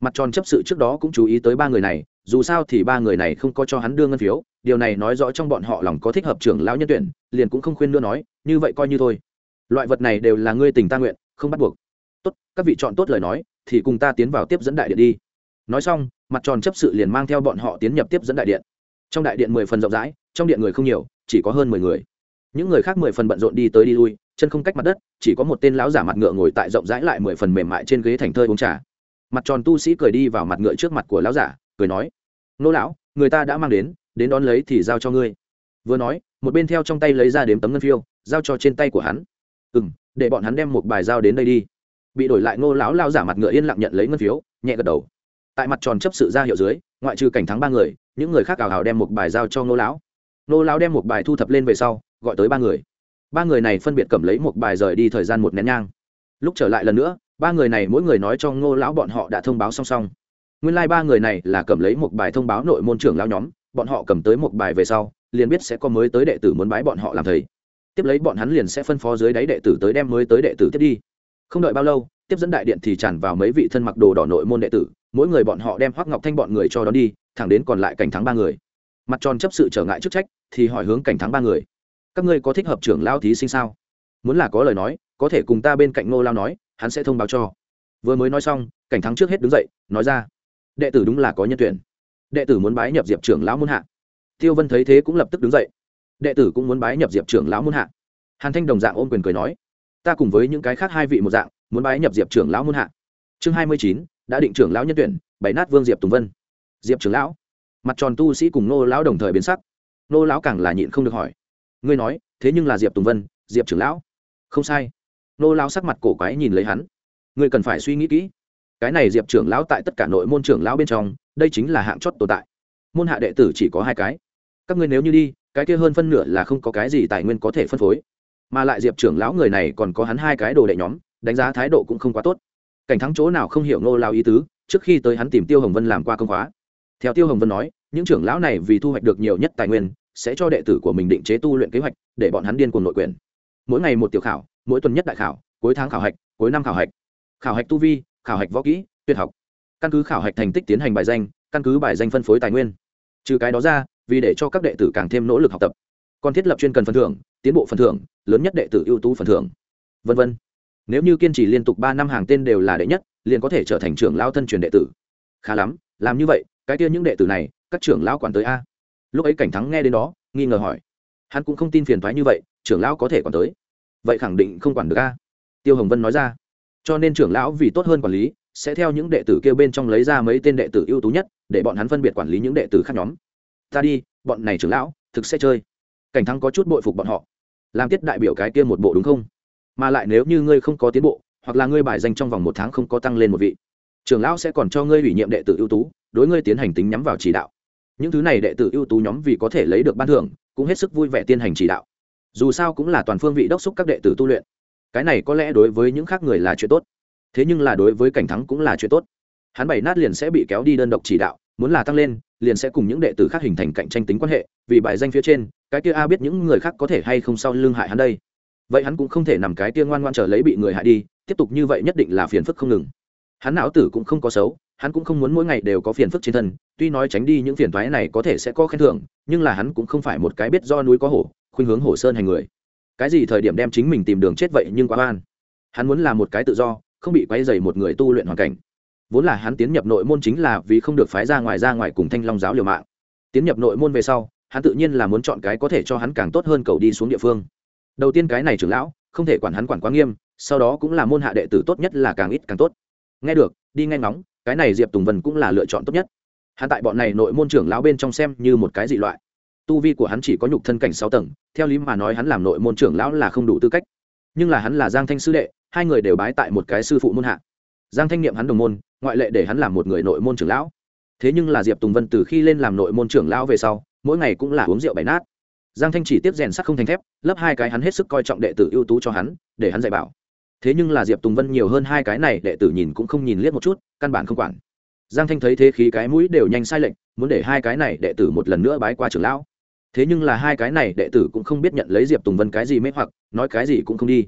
Mặt tròn chấp sự trước đó cũng chú ý tới ba người này dù sao thì ba người này không có cho hắn đưa ngân phiếu, điều này nói rõ trong bọn họ lòng có thích hợp trưởng lão nhân tuyển, liền cũng không khuyên nữa nói, như vậy coi như thôi. Loại vật này đều là ngươi tình ta nguyện, không bắt buộc. Tốt, các vị chọn tốt lời nói, thì cùng ta tiến vào tiếp dẫn đại điện đi. Nói xong, mặt tròn chấp sự liền mang theo bọn họ tiến nhập tiếp dẫn đại điện. Trong đại điện mười phần rộng rãi, trong điện người không nhiều, chỉ có hơn mười người. Những người khác mười phần bận rộn đi tới đi lui, chân không cách mặt đất, chỉ có một tên lão giả mặt ngựa ngồi tại rộng rãi lại mười phần mềm mại trên ghế thành thơi uống trà. Mặt tròn tu sĩ cười đi vào mặt ngựa trước mặt của lão giả, cười nói nô lão, người ta đã mang đến đến đón lấy thì giao cho ngươi. Vừa nói, một bên theo trong tay lấy ra đếm tấm ngân phiêu, giao cho trên tay của hắn. Ừ m để bọn hắn đem một bài giao đến đây đi. Bị đổi lại, ngô lão lao giả mặt ngựa yên lặng nhận lấy ngân phiếu, nhẹ gật đầu. Tại mặt tròn chấp sự ra hiệu dưới, ngoại trừ cảnh thắng ba người, những người khác ảo hào đem một bài giao cho ngô lão. Ngô lão đem một bài thu thập lên về sau, gọi tới ba người. Ba người này phân biệt cầm lấy một bài rời đi thời gian một nén nhang. Lúc trở lại lần nữa, ba người này mỗi người nói cho ngô lão bọn họ đã thông báo song song nguyên lai、like、ba người này là cầm lấy một bài thông báo nội môn trưởng lão nhóm, bọn họ cầm tới một bài về sau, liền biết sẽ có mới tới đệ tử muốn bái bọn họ làm thầy. Tiếp lấy bọn hắn liền sẽ phân phó dưới đáy đệ tử tới đem mới tới đệ tử tiếp đi. Không đợi bao lâu, tiếp dẫn đại điện thì tràn vào mấy vị thân mặc đồ đỏ nội môn đệ tử, mỗi người bọn họ đem hoắc ngọc thanh bọn người cho đón đi, thẳng đến còn lại cảnh thắng ba người. Mặt tròn chấp sự trở ngại chức trách, thì hỏi hướng cảnh thắng ba người. Các ngươi có thích hợp trưởng lao thí sinh sao? Muốn là có lời nói, có thể cùng ta bên cạnh ngô lao nói, hắn sẽ thông báo cho. Vừa mới nói xong, cảnh thắng trước hết đứng dậy, nói ra đệ tử đúng là có nhân tuyển. Đệ tử muốn bái nhập diệp trưởng lão muôn hạ. Tiêu vân thấy thế cũng lập tức đứng dậy. Đệ tử cũng muốn bái nhập diệp trưởng lão muôn hạ. Hàn thanh đồng dạng ôm quyền cười nói, ta cùng với những cái khác hai vị một dạng, muốn bái nhập diệp trưởng lão muôn hạ. Chương hai mươi chín, đã định trưởng lão nhân tuyển bày nát vương diệp tùng vân. Diệp trưởng lão? Mặt tròn tu sĩ cùng nô lão đồng thời biến sắc. Nô lão càng là nhịn không được hỏi, ngươi nói, thế nhưng là diệp tùng vân, diệp trưởng lão? Không sai. Nô lão sắc mặt cổ quái nhìn lấy hắn, ngươi cần phải suy nghĩ kỹ cái này diệp trưởng lão tại tất cả nội môn trưởng lão bên trong, đây chính là hạng chót tồn tại. Môn hạ đệ tử chỉ có hai cái. Các ngươi nếu như đi, cái kia hơn phân nửa là không có cái gì tài nguyên có thể phân phối. Mà lại diệp trưởng lão người này còn có hắn hai cái đồ đệ nhóm, đánh giá thái độ cũng không quá tốt. Cảnh thắng chỗ nào không hiểu nô lao ý tứ, trước khi tới hắn tìm tiêu hồng vân làm qua công khóa. Theo tiêu hồng vân nói, những trưởng lão này vì thu hoạch được nhiều nhất tài nguyên, sẽ cho đệ tử của mình định chế tu luyện kế hoạch, để bọn hắn điên cuồng nội quyền. Mỗi ngày một tiểu khảo, mỗi tuần nhất đại khảo, cuối tháng khảo hạch, cuối năm khảo hạch. Khảo hạch tu vi khảo hạch võ kỹ, tuyệt học. Căn cứ khảo hạch thành tích tiến hành bài danh, căn cứ bài danh phân phối tài nguyên. Trừ cái đó ra, vì để cho các đệ tử càng thêm nỗ lực học tập, còn thiết lập chuyên cần phần thưởng, tiến bộ phần thưởng, lớn nhất đệ tử ưu tú phần thưởng v v nếu như kiên trì liên tục ba năm hàng tên đều là đệ nhất, liền có thể trở thành trưởng lao thân truyền đệ tử. Khá lắm, làm như vậy, cái kia những đệ tử này, các trưởng lão quản tới a. Lúc ấy cảnh thắng nghe đến đó, nghi ngờ hỏi. Hắn cũng không tin phiền thoái như vậy, trưởng lão có thể còn tới. Vậy khẳng định không quản được a. Tiêu hồng vân nói ra cho nên trưởng lão vì tốt hơn quản lý, sẽ theo những đệ tử kêu bên trong lấy ra mấy tên đệ tử ưu tú nhất, để bọn hắn phân biệt quản lý những đệ tử khác nhóm. Ta đi, bọn này trưởng lão, thực sẽ chơi. Cảnh thắng có chút bội phục bọn họ. Làm tiết đại biểu cái kia một bộ đúng không? Mà lại nếu như ngươi không có tiến bộ, hoặc là ngươi bài danh trong vòng một tháng không có tăng lên một vị, trưởng lão sẽ còn cho ngươi ủy nhiệm đệ tử ưu tú, đối ngươi tiến hành tính nhắm vào chỉ đạo. Những thứ này đệ tử ưu tú nhóm vì có thể lấy được ban thưởng, cũng hết sức vui vẻ tiến hành chỉ đạo. Dù sao cũng là toàn phương vị đốc xúc các đệ tử tu luyện cái này có lẽ đối với những khác người là chuyện tốt. Thế nhưng là đối với cảnh thắng cũng là chuyện tốt. Hắn bảy nát liền sẽ bị kéo đi đơn độc chỉ đạo, muốn là tăng lên, liền sẽ cùng những đệ tử khác hình thành cạnh tranh tính quan hệ, vì bài danh phía trên, cái kia a biết những người khác có thể hay không sau lưng hại hắn đây. Vậy hắn cũng không thể nằm cái kia ngoan ngoan trở lấy bị người hại đi, tiếp tục như vậy nhất định là phiền phức không ngừng. Hắn não tử cũng không có xấu, hắn cũng không muốn mỗi ngày đều có phiền phức trên thân, tuy nói tránh đi những phiền thoái này có thể sẽ có khen thưởng, nhưng là hắn cũng không phải một cái biết do núi có hổ, khuynh hướng hổ sơn hành người cái gì thời điểm đem chính mình tìm đường chết vậy nhưng quá oan. Hắn muốn là một cái tự do, không bị quay dày một người tu luyện hoàn cảnh. Vốn là hắn tiến nhập nội môn chính là vì không được phái ra ngoài ra ngoài cùng thanh long giáo liều mạng. Tiến nhập nội môn về sau, hắn tự nhiên là muốn chọn cái có thể cho hắn càng tốt hơn cầu đi xuống địa phương. Đầu tiên cái này trưởng lão, không thể quản hắn quản quá nghiêm, sau đó cũng là môn hạ đệ tử tốt nhất là càng ít càng tốt. Nghe được, đi nghe ngóng, cái này diệp tùng vân cũng là lựa chọn tốt nhất. Hắn tại bọn này nội môn trưởng lão bên trong xem như một cái dị loại tu vi của hắn chỉ có nhục thân cảnh sáu tầng, theo lý mà nói hắn làm nội môn trưởng lão là không đủ tư cách. Nhưng là hắn là giang thanh sư đệ, hai người đều bái tại một cái sư phụ môn hạ. Giang thanh niệm hắn đồng môn, ngoại lệ để hắn làm một người nội môn trưởng lão. Thế nhưng là diệp tùng vân từ khi lên làm nội môn trưởng lão về sau, mỗi ngày cũng là uống rượu bày nát. Giang thanh chỉ tiếp rèn sắc không thành thép lấp hai cái hắn hết sức coi trọng đệ tử ưu tú cho hắn, để hắn dạy bảo. Thế nhưng là diệp tùng vân nhiều hơn hai cái này, đệ tử nhìn cũng không nhìn liếc một chút, căn bản không quản. Giang thanh thấy thế khí cái mũi đều nhanh sai lệch, muốn để hai cái này đệ tử một lần nữa bái qua trưởng lão thế nhưng là hai cái này đệ tử cũng không biết nhận lấy diệp tùng vân cái gì mê hoặc, nói cái gì cũng không đi.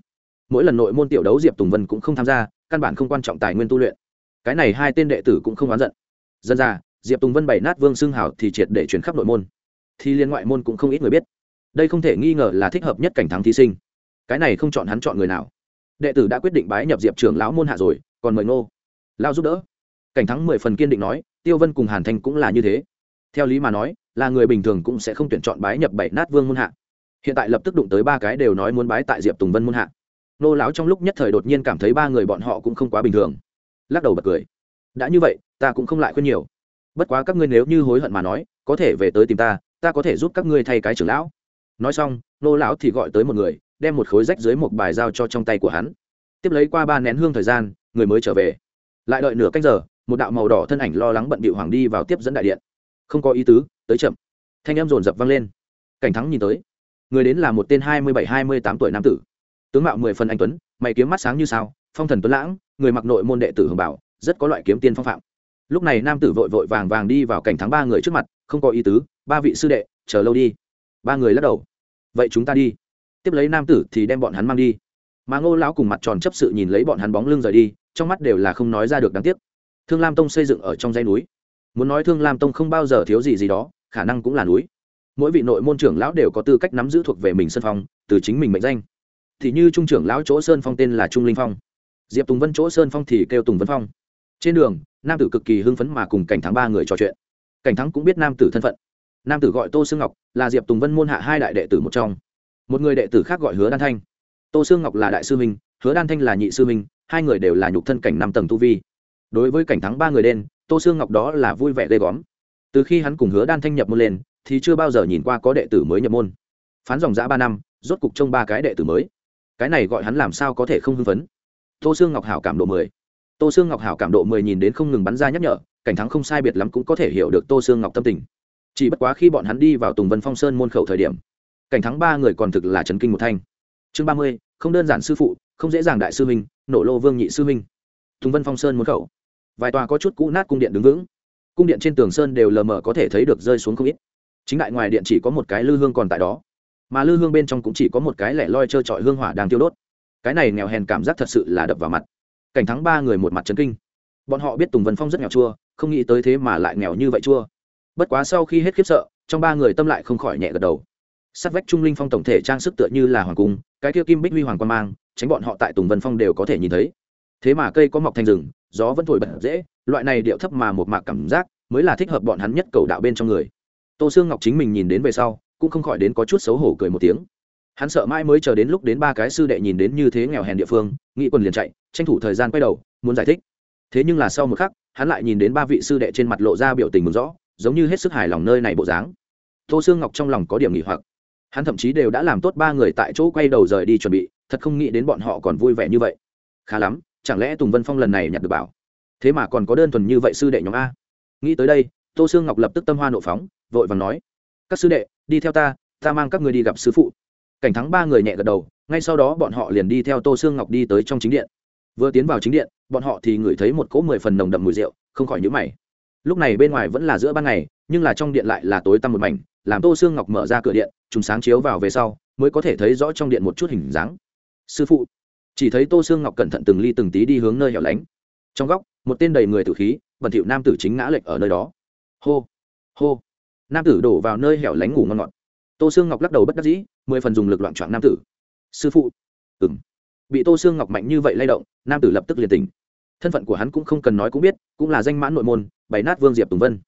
Mỗi lần nội môn tiểu đấu diệp tùng vân cũng không tham gia, căn bản không quan trọng tài nguyên tu luyện. Cái này hai tên đệ tử cũng không oán giận. Dân ra, diệp tùng vân bày nát vương xương hảo thì triệt để chuyển khắp nội môn. Thì liên ngoại môn cũng không ít người biết. Đây không thể nghi ngờ là thích hợp nhất cảnh thắng thí sinh. Cái này không chọn hắn chọn người nào. Đệ tử đã quyết định bái nhập diệp trường lão môn hạ rồi, còn mời ngô lao giúp đỡ. Cảnh thắng mười phần kiên định nói, tiêu vân cùng hàn thanh cũng là như thế theo lý mà nói, là người bình thường cũng sẽ không tuyển chọn bái nhập bảy nát vương môn hạ. Hiện tại lập tức đụng tới ba cái đều nói muốn bái tại diệp tùng vân môn hạ. Nô lão trong lúc nhất thời đột nhiên cảm thấy ba người bọn họ cũng không quá bình thường. Lắc đầu bật cười. Đã như vậy, ta cũng không lại khuyên nhiều. Bất quá các ngươi nếu như hối hận mà nói, có thể về tới tìm ta ta có thể giúp các ngươi thay cái trưởng lão. Nói xong, nô lão thì gọi tới một người, đem một khối rách dưới một bài giao cho trong tay của hắn. Tiếp lấy qua ba nén hương thời gian, người mới trở về. Lại đợi nửa canh giờ, một đạo màu đỏ thân ảnh lo lắng bận bị hoàng đi vào tiếp dẫn đại điện không có ý tứ, tới chậm. Thanh em dồn dập vang lên. Cảnh thắng nhìn tới. Người đến là một tên hai mươi bảy, hai mươi tám tuổi nam tử. Tướng mạo mười phần anh tuấn, mày kiếm mắt sáng như sao, phong thần tuấn lãng, người mặc nội môn đệ tử hưởng bảo, rất có loại kiếm tiên phong phạm. Lúc này nam tử vội vội vàng vàng đi vào cảnh thắng ba người trước mặt, không có ý tứ, ba vị sư đệ, chờ lâu đi. Ba người lắc đầu. Vậy chúng ta đi. Tiếp lấy nam tử thì đem bọn hắn mang đi. Mà ngô lão cùng mặt tròn chấp sự nhìn lấy bọn hắn bóng lưng rời đi, trong mắt đều là không nói ra được đáng tiếc. Thương lam tông xây dựng ở trong dãy núi muốn nói thương lam tông không bao giờ thiếu gì gì đó khả năng cũng là núi mỗi vị nội môn trưởng lão đều có tư cách nắm giữ thuộc về mình sân phong từ chính mình mệnh danh thì như trung trưởng lão chỗ sơn phong tên là trung linh phong diệp tùng vân chỗ sơn phong thì kêu tùng vân phong trên đường nam tử cực kỳ hưng phấn mà cùng cảnh thắng ba người trò chuyện cảnh thắng cũng biết nam tử thân phận nam tử gọi tô sương ngọc là diệp tùng vân môn hạ hai đại đệ tử một trong một người đệ tử khác gọi hứa đan thanh tô sương ngọc là đại sư minh hứa đan thanh là nhị sư minh hai người đều là nhục thân cảnh năm tầng tu vi đối với cảnh thắng ba người đen tô sương ngọc đó là vui vẻ ghê góm từ khi hắn cùng hứa đan thanh nhập môn lên, thì chưa bao giờ nhìn qua có đệ tử mới nhập môn. Phán dòng giã ba năm, rốt cục trông ba cái đệ tử mới. Cái này gọi hắn làm sao có thể không hưng phấn? Tô sương ngọc hảo cảm độ mười. Tô sương ngọc hảo cảm độ mười nhìn đến không ngừng bắn ra nhắc nhở, cảnh thắng không sai biệt lắm cũng có thể hiểu được tô sương ngọc tâm tình. Chỉ bất quá khi bọn hắn đi vào tùng vân phong sơn môn khẩu thời điểm, cảnh thắng ba người còn thực là trấn kinh một thanh. Chương ba mươi, không đơn giản sư phụ, không dễ dàng đại sư huynh, nổ lô vương nhị sư huynh. Tùng vân phong sơn môn khẩu vài tòa có chút cũ nát cung điện đứng vững. Cung điện trên tường sơn đều lờ mờ có thể thấy được rơi xuống không ít. Chính đại ngoài điện chỉ có một cái lư hương còn tại đó. Mà lư hương bên trong cũng chỉ có một cái lẻ loi trơ trọi hương hỏa đang tiêu đốt. Cái này nghèo hèn cảm giác thật sự là đập vào mặt. Cảnh thắng ba người một mặt trấn kinh. Bọn họ biết tùng vân phong rất nghèo chua, không nghĩ tới thế mà lại nghèo như vậy chua. Bất quá sau khi hết khiếp sợ, trong ba người tâm lại không khỏi nhẹ gật đầu. Sát vách trung linh phong tổng thể trang sức tựa như là hoàng cung, cái kia kim bích huy hoàng quan mang, tránh bọn họ tại tùng vân phong đều có thể nhìn thấy. Thế mà cây có mọc thành rừng gió vẫn thổi bật dễ, loại này điệu thấp mà một mạc cảm giác mới là thích hợp bọn hắn nhất cầu đạo bên trong người. Tô sương ngọc chính mình nhìn đến về sau, cũng không khỏi đến có chút xấu hổ cười một tiếng. Hắn sợ mãi mới chờ đến lúc đến ba cái sư đệ nhìn đến như thế nghèo hèn địa phương, nghĩ quần liền chạy, tranh thủ thời gian quay đầu, muốn giải thích. Thế nhưng là sau một khắc, hắn lại nhìn đến ba vị sư đệ trên mặt lộ ra biểu tình mừng rõ giống như hết sức hài lòng nơi này bộ dáng. Tô sương ngọc trong lòng có điểm nghỉ hoặc. Hắn thậm chí đều đã làm tốt ba người tại chỗ quay đầu rời đi chuẩn bị, thật không nghĩ đến bọn họ còn vui vẻ như vậy. Khá lắm chẳng lẽ tùng vân phong lần này nhặt được bảo? Thế mà còn có đơn thuần như vậy sư đệ nhóm a. Nghĩ tới đây, tô sương ngọc lập tức tâm hoa nộ phóng, vội vàng nói, các sư đệ, đi theo ta ta mang các người đi gặp sư phụ. Cảnh thắng ba người nhẹ gật đầu, ngay sau đó bọn họ liền đi theo tô sương ngọc đi tới trong chính điện. Vừa tiến vào chính điện, bọn họ thì ngửi thấy một cỗ mười phần nồng đậm mùi rượu, không khỏi nhữ mày. Lúc này bên ngoài vẫn là giữa ban ngày, nhưng là trong điện lại là tối tăm một mảnh, làm tô sương ngọc mở ra cửa điện chúng sáng chiếu vào về sau, mới có thể thấy rõ trong điện một chút hình dáng. Sư phụ chỉ thấy tô sương ngọc cẩn thận từng ly từng tí đi hướng nơi hẻo lánh. Trong góc, một tên đầy người tử khí, bẩn thỉu nam tử chính ngã lệch ở nơi đó. Hô hô. Nam tử đổ vào nơi hẻo lánh ngủ ngon ngọt. Tô sương ngọc lắc đầu bất đắc dĩ, mười phần dùng lực loạn trọn nam tử. Sư phụ. Ừng bị tô sương ngọc mạnh như vậy lay động, nam tử lập tức liền tỉnh. Thân phận của hắn cũng không cần nói cũng biết, cũng là danh mãn nội môn, bày nát vương diệp tùng vân.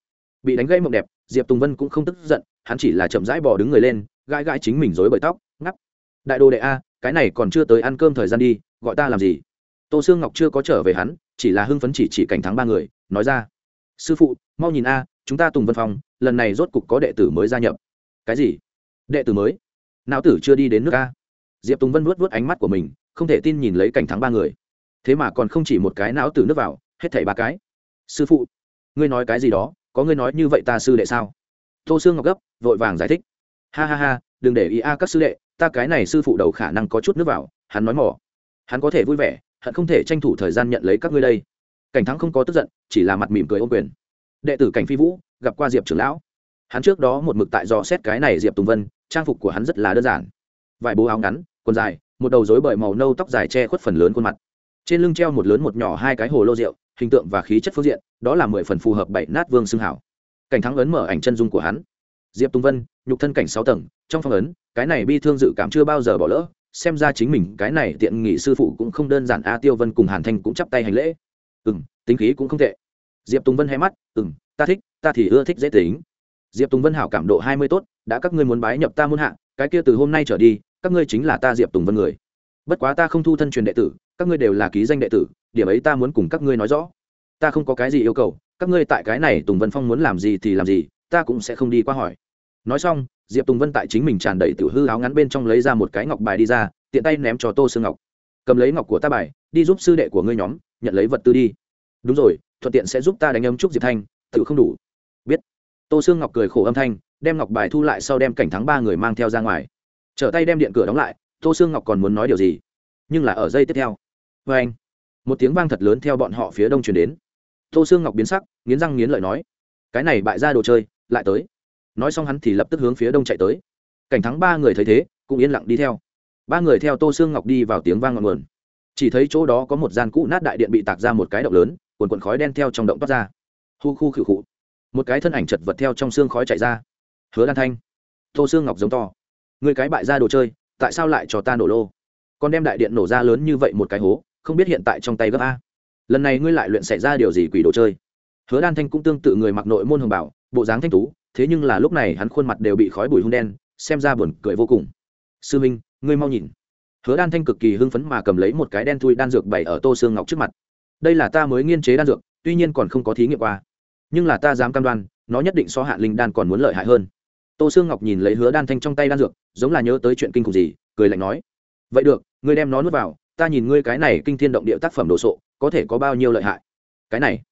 Bị đánh gây mộng đẹp, diệp tùng vân cũng không tức giận, hắn chỉ là chậm rãi bỏ đứng người lên, gãi gãi chính mình dối bởi tóc ngắp đại đô đệ a cái này còn chưa tới ăn cơm thời gian đi, gọi ta làm gì? Tô sương ngọc chưa có trở về hắn, chỉ là hưng phấn chỉ chỉ cảnh thắng ba người, nói ra. Sư phụ, mau nhìn a, chúng ta tùng vân phong, lần này rốt cục có đệ tử mới gia nhập. Cái gì? Đệ tử mới? Não tử chưa đi đến nước a. Diệp tùng vân vuốt vuốt ánh mắt của mình, không thể tin nhìn lấy cảnh thắng ba người. Thế mà còn không chỉ một cái não tử nước vào, hết thảy ba cái. Sư phụ, ngươi nói cái gì đó, có ngươi nói như vậy ta sư đệ sao? Tô sương ngọc gấp, vội vàng giải thích. Ha ha ha, đừng để ý a các sư đệ ta cái này sư phụ đầu khả năng có chút nước vào, hắn nói mỏ hắn có thể vui vẻ hận không thể tranh thủ thời gian nhận lấy các ngươi đây. Cảnh thắng không có tức giận, chỉ là mặt mỉm cười ô quyền. Đệ tử cảnh phi vũ, gặp qua diệp trưởng lão. Hắn trước đó một mực tại dò xét cái này diệp tùng vân, trang phục của hắn rất là đơn giản. Vài bố áo ngắn, quần dài, một đầu dối bởi màu nâu tóc dài che khuất phần lớn khuôn mặt. Trên lưng treo một lớn một nhỏ hai cái hồ lô rượu, hình tượng và khí chất phương diện, đó là mười phần phù hợp bảy nát vương xưng hảo. Cảnh thắng ấn mở ảnh chân dung của hắn. Diệp tùng vân, nhục thân cảnh sáu tầng, trong phong ấn cái này bi thương dự cảm chưa bao giờ bỏ lỡ, xem ra chính mình cái này tiện nghị sư phụ cũng không đơn giản a, tiêu vân cùng hàn thanh cũng chắp tay hành lễ. Ừ m tính khí cũng không tệ. Diệp tùng vân hay mắt ừ m ta thích, ta thì ưa thích dễ tính. Diệp tùng vân hảo cảm độ hai mươi tốt, đã các ngươi muốn bái nhập ta muôn hạ, cái kia từ hôm nay trở đi, các ngươi chính là ta diệp tùng vân người. Bất quá ta không thu thân truyền đệ tử, các ngươi đều là ký danh đệ tử, điểm ấy ta muốn cùng các ngươi nói rõ. Ta không có cái gì yêu cầu, các ngươi tại cái này tùng vân phong muốn làm gì thì làm gì, ta cũng sẽ không đi qua hỏi. Nói xong diệp tùng vân tại chính mình tràn đầy tiểu hư áo ngắn bên trong lấy ra một cái ngọc bài đi ra, tiện tay ném cho tô sương ngọc. Cầm lấy ngọc của ta bài, đi giúp sư đệ của ngươi nhóm, nhận lấy vật tư đi. Đúng rồi, thuận tiện sẽ giúp ta đánh âm trúc diệp thanh tự không đủ. Biết. Tô sương ngọc cười khổ âm thanh, đem ngọc bài thu lại sau đem cảnh thắng ba người mang theo ra ngoài. Trở tay đem điện cửa đóng lại, tô sương ngọc còn muốn nói điều gì, nhưng là ở giây tiếp theo. Vê anh. Một tiếng vang thật lớn theo bọn họ phía đông chuyển đến. Tô sương ngọc biến sắc, nghiến răng nghiến lợi nói, cái này bại ra đồ chơi, lại tới nói xong hắn thì lập tức hướng phía đông chạy tới. Cảnh thắng ba người thấy thế, cũng yên lặng đi theo. Ba người theo tô sương ngọc đi vào tiếng vang ngọn nguồn. Chỉ thấy chỗ đó có một gian cũ nát đại điện bị tạc ra một cái động lớn, cuồn cuộn khói đen theo trong động toát ra. Hu khu khử khụ. Một cái thân ảnh chật vật theo trong xương khói chạy ra. Hứa lan thanh. Tô xương ngọc giống to. Người cái bại ra đồ chơi, tại sao lại cho ta nổ lô? Con đem đại điện nổ ra lớn như vậy một cái hố, không biết hiện tại trong tay gấp a. Lần này ngươi lại luyện xảy ra điều gì quỷ đồ chơi? Hứa đan thanh cũng tương tự người mặc nội môn hồng bảo, bộ dáng thanh tú thế nhưng là lúc này hắn khuôn mặt đều bị khói bụi hung đen, xem ra buồn cười vô cùng. Sư minh, ngươi mau nhìn. Hứa đan thanh cực kỳ hưng phấn mà cầm lấy một cái đen thui đan dược bày ở tô xương ngọc trước mặt. Đây là ta mới nghiên chế đan dược, tuy nhiên còn không có thí nghiệm qua. Nhưng là ta dám cam đoan, nó nhất định so hạn linh đan còn muốn lợi hại hơn. Tô sương ngọc nhìn lấy hứa đan thanh trong tay đan dược, giống là nhớ tới chuyện kinh khủng gì, cười lạnh nói. Vậy được, ngươi đem nó nuốt vào, ta nhìn ngươi cái này kinh thiên động địa tác phẩm đồ sộ, có thể có bao nhiêu lợi hại? Cái này.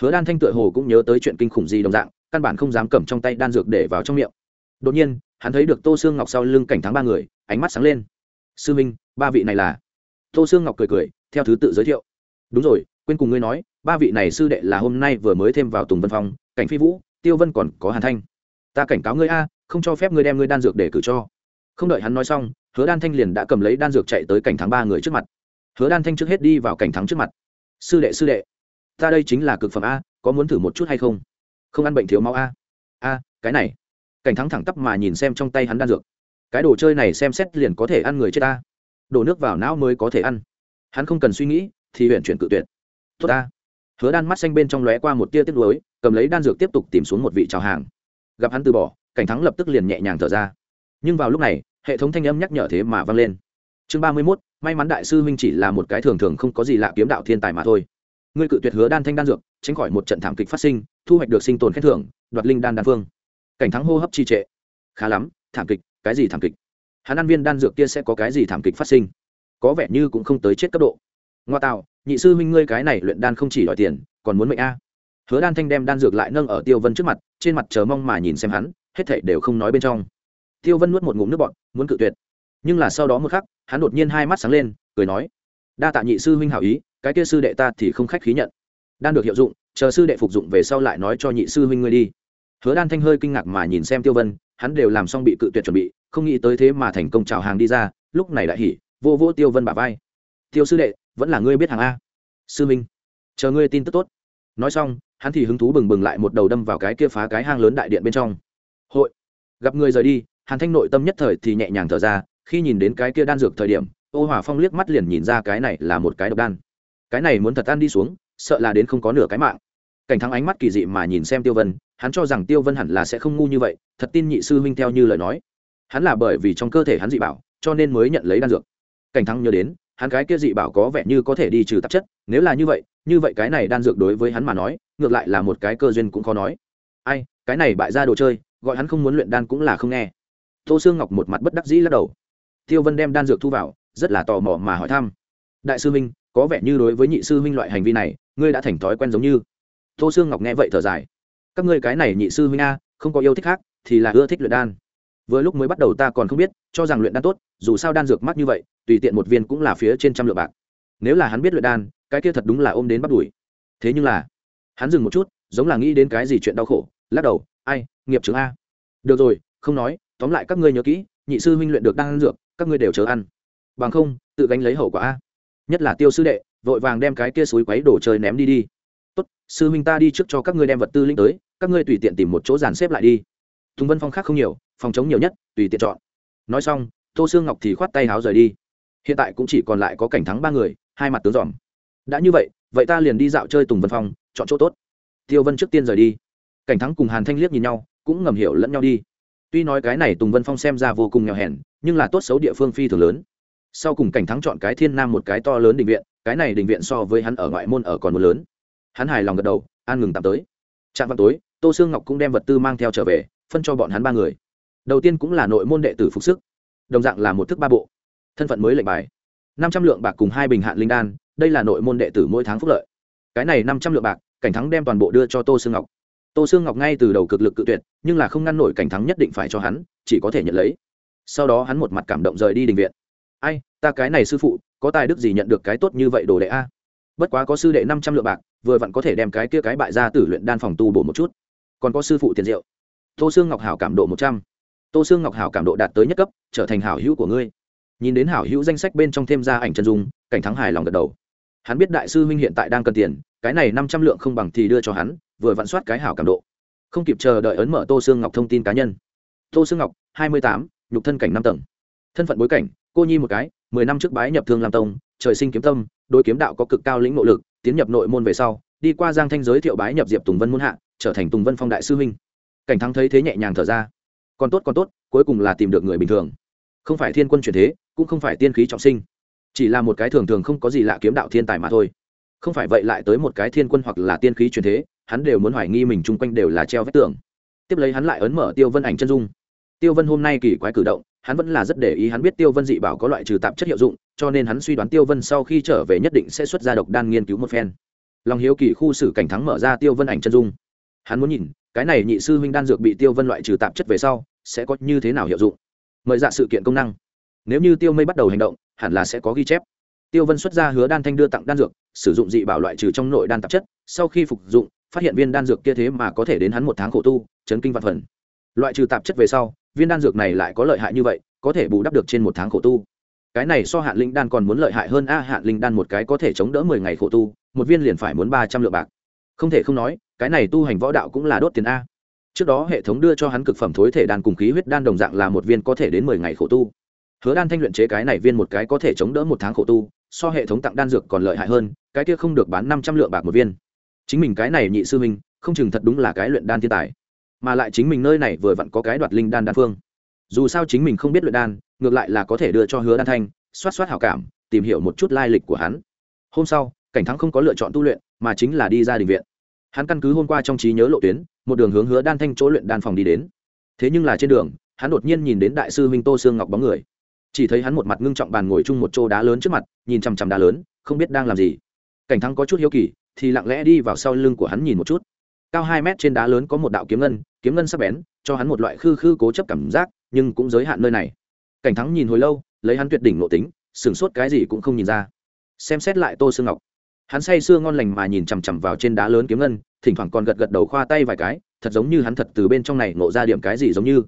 Hứa đan thanh tựa hồ cũng nhớ tới chuyện kinh khủng gì đồng dạng căn bản không dám cầm trong tay đan dược để vào trong miệng. Đột nhiên, hắn thấy được tô sương ngọc sau lưng cảnh thắng ba người, ánh mắt sáng lên. Sư minh, ba vị này là? Tô sương ngọc cười cười, theo thứ tự giới thiệu. Đúng rồi, quên cùng ngươi nói, ba vị này sư đệ là hôm nay vừa mới thêm vào tùng vân phong, cảnh phi vũ, tiêu vân còn có hàn thanh. Ta cảnh cáo ngươi a, không cho phép ngươi đem ngươi đan dược để cử cho. Không đợi hắn nói xong, hứa đan thanh liền đã cầm lấy đan dược chạy tới cảnh thắng ba người trước mặt. Hứa đan thanh trước hết đi vào cảnh thắng trước mặt. Sư đệ sư đệ, ta đây chính là cực phẩm a, có muốn thử một chút hay không? Không ăn bệnh thiếu máu a. A, cái này. Cảnh thắng thẳng tắp mà nhìn xem trong tay hắn đan dược. Cái đồ chơi này xem xét liền có thể ăn người chết ta. Đổ nước vào não mới có thể ăn. Hắn không cần suy nghĩ, thì huyện chuyển cự tuyệt. Tốt ta. Hứa đan mắt xanh bên trong lóe qua một tia tiếc lối cầm lấy đan dược tiếp tục tìm xuống một vị trào hàng. Gặp hắn từ bỏ, cảnh thắng lập tức liền nhẹ nhàng thở ra. Nhưng vào lúc này, hệ thống thanh âm nhắc nhở thế mà vang lên. Chương ba mươi mốt, may mắn đại sư huynh chỉ là một cái thường thường không có gì lạ kiếm đạo thiên tài mà thôi ngươi cự tuyệt hứa đan thanh đan dược, tránh khỏi một trận thảm kịch phát sinh, thu hoạch được sinh tồn khen thưởng, đoạt linh đan đan phương. Cảnh thắng hô hấp trì trệ. Khá lắm, thảm kịch, cái gì thảm kịch? Hắn ăn viên đan dược kia sẽ có cái gì thảm kịch phát sinh? Có vẻ như cũng không tới chết cấp độ. Ngoa tạo, nhị sư huynh ngươi cái này luyện đan không chỉ đòi tiền, còn muốn mệnh a. Hứa đan thanh đem đan dược lại nâng ở tiêu vân trước mặt, trên mặt chờ mong mà nhìn xem hắn, hết thảy đều không nói bên trong. Tiêu vân nuốt một ngụm nước bọt, muốn cự tuyệt. Nhưng là sau đó một khắc, hắn đột nhiên hai mắt sáng lên, cười nói, đa tạ nhị sư huynh hảo ý cái kia sư đệ ta thì không khách khí nhận. Đan được hiệu dụng, chờ sư đệ phục dụng về sau lại nói cho nhị sư huynh ngươi đi. Hứa đan thanh hơi kinh ngạc mà nhìn xem tiêu vân, hắn đều làm xong bị cự tuyệt chuẩn bị, không nghĩ tới thế mà thành công chào hàng đi ra, lúc này đại hỉ, vô vô tiêu vân bả vai. Tiêu sư đệ, vẫn là ngươi biết hàng a. Sư minh chờ ngươi tin tức tốt. Nói xong, hắn thì hứng thú bừng bừng lại một đầu đâm vào cái kia phá cái hang lớn đại điện bên trong. Hội, gặp người rời đi. Hàn thanh nội tâm nhất thời thì nhẹ nhàng thở ra, khi nhìn đến cái kia đan dược thời điểm, ô hòa phong liếc mắt liền nhìn ra cái này là một cái độc đan cái này muốn thật ăn đi xuống, sợ là đến không có nửa cái mạng. Cảnh thắng ánh mắt kỳ dị mà nhìn xem tiêu vân, hắn cho rằng tiêu vân hẳn là sẽ không ngu như vậy, thật tin nhị sư huynh theo như lời nói. Hắn là bởi vì trong cơ thể hắn dị bảo, cho nên mới nhận lấy đan dược. Cảnh thắng nhớ đến, hắn cái kia dị bảo có vẻ như có thể đi trừ tạp chất, nếu là như vậy như vậy cái này đan dược đối với hắn mà nói, ngược lại là một cái cơ duyên cũng khó nói. Ai, cái này bại ra đồ chơi, gọi hắn không muốn luyện đan cũng là không nghe. Tô sương ngọc một mặt bất đắc dĩ lắc đầu. Tiêu vân đem đan dược thu vào, rất là tò mò mà hỏi thăm. Đại sư huynh có vẻ như đối với nhị sư huynh loại hành vi này, ngươi đã thành thói quen giống như. Tô sương ngọc nghe vậy thở dài. Các ngươi cái này nhị sư huynh a, không có yêu thích khác, thì là ưa thích luyện đan. Vừa lúc mới bắt đầu ta còn không biết, cho rằng luyện đan tốt, dù sao đan dược mắc như vậy, tùy tiện một viên cũng là phía trên trăm lượng bạc. Nếu là hắn biết luyện đan, cái kia thật đúng là ôm đến bắt đuổi. Thế nhưng là, hắn dừng một chút, giống là nghĩ đến cái gì chuyện đau khổ, lắc đầu, ai, nghiệp chứng a. Được rồi, không nói, tóm lại các ngươi nhớ kỹ, nhị sư huynh luyện được đan dược, các ngươi đều chớ ăn. Bằng không, tự gánh lấy hậu quả a nhất là tiêu sư đệ, vội vàng đem cái kia suối quấy đổ chơi ném đi đi. Tốt, sư huynh ta đi trước cho các ngươi đem vật tư linh tới, các ngươi tùy tiện tìm một chỗ dàn xếp lại đi. Tùng vân phong khác không nhiều, phòng chống nhiều nhất, tùy tiện chọn. Nói xong, tô sương ngọc thì khoát tay háo rời đi. Hiện tại cũng chỉ còn lại có cảnh thắng ba người, hai mặt tướng dòm. Đã như vậy vậy ta liền đi dạo chơi tùng vân phong, chọn chỗ tốt. Tiêu vân trước tiên rời đi. Cảnh thắng cùng hàn thanh liếc nhìn nhau, cũng ngầm hiểu lẫn nhau đi. Tuy nói cái này tùng vân phong xem ra vô cùng nghèo hèn, nhưng là tốt xấu địa phương phi thường lớn sau cùng cảnh thắng chọn cái thiên nam một cái to lớn định viện, cái này định viện so với hắn ở ngoại môn ở còn một lớn. Hắn hài lòng gật đầu, an ngừng tạm tới. Trạm vào tối, tô sương ngọc cũng đem vật tư mang theo trở về, phân cho bọn hắn ba người. Đầu tiên cũng là nội môn đệ tử phục sức, đồng dạng là một thức ba bộ. Thân phận mới lệnh bài. Năm trăm lượng bạc cùng hai bình hạn linh đan, đây là nội môn đệ tử mỗi tháng phúc lợi. Cái này năm trăm lượng bạc, cảnh thắng đem toàn bộ đưa cho tô sương ngọc. Tô sương ngọc ngay từ đầu cực lực cự tuyệt, nhưng là không ngăn nổi cảnh thắng nhất định phải cho hắn, chỉ có thể nhận lấy. Sau đó hắn một mặt cảm động rời đi đình viện ta cái này sư phụ, có tài đức gì nhận được cái tốt như vậy đồ đệ a? Bất quá có sư đệ năm trăm lượng bạc, vừa vặn có thể đem cái kia cái bại ra tử luyện đan phòng tu bổ một chút. Còn có sư phụ tiền diệu tô sương ngọc hảo cảm độ một trăm. Tô sương ngọc hảo cảm độ đạt tới nhất cấp, trở thành hảo hữu của ngươi. Nhìn đến hảo hữu danh sách bên trong thêm ra ảnh chân dung, cảnh thắng hài lòng gật đầu. Hắn biết đại sư huynh hiện tại đang cần tiền, cái này năm trăm lượng không bằng thì đưa cho hắn, vừa vặn soát cái hảo cảm độ. Không kịp chờ đợi ấn mở tô sương ngọc thông tin cá nhân. Tô sương ngọc, hai mươi tám, nhục thân cảnh năm tầng. Thân phận bối cảnh, cô nhi một cái mười năm trước bái nhập thương lam tông, trời sinh kiếm tâm đôi kiếm đạo có cực cao lĩnh nội lực, tiến nhập nội môn về sau, đi qua giang thanh giới thiệu bái nhập diệp tùng vân muôn hạ, trở thành tùng vân phong đại sư huynh. Cảnh thắng thấy thế nhẹ nhàng thở ra. Còn tốt còn tốt, cuối cùng là tìm được người bình thường. Không phải thiên quân truyền thế, cũng không phải tiên khí trọng sinh. Chỉ là một cái thường thường không có gì lạ kiếm đạo thiên tài mà thôi. Không phải vậy lại tới một cái thiên quân hoặc là tiên khí truyền thế, hắn đều muốn hoài nghi mình chung quanh đều là treo vết tưởng tiếp lấy hắn lại ấn mở tiêu vân ảnh chân dung tiêu vân hôm nay kỳ quái cử động, hắn vẫn là rất để ý hắn biết tiêu vân dị bảo có loại trừ tạp chất hiệu dụng, cho nên hắn suy đoán tiêu vân sau khi trở về nhất định sẽ xuất ra độc đan nghiên cứu một phen. Lòng hiếu kỳ khu xử cảnh thắng mở ra tiêu vân ảnh chân dung. Hắn muốn nhìn, cái này nhị sư huynh đan dược bị tiêu vân loại trừ tạp chất về sau, sẽ có như thế nào hiệu dụng? Mời dạ sự kiện công năng. Nếu như tiêu mây bắt đầu hành động, hẳn là sẽ có ghi chép. Tiêu vân xuất ra hứa đan thanh đưa tặng đan dược, sử dụng dị bảo loại trừ trong nội đan tạp chất, sau khi phục dụng, phát hiện viên đan dược kia thế mà có thể đến hắn một tháng khổ tu, chấn kinh vạn phần. Loại trừ tạp chất về sau viên đan dược này lại có lợi hại như vậy, có thể bù đắp được trên một tháng khổ tu. Cái này so hạn linh đan còn muốn lợi hại hơn a, hạn linh đan một cái có thể chống đỡ mười ngày khổ tu, một viên liền phải muốn ba trăm lượng bạc. Không thể không nói, cái này tu hành võ đạo cũng là đốt tiền a. Trước đó hệ thống đưa cho hắn cực phẩm thối thể đan cùng khí huyết đan đồng dạng là một viên có thể đến mười ngày khổ tu. Hứa đan thanh luyện chế cái này viên một cái có thể chống đỡ một tháng khổ tu, so hệ thống tặng đan dược còn lợi hại hơn, cái kia không được bán năm trăm lượng bạc một viên. Chính mình cái này nhị sư minh không chừng thật đúng là cái luyện đan thiên tài mà lại chính mình nơi này vừa vặn có cái đoạt linh đan đan phương. Dù sao chính mình không biết luyện đan, ngược lại là có thể đưa cho hứa đan thanh, xoát xoát hảo cảm, tìm hiểu một chút lai lịch của hắn. Hôm sau, cảnh thắng không có lựa chọn tu luyện, mà chính là đi ra đình viện. Hắn căn cứ hôm qua trong trí nhớ lộ tuyến, một đường hướng hứa đan thanh chỗ luyện đan phòng đi đến. Thế nhưng là trên đường, hắn đột nhiên nhìn đến đại sư huynh tô sương ngọc bóng người. Chỉ thấy hắn một mặt ngưng trọng bàn ngồi chung một chỗ đá lớn trước mặt, nhìn chằm chằm đá lớn, không biết đang làm gì. Cảnh thắng có chút hiếu kỳ, thì lặng lẽ đi vào sau lưng của hắn nhìn một chút. Cao hai mét trên đá lớn có một đạo kiếm ngân kiếm ngân sắc bén, cho hắn một loại khư khư cố chấp cảm giác, nhưng cũng giới hạn nơi này. Cảnh thắng nhìn hồi lâu, lấy hắn tuyệt đỉnh nội tính, sửng sốt cái gì cũng không nhìn ra. Xem xét lại tô sương ngọc. Hắn say sưa ngon lành mà nhìn chằm chằm vào trên đá lớn kiếm ngân, thỉnh thoảng còn gật gật đầu khoa tay vài cái, thật giống như hắn thật từ bên trong này ngộ ra điểm cái gì giống như.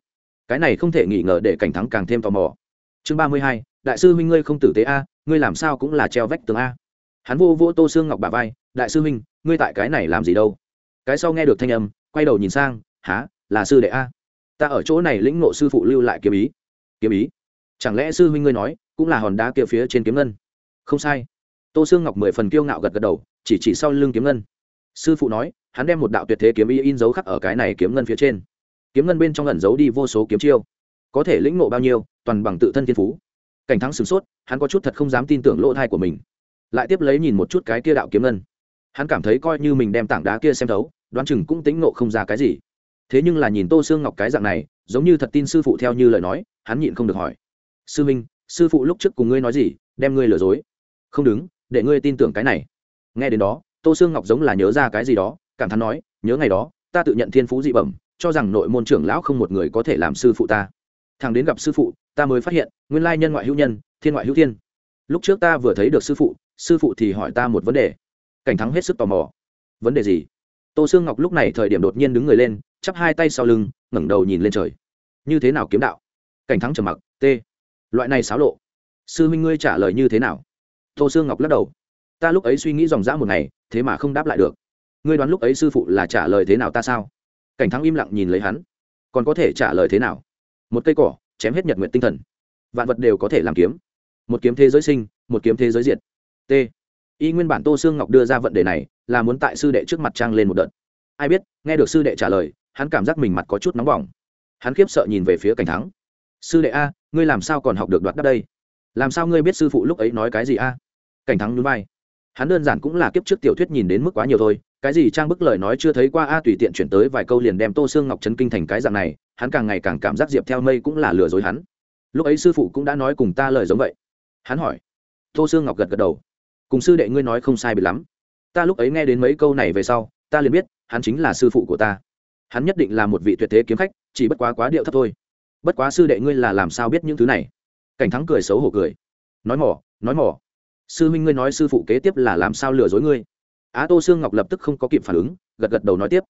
Cái này không thể nghi ngờ để cảnh thắng càng thêm tò mò. Chương ba mươi hai, đại sư huynh ngươi không tử tế a, ngươi làm sao cũng là treo vách tường a. Hắn vô vô tô Sương ngọc bà vai, đại sư huynh, ngươi tại cái này làm gì đâu? Cái sau nghe được thanh âm, quay đầu nhìn sang há, là sư đệ a. Ta ở chỗ này lĩnh ngộ sư phụ lưu lại kiếm ý. Kiếm ý? Chẳng lẽ sư huynh ngươi nói, cũng là hòn đá kia phía trên kiếm ngân? Không sai. Tô sương ngọc mười phần kiêu ngạo gật gật đầu, chỉ chỉ sau lưng kiếm ngân. Sư phụ nói, hắn đem một đạo tuyệt thế kiếm ý in dấu khắc ở cái này kiếm ngân phía trên. Kiếm ngân bên trong ẩn giấu đi vô số kiếm chiêu. Có thể lĩnh ngộ bao nhiêu, toàn bằng tự thân thiên phú. Cảnh thắng sửng sốt, hắn có chút thật không dám tin tưởng lỗ thai của mình. Lại tiếp lấy nhìn một chút cái kia đạo kiếm ngân. Hắn cảm thấy coi như mình đem tảng đá kia xem thấu, đoán chừng cũng tính ngộ không ra cái gì thế nhưng là nhìn tô sương ngọc cái dạng này, giống như thật tin sư phụ theo như lời nói, hắn nhịn không được hỏi. Sư minh, sư phụ lúc trước cùng ngươi nói gì, đem ngươi lừa dối? Không đứng, để ngươi tin tưởng cái này. Nghe đến đó, tô sương ngọc giống là nhớ ra cái gì đó, cảm thán nói, nhớ ngày đó, ta tự nhận thiên phú dị bẩm, cho rằng nội môn trưởng lão không một người có thể làm sư phụ ta. Thằng đến gặp sư phụ, ta mới phát hiện, nguyên lai nhân ngoại hữu nhân, thiên ngoại hữu thiên. Lúc trước ta vừa thấy được sư phụ sư phụ thì hỏi ta một vấn đề. Cảnh thắng hết sức tò mò. Vấn đề gì? Tô sương ngọc lúc này thời điểm đột nhiên đứng người lên chắp hai tay sau lưng, ngẩng đầu nhìn lên trời. Như thế nào kiếm đạo? Cảnh thắng trầm mặc, t, loại này xáo lộ, sư minh ngươi trả lời như thế nào? Tô sương ngọc lắc đầu, ta lúc ấy suy nghĩ dòng dã một ngày, thế mà không đáp lại được. Ngươi đoán lúc ấy sư phụ là trả lời thế nào ta sao? Cảnh thắng im lặng nhìn lấy hắn, còn có thể trả lời thế nào? Một cây cỏ, chém hết nhật nguyện tinh thần. Vạn vật đều có thể làm kiếm. Một kiếm thế giới sinh, một kiếm thế giới diệt. T. Y nguyên bản tô sương ngọc đưa ra vấn đề này là muốn tại sư đệ trước mặt trang lên một đợt. Ai biết, nghe được sư đệ trả lời hắn cảm giác mình mặt có chút nóng bỏng. Hắn khiếp sợ nhìn về phía cảnh thắng. Sư đệ a, ngươi làm sao còn học được đoạt đáp đây? Làm sao ngươi biết sư phụ lúc ấy nói cái gì a? Cảnh thắng nhún vai. Hắn đơn giản cũng là kiếp trước tiểu thuyết nhìn đến mức quá nhiều thôi, cái gì trang bức lời nói chưa thấy qua a, tùy tiện chuyển tới vài câu liền đem tô Sương ngọc Trấn kinh thành cái dạng này, hắn càng ngày càng cảm giác diệp theo mây cũng là lừa dối hắn. Lúc ấy sư phụ cũng đã nói cùng ta lời giống vậy. Hắn hỏi. Tô Sương ngọc gật gật đầu. Cùng sư đệ ngươi nói không sai bị lắm. Ta lúc ấy nghe đến mấy câu này về sau, ta liền biết, hắn chính là sư phụ của ta hắn nhất định là một vị tuyệt thế kiếm khách, chỉ bất quá quá điệu thấp thôi. Bất quá sư đệ ngươi là làm sao biết những thứ này? Cảnh thắng cười xấu hổ cười. Nói mỏ nói mỏ. Sư huynh ngươi nói sư phụ kế tiếp là làm sao lừa dối ngươi? Á tô sương ngọc lập tức không có kịp phản ứng, gật gật đầu nói tiếp.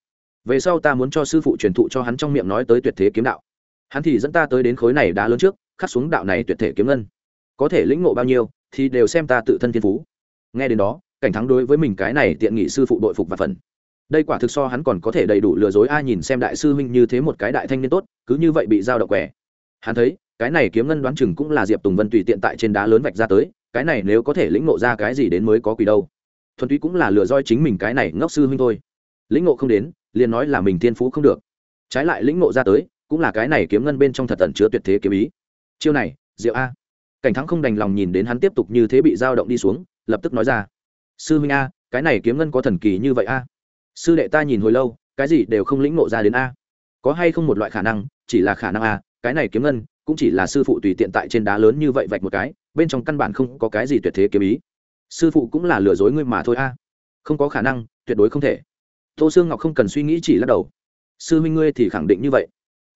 Về sau ta muốn cho sư phụ truyền thụ cho hắn trong miệng nói tới tuyệt thế kiếm đạo. Hắn thì dẫn ta tới đến khối này đá lớn trước, khắc xuống đạo này tuyệt thể kiếm ngân. Có thể lĩnh ngộ bao nhiêu, thì đều xem ta tự thân thiên phú. Nghe đến đó, cảnh thắng đối với mình cái này tiện nghị sư phụ đội phục và phần đây quả thực so hắn còn có thể đầy đủ lừa dối ai nhìn xem đại sư huynh như thế một cái đại thanh niên tốt, cứ như vậy bị giao động quẻ. Hắn thấy, cái này kiếm ngân đoán chừng cũng là diệp tùng vân tùy tiện tại trên đá lớn vạch ra tới, cái này nếu có thể lĩnh ngộ ra cái gì đến mới có quỷ đâu. Thuần túy cũng là lừa doi chính mình cái này ngốc sư huynh thôi. Lĩnh ngộ không đến, liền nói là mình thiên phú không được. Trái lại lĩnh ngộ ra tới, cũng là cái này kiếm ngân bên trong thật tẩn chứa tuyệt thế kiếm ý. Chiêu này, diệu a. Cảnh thắng không đành lòng nhìn đến hắn tiếp tục như thế bị dao động đi xuống, lập tức nói ra. Sư huynh a, cái này kiếm ngân có thần kỳ như vậy a? Sư đệ ta nhìn hồi lâu, cái gì đều không lĩnh ngộ ra đến a. Có hay không một loại khả năng, chỉ là khả năng a, cái này kiếm ngân, cũng chỉ là sư phụ tùy tiện tại trên đá lớn như vậy vạch một cái, bên trong căn bản không có cái gì tuyệt thế kiếm ý. Sư phụ cũng là lừa dối ngươi mà thôi a. Không có khả năng, tuyệt đối không thể. Tô sương ngọc không cần suy nghĩ chỉ lắc đầu. Sư minh ngươi thì khẳng định như vậy.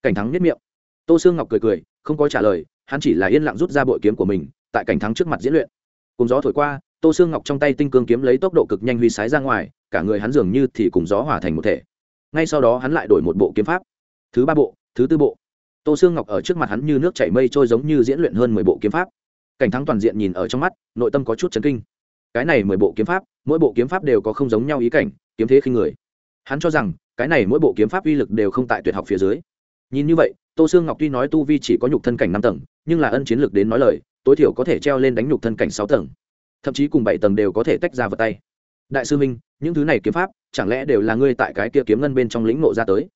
Cảnh thắng nhất miệng. Tô sương ngọc cười cười, không có trả lời, hắn chỉ là yên lặng rút ra bội kiếm của mình, tại cảnh thắng trước mặt diễn luyện. Cùng gió thổi qua tô sương ngọc trong tay tinh cương kiếm lấy tốc độ cực nhanh huy sái ra ngoài, cả người hắn dường như thì cùng gió hòa thành một thể. Ngay sau đó hắn lại đổi một bộ kiếm pháp. Thứ ba bộ, thứ tư bộ. Tô sương ngọc ở trước mặt hắn như nước chảy mây trôi giống như diễn luyện hơn mười bộ kiếm pháp. Cảnh thắng toàn diện nhìn ở trong mắt, nội tâm có chút chấn kinh. Cái này mười bộ kiếm pháp, mỗi bộ kiếm pháp đều có không giống nhau ý cảnh, kiếm thế khi người. Hắn cho rằng, cái này mỗi bộ kiếm pháp uy lực đều không tại tuyệt học phía dưới. Nhìn như vậy, tô sương ngọc tuy nói tu vi chỉ có nhục thân cảnh năm tầng, nhưng là ân chiến lược đến nói lời, tối thiểu có thể treo lên đánh nhục thân cảnh sáu tầng thậm chí cùng bảy tầng đều có thể tách ra vật tay. Đại sư minh, những thứ này kiếm pháp, chẳng lẽ đều là ngươi tại cái kia kiếm ngân bên trong lĩnh nộ ra tới?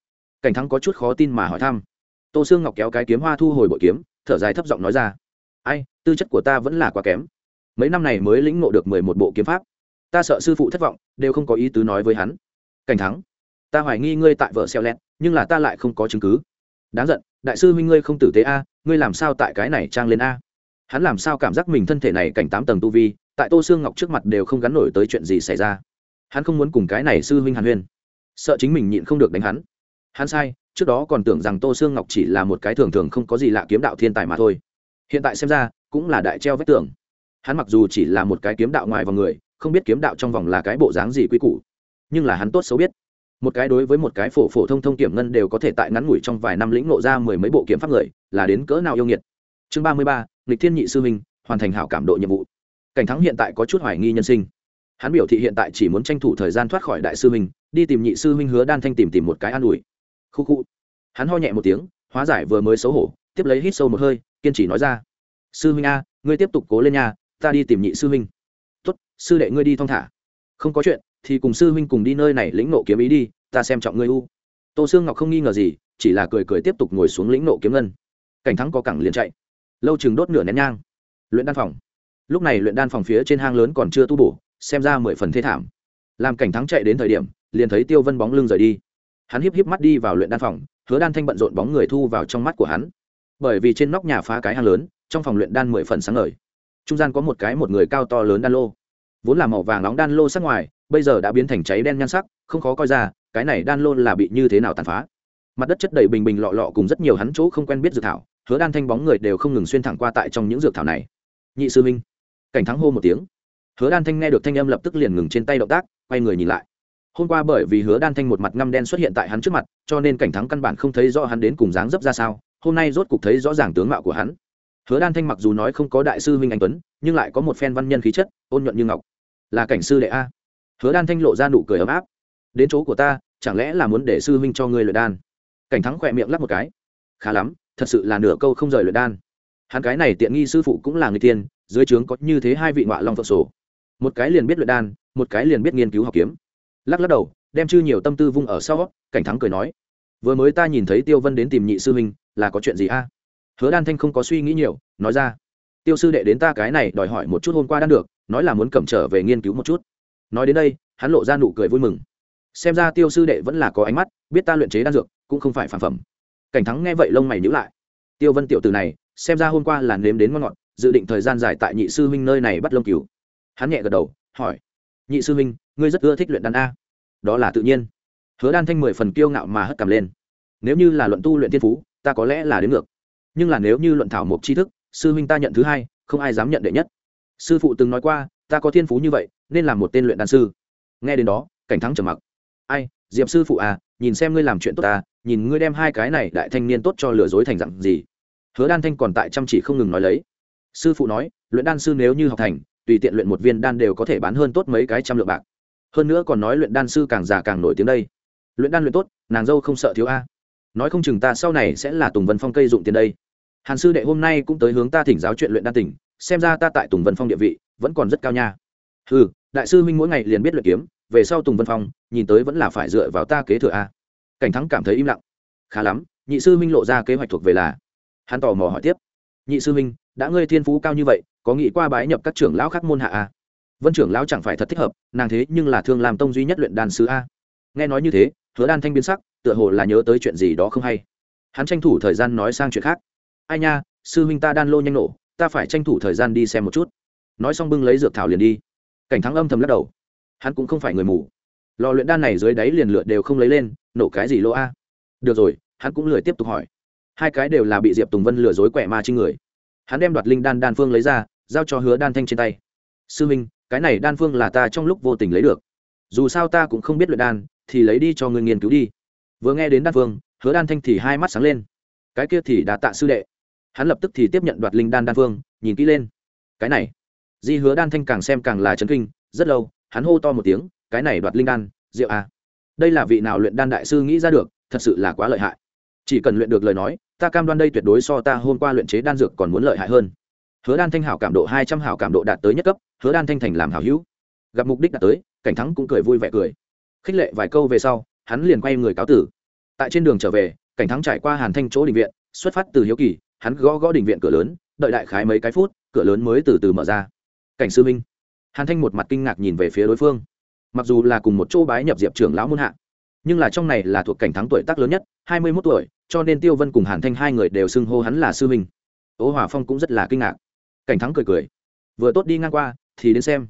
Cảnh thắng có chút khó tin mà hỏi thăm. Tô sương ngọc kéo cái kiếm hoa thu hồi bội kiếm, thở dài thấp giọng nói ra. Ai, tư chất của ta vẫn là quá kém. Mấy năm này mới lĩnh nộ được mười một bộ kiếm pháp. Ta sợ sư phụ thất vọng, đều không có ý tứ nói với hắn. Cảnh thắng, ta hoài nghi ngươi tại vợ xeo lẹt nhưng là ta lại không có chứng cứ. Đáng giận, đại sư huynh ngươi không tử tế a, ngươi làm sao tại cái này trang lên a? Hắn làm sao cảm giác mình thân thể này cảnh tám tầng tu vi tại tô xương ngọc trước mặt đều không gắn nổi tới chuyện gì xảy ra. Hắn không muốn cùng cái này sư huynh hàn huyên. Sợ chính mình nhịn không được đánh hắn. Hắn sai, trước đó còn tưởng rằng tô xương ngọc chỉ là một cái thường thường không có gì lạ kiếm đạo thiên tài mà thôi. Hiện tại xem ra, cũng là đại treo vách tưởng hắn mặc dù chỉ là một cái kiếm đạo ngoài vào người, không biết kiếm đạo trong vòng là cái bộ dáng gì quy củ. Nhưng là hắn tốt xấu biết, một cái đối với một cái phổ phổ thông thông kiểm ngân đều có thể tại ngắn ngủi trong vài năm lĩnh ngộ ra mười mấy bộ kiếm pháp người, là đến cỡ nào yêu nghiệt. Chương ba mươi ba lịch thiên nhị sư minh hoàn thành hảo cảm độ nhiệm vụ cảnh thắng hiện tại có chút hoài nghi nhân sinh. Hắn biểu thị hiện tại chỉ muốn tranh thủ thời gian thoát khỏi đại sư minh đi tìm nhị sư minh hứa đan thanh tìm tìm một cái an ủi. Khu khu. Hắn ho nhẹ một tiếng, hóa giải vừa mới xấu hổ, tiếp lấy hít sâu một hơi, kiên trì nói ra. Sư huynh a, ngươi tiếp tục cố lên nha, ta đi tìm nhị sư huynh. Tuất sư đệ ngươi đi thong thả. Không có chuyện, thì cùng sư huynh cùng đi nơi này lĩnh nộ kiếm ý đi, ta xem trọng ngươi u. Tô sương ngọc không nghi ngờ gì, chỉ là cười cười tiếp tục ngồi xuống lĩnh nộ kiếm ngân. Cảnh thắng có cẳng liền chạy. Lâu chừng đốt nửa nén nhang. Luyện đan phòng lúc này luyện đan phòng phía trên hang lớn còn chưa tu bổ, xem ra mười phần thế thảm. Làm cảnh thắng chạy đến thời điểm, liền thấy tiêu vân bóng lưng rời đi. Hắn híp híp mắt đi vào luyện đan phòng, hứa đan thanh bận rộn bóng người thu vào trong mắt của hắn. Bởi vì trên nóc nhà phá cái hang lớn, trong phòng luyện đan mười phần sáng ngời. Trung gian có một cái một người cao to lớn đan lô. Vốn là màu vàng nóng đan lô sắc ngoài, bây giờ đã biến thành cháy đen nhan sắc, không khó coi ra, cái này đan lô là bị như thế nào tàn phá. Mặt đất chất đầy bình bình lọ lọ cùng rất nhiều hắn chỗ không quen biết dược thảo, hứa đan thanh bóng người đều không ngừng xuyên thẳng qua tại trong những dược thảo này. Nhị sư minh cảnh thắng hô một tiếng. Hứa đan thanh nghe được thanh âm lập tức liền ngừng trên tay động tác, quay người nhìn lại. Hôm qua bởi vì hứa đan thanh một mặt ngăm đen xuất hiện tại hắn trước mặt, cho nên cảnh thắng căn bản không thấy rõ hắn đến cùng dáng dấp ra sao, hôm nay rốt cục thấy rõ ràng tướng mạo của hắn. Hứa đan thanh mặc dù nói không có đại sư huynh anh tuấn, nhưng lại có một phen văn nhân khí chất, ôn nhuận như ngọc. Là cảnh sư đệ a. Hứa đan thanh lộ ra nụ cười ấm áp. Đến chỗ của ta, chẳng lẽ là muốn để sư huynh cho ngươi luyện đan? Cảnh thắng khỏe miệng lắp một cái. Khá lắm, thật sự là nửa câu không rời luyện đan. Hắn cái này tiện nghi sư phụ cũng là người tiên dưới trướng có như thế hai vị ngoại long phượng sổ. Một cái liền biết luyện đan, một cái liền biết nghiên cứu học kiếm. Lắc lắc đầu, đem chư nhiều tâm tư vung ở sau, cảnh thắng cười nói, vừa mới ta nhìn thấy tiêu vân đến tìm nhị sư huynh, là có chuyện gì a? Hứa đan thanh không có suy nghĩ nhiều, nói ra, tiêu sư đệ đến ta cái này đòi hỏi một chút hôm qua đan được, nói là muốn cầm trở về nghiên cứu một chút. Nói đến đây, hắn lộ ra nụ cười vui mừng. Xem ra tiêu sư đệ vẫn là có ánh mắt, biết ta luyện chế đan dược, cũng không phải phản phẩm. Cảnh thắng nghe vậy lông mày nhữ lại. Tiêu vân tiểu từ này, xem ra hôm qua là nếm đến ngon ngọt dự định thời gian dài tại nhị sư huynh nơi này bắt lông cừu. Hắn nhẹ gật đầu, hỏi, nhị sư huynh, ngươi rất ưa thích luyện đan a? Đó là tự nhiên. Hứa đan thanh mười phần kiêu ngạo mà hất cằm lên. Nếu như là luận tu luyện thiên phú, ta có lẽ là đến ngược. Nhưng là nếu như luận thảo mộc tri thức, sư huynh ta nhận thứ hai, không ai dám nhận đệ nhất. Sư phụ từng nói qua, ta có thiên phú như vậy, nên là một tên luyện đan sư. Nghe đến đó, cảnh thắng trầm mặc. Ai, diệp sư phụ à nhìn xem ngươi làm chuyện tốt ta, nhìn ngươi đem hai cái này đại thanh niên tốt cho lừa dối thành dặn gì. Hứa đan thanh còn tại chăm chỉ không ngừng nói lấy sư phụ nói, luyện đan sư nếu như học thành, tùy tiện luyện một viên đan đều có thể bán hơn tốt mấy cái trăm lượng bạc. Hơn nữa còn nói luyện đan sư càng già càng nổi tiếng đây. Luyện đan luyện tốt, nàng dâu không sợ thiếu a. Nói không chừng ta sau này sẽ là tùng vân phong cây dụng tiền đây. Hàn sư đệ hôm nay cũng tới hướng ta thỉnh giáo chuyện luyện đan tỉnh, xem ra ta tại tùng vân phong địa vị, vẫn còn rất cao nha. Ừ đại sư minh mỗi ngày liền biết luyện kiếm, về sau tùng vân phong, nhìn tới vẫn là phải dựa vào ta kế thừa a. Cảnh thắng cảm thấy im lặng. Khá lắm, nhị sư minh lộ ra kế hoạch thuộc về là. Hắn tò mò hỏi tiếp. Nhị sư minh đã ngươi thiên phú cao như vậy, có nghĩ qua bái nhập các trưởng lão khác môn hạ a vân trưởng lão chẳng phải thật thích hợp, nàng thế nhưng là thương làm tông duy nhất luyện đan sứ a. Nghe nói như thế, hứa đan thanh biến sắc, tựa hồ là nhớ tới chuyện gì đó không hay. Hắn tranh thủ thời gian nói sang chuyện khác. Ai nha, sư huynh ta đan lô nhanh nổ, ta phải tranh thủ thời gian đi xem một chút. Nói xong bưng lấy dược thảo liền đi. Cảnh thắng âm thầm lắc đầu. Hắn cũng không phải người mù. Lò luyện đan này dưới đáy liền lượt đều không lấy lên, nổ cái gì lỗ a? Được rồi, hắn cũng lười tiếp tục hỏi. Hai cái đều là bị diệp tùng vân lừa dối quẻ ma trên người hắn đem đoạt linh đan đan phương lấy ra, giao cho hứa đan thanh trên tay. Sư minh cái này đan phương là ta trong lúc vô tình lấy được. Dù sao ta cũng không biết luyện đan, thì lấy đi cho người nghiên cứu đi. Vừa nghe đến đan phương, hứa đan thanh thì hai mắt sáng lên. Cái kia thì đã tạ sư đệ. Hắn lập tức thì tiếp nhận đoạt linh đan đan phương, nhìn kỹ lên. Cái này? Di hứa đan thanh càng xem càng là chấn kinh, rất lâu, hắn hô to một tiếng, cái này đoạt linh đan, rượu à. đây là vị nào luyện đan đại sư nghĩ ra được, thật sự là quá lợi hại chỉ cần luyện được lời nói, ta cam đoan đây tuyệt đối so ta hôm qua luyện chế đan dược còn muốn lợi hại hơn. Hứa đan thanh hảo cảm độ hai trăm hảo cảm độ đạt tới nhất cấp, hứa đan thanh thành làm hảo hữu. Gặp mục đích đạt tới, cảnh thắng cũng cười vui vẻ cười. Khích lệ vài câu về sau, hắn liền quay người cáo tử. Tại trên đường trở về, cảnh thắng trải qua hàn thanh chỗ định viện, xuất phát từ hiếu kỳ, hắn gõ gõ định viện cửa lớn, đợi đại khái mấy cái phút, cửa lớn mới từ từ mở ra. Cảnh sư minh. Hàn thanh một mặt kinh ngạc nhìn về phía đối phương. Mặc dù là cùng một chỗ bái nhập diệp trưởng lão muôn hạ, nhưng là trong này là thuộc cảnh thắng tuổi tác lớn nhất, hai mươi mốt tuổi cho nên tiêu vân cùng hàn thanh hai người đều xưng hô hắn là sư huynh, ố hòa phong cũng rất là kinh ngạc. Cảnh thắng cười cười. Vừa tốt đi ngang qua thì đến xem.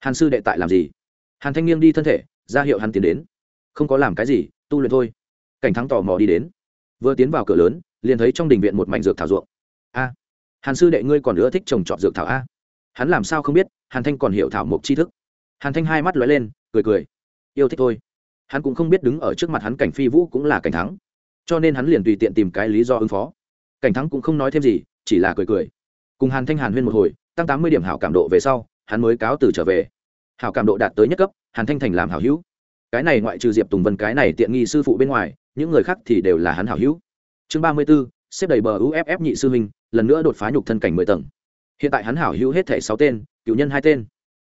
Hàn sư đệ tại làm gì? Hàn thanh nghiêng đi thân thể ra hiệu hắn tiến đến. Không có làm cái gì tu luyện thôi. Cảnh thắng tò mò đi đến. Vừa tiến vào cửa lớn liền thấy trong đình viện một mảnh dược thảo ruộng. A hàn sư đệ ngươi còn nữa thích trồng trọt dược thảo a? Hắn làm sao không biết hàn thanh còn hiểu thảo mộc tri thức. Hàn thanh hai mắt lóe lên cười cười. Yêu thích thôi. Hắn cũng không biết đứng ở trước mặt hắn cảnh phi vũ cũng là cảnh thắng cho nên hắn liền tùy tiện tìm cái lý do ứng phó. Cảnh thắng cũng không nói thêm gì, chỉ là cười cười. Cùng hàn thanh hàn huyên một hồi, tăng tám mươi điểm hảo cảm độ về sau, hắn mới cáo từ trở về. Hảo cảm độ đạt tới nhất cấp, hàn thanh thành làm hảo hữu. Cái này ngoại trừ diệp tùng vân cái này tiện nghi sư phụ bên ngoài, những người khác thì đều là hắn hảo hữu. Chương ba mươi b ố xếp đầy bờ uff nhị sư huynh, lần nữa đột phá nhục thân cảnh mười tầng. Hiện tại hắn hảo hữu hết thẻ sáu tên, cựu nhân hai tên.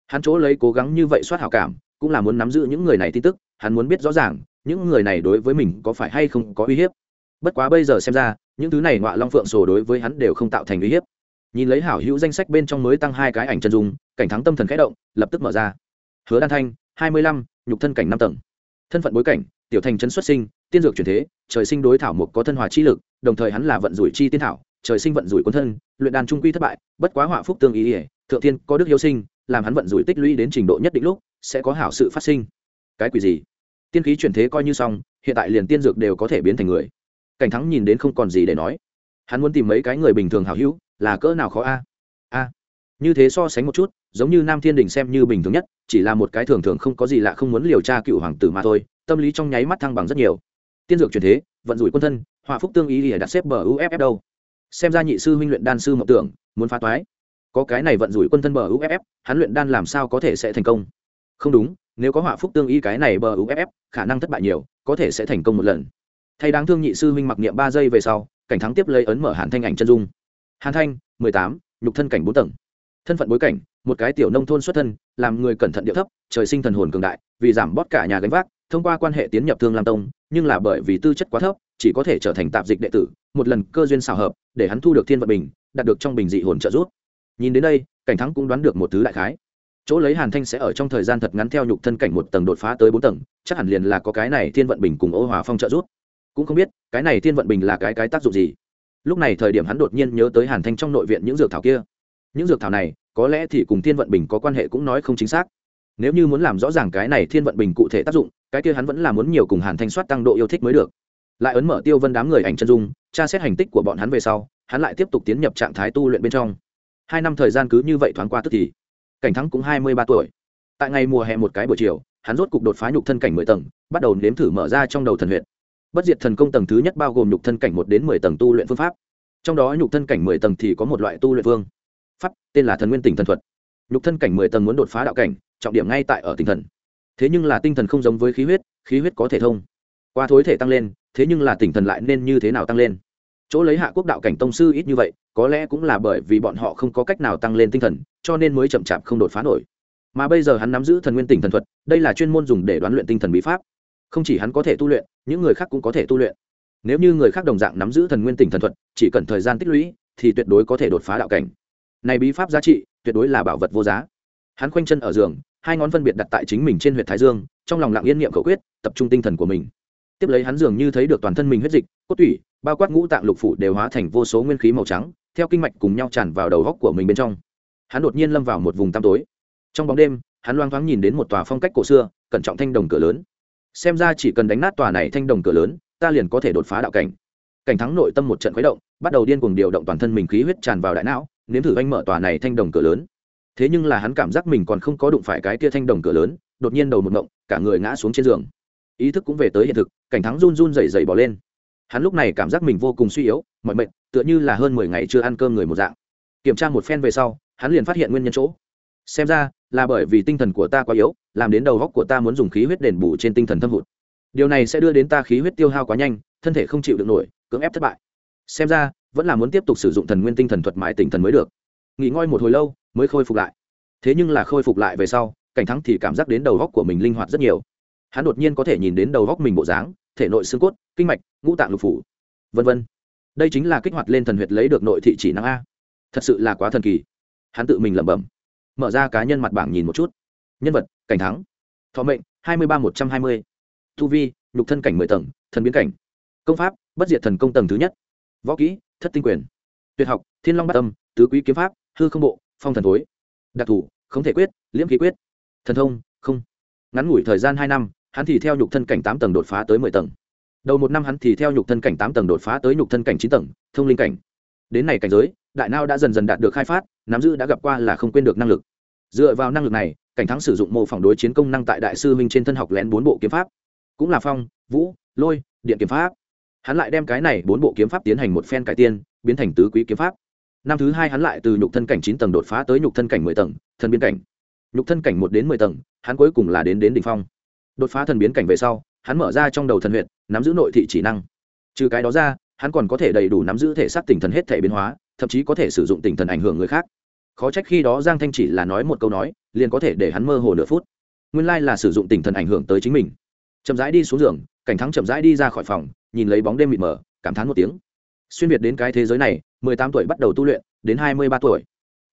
Hắn chỗ lấy cố gắng như vậy soát hảo cảm, cũng là muốn nắm giữ những người này tin tức, hắn muốn biết rõ ràng những người này đối với mình có phải hay không có uy hiếp? Bất quá bây giờ xem ra, những thứ này ngoại long phượng sổ đối với hắn đều không tạo thành uy hiếp. Nhìn lấy hảo hữu danh sách bên trong mới tăng hai cái ảnh chân dung, cảnh thắng tâm thần khẽ động, lập tức mở ra. Hứa đan thanh, hai mươi lăm, nhục thân cảnh năm tầng. Thân phận bối cảnh, tiểu thành trấn xuất sinh, tiên dược truyền thế, trời sinh đối thảo mục có thân hòa chi lực, đồng thời hắn là vận rủi chi tiên thảo, trời sinh vận rủi quân thân, luyện đan trung quy thất bại, bất quá họa phúc tương ý ỉa thượng tiên có đức hiếu sinh, làm hắn vận rủi tích lũy đến trình độ nhất định lúc, sẽ có hảo sự phát sinh. Cái quỷ gì? Tiên khí chuyển thế coi như xong, hiện tại liền tiên dược đều có thể biến thành người. Cảnh thắng nhìn đến không còn gì để nói. Hắn muốn tìm mấy cái người bình thường hảo hữu, là cỡ nào khó a? A. Như thế so sánh một chút, giống như nam thiên đình xem như bình thường nhất, chỉ là một cái thường thường không có gì lạ không muốn liều tra cựu hoàng tử mà thôi, tâm lý trong nháy mắt thăng bằng rất nhiều. Tiên dược truyền thế, vận rủi quân thân hòa phúc tương ý để đặt xếp bờ uff đâu. Xem ra nhị sư huynh luyện đan sư mộng tưởng, muốn phá toái. Có cái này vận rủi quân thân bờ uff hắn luyện đan làm sao có thể sẽ thành công? Không đúng, nếu có họa phúc tương y cái này bờ uff khả năng thất bại nhiều, có thể sẽ thành công một lần. Thay đáng thương nhị sư huynh mặc niệm ba giây về sau, cảnh thắng tiếp lấy ấn mở hàn thanh ảnh chân dung. Hàn thanh, mười tám, nhục thân cảnh bốn tầng. Thân phận bối cảnh, một cái tiểu nông thôn xuất thân, làm người cẩn thận điệu thấp, trời sinh thần hồn cường đại, vì giảm bót cả nhà gánh vác, thông qua quan hệ tiến nhập thương lam tông, nhưng là bởi vì tư chất quá thấp, chỉ có thể trở thành tạp dịch đệ tử, một lần cơ duyên xào hợp, để hắn thu được thiên vận bình, đạt được trong bình dị hồn trợ giúp. Nhìn đến đây, cảnh thắng cũng đoán được một thứ đại khái chỗ lấy hàn thanh sẽ ở trong thời gian thật ngắn theo nhục thân cảnh một tầng đột phá tới bốn tầng, chắc hẳn liền là có cái này thiên vận bình cùng ô hòa phong trợ giúp. Cũng không biết, cái này thiên vận bình là cái cái tác dụng gì. Lúc này thời điểm hắn đột nhiên nhớ tới hàn thanh trong nội viện những dược thảo kia. Những dược thảo này, có lẽ thì cùng thiên vận bình có quan hệ cũng nói không chính xác. Nếu như muốn làm rõ ràng cái này thiên vận bình cụ thể tác dụng, cái kia hắn vẫn là muốn nhiều cùng hàn thanh soát tăng độ yêu thích mới được. Lại ấn mở tiêu vân đám người ảnh chân dung, tra xét hành tích của bọn hắn về sau, hắn lại tiếp tục tiến nhập trạng thái tu luyện bên trong. Hai năm thời gian cứ như vậy thoáng qua tức thì cảnh thắng cũng hai mươi ba tuổi. Tại ngày mùa hè một cái buổi chiều, hắn rốt cục đột phá nhục thân cảnh mười tầng, bắt đầu nếm thử mở ra trong đầu thần huyện bất diệt thần công tầng thứ nhất bao gồm nhục thân cảnh một đến mười tầng tu luyện phương pháp. Trong đó nhục thân cảnh mười tầng thì có một loại tu luyện phương pháp, tên là thần nguyên tỉnh thần thuật. Nhục thân cảnh mười tầng muốn đột phá đạo cảnh, trọng điểm ngay tại ở tinh thần. Thế nhưng là tinh thần không giống với khí huyết khí huyết có thể thông. Qua thối thể tăng lên, thế nhưng là tinh thần lại nên như thế nào tăng lên? Chỗ lấy hạ quốc đạo cảnh tông sư ít như vậy, có lẽ cũng là bởi vì bọn họ không có cách nào tăng lên tinh thần, cho nên mới chậm chạp không đột phá nổi. Mà bây giờ hắn nắm giữ thần nguyên tỉnh thần thuật, đây là chuyên môn dùng để đoán luyện tinh thần bí pháp. Không chỉ hắn có thể tu luyện, những người khác cũng có thể tu luyện. Nếu như người khác đồng dạng nắm giữ thần nguyên tỉnh thần thuật, chỉ cần thời gian tích lũy, thì tuyệt đối có thể đột phá đạo cảnh. Này bí pháp giá trị, tuyệt đối là bảo vật vô giá. Hắn khoanh chân ở giường, hai ngón phân biệt đặt tại chính mình trên huyệt thái dương, trong lòng lặng yên niệm khẩu quyết, tập trung tinh thần của mình tiếp lấy hắn dường như thấy được toàn thân mình huyết dịch, cốt tủy, bao quát ngũ tạng lục phủ đều hóa thành vô số nguyên khí màu trắng, theo kinh mạch cùng nhau tràn vào đầu góc của mình bên trong. Hắn đột nhiên lâm vào một vùng tăm tối. Trong bóng đêm, hắn loang thoáng nhìn đến một tòa phong cách cổ xưa, cẩn trọng thanh đồng cửa lớn. Xem ra chỉ cần đánh nát tòa này thanh đồng cửa lớn, ta liền có thể đột phá đạo cảnh. Cảnh thắng nội tâm một trận khuấy động, bắt đầu điên cuồng điều động toàn thân mình khí huyết tràn vào đại não, nếm thử anh mở tòa này thanh đồng cửa lớn. Thế nhưng là hắn cảm giác mình còn không có đụng phải cái kia thanh đồng cửa lớn, đột nhiên đầu một ngộng, cả người ngã xuống trên giường ý thức cũng về tới hiện thực, cảnh thắng run run rẩy rẩy bỏ lên. Hắn lúc này cảm giác mình vô cùng suy yếu mọi mệnh tựa như là hơn mười ngày chưa ăn cơm người một dạng. Kiểm tra một phen về sau, hắn liền phát hiện nguyên nhân chỗ. Xem ra, là bởi vì tinh thần của ta quá yếu, làm đến đầu góc của ta muốn dùng khí huyết đền bù trên tinh thần thâm hụt. Điều này sẽ đưa đến ta khí huyết tiêu hao quá nhanh, thân thể không chịu được nổi, cưỡng ép thất bại. Xem ra, vẫn là muốn tiếp tục sử dụng thần nguyên tinh thần thuật mãi tinh thần mới được. Nghỉ ngơi một hồi lâu, mới khôi phục lại. Thế nhưng là khôi phục lại về sau, cảnh thắng thì cảm giác đến đầu góc của mình linh hoạt rất nhiều hắn đột nhiên có thể nhìn đến đầu góc mình bộ dáng, thể nội xương cốt, kinh mạch, ngũ tạng lục phủ. Vân vân. Đây chính là kích hoạt lên thần huyệt lấy được nội thị chỉ năng a. Thật sự là quá thần kỳ. Hắn tự mình lẩm bẩm. Mở ra cá nhân mặt bảng nhìn một chút. Nhân vật, cảnh thắng. Thọ mệnh, hai mươi ba một trăm hai mươi. Tu vi, nhục thân cảnh mười tầng, thần biến cảnh. Công pháp, bất diệt thần công tầng thứ nhất. Võ kỹ, thất tinh quyền. Tuyệt học, thiên long bát tâm tứ quý kiếm pháp, hư không bộ, phong thần thối. Đặc thủ không thể quyết, liễm khí quyết. Thần thông, không. Ngắn ngủi thời gian hai năm hắn thì theo nhục thân cảnh tám tầng đột phá tới mười tầng. Đầu một năm hắn thì theo nhục thân cảnh tám tầng đột phá tới nhục thân cảnh chín tầng, thông linh cảnh. Đến này cảnh giới, đại nao đã dần dần đạt được khai phát, nắm giữ đã gặp qua là không quên được năng lực. Dựa vào năng lực này, cảnh thắng sử dụng mô phỏng đối chiến công năng tại đại sư minh trên thân học lén bốn bộ kiếm pháp. Cũng là phong, vũ, lôi, điện kiếm pháp. Hắn lại đem cái này bốn bộ kiếm pháp tiến hành một phen cải tiên biến thành tứ quý kiếm pháp. Năm thứ hai hắn lại từ nhục thân cảnh chín tầng đột phá tới nhục thân cảnh mười tầng thân biến cảnh. Nhục thân cảnh một đến mười tầng, hắn cuối cùng là đến đến đ ỉ n h phong đột phá thần biến cảnh về sau, hắn mở ra trong đầu thần huyện nắm giữ nội thị chỉ năng. Trừ cái đó ra, hắn còn có thể đầy đủ nắm giữ thể xác tỉnh thần hết thể biến hóa, thậm chí có thể sử dụng tỉnh thần ảnh hưởng người khác. Khó trách khi đó giang thanh chỉ là nói một câu nói, liền có thể để hắn mơ hồ nửa phút. Nguyên lai là sử dụng tỉnh thần ảnh hưởng tới chính mình. Chậm rãi đi xuống giường, cảnh thắng chậm rãi đi ra khỏi phòng, nhìn lấy bóng đêm mịt mờ, cảm thán một tiếng. Xuyên việt đến cái thế giới này, mười tám tuổi bắt đầu tu luyện, đến hai mươi ba tuổi.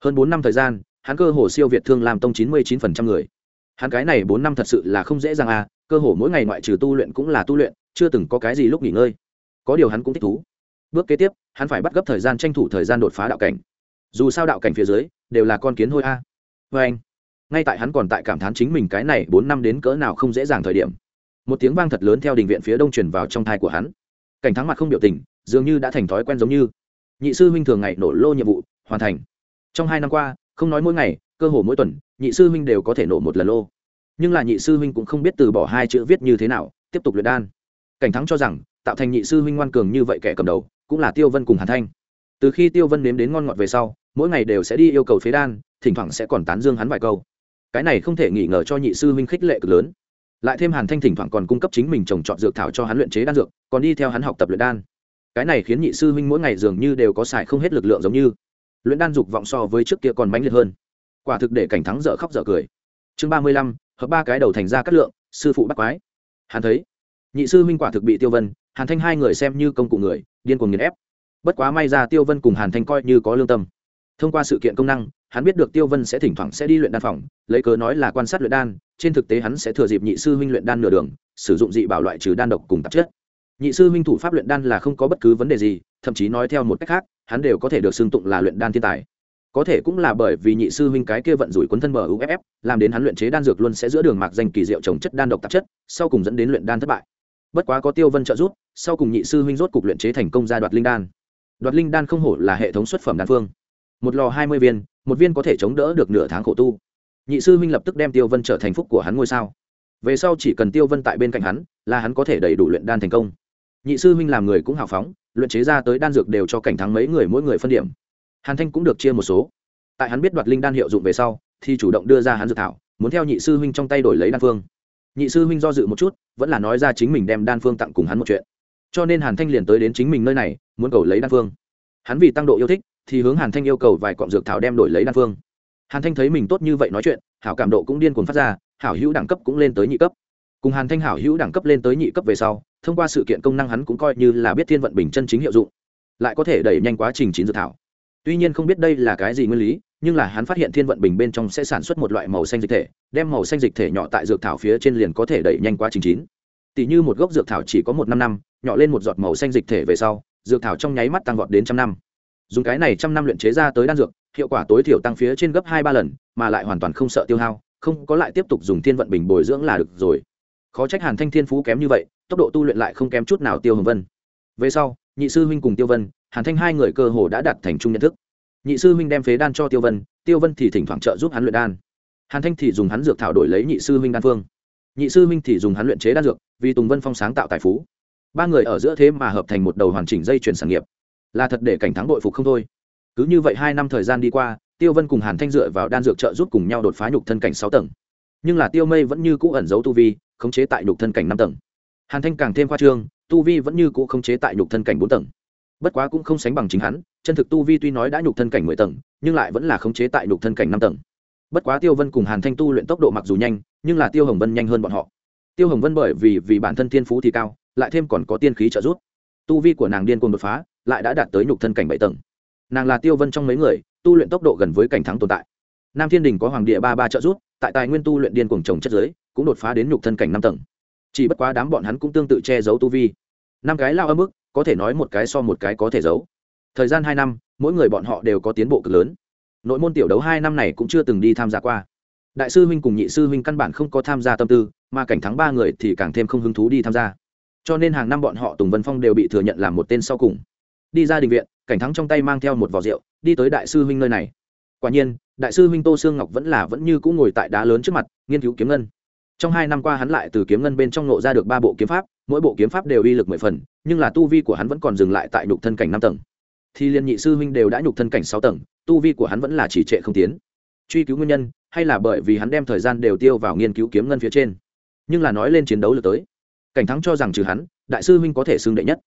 Hơn bốn năm thời gian, hắn cơ hồ siêu việt thương làm tông chín mươi chín phần trăm người hắn cái này bốn năm thật sự là không dễ dàng à cơ hồ mỗi ngày ngoại trừ tu luyện cũng là tu luyện, chưa từng có cái gì lúc nghỉ ngơi. Có điều hắn cũng thích thú. Bước kế tiếp, hắn phải bắt gấp thời gian tranh thủ thời gian đột phá đạo cảnh. Dù sao đạo cảnh phía dưới, đều là con kiến hôi a. À. vê anh, ngay tại hắn còn tại cảm thán chính mình cái này bốn năm đến cỡ nào không dễ dàng thời điểm, một tiếng vang thật lớn theo đình viện phía đông truyền vào trong thai của hắn. Cảnh thắng mặt không biểu tình, dường như đã thành thói quen giống như. Nhị sư huynh thường ngày nổ lô nhiệm vụ, hoàn thành. Trong hai năm qua, không nói mỗi ngày, cơ hồ mỗi tuần nhị sư huynh đều có thể nổ một lần lô. Nhưng là nhị sư huynh cũng không biết từ bỏ hai chữ viết như thế nào, tiếp tục luyện đan. Cảnh thắng cho rằng, tạo thành nhị sư huynh ngoan cường như vậy kẻ cầm đầu, cũng là tiêu vân cùng hàn thanh. Từ khi tiêu vân nếm đến ngon ngọt về sau, mỗi ngày đều sẽ đi yêu cầu phế đan, thỉnh thoảng sẽ còn tán dương hắn vài câu. Cái này không thể nghi ngờ cho nhị sư huynh khích lệ cực lớn. Lại thêm hàn thanh thỉnh thoảng còn cung cấp chính mình trồng trọt dược thảo cho hắn luyện chế đan dược, còn đi theo hắn học tập luyện đan. Cái này khiến nhị sư huynh mỗi ngày dường như đều có xài không hết lực lượng giống như. Luyện đan dục vọng so với trước kia còn mãnh liệt hơn quả thực để cảnh thắng dở khóc dở cười. Chương ba mươi lăm, hợp ba cái đầu thành ra cắt lượng, sư phụ bắt quái. Hắn thấy, nhị sư huynh quả thực bị tiêu vân, hàn thanh hai người xem như công cụ người, điên cuồng nghiền ép. Bất quá may ra tiêu vân cùng hàn thanh coi như có lương tâm. Thông qua sự kiện công năng, hắn biết được tiêu vân sẽ thỉnh thoảng sẽ đi luyện đan phòng, lấy cớ nói là quan sát luyện đan, trên thực tế hắn sẽ thừa dịp nhị sư huynh luyện đan nửa đường, sử dụng dị bảo loại trừ đan độc cùng tạp chất. Nhị sư huynh thủ pháp luyện đan là không có bất cứ vấn đề gì, thậm chí nói theo một cách khác, hắn đều có thể được xưng tụng là luyện đan thiên tài có thể cũng là bởi vì nhị sư huynh cái kia vận rủi quấn thân bờ uff làm đến hắn luyện chế đan dược luôn sẽ giữa đường mạc danh kỳ diệu trồng chất đan độc tạp chất, sau cùng dẫn đến luyện đan thất bại. Bất quá có tiêu vân trợ giúp, sau cùng nhị sư huynh rốt cục luyện chế thành công ra đoạt linh đan. Đoạt linh đan không hổ là hệ thống xuất phẩm đan phương. Một lò hai mươi viên, một viên có thể chống đỡ được nửa tháng khổ tu. Nhị sư huynh lập tức đem tiêu vân trở thành phúc của hắn ngôi sao. Về sau chỉ cần tiêu vân tại bên cạnh hắn, là hắn có thể đầy đủ luyện đan thành công. Nhị sư huynh làm người cũng hào phóng, luyện chế ra tới đan dược đều cho cảnh thắng mấy người mỗi người phân điểm hàn thanh cũng được chia một số. Tại hắn biết đoạt linh đan hiệu dụng về sau, thì chủ động đưa ra hắn dự thảo, muốn theo nhị sư huynh trong tay đổi lấy đan phương. Nhị sư huynh do dự một chút, vẫn là nói ra chính mình đem đan phương tặng cùng hắn một chuyện. Cho nên hàn thanh liền tới đến chính mình nơi này, muốn cầu lấy đan phương. Hắn vì tăng độ yêu thích, thì hướng hàn thanh yêu cầu vài cọng dược thảo đem đổi lấy đan phương. Hàn thanh thấy mình tốt như vậy nói chuyện, hảo cảm độ cũng điên cuồng phát ra, hảo hữu đẳng cấp cũng lên tới nhị cấp. Cùng hàn thanh hảo hữu đẳng cấp lên tới nhị cấp về sau, thông qua sự kiện công năng hắn cũng coi như là biết thiên vận bình chân chính hiệu dụng, lại có thể đẩy nhanh quá trình chín dược thảo tuy nhiên không biết đây là cái gì nguyên lý, nhưng là hắn phát hiện thiên vận bình bên trong sẽ sản xuất một loại màu xanh dịch thể, đem màu xanh dịch thể nhỏ tại dược thảo phía trên liền có thể đẩy nhanh quá trình chín. Tỷ như một gốc dược thảo chỉ có một năm năm, nhỏ lên một giọt màu xanh dịch thể về sau, dược thảo trong nháy mắt tăng vọt đến trăm năm. Dùng cái này trăm năm luyện chế ra tới đan dược, hiệu quả tối thiểu tăng phía trên gấp hai ba lần, mà lại hoàn toàn không sợ tiêu hao, không có lại tiếp tục dùng thiên vận bình bồi dưỡng là được rồi. Khó trách hàn thanh thiên phú kém như vậy, tốc độ tu luyện lại không kém chút nào tiêu hồng vân. Về sau, nhị sư huynh cùng tiêu vân hàn thanh hai người cơ hồ đã đạt thành chung nhận thức. Nhị sư huynh đem phế đan cho tiêu vân tiêu vân thì thỉnh thoảng trợ giúp hắn luyện đan. Hàn thanh thì dùng hắn dược thảo đổi lấy nhị sư huynh đan phương. Nhị sư huynh thì dùng hắn luyện chế đan dược, vì tùng vân phong sáng tạo tài phú. Ba người ở giữa thế mà hợp thành một đầu hoàn chỉnh dây chuyển sản nghiệp. Là thật để cảnh thắng đội phục không thôi. Cứ như vậy hai năm thời gian đi qua, tiêu vân cùng hàn thanh dựa vào đan dược trợ giúp cùng nhau đột phá nhục thân cảnh sáu tầng. Nhưng là tiêu mây vẫn như cũ ẩn giấu tu vi, khống chế tại nhục thân cảnh năm tầng. Hàn thanh càng thêm khoa trương, tu vi vẫn như cũ khống chế tại nhục thân cảnh bốn tầng bất quá cũng không sánh bằng chính hắn, chân thực tu vi tuy nói đã nhục thân cảnh mười tầng, nhưng lại vẫn là khống chế tại nhục thân cảnh năm tầng. Bất quá tiêu vân cùng hàn thanh tu luyện tốc độ mặc dù nhanh, nhưng là tiêu hồng vân nhanh hơn bọn họ. Tiêu hồng vân bởi vì vì bản thân thiên phú thì cao, lại thêm còn có tiên khí trợ giúp. Tu vi của nàng điên cuồng đột phá, lại đã đạt tới nhục thân cảnh bảy tầng. Nàng là tiêu vân trong mấy người, tu luyện tốc độ gần với cảnh thắng tồn tại. Nam thiên đình có hoàng địa ba ba trợ giúp, tại tài nguyên tu luyện điên cuồng trồng chất giới, cũng đột phá đến nhục thân cảnh năm tầng. Chỉ bất quá đám bọn hắn cũng tương tự che giấu tu vi. Năm cái lao âm ức có thể nói một cái so một cái có thể giấu. Thời gian hai năm, mỗi người bọn họ đều có tiến bộ cực lớn. Nội môn tiểu đấu hai năm này cũng chưa từng đi tham gia qua. Đại sư huynh cùng nhị sư huynh căn bản không có tham gia tâm tư, mà cảnh thắng ba người thì càng thêm không hứng thú đi tham gia. Cho nên hàng năm bọn họ tùng vân phong đều bị thừa nhận làm một tên sau cùng. Đi ra đình viện, cảnh thắng trong tay mang theo một vỏ rượu, đi tới đại sư huynh nơi này. Quả nhiên, đại sư huynh tô sương ngọc vẫn là vẫn như cũng ngồi tại đá lớn trước mặt, nghiên cứu kiếm ngân. Trong hai năm qua hắn lại từ kiếm ngân bên trong nộ ra được ba bộ kiếm pháp mỗi bộ kiếm pháp đều uy lực mười phần, nhưng là tu vi của hắn vẫn còn dừng lại tại nhục thân cảnh năm tầng. Thì liên nhị sư huynh đều đã nhục thân cảnh sáu tầng, tu vi của hắn vẫn là chỉ trệ không tiến. Truy cứu nguyên nhân, hay là bởi vì hắn đem thời gian đều tiêu vào nghiên cứu kiếm ngân phía trên. Nhưng là nói lên chiến đấu lượt tới. Cảnh thắng cho rằng trừ hắn, đại sư huynh có thể xưng đệ nhất.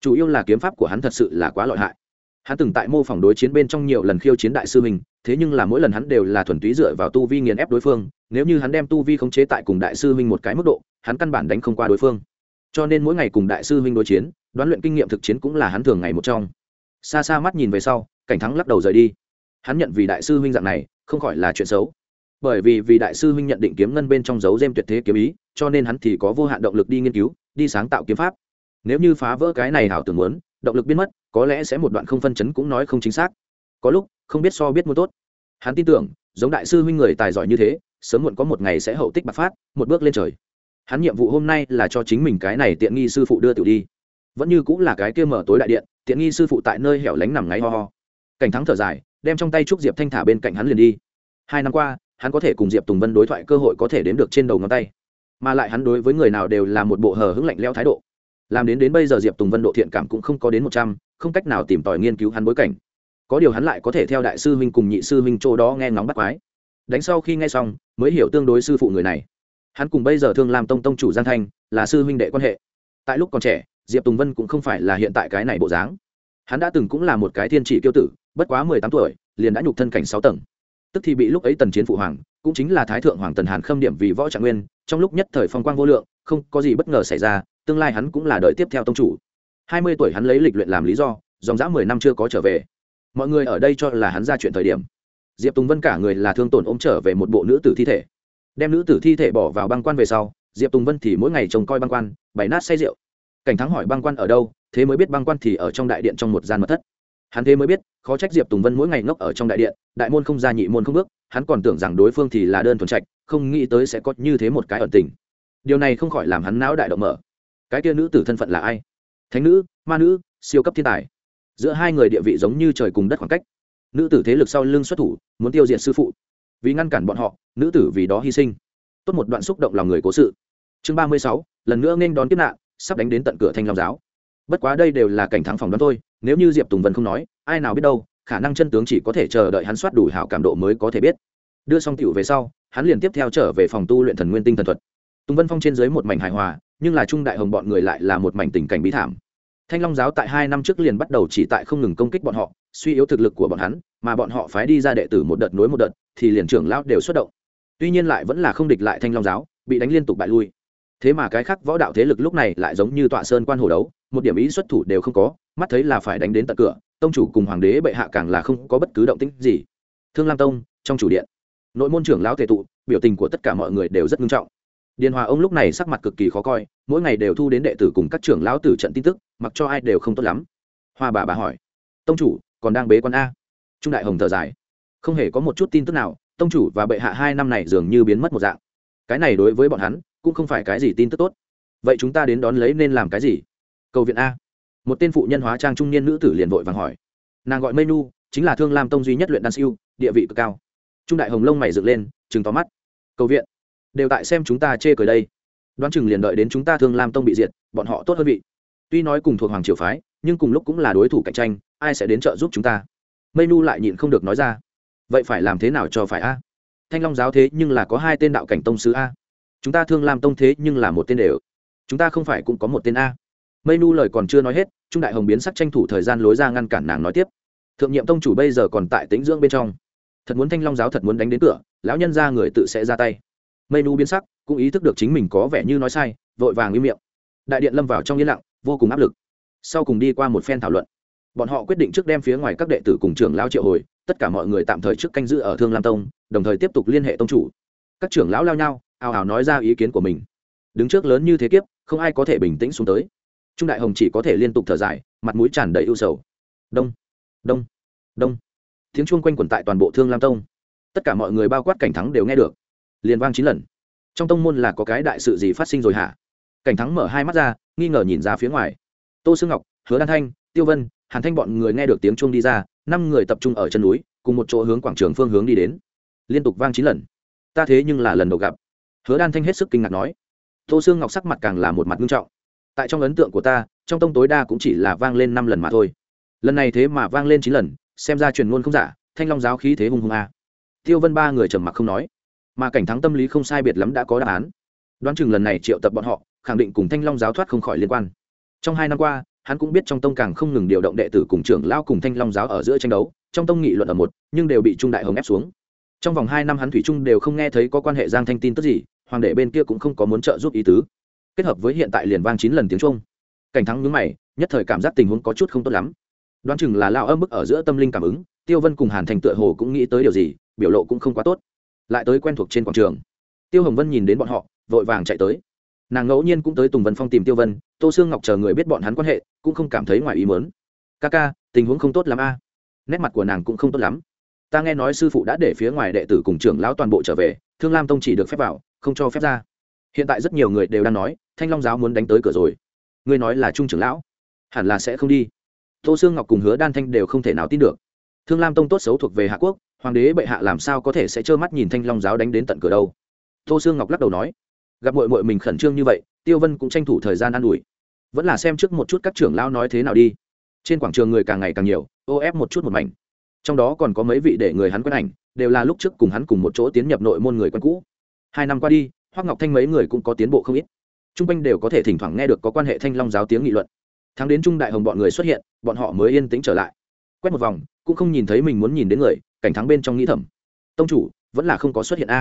Chủ yếu là kiếm pháp của hắn thật sự là quá lợi hại. Hắn từng tại mô phỏng đối chiến bên trong nhiều lần khiêu chiến đại sư huynh, thế nhưng là mỗi lần hắn đều là thuần túy dựa vào tu vi nghiền ép đối phương, nếu như hắn đem tu vi khống chế tại cùng đại sư huynh một cái mức độ, hắn căn bản đánh không qua đối phương cho nên mỗi ngày cùng đại sư huynh đối chiến, đoán luyện kinh nghiệm thực chiến cũng là hắn thường ngày một trong. Xa xa mắt nhìn về sau, cảnh thắng lắc đầu rời đi. Hắn nhận vì đại sư huynh dạng này, không khỏi là chuyện xấu. Bởi vì vì đại sư huynh nhận định kiếm ngân bên trong dấu dêm tuyệt thế kiếm ý, cho nên hắn thì có vô hạn động lực đi nghiên cứu, đi sáng tạo kiếm pháp. Nếu như phá vỡ cái này hảo tưởng muốn, động lực biến mất, có lẽ sẽ một đoạn không phân chấn cũng nói không chính xác. Có lúc, không biết so biết mua tốt. Hắn tin tưởng, giống đại sư huynh người tài giỏi như thế, sớm muộn có một ngày sẽ hậu tích bạc phát, một bước lên trời hắn nhiệm vụ hôm nay là cho chính mình cái này tiện nghi sư phụ đưa tiểu đi. Vẫn như cũng là cái kia mở tối đại điện, tiện nghi sư phụ tại nơi hẻo lánh nằm ngáy ho ho. Cảnh thắng thở dài, đem trong tay trúc diệp thanh thả bên cạnh hắn liền đi. Hai năm qua, hắn có thể cùng diệp tùng vân đối thoại cơ hội có thể đến được trên đầu ngón tay. Mà lại hắn đối với người nào đều là một bộ hờ hững lạnh leo thái độ. Làm đến đến bây giờ diệp tùng vân độ thiện cảm cũng không có đến một trăm, không cách nào tìm tòi nghiên cứu hắn bối cảnh. Có điều hắn lại có thể theo đại sư huynh cùng nhị sư huynh chỗ đó nghe ngóng bắt quái. Đánh sau khi nghe xong, mới hiểu tương đối sư phụ người này hắn cùng bây giờ thương làm tông tông chủ giang thanh là sư huynh đệ quan hệ. Tại lúc còn trẻ, diệp tùng vân cũng không phải là hiện tại cái này bộ dáng. Hắn đã từng cũng là một cái thiên trị kiêu tử, bất quá mười tám tuổi, liền đã nhục thân cảnh sáu tầng. Tức thì bị lúc ấy tần chiến phụ hoàng, cũng chính là thái thượng hoàng tần hàn khâm điểm vì võ trạng nguyên, trong lúc nhất thời phong quang vô lượng, không có gì bất ngờ xảy ra, tương lai hắn cũng là đời tiếp theo tông chủ. Hai mươi tuổi hắn lấy lịch luyện làm lý do, dòng dã mười năm chưa có trở về. Mọi người ở đây cho là hắn ra chuyện thời điểm. Diệp tùng vân cả người là thương tổn ôm trở về một bộ nữ tử thi thể đem nữ tử thi thể bỏ vào băng quan về sau, diệp tùng vân thì mỗi ngày trông coi băng quan, bày nát say rượu. Cảnh thắng hỏi băng quan ở đâu, thế mới biết băng quan thì ở trong đại điện trong một gian mật thất. Hắn thế mới biết, khó trách diệp tùng vân mỗi ngày ngốc ở trong đại điện, đại môn không ra nhị môn không bước, hắn còn tưởng rằng đối phương thì là đơn thuần trạch, không nghĩ tới sẽ có như thế một cái ẩn tình. Điều này không khỏi làm hắn não đại động mở. Cái kia nữ tử thân phận là ai? Thánh nữ, ma nữ, siêu cấp thiên tài. Giữa hai người địa vị giống như trời cùng đất khoảng cách. Nữ tử thế lực sau lưng xuất thủ, muốn tiêu diệt sư phụ vì ngăn cản bọn họ, nữ tử vì đó hy sinh. Tốt một đoạn xúc động lòng người cố sự. Chương ba mươi sáu, lần nữa nên đón tiếp nạn, sắp đánh đến tận cửa thanh long giáo. Bất quá đây đều là cảnh thắng phòng đoán thôi, nếu như diệp tùng vân không nói, ai nào biết đâu, khả năng chân tướng chỉ có thể chờ đợi hắn soát đủ hảo cảm độ mới có thể biết. Đưa xong tiểu về sau, hắn liền tiếp theo trở về phòng tu luyện thần nguyên tinh thần thuật. Tùng vân phong trên dưới một mảnh hài hòa, nhưng là trung đại hồng bọn người lại là một mảnh tình cảnh bí thảm. Thanh long giáo tại hai năm trước liền bắt đầu chỉ tại không ngừng công kích bọn họ suy yếu thực lực của bọn hắn, mà bọn họ phái đi ra đệ tử một đợt nối một đợt, thì liền trưởng lão đều xuất động. Tuy nhiên lại vẫn là không địch lại thanh long giáo, bị đánh liên tục bại lui. Thế mà cái khác võ đạo thế lực lúc này lại giống như tọa sơn quan hồ đấu, một điểm ý xuất thủ đều không có, mắt thấy là phải đánh đến tận cửa, tông chủ cùng hoàng đế bệ hạ càng là không có bất cứ động tĩnh gì. Thương lam tông, trong chủ điện, nội môn trưởng lão tề tụ, biểu tình của tất cả mọi người đều rất nghiêm trọng. Điền hòa ông lúc này sắc mặt cực kỳ khó coi, mỗi ngày đều thu đến đệ tử cùng các trưởng lão tử trận tin tức, mặc cho ai đều không tốt lắm. Hoa bà bà hỏi, tông chủ còn đang bế quan a. Trung đại hồng thở dài. Không hề có một chút tin tức nào, tông chủ và bệ hạ hai năm này dường như biến mất một dạng. Cái này đối với bọn hắn, cũng không phải cái gì tin tức tốt. Vậy chúng ta đến đón lấy nên làm cái gì? Cầu viện a. Một tên phụ nhân hóa trang trung niên nữ tử liền vội vàng hỏi. Nàng gọi mây nu chính là thương lam tông duy nhất luyện đan siêu, địa vị cực cao. Trung đại hồng lông mày dựng lên chừng tóm mắt. Cầu viện. Đều tại xem chúng ta chê cười đây. Đoán chừng liền đợi đến chúng ta thương lam tông bị diệt, bọn họ tốt hơn vị. Tuy nói cùng thuộc hoàng triều phái, nhưng cùng lúc cũng là đối thủ cạnh tranh ai sẽ đến trợ giúp chúng ta? Mây nu lại nhịn không được nói ra. Vậy phải làm thế nào cho phải a? Thanh long giáo thế nhưng là có hai tên đạo cảnh tông sứ a. Chúng ta thương làm tông thế nhưng là một tên đều. Chúng ta không phải cũng có một tên a. Mây nu lời còn chưa nói hết, trung đại hồng biến sắc tranh thủ thời gian lối ra ngăn cản nàng nói tiếp. Thượng nhiệm tông chủ bây giờ còn tại tĩnh dưỡng bên trong. Thật muốn thanh long giáo thật muốn đánh đến cửa, lão nhân ra người tự sẽ ra tay. Mây nu biến sắc, cũng ý thức được chính mình có vẻ như nói sai, vội vàng im miệng. Đại điện lâm vào trong yên lặng, vô cùng áp lực. Sau cùng đi qua một phen thảo luận bọn họ quyết định trước đem phía ngoài các đệ tử cùng trưởng lão triệu hồi, tất cả mọi người tạm thời trước canh giữ ở thương lam tông, đồng thời tiếp tục liên hệ tông chủ. Các trưởng lão lao nhau, ào ào nói ra ý kiến của mình. Đứng trước lớn như thế kiếp, không ai có thể bình tĩnh xuống tới. Trung đại hồng chỉ có thể liên tục thở dài, mặt mũi tràn đầy ưu sầu. Đông đông đông. Tiếng chuông quanh quẩn tại toàn bộ thương lam tông. Tất cả mọi người bao quát cảnh thắng đều nghe được. Liền vang chín lần. Trong tông môn là có cái đại sự gì phát sinh rồi hả? Cảnh thắng mở hai mắt ra, nghi ngờ nhìn ra phía ngoài. Tô sương ngọc, hứa đan thanh, tiêu vân hàn thanh bọn người nghe được tiếng chuông đi ra, năm người tập trung ở chân núi, cùng một chỗ hướng quảng trường phương hướng đi đến. Liên tục vang chín lần. Ta thế nhưng là lần đầu gặp. Hứa đan thanh hết sức kinh ngạc nói. Tô sương ngọc sắc mặt càng là một mặt nghiêm trọng. Tại trong ấn tượng của ta, trong tông tối đa cũng chỉ là vang lên năm lần mà thôi. Lần này thế mà vang lên chín lần, xem ra truyền ngôn không giả, thanh long giáo khí thế hùng hùng a. Tiêu vân ba người trầm mặc không nói. Mà cảnh thắng tâm lý không sai biệt lắm đã có đáp án. Đoán chừng lần này triệu tập bọn họ, khẳng định cùng thanh long giáo thoát không khỏi liên quan. Trong hai năm qua hắn cũng biết trong tông càng không ngừng điều động đệ tử cùng trưởng lao cùng thanh long giáo ở giữa tranh đấu, trong tông nghị luận ở một, nhưng đều bị trung đại hồng ép xuống. Trong vòng hai năm hắn thủy trung đều không nghe thấy có quan hệ giang thanh tin tức gì, hoàng đệ bên kia cũng không có muốn trợ giúp ý tứ. Kết hợp với hiện tại liền vang chín lần tiếng trung. Cảnh thắng nhướng mày, nhất thời cảm giác tình huống có chút không tốt lắm. Đoán chừng là lao âm bức ở giữa tâm linh cảm ứng, tiêu vân cùng hàn thành tựa hồ cũng nghĩ tới điều gì, biểu lộ cũng không quá tốt. Lại tới quen thuộc trên quảng trường. Tiêu hồng vân nhìn đến bọn họ, vội vàng chạy tới nàng ngẫu nhiên cũng tới tùng vân phong tìm tiêu vân tô sương ngọc chờ người biết bọn hắn quan hệ cũng không cảm thấy ngoài ý mớn ca ca, tình huống không tốt lắm a. Nét mặt của nàng cũng không tốt lắm. Ta nghe nói sư phụ đã để phía ngoài đệ tử cùng trưởng lão toàn bộ trở về, thương lam tông chỉ được phép vào, không cho phép ra. Hiện tại rất nhiều người đều đang nói, thanh long giáo muốn đánh tới cửa rồi. Ngươi nói là trung trưởng lão, hẳn là sẽ không đi. Tô sương ngọc cùng hứa đan thanh đều không thể nào tin được. Thương lam tông tốt xấu thuộc về hạ quốc, hoàng đế bệ hạ làm sao có thể sẽ trơ mắt nhìn thanh long giáo đánh đến tận cửa đâu? Tô sương ngọc lắc đầu nói gặp mội mội mình khẩn trương như vậy, tiêu vân cũng tranh thủ thời gian an ủi. Vẫn là xem trước một chút các trưởng lão nói thế nào đi. Trên quảng trường người càng ngày càng nhiều, ô ép một chút một mảnh. Trong đó còn có mấy vị để người hắn quen ảnh, đều là lúc trước cùng hắn cùng một chỗ tiến nhập nội môn người quen cũ. Hai năm qua đi hoác ngọc thanh mấy người cũng có tiến bộ không ít. T r u n g quanh đều có thể thỉnh thoảng nghe được có quan hệ thanh long giáo tiếng nghị luận. Thắng đến trung đại hồng bọn người xuất hiện, bọn họ mới yên tĩnh trở lại. Quét một vòng, cũng không nhìn thấy mình muốn nhìn đến người, cảnh thắng bên trong nghĩ thầm. Tông chủ, vẫn là không có xuất hiện a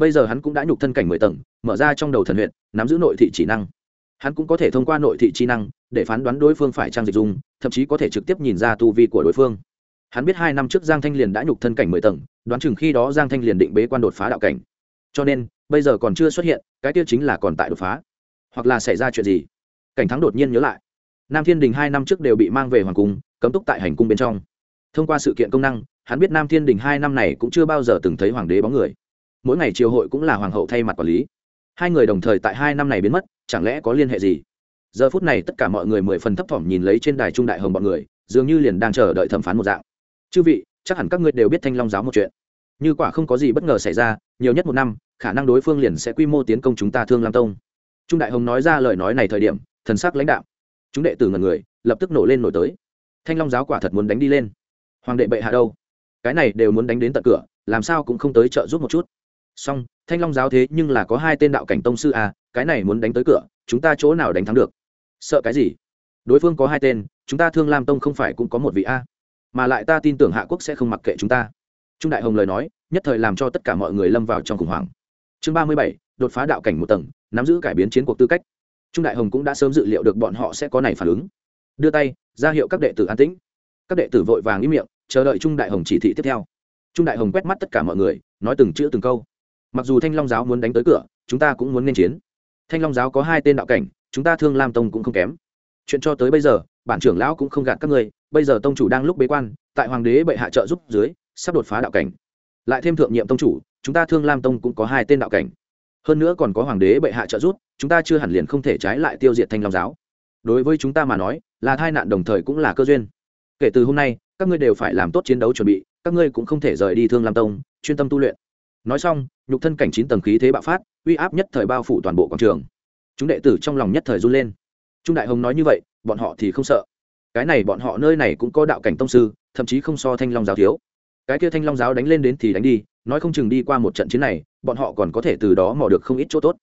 bây giờ hắn cũng đã nhục thân cảnh mười tầng, mở ra trong đầu thần huyện nắm giữ nội thị chỉ năng. Hắn cũng có thể thông qua nội thị chi năng để phán đoán đối phương phải trang dịch dung, thậm chí có thể trực tiếp nhìn ra tu vi của đối phương. Hắn biết hai năm trước giang thanh liền đã nhục thân cảnh mười tầng, đoán chừng khi đó giang thanh liền định bế quan đột phá đạo cảnh. Cho nên, bây giờ còn chưa xuất hiện, cái tiêu chính là còn tại đột phá. Hoặc là xảy ra chuyện gì? Cảnh thắng đột nhiên nhớ lại. Nam thiên đình hai năm trước đều bị mang về hoàng cung, cấm túc tại hành cung bên trong. Thông qua sự kiện công năng, hắn biết nam thiên đình hai năm này cũng chưa bao giờ từng thấy hoàng đế bóng người mỗi ngày triều hội cũng là hoàng hậu thay mặt quản lý. Hai người đồng thời tại hai năm này biến mất, chẳng lẽ có liên hệ gì? Giờ phút này tất cả mọi người mười phần thấp thỏm nhìn lấy trên đài trung đại hồng bọn người, dường như liền đang chờ đợi thẩm phán một dạng. Chư vị, chắc hẳn các ngươi đều biết thanh long giáo một chuyện. Như quả không có gì bất ngờ xảy ra, nhiều nhất một năm, khả năng đối phương liền sẽ quy mô tiến công chúng ta thương lam tông. Trung đại hồng nói ra lời nói này thời điểm, thần sắc lãnh đạo chúng đệ tử ngần người, lập tức nổ lên nổi tới. Thanh long giáo quả thật muốn đánh đi lên. Hoàng đệ bệ hạ đâu? Cái này đều muốn đánh đến tận cửa, làm sao cũng không tới trợ giúp một chút song thanh long giáo thế nhưng là có hai tên đạo cảnh tông sư à cái này muốn đánh tới cửa, chúng ta chỗ nào đánh thắng được? Sợ cái gì? Đối phương có hai tên, chúng ta thương lam tông không phải cũng có một vị a. Mà lại ta tin tưởng hạ quốc sẽ không mặc kệ chúng ta. Trung đại hồng lời nói, nhất thời làm cho tất cả mọi người lâm vào trong khủng hoảng. Chương ba mươi bảy, đột phá đạo cảnh một tầng, nắm giữ cải biến chiến cuộc tư cách. Trung đại hồng cũng đã sớm dự liệu được bọn họ sẽ có này phản ứng. Đưa tay, ra hiệu các đệ tử an tĩnh. Các đệ tử vội vàng im miệng, chờ đợi trung đại hồng chỉ thị tiếp theo. Trung đại hồng quét mắt tất cả mọi người, nói từng chữ từng câu mặc dù thanh long giáo muốn đánh tới cửa, chúng ta cũng muốn nên chiến. Thanh long giáo có hai tên đạo cảnh, chúng ta thương lam tông cũng không kém. Chuyện cho tới bây giờ, bản trưởng lão cũng không gạt các người bây giờ tông chủ đang lúc bế quan, tại hoàng đế bệ hạ trợ giúp dưới, sắp đột phá đạo cảnh. Lại thêm thượng nhiệm tông chủ, chúng ta thương lam tông cũng có hai tên đạo cảnh. Hơn nữa còn có hoàng đế bệ hạ trợ giúp, chúng ta chưa hẳn liền không thể trái lại tiêu diệt thanh long giáo. Đối với chúng ta mà nói, là tai nạn đồng thời cũng là cơ duyên. Kể từ hôm nay, các ngươi đều phải làm tốt chiến đấu chuẩn bị, các ngươi cũng không thể rời đi thương lam tông, chuyên tâm tu luyện nói xong, nhục thân cảnh chín tầng khí thế bạo phát, uy áp nhất thời bao phủ toàn bộ quảng trường. Chúng đệ tử trong lòng nhất thời run lên. Trung đại hồng nói như vậy, bọn họ thì không sợ. Cái này bọn họ nơi này cũng có đạo cảnh tông sư, thậm chí không so thanh long giáo thiếu. Cái kia thanh long giáo đánh lên đến thì đánh đi, nói không chừng đi qua một trận chiến này, bọn họ còn có thể từ đó mò được không ít chỗ tốt.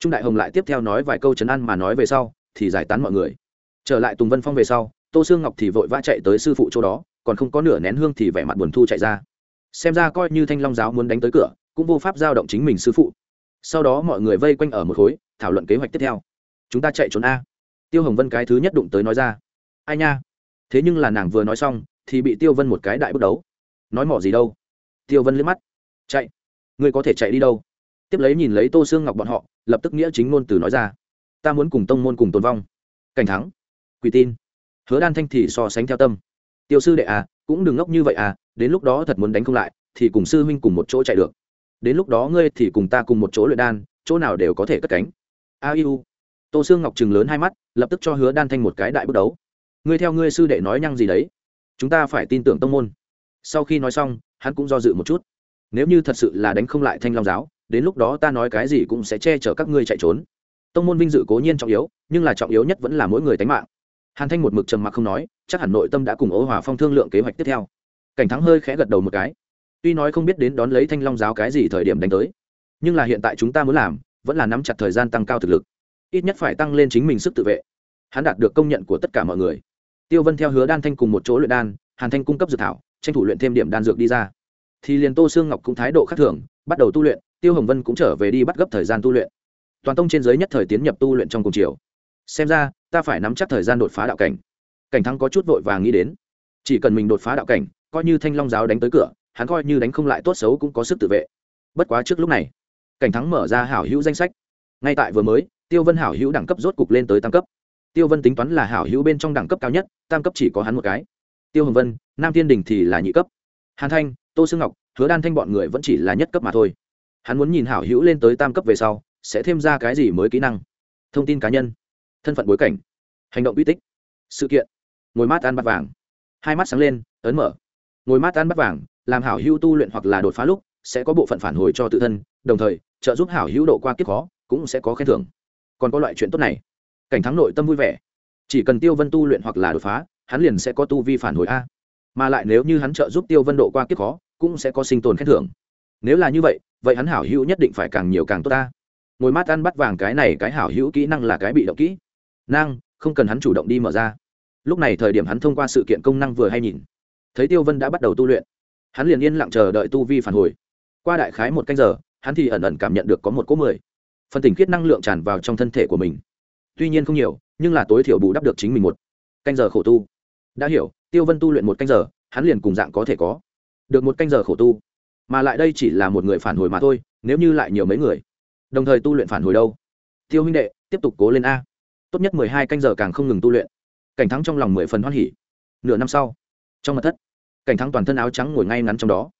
Trung đại hồng lại tiếp theo nói vài câu chấn an mà nói về sau, thì giải tán mọi người. Trở lại tùng vân phong về sau, tô sương ngọc thì vội vã chạy tới sư phụ chỗ đó, còn không có nửa nén hương thì vẻ mặt buồn thu chạy ra. Xem ra coi như thanh long giáo muốn đánh tới cửa cũng vô pháp giao động chính mình sư phụ. Sau đó mọi người vây quanh ở một khối, thảo luận kế hoạch tiếp theo. Chúng ta chạy trốn a. Tiêu hồng vân cái thứ nhất đụng tới nói ra. Ai nha? Thế nhưng là nàng vừa nói xong, thì bị tiêu vân một cái đại bước đấu. Nói mỏ gì đâu? Tiêu vân liếc mắt. Chạy. Ngươi có thể chạy đi đâu? Tiếp lấy nhìn lấy tô xương ngọc bọn họ, lập tức nghĩa chính ngôn từ nói ra. Ta muốn cùng tông môn cùng tồn vong. Cảnh thắng. Quỷ tin. Hứa đan thanh thì so sánh theo tâm. Tiêu sư đệ à cũng đừng ngốc như vậy à đến lúc đó thật muốn đánh không lại, thì cùng sư huynh cùng một chỗ chạy được đến lúc đó ngươi thì cùng ta cùng một chỗ luyện đan, chỗ nào đều có thể cất cánh. A iu. Tô sương ngọc chừng lớn hai mắt, lập tức cho hứa đan thanh một cái đại bước đấu. Ngươi theo ngươi sư đệ nói nhăng gì đấy? Chúng ta phải tin tưởng tông môn. Sau khi nói xong, hắn cũng do dự một chút. Nếu như thật sự là đánh không lại thanh long giáo, đến lúc đó ta nói cái gì cũng sẽ che chở các ngươi chạy trốn. Tông môn vinh dự cố nhiên trọng yếu, nhưng là trọng yếu nhất vẫn là mỗi người tánh mạng. Hàn thanh một mực trầm mặc không nói, chắc hẳn nội tâm đã cùng ố hòa phong thương lượng kế hoạch tiếp theo. Cảnh thắng hơi khẽ gật đầu một cái tuy nói không biết đến đón lấy thanh long giáo cái gì thời điểm đánh tới, nhưng là hiện tại chúng ta muốn làm, vẫn là nắm chặt thời gian tăng cao thực lực. Ít nhất phải tăng lên chính mình sức tự vệ. Hắn đạt được công nhận của tất cả mọi người. Tiêu vân theo hứa đan thanh cùng một chỗ luyện đan, hàn thanh cung cấp dược thảo, tranh thủ luyện thêm điểm đan dược đi ra. Thì liền tô sương ngọc cũng thái độ khác thường, bắt đầu tu luyện, tiêu hồng vân cũng trở về đi bắt gấp thời gian tu luyện. Toàn tông trên giới nhất thời tiến nhập tu luyện trong cùng chiều. Xem ra, ta phải nắm chắc thời gian đột phá đạo cảnh. Cảnh thắng có chút vội vàng nghĩ đến. Chỉ cần mình đột phá đạo cảnh, coi như thanh long giáo đánh tới cửa hắn coi như đánh không lại tốt xấu cũng có sức tự vệ. Bất quá trước lúc này, cảnh thắng mở ra hảo hữu danh sách. Ngay tại vừa mới, tiêu vân hảo hữu đẳng cấp rốt cục lên tới tam cấp. Tiêu vân tính toán là hảo hữu bên trong đẳng cấp cao nhất, tam cấp chỉ có hắn một cái. Tiêu hồng vân, nam thiên đình thì là nhị cấp. Hàn thanh, tô sương ngọc, hứa đan thanh bọn người vẫn chỉ là nhất cấp mà thôi. Hắn muốn nhìn hảo hữu lên tới tam cấp về sau, sẽ thêm ra cái gì mới kỹ năng? Thông tin cá nhân. Thân phận bối cảnh. Hành động uy tích. Sự kiện. Ngồi mát ăn bắt vàng. Hai mắt sáng lên, ấn mở. Ngồi mát ăn bắt vàng làm hảo hữu tu luyện hoặc là đột phá lúc, sẽ có bộ phận phản hồi cho tự thân, đồng thời, trợ giúp hảo hữu độ qua kiếp khó, cũng sẽ có khen thưởng. Còn có loại chuyện tốt này, cảnh thắng nội tâm vui vẻ. Chỉ cần tiêu vân tu luyện hoặc là đột phá, hắn liền sẽ có tu vi phản hồi a. Mà lại nếu như hắn trợ giúp tiêu vân độ qua kiếp khó, cũng sẽ có sinh tồn khen thưởng. Nếu là như vậy vậy hắn hảo hữu nhất định phải càng nhiều càng tốt ta ngồi mát ăn bắt vàng cái này cái hảo hữu kỹ năng là cái bị động kỹ. Năng không cần hắn chủ động đi mở ra. Lúc này thời điểm hắn thông qua sự kiện công năng vừa hay nhìn. Thấy tiêu vân đã bắt đầu tu luyện hắn liền yên lặng chờ đợi tu vi phản hồi. Qua đại khái một canh giờ, hắn thì ẩn ẩn cảm nhận được có một cỗ mười. Phần tỉnh khiết năng lượng tràn vào trong thân thể của mình. Tuy nhiên không nhiều, nhưng là tối thiểu bù đắp được chính mình một canh giờ khổ tu. Đã hiểu, tiêu vân tu luyện một canh giờ, hắn liền cùng dạng có thể có được một canh giờ khổ tu. Mà lại đây chỉ là một người phản hồi mà thôi, nếu như lại nhiều mấy người. Đồng thời tu luyện phản hồi đâu? Tiêu huynh đệ, tiếp tục cố lên a. Tốt nhất mười hai canh giờ càng không ngừng tu luyện. Cảnh thắng trong lòng mười phần hoan hỉ. Nửa năm sau, trong mặt thất cảnh thắng toàn thân áo trắng ngồi ngay ngắn trong đó.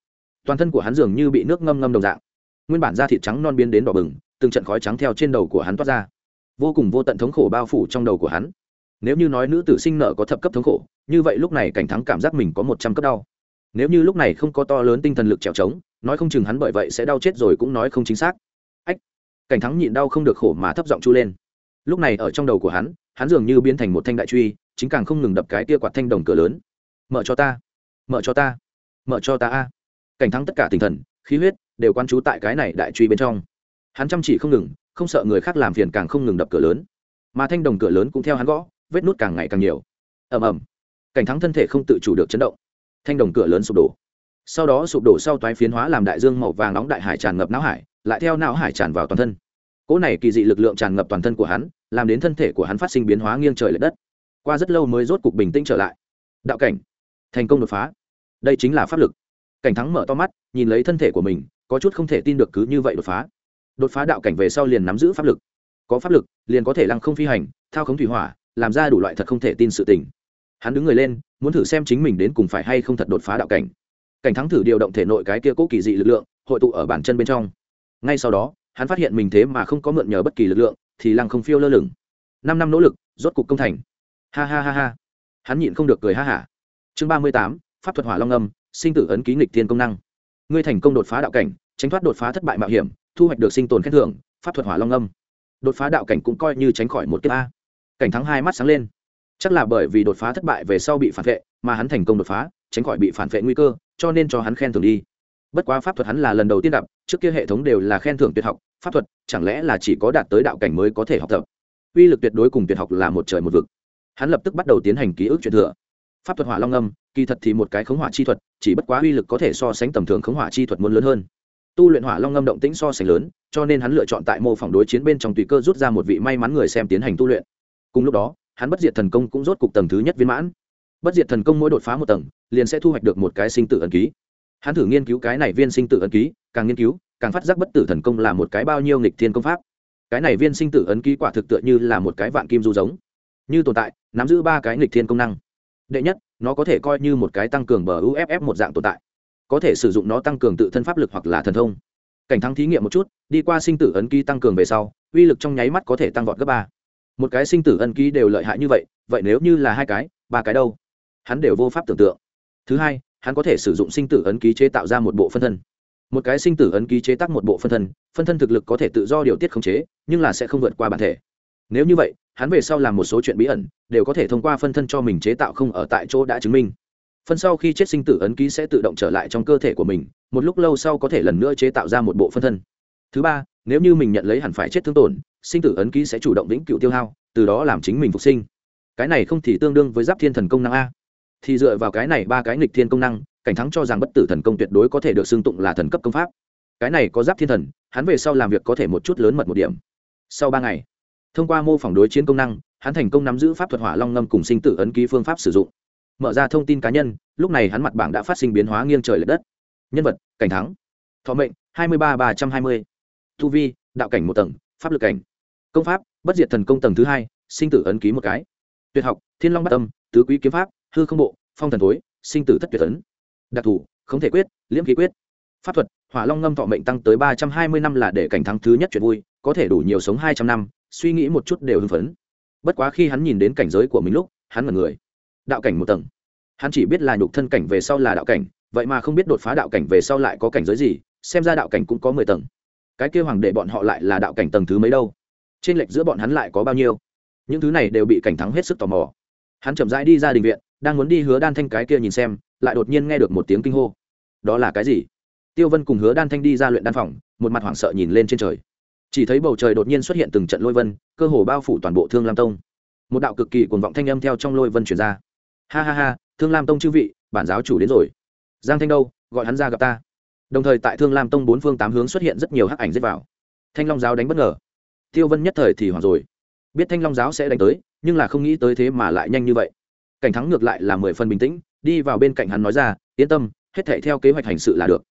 Toàn thân của hắn dường như bị nước ngâm ngâm đồng dạng. Nguyên bản da thịt trắng non biến đến đỏ bừng, từng trận khói trắng theo trên đầu của hắn toát ra. Vô cùng vô tận thống khổ bao phủ trong đầu của hắn. Nếu như nói nữ tử sinh nợ có thập cấp thống khổ, như vậy lúc này cảnh thắng cảm giác mình có một trăm cấp đau. Nếu như lúc này không có to lớn tinh thần lực trèo trống, nói không chừng hắn bởi vậy sẽ đau chết rồi cũng nói không chính xác. Ách! Cảnh thắng nhịn đau không được khổ mà thấp giọng chu lên. Lúc này ở trong đầu của hắn hắn dường như biến thành một thanh đại truy, chính càng không ngừng đập cái tia quạt thanh đồng cửa lớn. Mở cho ta mở cho ta, mở cho ta a. Cảnh thắng tất cả tinh thần, khí huyết đều quan trú tại cái này đại truy bên trong. Hắn chăm chỉ không ngừng, không sợ người khác làm phiền càng không ngừng đập cửa lớn. Mà thanh đồng cửa lớn cũng theo hắn gõ, vết nút càng ngày càng nhiều. Ầm ầm. Cảnh thắng thân thể không tự chủ được chấn động. Thanh đồng cửa lớn sụp đổ. Sau đó sụp đổ sau toái phiến hóa làm đại dương màu vàng nóng đại hải tràn ngập não hải, lại theo não hải tràn vào toàn thân. Cỗ này kỳ dị lực lượng tràn ngập toàn thân của hắn, làm đến thân thể của hắn phát sinh biến hóa nghiêng trời l ệ đất. Qua rất lâu mới rốt cục bình tĩnh trở lại. Đạo cảnh thành công đột phá. Đây chính là pháp lực. Cảnh thắng mở to mắt, nhìn lấy thân thể của mình, có chút không thể tin được cứ như vậy đột phá. Đột phá đạo cảnh về sau liền nắm giữ pháp lực. Có pháp lực, liền có thể lăng không phi hành, thao khống thủy hỏa, làm ra đủ loại thật không thể tin sự tình. Hắn đứng người lên, muốn thử xem chính mình đến cùng phải hay không thật đột phá đạo cảnh. Cảnh thắng thử điều động thể nội cái kia cố kỳ dị lực lượng, hội tụ ở bản chân bên trong. Ngay sau đó, hắn phát hiện mình thế mà không có mượn nhờ bất kỳ lực lượng, thì lăng không phiêu lơ lửng. Năm năm nỗ lực, rốt cục công thành. Ha ha ha ha. Hắn nhịn không được cười ha hả chương ba mươi tám, pháp thuật hỏa long âm, sinh tử ấn ký nghịch thiên công năng. Ngươi thành công đột phá đạo cảnh, tránh thoát đột phá thất bại mạo hiểm, thu hoạch được sinh tồn khen thưởng, pháp thuật hỏa long âm. Đột phá đạo cảnh cũng coi như tránh khỏi một kiếp a. Cảnh thắng hai mắt sáng lên. Chắc là bởi vì đột phá thất bại về sau bị phản vệ, mà hắn thành công đột phá, tránh khỏi bị phản vệ nguy cơ, cho nên cho hắn khen thưởng đi. Bất quá pháp thuật hắn là lần đầu tiên gặp, trước kia hệ thống đều là khen thưởng tuyệt học, pháp thuật chẳng lẽ là chỉ có đạt tới đạo cảnh mới có thể học tập? Uy lực tuyệt đối cùng tuyệt học là một trời một vực. Hắn lập tức bắt đầu tiến hành ký ức truyền thừa pháp thuật hỏa long âm, kỳ thật thì một cái khống hỏa chi thuật, chỉ bất quá uy lực có thể so sánh tầm thường khống hỏa chi thuật muốn lớn hơn. Tu luyện hỏa long âm động tĩnh so sánh lớn, cho nên hắn lựa chọn tại mô phỏng đối chiến bên trong tùy cơ rút ra một vị may mắn người xem tiến hành tu luyện. Cùng lúc đó, hắn bất diệt thần công cũng rốt cục tầng thứ nhất viên mãn. Bất diệt thần công mỗi đột phá một tầng, liền sẽ thu hoạch được một cái sinh tử ẩn ký. Hắn thử nghiên cứu cái này viên sinh tử ẩn ký, càng nghiên cứu, càng phát giác bất tử thần công là một cái bao nhiêu nghịch thiên công pháp. Cái này viên sinh tử ấn ký quả thực tựa như là một cái vạn kim du giống. Như tồn tại, nắm giữ ba cái nghịch thiên công năng đệ nhất, nó có thể coi như một cái tăng cường bờ uff một dạng tồn tại. Có thể sử dụng nó tăng cường tự thân pháp lực hoặc là thần thông. Cảnh thắng thí nghiệm một chút, đi qua sinh tử ấn ký tăng cường về sau, uy lực trong nháy mắt có thể tăng vọt gấp ba. Một cái sinh tử ấn ký đều lợi hại như vậy vậy nếu như là hai cái, ba cái đâu? Hắn đều vô pháp tưởng tượng. Thứ hai, hắn có thể sử dụng sinh tử ấn ký chế tạo ra một bộ phân thân. Một cái sinh tử ấn ký chế tác một bộ phân thân phân thân thực lực có thể tự do điều tiết khống chế, nhưng là sẽ không vượt qua bản thể nếu như vậy, hắn về sau làm một số chuyện bí ẩn, đều có thể thông qua phân thân cho mình chế tạo không ở tại chỗ đã chứng minh. Phân sau khi chết sinh tử ấn ký sẽ tự động trở lại trong cơ thể của mình, một lúc lâu sau có thể lần nữa chế tạo ra một bộ phân thân. Thứ ba, nếu như mình nhận lấy hẳn phải chết thương tổn, sinh tử ấn ký sẽ chủ động vĩnh cựu tiêu hao, từ đó làm chính mình phục sinh. Cái này không thì tương đương với giáp thiên thần công năng a. Thì dựa vào cái này ba cái nghịch thiên công năng, cảnh thắng cho rằng bất tử thần công tuyệt đối có thể được xưng tụng là thần cấp công pháp. Cái này có giáp thiên thần, hắn về sau làm việc có thể một chút lớn mật một điểm. Sau ba ngày thông qua mô phỏng đối chiến công năng, hắn thành công nắm giữ pháp thuật hỏa long ngâm cùng sinh tử ấn ký phương pháp sử dụng. Mở ra thông tin cá nhân, lúc này hắn mặt bảng đã phát sinh biến hóa nghiêng trời l ệ đất. Nhân vật, cảnh thắng. Thọ mệnh, hai mươi ba ba trăm hai mươi. Thu vi, đạo cảnh một tầng, pháp lực cảnh. Công pháp, bất diệt thần công tầng thứ hai, sinh tử ấn ký một cái. Tuyệt học, thiên long bát tâm, tứ quý kiếm pháp, hư không bộ, phong thần thối, sinh tử thất tuyệt ấn. Đặc thù không thể quyết, liễm ký quyết. Pháp thuật, hỏa long ngâm thọ mệnh tăng tới ba trăm hai mươi năm là để cảnh thắng thứ nhất chuyện vui, có thể đủ nhiều sống hai trăm năm suy nghĩ một chút đều hưng phấn. Bất quá khi hắn nhìn đến cảnh giới của mình lúc, hắn là người. Đạo cảnh một tầng. Hắn chỉ biết là nhục thân cảnh về sau là đạo cảnh, vậy mà không biết đột phá đạo cảnh về sau lại có cảnh giới gì, xem ra đạo cảnh cũng có mười tầng. Cái kêu hoàng đệ bọn họ lại là đạo cảnh tầng thứ mấy đâu? Trên lệch giữa bọn hắn lại có bao nhiêu? Những thứ này đều bị cảnh thắng hết sức tò mò. Hắn chậm rãi đi ra đình viện, đang muốn đi hứa đan thanh cái kia nhìn xem, lại đột nhiên nghe được một tiếng kinh hô. Đó là cái gì? Tiêu vân cùng hứa đan thanh đi ra luyện đan phòng, một mặt hoảng sợ nhìn lên trên trời chỉ thấy bầu trời đột nhiên xuất hiện từng trận lôi vân, cơ hồ bao phủ toàn bộ thương lam tông. Một đạo cực kỳ cuồng vọng thanh âm theo trong lôi vân chuyển ra. Ha ha ha, thương lam tông chư vị, bản giáo chủ đến rồi. Giang thanh đâu, gọi hắn ra gặp ta. Đồng thời tại thương lam tông bốn phương tám hướng xuất hiện rất nhiều hắc ảnh giết vào. Thanh long giáo đánh bất ngờ. Tiêu vân nhất thời thì hoảng rồi. Biết thanh long giáo sẽ đánh tới, nhưng là không nghĩ tới thế mà lại nhanh như vậy. Cảnh thắng ngược lại là mười phần bình tĩnh, đi vào bên cạnh hắn nói ra, yên tâm, hết thể theo kế hoạch hành sự là được.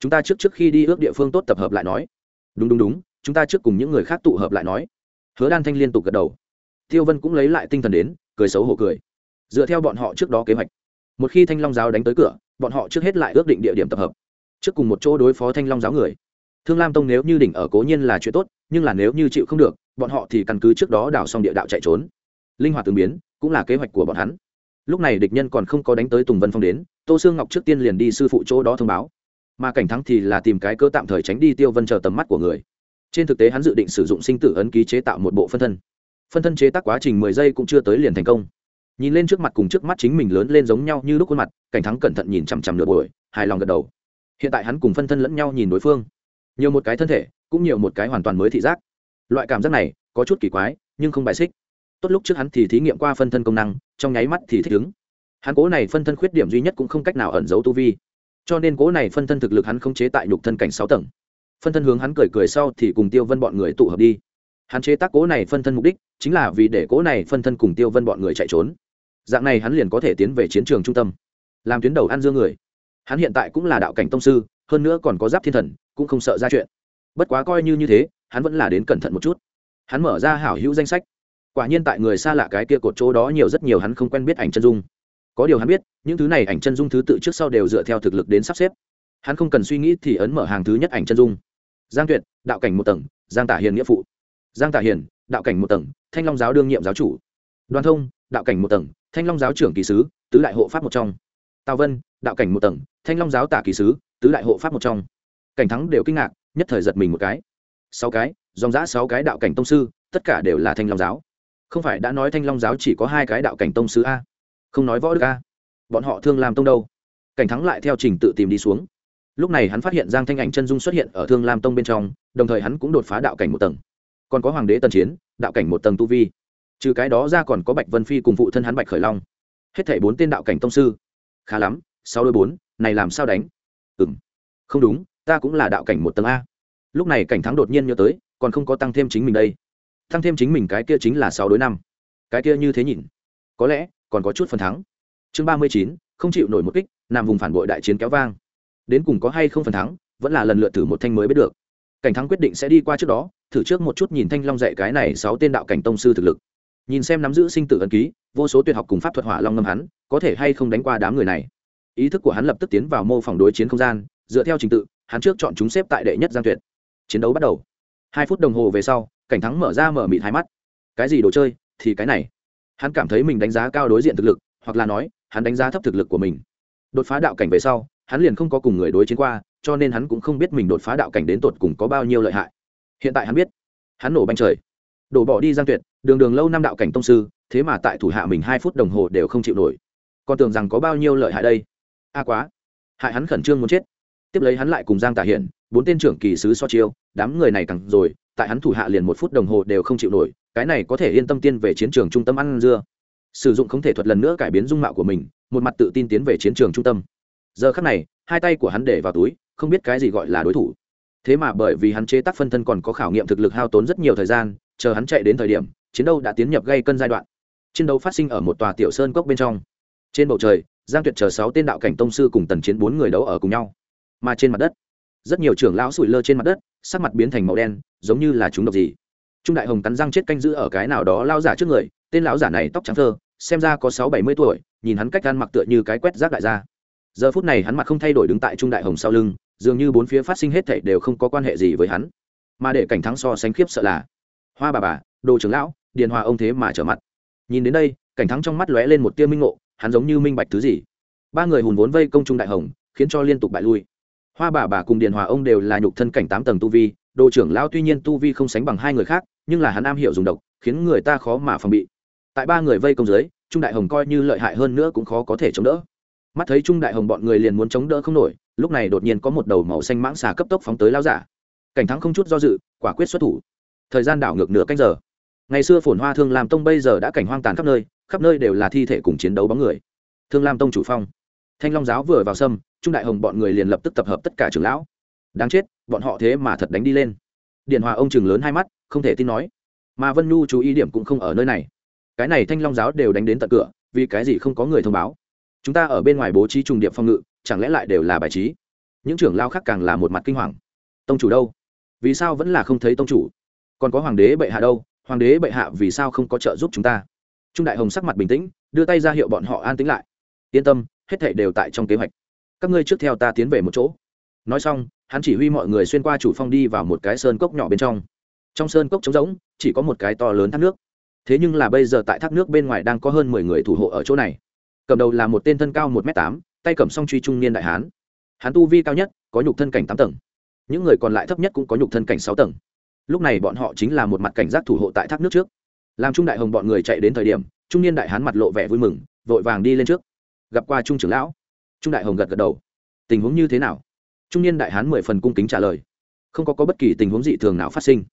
Chúng ta trước trước khi đi ước địa phương tốt tập hợp lại nói. Đúng đúng đúng chúng ta trước cùng những người khác tụ hợp lại nói. Hứa đan thanh liên tục gật đầu. Tiêu vân cũng lấy lại tinh thần đến, cười xấu hổ cười. Dựa theo bọn họ trước đó kế hoạch, một khi thanh long giáo đánh tới cửa, bọn họ trước hết lại ước định địa điểm tập hợp. Trước cùng một chỗ đối phó thanh long giáo người. Thương lam tông nếu như đỉnh ở cố nhiên là chuyện tốt, nhưng là nếu như chịu không được, bọn họ thì căn cứ trước đó đào xong địa đạo chạy trốn. Linh hoạt ứng biến, cũng là kế hoạch của bọn hắn. Lúc này địch nhân còn không có đánh tới tùng vân phong đến, tô sương ngọc trước tiên liền đi sư phụ chỗ đó thông báo. Mà cảnh thắng thì là tìm cái cơ tạm thời tránh đi tiêu vân chờ tầm mắt của người trên thực tế hắn dự định sử dụng sinh tử ấn ký chế tạo một bộ phân thân. Phân thân chế tác quá trình mười giây cũng chưa tới liền thành công. Nhìn lên trước mặt cùng trước mắt chính mình lớn lên giống nhau như lúc khuôn mặt, cảnh thắng cẩn thận nhìn chằm chằm nửa buổi, hài lòng gật đầu. Hiện tại hắn cùng phân thân lẫn nhau nhìn đối phương. Nhiều một cái thân thể, cũng nhiều một cái hoàn toàn mới thị giác. Loại cảm giác này, có chút kỳ quái, nhưng không bài xích. Tốt lúc trước hắn thì thí nghiệm qua phân thân công năng, trong nháy mắt thì thích ứng. Hắn cố này phân thân khuyết điểm duy nhất cũng không cách nào ẩn giấu tu vi. Cho nên cố này phân thân thực lực hắn không chế tại nhục thân cảnh sáu tầng phân thân hướng hắn cười cười sau thì cùng tiêu vân bọn người tụ hợp đi. Hắn chế tác cố này phân thân mục đích chính là vì để cố này phân thân cùng tiêu vân bọn người chạy trốn. Dạng này hắn liền có thể tiến về chiến trường trung tâm, làm tuyến đầu ăn dương người. Hắn hiện tại cũng là đạo cảnh tông sư, hơn nữa còn có giáp thiên thần, cũng không sợ ra chuyện. Bất quá coi như như thế, hắn vẫn là đến cẩn thận một chút. Hắn mở ra hảo hữu danh sách. Quả nhiên tại người xa lạ cái kia cột chỗ đó nhiều rất nhiều hắn không quen biết ảnh chân dung. Có điều hắn biết, những thứ này ảnh chân dung thứ tự trước sau đều dựa theo thực lực đến sắp xếp. Hắn không cần suy nghĩ thì ấn mở hàng thứ nhất ảnh chân dung giang tuyệt, đạo cảnh một tầng, giang tả hiền nghĩa phụ. Giang tả hiền, đạo cảnh một tầng, thanh long giáo đương nhiệm giáo chủ. Đoàn thông, đạo cảnh một tầng, thanh long giáo trưởng kỳ sứ, tứ đại hộ pháp một trong. Tào vân, đạo cảnh một tầng, thanh long giáo tả kỳ sứ, tứ đại hộ pháp một trong. Cảnh thắng đều kinh ngạc, nhất thời giật mình một cái. Sáu cái, dòng giã sáu cái đạo cảnh tông sư, tất cả đều là thanh long giáo. Không phải đã nói thanh long giáo chỉ có hai cái đạo cảnh tông sư a? Không nói võ đức a. Bọn họ thương làm tông đâu? Cảnh thắng lại theo trình tự tìm đi xuống lúc này hắn phát hiện giang thanh ảnh chân dung xuất hiện ở thương lam tông bên trong, đồng thời hắn cũng đột phá đạo cảnh một tầng. Còn có hoàng đế tần chiến, đạo cảnh một tầng tu vi. Trừ cái đó ra còn có bạch vân phi cùng phụ thân hắn bạch khởi long. Hết thảy bốn tên đạo cảnh tông sư. Khá lắm, sáu đôi bốn, này làm sao đánh? Ừ m không đúng, ta cũng là đạo cảnh một tầng a. Lúc này cảnh thắng đột nhiên nhớ tới, còn không có tăng thêm chính mình đây. Tăng thêm chính mình cái kia chính là sáu đối năm. Cái kia như thế nhìn. Có lẽ, còn có chút phần thắng. Chương ba mươi chín, không chịu nổi một kích, nằm vùng phản bội đại chiến kéo vang đến cùng có hay không phần thắng, vẫn là lần lượt thử một thanh mới biết được. Cảnh thắng quyết định sẽ đi qua trước đó, thử trước một chút nhìn thanh long dạy cái này sáu tên đạo cảnh tông sư thực lực. Nhìn xem nắm giữ sinh tử ấn ký, vô số tuyệt học cùng pháp thuật hỏa long ngâm hắn, có thể hay không đánh qua đám người này. Ý thức của hắn lập tức tiến vào mô phỏng đối chiến không gian, dựa theo trình tự, hắn trước chọn chúng xếp tại đệ nhất giang tuyệt. Chiến đấu bắt đầu. Hai phút đồng hồ về sau, cảnh thắng mở ra mở mịt hai mắt. Cái gì đồ chơi, thì cái này. Hắn cảm thấy mình đánh giá cao đối diện thực lực, hoặc là nói, hắn đánh giá thấp thực lực của mình. Đột phá đạo cảnh về sau hắn liền không có cùng người đối chiến qua, cho nên hắn cũng không biết mình đột phá đạo cảnh đến tột cùng có bao nhiêu lợi hại. Hiện tại hắn biết, hắn nổ banh trời, đổ bỏ đi giang tuyệt, đường đường lâu năm đạo cảnh tông sư, thế mà tại thủ hạ mình hai phút đồng hồ đều không chịu nổi. Còn tưởng rằng có bao nhiêu lợi hại đây? A quá, hại hắn khẩn trương muốn chết. Tiếp lấy hắn lại cùng giang tả hiện bốn tên trưởng kỳ sứ so chiêu, đám người này càng rồi, tại hắn thủ hạ liền một phút đồng hồ đều không chịu nổi, cái này có thể yên tâm tiên về chiến trường trung tâm ăn dưa. Sử dụng không thể thuật lần nữa cải biến dung mạo của mình, một mặt tự tin tiến về chiến trường trung tâm giờ khắc này, hai tay của hắn để vào túi, không biết cái gì gọi là đối thủ. Thế mà bởi vì hắn chế tác phân thân còn có khảo nghiệm thực lực hao tốn rất nhiều thời gian, chờ hắn chạy đến thời điểm, chiến đấu đã tiến nhập gây cân giai đoạn. Chiến đấu phát sinh ở một tòa tiểu sơn cốc bên trong. Trên bầu trời, giang tuyệt chờ sáu tên đạo cảnh tông sư cùng tần chiến bốn người đấu ở cùng nhau. Mà trên mặt đất, rất nhiều trưởng lão sủi lơ trên mặt đất, sắc mặt biến thành màu đen, giống như là chúng độc gì. Trung đại hồng cắn răng chết canh giữ ở cái nào đó lao giả trước người, tên lão giả này tóc trắng thơ, xem ra có sáu bảy mươi tuổi, nhìn hắn cách ăn mặc tựa như cái quét rác đại gia giờ phút này hắn mặt không thay đổi đứng tại trung đại hồng sau lưng, dường như bốn phía phát sinh hết thảy đều không có quan hệ gì với hắn. Mà để cảnh thắng so sánh khiếp sợ là, hoa bà bà, đồ trưởng lão, điền hòa ông thế mà trở mặt. Nhìn đến đây, cảnh thắng trong mắt lóe lên một tia minh ngộ, hắn giống như minh bạch thứ gì. Ba người hùn vốn vây công trung đại hồng, khiến cho liên tục bại lui. Hoa bà bà cùng điền hòa ông đều là nhục thân cảnh tám tầng tu vi, đồ trưởng lão tuy nhiên tu vi không sánh bằng hai người khác, nhưng là hắn am hiểu dùng độc, khiến người ta khó mà phòng bị. Tại ba người vây công dưới, trung đại hồng coi như lợi hại hơn nữa cũng khó có thể chống đỡ mắt thấy trung đại hồng bọn người liền muốn chống đỡ không nổi, lúc này đột nhiên có một đầu màu xanh mãng xà cấp tốc phóng tới lao giả. Cảnh thắng không chút do dự, quả quyết xuất thủ. Thời gian đảo ngược nửa canh giờ. Ngày xưa phồn hoa thương làm tông bây giờ đã cảnh hoang tàn khắp nơi khắp nơi đều là thi thể cùng chiến đấu bóng người. Thương lam tông chủ phong. Thanh long giáo vừa vào sâm, trung đại hồng bọn người liền lập tức tập hợp tất cả trưởng lão. Đáng chết, bọn họ thế mà thật đánh đi lên. Điện hòa ông chừng lớn hai mắt, không thể tin nói. Mà vân nhu chú ý điểm cũng không ở nơi này. Cái này thanh long giáo đều đánh đến tận cửa, vì cái gì không có người thông báo? Chúng ta ở bên ngoài bố trí trùng điệp phòng ngự, chẳng lẽ lại đều là bài trí? Những trưởng lao khác càng là một mặt kinh hoàng. Tông chủ đâu? Vì sao vẫn là không thấy tông chủ? Còn có hoàng đế bệ hạ đâu? Hoàng đế bệ hạ vì sao không có trợ giúp chúng ta? Trung đại hồng sắc mặt bình tĩnh, đưa tay ra hiệu bọn họ an tĩnh lại. Yên tâm, hết thảy đều tại trong kế hoạch. Các ngươi trước theo ta tiến về một chỗ. Nói xong, hắn chỉ huy mọi người xuyên qua chủ phong đi vào một cái sơn cốc nhỏ bên trong. Trong sơn cốc trống rỗng, chỉ có một cái to lớn thác nước. Thế nhưng là bây giờ tại thác nước bên ngoài đang có hơn mười người thủ hộ ở chỗ này cầm đầu là một tên thân cao một m tám tay cầm song truy trung niên đại hán. Hắn tu vi cao nhất có nhục thân cảnh tám tầng. Những người còn lại thấp nhất cũng có nhục thân cảnh sáu tầng. Lúc này bọn họ chính là một mặt cảnh giác thủ hộ tại thác nước trước. Làm trung đại hồng bọn người chạy đến thời điểm trung niên đại hán mặt lộ vẻ vui mừng vội vàng đi lên trước. Gặp qua trung trưởng lão. Trung đại hồng gật gật đầu. Tình huống như thế nào? Trung niên đại hán mười phần cung kính trả lời. Không có, có bất kỳ tình huống dị thường nào phát sinh.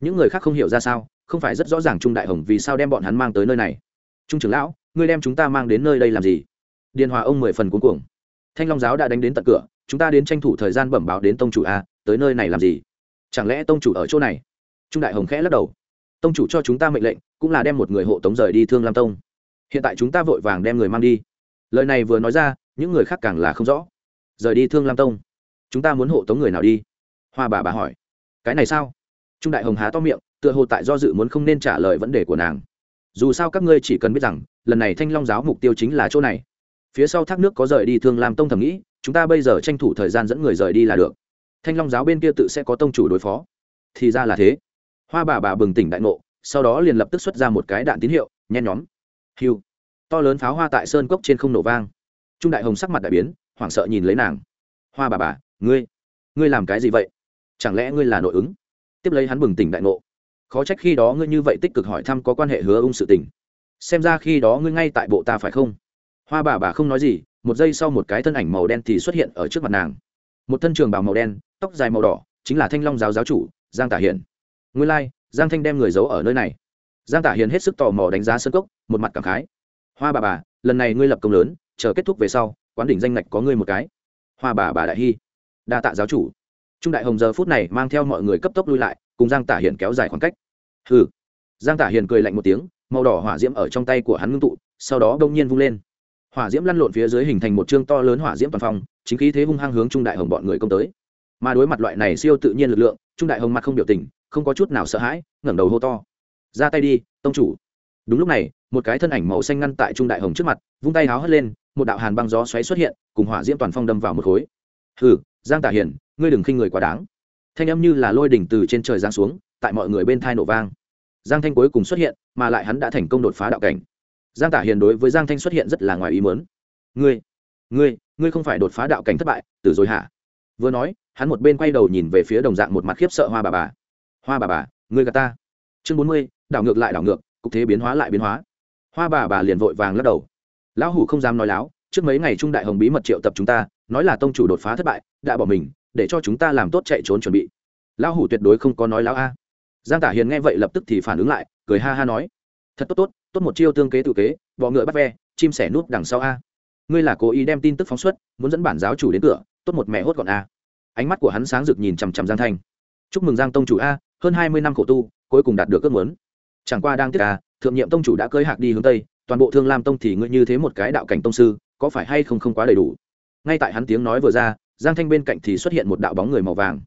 Những người khác không hiểu ra sao không phải rất rõ ràng trung đại hồng vì sao đem bọn hắn mang tới nơi này. Trung trưởng lão ngươi đem chúng ta mang đến nơi đây làm gì? Điền hòa ông mười phần cuống cuồng. Thanh long giáo đã đánh đến tận cửa, chúng ta đến tranh thủ thời gian bẩm báo đến tông chủ a, tới nơi này làm gì? Chẳng lẽ tông chủ ở chỗ này? Trung đại hồng khẽ lắc đầu. Tông chủ cho chúng ta mệnh lệnh, cũng là đem một người hộ tống rời đi thương lam tông. Hiện tại chúng ta vội vàng đem người mang đi. Lời này vừa nói ra, những người khác càng là không rõ. Rời đi thương lam tông. Chúng ta muốn hộ tống người nào đi? Hoa bà bà hỏi. Cái này sao? Trung đại hồng há to miệng, tựa hồ tại do dự muốn không nên trả lời vấn đề của nàng dù sao các ngươi chỉ cần biết rằng, lần này thanh long giáo mục tiêu chính là chỗ này. Phía sau thác nước có rời đi thương làm tông thầm nghĩ, chúng ta bây giờ tranh thủ thời gian dẫn người rời đi là được. Thanh long giáo bên kia tự sẽ có tông chủ đối phó. Thì ra là thế. Hoa bà bà bừng tỉnh đại ngộ, sau đó liền lập tức xuất ra một cái đạn tín hiệu, nhen nhóm. Hiu. To lớn pháo hoa tại sơn cốc trên không nổ vang. Trung đại hồng sắc mặt đại biến, hoảng sợ nhìn lấy nàng. Hoa bà bà, ngươi ngươi làm cái gì vậy? Chẳng lẽ ngươi là nội ứng? Tiếp lấy hắn bừng tỉnh đại ngộ khó trách khi đó ngươi như vậy tích cực hỏi thăm có quan hệ hứa ung sự tình. Xem ra khi đó ngươi ngay tại bộ ta phải không? Hoa bà bà không nói gì một giây sau một cái thân ảnh màu đen thì xuất hiện ở trước mặt nàng. Một thân trường bào màu đen tóc dài màu đỏ chính là thanh long giáo giáo chủ giang tả hiền nguyên lai、like, giang thanh đem người giấu ở nơi này. Giang tả hiền hết sức tò mò đánh giá sân cốc một mặt cảm khái. Hoa bà bà lần này ngươi lập công lớn chờ kết thúc về sau quán đỉnh danh ngạch có ngươi một cái. Hoa bà bà đại hy đa tạ giáo chủ. Trung đại hồng giờ phút này mang theo mọi người cấp tốc lui lại cùng giang tả hiền kéo dài khoảng cách. Hừ. Giang tả hiền cười lạnh một tiếng, màu đỏ hỏa diễm ở trong tay của hắn ngưng tụ, sau đó đông nhiên vung lên. Hỏa diễm lăn lộn phía dưới hình thành một chương to lớn hỏa diễm toàn phong, chính khí thế hung hăng hướng trung đại hồng bọn người công tới. Mà đối mặt loại này siêu tự nhiên lực lượng, trung đại hồng mặt không biểu tình, không có chút nào sợ hãi, ngẩng đầu hô to. Ra tay đi, tông chủ. Đúng lúc này, một cái thân ảnh màu xanh ngăn tại trung đại hồng trước mặt, vung tay háo hất lên, một đạo hàn băng gió xoáy xuất hiện, cùng hỏa diễm toàn phong đâm vào một khối. Hừ, giang tả hiền, ngươi đừng khinh người quá đáng thanh âm như là lôi đỉnh từ trên trời giáng xuống, tại mọi người bên thai nổ vang. Giang thanh cuối cùng xuất hiện, mà lại hắn đã thành công đột phá đạo cảnh. Giang tả hiền đối với giang thanh xuất hiện rất là ngoài ý mớn ngươi ngươi ngươi không phải đột phá đạo cảnh thất bại, từ rồi hả? Vừa nói, hắn một bên quay đầu nhìn về phía đồng dạng một mặt khiếp sợ hoa bà bà. Hoa bà bà, ngươi gà ta. Chương bốn mươi, đảo ngược lại đảo ngược, cục thế biến hóa lại biến hóa. Hoa bà bà liền vội vàng lắc đầu. Lão hủ không dám nói láo, trước mấy ngày trung đại hồng bí mật triệu tập chúng ta, nói là tông chủ đột phá thất bại, đã bỏ mình để cho chúng ta làm tốt chạy trốn chuẩn bị. Lão hủ tuyệt đối không có nói lão a. Giang tả hiền nghe vậy lập tức thì phản ứng lại, cười ha ha nói. Thật tốt tốt tốt một chiêu tương kế tự kế, bọ ngựa bắt ve, chim sẻ nút đằng sau a. Ngươi là cố ý đem tin tức phóng xuất, muốn dẫn bản giáo chủ đến cửa, tốt một mẹ hốt gọn a. Ánh mắt của hắn sáng rực nhìn chằm chằm giang thanh. Chúc mừng giang tông chủ a, hơn hai mươi năm khổ tu, cuối cùng đạt được ước muốn. Chẳng qua đang tiếc a, thượng nhiệm tông chủ đã cơi hạc đi hướng tây, toàn bộ thương lam tông thì ngươi như thế một cái đạo cảnh tông sư, có phải hay không không quá đầy đủ? Ngay tại hắn tiếng nói vừa ra giang thanh bên cạnh thì xuất hiện một đạo bóng người màu vàng.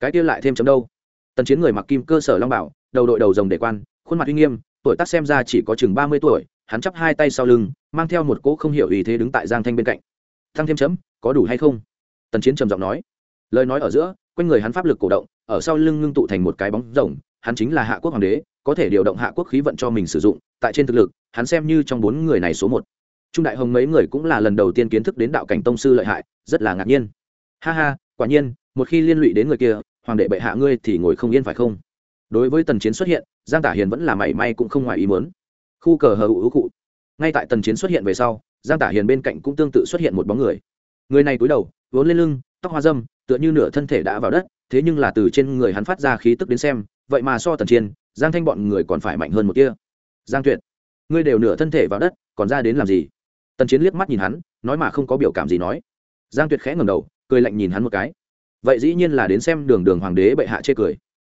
Cái kia lại thêm chấm đâu? Tần chiến người mặc kim cơ sở long bảo, đầu đội đầu rồng để quan, khuôn mặt uy nghiêm, tuổi tác xem ra chỉ có chừng ba mươi tuổi, hắn chắp hai tay sau lưng, mang theo một cỗ không hiểu ý thế đứng tại giang thanh bên cạnh. Thăng thêm chấm, có đủ hay không? Tần chiến trầm giọng nói. Lời nói ở giữa, quanh người hắn pháp lực cổ động, ở sau lưng ngưng tụ thành một cái bóng rồng, hắn chính là hạ quốc hoàng đế, có thể điều động hạ quốc khí vận cho mình sử dụng, tại trên thực lực, hắn xem như trong bốn người này số một. Trung đại hồng mấy người cũng là lần đầu tiên kiến thức đến đạo cảnh tông sư lợi hại, rất là ngạc nhiên ha ha, quả nhiên, một khi liên lụy đến người kia, hoàng đệ bệ hạ ngươi thì ngồi không yên phải không? Đối với tần chiến xuất hiện, giang tả hiền vẫn là mảy may cũng không ngoài ý muốn. Khu cờ hờ hữu cụ. Ngay tại tần chiến xuất hiện về sau, giang tả hiền bên cạnh cũng tương tự xuất hiện một bóng người. Người này cúi đầu, vốn lên lưng, tóc hoa dâm, tựa như nửa thân thể đã vào đất, thế nhưng là từ trên người hắn phát ra khí tức đến xem, vậy mà so tần chiên giang thanh bọn người còn phải mạnh hơn một kia giang tuyệt, ngươi đều nửa thân thể vào đất, còn ra đến làm gì? Tần chiến liếc mắt nhìn hắn, nói mà không có biểu cảm gì nói. Giang tuyệt khẽ ngầm đầu cười lạnh nhìn hắn một cái. Vậy dĩ nhiên là đến xem đường đường hoàng đế bệ hạ chê cười.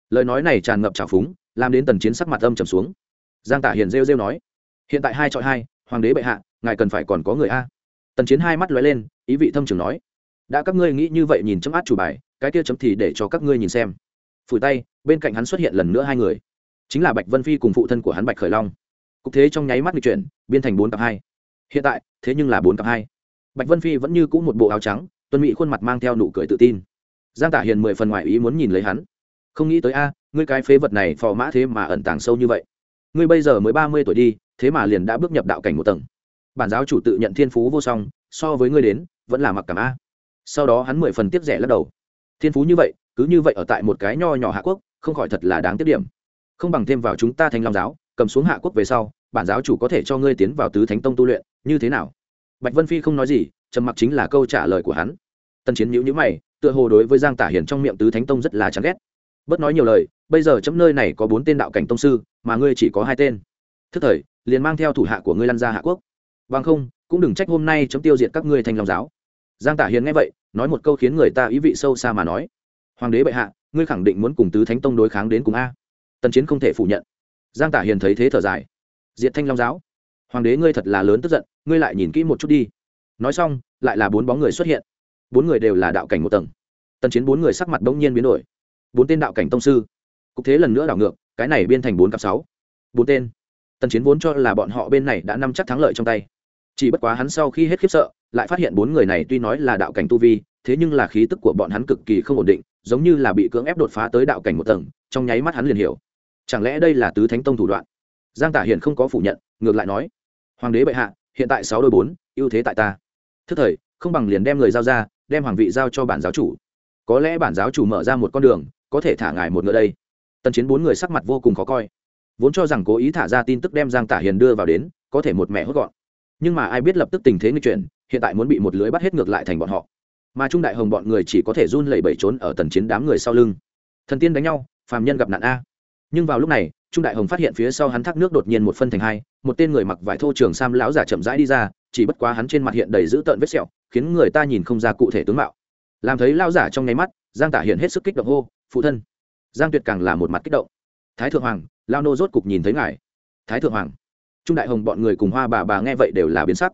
Lời nói này tràn ngập trào phúng, làm đến tần chiến sắc mặt âm trầm xuống. Giang tả hiền rêu rêu nói, hiện tại hai chọi hai, hoàng đế bệ hạ, ngài cần phải còn có người a. Tần chiến hai mắt lóe lên, ý vị thâm trường nói, đã các ngươi nghĩ như vậy nhìn chấm át chủ bài, cái kia chấm thì để cho các ngươi nhìn xem. Phủi tay, bên cạnh hắn xuất hiện lần nữa hai người. Chính là bạch vân phi cùng phụ thân của hắn bạch khởi long. Cục thế trong nháy mắt bị chuyển, biên thành bốn cặp hai. Hiện tại, thế nhưng là bốn cặp hai. Bạch vân phi vẫn như cũ một bộ áo trắng tuân mỹ khuôn mặt mang theo nụ cười tự tin. Giang tả hiền mười phần ngoài ý muốn nhìn lấy hắn. Không nghĩ tới a, ngươi cái phế vật này phò mã thế mà ẩn tàng sâu như vậy. Ngươi bây giờ mới ba mươi tuổi đi, thế mà liền đã bước nhập đạo cảnh một tầng. Bản giáo chủ tự nhận thiên phú vô song, so với ngươi đến, vẫn là mặc cảm a. Sau đó hắn mười phần tiếp rẻ lắc đầu. Thiên phú như vậy, cứ như vậy ở tại một cái nho nhỏ hạ quốc, không khỏi thật là đáng tiếc điểm. Không bằng thêm vào chúng ta thành long giáo, cầm xuống hạ quốc về sau, bản giáo chủ có thể cho ngươi tiến vào tứ thánh tông tu luyện, như thế nào? Bạch vân phi không nói gì trầm mặc chính là câu trả lời của hắn. Tần chiến nhữ nhữ mày, tựa hồ đối với giang tả hiền trong miệng tứ thánh tông rất là chán ghét. Bớt nói nhiều lời, bây giờ chấm nơi này có bốn tên đạo cảnh tông sư, mà ngươi chỉ có hai tên. Thức thời, liền mang theo thủ hạ của ngươi lăn ra hạ quốc. Bằng không, cũng đừng trách hôm nay chấm tiêu diệt các ngươi thành lòng giáo. Giang tả hiền nghe vậy, nói một câu khiến người ta ý vị sâu xa mà nói. Hoàng đế bệ hạ, ngươi khẳng định muốn cùng tứ thánh tông đối kháng đến cùng a. Tần chiến không thể phủ nhận. Giang tả hiền thấy thế thở dài. Diệt thanh long giáo. Hoàng đế ngươi thật là lớn tức giận, ngươi lại nhìn kỹ một chút đi. Nói xong lại là bốn bóng người xuất hiện. Bốn người đều là đạo cảnh một tầng. Tần chiến bốn người sắc mặt bỗng nhiên biến đổi. Bốn tên đạo cảnh tông sư. Cục thế lần nữa đảo ngược, cái này biên thành bốn cặp sáu. Bốn tên. Tần chiến vốn cho là bọn họ bên này đã nắm chắc thắng lợi trong tay. Chỉ bất quá hắn sau khi hết khiếp sợ, lại phát hiện bốn người này tuy nói là đạo cảnh tu vi, thế nhưng là khí tức của bọn hắn cực kỳ không ổn định, giống như là bị cưỡng ép đột phá tới đạo cảnh một tầng, trong nháy mắt hắn liền hiểu. Chẳng lẽ đây là tứ thánh tông thủ đoạn? Giang tả hiền không có phủ nhận, ngược lại nói, hoàng đế bệ hạ, hiện tại sáu đôi bốn, ưu thế tại ta thức thời, không bằng liền đem người giao ra, đem hoàng vị giao cho bản giáo chủ. Có lẽ bản giáo chủ mở ra một con đường, có thể thả ngài một ngựa đây. Tần chiến bốn người sắc mặt vô cùng khó coi. Vốn cho rằng cố ý thả ra tin tức đem giang tả hiền đưa vào đến, có thể một mẹ hốt gọn. Nhưng mà ai biết lập tức tình thế nghi chuyển, hiện tại muốn bị một lưới bắt hết ngược lại thành bọn họ. Mà trung đại hồng bọn người chỉ có thể run lẩy bẩy trốn ở tần chiến đám người sau lưng. Thần tiên đánh nhau, phàm nhân gặp nạn a. Nhưng vào lúc này, trung đại hồng phát hiện phía sau hắn thác nước đột nhiên một phân thành hai, một tên người mặc vải thô trường sam lão giả chậm rãi đi ra chỉ bất quá hắn trên mặt hiện đầy dữ tợn vết sẹo, khiến người ta nhìn không ra cụ thể tướng mạo. Làm thấy lão giả trong nháy mắt, giang tả hiện hết sức kích động hô, phụ thân! Giang tuyệt càng là một mặt kích động. Thái thượng hoàng lao nô rốt cục nhìn thấy ngài. Thái thượng hoàng? Trung đại hồng bọn người cùng hoa bà bà nghe vậy đều là biến sắc.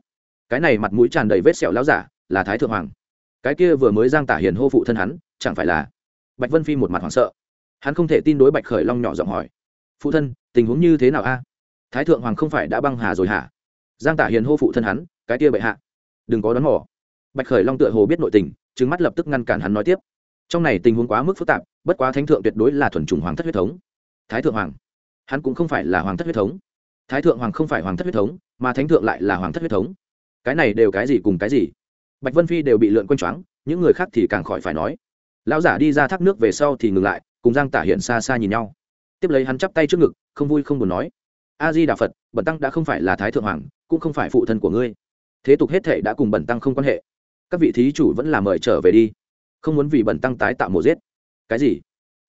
Cái này mặt mũi tràn đầy vết sẹo lão giả, là thái thượng hoàng. Cái kia vừa mới giang tả hiền hô phụ thân hắn, chẳng phải là bạch vân phi một mặt hoảng sợ. Hắn không thể tin đối bạch khởi long nhỏ giọng hỏi, phụ thân, tình huống như thế nào a? Thái thượng hoàng không phải đã băng hà rồi hả? Giang tả hiền hô phụ thân hắn, cái kia bệ hạ, đừng có đón mỏ bạch khởi long tựa hồ biết nội tình trứng mắt lập tức ngăn cản hắn nói tiếp. Trong này tình huống quá mức phức tạp, bất quá thánh thượng tuyệt đối là thuần chủng hoàng thất huyết thống. Thái thượng hoàng, hắn cũng không phải là hoàng thất huyết thống. Thái thượng hoàng không phải hoàng thất huyết thống, mà thánh thượng lại là hoàng thất huyết thống. Cái này đều cái gì cùng cái gì? Bạch vân phi đều bị lượn quanh choáng, những người khác thì càng khỏi phải nói. Lão giả đi ra thác nước về sau thì ngừng lại, cùng giang tả hiện xa xa nhìn nhau. Tiếp lấy hắn chắp tay trước ngực, không vui không buồn nói. A di đà phật bẩn tăng đã không phải là thái thượng hoàng cũng không phải phụ thân của ngươi. Thế tục hết thể đã cùng bẩn tăng không quan hệ. Các vị thí chủ vẫn là mời trở về đi. Không muốn vì bẩn tăng tái tạo mổ giết. Cái gì?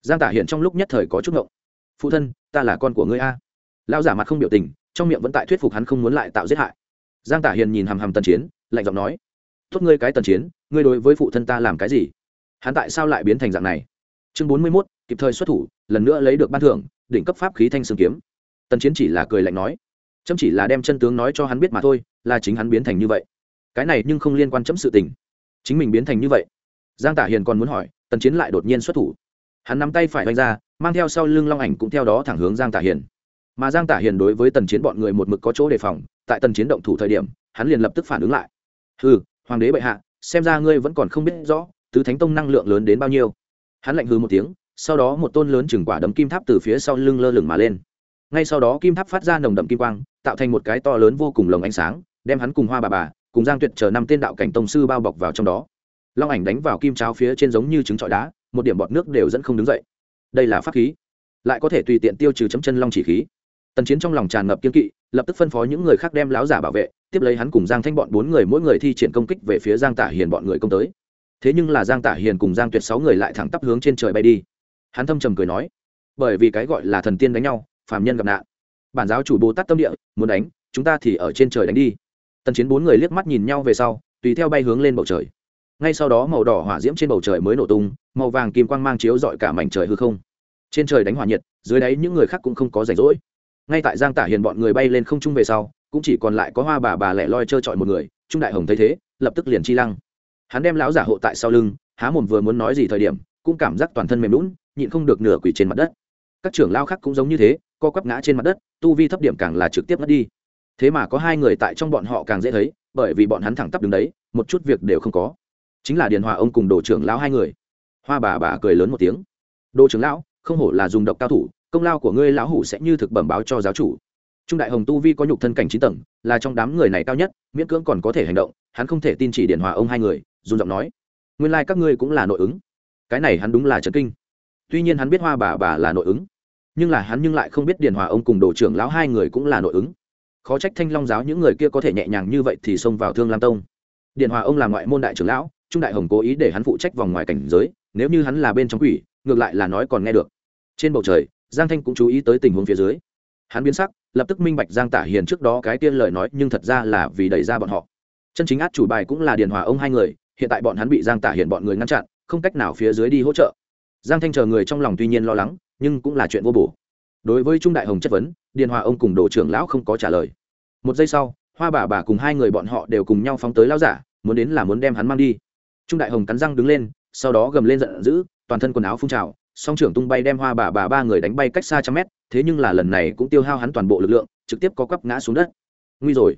Giang tả hiện trong lúc nhất thời có chút ngộng. Phụ thân, ta là con của ngươi a. Lao giả mặt không biểu tình, trong miệng vẫn tại thuyết phục hắn không muốn lại tạo giết hại. Giang tả hiền nhìn hằm hằm tần chiến, lạnh giọng nói, tốt ngươi cái tần chiến, ngươi đối với phụ thân ta làm cái gì? Hắn tại sao lại biến thành dạng này? Chương bốn mươi mốt, kịp thời xuất thủ, lần nữa lấy được ban thưởng, đỉnh cấp pháp khí thanh sương kiếm. Tần chiến chỉ là cười lạnh nói chấm chỉ là đem chân tướng nói cho hắn biết mà thôi, là chính hắn biến thành như vậy. Cái này nhưng không liên quan chấm sự tình. Chính mình biến thành như vậy. Giang tả hiền còn muốn hỏi, tần chiến lại đột nhiên xuất thủ. Hắn nắm tay phải vanh ra, mang theo sau lưng long ảnh cũng theo đó thẳng hướng giang tả hiền. Mà giang tả hiền đối với tần chiến bọn người một mực có chỗ đề phòng, tại tần chiến động thủ thời điểm, hắn liền lập tức phản ứng lại. Ừ hoàng đế bệ hạ, xem ra ngươi vẫn còn không biết rõ, tứ thánh tông năng lượng lớn đến bao nhiêu. Hắn lạnh hư một tiếng, sau đó một tôn lớn chừng quả đấm kim tháp từ phía sau lưng lơ lửng mà lên ngay sau đó kim tháp phát ra nồng đậm kim quang, tạo thành một cái to lớn vô cùng lồng ánh sáng, đem hắn cùng hoa bà bà, cùng giang tuyệt chờ năm tên đạo cảnh tông sư bao bọc vào trong đó. Long ảnh đánh vào kim cháo phía trên giống như trứng trọi đá, một điểm bọt nước đều dẫn không đứng dậy. Đây là pháp khí. Lại có thể tùy tiện tiêu trừ chấm chân long chỉ khí. Tần chiến trong lòng tràn ngập kiên kỵ, lập tức phân phó những người khác đem láo giả bảo vệ, tiếp lấy hắn cùng giang thanh bọn bốn người mỗi người thi triển công kích về phía giang tả hiền bọn người công tới. Thế nhưng là giang tả hiền cùng giang tuyệt sáu người lại thẳng tắp hướng trên trời bay đi. Hắn thâm trầm cười nói, bởi vì cái gọi là thần tiên đánh nhau phàm nhân gặp nạn. Bản giáo chủ bồ tát tâm địa, muốn đánh, chúng ta thì ở trên trời đánh đi. Tần chiến bốn người liếc mắt nhìn nhau về sau, tùy theo bay hướng lên bầu trời. Ngay sau đó màu đỏ hỏa diễm trên bầu trời mới nổ tung, màu vàng kim quang mang chiếu dọi cả mảnh trời hư không. Trên trời đánh hỏa nhiệt, dưới đáy những người khác cũng không có rảnh rỗi. Ngay tại giang tả hiền bọn người bay lên không trung về sau, cũng chỉ còn lại có hoa bà bà lẻ loi trơ trọi một người, trung đại hồng thấy thế, lập tức liền chi lăng. Hắn đem lão giả hộ tại sau lưng, há mồm vừa muốn nói gì thời điểm, cũng cảm giác toàn thân mềm lún nhịn không được nửa quỷ trên mặt đất. Các trưởng lao khác cũng giống như thế co quắp ngã trên mặt đất, tu vi thấp điểm càng là trực tiếp mất đi. Thế mà có hai người tại trong bọn họ càng dễ thấy, bởi vì bọn hắn thẳng tắp đứng đấy, một chút việc đều không có. Chính là điền hòa ông cùng đồ trưởng lão hai người. Hoa bà bà cười lớn một tiếng. Đồ trưởng lão, không hổ là dùng độc cao thủ, công lao của ngươi lão hủ sẽ như thực bẩm báo cho giáo chủ. Trung đại hồng tu vi có nhục thân cảnh chín tầng, là trong đám người này cao nhất, miễn cưỡng còn có thể hành động, hắn không thể tin chỉ điền hòa ông hai người dùng giọng nói. Nguyên lai、like、các ngươi cũng là nội ứng. Cái này hắn đúng là trấn kinh. Tuy nhiên hắn biết hoa bà bà là nội ứng nhưng là hắn nhưng lại không biết điền hòa ông cùng đồ trưởng lão hai người cũng là nội ứng. Khó trách thanh long giáo những người kia có thể nhẹ nhàng như vậy thì xông vào thương lam tông. Điện hòa ông là ngoại môn đại trưởng lão, trung đại hồng cố ý để hắn phụ trách vòng ngoài cảnh giới, nếu như hắn là bên trong quỷ, ngược lại là nói còn nghe được. Trên bầu trời, giang thanh cũng chú ý tới tình huống phía dưới. Hắn biến sắc, lập tức minh bạch giang tả hiền trước đó cái tiên lời nói, nhưng thật ra là vì đẩy ra bọn họ. Chân chính át chủ bài cũng là điền hòa ông hai người, hiện tại bọn hắn bị giang tả hiền bọn người ngăn chặn, không cách nào phía dưới đi hỗ trợ. Giang thanh chờ người trong lòng tuy nhiên lo lắng nhưng cũng là chuyện vô bổ. Đối với trung đại hồng chất vấn, điền hòa ông cùng đồ trưởng lão không có trả lời. Một giây sau, hoa bà bà cùng hai người bọn họ đều cùng nhau phóng tới lão giả, muốn đến là muốn đem hắn mang đi. Trung đại hồng cắn răng đứng lên, sau đó gầm lên giận dữ, toàn thân quần áo phun trào, song trưởng tung bay đem hoa bà bà ba người đánh bay cách xa trăm mét, thế nhưng là lần này cũng tiêu hao hắn toàn bộ lực lượng, trực tiếp có quắp ngã xuống đất. Nguy rồi.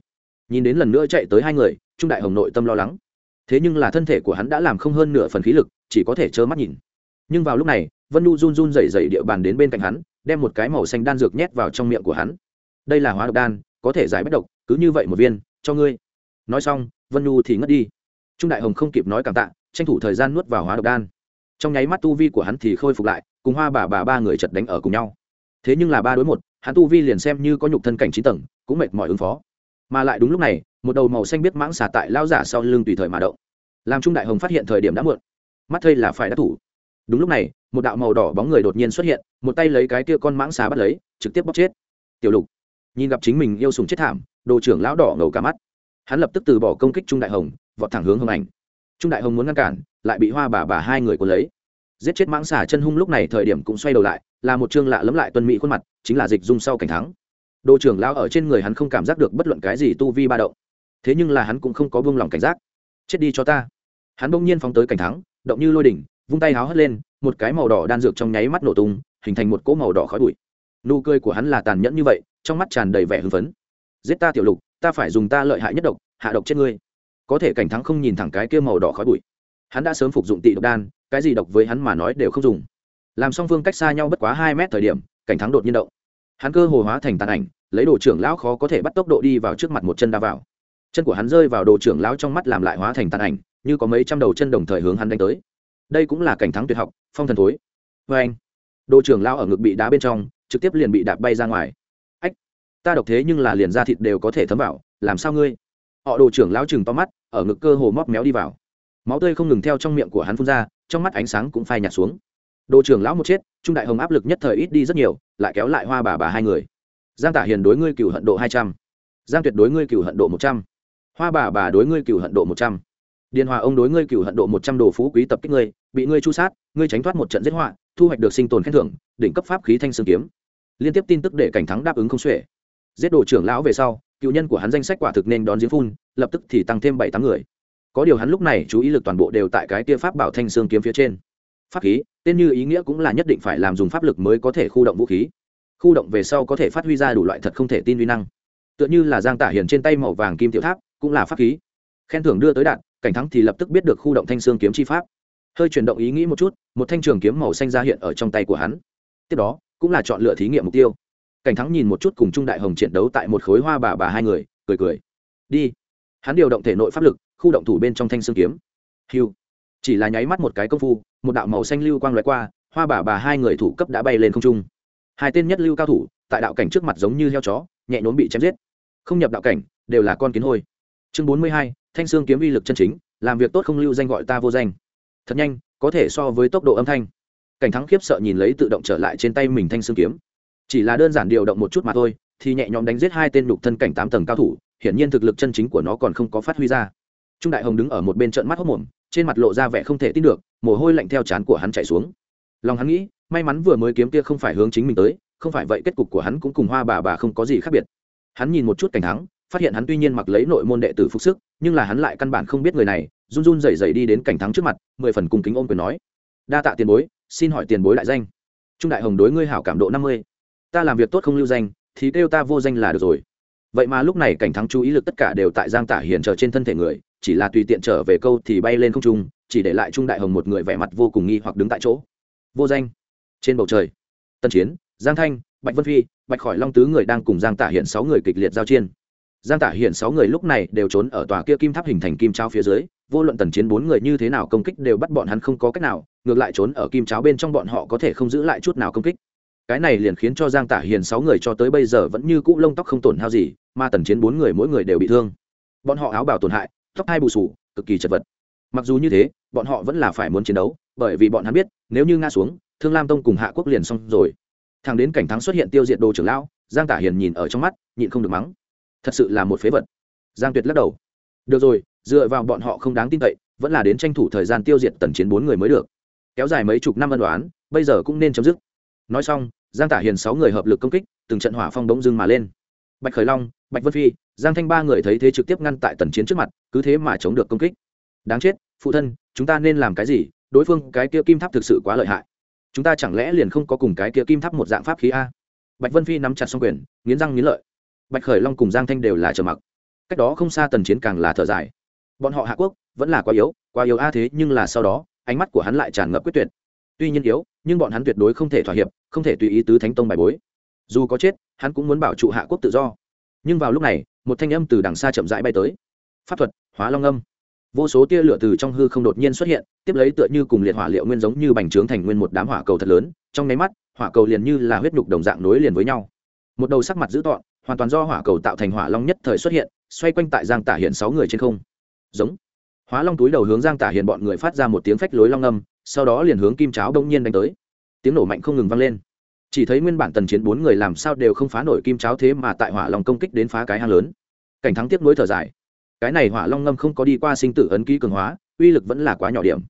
Nhìn đến lần nữa chạy tới hai người, trung đại hồng nội tâm lo lắng. Thế nhưng là thân thể của hắn đã làm không hơn nửa phần khí lực, chỉ có thể trơ mắt nhìn. Nhưng vào lúc này vân nu run run rẩy rẩy địa bàn đến bên cạnh hắn, đem một cái màu xanh đan dược nhét vào trong miệng của hắn. Đây là hóa độc đan, có thể giải bất độc, cứ như vậy một viên, cho ngươi. Nói xong, vân nu thì ngất đi. Trung đại hồng không kịp nói cảm tạ, tranh thủ thời gian nuốt vào hóa độc đan. Trong nháy mắt tu vi của hắn thì khôi phục lại, cùng hoa bà bà ba người chật đánh ở cùng nhau. Thế nhưng là ba đối một, hắn tu vi liền xem như có nhục thân cảnh trí tầng, cũng mệt mỏi ứng phó. Mà lại đúng lúc này, một đầu màu xanh biết mãng xà tại lao giả sau lưng tùy thời mà động. Làm trung đại hồng phát hiện thời điểm đã muộn. Mắt thây là phải đắc thủ đúng lúc này, một đạo màu đỏ bóng người đột nhiên xuất hiện, một tay lấy cái kia con mãng xà bắt lấy, trực tiếp bóc chết. Tiểu lục, nhìn gặp chính mình yêu sùng chết thảm, đồ trưởng lão đỏ ngầu cả mắt. Hắn lập tức từ bỏ công kích trung đại hồng, vọt thẳng hướng hồng ảnh. Trung đại hồng muốn ngăn cản, lại bị hoa bà bà hai người cuốn lấy. Giết chết mãng xà chân hung lúc này thời điểm cũng xoay đầu lại, là một chương lạ lẫm lại tuân mỹ khuôn mặt, chính là dịch dung sau cảnh thắng. Đồ trưởng lão ở trên người hắn không cảm giác được bất luận cái gì tu vi ba động. Thế nhưng là hắn cũng không có buông lòng cảnh giác. Chết đi cho ta. Hắn bỗng nhiên phóng tới cảnh thắng, động như lôi đỉnh vung tay háo hất lên, một cái màu đỏ đan dược trong nháy mắt nổ tung, hình thành một cỗ màu đỏ khói bụi. Nụ cười của hắn là tàn nhẫn như vậy, trong mắt tràn đầy vẻ hưng phấn. Giết ta tiểu lục, ta phải dùng ta lợi hại nhất độc, hạ độc chết ngươi. Có thể cảnh thắng không nhìn thẳng cái kia màu đỏ khói bụi. Hắn đã sớm phục dụng tị độc đan, cái gì độc với hắn mà nói đều không dùng. Làm song phương cách xa nhau bất quá hai mét thời điểm, cảnh thắng đột nhiên động. Hắn cơ hồ hóa thành tàn ảnh, lấy đồ trưởng lão khó có thể bắt tốc độ đi vào trước mặt một chân đa vào. Chân của hắn rơi vào đồ trưởng lão trong mắt làm lại hóa thành tàn ảnh, như có mấy trăm đầu chân đồng thời hướng hắn đánh tới đây cũng là cảnh thắng tuyệt học, phong thần thối. Vê anh, đồ trưởng lão ở ngực bị đá bên trong, trực tiếp liền bị đạp bay ra ngoài. Ách, ta độc thế nhưng là liền da thịt đều có thể thấm vào, làm sao ngươi? Họ đồ trưởng lão chừng to mắt, ở ngực cơ hồ móc méo đi vào. Máu tươi không ngừng theo trong miệng của hắn phun ra, trong mắt ánh sáng cũng phai nhạt xuống. Đồ trưởng lão một chết, trung đại hồng áp lực nhất thời ít đi rất nhiều, lại kéo lại hoa bà bà hai người. Giang tả hiền đối ngươi cựu hận độ hai trăm. Giang tuyệt đối ngươi cựu hận độ một trăm. Hoa bà bà đối ngươi cựu hận độ một trăm điền hòa ông đối ngươi cựu hận độ một trăm đồ phú quý tập kích ngươi, bị ngươi chu sát, ngươi tránh thoát một trận giết họa, thu hoạch được sinh tồn khen thưởng, đỉnh cấp pháp khí thanh sương kiếm. Liên tiếp tin tức để cảnh thắng đáp ứng không xuể. Giết đồ trưởng lão về sau, cựu nhân của hắn danh sách quả thực nên đón diễn phun, lập tức thì tăng thêm bảy tám người. Có điều hắn lúc này chú ý lực toàn bộ đều tại cái tia pháp bảo thanh sương kiếm phía trên. Pháp khí, tên như ý nghĩa cũng là nhất định phải làm dùng pháp lực mới có thể khu động vũ khí. Khu động về sau có thể phát huy ra đủ loại thật không thể tin vi năng. Tựa như là giang tả hiền trên tay màu vàng kim tiểu tháp, cũng là pháp khí. Khen thưởng đưa tới đạn cảnh thắng thì lập tức biết được khu động thanh xương kiếm chi pháp. Hơi chuyển động ý nghĩ một chút, một thanh trường kiếm màu xanh ra hiện ở trong tay của hắn. Tiếp đó, cũng là chọn lựa thí nghiệm mục tiêu. Cảnh thắng nhìn một chút cùng trung đại hồng chiến đấu tại một khối hoa bà bà hai người, cười cười. Đi. Hắn điều động thể nội pháp lực, khu động thủ bên trong thanh xương kiếm. Hiu chỉ là nháy mắt một cái công phu, một đạo màu xanh lưu quang loại qua, hoa bà bà hai người thủ cấp đã bay lên không trung. Hai tên nhất lưu cao thủ, tại đạo cảnh trước mặt giống như heo chó, nhẹ nhốn bị chém giết. Không nhập đạo cảnh, đều là con kiến hôi. Chương bốn mươi hai thanh xương kiếm uy lực chân chính, làm việc tốt không lưu danh gọi ta vô danh. Thật nhanh, có thể so với tốc độ âm thanh. Cảnh thắng khiếp sợ nhìn lấy tự động trở lại trên tay mình thanh xương kiếm. Chỉ là đơn giản điều động một chút mà thôi, thì nhẹ nhõm đánh giết hai tên nhục thân cảnh tám tầng cao thủ, hiển nhiên thực lực chân chính của nó còn không có phát huy ra. Trung đại hồng đứng ở một bên trận mắt hốc mồm, trên mặt lộ ra vẻ không thể tin được, mồ hôi lạnh theo chán của hắn chạy xuống. Lòng hắn nghĩ, may mắn vừa mới kiếm kia không phải hướng chính mình tới, không phải vậy kết cục của hắn cũng cùng hoa bà bà không có gì khác biệt. Hắn nhìn một chút cảnh thắng phát hiện hắn tuy nhiên mặc lấy nội môn đệ tử phục sức, nhưng là hắn lại căn bản không biết người này, run run rẩy rẩy đi đến cảnh thắng trước mặt, mười phần cùng kính ôm quyền nói. Đa tạ tiền bối, xin hỏi tiền bối đại danh. Trung đại hồng đối ngươi hảo cảm độ năm mươi. Ta làm việc tốt không lưu danh, thì kêu ta vô danh là được rồi. Vậy mà lúc này cảnh thắng chú ý lực tất cả đều tại giang tả hiền chờ trên thân thể người, chỉ là tùy tiện trở về câu thì bay lên không trung, chỉ để lại trung đại hồng một người vẻ mặt vô cùng nghi hoặc đứng tại chỗ. Vô danh. Trên bầu trời. Tân chiến, giang thanh, bạch vân phi, bạch khỏi long tứ người đang cùng giang tả hiện sáu người kịch liệt giao chiên giang tả hiện sáu người lúc này đều trốn ở tòa kia kim tháp hình thành kim trao phía dưới, vô luận tần chiến bốn người như thế nào công kích đều bắt bọn hắn không có cách nào, ngược lại trốn ở kim cháo bên trong bọn họ có thể không giữ lại chút nào công kích. Cái này liền khiến cho giang tả hiền sáu người cho tới bây giờ vẫn như cũ lông tóc không tổn hao gì, mà tần chiến bốn người mỗi người đều bị thương. Bọn họ áo bào tổn hại, tóc hai bù sù, cực kỳ chật vật. Mặc dù như thế, bọn họ vẫn là phải muốn chiến đấu, bởi vì bọn hắn biết, nếu như nga xuống, thương lam tông cùng hạ quốc liền xong rồi. Thằng đến cảnh thắng xuất hiện tiêu diệt đồ trưởng lão, giang tả hiền nhìn ở trong mắt, nhịn không được mắng thật sự là một phế vật. Giang tuyệt lắc đầu. Được rồi, dựa vào bọn họ không đáng tin cậy, vẫn là đến tranh thủ thời gian tiêu diệt tần chiến bốn người mới được. Kéo dài mấy chục năm ân đoán bây giờ cũng nên chấm dứt. Nói xong, giang tả hiền sáu người hợp lực công kích, từng trận hỏa phong bỗng dưng mà lên. Bạch khởi long, bạch vân phi, giang thanh ba người thấy thế trực tiếp ngăn tại tần chiến trước mặt, cứ thế mà chống được công kích. Đáng chết, phụ thân, chúng ta nên làm cái gì? Đối phương, cái kia kim tháp thực sự quá lợi hại. Chúng ta chẳng lẽ liền không có cùng cái kia kim tháp một dạng pháp khí a? Bạch vân phi nắm chặt xong quyền, nghiến răng nghiến lợi bạch khởi long cùng giang thanh đều là trầm mặc. Cách đó không xa tần chiến càng là thở dài. Bọn họ hạ quốc vẫn là quá yếu quá yếu a thế nhưng là sau đó, ánh mắt của hắn lại tràn ngập quyết tuyệt. Tuy nhiên yếu, nhưng bọn hắn tuyệt đối không thể thỏa hiệp, không thể tùy ý tứ thánh tông bài bối. Dù có chết, hắn cũng muốn bảo trụ hạ quốc tự do. Nhưng vào lúc này, một thanh âm từ đằng xa chậm rãi bay tới. Pháp thuật, hóa long âm. Vô số tia lửa từ trong hư không đột nhiên xuất hiện, tiếp lấy tựa như cùng liệt hỏa liệu nguyên giống như bành trướng thành nguyên một đám hỏa cầu thật lớn, trong nháy mắt, hỏa cầu liền như là huyết nhục đồng dạng nối liền với nhau. Một đầu sắc mặt dữ tọn hoàn toàn do hỏa cầu tạo thành hỏa long nhất thời xuất hiện, xoay quanh tại giang tả hiện sáu người trên không. Giống. Hóa long túi đầu hướng giang tả hiện bọn người phát ra một tiếng phách lối long âm, sau đó liền hướng kim cháo đông nhiên đánh tới. Tiếng nổ mạnh không ngừng vang lên. Chỉ thấy nguyên bản tần chiến bốn người làm sao đều không phá nổi kim cháo thế mà tại hỏa long công kích đến phá cái hang lớn. Cảnh thắng tiếp nối thở dài. Cái này hỏa long ngâm không có đi qua sinh tử ấn ký cường hóa, uy lực vẫn là quá nhỏ điểm.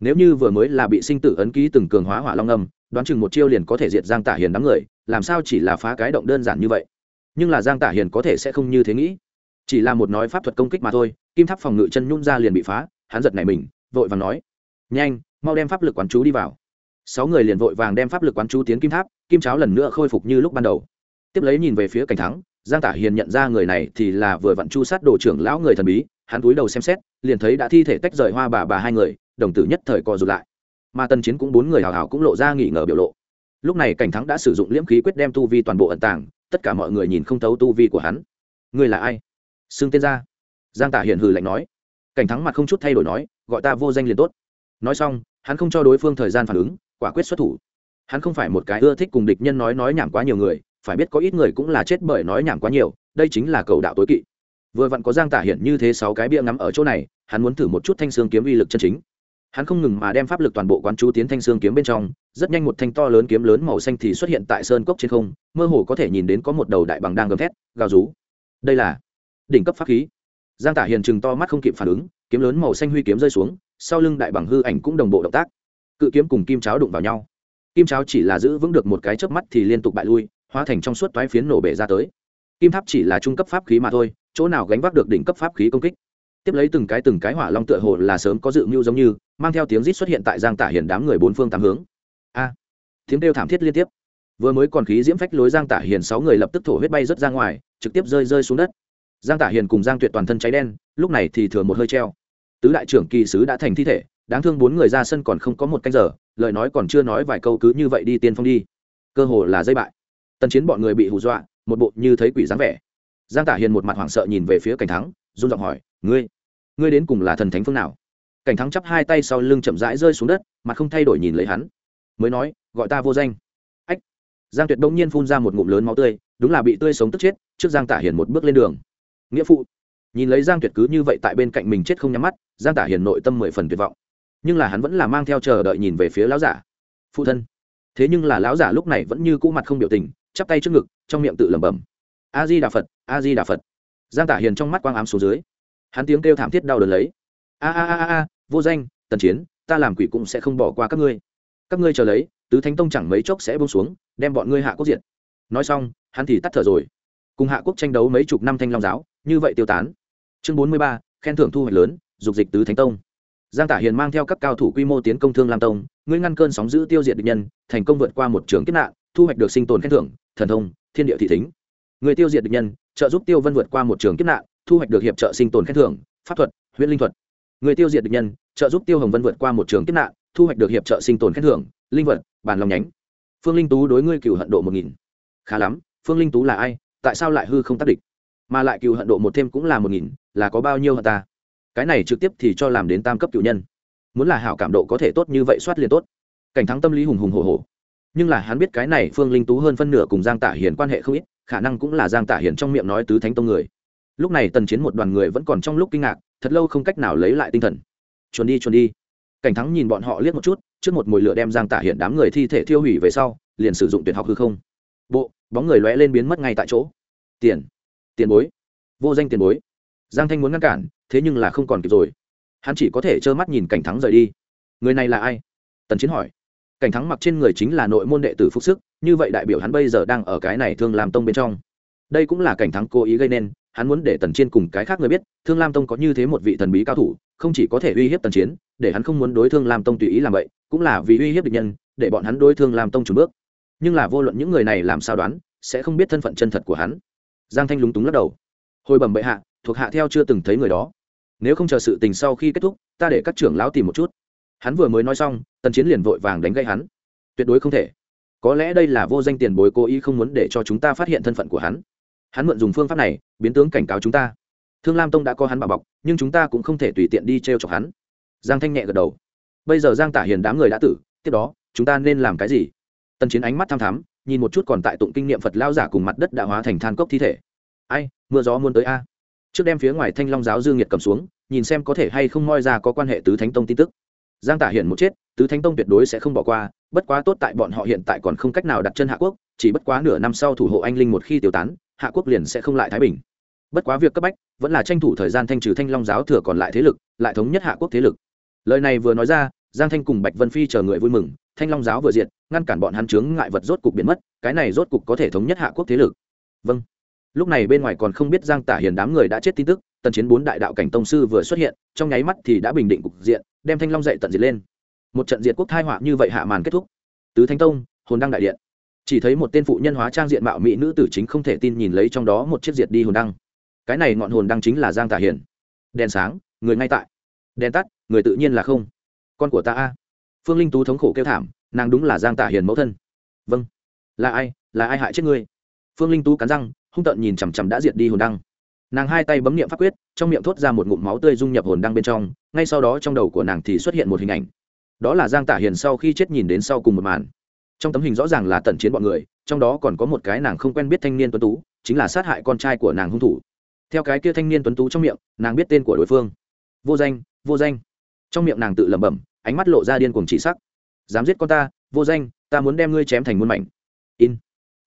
Nếu như vừa mới là bị sinh tử ấn ký từng cường hóa hỏa long ngâm, đoán chừng một chiêu liền có thể diệt giang tả hiền đám người, làm sao chỉ là phá cái động đơn giản như vậy? Nhưng là giang tả hiền có thể sẽ không như thế nghĩ. Chỉ là một nói pháp thuật công kích mà thôi, kim tháp phòng ngự chân nhún ra liền bị phá, hắn giật này mình, vội vàng nói, nhanh, mau đem pháp lực quán chú đi vào. Sáu người liền vội vàng đem pháp lực quán chú tiến kim tháp, kim cháo lần nữa khôi phục như lúc ban đầu. Tiếp lấy nhìn về phía cảnh thắng, giang tả hiền nhận ra người này thì là vừa vặn chu sát đồ trưởng lão người thần bí, hắn túi đầu xem xét, liền thấy đã thi thể tách rời hoa bà bà hai người, đồng tử nhất thời co rụt lại. Mà tân chiến cũng bốn người hào hào cũng lộ ra nghỉ ngờ biểu lộ. Lúc này cảnh thắng đã sử dụng liễm khí quyết đem tu vi toàn bộ ẩn tàng tất cả mọi người nhìn không thấu tu vi của hắn. Người là ai? Xưng tên ra. Giang tả hiện hừ lạnh nói. Cảnh thắng mặt không chút thay đổi nói, gọi ta vô danh liền tốt. Nói xong, hắn không cho đối phương thời gian phản ứng, quả quyết xuất thủ. Hắn không phải một cái ưa thích cùng địch nhân nói nói nhảm quá nhiều người, phải biết có ít người cũng là chết bởi nói nhảm quá nhiều, đây chính là cầu đạo tối kỵ. Vừa vặn có giang tả hiện như thế sáu cái bia ngắm ở chỗ này, hắn muốn thử một chút thanh xương kiếm uy lực chân chính hắn không ngừng mà đem pháp lực toàn bộ quán chú tiến thanh xương kiếm bên trong, rất nhanh một thanh to lớn kiếm lớn màu xanh thì xuất hiện tại sơn cốc trên không, mơ hồ có thể nhìn đến có một đầu đại bằng đang gầm thét, gào rú! Đây là đỉnh cấp pháp khí. Giang tả hiền chừng to mắt không kịp phản ứng, kiếm lớn màu xanh huy kiếm rơi xuống, sau lưng đại bằng hư ảnh cũng đồng bộ động tác. Cự kiếm cùng kim cháo đụng vào nhau. Kim cháo chỉ là giữ vững được một cái chớp mắt thì liên tục bại lui, hóa thành trong suốt toái phiến nổ bể ra tới. Kim tháp chỉ là trung cấp pháp khí mà thôi, chỗ nào gánh vác được đỉnh cấp pháp khí công kích? Tiếp lấy từng cái từng cái hỏa long tựa hồ là sớm có dự mưu giống như, mang theo tiếng rít xuất hiện tại giang tả hiền đám người bốn phương tám hướng. A! Tiếng kêu thảm thiết liên tiếp. Vừa mới còn khí diễm phách lối giang tả hiền sáu người lập tức thổ huyết bay rớt ra ngoài, trực tiếp rơi rơi xuống đất. Giang tả hiền cùng giang tuyệt toàn thân cháy đen, lúc này thì thừa một hơi treo. Tứ đại trưởng kỳ sứ đã thành thi thể, đáng thương bốn người ra sân còn không có một canh giờ, lời nói còn chưa nói vài câu cứ như vậy đi tiên phong đi. Cơ hồ là dây bại. Tần chiến bọn người bị hù dọa, một bộ như thấy quỷ dáng vẻ. Giang tả hiền một mặt hoảng sợ nhìn về phía cảnh thắng, run giọng hỏi, ngươi ngươi đến cùng là thần thánh phương nào? Cảnh thắng chắp hai tay sau lưng chậm rãi rơi xuống đất mặt không thay đổi nhìn lấy hắn. Mới nói, gọi ta vô danh. Ách. Giang tuyệt đông nhiên phun ra một ngụm lớn máu tươi, đúng là bị tươi sống tức chết, trước giang tả hiền một bước lên đường. Nghĩa phụ. Nhìn lấy giang tuyệt cứ như vậy tại bên cạnh mình chết không nhắm mắt, giang tả hiền nội tâm mười phần tuyệt vọng. Nhưng là hắn vẫn là mang theo chờ đợi nhìn về phía lão giả. Phụ thân. Thế nhưng là lão giả lúc này vẫn như cũ mặt không biểu tình, chắp tay trước ngực, trong miệng tự lẩm bẩm. A di đà phật, a di đà phật. Giang tả hiền trong mắt quang ám xuống dưới hắn tiếng kêu thảm thiết đau đớn lấy. A a a a vô danh, tần chiến, ta làm quỷ cũng sẽ không bỏ qua các ngươi. Các ngươi chờ lấy, tứ thánh tông chẳng mấy chốc sẽ bông xuống, đem bọn ngươi hạ quốc diện nói xong, hắn thì tắt thở rồi. Cùng hạ quốc tranh đấu mấy chục năm thanh long giáo, như vậy tiêu tán. Chương bốn mươi ba, khen thưởng thu hoạch lớn, dục dịch tứ thánh tông. Giang tả hiền mang theo các cao thủ quy mô tiến công thương lam tông, ngươi ngăn cơn sóng giữ tiêu diệt địch nhân, thành công vượt qua một trường kiếp nạn, thu hoạch được sinh tồn khen thưởng, thần thông, thiên địa thị thính. Người tiêu diệt địch nhân, trợ giúp tiêu vân vượt qua một trường kiếp nạn thu hoạch được hiệp trợ sinh tồn khen thưởng, pháp thuật, huyễn linh thuật. Người tiêu diệt địch nhân, trợ giúp tiêu hồng vân vượt qua một trường kiếp nạn, thu hoạch được hiệp trợ sinh tồn khen thưởng, linh vật bàn lòng nhánh. Phương linh tú đối ngươi cựu hận độ một nghìn. Khá lắm, phương linh tú là ai, tại sao lại hư không tác địch? Mà lại cựu hận độ một thêm cũng là một nghìn, là có bao nhiêu hận ta? Cái này trực tiếp thì cho làm đến tam cấp cựu nhân. Muốn là hảo cảm độ có thể tốt như vậy soát liền tốt. Cảnh thắng tâm lý hùng hùng hồ hồ nhưng là hắn biết cái này phương linh tú hơn phân nửa cùng giang tả hiền quan hệ không ít, khả năng cũng là giang tả hiền trong miệng nói tứ thánh tông người lúc này tần chiến một đoàn người vẫn còn trong lúc kinh ngạc, thật lâu không cách nào lấy lại tinh thần. Chuồn đi chuồn đi. Cảnh thắng nhìn bọn họ liếc một chút, trước một mồi lửa đem giang tả hiện đám người thi thể thiêu hủy về sau, liền sử dụng tuyệt học hư không. Bộ, bóng người lóe lên biến mất ngay tại chỗ. Tiền tiền bối. Vô danh tiền bối. Giang thanh muốn ngăn cản, thế nhưng là không còn kịp rồi. Hắn chỉ có thể trơ mắt nhìn cảnh thắng rời đi. Người này là ai? Tần chiến hỏi. Cảnh thắng mặc trên người chính là nội môn đệ tử phúc sức, như vậy đại biểu hắn bây giờ đang ở cái này thương làm tông bên trong đây cũng là cảnh thắng cố ý gây nên, hắn muốn để tần chiến cùng cái khác người biết, thương lam tông có như thế một vị thần bí cao thủ, không chỉ có thể uy hiếp tần chiến để hắn không muốn đối thương lam tông tùy ý làm vậy cũng là vì uy hiếp địch nhân, để bọn hắn đối thương lam tông chủ bước. Nhưng là vô luận những người này làm sao đoán, sẽ không biết thân phận chân thật của hắn. Giang thanh lúng túng lắc đầu. Hồi bẩm bệ hạ, thuộc hạ theo chưa từng thấy người đó. Nếu không chờ sự tình sau khi kết thúc, ta để các trưởng lão tìm một chút. Hắn vừa mới nói xong, tần chiến liền vội vàng đánh gây hắn. Tuyệt đối không thể. Có lẽ đây là vô danh tiền bối cố ý không muốn để cho chúng ta phát hiện thân phận của hắn hắn mượn dùng phương pháp này, biến tướng cảnh cáo chúng ta. Thương lam tông đã có hắn bảo bọc, nhưng chúng ta cũng không thể tùy tiện đi t r e o chọc hắn. Giang thanh nhẹ gật đầu. Bây giờ giang tả hiền đám người đã tử, tiếp đó, chúng ta nên làm cái gì? Tần chiến ánh mắt tham thắm, nhìn một chút còn tại tụng kinh niệm phật lao giả cùng mặt đất đã hóa thành than cốc thi thể. Ai, mưa gió muốn tới a. Trước đem phía ngoài thanh long giáo dương nhiệt cầm xuống, nhìn xem có thể hay không moi ra có quan hệ tứ thánh tông tin tức. Giang tả hiển một chết, tứ thánh tông tuyệt đối sẽ không bỏ qua, bất quá tốt tại bọn họ hiện tại còn không cách nào đặt chân hạ quốc, chỉ bất quá nửa năm sau thủ hộ anh linh một khi tiêu tán hạ quốc liền sẽ không lại thái bình. Bất quá việc cấp bách vẫn là tranh thủ thời gian thanh trừ thanh long giáo thừa còn lại thế lực, lại thống nhất hạ quốc thế lực. Lời này vừa nói ra, giang thanh cùng bạch vân phi chờ người vui mừng, thanh long giáo vừa diệt, ngăn cản bọn hắn chướng ngại vật rốt cục biến mất, cái này rốt cục có thể thống nhất hạ quốc thế lực. Vâng. Lúc này bên ngoài còn không biết giang tả hiền đám người đã chết tin tức, tần chiến bốn đại đạo cảnh tông sư vừa xuất hiện, trong nháy mắt thì đã bình định cục diện, đem thanh long dậy tận diệt lên. Một trận diệt quốc thai họa như vậy hạ màn kết thúc. Tứ thanh tông, hồn đăng đại điện chỉ thấy một tên phụ nhân hóa trang diện mạo mỹ nữ tử chính không thể tin nhìn lấy trong đó một chiếc diệt đi hồn đăng. Cái này ngọn hồn đăng chính là giang tả hiền đèn sáng, người ngay tại. Đèn tắt, người tự nhiên là không. Con của ta a. Phương linh tú thống khổ kêu thảm, nàng đúng là giang tả hiền mẫu thân. Vâng. Là ai là ai hại chết ngươi? Phương linh tú cắn răng, hung tợn nhìn chằm chằm đã diệt đi hồn đăng. Nàng hai tay bấm niệm pháp quyết, trong miệng thốt ra một ngụm máu tươi dung nhập hồn đăng bên trong, ngay sau đó trong đầu của nàng thì xuất hiện một hình ảnh. Đó là giang tả hiền sau khi chết nhìn đến sau cùng một màn trong tấm hình rõ ràng là tận chiến bọn người, trong đó còn có một cái nàng không quen biết thanh niên tuấn tú, chính là sát hại con trai của nàng hung thủ. Theo cái kia thanh niên tuấn tú trong miệng, nàng biết tên của đối phương. Vô danh vô danh. Trong miệng nàng tự lẩm bẩm, ánh mắt lộ ra điên cuồng chỉ sắc. Dám giết con ta, vô danh, ta muốn đem ngươi chém thành muôn mảnh. In.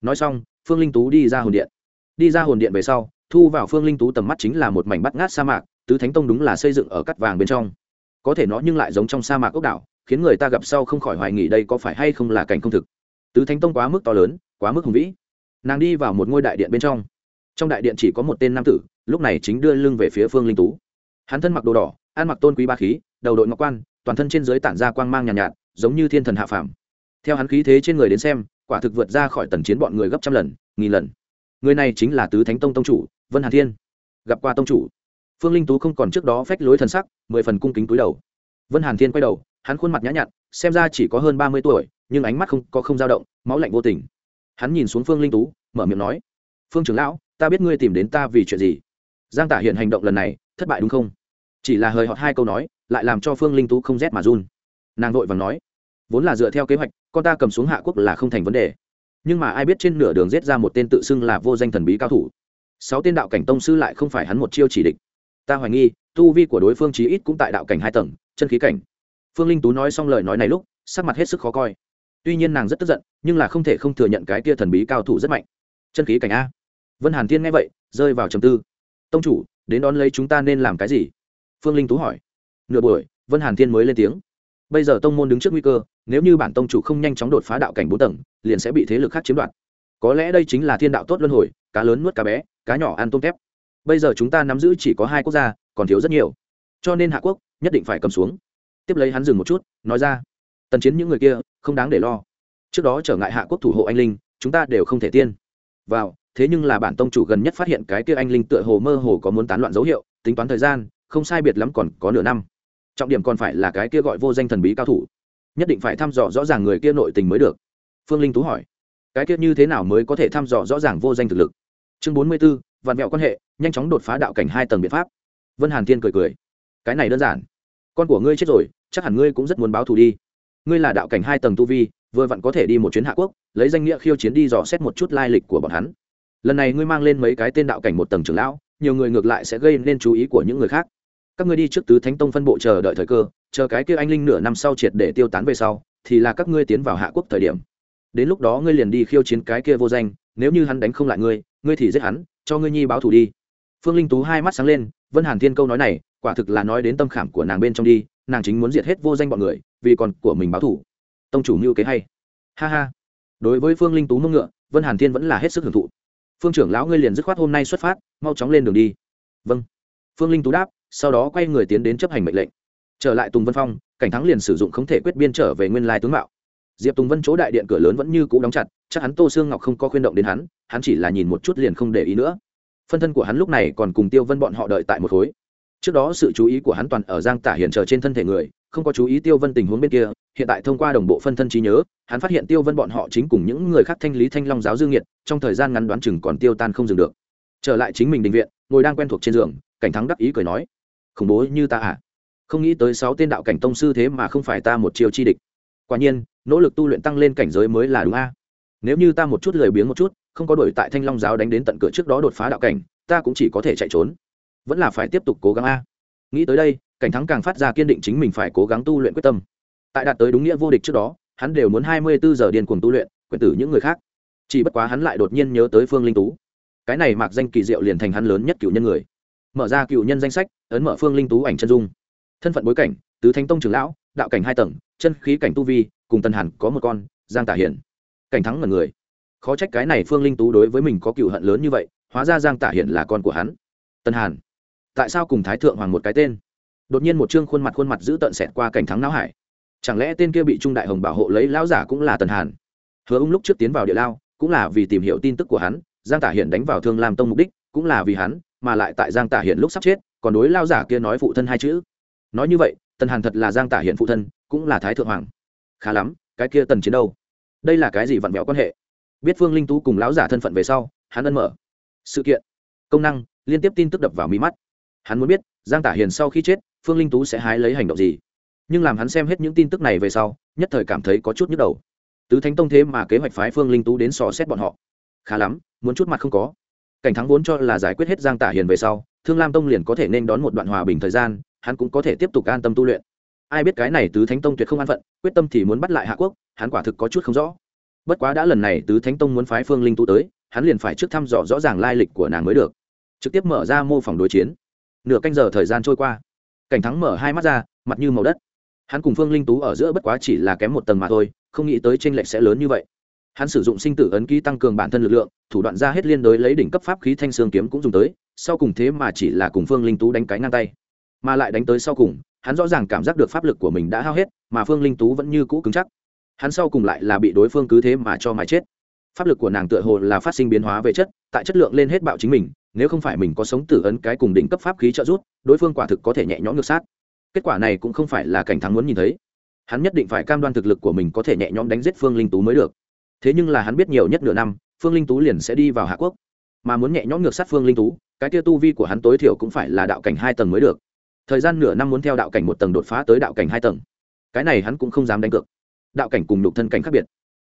Nói xong, phương linh tú đi ra hồn điện. Đi ra hồn điện về sau, thu vào phương linh tú tầm mắt chính là một mảnh bắt ngát sa mạc, tứ thánh tông đúng là xây dựng ở cắt vàng bên trong. Có thể nó nhưng lại giống trong sa mạc ốc đảo khiến người ta gặp sau không khỏi hoài nghỉ đây có phải hay không là cảnh không thực. Tứ thánh tông quá mức to lớn quá mức hùng vĩ. Nàng đi vào một ngôi đại điện bên trong. Trong đại điện chỉ có một tên nam tử lúc này chính đưa lưng về phía phương linh tú. Hắn thân mặc đồ đỏ ăn mặc tôn quý ba khí đầu đội ngọc quan toàn thân trên dưới tản ra quang mang nhàn nhạt, nhạt giống như thiên thần hạ phàm. Theo hắn khí thế trên người đến xem quả thực vượt ra khỏi tần chiến bọn người gấp trăm lần nghìn lần. Người này chính là tứ thánh tông tông chủ vân hàn thiên. Gặp qua tông chủ. Phương linh tú không còn trước đó phách lối thần sắc mười phần cung kính túi đầu. Vân hàn thiên quay đầu hắn khuôn mặt nhã nhặn, xem ra chỉ có hơn ba mươi tuổi, nhưng ánh mắt không, có không dao động, máu lạnh vô tình. Hắn nhìn xuống phương linh tú, mở miệng nói, phương trưởng lão, ta biết ngươi tìm đến ta vì chuyện gì. Giang tả hiện hành động lần này, thất bại đúng không? Chỉ là hời hợt hai câu nói, lại làm cho phương linh tú không rét mà run. Nàng vội vàng nói, vốn là dựa theo kế hoạch, con ta cầm xuống hạ quốc là không thành vấn đề. Nhưng mà ai biết trên nửa đường giết ra một tên tự xưng là vô danh thần bí cao thủ. Sáu tên đạo cảnh tông sư lại không phải hắn một chiêu chỉ địch ta hoài nghi, tu vi của đối phương chí ít cũng tại đạo cảnh hai tầng, chân khí cảnh phương linh tú nói xong lời nói này lúc, sắc mặt hết sức khó coi. Tuy nhiên nàng rất tức giận, nhưng là không thể không thừa nhận cái kia thần bí cao thủ rất mạnh. Chân khí cảnh a. Vân hàn thiên nghe vậy, rơi vào trầm tư. Tông chủ, đến đón lấy chúng ta nên làm cái gì? Phương linh tú hỏi. Nửa buổi, vân hàn thiên mới lên tiếng. Bây giờ tông môn đứng trước nguy cơ, nếu như bản tông chủ không nhanh chóng đột phá đạo cảnh bốn tầng, liền sẽ bị thế lực khác chiếm đoạt. Có lẽ đây chính là thiên đạo tốt luân hồi, cá lớn nuốt cá bé, cá nhỏ ăn tôm tép bây giờ chúng ta nắm giữ chỉ có hai quốc gia, còn thiếu rất nhiều. Cho nên hạ quốc nhất định phải cầm xuống tiếp lấy hắn dừng một chút, nói ra, tần chiến những người kia không đáng để lo. Trước đó trở ngại hạ quốc thủ hộ anh linh, chúng ta đều không thể tiên. Vào, thế nhưng là bản tông chủ gần nhất phát hiện cái kia anh linh tựa hồ mơ hồ có muốn tán loạn dấu hiệu, tính toán thời gian, không sai biệt lắm còn có nửa năm. Trọng điểm còn phải là cái kia gọi vô danh thần bí cao thủ. Nhất định phải thăm dò rõ ràng người kia nội tình mới được. Phương linh tú hỏi. Cái kia như thế nào mới có thể thăm dò rõ ràng vô danh thực lực? Chương bốn mươi b ố vạn mẹo quan hệ, nhanh chóng đột phá đạo cảnh hai tầng biện pháp. Vân hàn thiên cười cười. Cái này đơn giản con của ngươi chết rồi, chắc hẳn ngươi cũng rất muốn báo thù đi. Ngươi là đạo cảnh hai tầng tu vi, vừa vặn có thể đi một chuyến hạ quốc, lấy danh nghĩa khiêu chiến đi dò xét một chút lai lịch của bọn hắn. Lần này ngươi mang lên mấy cái tên đạo cảnh một tầng trưởng lão, nhiều người ngược lại sẽ gây nên chú ý của những người khác. Các ngươi đi trước tứ thánh tông phân bộ chờ đợi thời cơ, chờ cái kia anh linh nửa năm sau triệt để tiêu tán về sau, thì là các ngươi tiến vào hạ quốc thời điểm. Đến lúc đó ngươi liền đi khiêu chiến cái kia vô danh, nếu như hắn đánh không lại ngươi ngươi thì giết hắn, cho ngươi nhi báo thù đi. Phương linh tú hai mắt sáng lên, vân hàn thiên câu nói này quả thực là nói đến tâm khảm của nàng bên trong đi, nàng chính muốn diệt hết vô danh bọn người, vì còn của mình báo thù. Tông chủ mưu kế hay. Ha ha. Đối với phương linh tú mông ngựa, vân hàn thiên vẫn là hết sức hưởng thụ. Phương trưởng lão ngươi liền dứt khoát hôm nay xuất phát, mau chóng lên đường đi. Vâng. Phương linh tú đáp, sau đó quay người tiến đến chấp hành mệnh lệnh. Trở lại tùng vân phong, cảnh thắng liền sử dụng không thể quyết biên trở về nguyên lai tướng mạo. Diệp tùng vân chỗ đại điện cửa lớn vẫn như cũ đóng chặt, chắc hắn tô sương ngọc không có khuyên động đến hắn hắn chỉ là nhìn một chút liền không để ý nữa. Phân thân của hắn lúc này còn cùng tiêu vân bọn họ đợi tại một khối trước đó sự chú ý của hắn toàn ở giang tả hiền chờ trên thân thể người, không có chú ý tiêu vân tình huống bên kia, hiện tại thông qua đồng bộ phân thân trí nhớ, hắn phát hiện tiêu vân bọn họ chính cùng những người khác thanh lý thanh long giáo dương nhiệt trong thời gian ngắn đoán chừng còn tiêu tan không dừng được. Trở lại chính mình định viện, ngồi đang quen thuộc trên giường, cảnh thắng đắc ý cười nói, khủng bố như ta à? Không nghĩ tới sáu tên đạo cảnh tông sư thế mà không phải ta một chiêu chi địch. Quả nhiên, nỗ lực tu luyện tăng lên cảnh giới mới là đúng a. Nếu như ta một chút lười biếng một chút, không có đổi tại thanh long giáo đánh đến tận cửa trước đó đột phá đạo cảnh, ta cũng chỉ có thể chạy trốn vẫn là phải tiếp tục cố gắng a. Nghĩ tới đây, cảnh thắng càng phát ra kiên định chính mình phải cố gắng tu luyện quyết tâm. Tại đạt tới đúng nghĩa vô địch trước đó, hắn đều muốn hai mươi bốn giờ điên cuồng tu luyện quyển tử những người khác. Chỉ bất quá hắn lại đột nhiên nhớ tới phương linh tú. Cái này mạc danh kỳ diệu liền thành hắn lớn nhất cựu nhân người. Mở ra cựu nhân danh sách, ấn mở phương linh tú ảnh chân dung. Thân phận bối cảnh, tứ thánh tông trưởng lão, đạo cảnh hai tầng, chân khí cảnh tu vi, cùng tân hàn có một con, giang tả hiển. Cảnh thắng là người. Khó trách cái này phương linh tú đối với mình có cựu hận lớn như vậy, hóa ra giang tả hiển là con của hắn. Tân hàn tại sao cùng thái thượng hoàng một cái tên? Đột nhiên một chương khuôn mặt khuôn mặt giữ tận xẹt qua cảnh thắng não hải. Chẳng lẽ tên kia bị trung đại hồng bảo hộ lấy lão giả cũng là tần hàn? Hứa ung lúc trước tiến vào địa lao, cũng là vì tìm hiểu tin tức của hắn, giang tả hiển đánh vào thương lam tông mục đích, cũng là vì hắn, mà lại tại giang tả hiển lúc sắp chết, còn đối lao giả kia nói phụ thân hai chữ. Nói như vậy, tần hàn thật là giang tả hiển phụ thân, cũng là thái thượng hoàng. Khá lắm, cái kia tần chiến đâu? Đây là cái gì vặn vẹo quan hệ? Biết phương linh tú cùng lão giả thân phận về sau, hắn ân mở. Sự kiện. Công năng, liên tiếp tin tức đập vào mí mắt hắn muốn biết, giang tả hiền sau khi chết, phương linh tú sẽ hái lấy hành động gì? Nhưng làm hắn xem hết những tin tức này về sau, nhất thời cảm thấy có chút nhức đầu. Tứ thánh tông thế mà kế hoạch phái phương linh tú đến sò xét bọn họ. Khá lắm, muốn chút mặt không có. Cảnh thắng vốn cho là giải quyết hết giang tả hiền về sau, thương lam tông liền có thể nên đón một đoạn hòa bình thời gian, hắn cũng có thể tiếp tục an tâm tu luyện. Ai biết cái này tứ thánh tông tuyệt không an phận, quyết tâm thì muốn bắt lại hạ quốc, hắn quả thực có chút không rõ. Bất quá đã lần này tứ thánh tông muốn phái phương linh tú tới, hắn liền phải trước thăm dò rõ ràng lai lịch của nàng mới được. Trực tiếp mở ra mô phỏng đối chiến nửa canh giờ thời gian trôi qua. Cảnh thắng mở hai mắt ra, mặt như màu đất. Hắn cùng phương linh tú ở giữa bất quá chỉ là kém một tầng mà thôi, không nghĩ tới tranh lệch sẽ lớn như vậy. Hắn sử dụng sinh tử ấn ký tăng cường bản thân lực lượng, thủ đoạn ra hết liên đối lấy đỉnh cấp pháp khí thanh sương kiếm cũng dùng tới, sau cùng thế mà chỉ là cùng phương linh tú đánh cái ngang tay. Mà lại đánh tới sau cùng, hắn rõ ràng cảm giác được pháp lực của mình đã hao hết, mà phương linh tú vẫn như cũ cứng chắc. Hắn sau cùng lại là bị đối phương cứ thế mà cho mà chết. Pháp lực của nàng tựa hồ là phát sinh biến hóa về chất, tại chất lượng lên hết bạo chính mình nếu không phải mình có sống tử ấn cái cùng đỉnh cấp pháp khí trợ rút đối phương quả thực có thể nhẹ nhõm ngược sát. Kết quả này cũng không phải là cảnh thắng muốn nhìn thấy. Hắn nhất định phải cam đoan thực lực của mình có thể nhẹ nhõm đánh giết phương linh tú mới được. Thế nhưng là hắn biết nhiều nhất nửa năm, phương linh tú liền sẽ đi vào hạ quốc. Mà muốn nhẹ nhõm ngược sát phương linh tú, cái tia tu vi của hắn tối thiểu cũng phải là đạo cảnh hai tầng mới được. Thời gian nửa năm muốn theo đạo cảnh một tầng đột phá tới đạo cảnh hai tầng. Cái này hắn cũng không dám đánh cược. Đạo cảnh cùng nhục thân cảnh khác biệt.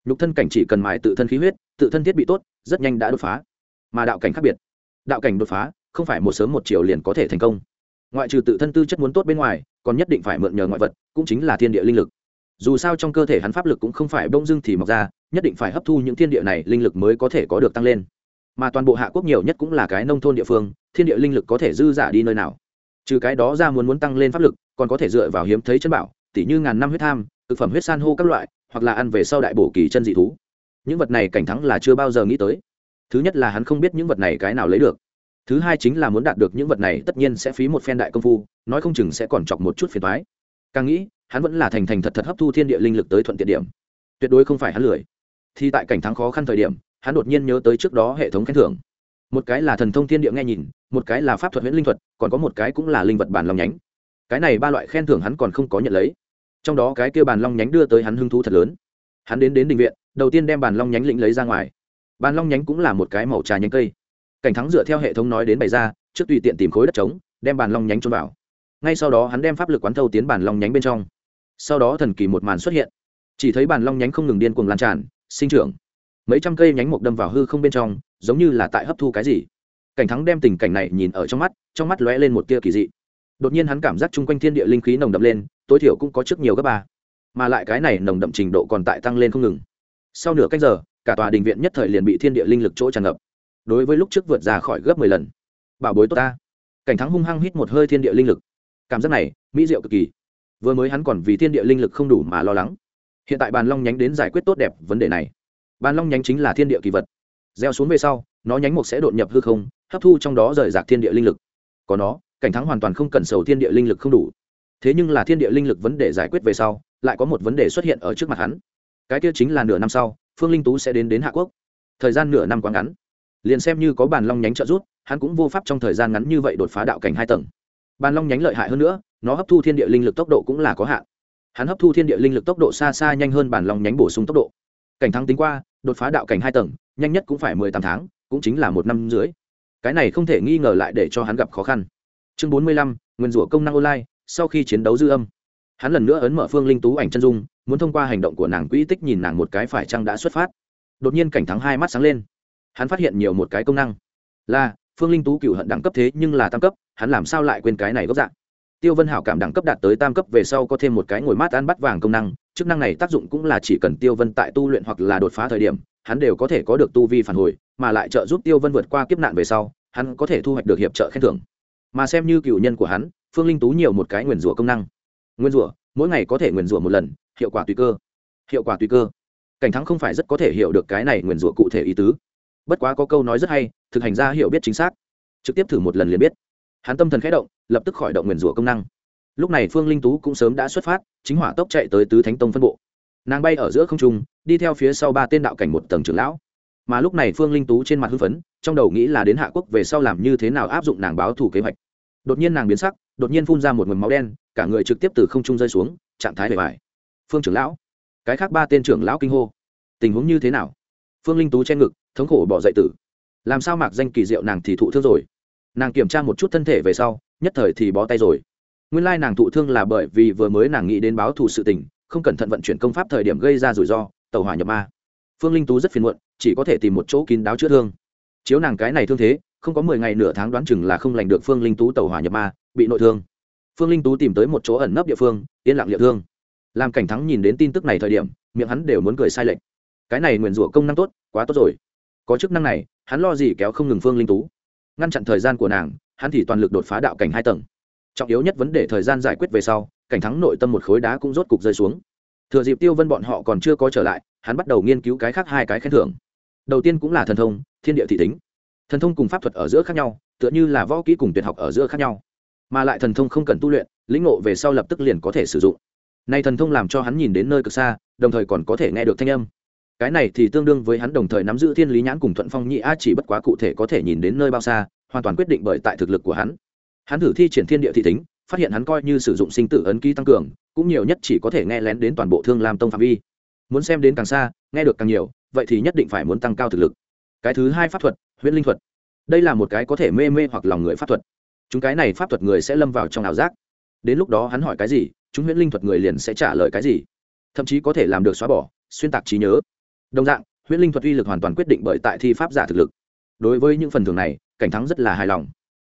Nhục thân cảnh chỉ cần mài tự thân khí huyết, tự thân thiết bị tốt, rất nhanh đã đột phá. Mà đạo cảnh khác biệt đạo cảnh đột phá, không phải một sớm một chiều liền có thể thành công. Ngoại trừ tự thân tư chất muốn tốt bên ngoài, còn nhất định phải mượn nhờ ngoại vật, cũng chính là thiên địa linh lực. Dù sao trong cơ thể hắn pháp lực cũng không phải bông dưng thì mọc ra, nhất định phải hấp thu những thiên địa này linh lực mới có thể có được tăng lên. Mà toàn bộ hạ quốc nhiều nhất cũng là cái nông thôn địa phương, thiên địa linh lực có thể dư giả đi nơi nào. Trừ cái đó ra muốn muốn tăng lên pháp lực, còn có thể dựa vào hiếm thấy chân bảo, tỉ như ngàn năm huyết tham, thực phẩm huyết san hô các loại, hoặc là ăn về sau đại bổ kỳ chân dị thú. Những vật này cảnh thắng là chưa bao giờ nghĩ tới thứ nhất là hắn không biết những vật này cái nào lấy được. Thứ hai chính là muốn đạt được những vật này tất nhiên sẽ phí một phen đại công phu, nói không chừng sẽ còn chọc một chút phiền thoái càng nghĩ, hắn vẫn là thành thành thật thật hấp thu thiên địa linh lực tới thuận tiện điểm. Tuyệt đối không phải hắn lười. Thì tại cảnh thắng khó khăn thời điểm, hắn đột nhiên nhớ tới trước đó hệ thống khen thưởng. Một cái là thần thông thiên địa nghe nhìn, một cái là pháp thuật huyễn linh thuật, còn có một cái cũng là linh vật bản long nhánh. Cái này ba loại khen thưởng hắn còn không có nhận lấy. Trong đó cái kia bàn long nhánh đưa tới hắn hứng thú thật lớn. Hắn đến đến định viện, đầu tiên đem bàn long nhánh lĩnh lấy ra ngoài bàn long nhánh cũng là một cái màu trà nhánh cây. Cảnh thắng dựa theo hệ thống nói đến bày ra, trước tùy tiện tìm khối đất trống, đem bàn long nhánh trôn vào. Ngay sau đó hắn đem pháp lực quán thâu tiến bàn long nhánh bên trong. Sau đó thần kỳ một màn xuất hiện. Chỉ thấy bàn long nhánh không ngừng điên cuồng lan tràn, sinh trưởng. Mấy trăm cây nhánh mục đâm vào hư không bên trong, giống như là tại hấp thu cái gì. Cảnh thắng đem tình cảnh này nhìn ở trong mắt trong mắt lóe lên một tia kỳ dị. Đột nhiên hắn cảm giác chung quanh thiên địa linh khí nồng đậm lên, tối thiểu cũng có trước nhiều gấp ba. Mà lại cái này nồng đậm trình độ còn tại tăng lên không ngừng. Sau nửa cách giờ cả tòa đình viện nhất thời liền bị thiên địa linh lực chỗ tràn ngập. Đối với lúc trước vượt ra khỏi gấp mười lần. Bảo bối tốt ta. Cảnh thắng hung hăng hít một hơi thiên địa linh lực. Cảm giác này, mỹ diệu cực kỳ. Vừa mới hắn còn vì thiên địa linh lực không đủ mà lo lắng. Hiện tại bàn long nhánh đến giải quyết tốt đẹp vấn đề này. Bàn long nhánh chính là thiên địa kỳ vật. Gieo xuống về sau, nó nhánh mục sẽ đột nhập hư không, hấp thu trong đó rời rạc thiên địa linh lực. Có nó, cảnh thắng hoàn toàn không cần sầu thiên địa linh lực không đủ. Thế nhưng là thiên địa linh lực vấn đề giải quyết về sau, lại có một vấn đề xuất hiện ở trước mặt hắn. Cái kia chính là nửa năm sau phương linh tú sẽ đến đến hạ quốc. Thời gian nửa năm quá ngắn. Liền xem như có bàn long nhánh trợ rút hắn cũng vô pháp trong thời gian ngắn như vậy đột phá đạo cảnh hai tầng. Bàn long nhánh lợi hại hơn nữa, nó hấp thu thiên địa linh lực tốc độ cũng là có hạn. Hắn hấp thu thiên địa linh lực tốc độ xa xa nhanh hơn bàn long nhánh bổ sung tốc độ. Cảnh thắng tính qua, đột phá đạo cảnh hai tầng, nhanh nhất cũng phải mười tám tháng, cũng chính là một năm dưới cái này không thể nghi ngờ lại để cho hắn gặp khó khăn. Chương bốn mươi lăm, nguyên rủa công năng online, sau khi chiến đấu dư âm. Hắn lần nữa ấn mở phương linh tú ảnh chân dung muốn thông qua hành động của nàng quỹ tích nhìn nàng một cái phải chăng đã xuất phát. Đột nhiên cảnh thắng hai mắt sáng lên. Hắn phát hiện nhiều một cái công năng. Là, phương linh tú cựu hận đẳng cấp thế nhưng là tam cấp, hắn làm sao lại quên cái này gốc dạng? Tiêu vân hảo cảm đẳng cấp đạt tới tam cấp về sau có thêm một cái ngồi mát ăn bắt vàng công năng, chức năng này tác dụng cũng là chỉ cần tiêu vân tại tu luyện hoặc là đột phá thời điểm, hắn đều có thể có được tu vi phản hồi, mà lại trợ giúp tiêu vân vượt qua kiếp nạn về sau, hắn có thể thu hoạch được hiệp trợ khen thưởng. Mà xem như cựu nhân của hắn, phương linh tú nhiều một cái nguyền rủa công năng. Nguyên rủa, mỗi ngày có thể nguyền rủa một lần hiệu quả tùy cơ. Hiệu quả tùy cơ. Cảnh thắng không phải rất có thể hiểu được cái này nguyền rủa cụ thể ý tứ. Bất quá có câu nói rất hay, thực hành ra hiểu biết chính xác. Trực tiếp thử một lần liền biết. Hắn tâm thần khẽ động, lập tức khỏi động nguyền rủa công năng. Lúc này phương linh tú cũng sớm đã xuất phát, chính hỏa tốc chạy tới tứ thánh tông phân bộ. Nàng bay ở giữa không trung, đi theo phía sau ba tên đạo cảnh một tầng trưởng lão. Mà lúc này phương linh tú trên mặt hưng phấn, trong đầu nghĩ là đến hạ quốc về sau làm như thế nào áp dụng nàng báo thủ kế hoạch. Đột nhiên nàng biến sắc, đột nhiên phun ra một mầm máu đen, cả người trực tiếp từ không trung rơi xuống, trạng thái bề bài phương trưởng lão. Cái khác ba tên trưởng lão kinh hô. Tình huống như thế nào? Phương linh tú che ngực, thống khổ bỏ dậy tử. Làm sao mạc danh kỳ diệu nàng thì thụ thương rồi? Nàng kiểm tra một chút thân thể về sau, nhất thời thì bó tay rồi. Nguyên lai nàng thụ thương là bởi vì vừa mới nàng nghĩ đến báo thù sự tình, không cẩn thận vận chuyển công pháp thời điểm gây ra rủi ro, tàu hỏa nhập ma. Phương linh tú rất phiền muộn, chỉ có thể tìm một chỗ kín đáo chữa thương. Chiếu nàng cái này thương thế, không có mười ngày nửa tháng đoán chừng là không lành được phương linh tú tàu hỏa nhập ma, bị nội thương. Phương linh tú tìm tới một chỗ ẩn nấp địa phương, yên lặng liệu thương làm cảnh thắng nhìn đến tin tức này thời điểm, miệng hắn đều muốn cười sai lệch. Cái này nguyền rủa công năng tốt, quá tốt rồi. Có chức năng này, hắn lo gì kéo không ngừng phương linh tú. Ngăn chặn thời gian của nàng, hắn thì toàn lực đột phá đạo cảnh hai tầng. Trọng yếu nhất vấn đề thời gian giải quyết về sau, cảnh thắng nội tâm một khối đá cũng rốt cục rơi xuống. Thừa dịp tiêu vân bọn họ còn chưa có trở lại, hắn bắt đầu nghiên cứu cái khác hai cái khen thưởng. Đầu tiên cũng là thần thông, thiên địa thị tính. Thần thông cùng pháp thuật ở giữa khác nhau, tựa như là võ kỹ cùng tuyệt học ở giữa khác nhau. Mà lại thần thông không cần tu luyện, lĩnh ngộ về sau lập tức liền có thể sử dụng nay thần thông làm cho hắn nhìn đến nơi cực xa, đồng thời còn có thể nghe được thanh âm. Cái này thì tương đương với hắn đồng thời nắm giữ thiên lý nhãn cùng thuận phong nhị a chỉ bất quá cụ thể có thể nhìn đến nơi bao xa, hoàn toàn quyết định bởi tại thực lực của hắn. Hắn thử thi triển thiên địa thị tính, phát hiện hắn coi như sử dụng sinh tử ấn ký tăng cường, cũng nhiều nhất chỉ có thể nghe lén đến toàn bộ thương lam tông phạm vi. Muốn xem đến càng xa, nghe được càng nhiều, vậy thì nhất định phải muốn tăng cao thực lực. Cái thứ hai pháp thuật, huyễn linh thuật. Đây là một cái có thể mê mê hoặc lòng người pháp thuật. Chúng cái này pháp thuật người sẽ lâm vào trong ảo giác. Đến lúc đó hắn hỏi cái gì chúng huyễn linh thuật người liền sẽ trả lời cái gì? Thậm chí có thể làm được xóa bỏ, xuyên tạc trí nhớ. Đồng dạng, huyễn linh thuật uy lực hoàn toàn quyết định bởi tại thi pháp giả thực lực. Đối với những phần thưởng này, cảnh thắng rất là hài lòng.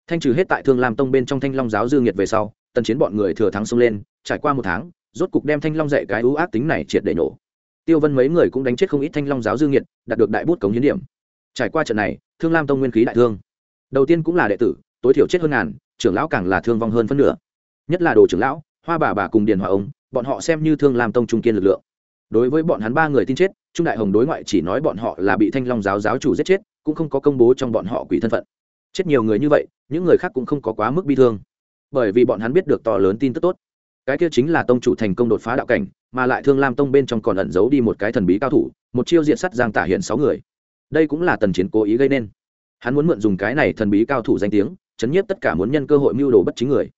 Thanh trừ hết tại thương lam tông bên trong thanh long giáo dương nhiệt về sau, tần chiến bọn người thừa thắng xông lên, trải qua một tháng, rốt cục đem thanh long dạy cái ưu ác tính này triệt để nổ. Tiêu vân mấy người cũng đánh chết không ít thanh long giáo dương nhiệt đạt được đại bút cống hiến điểm. Trải qua trận này, thương lam tông nguyên khí đại thương. Đầu tiên cũng là đệ tử, tối thiểu chết hơn ngàn, trưởng lão càng là thương vong hơn phân nửa. Nhất là đồ trưởng lão hoa bà bà cùng điền hòa ông, bọn họ xem như thương làm tông trung kiên lực lượng. Đối với bọn hắn ba người tin chết, trung đại hồng đối ngoại chỉ nói bọn họ là bị thanh long giáo giáo chủ giết chết, cũng không có công bố trong bọn họ quỷ thân phận. Chết nhiều người như vậy, những người khác cũng không có quá mức bi thương. Bởi vì bọn hắn biết được to lớn tin tức tốt. Cái kia chính là tông chủ thành công đột phá đạo cảnh, mà lại thương lam tông bên trong còn ẩn giấu đi một cái thần bí cao thủ, một chiêu diện sắt giang tả hiện sáu người. Đây cũng là tần chiến cố ý gây nên. Hắn muốn mượn dùng cái này thần bí cao thủ danh tiếng, chấn nhiếp tất cả muốn nhân cơ hội mưu đồ bất chính người.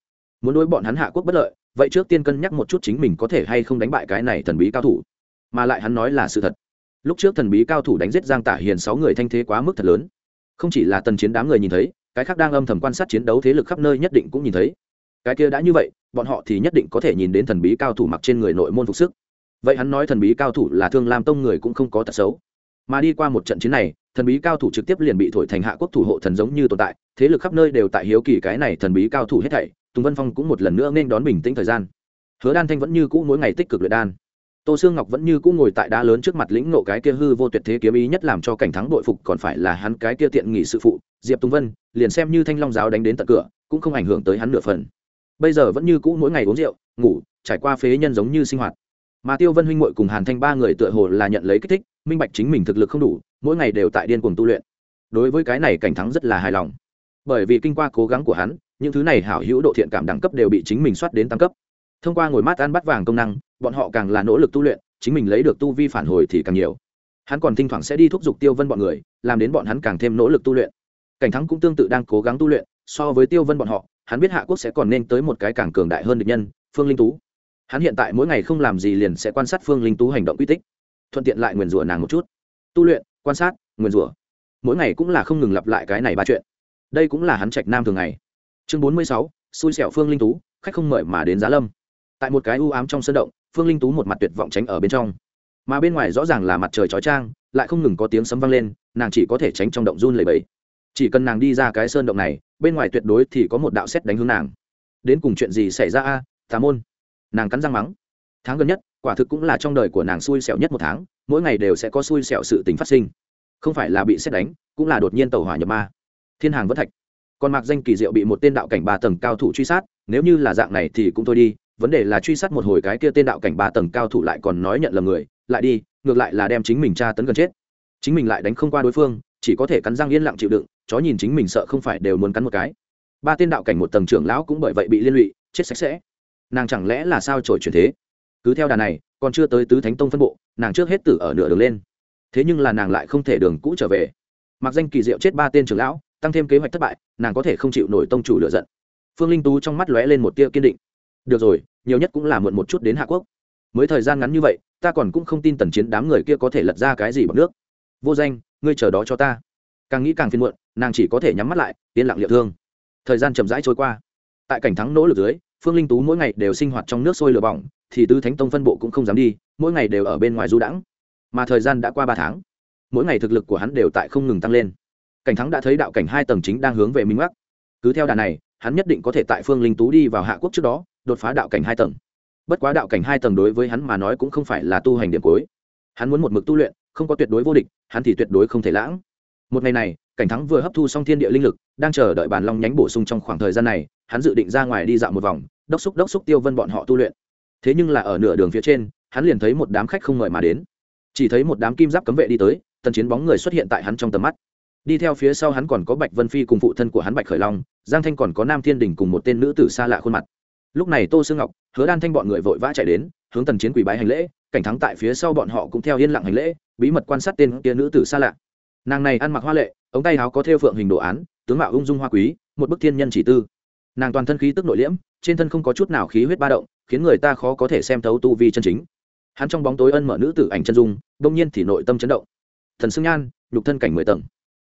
Muốn đối bọn hắn hạ quốc bất lợi vậy trước tiên cân nhắc một chút chính mình có thể hay không đánh bại cái này thần bí cao thủ. Mà lại hắn nói là sự thật. Lúc trước thần bí cao thủ đánh giết giang tả hiền sáu người thanh thế quá mức thật lớn. Không chỉ là tần chiến đám người nhìn thấy, cái khác đang âm thầm quan sát chiến đấu thế lực khắp nơi nhất định cũng nhìn thấy. Cái kia đã như vậy, bọn họ thì nhất định có thể nhìn đến thần bí cao thủ mặc trên người nội môn phục sức. Vậy hắn nói thần bí cao thủ là thương lam tông người cũng không có tật xấu mà đi qua một trận chiến này, thần bí cao thủ trực tiếp liền bị thổi thành hạ quốc thủ hộ thần giống như tồn tại, thế lực khắp nơi đều tại hiếu kỳ cái này thần bí cao thủ hết thảy, tùng vân phong cũng một lần nữa nên đón bình tĩnh thời gian. Hứa đan thanh vẫn như cũ mỗi ngày tích cực luyện đan. Tô sương ngọc vẫn như cũ ngồi tại đá lớn trước mặt lĩnh nộ cái kia hư vô tuyệt thế kiếm ý nhất làm cho cảnh thắng đội phục, còn phải là hắn cái kia tiện nghỉ sự phụ, diệp tùng vân, liền xem như thanh long giáo đánh đến tận cửa, cũng không ảnh hưởng tới hắn nửa phần. Bây giờ vẫn như cũ mỗi ngày uống rượu, ngủ, trải qua phế nhân giống như sinh hoạt. Mà tiêu vân huynh muội cùng hàn thanh ba người tựa hồ là nhận lấy kích thích minh bạch chính mình thực lực không đủ, mỗi ngày đều tại điên cuồng tu luyện. Đối với cái này cảnh thắng rất là hài lòng. Bởi vì kinh qua cố gắng của hắn, những thứ này hảo hữu độ thiện cảm đẳng cấp đều bị chính mình soát đến tăng cấp. Thông qua ngồi mát ăn bắt vàng công năng, bọn họ càng là nỗ lực tu luyện, chính mình lấy được tu vi phản hồi thì càng nhiều. Hắn còn thỉnh thoảng sẽ đi thúc giục tiêu vân bọn người, làm đến bọn hắn càng thêm nỗ lực tu luyện. Cảnh thắng cũng tương tự đang cố gắng tu luyện, so với tiêu vân bọn họ, hắn biết hạ quốc sẽ còn nên tới một cái càng cường đại hơn địch nhân, phương linh tú. Hắn hiện tại mỗi ngày không làm gì liền sẽ quan sát phương linh tú hành động quy tích thuận tiện lại nguyền rủa nàng một chút. Tu luyện, quan sát, nguyền rủa. Mỗi ngày cũng là không ngừng lặp lại cái này ba chuyện. Đây cũng là hắn trạch nam thường ngày. Chương bốn mươi sáu, xui xẻo phương linh tú, khách không mời mà đến giá lâm. Tại một cái u ám trong sân động, phương linh tú một mặt tuyệt vọng tránh ở bên trong. Mà bên ngoài rõ ràng là mặt trời chói trang lại không ngừng có tiếng sấm vang lên, nàng chỉ có thể tránh trong động run lầy bẫy chỉ cần nàng đi ra cái sơn động này, bên ngoài tuyệt đối thì có một đạo xét đánh hướng nàng. Đến cùng chuyện gì xảy ra a? Tà môn. Nàng cắn răng mắng. Tháng gần nhất quả thực cũng là trong đời của nàng xui xẻo nhất một tháng, mỗi ngày đều sẽ có xui xẻo sự tình phát sinh. Không phải là bị xét đánh, cũng là đột nhiên tàu hỏa nhập ma. Thiên hàng vẫn thạch. Còn mặc danh kỳ diệu bị một tên đạo cảnh ba tầng cao thủ truy sát, nếu như là dạng này thì cũng thôi đi, vấn đề là truy sát một hồi cái kia tên đạo cảnh ba tầng cao thủ lại còn nói nhận là người, lại đi, ngược lại là đem chính mình tra tấn gần chết. Chính mình lại đánh không qua đối phương, chỉ có thể cắn răng yên lặng chịu đựng, chó nhìn chính mình sợ không phải đều muốn cắn một cái. Ba tên đạo cảnh một tầng trưởng lão cũng bởi vậy bị liên lụy, chết sạch sẽ. Nàng chẳng lẽ là sao trổi chuyển thế? Cứ theo đà này, còn chưa tới tứ thánh tông phân bộ, nàng trước hết tử ở nửa đường lên. Thế nhưng là nàng lại không thể đường cũ trở về. Mặc danh kỳ diệu chết ba tên trưởng lão, tăng thêm kế hoạch thất bại, nàng có thể không chịu nổi tông chủ lựa giận. Phương linh tú trong mắt lóe lên một tia kiên định. Được rồi, nhiều nhất cũng là muộn một chút đến hạ quốc. Mới thời gian ngắn như vậy, ta còn cũng không tin tần chiến đám người kia có thể lật ra cái gì bằng nước. Vô danh, ngươi chờ đó cho ta. Càng nghĩ càng phiền muộn, nàng chỉ có thể nhắm mắt lại, yên lặng liệu thương. Thời gian chậm rãi trôi qua. Tại cảnh thắng nỗ lực dưới, phương linh tú mỗi ngày đều sinh hoạt trong nước sôi lửa bỏng thì tứ thánh tông phân bộ cũng không dám đi, mỗi ngày đều ở bên ngoài du đãng. Mà thời gian đã qua ba tháng, mỗi ngày thực lực của hắn đều tại không ngừng tăng lên. Cảnh thắng đã thấy đạo cảnh hai tầng chính đang hướng về minh bắc cứ theo đà này, hắn nhất định có thể tại phương linh tú đi vào hạ quốc trước đó, đột phá đạo cảnh hai tầng. Bất quá đạo cảnh hai tầng đối với hắn mà nói cũng không phải là tu hành điểm cuối. Hắn muốn một mực tu luyện, không có tuyệt đối vô địch, hắn thì tuyệt đối không thể lãng. Một ngày này, cảnh thắng vừa hấp thu xong thiên địa linh lực, đang chờ đợi bàn long nhánh bổ sung trong khoảng thời gian này, hắn dự định ra ngoài đi dạo một vòng, đốc xúc đốc xúc tiêu vân bọn họ tu luyện thế nhưng là ở nửa đường phía trên, hắn liền thấy một đám khách không ngợi mà đến. Chỉ thấy một đám kim giáp cấm vệ đi tới, tần chiến bóng người xuất hiện tại hắn trong tầm mắt. Đi theo phía sau hắn còn có bạch vân phi cùng phụ thân của hắn bạch khởi long, giang thanh còn có nam thiên đình cùng một tên nữ tử xa lạ khuôn mặt. Lúc này tô sương ngọc, hứa đan thanh bọn người vội vã chạy đến, hướng tần chiến quỷ bái hành lễ, cảnh thắng tại phía sau bọn họ cũng theo yên lặng hành lễ, bí mật quan sát tên kia nữ tử xa lạ. Nàng này ăn mặc hoa lệ, ống tay áo có thêu phượng hình đồ án, tướng mạo ung dung hoa quý, một bức thiên nhân chỉ tư. Nàng toàn thân khí tức nội liễm, trên thân không có chút nào khí huyết ba động khiến người ta khó có thể xem thấu tu vi chân chính. Hắn trong bóng tối ân mở nữ tử ảnh chân dung đương nhiên thì nội tâm chấn động. Thần xương nhan, nhục thân cảnh mười tầng.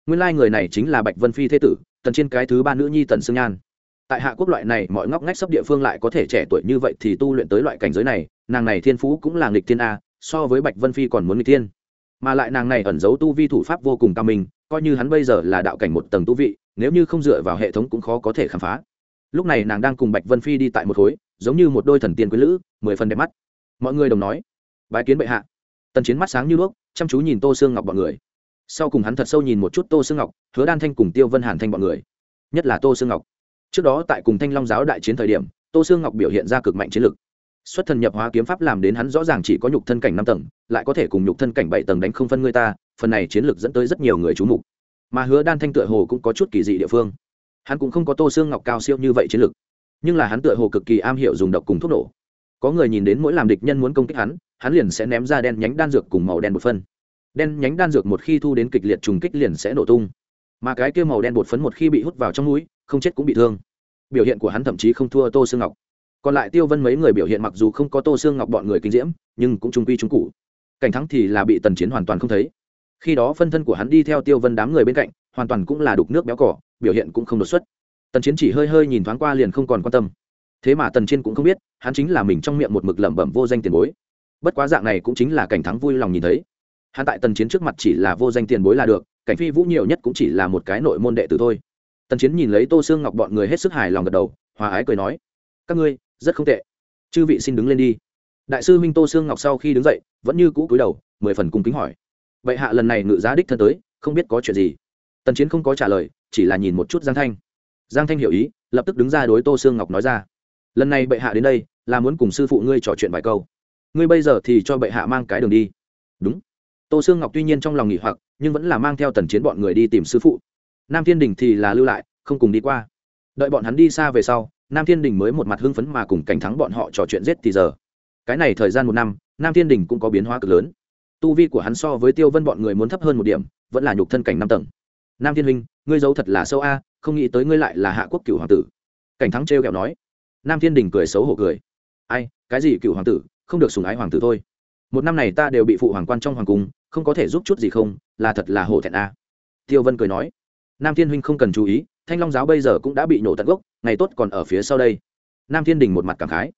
Nguyên lai người này chính là bạch vân phi thế tử, tần trên cái thứ ba nữ nhi tần xương nhan. Tại hạ quốc loại này, mọi ngóc ngách sắp địa phương lại có thể trẻ tuổi như vậy thì tu luyện tới loại cảnh giới này, nàng này thiên phú cũng là nghịch thiên a, so với bạch vân phi còn muốn nghịch thiên. Mà lại nàng này ẩn giấu tu vi thủ pháp vô cùng cao minh, coi như hắn bây giờ là đạo cảnh một tầng tu vị, nếu như không dựa vào hệ thống cũng khó có thể khám phá. Lúc này nàng đang cùng bạch vân phi đi tại một khối giống như một đôi thần tiên quý lữ, mười phần đẹp mắt. Mọi người đồng nói bài kiến bệ hạ. Tần chiến mắt sáng như đuốc, chăm chú nhìn tô sương ngọc bọn người. Sau cùng hắn thật sâu nhìn một chút tô sương ngọc, hứa đan thanh cùng tiêu vân hàn thanh bọn người. Nhất là tô sương ngọc. Trước đó tại cùng thanh long giáo đại chiến thời điểm, tô sương ngọc biểu hiện ra cực mạnh chiến lực. Xuất thần nhập hóa kiếm pháp làm đến hắn rõ ràng chỉ có nhục thân cảnh năm tầng, lại có thể cùng nhục thân cảnh bảy tầng đánh không phân người ta, phần này chiến lược dẫn tới rất nhiều người chú mục. Mà hứa đan thanh tựa hồ cũng có chút kỳ dị địa phương. Hắn cũng không có tô xương ngọc cao siêu như vậy chiến lược nhưng là hắn tựa hồ cực kỳ am hiểu dùng độc cùng thuốc nổ. Có người nhìn đến mỗi làm địch nhân muốn công kích hắn hắn liền sẽ ném ra đen nhánh đan dược cùng màu đen một phân. Đen nhánh đan dược một khi thu đến kịch liệt trùng kích liền sẽ nổ tung. Mà cái kia màu đen bột phấn một khi bị hút vào trong mũi, không chết cũng bị thương. Biểu hiện của hắn thậm chí không thua tô sương ngọc. Còn lại tiêu vân mấy người biểu hiện mặc dù không có tô sương ngọc bọn người kinh diễm, nhưng cũng trung quy trung cụ. Cảnh thắng thì là bị tần chiến hoàn toàn không thấy. Khi đó phân thân của hắn đi theo tiêu vân đám người bên cạnh, hoàn toàn cũng là đục nước béo cỏ, biểu hiện cũng không đột xuất tần chiến chỉ hơi hơi nhìn thoáng qua liền không còn quan tâm. Thế mà tần chiến cũng không biết, hắn chính là mình trong miệng một mực lẩm bẩm vô danh tiền bối. Bất quá dạng này cũng chính là cảnh thắng vui lòng nhìn thấy. Hắn tại tần chiến trước mặt chỉ là vô danh tiền bối là được, cảnh phi vũ nhiều nhất cũng chỉ là một cái nội môn đệ tử thôi. Tần chiến nhìn lấy tô xương ngọc bọn người hết sức hài lòng gật đầu, hòa ái cười nói, các ngươi, rất không tệ. Chư vị xin đứng lên đi. Đại sư huynh tô xương ngọc sau khi đứng dậy, vẫn như cũ cúi đầu, mười phần cung kính hỏi vậy hạ lần này ngự giá đích thân tới, không biết có chuyện gì? Tần chiến không có trả lời, chỉ là nhìn một chút giang thanh giang thanh hiểu ý, lập tức đứng ra đối tô Sương ngọc nói ra. Lần này bệ hạ đến đây, là muốn cùng sư phụ ngươi trò chuyện vài câu. Ngươi bây giờ thì cho bệ hạ mang cái đường đi. Đúng. Tô sương ngọc tuy nhiên trong lòng nghỉ hoặc, nhưng vẫn là mang theo tần chiến bọn người đi tìm sư phụ. Nam thiên đình thì là lưu lại, không cùng đi qua. Đợi bọn hắn đi xa về sau, nam thiên đình mới một mặt hưng phấn mà cùng cảnh thắng bọn họ trò chuyện giết thì giờ. Cái này thời gian một năm, nam thiên đình cũng có biến hóa cực lớn. Tu vi của hắn so với tiêu vân bọn người muốn thấp hơn một điểm, vẫn là nhục thân cảnh năm tầng. Nam thiên huynh, ngươi giấu thật là sâu a không nghĩ tới ngươi lại là hạ quốc cựu hoàng tử. Cảnh thắng trêu kẹo nói. Nam thiên đình cười xấu hổ cười. Ai, cái gì cựu hoàng tử, không được sùng ái hoàng tử thôi. Một năm này ta đều bị phụ hoàng quan trong hoàng cung, không có thể giúp chút gì không, là thật là hổ thẹn a. Tiêu vân cười nói. Nam thiên huynh không cần chú ý, thanh long giáo bây giờ cũng đã bị nổ tận gốc, ngày tốt còn ở phía sau đây. Nam thiên đình một mặt cảm khái.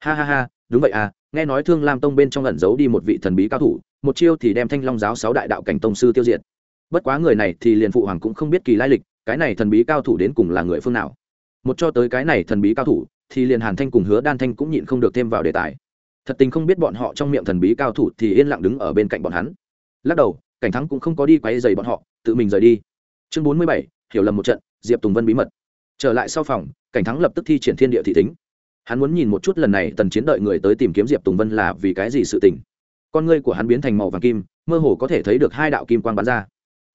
Ha ha ha, đúng vậy à nghe nói thương lam tông bên trong ẩn giấu đi một vị thần bí cao thủ, một chiêu thì đem thanh long giáo sáu đại đạo cảnh tông sư tiêu diệt. Bất quá người này thì liền phụ hoàng cũng không biết kỳ lai lịch cái này thần bí cao thủ đến cùng là người phương nào? Một cho tới cái này thần bí cao thủ, thì liền hàn thanh cùng hứa đan thanh cũng nhịn không được thêm vào đề tài. Thật tình không biết bọn họ trong miệng thần bí cao thủ thì yên lặng đứng ở bên cạnh bọn hắn. Lắc đầu, cảnh thắng cũng không có đi quay dày bọn họ, tự mình rời đi. Chương bốn mươi bảy, hiểu lầm một trận, diệp tùng vân bí mật. Trở lại sau phòng, cảnh thắng lập tức thi triển thiên địa thị tính. Hắn muốn nhìn một chút lần này tần chiến đợi người tới tìm kiếm diệp tùng vân là vì cái gì sự tình. Con ngươi của hắn biến thành màu vàng kim, mơ hồ có thể thấy được hai đạo kim quang bắn ra.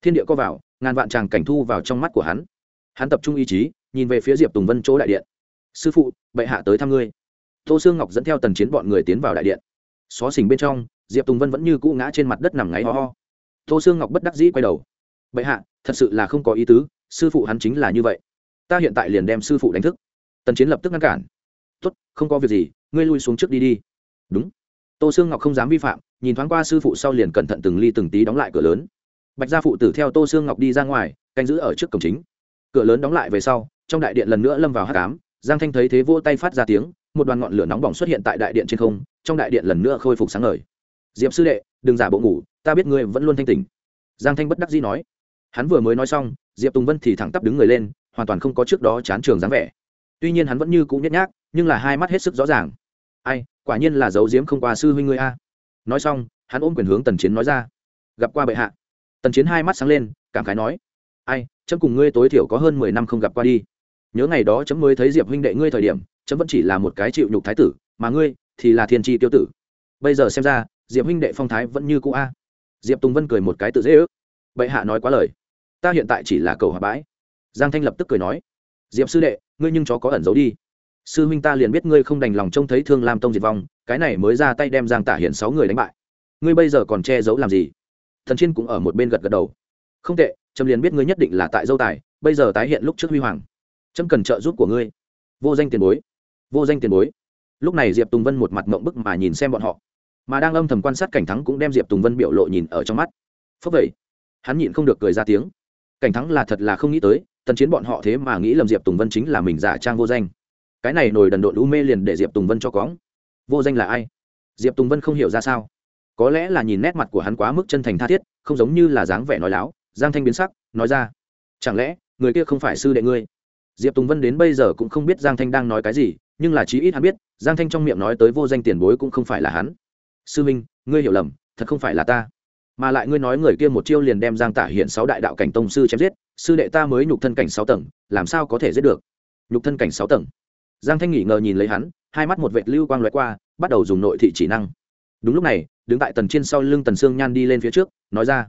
Thiên địa co vào ngàn vạn tràng cảnh thu vào trong mắt của hắn. Hắn tập trung ý chí, nhìn về phía diệp tùng vân chỗ đại điện. Sư phụ, bệ hạ tới thăm ngươi. Tô sương ngọc dẫn theo tần chiến bọn người tiến vào đại điện. Xó xỉnh bên trong, diệp tùng vân vẫn như cũ ngã trên mặt đất nằm ngáy ho ho. Tô sương ngọc bất đắc dĩ quay đầu. Bệ hạ, thật sự là không có ý tứ, sư phụ hắn chính là như vậy. Ta hiện tại liền đem sư phụ đánh thức. Tần chiến lập tức ngăn cản. Tốt, không có việc gì, ngươi lui xuống trước đi đi. Đúng. Tô sương ngọc không dám vi phạm, nhìn thoáng qua sư phụ sau liền cẩn thận từng ly từng tí đóng lại cửa lớn bạch gia phụ tử theo tô sương ngọc đi ra ngoài, canh giữ ở trước cổng chính. Cửa lớn đóng lại về sau, trong đại điện lần nữa lâm vào hát cám giang thanh thấy thế vô tay phát ra tiếng, một đoàn ngọn lửa nóng bỏng xuất hiện tại đại điện trên không, trong đại điện lần nữa khôi phục sáng ngời. Diệp sư đệ, đừng giả bộ ngủ, ta biết ngươi vẫn luôn thanh tỉnh. Giang thanh bất đắc dĩ nói. Hắn vừa mới nói xong, diệp tùng vân thì thẳng tắp đứng người lên, hoàn toàn không có trước đó chán trường dáng vẻ. Tuy nhiên hắn vẫn như cũ nhét nhác, nhưng là hai mắt hết sức rõ ràng. Ai, quả nhiên là dấu diếm không qua sư huynh ngươi a. Nói xong, hắn ôm quyền hướng tần chiến nói ra. Gặp qua bệ hạ tần chiến hai mắt sáng lên, cảm khái nói, ai, chấm cùng ngươi tối thiểu có hơn mười năm không gặp qua đi. Nhớ ngày đó chấm mới thấy diệp huynh đệ ngươi thời điểm, chấm vẫn chỉ là một cái chịu nhục thái tử, mà ngươi thì là thiên tri tiêu tử. Bây giờ xem ra, diệp huynh đệ phong thái vẫn như cũ a. Diệp tùng vân cười một cái tự dễ ước. Bệ hạ nói quá lời. Ta hiện tại chỉ là cầu hòa bãi giang thanh lập tức cười nói, diệp sư đệ, ngươi nhưng chó có ẩn giấu đi. Sư huynh ta liền biết ngươi không đành lòng trông thấy thương lam tông diệt vong, cái này mới ra tay đem giang tả hiện sáu người đánh bại. Ngươi bây giờ còn che giấu làm gì? Thần chiên cũng ở một bên gật gật đầu. Không tệ, trâm liền biết ngươi nhất định là tại dâu tài, bây giờ tái hiện lúc trước huy hoàng. Trâm cần trợ giúp của ngươi. Vô danh tiền bối, vô danh tiền bối. Lúc này diệp tùng vân một mặt mộng bức mà nhìn xem bọn họ. Mà đang âm thầm quan sát cảnh thắng cũng đem diệp tùng vân biểu lộ nhìn ở trong mắt. Phấp vậy, hắn nhịn không được cười ra tiếng. Cảnh thắng là thật là không nghĩ tới tần chiến bọn họ thế mà nghĩ lầm diệp tùng vân chính là mình giả trang vô danh. Cái này nổi đần độn u mê liền để diệp tùng vân cho cóng vô danh là ai? Diệp tùng vân không hiểu ra sao có lẽ là nhìn nét mặt của hắn quá mức chân thành tha thiết, không giống như là dáng vẻ nói láo. Giang thanh biến sắc, nói ra, chẳng lẽ, người kia không phải sư đệ ngươi? Diệp tùng vân đến bây giờ cũng không biết giang thanh đang nói cái gì, nhưng là chí ít hắn biết, giang thanh trong miệng nói tới vô danh tiền bối cũng không phải là hắn. Sư minh, ngươi hiểu lầm, thật không phải là ta. Mà lại ngươi nói người kia một chiêu liền đem giang tả hiện sáu đại đạo cảnh tông sư chém giết, sư đệ ta mới nhục thân cảnh sáu tầng, làm sao có thể giết được? Nhục thân cảnh sáu tầng. Giang thanh nghỉ ngờ nhìn lấy hắn, hai mắt một vệt lưu quang loại qua, bắt đầu dùng nội thị chỉ năng. Đúng lúc này đứng tại tần trên sau lưng tần sương nhan đi lên phía trước, nói ra,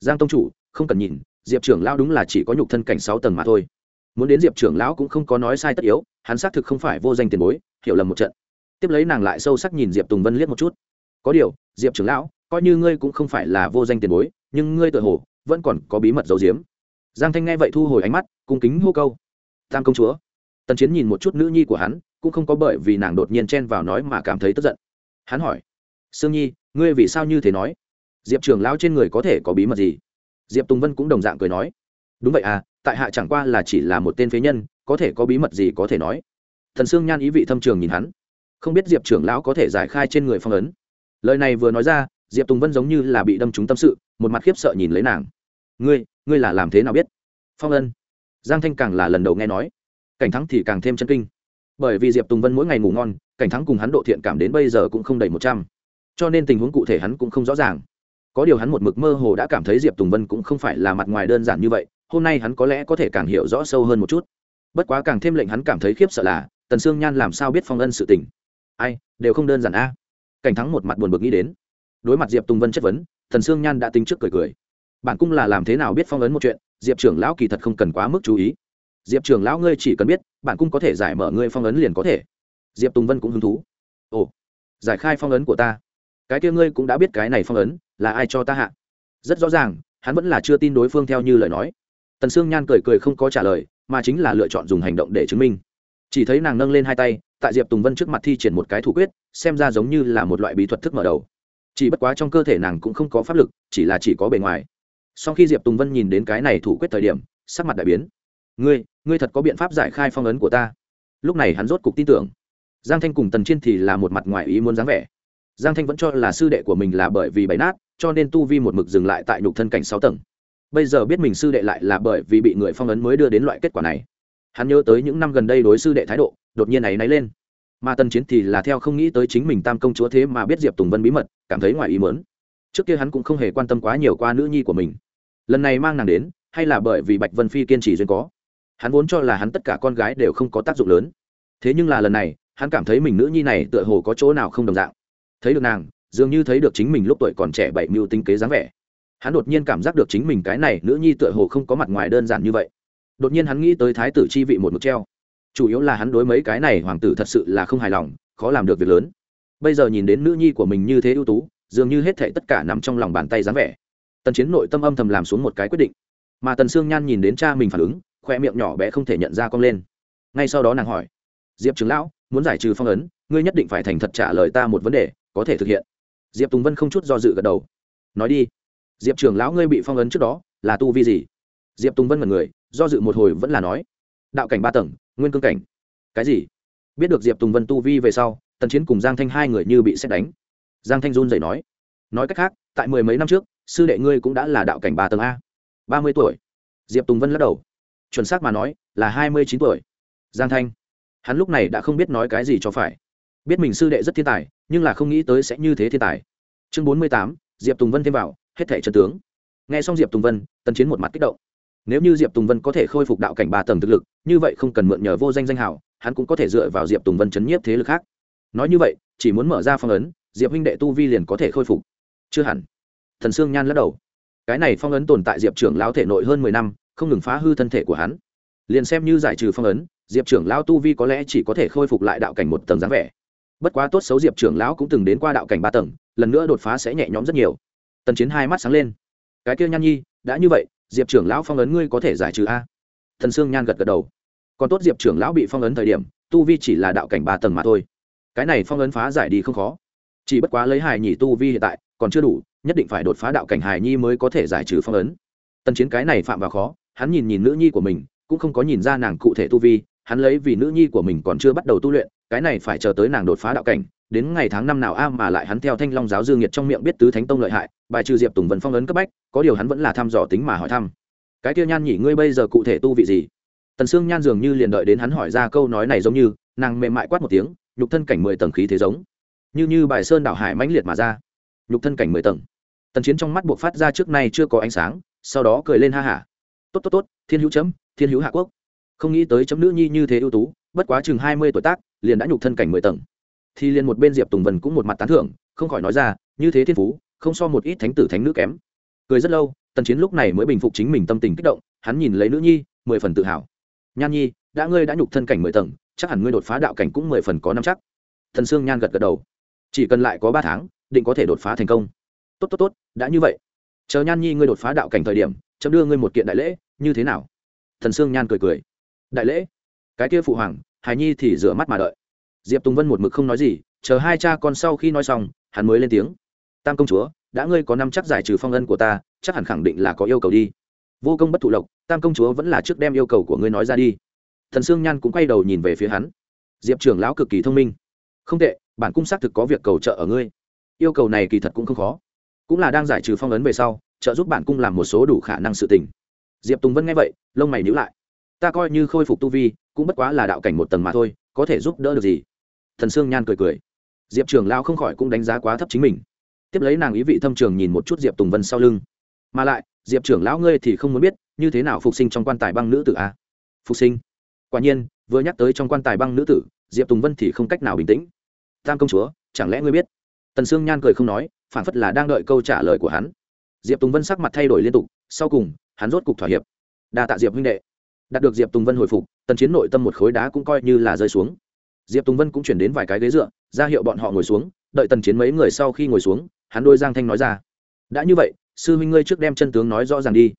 giang tông chủ, không cần nhìn, diệp trưởng lão đúng là chỉ có nhục thân cảnh sáu tầng mà thôi. Muốn đến diệp trưởng lão cũng không có nói sai tất yếu, hắn xác thực không phải vô danh tiền bối, hiểu lầm một trận. Tiếp lấy nàng lại sâu sắc nhìn diệp tùng vân liếc một chút. Có điều, diệp trưởng lão, coi như ngươi cũng không phải là vô danh tiền bối, nhưng ngươi tự hồ vẫn còn có bí mật giấu giếm. Giang thanh nghe vậy thu hồi ánh mắt, cung kính hô câu, tam công chúa. Tần chiến nhìn một chút nữ nhi của hắn, cũng không có bởi vì nàng đột nhiên chen vào nói mà cảm thấy tức giận. Hắn hỏi, sương nhi ngươi vì sao như thế nói? Diệp trưởng lão trên người có thể có bí mật gì? Diệp tùng vân cũng đồng dạng cười nói. Đúng vậy à tại hạ chẳng qua là chỉ là một tên phế nhân, có thể có bí mật gì có thể nói? Thần sương nhan ý vị thâm trường nhìn hắn. Không biết diệp trưởng lão có thể giải khai trên người phong ấn. Lời này vừa nói ra, diệp tùng vân giống như là bị đâm trúng tâm sự, một mặt khiếp sợ nhìn lấy nàng. Ngươi ngươi là làm thế nào biết? Phong ân giang thanh càng là lần đầu nghe nói. Cảnh thắng thì càng thêm chân kinh. Bởi vì diệp tùng vân mỗi ngày ngủ ngon, cảnh thắng cùng hắn độ thiện cảm đến bây giờ cũng không đầy một trăm cho nên tình huống cụ thể hắn cũng không rõ ràng. Có điều hắn một mực mơ hồ đã cảm thấy diệp tùng vân cũng không phải là mặt ngoài đơn giản như vậy, hôm nay hắn có lẽ có thể càng hiểu rõ sâu hơn một chút. Bất quá càng thêm lệnh hắn cảm thấy khiếp sợ là, tần sương nhan làm sao biết phong ân sự tình? Ai, đều không đơn giản a. Cảnh thắng một mặt buồn bực nghĩ đến. Đối mặt diệp tùng vân chất vấn thần sương nhan đã tính trước cười cười. Bản cung là làm thế nào biết phong ấn một chuyện, diệp trưởng lão kỳ thật không cần quá mức chú ý. Diệp trưởng lão ngươi chỉ cần biết, bản cung có thể giải mở ngươi phong ấn liền có thể. Diệp tùng vân cũng hứng thú. Ồ, giải khai phong ấn của ta cái kia ngươi cũng đã biết cái này phong ấn, là ai cho ta hạ? Rất rõ ràng, hắn vẫn là chưa tin đối phương theo như lời nói. Tần sương nhan cười cười không có trả lời, mà chính là lựa chọn dùng hành động để chứng minh. Chỉ thấy nàng nâng lên hai tay, tại diệp tùng vân trước mặt thi triển một cái thủ quyết, xem ra giống như là một loại bí thuật thức mở đầu. Chỉ bất quá trong cơ thể nàng cũng không có pháp lực, chỉ là chỉ có bề ngoài. Sau khi diệp tùng vân nhìn đến cái này thủ quyết thời điểm, sắc mặt đại biến. Ngươi ngươi thật có biện pháp giải khai phong ấn của ta? Lúc này hắn rốt cục tin tưởng. Giang thanh cùng tần chiên thì là một mặt ngoài ý muốn dáng vẻ giang thanh vẫn cho là sư đệ của mình là bởi vì bày nát, cho nên tu vi một mực dừng lại tại nhục thân cảnh sáu tầng. Bây giờ biết mình sư đệ lại là bởi vì bị người phong ấn mới đưa đến loại kết quả này. Hắn nhớ tới những năm gần đây đối sư đệ thái độ, đột nhiên ấy náy lên. Mà tần chiến thì là theo không nghĩ tới chính mình tam công chúa thế mà biết diệp tùng vân bí mật, cảm thấy ngoài ý mớn trước kia hắn cũng không hề quan tâm quá nhiều qua nữ nhi của mình. Lần này mang nàng đến, hay là bởi vì bạch vân phi kiên trì duyên có. Hắn vốn cho là hắn tất cả con gái đều không có tác dụng lớn. Thế nhưng là lần này, hắn cảm thấy mình nữ nhi này tựa hồ có chỗ nào không đồng dạng thấy được nàng, dường như thấy được chính mình lúc tuổi còn trẻ bảy mưu tinh kế dáng vẻ. Hắn đột nhiên cảm giác được chính mình cái này nữ nhi tựa hồ không có mặt ngoài đơn giản như vậy. Đột nhiên hắn nghĩ tới thái tử chi vị một mực treo. Chủ yếu là hắn đối mấy cái này hoàng tử thật sự là không hài lòng, khó làm được việc lớn. Bây giờ nhìn đến nữ nhi của mình như thế ưu tú, dường như hết thệ tất cả nằm trong lòng bàn tay dáng vẻ. Tần chiến nội tâm âm thầm làm xuống một cái quyết định. Mà tần sương nhan nhìn đến cha mình phản ứng, khoe miệng nhỏ bé không thể nhận ra cong lên. Ngay sau đó nàng hỏi, diệp trưởng lão, muốn giải trừ phong ấn, ngươi nhất định phải thành thật trả lời ta một vấn đề có thể thực hiện. Diệp tùng vân không chút do dự gật đầu. Nói đi. Diệp trưởng lão ngươi bị phong ấn trước đó, là tu vi gì? Diệp tùng vân mật người, do dự một hồi vẫn là nói. Đạo cảnh ba tầng, nguyên cương cảnh. Cái gì? Biết được diệp tùng vân tu vi về sau, tần chiến cùng giang thanh hai người như bị xét đánh. Giang thanh run dậy nói. Nói cách khác, tại mười mấy năm trước, sư đệ ngươi cũng đã là đạo cảnh ba tầng a. Ba mươi tuổi. Diệp tùng vân lắc đầu. Chuẩn xác mà nói, là hai mươi chín tuổi. Giang thanh. Hắn lúc này đã không biết nói cái gì cho phải. Biết mình sư đệ rất thiên tài nhưng là không nghĩ tới sẽ như thế thiên tài. Chương bốn mươi tám, diệp tùng vân thêm vào, hết thẻ trần tướng. Nghe xong diệp tùng vân, tần chiến một mặt kích động. Nếu như diệp tùng vân có thể khôi phục đạo cảnh ba tầng thực lực, như vậy không cần mượn nhờ vô danh danh hảo hắn cũng có thể dựa vào diệp tùng vân chấn nhiếp thế lực khác. Nói như vậy, chỉ muốn mở ra phong ấn, diệp huynh đệ tu vi liền có thể khôi phục. Chưa hẳn. Thần sương nhan lắc đầu. Cái này phong ấn tồn tại diệp trưởng lão thể nội hơn mười năm, không ngừng phá hư thân thể của hắn. Liền xem như giải trừ phong ấn, diệp trưởng lão tu vi có lẽ chỉ có thể khôi phục lại đạo cảnh một tầng dáng vẻ bất quá tốt xấu diệp trưởng lão cũng từng đến qua đạo cảnh ba tầng, lần nữa đột phá sẽ nhẹ nhõm rất nhiều. Tần chiến hai mắt sáng lên. Cái kia nhan nhi, đã như vậy, diệp trưởng lão phong ấn ngươi có thể giải trừ a? Thần sương nhan gật gật đầu. Còn tốt diệp trưởng lão bị phong ấn thời điểm, tu vi chỉ là đạo cảnh ba tầng mà thôi. Cái này phong ấn phá giải đi không khó. Chỉ bất quá lấy hài nhị tu vi hiện tại, còn chưa đủ, nhất định phải đột phá đạo cảnh hài nhi mới có thể giải trừ phong ấn. Tần chiến cái này phạm vào khó, hắn nhìn nhìn nữ nhi của mình, cũng không có nhìn ra nàng cụ thể tu vi, hắn lấy vì nữ nhi của mình còn chưa bắt đầu tu luyện cái này phải chờ tới nàng đột phá đạo cảnh, đến ngày tháng năm nào a mà lại hắn theo thanh long giáo dương nhiệt trong miệng biết tứ thánh tông lợi hại, bài trừ diệp tùng vân phong ấn cấp bách, có điều hắn vẫn là thăm dò tính mà hỏi thăm. Cái kia nhan nhỉ ngươi bây giờ cụ thể tu vị gì? Tần sương nhan dường như liền đợi đến hắn hỏi ra câu nói này giống như, nàng mềm mại quát một tiếng, nhục thân cảnh mười tầng khí thế giống. Như như bài sơn đảo hải mãnh liệt mà ra. Nhục thân cảnh mười tầng. Tần chiến trong mắt buộc phát ra trước nay chưa có ánh sáng, sau đó cười lên ha hả. Tốt tốt tốt, thiên hữu chấm, thiên hữu hạ quốc. Không nghĩ tới chấm nữ nhi như thế ưu tú, bất quá chừng hai mươi tuổi tác liền đã nhục thân cảnh mười tầng. Thì liền một bên diệp tùng vân cũng một mặt tán thưởng, không khỏi nói ra, như thế thiên phú, không so một ít thánh tử thánh nữ kém. Cười rất lâu, tần chiến lúc này mới bình phục chính mình tâm tình kích động, hắn nhìn lấy nữ nhi, mười phần tự hào. Nhan nhi, đã ngươi đã nhục thân cảnh mười tầng, chắc hẳn ngươi đột phá đạo cảnh cũng mười phần có năm chắc. Thần sương nhan gật gật đầu. Chỉ cần lại có ba tháng, định có thể đột phá thành công. Tốt tốt tốt, đã như vậy. Chờ nhan nhi ngươi đột phá đạo cảnh thời điểm, chấm đưa ngươi một kiện đại lễ, như thế nào? Thần sương nhan cười cười. Đại lễ? Cái kia phụ hoàng hài nhi thì rửa mắt mà đợi. Diệp tùng vân một mực không nói gì, chờ hai cha con sau khi nói xong, hắn mới lên tiếng. Tam công chúa, đã ngươi có năm chắc giải trừ phong ân của ta, chắc hẳn khẳng định là có yêu cầu đi. Vô công bất thụ lộc, tam công chúa vẫn là trước đem yêu cầu của ngươi nói ra đi. Thần sương nhan cũng quay đầu nhìn về phía hắn. Diệp trưởng lão cực kỳ thông minh. Không tệ, bản cung xác thực có việc cầu trợ ở ngươi. Yêu cầu này kỳ thật cũng không khó. Cũng là đang giải trừ phong ấn về sau, trợ giúp bản cung làm một số đủ khả năng sự tình. Diệp tùng vân nghe vậy, lông mày nhữ lại ta coi như khôi phục tu vi, cũng bất quá là đạo cảnh một tầng mà thôi, có thể giúp đỡ được gì? Thần sương nhan cười cười. Diệp trường lao không khỏi cũng đánh giá quá thấp chính mình. Tiếp lấy nàng ý vị thâm trường nhìn một chút diệp tùng vân sau lưng. Mà lại, diệp trưởng lão ngươi thì không muốn biết, như thế nào phục sinh trong quan tài băng nữ tử a à? phục sinh? Quả nhiên, vừa nhắc tới trong quan tài băng nữ tử, diệp tùng vân thì không cách nào bình tĩnh. Tam công chúa, chẳng lẽ ngươi biết? Tần sương nhan cười không nói phản phất là đang đợi câu trả lời của hắn. Diệp tùng vân sắc mặt thay đổi liên tục, sau cùng, hắn rốt cục thỏa hiệp. Đa tạ diệp huynh đệ đạt được diệp tùng vân hồi phục, tần chiến nội tâm một khối đá cũng coi như là rơi xuống. Diệp tùng vân cũng chuyển đến vài cái ghế dựa, ra hiệu bọn họ ngồi xuống, đợi tần chiến mấy người sau khi ngồi xuống, hắn đôi giang thanh nói ra. Đã như vậy, sư huynh ngươi trước đem chân tướng nói rõ ràng đi.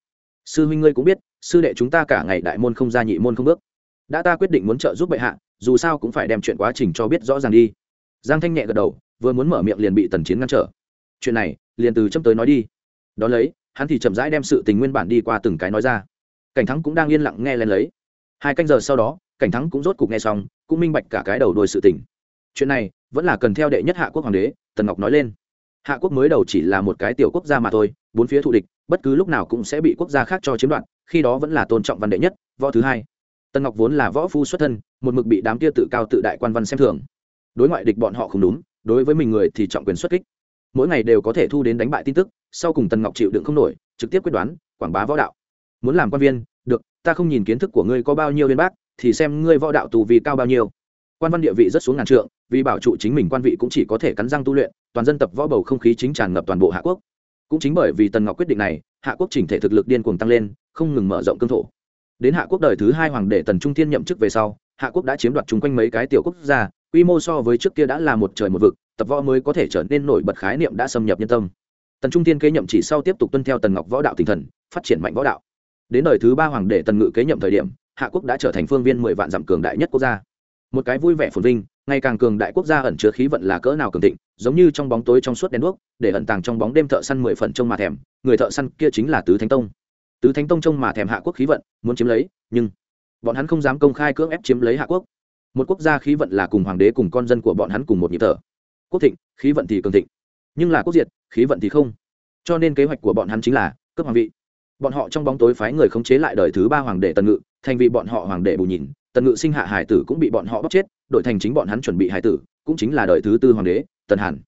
Sư huynh ngươi cũng biết, sư đệ chúng ta cả ngày đại môn không ra nhị môn không bước. Đã ta quyết định muốn trợ giúp bệ hạ, dù sao cũng phải đem chuyện quá trình cho biết rõ ràng đi. Giang thanh nhẹ gật đầu, vừa muốn mở miệng liền bị tần chiến ngăn trở. Chuyện này, liền từ châm tới nói đi. Đón lấy, hắn thì chậm rãi đem sự tình nguyên bản đi qua từng cái nói ra cảnh thắng cũng đang yên lặng nghe lên lấy. Hai canh giờ sau đó, cảnh thắng cũng rốt cục nghe xong, cũng minh bạch cả cái đầu đôi sự tình. Chuyện này, vẫn là cần theo đệ nhất hạ quốc hoàng đế, tần ngọc nói lên. Hạ quốc mới đầu chỉ là một cái tiểu quốc gia mà thôi, bốn phía thù địch, bất cứ lúc nào cũng sẽ bị quốc gia khác cho chiếm đoạt, khi đó vẫn là tôn trọng văn đệ nhất, võ thứ hai. Tần ngọc vốn là võ phu xuất thân, một mực bị đám kia tự cao tự đại quan văn xem thường. Đối ngoại địch bọn họ không đúng, đối với mình người thì trọng quyền xuất kích. Mỗi ngày đều có thể thu đến đánh bại tin tức, sau cùng tần ngọc chịu đựng không nổi, trực tiếp quyết đoán, quảng bá võ đạo muốn làm quan viên, được, ta không nhìn kiến thức của ngươi có bao nhiêu liên bác, thì xem ngươi võ đạo tù vì cao bao nhiêu. Quan văn địa vị rất xuống ngàn trượng, vì bảo trụ chính mình quan vị cũng chỉ có thể cắn răng tu luyện, toàn dân tập võ bầu không khí chính tràn ngập toàn bộ hạ quốc. Cũng chính bởi vì tần ngọc quyết định này, hạ quốc chỉnh thể thực lực điên cuồng tăng lên, không ngừng mở rộng cương thổ. Đến hạ quốc đời thứ hai hoàng đệ tần trung thiên nhậm chức về sau, hạ quốc đã chiếm đoạt chung quanh mấy cái tiểu quốc gia, quy mô so với trước kia đã là một trời một vực, tập võ mới có thể trở nên nổi bật khái niệm đã xâm nhập nhân tâm. Tần trung thiên kế nhậm chỉ sau tiếp tục tuân theo tần ngọc võ đạo tinh thần, phát triển mạnh võ đạo đến đời thứ ba hoàng đệ tần ngự kế nhậm thời điểm, hạ quốc đã trở thành phương viên mười vạn dặm cường đại nhất quốc gia. Một cái vui vẻ phồn vinh, ngày càng cường đại quốc gia ẩn chứa khí vận là cỡ nào cường thịnh, giống như trong bóng tối trong suốt đèn đuốc, để ẩn tàng trong bóng đêm thợ săn mười phần trông mà thèm, người thợ săn kia chính là tứ thánh tông. Tứ thánh tông trông mà thèm hạ quốc khí vận, muốn chiếm lấy, nhưng bọn hắn không dám công khai cưỡng ép chiếm lấy hạ quốc. Một quốc gia khí vận là cùng hoàng đế cùng con dân của bọn hắn cùng một nhịp thở. Quốc thịnh, khí vận thì cường thịnh, nhưng là quốc diệt, khí vận thì không. Cho nên kế hoạch của bọn hắn chính là cướp hoàng vị bọn họ trong bóng tối phái người khống chế lại đời thứ ba hoàng đệ tần ngự, thành vì bọn họ hoàng đệ bù nhìn, tần ngự sinh hạ hải tử cũng bị bọn họ bóc chết đội thành chính bọn hắn chuẩn bị hải tử, cũng chính là đời thứ tư hoàng đế, tần hàn.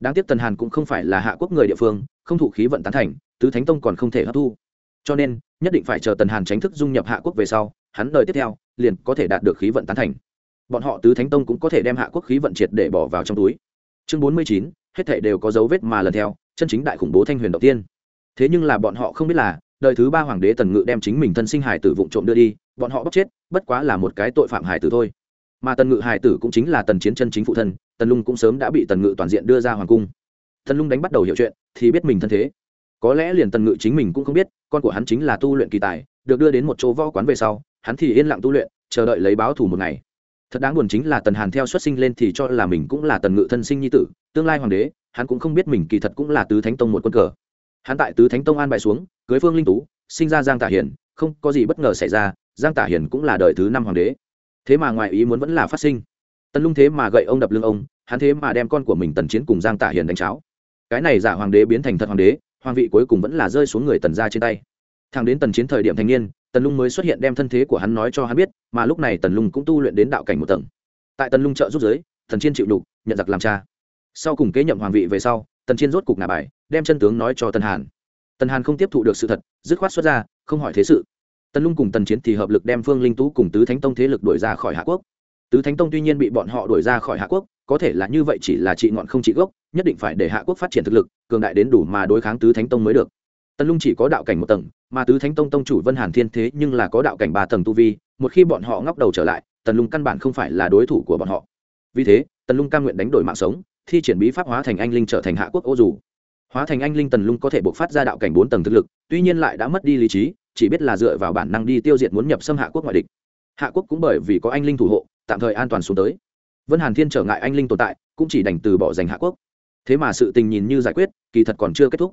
Đáng tiếc tần hàn cũng không phải là hạ quốc người địa phương, không thụ khí vận tán thành, tứ thánh tông còn không thể hấp thu. Cho nên, nhất định phải chờ tần hàn tránh thức dung nhập hạ quốc về sau, hắn đời tiếp theo, liền có thể đạt được khí vận tán thành. Bọn họ tứ thánh tông cũng có thể đem hạ quốc khí vận triệt để bỏ vào trong túi. Chương bốn mươi chín, hết thể đều có dấu vết mà lần theo, chân chính đại khủng bố thanh huyền đầu tiên. Thế nhưng là bọn họ không biết là đời thứ ba hoàng đế tần ngự đem chính mình thân sinh hải tử vụng trộm đưa đi, bọn họ bóc chết, bất quá là một cái tội phạm hải tử thôi. Mà tần ngự hải tử cũng chính là tần chiến chân chính phụ thân, tần lung cũng sớm đã bị tần ngự toàn diện đưa ra hoàng cung. Tần lung đánh bắt đầu hiểu chuyện, thì biết mình thân thế. Có lẽ liền tần ngự chính mình cũng không biết, con của hắn chính là tu luyện kỳ tài, được đưa đến một chỗ võ quán về sau, hắn thì yên lặng tu luyện, chờ đợi lấy báo thù một ngày. Thật đáng buồn chính là tần hàn theo xuất sinh lên thì cho là mình cũng là tần ngự thân sinh nhi tử, tương lai hoàng đế, hắn cũng không biết mình kỳ thật cũng là tứ thánh tông một quân cờ hắn tại tứ thánh tông an bài xuống, cưới phương linh tú, sinh ra giang tả hiền, không có gì bất ngờ xảy ra, giang tả hiền cũng là đời thứ năm hoàng đế. Thế mà ngoài ý muốn vẫn là phát sinh. Tần lung thế mà gậy ông đập lưng ông, hắn thế mà đem con của mình tần chiến cùng giang tả hiền đánh cháo. Cái này giả hoàng đế biến thành thật hoàng đế, hoàng vị cuối cùng vẫn là rơi xuống người tần ra trên tay. Thằng đến tần chiến thời điểm thanh niên, tần lung mới xuất hiện đem thân thế của hắn nói cho hắn biết, mà lúc này tần lung cũng tu luyện đến đạo cảnh một tầng. Tại tần lung trợ giúp giới thần chiên chịu đục nhận giặc làm cha. Sau cùng kế nhậm hoàng vị về sau tần chiên rốt cục ngả bài, đem chân tướng nói cho tần hàn. Tần hàn không tiếp thụ được sự thật, dứt khoát xuất ra, không hỏi thế sự. Tần lung cùng tần chiến thì hợp lực đem phương linh tú cùng tứ thánh tông thế lực đuổi ra khỏi hạ quốc. Tứ thánh tông tuy nhiên bị bọn họ đuổi ra khỏi hạ quốc, có thể là như vậy chỉ là trị ngọn không trị gốc, nhất định phải để hạ quốc phát triển thực lực, cường đại đến đủ mà đối kháng tứ thánh tông mới được. Tần lung chỉ có đạo cảnh một tầng, mà tứ thánh tông tông chủ vân hàn thiên thế nhưng là có đạo cảnh ba tầng tu vi, một khi bọn họ ngóc đầu trở lại, tần lung căn bản không phải là đối thủ của bọn họ. Vì thế, tần lung cam nguyện đánh đổi mạng sống thi triển bí pháp hóa thành anh linh trở thành hạ quốc ô dù. Hóa thành anh linh tần lung có thể buộc phát ra đạo cảnh bốn tầng thực lực, tuy nhiên lại đã mất đi lý trí, chỉ biết là dựa vào bản năng đi tiêu diệt muốn nhập xâm hạ quốc ngoại địch. Hạ quốc cũng bởi vì có anh linh thủ hộ, tạm thời an toàn xuống tới. Vân hàn thiên trở ngại anh linh tồn tại, cũng chỉ đành từ bỏ giành hạ quốc. Thế mà sự tình nhìn như giải quyết, kỳ thật còn chưa kết thúc.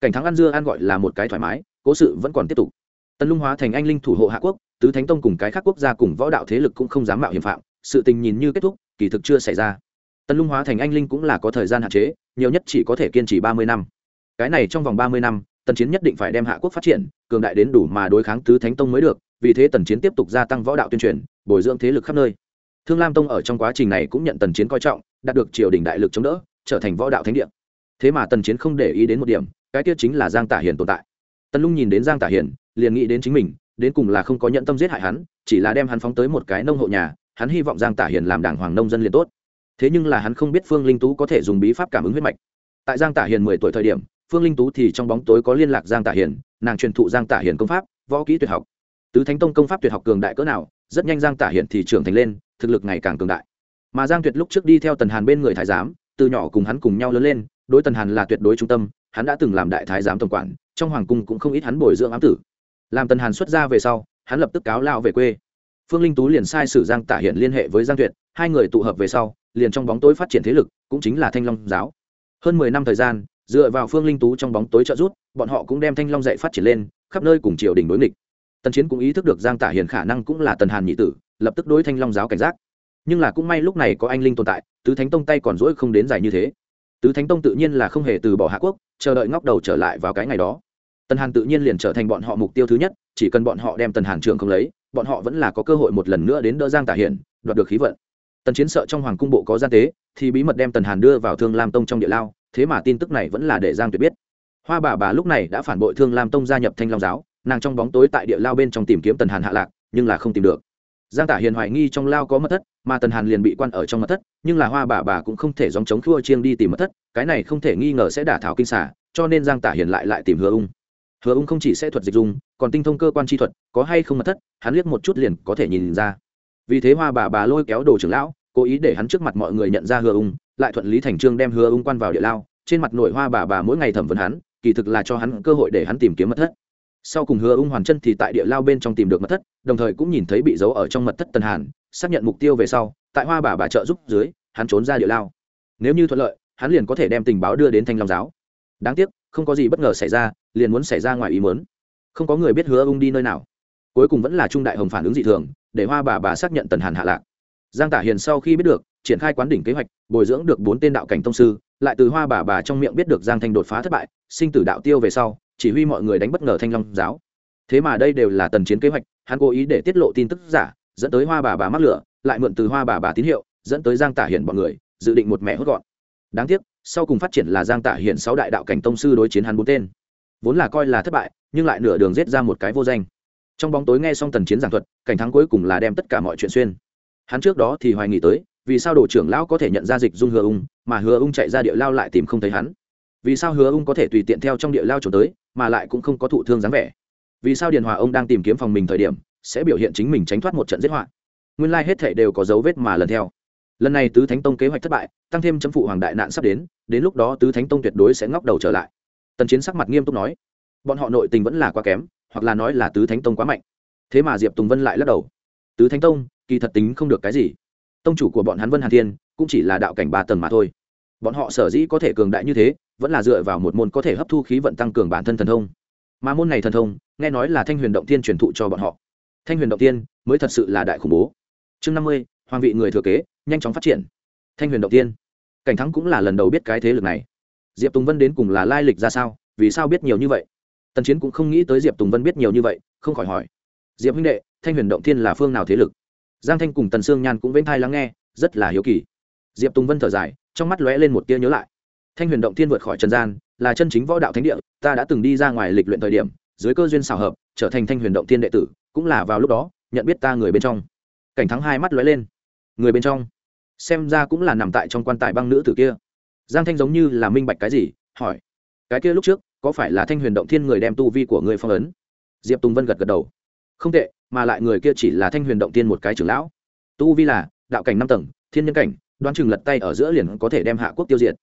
Cảnh thắng ăn dưa ăn gọi là một cái thoải mái, cố sự vẫn còn tiếp tục. Tần lung hóa thành anh linh thủ hộ hạ quốc, tứ thánh tông cùng cái khác quốc gia cùng võ đạo thế lực cũng không dám mạo hiểm phạm, sự tình nhìn như kết thúc, kỳ thực chưa xảy ra tần lung hóa thành anh linh cũng là có thời gian hạn chế, nhiều nhất chỉ có thể kiên trì ba mươi năm. Cái này trong vòng ba mươi năm, tần chiến nhất định phải đem hạ quốc phát triển, cường đại đến đủ mà đối kháng tứ thánh tông mới được, vì thế tần chiến tiếp tục gia tăng võ đạo tuyên truyền, bồi dưỡng thế lực khắp nơi. Thương lam tông ở trong quá trình này cũng nhận tần chiến coi trọng, đạt được triều đình đại lực chống đỡ, trở thành võ đạo thánh địa. Thế mà tần chiến không để ý đến một điểm, cái tiết chính là giang tả hiền tồn tại. Tần lung nhìn đến giang tả hiền, liền nghĩ đến chính mình, đến cùng là không có nhận tâm giết hại hắn, chỉ là đem hắn phóng tới một cái nông hộ nhà, hắn hy vọng giang tả hiền làm đảng hoàng nông dân liền tốt thế nhưng là hắn không biết phương linh tú có thể dùng bí pháp cảm ứng huyết mạch. Tại giang tả hiền mười tuổi thời điểm, phương linh tú thì trong bóng tối có liên lạc giang tả hiền, nàng truyền thụ giang tả hiền công pháp, võ kỹ tuyệt học. Tứ thánh tông công pháp tuyệt học cường đại cỡ nào, rất nhanh giang tả hiền thì trưởng thành lên, thực lực ngày càng cường đại. Mà giang tuyệt lúc trước đi theo tần hàn bên người thái giám, từ nhỏ cùng hắn cùng nhau lớn lên, đối tần hàn là tuyệt đối trung tâm, hắn đã từng làm đại thái giám tổng quản, trong hoàng cung cũng không ít hắn bồi dưỡng ám tử. Làm tần hàn xuất ra về sau, hắn lập tức cáo lao về quê. Phương linh tú liền sai sử giang tả Hiền liên hệ với giang tuyệt, hai người tụ hợp về sau liền trong bóng tối phát triển thế lực cũng chính là thanh long giáo. Hơn mười năm thời gian dựa vào phương linh tú trong bóng tối trợ giúp bọn họ cũng đem thanh long dạy phát triển lên khắp nơi cùng triều đình đối nghịch. Tần chiến cũng ý thức được giang tả hiền khả năng cũng là tần hàn nhị tử lập tức đối thanh long giáo cảnh giác. Nhưng là cũng may lúc này có anh linh tồn tại tứ thánh tông tay còn dỗi không đến dài như thế. Tứ thánh tông tự nhiên là không hề từ bỏ hạ quốc chờ đợi ngóc đầu trở lại vào cái ngày đó. Tần hàn tự nhiên liền trở thành bọn họ mục tiêu thứ nhất chỉ cần bọn họ đem tần hàn trường không lấy bọn họ vẫn là có cơ hội một lần nữa đến đỡ giang tả Hiền, đoạt được khí vận tần chiến sợ trong hoàng cung bộ có gian tế, thì bí mật đem tần hàn đưa vào thương lam tông trong địa lao, thế mà tin tức này vẫn là để giang tuyệt biết. Hoa bà bà lúc này đã phản bội thương lam tông gia nhập thanh long giáo, nàng trong bóng tối tại địa lao bên trong tìm kiếm tần hàn hạ lạc, nhưng là không tìm được. Giang tả hiền hoài nghi trong lao có mật thất, mà tần hàn liền bị quan ở trong mật thất, nhưng là hoa bà bà cũng không thể dòng chống khua chiêng đi tìm mật thất, cái này không thể nghi ngờ sẽ đả thảo kinh xả, cho nên giang tả hiền lại lại tìm hứa ung. Hứa ung không chỉ sẽ thuật dịch dung, còn tinh thông cơ quan chi thuật, có hay không mật thất, hắn liếc một chút liền có thể nhìn ra vì thế hoa bà bà lôi kéo đồ trưởng lão, cố ý để hắn trước mặt mọi người nhận ra hứa ung, lại thuận lý thành trương đem hứa ung quan vào địa lao. Trên mặt nội hoa bà bà mỗi ngày thẩm vấn hắn, kỳ thực là cho hắn cơ hội để hắn tìm kiếm mật thất. Sau cùng hứa ung hoàn chân thì tại địa lao bên trong tìm được mật thất, đồng thời cũng nhìn thấy bị giấu ở trong mật thất tần hàn, xác nhận mục tiêu về sau, tại hoa bà bà trợ giúp dưới, hắn trốn ra địa lao. Nếu như thuận lợi, hắn liền có thể đem tình báo đưa đến thanh long giáo. Đáng tiếc, không có gì bất ngờ xảy ra, liền muốn xảy ra ngoài ý muốn. Không có người biết hứa ung đi nơi nào cuối cùng vẫn là trung đại hồng phản ứng dị thường, để hoa bà bà xác nhận tần hàn hạ lạc. Giang tả hiền sau khi biết được, triển khai quán đỉnh kế hoạch, bồi dưỡng được bốn tên đạo cảnh tông sư, lại từ hoa bà bà trong miệng biết được giang thanh đột phá thất bại, sinh tử đạo tiêu về sau, chỉ huy mọi người đánh bất ngờ thanh long giáo. Thế mà đây đều là tần chiến kế hoạch, hắn cố ý để tiết lộ tin tức giả, dẫn tới hoa bà bà mắc lửa, lại mượn từ hoa bà bà tín hiệu, dẫn tới giang tả hiển bọn người, dự định một mẹ hốt gọn. Đáng tiếc, sau cùng phát triển là giang tả hiển sáu đại đạo cảnh tông sư đối chiến hắn bốn tên. Vốn là coi là thất bại, nhưng lại nửa đường giết ra một cái vô danh trong bóng tối nghe xong tần chiến giảng thuật, cảnh thắng cuối cùng là đem tất cả mọi chuyện xuyên. Hắn trước đó thì hoài nghĩ tới, vì sao đồ trưởng lão có thể nhận ra dịch dung hứa ung, mà hứa ung chạy ra địa lao lại tìm không thấy hắn? Vì sao hứa ung có thể tùy tiện theo trong địa lao trốn tới, mà lại cũng không có thụ thương dáng vẻ? Vì sao điền hòa ông đang tìm kiếm phòng mình thời điểm, sẽ biểu hiện chính mình tránh thoát một trận giết họa? Nguyên lai hết thể đều có dấu vết mà lần theo. Lần này tứ thánh tông kế hoạch thất bại, tăng thêm chấm phụ hoàng đại nạn sắp đến đến lúc đó tứ thánh tông tuyệt đối sẽ ngóc đầu trở lại. Tần chiến sắc mặt nghiêm túc nói, bọn họ nội tình vẫn là quá kém hoặc là nói là tứ thánh tông quá mạnh. Thế mà diệp tùng vân lại lắc đầu. Tứ thánh tông, kỳ thật tính không được cái gì. Tông chủ của bọn hắn vân hàn thiên, cũng chỉ là đạo cảnh ba tầng mà thôi. Bọn họ sở dĩ có thể cường đại như thế, vẫn là dựa vào một môn có thể hấp thu khí vận tăng cường bản thân thần thông. Mà môn này thần thông, nghe nói là thanh huyền động tiên truyền thụ cho bọn họ. Thanh huyền động tiên mới thật sự là đại khủng bố. Chương năm mươi, hoàng vị người thừa kế, nhanh chóng phát triển. Thanh huyền động tiên cảnh thắng cũng là lần đầu biết cái thế lực này. Diệp tùng vân đến cùng là lai lịch ra sao, vì sao biết nhiều như vậy? Tần chiến cũng không nghĩ tới diệp tùng vân biết nhiều như vậy không khỏi hỏi diệp huynh đệ thanh huyền động Thiên là phương nào thế lực giang thanh cùng tần sương nhan cũng vênh thai lắng nghe rất là hiếu kỳ diệp tùng vân thở dài trong mắt lóe lên một tia nhớ lại thanh huyền động Thiên vượt khỏi trần gian là chân chính võ đạo thánh địa ta đã từng đi ra ngoài lịch luyện thời điểm dưới cơ duyên xào hợp trở thành thanh huyền động Thiên đệ tử cũng là vào lúc đó nhận biết ta người bên trong cảnh thắng hai mắt lóe lên người bên trong xem ra cũng là nằm tại trong quan tài băng nữ tử kia giang thanh giống như là minh bạch cái gì hỏi cái kia lúc trước có phải là thanh huyền động thiên người đem tu vi của ngươi phong ấn? Diệp tùng vân gật gật đầu. Không tệ, mà lại người kia chỉ là thanh huyền động tiên một cái trưởng lão. Tu vi là đạo cảnh năm tầng, thiên nhân cảnh, đoán chừng lật tay ở giữa liền có thể đem hạ quốc tiêu diệt.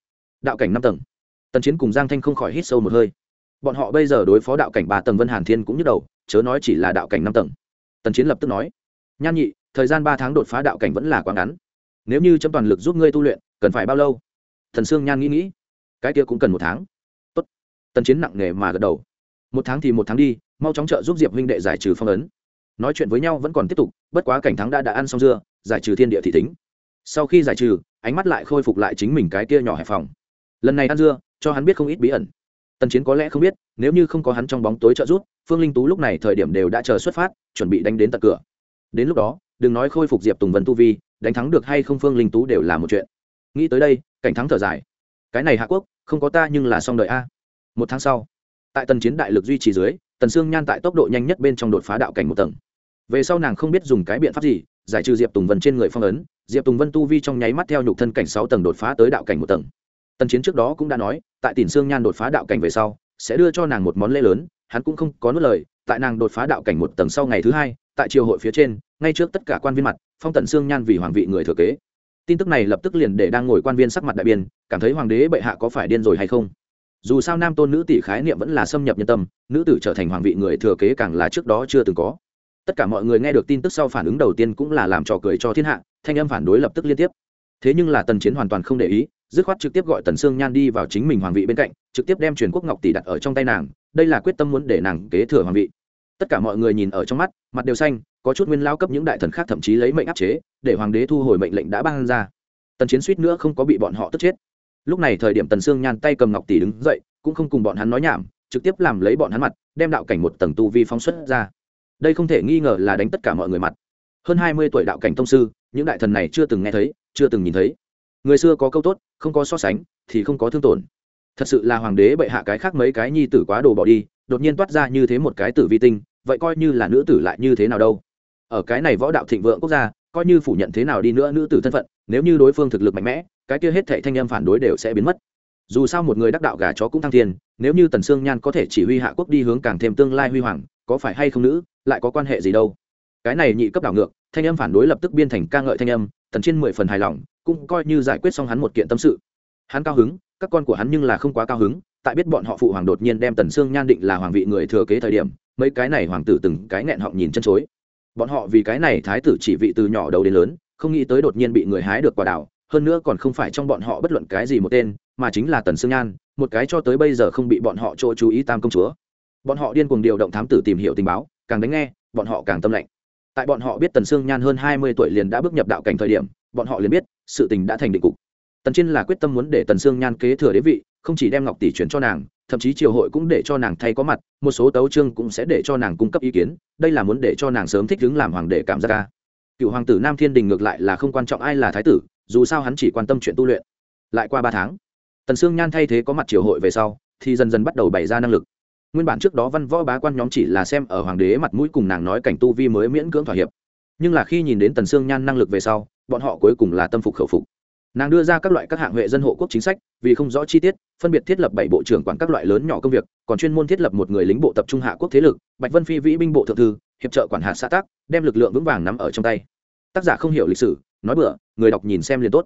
Đạo cảnh năm tầng. Tần chiến cùng giang thanh không khỏi hít sâu một hơi. Bọn họ bây giờ đối phó đạo cảnh ba tầng vân hàn thiên cũng nhức đầu, chớ nói chỉ là đạo cảnh năm tầng. Tần chiến lập tức nói, nhan nhị, thời gian ba tháng đột phá đạo cảnh vẫn là quá ngắn. Nếu như chấm toàn lực giúp ngươi tu luyện, cần phải bao lâu? Thần sương nhan nghĩ nghĩ, cái kia cũng cần một tháng tần chiến nặng nề mà gật đầu. Một tháng thì một tháng đi, mau chóng trợ giúp diệp huynh đệ giải trừ phong ấn. Nói chuyện với nhau vẫn còn tiếp tục, bất quá cảnh thắng đã đã ăn xong dưa, giải trừ thiên địa thị tính sau khi giải trừ, ánh mắt lại khôi phục lại chính mình cái kia nhỏ hẹp phòng. Lần này ăn dưa, cho hắn biết không ít bí ẩn. Tần chiến có lẽ không biết, nếu như không có hắn trong bóng tối trợ giúp, phương linh tú lúc này thời điểm đều đã chờ xuất phát, chuẩn bị đánh đến tận cửa. Đến lúc đó, đừng nói khôi phục diệp tùng vân tu vi, đánh thắng được hay không phương linh tú đều là một chuyện. Nghĩ tới đây, cảnh thắng thở dài. Cái này hạ quốc, không có ta nhưng là xong đợi a một tháng sau, tại tần chiến đại lực duy trì dưới, tần sương nhan tại tốc độ nhanh nhất bên trong đột phá đạo cảnh một tầng. Về sau nàng không biết dùng cái biện pháp gì, giải trừ diệp tùng vân trên người phong ấn, diệp tùng vân tu vi trong nháy mắt theo nhục thân cảnh sáu tầng đột phá tới đạo cảnh một tầng. Tần chiến trước đó cũng đã nói, tại tỉnh sương nhan đột phá đạo cảnh về sau, sẽ đưa cho nàng một món lễ lớn, hắn cũng không có nốt lời, tại nàng đột phá đạo cảnh một tầng sau ngày thứ hai, tại triều hội phía trên, ngay trước tất cả quan viên mặt, phong tần sương nhan vì hoàng vị người thừa kế. Tin tức này lập tức liền để đang ngồi quan viên sắc mặt đại biên cảm thấy hoàng đế bệ hạ có phải điên rồi hay không? Dù sao nam tôn nữ tỷ khái niệm vẫn là xâm nhập nhân tâm, nữ tử trở thành hoàng vị người thừa kế càng là trước đó chưa từng có. Tất cả mọi người nghe được tin tức sau phản ứng đầu tiên cũng là làm trò cười cho thiên hạ, thanh âm phản đối lập tức liên tiếp. Thế nhưng là tần chiến hoàn toàn không để ý, dứt khoát trực tiếp gọi tần sương nhan đi vào chính mình hoàng vị bên cạnh, trực tiếp đem truyền quốc ngọc tỷ đặt ở trong tay nàng, đây là quyết tâm muốn để nàng kế thừa hoàng vị. Tất cả mọi người nhìn ở trong mắt, mặt đều xanh, có chút nguyên lao cấp những đại thần khác thậm chí lấy mệnh áp chế, để hoàng đế thu hồi mệnh lệnh đã ban ra. Tần chiến suýt nữa không có bị bọn họ tức chết lúc này thời điểm tần sương nhàn tay cầm ngọc tỷ đứng dậy, cũng không cùng bọn hắn nói nhảm, trực tiếp làm lấy bọn hắn mặt, đem đạo cảnh một tầng tu vi phóng xuất ra. Đây không thể nghi ngờ là đánh tất cả mọi người mặt. Hơn hai mươi tuổi đạo cảnh thông sư, những đại thần này chưa từng nghe thấy, chưa từng nhìn thấy. Người xưa có câu tốt, không có so sánh, thì không có thương tổn. Thật sự là hoàng đế bệ hạ cái khác mấy cái nhi tử quá đồ bỏ đi, đột nhiên toát ra như thế một cái tử vi tinh, vậy coi như là nữ tử lại như thế nào đâu? Ở cái này võ đạo thịnh vượng quốc gia coi như phủ nhận thế nào đi nữa nữ tử thân phận, nếu như đối phương thực lực mạnh mẽ, cái kia hết thệ thanh âm phản đối đều sẽ biến mất. Dù sao một người đắc đạo gà chó cũng thăng thiên, nếu như tần sương nhan có thể chỉ huy hạ quốc đi hướng càng thêm tương lai huy hoàng, có phải hay không nữ, lại có quan hệ gì đâu? Cái này nhị cấp đảo ngược, thanh âm phản đối lập tức biên thành ca ngợi thanh âm, tần trên mười phần hài lòng, cũng coi như giải quyết xong hắn một kiện tâm sự. Hắn cao hứng, các con của hắn nhưng là không quá cao hứng, tại biết bọn họ phụ hoàng đột nhiên đem tần sương nhan định là hoàng vị người thừa kế thời điểm, mấy cái này hoàng tử từng cái nghẹn họng nhìn chân chối bọn họ vì cái này thái tử chỉ vị từ nhỏ đầu đến lớn, không nghĩ tới đột nhiên bị người hái được quả đảo hơn nữa còn không phải trong bọn họ bất luận cái gì một tên, mà chính là tần sương nhan, một cái cho tới bây giờ không bị bọn họ chỗ chú ý tam công chúa. Bọn họ điên cuồng điều động thám tử tìm hiểu tình báo, càng đánh nghe, bọn họ càng tâm lạnh. Tại bọn họ biết tần sương nhan hơn hai mươi tuổi liền đã bước nhập đạo cảnh thời điểm, bọn họ liền biết, sự tình đã thành định cục. Tần chiên là quyết tâm muốn để tần sương nhan kế thừa đế vị, không chỉ đem ngọc tỷ chuyển cho nàng thậm chí triều hội cũng để cho nàng thay có mặt, một số tấu trương cũng sẽ để cho nàng cung cấp ý kiến, đây là muốn để cho nàng sớm thích ứng làm hoàng đệ cảm giác ca. Cựu hoàng tử nam thiên đình ngược lại là không quan trọng ai là thái tử, dù sao hắn chỉ quan tâm chuyện tu luyện. Lại qua ba tháng, tần sương nhan thay thế có mặt triều hội về sau, thì dần dần bắt đầu bày ra năng lực. Nguyên bản trước đó văn võ bá quan nhóm chỉ là xem ở hoàng đế mặt mũi cùng nàng nói cảnh tu vi mới miễn cưỡng thỏa hiệp. Nhưng là khi nhìn đến tần sương nhan năng lực về sau, bọn họ cuối cùng là tâm phục khẩu phục nàng đưa ra các loại các hạng huệ dân hộ quốc chính sách, vì không rõ chi tiết, phân biệt thiết lập bảy bộ trưởng quản các loại lớn nhỏ công việc, còn chuyên môn thiết lập một người lính bộ tập trung hạ quốc thế lực, bạch vân phi vĩ binh bộ thượng thư, hiệp trợ quản hạt xã tác đem lực lượng vững vàng nắm ở trong tay. Tác giả không hiểu lịch sử, nói bừa, người đọc nhìn xem liền tốt.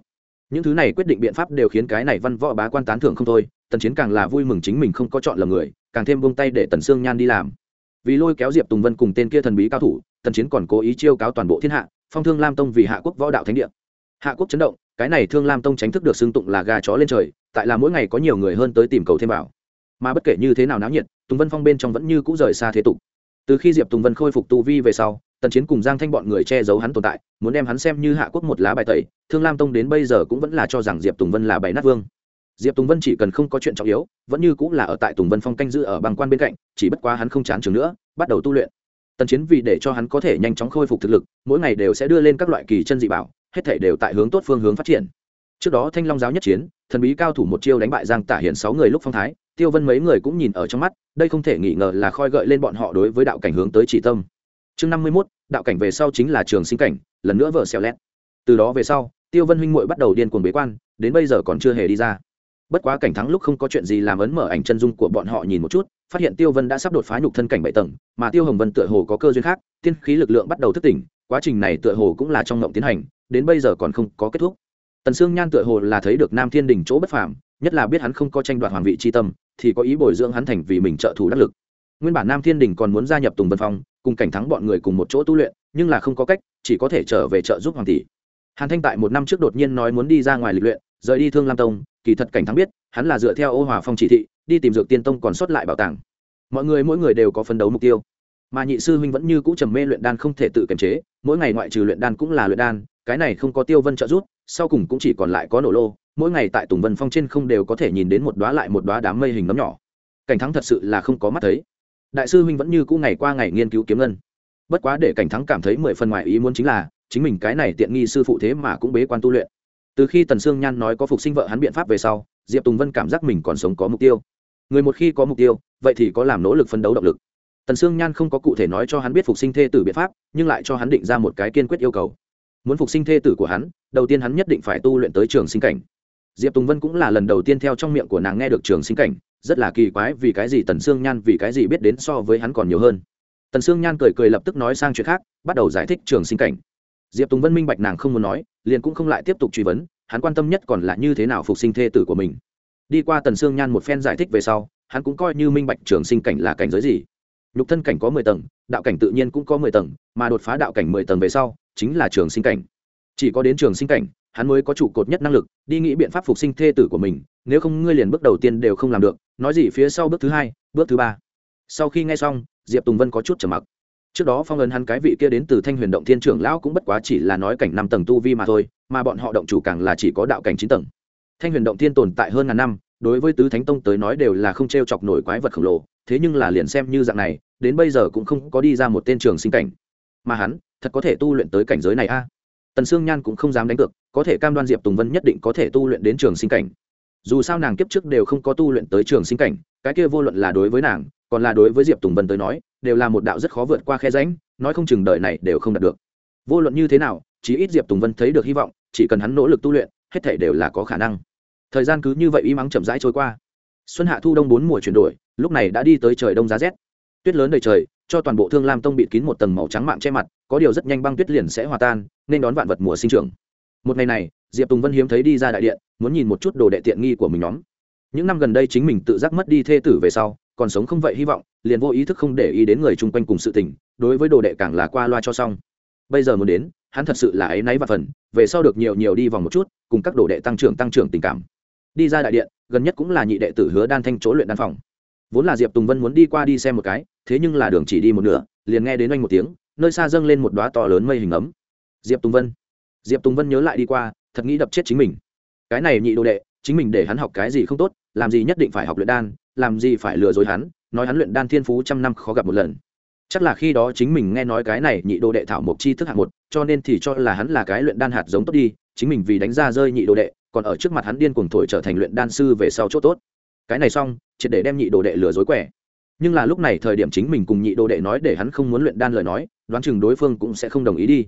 Những thứ này quyết định biện pháp đều khiến cái này văn võ bá quan tán thưởng không thôi, tần chiến càng là vui mừng chính mình không có chọn lầm người, càng thêm buông tay để tần sương nhan đi làm. Vì lôi kéo diệp tùng vân cùng tên kia thần bí cao thủ, tần chiến còn cố ý chiêu cáo toàn bộ thiên hạ, phong thương lam tông vì hạ quốc võ đạo thánh địa. Hạ quốc chấn động cái này thương lam tông tránh thức được xưng tụng là gà chó lên trời, tại là mỗi ngày có nhiều người hơn tới tìm cầu thêm bảo mà bất kể như thế nào náo nhiệt, tùng vân phong bên trong vẫn như cũ rời xa thế tục. Từ khi diệp tùng vân khôi phục tu vi về sau, tần chiến cùng giang thanh bọn người che giấu hắn tồn tại, muốn đem hắn xem như hạ quốc một lá bài tẩy, thương lam tông đến bây giờ cũng vẫn là cho rằng diệp tùng vân là bảy nát vương. Diệp tùng vân chỉ cần không có chuyện trọng yếu, vẫn như cũng là ở tại tùng vân phong canh giữ ở bằng quan bên cạnh, chỉ bất quá hắn không chán chừng nữa, bắt đầu tu luyện. Tần chiến vì để cho hắn có thể nhanh chóng khôi phục thực lực, mỗi ngày đều sẽ đưa lên các loại kỳ chân dị bảo hết thể đều tại hướng tốt phương hướng phát triển. Trước đó thanh long giáo nhất chiến, thần bí cao thủ một chiêu đánh bại giang tả hiển sáu người lúc phong thái, tiêu vân mấy người cũng nhìn ở trong mắt, đây không thể nghi ngờ là khoi gợi lên bọn họ đối với đạo cảnh hướng tới chỉ tâm. Chương năm mươi mốt, đạo cảnh về sau chính là trường sinh cảnh, lần nữa vợ xèo lét từ đó về sau, tiêu vân huynh muội bắt đầu điên cuồng bế quan, đến bây giờ còn chưa hề đi ra. Bất quá cảnh thắng lúc không có chuyện gì làm ấn mở ảnh chân dung của bọn họ nhìn một chút, phát hiện tiêu vân đã sắp đột phá nhục thân cảnh bảy tầng, mà tiêu hồng vân tựa hồ có cơ duyên khác, tiên khí lực lượng bắt đầu thức tỉnh, quá trình này tựa hồ cũng là trong ngộng tiến hành đến bây giờ còn không có kết thúc. Tần sương nhan tựa hồ là thấy được nam thiên đình chỗ bất phàm, nhất là biết hắn không có tranh đoạt hoàng vị c tâm, thì có ý bồi dưỡng hắn thành vì mình trợ thủ đắc lực. Nguyên bản nam thiên đình còn muốn gia nhập tùng vân phong, cùng cảnh thắng bọn người cùng một chỗ tu luyện, nhưng là không có cách, chỉ có thể trở về trợ giúp hoàng tỷ. Hàn thanh tại một năm trước đột nhiên nói muốn đi ra ngoài lịch luyện, rời đi thương lam tông, kỳ thật cảnh thắng biết, hắn là dựa theo ô hòa phong chỉ thị, đi tìm dược tiên tông còn sót lại bảo tàng. Mọi người mỗi người đều có phấn đấu mục tiêu. Mà nhị sư huynh vẫn như cũ trầm mê luyện đan không thể tự kiềm chế, mỗi ngày ngoại trừ luyện đan cũng là luyện đan cái này không có tiêu vân trợ giúp, sau cùng cũng chỉ còn lại có nổ lô, mỗi ngày tại tùng vân phong trên không đều có thể nhìn đến một đoá lại một đoá đám mây hình nấm nhỏ. Cảnh thắng thật sự là không có mắt thấy. Đại sư huynh vẫn như cũ ngày qua ngày nghiên cứu kiếm ngân. Bất quá để cảnh thắng cảm thấy mười phần ngoài ý muốn chính là, chính mình cái này tiện nghi sư phụ thế mà cũng bế quan tu luyện. Từ khi tần sương nhan nói có phục sinh vợ hắn biện pháp về sau, diệp tùng vân cảm giác mình còn sống có mục tiêu. Người một khi có mục tiêu, vậy thì có làm nỗ lực phấn đấu động lực. Tần sương nhan không có cụ thể nói cho hắn biết phục sinh thê tử biện pháp, nhưng lại cho hắn định ra một cái kiên quyết yêu cầu muốn phục sinh thê tử của hắn, đầu tiên hắn nhất định phải tu luyện tới trường sinh cảnh. Diệp tùng vân cũng là lần đầu tiên theo trong miệng của nàng nghe được trường sinh cảnh, rất là kỳ quái vì cái gì tần sương nhan vì cái gì biết đến so với hắn còn nhiều hơn. Tần sương nhan cười cười lập tức nói sang chuyện khác, bắt đầu giải thích trường sinh cảnh. Diệp tùng vân minh bạch nàng không muốn nói, liền cũng không lại tiếp tục truy vấn, hắn quan tâm nhất còn là như thế nào phục sinh thê tử của mình. Đi qua tần sương nhan một phen giải thích về sau, hắn cũng coi như minh bạch trường sinh cảnh là cảnh giới gì. Nhục thân cảnh có mười tầng, đạo cảnh tự nhiên cũng có mười tầng, mà đột phá đạo cảnh mười tầng về sau chính là trường sinh cảnh. Chỉ có đến trường sinh cảnh, hắn mới có trụ cột nhất năng lực, đi nghĩ biện pháp phục sinh thê tử của mình, nếu không ngươi liền bước đầu tiên đều không làm được, nói gì phía sau bước thứ hai, bước thứ ba. Sau khi nghe xong, diệp tùng vân có chút trầm mặc. Trước đó phong ấn hắn cái vị kia đến từ thanh huyền động thiên trưởng lão cũng bất quá chỉ là nói cảnh năm tầng tu vi mà thôi, mà bọn họ động chủ càng là chỉ có đạo cảnh chín tầng. Thanh huyền động thiên tồn tại hơn ngàn năm, đối với tứ thánh tông tới nói đều là không t r e o chọc nổi quái vật khổng lồ, thế nhưng là liền xem như dạng này, đến bây giờ cũng không có đi ra một tên trường sinh cảnh mà hắn, thật có thể tu luyện tới cảnh giới này a. Tần sương nhan cũng không dám đánh cược, có thể cam đoan diệp tùng vân nhất định có thể tu luyện đến trường sinh cảnh. Dù sao nàng kiếp trước đều không có tu luyện tới trường sinh cảnh, cái kia vô luận là đối với nàng, còn là đối với diệp tùng vân tới nói, đều là một đạo rất khó vượt qua khe ránh nói không chừng đời này đều không đạt được. Vô luận như thế nào chỉ ít diệp tùng vân thấy được hy vọng, chỉ cần hắn nỗ lực tu luyện, hết thể đều là có khả năng. Thời gian cứ như vậy y mắng chậm rãi trôi qua. Xuân hạ thu đông bốn mùa chuyển đổi, lúc này đã đi tới trời đông giá rét. Tuyết lớn đầy trời cho toàn bộ thương lam tông bịt kín một tầng màu trắng mạng che mặt, có điều rất nhanh băng tuyết liền sẽ hòa tan, nên đón vạn vật mùa sinh trưởng. Một ngày này, diệp tùng vân hiếm thấy đi ra đại điện, muốn nhìn một chút đồ đệ tiện nghi của mình nhóm. Những năm gần đây chính mình tự giác mất đi thê tử về sau, còn sống không vậy hy vọng, liền vô ý thức không để ý đến người chung quanh cùng sự tình, đối với đồ đệ càng là qua loa cho xong. Bây giờ muốn đến, hắn thật sự là ấy náy và phần, về sau được nhiều nhiều đi vòng một chút, cùng các đồ đệ tăng trưởng tăng trưởng tình cảm. Đi ra đại điện, gần nhất cũng là nhị đệ tử hứa đan thanh chỗ luyện đan phòng vốn là diệp tùng vân muốn đi qua đi xem một cái, thế nhưng là đường chỉ đi một nửa, liền nghe đến oanh một tiếng, nơi xa dâng lên một đoá to lớn mây hình ấm. Diệp tùng vân. Diệp tùng vân nhớ lại đi qua, thật nghĩ đập chết chính mình. Cái này nhị đồ đệ, chính mình để hắn học cái gì không tốt, làm gì nhất định phải học luyện đan, làm gì phải lừa dối hắn, nói hắn luyện đan thiên phú trăm năm khó gặp một lần. Chắc là khi đó chính mình nghe nói cái này nhị đồ đệ thảo mộc chi thức hạng một, cho nên thì cho là hắn là cái luyện đan hạt giống tốt đi, chính mình vì đánh ra rơi nhị đồ đệ, còn ở trước mặt hắn điên cuồng thổi trở thành luyện đan sư về sau chỗ tốt cái này xong, triệt để đem nhị đồ đệ lừa dối quẻ. Nhưng là lúc này thời điểm chính mình cùng nhị đồ đệ nói để hắn không muốn luyện đan lời nói, đoán chừng đối phương cũng sẽ không đồng ý đi.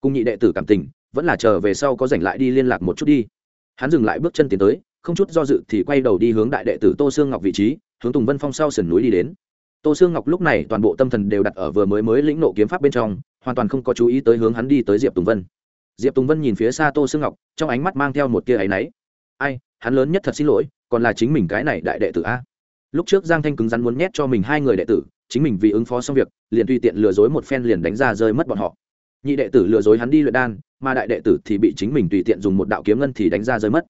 Cùng nhị đệ tử cảm tình, vẫn là chờ về sau có dành lại đi liên lạc một chút đi. Hắn dừng lại bước chân tiến tới, không chút do dự thì quay đầu đi hướng đại đệ tử tô sương ngọc vị trí, hướng tùng vân phong sau sườn núi đi đến. Tô sương ngọc lúc này toàn bộ tâm thần đều đặt ở vừa mới mới lĩnh nộ kiếm pháp bên trong, hoàn toàn không có chú ý tới hướng hắn đi tới diệp tùng vân. Diệp tùng vân nhìn phía xa tô sương ngọc, trong ánh mắt mang theo một tia áy náy. Ai hắn lớn nhất thật xin lỗi, còn là chính mình cái này đại đệ tử a. Lúc trước giang thanh cứng rắn muốn nhét cho mình hai người đệ tử, chính mình vì ứng phó xong việc, liền tùy tiện lừa dối một phen liền đánh ra rơi mất bọn họ. Nhị đệ tử lừa dối hắn đi luyện đan, mà đại đệ tử thì bị chính mình tùy tiện dùng một đạo kiếm ngân thì đánh ra rơi mất.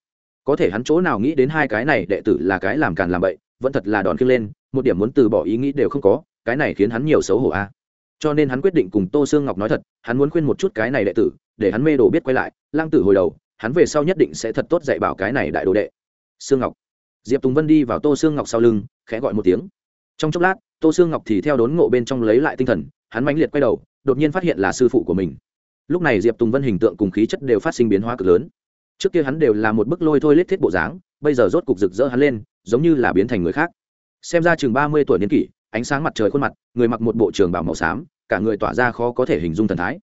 Có thể hắn chỗ nào nghĩ đến hai cái này đệ tử là cái làm càn làm bậy, vẫn thật là đòn kia lên, một điểm muốn từ bỏ ý nghĩ đều không có, cái này khiến hắn nhiều xấu hổ a. Cho nên hắn quyết định cùng tô sương ngọc nói thật, hắn muốn khuyên một chút cái này đệ tử, để hắn mê đồ biết quay lại, lang tử hồi đầu hắn về sau nhất định sẽ thật tốt dạy bảo cái này đại đồ đệ. Sương ngọc. Diệp tùng vân đi vào tô sương ngọc sau lưng, khẽ gọi một tiếng. Trong chốc lát, tô sương ngọc thì theo đốn ngộ bên trong lấy lại tinh thần, hắn mãnh liệt quay đầu, đột nhiên phát hiện là sư phụ của mình. Lúc này diệp tùng vân hình tượng cùng khí chất đều phát sinh biến hóa cực lớn. Trước kia hắn đều là một bức lôi thôi lết thiết bộ dáng, bây giờ rốt cục rực rỡ hắn lên, giống như là biến thành người khác. Xem ra chừng ba mươi tuổi niên kỷ, ánh sáng mặt trời khuôn mặt, người mặc một bộ trường bảo màu xám, cả người tỏa ra khó có thể hình dung thần thái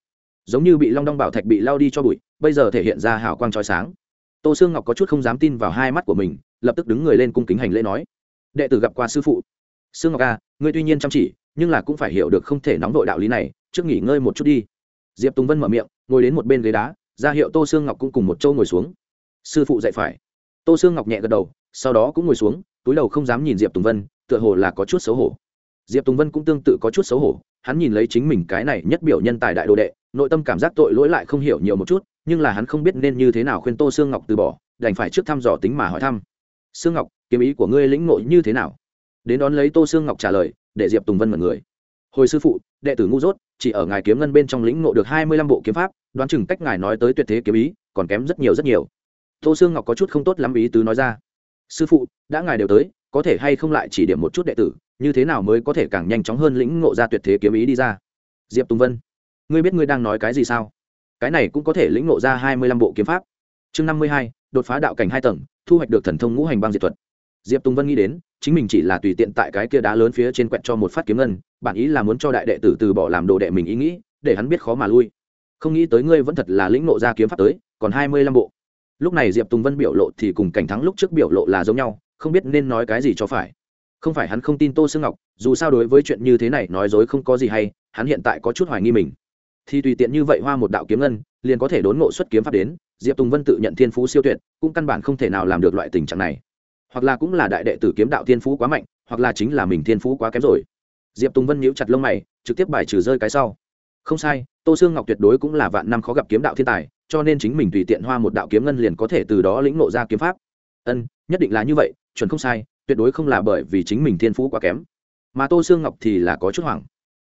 giống như bị long đong bảo thạch bị lao đi cho bụi, bây giờ thể hiện ra hào quang trói sáng. Tô sương ngọc có chút không dám tin vào hai mắt của mình, lập tức đứng người lên cung kính hành lễ nói, đệ tử gặp qua sư phụ. Sương ngọc a ngươi tuy nhiên chăm chỉ, nhưng là cũng phải hiểu được không thể nóng đội đạo lý này, trước nghỉ ngơi một chút đi. Diệp tùng vân mở miệng, ngồi đến một bên ghế đá, ra hiệu tô sương ngọc cũng cùng một châu ngồi xuống. Sư phụ dạy phải. Tô sương ngọc nhẹ gật đầu, sau đó cũng ngồi xuống, túi đầu không dám nhìn diệp tùng vân, tựa hồ là có chút xấu hổ. Diệp tùng vân cũng tương tự có chút xấu hổ, hắn nhìn lấy chính mình cái này nhất biểu nhân tài đại đồ đệ nội tâm cảm giác tội lỗi lại không hiểu nhiều một chút, nhưng là hắn không biết nên như thế nào khuyên tô sương ngọc từ bỏ, đành phải trước thăm dò tính mà hỏi thăm. Sương ngọc, kiếm ý của ngươi lĩnh nội như thế nào? Đến đón lấy tô sương ngọc trả lời, để diệp tùng vân mật người. Hồi sư phụ, đệ tử ngu dốt, chỉ ở ngài kiếm ngân bên trong lĩnh ngộ được hai mươi lăm bộ kiếm pháp, đoán chừng cách ngài nói tới tuyệt thế kiếm ý, còn kém rất nhiều rất nhiều. Tô sương ngọc có chút không tốt lắm ý tứ nói ra. Sư phụ, đã ngài đều tới, có thể hay không lại chỉ điểm một chút đệ tử, như thế nào mới có thể càng nhanh chóng hơn lĩnh ngộ ra tuyệt thế kiếm ý đi ra? Diệp tùng vân ngươi biết ngươi đang nói cái gì sao? Cái này cũng có thể lĩnh nộ ra hai mươi lăm bộ kiếm pháp. Chương năm mươi hai, đột phá đạo cảnh hai tầng, thu hoạch được thần thông ngũ hành băng diệt thuật. Diệp tùng vân nghĩ đến, chính mình chỉ là tùy tiện tại cái kia đá lớn phía trên quẹt cho một phát kiếm ngân, bản ý là muốn cho đại đệ tử từ bỏ làm đồ đệ mình ý nghĩ, để hắn biết khó mà lui. Không nghĩ tới ngươi vẫn thật là lĩnh nộ ra kiếm pháp tới, còn hai mươi lăm bộ. Lúc này diệp tùng vân biểu lộ thì cùng cảnh thắng lúc trước biểu lộ là giống nhau, không biết nên nói cái gì cho phải. Không phải hắn không tin tô sương ngọc, dù sao đối với chuyện như thế này nói dối không có gì hay, hắn hiện tại có chút hoài nghi mình thì tùy tiện như vậy hoa một đạo kiếm ngân, liền có thể đốn ngộ xuất kiếm pháp đến, diệp tùng vân tự nhận thiên phú siêu tuyệt, cũng căn bản không thể nào làm được loại tình trạng này. Hoặc là cũng là đại đệ tử kiếm đạo thiên phú quá mạnh, hoặc là chính là mình thiên phú quá kém rồi. Diệp tùng vân nhíu chặt lông mày, trực tiếp bài trừ rơi cái sau. Không sai, tô sương ngọc tuyệt đối cũng là vạn năm khó gặp kiếm đạo thiên tài, cho nên chính mình tùy tiện hoa một đạo kiếm ngân liền có thể từ đó lĩnh ngộ ra kiếm pháp. Ân, nhất định là như vậy, chuẩn không sai, tuyệt đối không là bởi vì chính mình thiên phú quá kém. Mà tô sương ngọc thì là có chút hoảng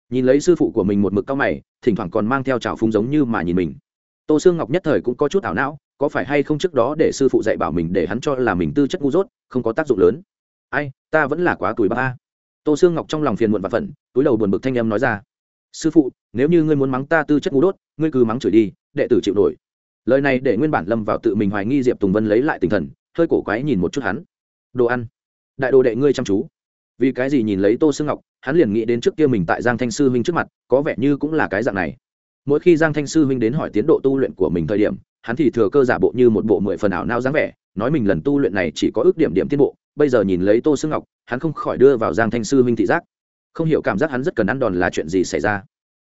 nhìn lấy sư phụ của mình một mực cao mày, thỉnh thoảng còn mang theo trào phúng giống như mà nhìn mình. Tô sương ngọc nhất thời cũng có chút ảo não, có phải hay không trước đó để sư phụ dạy bảo mình để hắn cho là mình tư chất ngu dốt, không có tác dụng lớn. Ai, ta vẫn là quá tuổi ba tô sương ngọc trong lòng phiền muộn và phận túi đầu buồn bực thanh em nói ra. Sư phụ, nếu như ngươi muốn mắng ta tư chất ngu đốt ngươi cứ mắng chửi đi, đệ tử chịu nổi. Lời này để nguyên bản lâm vào tự mình hoài nghi diệp tùng vân lấy lại tinh thần, hơi cổ quái nhìn một chút hắn. Đồ ăn. Đại đồ đệ ngươi chăm chú. Vì cái gì nhìn lấy tô sương ngọc hắn liền nghĩ đến trước kia mình tại giang thanh sư huynh trước mặt, có vẻ như cũng là cái dạng này. Mỗi khi giang thanh sư huynh đến hỏi tiến độ tu luyện của mình thời điểm, hắn thì thừa cơ giả bộ như một bộ mười phần ảo nao dáng vẻ, nói mình lần tu luyện này chỉ có ước điểm điểm tiến bộ, bây giờ nhìn lấy tô sương ngọc, hắn không khỏi đưa vào giang thanh sư huynh thị giác. Không hiểu cảm giác hắn rất cần ăn đòn là chuyện gì xảy ra.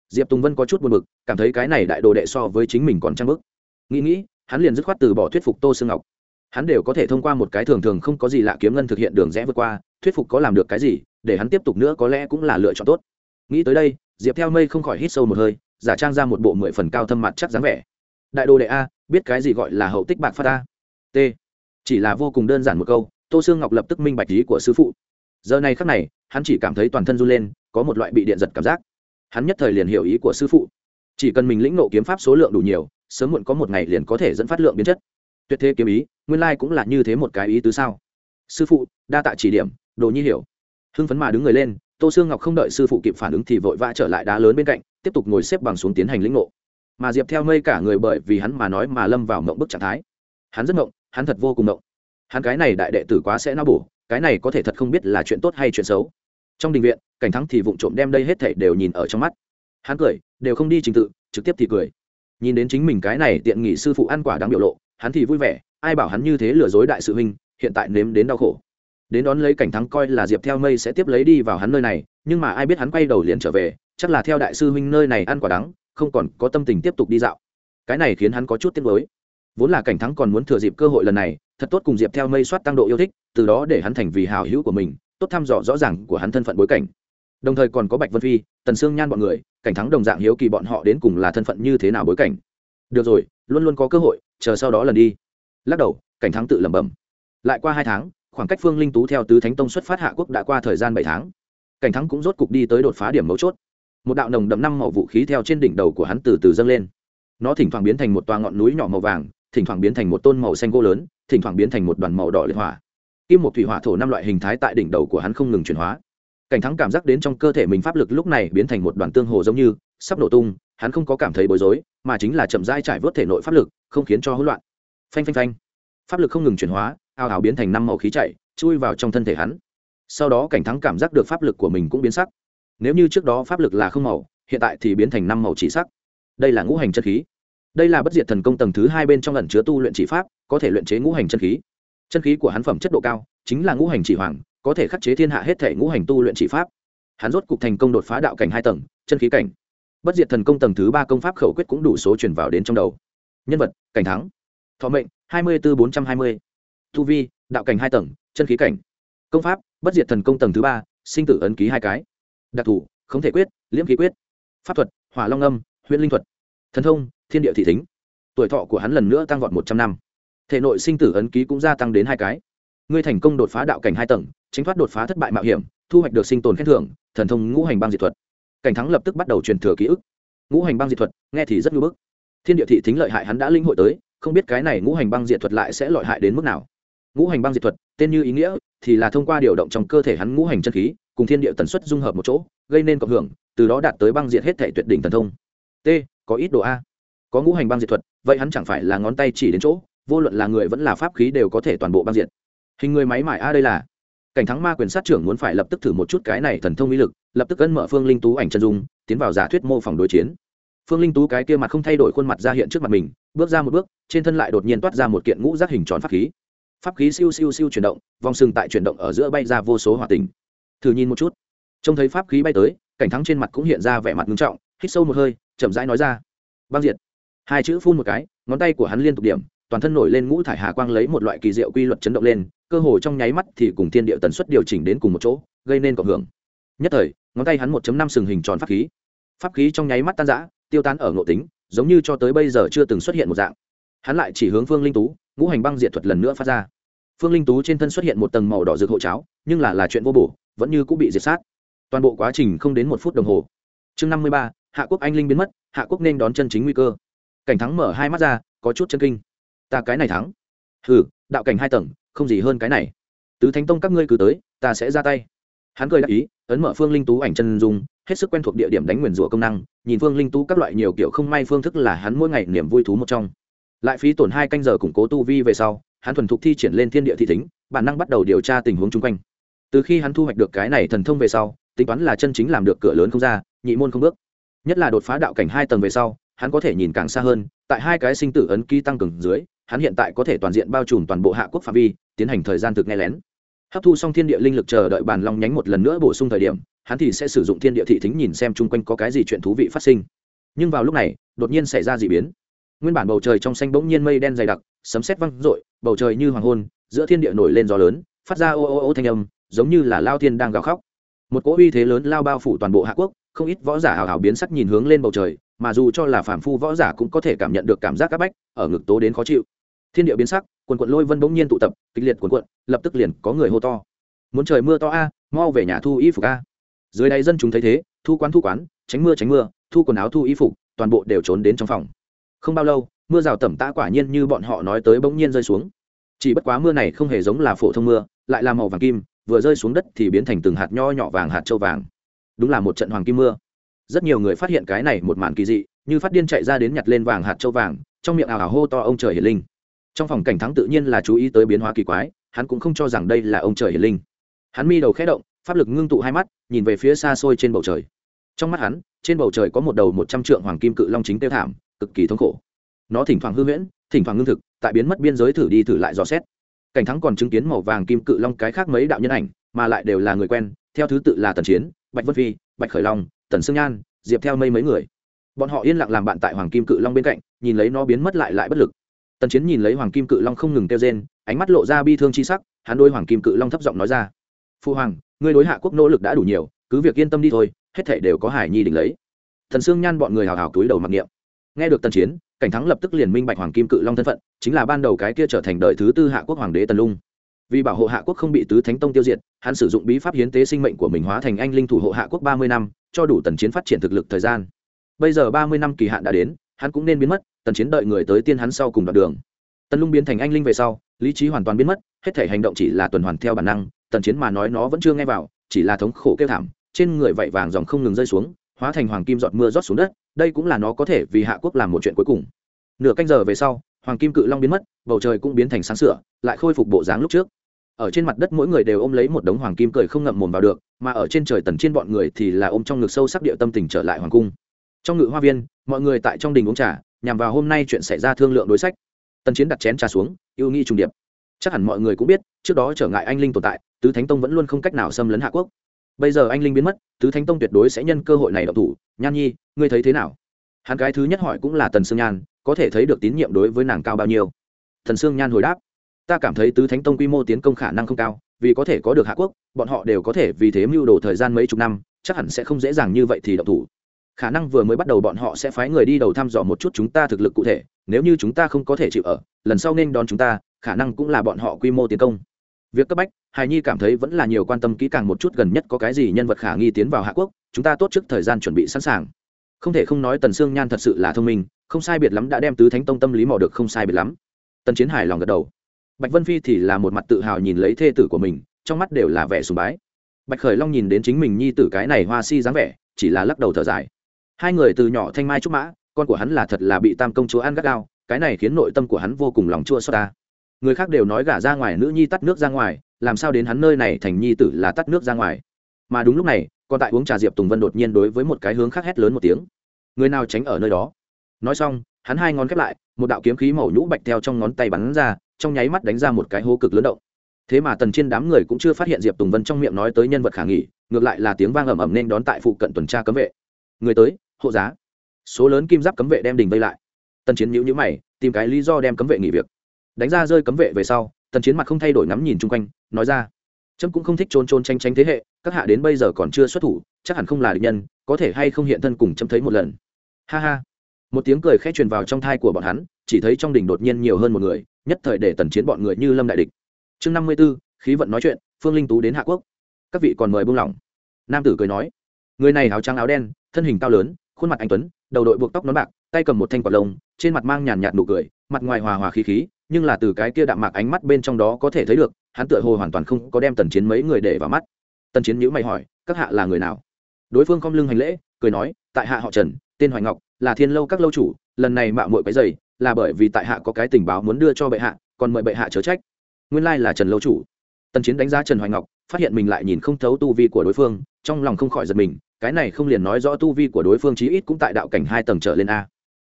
Diệp tùng vân có chút buồn b ự c cảm thấy cái này đại đồ đệ so với chính mình còn trang bức nghĩ nghĩ, hắn liền dứt khoát từ bỏ thuyết phục tô sương ngọc. Hắn đều có thể thông qua một cái thường thường không có gì lạ kiếm ngân thực hiện đường rẽ vượt qua, thuyết phục có làm được cái gì để hắn tiếp tục nữa có lẽ cũng là lựa chọn tốt. Nghĩ tới đây, diệp theo mây không khỏi hít sâu một hơi, giả trang ra một bộ mười phần cao thâm mặt chắc dáng vẻ. Đại đồ đệ a, biết cái gì gọi là hậu tích bạc phát a? T. Chỉ là vô cùng đơn giản một câu, tô sương ngọc lập tức minh bạch ý của sư phụ. Giờ này khắc này, hắn chỉ cảm thấy toàn thân run lên, có một loại bị điện giật cảm giác. Hắn nhất thời liền hiểu ý của sư phụ. Chỉ cần mình lĩnh nộ kiếm pháp số lượng đủ nhiều, sớm muộn có một ngày liền có thể dẫn phát lượng biến chất. Tuyệt thế kiếm ý, nguyên lai cũng là như thế một cái ý tứ sao? Sư phụ, đa tạ chỉ điểm, đồ nhi hiểu hưng phấn mà đứng người lên, tô sương ngọc không đợi sư phụ kịp phản ứng thì vội vã trở lại đá lớn bên cạnh, tiếp tục ngồi xếp bằng xuống tiến hành lĩnh ngộ. Mà diệp theo mây cả người bởi vì hắn mà nói mà lâm vào mộng bức trạng thái. Hắn rất mộng, hắn thật vô cùng mộng. Hắn cái này đại đệ tử quá sẽ nao bổ, cái này có thể thật không biết là chuyện tốt hay chuyện xấu. Trong đình viện, cảnh thắng thì vụng trộm đem đây hết thảy đều nhìn ở trong mắt. Hắn cười, đều không đi trình tự, trực tiếp thì cười. Nhìn đến chính mình cái này tiện nghị sư phụ ăn quả đáng biểu lộ, hắn thì vui vẻ, ai bảo hắn như thế lừa dối đại sự huynh, hiện tại nếm đến đau khổ đến đón lấy cảnh thắng coi là diệp theo mây sẽ tiếp lấy đi vào hắn nơi này, nhưng mà ai biết hắn quay đầu liền trở về, chắc là theo đại sư huynh nơi này ăn quả đắng, không còn có tâm tình tiếp tục đi dạo. Cái này khiến hắn có chút tiếc mới vốn là cảnh thắng còn muốn thừa dịp cơ hội lần này, thật tốt cùng diệp theo mây soát tăng độ yêu thích, từ đó để hắn thành vì hào hữu của mình, tốt thăm dò rõ ràng của hắn thân phận bối cảnh. Đồng thời còn có bạch vân phi, tần sương nhan bọn người, cảnh thắng đồng dạng hiếu kỳ bọn họ đến cùng là thân phận như thế nào bối cảnh. Được rồi, luôn luôn có cơ hội, chờ sau đó lần đi. Lắc đầu, cảnh thắng tự lẩm bẩm. Lại qua hai tháng khoảng cách phương linh tú theo tứ thánh tông xuất phát hạ quốc đã qua thời gian bảy tháng. Cảnh thắng cũng rốt cục đi tới đột phá điểm mấu chốt. Một đạo nồng đậm năm màu vũ khí theo trên đỉnh đầu của hắn từ từ dâng lên. Nó thỉnh thoảng biến thành một toa ngọn núi nhỏ màu vàng, thỉnh thoảng biến thành một tôn màu xanh gỗ lớn, thỉnh thoảng biến thành một đoàn màu đỏ liệt hỏa. Kim một thủy hỏa thổ năm loại hình thái tại đỉnh đầu của hắn không ngừng chuyển hóa. Cảnh thắng cảm giác đến trong cơ thể mình pháp lực lúc này biến thành một đoàn tương hồ giống như, sắp nổ tung, hắn không có cảm thấy bối rối, mà chính là chậm rãi trải vớt thể nội pháp lực, không khiến cho hỗn loạn. Phanh phanh phanh. Pháp lực không ngừng chuyển hóa ao ào biến thành năm màu khí chạy, chui vào trong thân thể hắn. Sau đó cảnh thắng cảm giác được pháp lực của mình cũng biến sắc. Nếu như trước đó pháp lực là không màu, hiện tại thì biến thành năm màu chỉ sắc. Đây là ngũ hành chân khí. Đây là bất diệt thần công tầng thứ hai bên trong lần chứa tu luyện chỉ pháp, có thể luyện chế ngũ hành chân khí. Chân khí của hắn phẩm chất độ cao, chính là ngũ hành chỉ hoàng, có thể khắc chế thiên hạ hết thể ngũ hành tu luyện chỉ pháp. Hắn rốt cục thành công đột phá đạo cảnh hai tầng, chân khí cảnh. Bất diệt thần công tầng thứ ba công pháp khẩu quyết cũng đủ số chuyển vào đến trong đầu. Nhân vật, cảnh thắng. Thọ mệnh, hai mươi bốn bốn trăm hai mươi thu vi, đạo cảnh hai tầng, chân khí cảnh. Công pháp, bất diệt thần công tầng thứ ba, sinh tử ấn ký hai cái. Đặc thù không thể quyết, liễm khí quyết. Pháp thuật, hỏa long âm huyện linh thuật. Thần thông, thiên địa thị thính. Tuổi thọ của hắn lần nữa tăng vọt một trăm năm. Thể nội sinh tử ấn ký cũng gia tăng đến hai cái. Ngươi thành công đột phá đạo cảnh hai tầng, tránh thoát đột phá thất bại mạo hiểm, thu hoạch được sinh tồn khen thưởng, thần thông ngũ hành băng diệt thuật. Cảnh thắng lập tức bắt đầu truyền thừa ký ức. Ngũ hành băng diệt thuật, nghe thì rất ngưỡng bức. Thiên địa thị thính lợi hại hắn đã linh hội tới, không biết cái này ngũ hành băng diệt thuật lại sẽ lợi hại đến mức nào ngũ hành băng diệt thuật, tên như ý nghĩa thì là thông qua điều động trong cơ thể hắn ngũ hành chân khí, cùng thiên địa tần suất dung hợp một chỗ, gây nên cộng hưởng, từ đó đạt tới băng diệt hết thể tuyệt đỉnh thần thông. T, có ít độ a. Có ngũ hành băng diệt thuật, vậy hắn chẳng phải là ngón tay chỉ đến chỗ, vô luận là người vẫn là pháp khí đều có thể toàn bộ băng diệt. Hình người máy mải a đây là. Cảnh thắng ma quyền sát trưởng muốn phải lập tức thử một chút cái này thần thông uy lực, lập tức cân mở phương linh tú ảnh chân dung, tiến vào giả thuyết mô phỏng đối chiến. Phương linh tú cái kia mặt không thay đổi khuôn mặt ra hiện trước mặt mình, bước ra một bước, trên thân lại đột nhiên toát ra một kiện ngũ giác hình tròn pháp khí pháp khí siêu siêu siêu chuyển động, vòng sừng tại chuyển động ở giữa bay ra vô số hỏa tình. Thử nhìn một chút. Trông thấy pháp khí bay tới, cảnh thắng trên mặt cũng hiện ra vẻ mặt nghiêm trọng, hít sâu một hơi, chậm rãi nói ra. Băng diệt. Hai chữ phun một cái, ngón tay của hắn liên tục điểm, toàn thân nổi lên ngũ thải hà quang lấy một loại kỳ diệu quy luật chấn động lên, cơ hồ trong nháy mắt thì cùng thiên địa tần suất điều chỉnh đến cùng một chỗ, gây nên cộng hưởng. Nhất thời, ngón tay hắn một năm sừng hình tròn pháp khí. Pháp khí trong nháy mắt tan rã, tiêu tán ở ngộ tính, giống như cho tới bây giờ chưa từng xuất hiện một dạng. Hắn lại chỉ hướng phương linh tú ngũ hành băng diệt thuật lần nữa phát ra. Phương linh tú trên thân xuất hiện một tầng màu đỏ rực hộ cháo, nhưng là là chuyện vô bổ, vẫn như cũng bị diệt sát. Toàn bộ quá trình không đến một phút đồng hồ. Chương năm mươi ba, hạ quốc anh linh biến mất, hạ quốc nên đón chân chính nguy cơ. Cảnh thắng mở hai mắt ra, có chút chân kinh. Ta cái này thắng. Hừ, đạo cảnh hai tầng, không gì hơn cái này. Tứ thánh tông các ngươi cứ tới, ta sẽ ra tay. Hắn cười đáp ý, ấn mở phương linh tú ảnh chân dung, hết sức quen thuộc địa điểm đánh nguyền rủa công năng, nhìn phương linh tú các loại nhiều kiểu không may phương thức là hắn mỗi ngày niềm vui thú một trong lại phí tổn hai canh giờ củng cố tu vi về sau, hắn thuần thục thi triển lên thiên địa thị thính, bản năng bắt đầu điều tra tình huống chung quanh. Từ khi hắn thu hoạch được cái này thần thông về sau, tính toán là chân chính làm được cửa lớn không ra, nhị môn không bước. Nhất là đột phá đạo cảnh hai tầng về sau, hắn có thể nhìn càng xa hơn, tại hai cái sinh tử ấn ký tăng cường dưới, hắn hiện tại có thể toàn diện bao trùm toàn bộ hạ quốc phạm vi, tiến hành thời gian thực nghe lén. Hấp thu xong thiên địa linh lực chờ đợi bàn long nhánh một lần nữa bổ sung thời điểm, hắn thì sẽ sử dụng thiên địa thị thính nhìn xem chung quanh có cái gì chuyện thú vị phát sinh. Nhưng vào lúc này, đột nhiên xảy ra d ị biến nguyên bản bầu trời trong xanh bỗng nhiên mây đen dày đặc sấm sét văng rội, bầu trời như hoàng hôn giữa thiên địa nổi lên gió lớn phát ra ô ô ô thanh âm giống như là lao thiên đang gào khóc. Một cỗ uy thế lớn lao bao phủ toàn bộ hạ quốc không ít võ giả hào hào biến sắc nhìn hướng lên bầu trời mà dù cho là phản phu võ giả cũng có thể cảm nhận được cảm giác áp bách ở ngực tố đến khó chịu. Thiên địa biến sắc quần quận lôi vân bỗng nhiên tụ tập kịch liệt quần quận lập tức liền có người hô to. Muốn trời mưa to a mau về nhà thu y phục a. Dưới đây dân chúng thấy thế thu quán thu quán tránh mưa tránh mưa thu quần áo thu y phục toàn bộ đều trốn đến trong phòng không bao lâu, mưa rào tẩm tã quả nhiên như bọn họ nói tới bỗng nhiên rơi xuống. Chỉ bất quá mưa này không hề giống là phổ thông mưa, lại là màu vàng kim, vừa rơi xuống đất thì biến thành từng hạt nho nhỏ vàng, hạt châu vàng. Đúng là một trận hoàng kim mưa. Rất nhiều người phát hiện cái này một màn kỳ dị, như phát điên chạy ra đến nhặt lên vàng, hạt châu vàng, trong miệng ảo ảo hô to ông trời hiền linh. Trong phòng cảnh thắng tự nhiên là chú ý tới biến hóa kỳ quái, hắn cũng không cho rằng đây là ông trời hiền linh. Hắn mi đầu khẽ động, pháp lực ngưng tụ hai mắt, nhìn về phía xa xôi trên bầu trời. Trong mắt hắn, trên bầu trời có một đầu một trăm trượng hoàng kim cự long chính tiêu thảm cực kỳ thống khổ. Nó thỉnh thoảng hư huyễn, thỉnh thoảng ngưng thực, tại biến mất biên giới thử đi thử lại dò xét. Cảnh thắng còn chứng kiến màu vàng kim cự long cái khác mấy đạo nhân ảnh, mà lại đều là người quen, theo thứ tự là tần chiến, bạch vân phi, bạch khởi long, tần sương nhan, diệp theo mây mấy người. Bọn họ yên lặng làm bạn tại hoàng kim cự long bên cạnh, nhìn lấy nó biến mất lại lại bất lực. Tần chiến nhìn lấy hoàng kim cự long không ngừng kêu rên, ánh mắt lộ ra bi thương chi sắc, hắn đôi hoàng kim cự long thấp giọng nói ra, phu hoàng, ngươi đối hạ quốc nỗ lực đã đủ nhiều, cứ việc yên tâm đi thôi, hết thể đều có hải nhi đỉnh lấy. Thần sương nhan bọn người hào hào túi đầu mặc niệm nghe được tần chiến, cảnh thắng lập tức liền minh bạch hoàng kim cự long thân phận, chính là ban đầu cái kia trở thành đời thứ tư hạ quốc hoàng đế tần lung. Vì bảo hộ hạ quốc không bị tứ thánh tông tiêu diệt, hắn sử dụng bí pháp hiến tế sinh mệnh của mình hóa thành anh linh thủ hộ hạ quốc ba mươi năm, cho đủ tần chiến phát triển thực lực thời gian. Bây giờ ba mươi năm kỳ hạn đã đến, hắn cũng nên biến mất, tần chiến đợi người tới tiên hắn sau cùng đoạn đường. Tần lung biến thành anh linh về sau, lý trí hoàn toàn biến mất, hết thể hành động chỉ là tuần hoàn theo bản năng, tần chiến mà nói nó vẫn chưa nghe vào, chỉ là thống khổ kêu thảm, trên người vạy vàng dòng không ngừng rơi xuống hóa thành hoàng kim giọt mưa rót xuống đất, đây cũng là nó có thể vì hạ quốc làm một chuyện cuối cùng. Nửa canh giờ về sau, hoàng kim cự long biến mất, bầu trời cũng biến thành sáng sửa lại khôi phục bộ dáng lúc trước. Ở trên mặt đất mỗi người đều ôm lấy một đống hoàng kim cười không ngậm mồm vào được, mà ở trên trời tần trên bọn người thì là ôm trong ngực sâu sắc địa tâm tình trở lại hoàng cung. Trong ngự hoa viên, mọi người tại trong đình uống trà, nhằm vào hôm nay chuyện xảy ra thương lượng đối sách. Tần chiến đặt chén trà xuống, yêu nghi trùng điệp. Chắc hẳn mọi người cũng biết, trước đó trở ngại anh linh tồn tại, tứ thánh tông vẫn luôn không cách nào xâm lấn hạ quốc bây giờ anh linh biến mất, tứ thánh tông tuyệt đối sẽ nhân cơ hội này độc thủ. Nhan nhi, ngươi thấy thế nào? Hắn cái thứ nhất hỏi cũng là tần sương nhan, có thể thấy được tín nhiệm đối với nàng cao bao nhiêu. Thần sương nhan hồi đáp, ta cảm thấy tứ thánh tông quy mô tiến công khả năng không cao, vì có thể có được hạ quốc, bọn họ đều có thể vì thế mưu đồ thời gian mấy chục năm, chắc hẳn sẽ không dễ dàng như vậy thì độc thủ. Khả năng vừa mới bắt đầu bọn họ sẽ phái người đi đầu thăm dò một chút chúng ta thực lực cụ thể, nếu như chúng ta không có thể chịu ở, lần sau nên đón chúng ta, khả năng cũng là bọn họ quy mô tiến công việc cấp bách hài nhi cảm thấy vẫn là nhiều quan tâm kỹ càng một chút gần nhất có cái gì nhân vật khả nghi tiến vào hạ quốc, chúng ta tốt trước thời gian chuẩn bị sẵn sàng. Không thể không nói tần sương nhan thật sự là thông minh, không sai biệt lắm đã đem tứ thánh tông tâm lý mò được không sai biệt lắm. Tần chiến hài lòng gật đầu. Bạch vân phi thì là một mặt tự hào nhìn lấy thê tử của mình, trong mắt đều là vẻ sùng bái. Bạch khởi long nhìn đến chính mình nhi tử cái này hoa si dáng vẻ, chỉ là lắc đầu thở dài. Hai người từ nhỏ thanh mai trúc mã, con của hắn là thật là bị tam công chúa ăn gắt gao, cái này khiến nội tâm của hắn vô cùng lòng chua xót ta người khác đều nói gả ra ngoài nữ nhi tắt nước ra ngoài, làm sao đến hắn nơi này thành nhi tử là tắt nước ra ngoài. Mà đúng lúc này, còn tại uống trà diệp tùng vân đột nhiên đối với một cái hướng khác hét lớn một tiếng. Người nào tránh ở nơi đó? Nói xong, hắn hai ngón khép lại, một đạo kiếm khí màu nhũ bạch theo trong ngón tay bắn ra, trong nháy mắt đánh ra một cái hố cực lớn động. Thế mà tần trên đám người cũng chưa phát hiện diệp tùng vân trong miệng nói tới nhân vật khả nghỉ ngược lại là tiếng vang ầm ầm nên đón tại phụ cận tuần tra cấm vệ. Người tới, hộ giá. Số lớn kim giáp cấm vệ đem đình vây lại. Tần chiến nhữ nhữ mày, tìm cái lý do đem cấm vệ nghỉ việc đánh ra rơi cấm vệ về sau, tần chiến mặt không thay đổi ngắm nhìn chung quanh, nói ra trâm cũng không thích trôn trôn tranh tranh thế hệ, các hạ đến bây giờ còn chưa xuất thủ, chắc hẳn không là địch nhân, có thể hay không hiện thân cùng trâm thấy một lần. Ha ha. Một tiếng cười khẽ truyền vào trong thai của bọn hắn, chỉ thấy trong đỉnh đột nhiên nhiều hơn một người, nhất thời để tần chiến bọn người như lâm đại địch. Chương năm mươi b ố khí vận nói chuyện, phương linh tú đến hạ quốc. Các vị còn mời buông lỏng. Nam tử cười nói, người này áo trắng áo đen, thân hình cao lớn, khuôn mặt anh tuấn, đầu đội buộc tóc nón bạc, tay cầm một thanh quạt lông, trên mặt mang nhàn nhạt nụ cười, mặt ngoài hòa hòa khí khí nhưng là từ cái kia đạm mạc ánh mắt bên trong đó có thể thấy được, hắn tựa hồ hoàn toàn không có đem tần chiến mấy người để vào mắt. Tần chiến nhữ mày hỏi, các hạ là người nào? Đối phương không lưng hành lễ, cười nói, tại hạ họ trần, tên hoài ngọc, là thiên lâu các lâu chủ, lần này mạo muội cái giày là bởi vì tại hạ có cái tình báo muốn đưa cho bệ hạ, còn mời bệ hạ chớ trách. Nguyên lai là trần lâu chủ. Tần chiến đánh giá trần hoài ngọc, phát hiện mình lại nhìn không thấu tu vi của đối phương, trong lòng không khỏi giật mình, cái này không liền nói rõ tu vi của đối phương chí ít cũng tại đạo cảnh hai tầng trở lên a.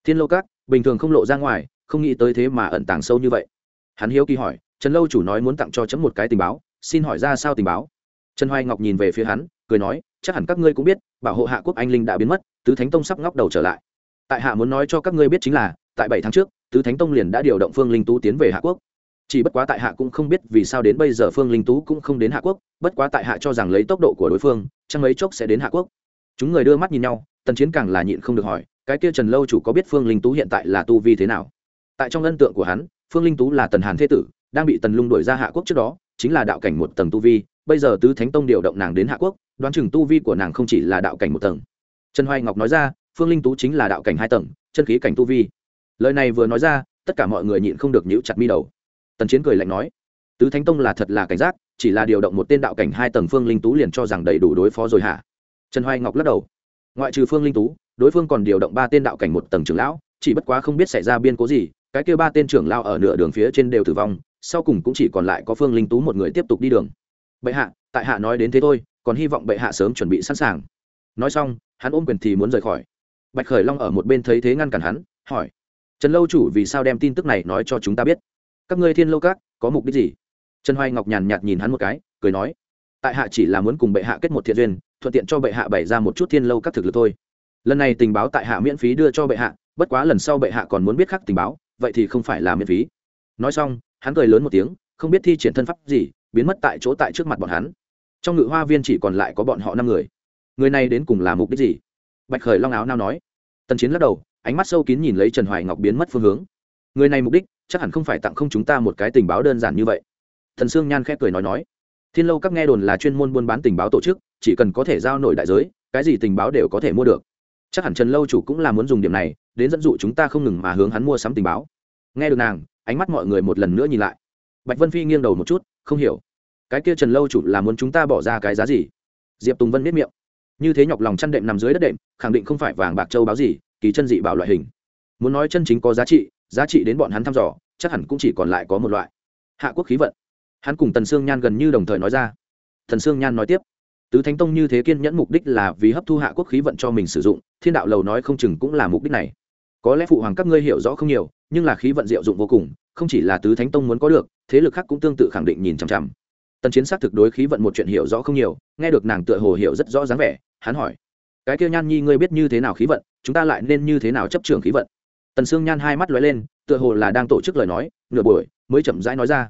Thiên lâu các, bình thường không lộ ra ngoài không nghĩ tới thế mà ẩn tàng sâu như vậy. Hắn hiếu kỳ hỏi, trần lâu chủ nói muốn tặng cho chấm một cái tình báo, xin hỏi ra sao tình báo? Trần hoài ngọc nhìn về phía hắn, cười nói, chắc hẳn các ngươi cũng biết, bảo hộ hạ quốc anh linh đã biến mất, tứ thánh tông sắp ngóc đầu trở lại. Tại hạ muốn nói cho các ngươi biết chính là, tại bảy tháng trước, tứ thánh tông liền đã điều động phương linh tú tiến về hạ quốc. Chỉ bất quá tại hạ cũng không biết vì sao đến bây giờ phương linh tú cũng không đến hạ quốc, bất quá tại hạ cho rằng lấy tốc độ của đối phương, chẳng mấy chốc sẽ đến hạ quốc. Chúng người đưa mắt nhìn nhau, tần chiến càng là nhịn không được hỏi, cái kia trần lâu chủ có biết phương linh tú hiện tại là tu vi thế nào? Tại trong ấn tượng của hắn, phương linh tú là tần hàn thế tử, đang bị tần lung đuổi ra hạ quốc trước đó, chính là đạo cảnh một tầng tu vi, bây giờ tứ thánh tông điều động nàng đến hạ quốc, đoán chừng tu vi của nàng không chỉ là đạo cảnh một tầng. Trần hoài ngọc nói ra, phương linh tú chính là đạo cảnh hai tầng, chân khí cảnh tu vi. Lời này vừa nói ra, tất cả mọi người nhịn không được nhíu chặt mi đầu. Tần chiến cười lạnh nói, tứ thánh tông là thật là cảnh giác, chỉ là điều động một tên đạo cảnh hai tầng phương linh tú liền cho rằng đầy đủ đối phó rồi hả? Trần hoài ngọc lắc đầu. Ngoại trừ phương linh tú, đối phương còn điều động ba tên đạo cảnh một tầng trưởng lão, chỉ bất quá không biết xảy ra biên cố gì cái kêu ba tên trưởng lao ở nửa đường phía trên đều tử vong, sau cùng cũng chỉ còn lại có phương linh tú một người tiếp tục đi đường. Bệ hạ, tại hạ nói đến thế thôi, còn hy vọng bệ hạ sớm chuẩn bị sẵn sàng. Nói xong, hắn ôm quyền thì muốn rời khỏi. Bạch khởi long ở một bên thấy thế ngăn cản hắn, hỏi, trần lâu chủ vì sao đem tin tức này nói cho chúng ta biết? Các ngươi thiên lâu các, có mục đích gì? Trần hoài ngọc nhàn nhạt nhìn hắn một cái, cười nói, tại hạ chỉ là muốn cùng bệ hạ kết một thiện duyên, thuận tiện cho bệ hạ bày ra một chút thiên lâu các thực lực thôi. Lần này tình báo tại hạ miễn phí đưa cho bệ hạ, bất quá lần sau bệ hạ còn muốn biết khắc tình báo vậy thì không phải là miễn phí. Nói xong, hắn cười lớn một tiếng, không biết thi triển thân pháp gì, biến mất tại chỗ tại trước mặt bọn hắn. Trong ngự hoa viên chỉ còn lại có bọn họ năm người. Người này đến cùng là mục đích gì? Bạch khởi long áo nao nói. Tần chiến lắc đầu, ánh mắt sâu kín nhìn lấy trần hoài ngọc biến mất phương hướng. Người này mục đích, chắc hẳn không phải tặng không chúng ta một cái tình báo đơn giản như vậy. Thần sương nhan khép cười nói nói. Thiên lâu các nghe đồn là chuyên môn buôn bán tình báo tổ chức, chỉ cần có thể giao nổi đại giới, cái gì tình báo đều có thể mua được chắc hẳn trần lâu chủ cũng là muốn dùng điểm này, đến dẫn dụ chúng ta không ngừng mà hướng hắn mua sắm tình báo. Nghe được nàng, ánh mắt mọi người một lần nữa nhìn lại. Bạch vân phi nghiêng đầu một chút, không hiểu. Cái kia trần lâu chủ là muốn chúng ta bỏ ra cái giá gì? Diệp tùng vân biết miệng. Như thế nhọc lòng chăn đệm nằm dưới đất đệm, khẳng định không phải vàng bạc châu báo gì, kỳ chân dị bảo loại hình. Muốn nói chân chính có giá trị giá trị đến bọn hắn thăm dò, chắc hẳn cũng chỉ còn lại có một loại. Hạ quốc khí vận. Hắn cùng tần sương nhan gần như đồng thời nói ra. Thần sương nhan nói tiếp tứ thánh tông như thế kiên nhẫn mục đích là vì hấp thu hạ quốc khí vận cho mình sử dụng, thiên đạo lầu nói không chừng cũng là mục đích này. Có lẽ phụ hoàng các ngươi hiểu rõ không nhiều, nhưng là khí vận diệu dụng vô cùng, không chỉ là tứ thánh tông muốn có được, thế lực khác cũng tương tự khẳng định nhìn chằm chằm. Tần chiến xác thực đối khí vận một chuyện hiểu rõ không nhiều, nghe được nàng tựa hồ hiểu rất rõ dáng vẻ, hắn hỏi, cái kia nhan nhi ngươi biết như thế nào khí vận, chúng ta lại nên như thế nào chấp trường khí vận? Tần sương nhan hai mắt lóe lên, tựa hồ là đang tổ chức lời nói, nửa buổi mới chậm rãi nói ra,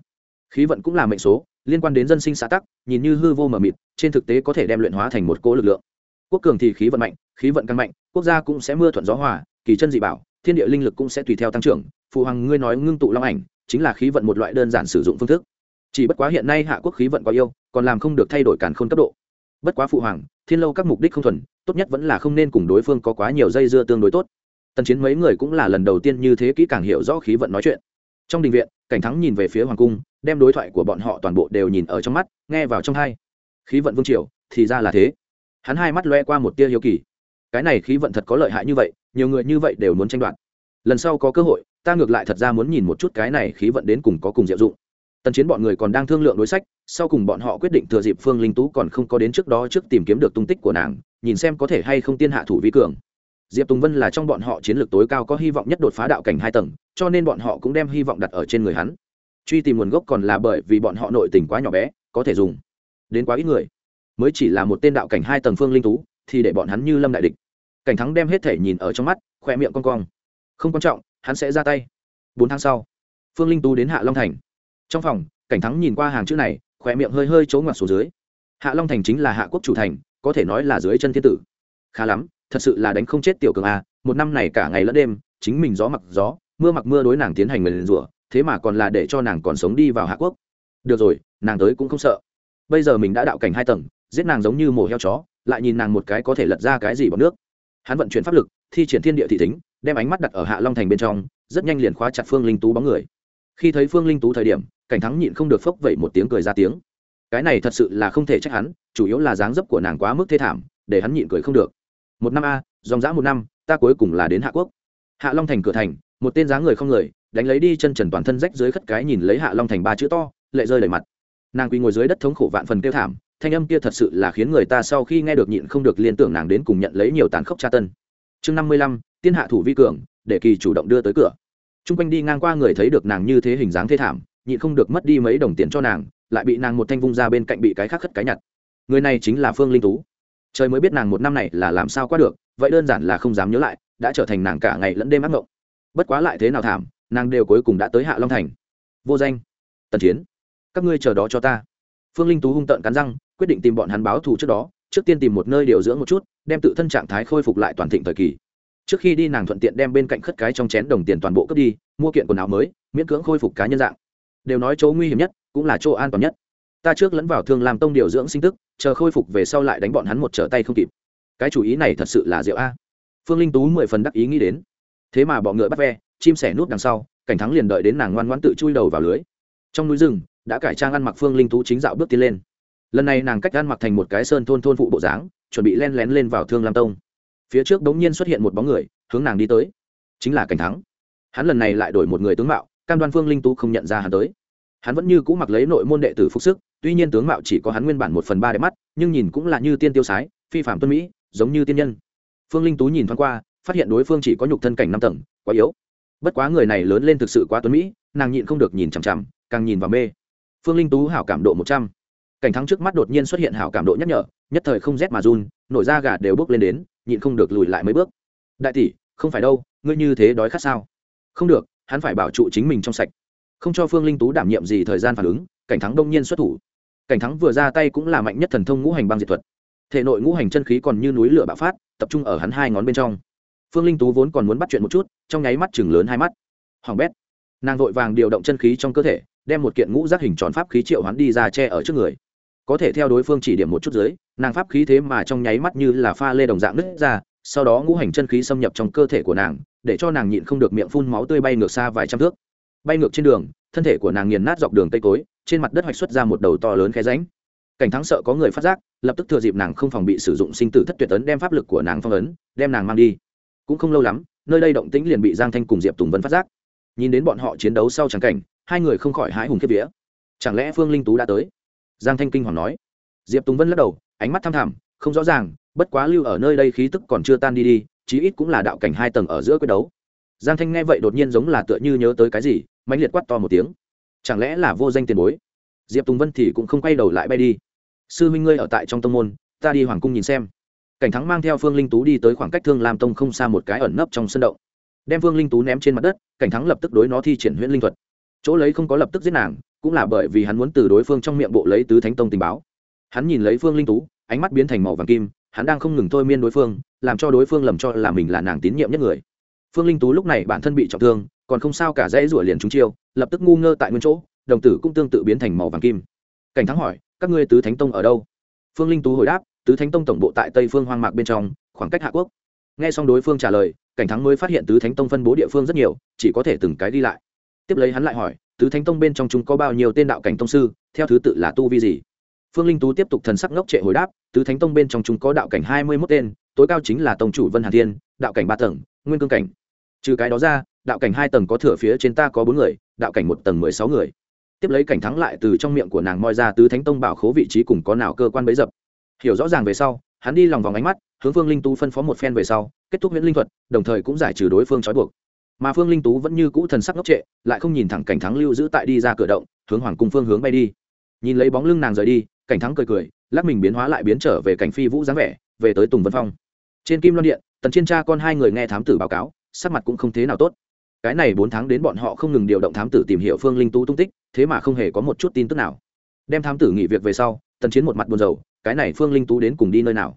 khí vận cũng là mệnh số liên quan đến dân sinh xã tắc, nhìn như hư vô mờ mịt, trên thực tế có thể đem luyện hóa thành một cỗ lực lượng. Quốc cường thì khí vận mạnh, khí vận càng mạnh, quốc gia cũng sẽ mưa thuận gió hòa, kỳ chân dị bảo, thiên địa linh lực cũng sẽ tùy theo tăng trưởng. Phụ hoàng ngươi nói ngưng tụ long ảnh, chính là khí vận một loại đơn giản sử dụng phương thức. Chỉ bất quá hiện nay hạ quốc khí vận quá yêu, còn làm không được thay đổi cản khôn cấp độ. Bất quá phụ hoàng, thiên lâu các mục đích không thuần, tốt nhất vẫn là không nên cùng đối phương có quá nhiều dây dưa tương đối tốt. Tần chiến mấy người cũng là lần đầu tiên như thế kỹ càng hiểu rõ khí vận nói chuyện. Trong đình viện, cảnh thắng nhìn về phía hoàng cung đem đối thoại của bọn họ toàn bộ đều nhìn ở trong mắt, nghe vào trong hai. Khí vận vương triều, thì ra là thế. Hắn hai mắt loe qua một tia hiếu kỳ. Cái này khí vận thật có lợi hại như vậy, nhiều người như vậy đều muốn tranh đoạt. Lần sau có cơ hội, ta ngược lại thật ra muốn nhìn một chút cái này khí vận đến cùng có cùng diệu dụng. Tần chiến bọn người còn đang thương lượng đối sách, sau cùng bọn họ quyết định thừa dịp phương linh tú còn không có đến trước đó trước tìm kiếm được tung tích của nàng, nhìn xem có thể hay không tiên hạ thủ vi cường. Diệp tùng vân là trong bọn họ chiến lược tối cao có hy vọng nhất đột phá đạo cảnh hai tầng, cho nên bọn họ cũng đem hy vọng đặt ở trên người hắn truy tìm nguồn gốc còn là bởi vì bọn họ nội tình quá nhỏ bé, có thể dùng đến quá ít người. Mới chỉ là một tên đạo cảnh hai tầng phương linh tú, thì để bọn hắn như lâm đại địch. Cảnh thắng đem hết thể nhìn ở trong mắt khoe miệng con cong. Không quan trọng, hắn sẽ ra tay. Bốn tháng sau, phương linh tú đến hạ long thành. Trong phòng, cảnh thắng nhìn qua hàng chữ này khoe miệng hơi hơi trốn ngoặt xuống dưới. Hạ long thành chính là hạ quốc chủ thành, có thể nói là dưới chân thiên tử. Khá lắm, thật sự là đánh không chết tiểu cường a, một năm này cả ngày lẫn đêm, chính mình gió mặc gió, mưa mặc mưa đối nàng tiến hành nguyền rủa thế mà còn là để cho nàng còn sống đi vào hạ quốc. Được rồi, nàng tới cũng không sợ. Bây giờ mình đã đạo cảnh hai tầng, giết nàng giống như mổ heo chó, lại nhìn nàng một cái có thể lật ra cái gì bằng nước. Hắn vận chuyển pháp lực, thi triển thiên địa thị tính đem ánh mắt đặt ở hạ long thành bên trong, rất nhanh liền khóa chặt phương linh tú bóng người. Khi thấy phương linh tú thời điểm, cảnh thắng nhịn không được phốc vẩy một tiếng cười ra tiếng. Cái này thật sự là không thể trách hắn, chủ yếu là dáng dấp của nàng quá mức thê thảm, để hắn nhịn cười không được. Một năm a, dòng dã một năm, ta cuối cùng là đến hạ quốc. Hạ long thành cửa thành, một tên dáng người không người đánh lấy đi chân trần toàn thân rách dưới khất cái nhìn lấy hạ long thành ba chữ to, lệ rơi đầy mặt. Nàng quỳ ngồi dưới đất thống khổ vạn phần kêu thảm, thanh âm kia thật sự là khiến người ta sau khi nghe được nhịn không được liên tưởng nàng đến cùng nhận lấy nhiều tàn khốc tra tân. Chương năm mươi lăm, tiên hạ thủ vi cường, để kỳ chủ động đưa tới cửa. T r u n g quanh đi ngang qua người thấy được nàng như thế hình dáng thê thảm, nhịn không được mất đi mấy đồng tiền cho nàng, lại bị nàng một thanh vung ra bên cạnh bị cái khác khất cái nhặt. Người này chính là phương linh tú. Trời mới biết nàng một năm này là làm sao qua được, vậy đơn giản là không dám nhớ lại, đã trở thành nàng cả ngày lẫn đêm ác mộng bất quá lại thế nào thảm nàng đều cuối cùng đã tới hạ long thành vô danh tần chiến các ngươi chờ đó cho ta phương linh tú hung tợn cắn răng quyết định tìm bọn hắn báo thù trước đó trước tiên tìm một nơi điều dưỡng một chút đem tự thân trạng thái khôi phục lại toàn thịnh thời kỳ trước khi đi nàng thuận tiện đem bên cạnh khất cái trong chén đồng tiền toàn bộ cướp đi mua kiện quần áo mới miễn cưỡng khôi phục cá nhân dạng đều nói chỗ nguy hiểm nhất cũng là chỗ an toàn nhất ta trước lẫn vào thương làm tông điều dưỡng sinh tức chờ khôi phục về sau lại đánh bọn hắn một trở tay không kịp cái chủ ý này thật sự là diệu a. Phương linh tú mười phần đắc ý nghĩ đến. Thế mà bọ ngựa bắt ve chim sẻ nút đằng sau, cảnh thắng liền đợi đến nàng ngoan ngoãn tự chui đầu vào lưới. Trong núi rừng, đã cải trang ăn mặc phương linh thú chính dạo bước tiến lên. Lần này nàng cách ăn mặc thành một cái sơn thôn thôn phụ bộ dáng, chuẩn bị len lén lên vào thương lam tông. Phía trước đống nhiên xuất hiện một bóng người, hướng nàng đi tới. Chính là cảnh thắng. Hắn lần này lại đổi một người tướng mạo, cam đoan phương linh tú không nhận ra hắn tới. Hắn vẫn như cũ mặc lấy nội môn đệ tử phúc sức, tuy nhiên tướng mạo chỉ có hắn nguyên bản một phần ba đẹp mắt, nhưng nhìn cũng là như tiên tiêu sái, phi phạm tuân mỹ, giống như tiên nhân. Phương linh tú nhìn thoáng qua, phát hiện đối phương chỉ có nhục thân cảnh năm tầng, quá yếu bất quá người này lớn lên thực sự quá tuấn mỹ, nàng nhịn không được nhìn chằm chằm, càng nhìn vào mê. Phương linh tú hảo cảm độ một trăm. Cảnh thắng trước mắt đột nhiên xuất hiện hảo cảm độ nhắc nhở, nhất thời không rét mà run, nổi da gà đều bước lên đến, nhịn không được lùi lại mấy bước. Đại tỷ, không phải đâu, ngươi như thế đói khát sao? Không được, hắn phải bảo trụ chính mình trong sạch. Không cho phương linh tú đảm nhiệm gì thời gian phản ứng, cảnh thắng đông nhiên xuất thủ. Cảnh thắng vừa ra tay cũng là mạnh nhất thần thông ngũ hành băng diệt thuật. Thể nội ngũ hành chân khí còn như núi lửa bạo phát, tập trung ở hắn hai ngón bên trong phương linh tú vốn còn muốn bắt chuyện một chút, trong nháy mắt chừng lớn hai mắt. Hoàng bét, nàng vội vàng điều động chân khí trong cơ thể, đem một kiện ngũ giác hình tròn pháp khí triệu hoán đi ra che ở trước người. Có thể theo đối phương chỉ điểm một chút dưới, nàng pháp khí thế mà trong nháy mắt như là pha lê đồng dạng nứt ra, sau đó ngũ hành chân khí xâm nhập trong cơ thể của nàng, để cho nàng nhịn không được miệng phun máu tươi bay ngược xa vài trăm thước. Bay ngược trên đường, thân thể của nàng nghiền nát dọc đường tây cối, trên mặt đất hoạch xuất ra một đầu to lớn khe ránh cảnh thắng sợ có người phát giác, lập tức thừa dịp nàng không phòng bị sử dụng sinh tử thất tuyệt ấn đem pháp lực của nàng phong ấn, đem nàng mang đi cũng không lâu lắm, nơi đây động tĩnh liền bị giang thanh cùng diệp tùng vân phát giác. Nhìn đến bọn họ chiến đấu sau trắng cảnh, hai người không khỏi hái hùng kiếp vía. Chẳng lẽ phương linh tú đã tới? Giang thanh kinh hoàng nói. Diệp tùng vân lắc đầu, ánh mắt thăm thẳm, không rõ ràng, bất quá lưu ở nơi đây khí tức còn chưa tan đi đi, chí ít cũng là đạo cảnh hai tầng ở giữa quyết đấu. Giang thanh nghe vậy đột nhiên giống là tựa như nhớ tới cái gì mạnh liệt quát to một tiếng. Chẳng lẽ là vô danh tiền bối? Diệp tùng vân thì cũng không quay đầu lại bay đi. Sư huynh ngươi ở tại trong tông môn, ta đi hoàng cung nhìn xem cảnh thắng mang theo phương linh tú đi tới khoảng cách thương lam tông không xa một cái ẩn nấp trong sân động. Đem phương linh tú ném trên mặt đất, cảnh thắng lập tức đối nó thi triển huyễn linh thuật. Chỗ lấy không có lập tức giết nàng, cũng là bởi vì hắn muốn từ đối phương trong miệng bộ lấy tứ thánh tông tình báo. Hắn nhìn lấy phương linh tú, ánh mắt biến thành màu vàng kim, hắn đang không ngừng thôi miên đối phương, làm cho đối phương lầm cho là mình là nàng tín nhiệm nhất người. Phương linh tú lúc này bản thân bị trọng thương, còn không sao cả dãy rủa liền trúng chiêu, lập tức ngu ngơ tại nguyên chỗ, đồng tử cũng tương tự biến thành màu vàng kim. Cảnh thắng hỏi, các ngươi tứ thánh tông ở đâu? Phương linh tú hồi đáp tứ thánh tông tổng bộ tại tây phương hoang mạc bên trong, khoảng cách hạ quốc. Nghe xong đối phương trả lời, cảnh thắng mới phát hiện tứ thánh tông phân bố địa phương rất nhiều, chỉ có thể từng cái đi lại. Tiếp lấy hắn lại hỏi, tứ thánh tông bên trong chúng có bao nhiêu tên đạo cảnh tông sư, theo thứ tự là tu vi gì? Phương linh tú tiếp tục thần sắc ngốc trệ hồi đáp, tứ thánh tông bên trong chúng có đạo cảnh hai mươi mốt tên, tối cao chính là tông chủ vân hà thiên, đạo cảnh ba tầng, nguyên cương cảnh. Trừ cái đó ra, đạo cảnh hai tầng có thửa phía trên ta có bốn người, đạo cảnh một tầng mười sáu người. Tiếp lấy cảnh thắng lại từ trong miệng của nàng moi ra tứ thánh tông bảo khố vị trí cùng có nào cơ quan bấy dập hiểu rõ ràng về sau, hắn đi lòng vòng ánh mắt, hướng phương linh tú phân phó một phen về sau, kết thúc huyễn linh thuật, đồng thời cũng giải trừ đối phương trói buộc. Mà phương linh tú vẫn như cũ thần sắc ngốc trệ, lại không nhìn thẳng cảnh thắng lưu giữ tại đi ra cửa động, hướng hoàng cung phương hướng bay đi. Nhìn lấy bóng lưng nàng rời đi, cảnh thắng cười cười, lắc mình biến hóa lại biến trở về cảnh phi vũ dáng vẻ, về tới tùng vân phong. Trên kim loan điện, tần chiên cha con hai người nghe thám tử báo cáo, sắc mặt cũng không thế nào tốt. Cái này bốn tháng đến bọn họ không ngừng điều động thám tử tìm hiểu phương linh tú tung tích, thế mà không hề có một chút tin tức nào. Đem thám tử nghỉ việc về sau, tần chiến một mặt buồn rầu cái này phương linh tú đến cùng đi nơi nào?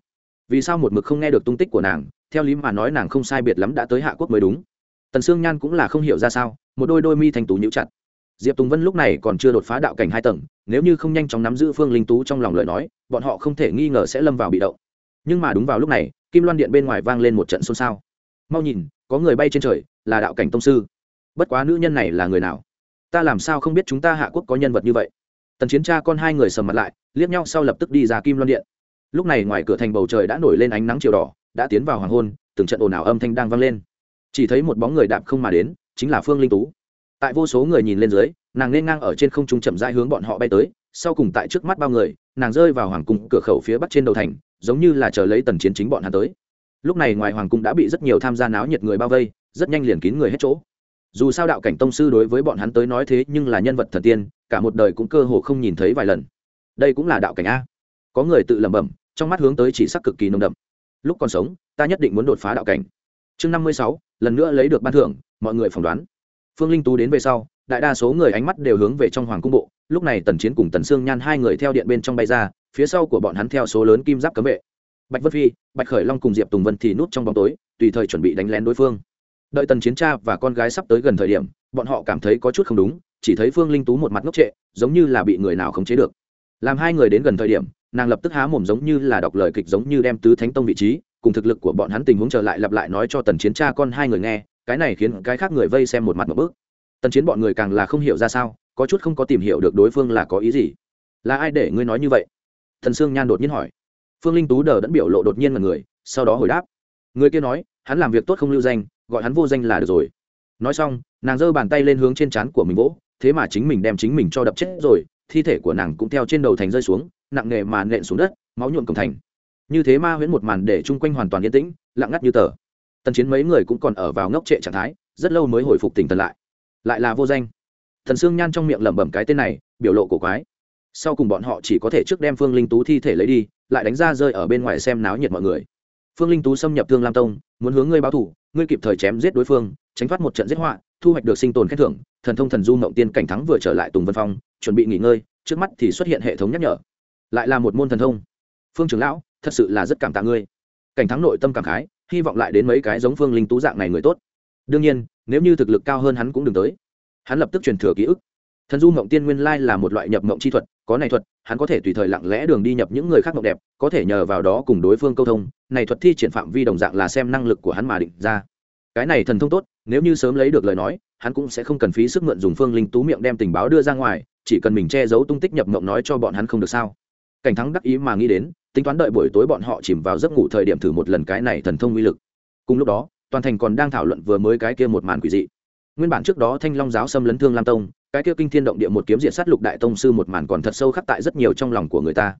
Vì sao một mực không nghe được tung tích của nàng, theo lý mà nói nàng không sai biệt lắm đã tới hạ quốc mới đúng. Tần sương nhan cũng là không hiểu ra sao, một đôi đôi mi thành tú nhíu chặt. Diệp tùng vân lúc này còn chưa đột phá đạo cảnh hai tầng, nếu như không nhanh chóng nắm giữ phương linh tú trong lòng lời nói, bọn họ không thể nghi ngờ sẽ lâm vào bị động. Nhưng mà đúng vào lúc này, kim loan điện bên ngoài vang lên một trận xôn xao. Mau nhìn, có người bay trên trời, là đạo cảnh tông sư. Bất quá nữ nhân này là người nào? Ta làm sao không biết chúng ta hạ quốc có nhân vật như vậy? Tần chiến cha con hai người sầm mặt lại liếc nhau sau lập tức đi ra kim loan điện lúc này ngoài cửa thành bầu trời đã nổi lên ánh nắng chiều đỏ đã tiến vào hoàng hôn từng trận ồn ào âm thanh đang vang lên chỉ thấy một bóng người đạp không mà đến chính là phương linh tú tại vô số người nhìn lên dưới nàng nên ngang ở trên không trung chậm rãi hướng bọn họ bay tới sau cùng tại trước mắt bao người nàng rơi vào hoàng cung cửa khẩu phía bắc trên đầu thành giống như là chờ lấy tần chiến chính bọn hắn tới lúc này ngoài hoàng cung đã bị rất nhiều tham gia náo nhiệt người bao vây rất nhanh liền kín người hết chỗ dù sao đạo cảnh tông sư đối với bọn hắn tới nói thế nhưng là nhân vật thần tiên cả một đời cũng cơ hồ không nhìn thấy vài lần đây cũng là đạo cảnh a. Có người tự lẩm bẩm, trong mắt hướng tới chỉ sắc cực kỳ nồng đậm. Lúc còn sống, ta nhất định muốn đột phá đạo cảnh. Chương năm mươi sáu, lần nữa lấy được ban thưởng, mọi người phỏng đoán. Phương linh tú đến về sau, đại đa số người ánh mắt đều hướng về trong hoàng cung bộ. Lúc này tần chiến cùng tần sương nhan hai người theo điện bên trong bay ra, phía sau của bọn hắn theo số lớn kim giáp cấm vệ. Bạch vân phi, bạch khởi long cùng diệp tùng vân thì nút trong bóng tối, tùy thời chuẩn bị đánh lén đối phương. Đợi tần chiến cha và con gái sắp tới gần thời điểm, bọn họ cảm thấy có chút không đúng, chỉ thấy phương linh tú một mặt ngốc trệ, giống như là bị người nào khống chế được làm hai người đến gần thời điểm, nàng lập tức há mồm giống như là đọc lời kịch giống như đem tứ thánh tông vị trí, cùng thực lực của bọn hắn tình huống trở lại lặp lại nói cho tần chiến cha con hai người nghe, cái này khiến cái khác người vây xem một mặt một bước. Tần chiến bọn người càng là không hiểu ra sao, có chút không có tìm hiểu được đối phương là có ý gì. Là ai để ngươi nói như vậy? Thần sương nhan đột nhiên hỏi. Phương linh tú đờ đẫn biểu lộ đột nhiên là người, sau đó hồi đáp. Người kia nói, hắn làm việc tốt không lưu danh, gọi hắn vô danh là được rồi. Nói xong, nàng giơ bàn tay lên hướng trên trán của mình vỗ, thế mà chính mình đem chính mình cho đập chết rồi thi thể của nàng cũng theo trên đầu thành rơi xuống, nặng nề mà nện xuống đất, máu nhuộm cổng thành. Như thế ma huyễn một màn để chung quanh hoàn toàn yên tĩnh, lặng ngắt như tờ. Tần chiến mấy người cũng còn ở vào ngốc trệ trạng thái, rất lâu mới hồi phục tỉnh thần lại. Lại là vô danh. Thần sương nhan trong miệng lẩm bẩm cái tên này, biểu lộ cổ quái. Sau cùng bọn họ chỉ có thể trước đem phương linh tú thi thể lấy đi, lại đánh ra rơi ở bên ngoài xem náo nhiệt mọi người. Phương linh tú xâm nhập thương lam tông, muốn hướng ngươi báo thủ ngươi kịp thời chém giết đối phương, tránh thoát một trận giết họa, thu hoạch được sinh tồn khen thưởng, thần thông thần du mộng tiên cảnh thắng vừa trở lại tùng vân phong chuẩn bị nghỉ ngơi, trước mắt thì xuất hiện hệ thống nhắc nhở. Lại là một môn thần thông. Phương trưởng lão, thật sự là rất cảm tạ ngươi. Cảnh thắng nội tâm cảm khái, hy vọng lại đến mấy cái giống phương linh tú dạng này người tốt. Đương nhiên, nếu như thực lực cao hơn hắn cũng đừng tới. Hắn lập tức truyền thừa ký ức. Thần du mộng tiên nguyên lai là một loại nhập mộng chi thuật, có này thuật, hắn có thể tùy thời lặng lẽ đường đi nhập những người khác mộng đẹp, có thể nhờ vào đó cùng đối phương câu thông, này thuật thi triển phạm vi đồng dạng là xem năng lực của hắn mà định ra. Cái này thần thông tốt, nếu như sớm lấy được lời nói, hắn cũng sẽ không cần phí sức mượn dùng phương linh tú miệng đem tình báo đưa ra ngoài chỉ cần mình che giấu tung tích nhập mộng nói cho bọn hắn không được sao? Cảnh thắng đắc ý mà nghĩ đến, tính toán đợi buổi tối bọn họ chìm vào giấc ngủ thời điểm thử một lần cái này thần thông uy lực. Cùng lúc đó, toàn thành còn đang thảo luận vừa mới cái kia một màn quỷ dị. Nguyên bản trước đó thanh long giáo xâm lấn thương lam tông, cái kia kinh thiên động địa một kiếm diện sát lục đại tông sư một màn còn thật sâu khắc tại rất nhiều trong lòng của người ta.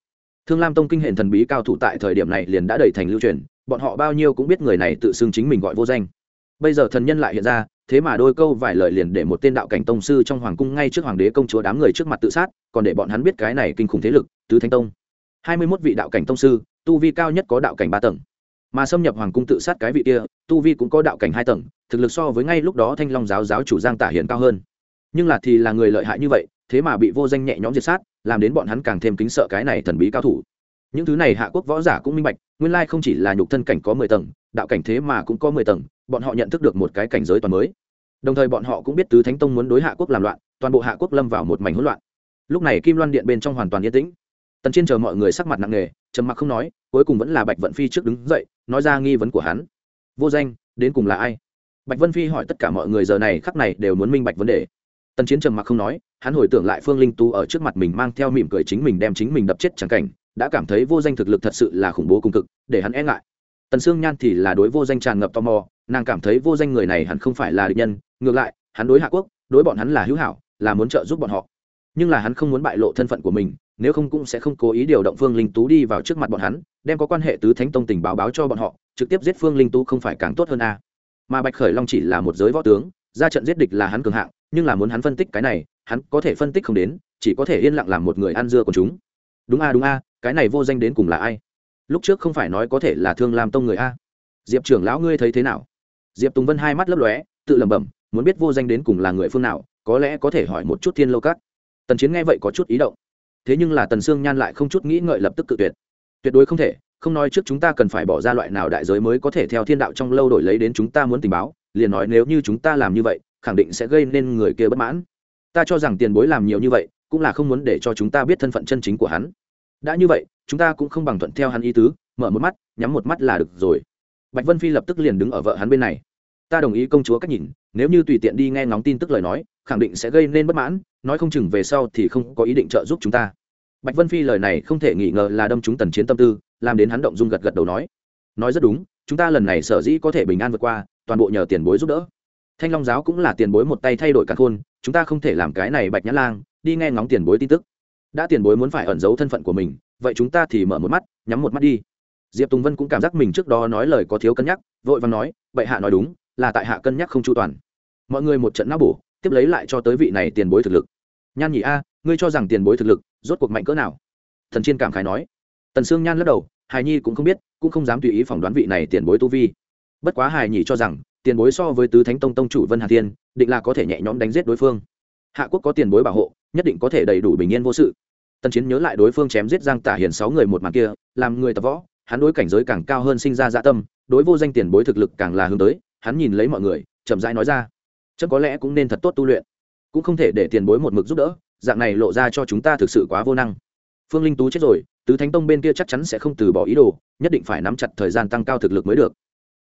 Thương lam tông kinh hệ thần bí cao thủ tại thời điểm này liền đã đầy thành lưu truyền, bọn họ bao nhiêu cũng biết người này tự xưng chính mình gọi vô danh. Bây giờ thần nhân lại hiện ra thế mà đôi câu vài lời liền để một tên đạo cảnh tông sư trong hoàng cung ngay trước hoàng đế công chúa đám người trước mặt tự sát, còn để bọn hắn biết cái này kinh khủng thế lực, tứ thánh tông. Hai mươi mốt vị đạo cảnh tông sư, tu vi cao nhất có đạo cảnh ba tầng. Mà xâm nhập hoàng cung tự sát cái vị kia, tu vi cũng có đạo cảnh hai tầng, thực lực so với ngay lúc đó thanh long giáo giáo chủ giang tả hiền cao hơn. Nhưng là thì là người lợi hại như vậy, thế mà bị vô danh nhẹ nhõm diệt sát, làm đến bọn hắn càng thêm kính sợ cái này thần bí cao thủ những thứ này hạ quốc võ giả cũng minh bạch, nguyên lai không chỉ là nhục thân cảnh có mười tầng, đạo cảnh thế mà cũng có mười tầng, bọn họ nhận thức được một cái cảnh giới toàn mới. Đồng thời bọn họ cũng biết tứ thánh tông muốn đối hạ quốc làm loạn, toàn bộ hạ quốc lâm vào một mảnh hỗn loạn. Lúc này kim loan điện bên trong hoàn toàn yên tĩnh. Tần chiên chờ mọi người sắc mặt nặng nề, trầm mặc không nói, cuối cùng vẫn là bạch vận phi trước đứng dậy, nói ra nghi vấn của hắn. Vô danh, đến cùng là ai? Bạch vân phi hỏi tất cả mọi người giờ này khắc này đều muốn minh bạch vấn đề. Tần chiến trầm mặc không nói, hắn hồi tưởng lại phương linh tu ở trước mặt mình mang theo mỉm cười chính mình đem chính mình đập chết chẳng cảnh đã cảm thấy vô danh thực lực thật sự là khủng bố cùng cực, để hắn e ngại. Tần sương nhan thì là đối vô danh tràn ngập tò mò, nàng cảm thấy vô danh người này hẳn không phải là địch nhân, ngược lại, hắn đối hạ quốc, đối bọn hắn là hữu hảo, là muốn trợ giúp bọn họ. Nhưng là hắn không muốn bại lộ thân phận của mình, nếu không cũng sẽ không cố ý điều động phương linh tú đi vào trước mặt bọn hắn, đem có quan hệ tứ thánh tông tình báo báo cho bọn họ, trực tiếp giết phương linh tú không phải càng tốt hơn a. À. mà bạch khởi long chỉ là một giới võ tướng, ra trận giết địch là hắn cường hạng, nhưng là muốn hắn phân tích cái này, hắn có thể phân tích không đến, chỉ có thể yên lặng làm một người ăn dưa của chúng đúng a đúng a, cái này vô danh đến cùng là ai? Lúc trước không phải nói có thể là thương làm tông người a? Diệp trưởng lão ngươi thấy thế nào? Diệp tùng vân hai mắt lấp lóe, tự lẩm bẩm, muốn biết vô danh đến cùng là người phương nào, có lẽ có thể hỏi một chút thiên lâu các. Tần chiến nghe vậy có chút ý động. Thế nhưng là tần sương nhan lại không chút nghĩ ngợi lập tức cự tuyệt. Tuyệt đối không thể, không nói trước chúng ta cần phải bỏ ra loại nào đại giới mới có thể theo thiên đạo trong lâu đổi lấy đến chúng ta muốn tình báo, liền nói nếu như chúng ta làm như vậy, khẳng định sẽ gây nên người kia bất mãn. Ta cho rằng tiền bối làm nhiều như vậy cũng là không muốn để cho chúng ta biết thân phận chân chính của hắn. Đã như vậy, chúng ta cũng không bằng thuận theo hắn ý tứ, mở một mắt, nhắm một mắt là được rồi. Bạch vân phi lập tức liền đứng ở vợ hắn bên này. Ta đồng ý công chúa cách nhìn, nếu như tùy tiện đi nghe ngóng tin tức lời nói, khẳng định sẽ gây nên bất mãn, nói không chừng về sau thì không có ý định trợ giúp chúng ta. Bạch vân phi lời này không thể nghi ngờ là đâm chúng tần chiến tâm tư, làm đến hắn động dung gật gật đầu nói. Nói rất đúng, chúng ta lần này sở dĩ có thể bình an vượt qua, toàn bộ nhờ tiền bối giúp đỡ. Thanh long giáo cũng là tiền bối một tay thay đổi cả khôn chúng ta không thể làm cái này bạch nhã lang, đi nghe ngóng tiền bối tin tức. Đã tiền bối muốn phải ẩn giấu thân phận của mình, vậy chúng ta thì mở một mắt, nhắm một mắt đi. Diệp tùng vân cũng cảm giác mình trước đó nói lời có thiếu cân nhắc, vội và nói vậy hạ nói đúng, là tại hạ cân nhắc không chu toàn. Mọi người một trận não bổ, tiếp lấy lại cho tới vị này tiền bối thực lực. Nhan nhị a, ngươi cho rằng tiền bối thực lực, rốt cuộc mạnh cỡ nào? Thần chiên cảm khái nói. Tần sương nhan lắc đầu hài nhi cũng không biết, cũng không dám tùy ý phỏng đoán vị này tiền bối tu vi. Bất quá hài nhi cho rằng tiền bối so với tứ thánh tông tông chủ vân hà thiên, định là có thể nhẹ nhõm đánh giết đối phương. Hạ quốc có tiền bối bảo hộ, nhất định có thể đầy đủ bình yên vô sự. Tần chiến nhớ lại đối phương chém giết giang tả hiền sáu người một màn kia, làm người tập võ, hắn đối cảnh giới càng cao hơn sinh ra dạ tâm, đối vô danh tiền bối thực lực càng là hướng tới, hắn nhìn lấy mọi người, chậm rãi nói ra. Chắc có lẽ cũng nên thật tốt tu luyện, cũng không thể để tiền bối một mực giúp đỡ, dạng này lộ ra cho chúng ta thực sự quá vô năng. Phương linh tú chết rồi, tứ thánh tông bên kia chắc chắn sẽ không từ bỏ ý đồ, nhất định phải nắm chặt thời gian tăng cao thực lực mới được.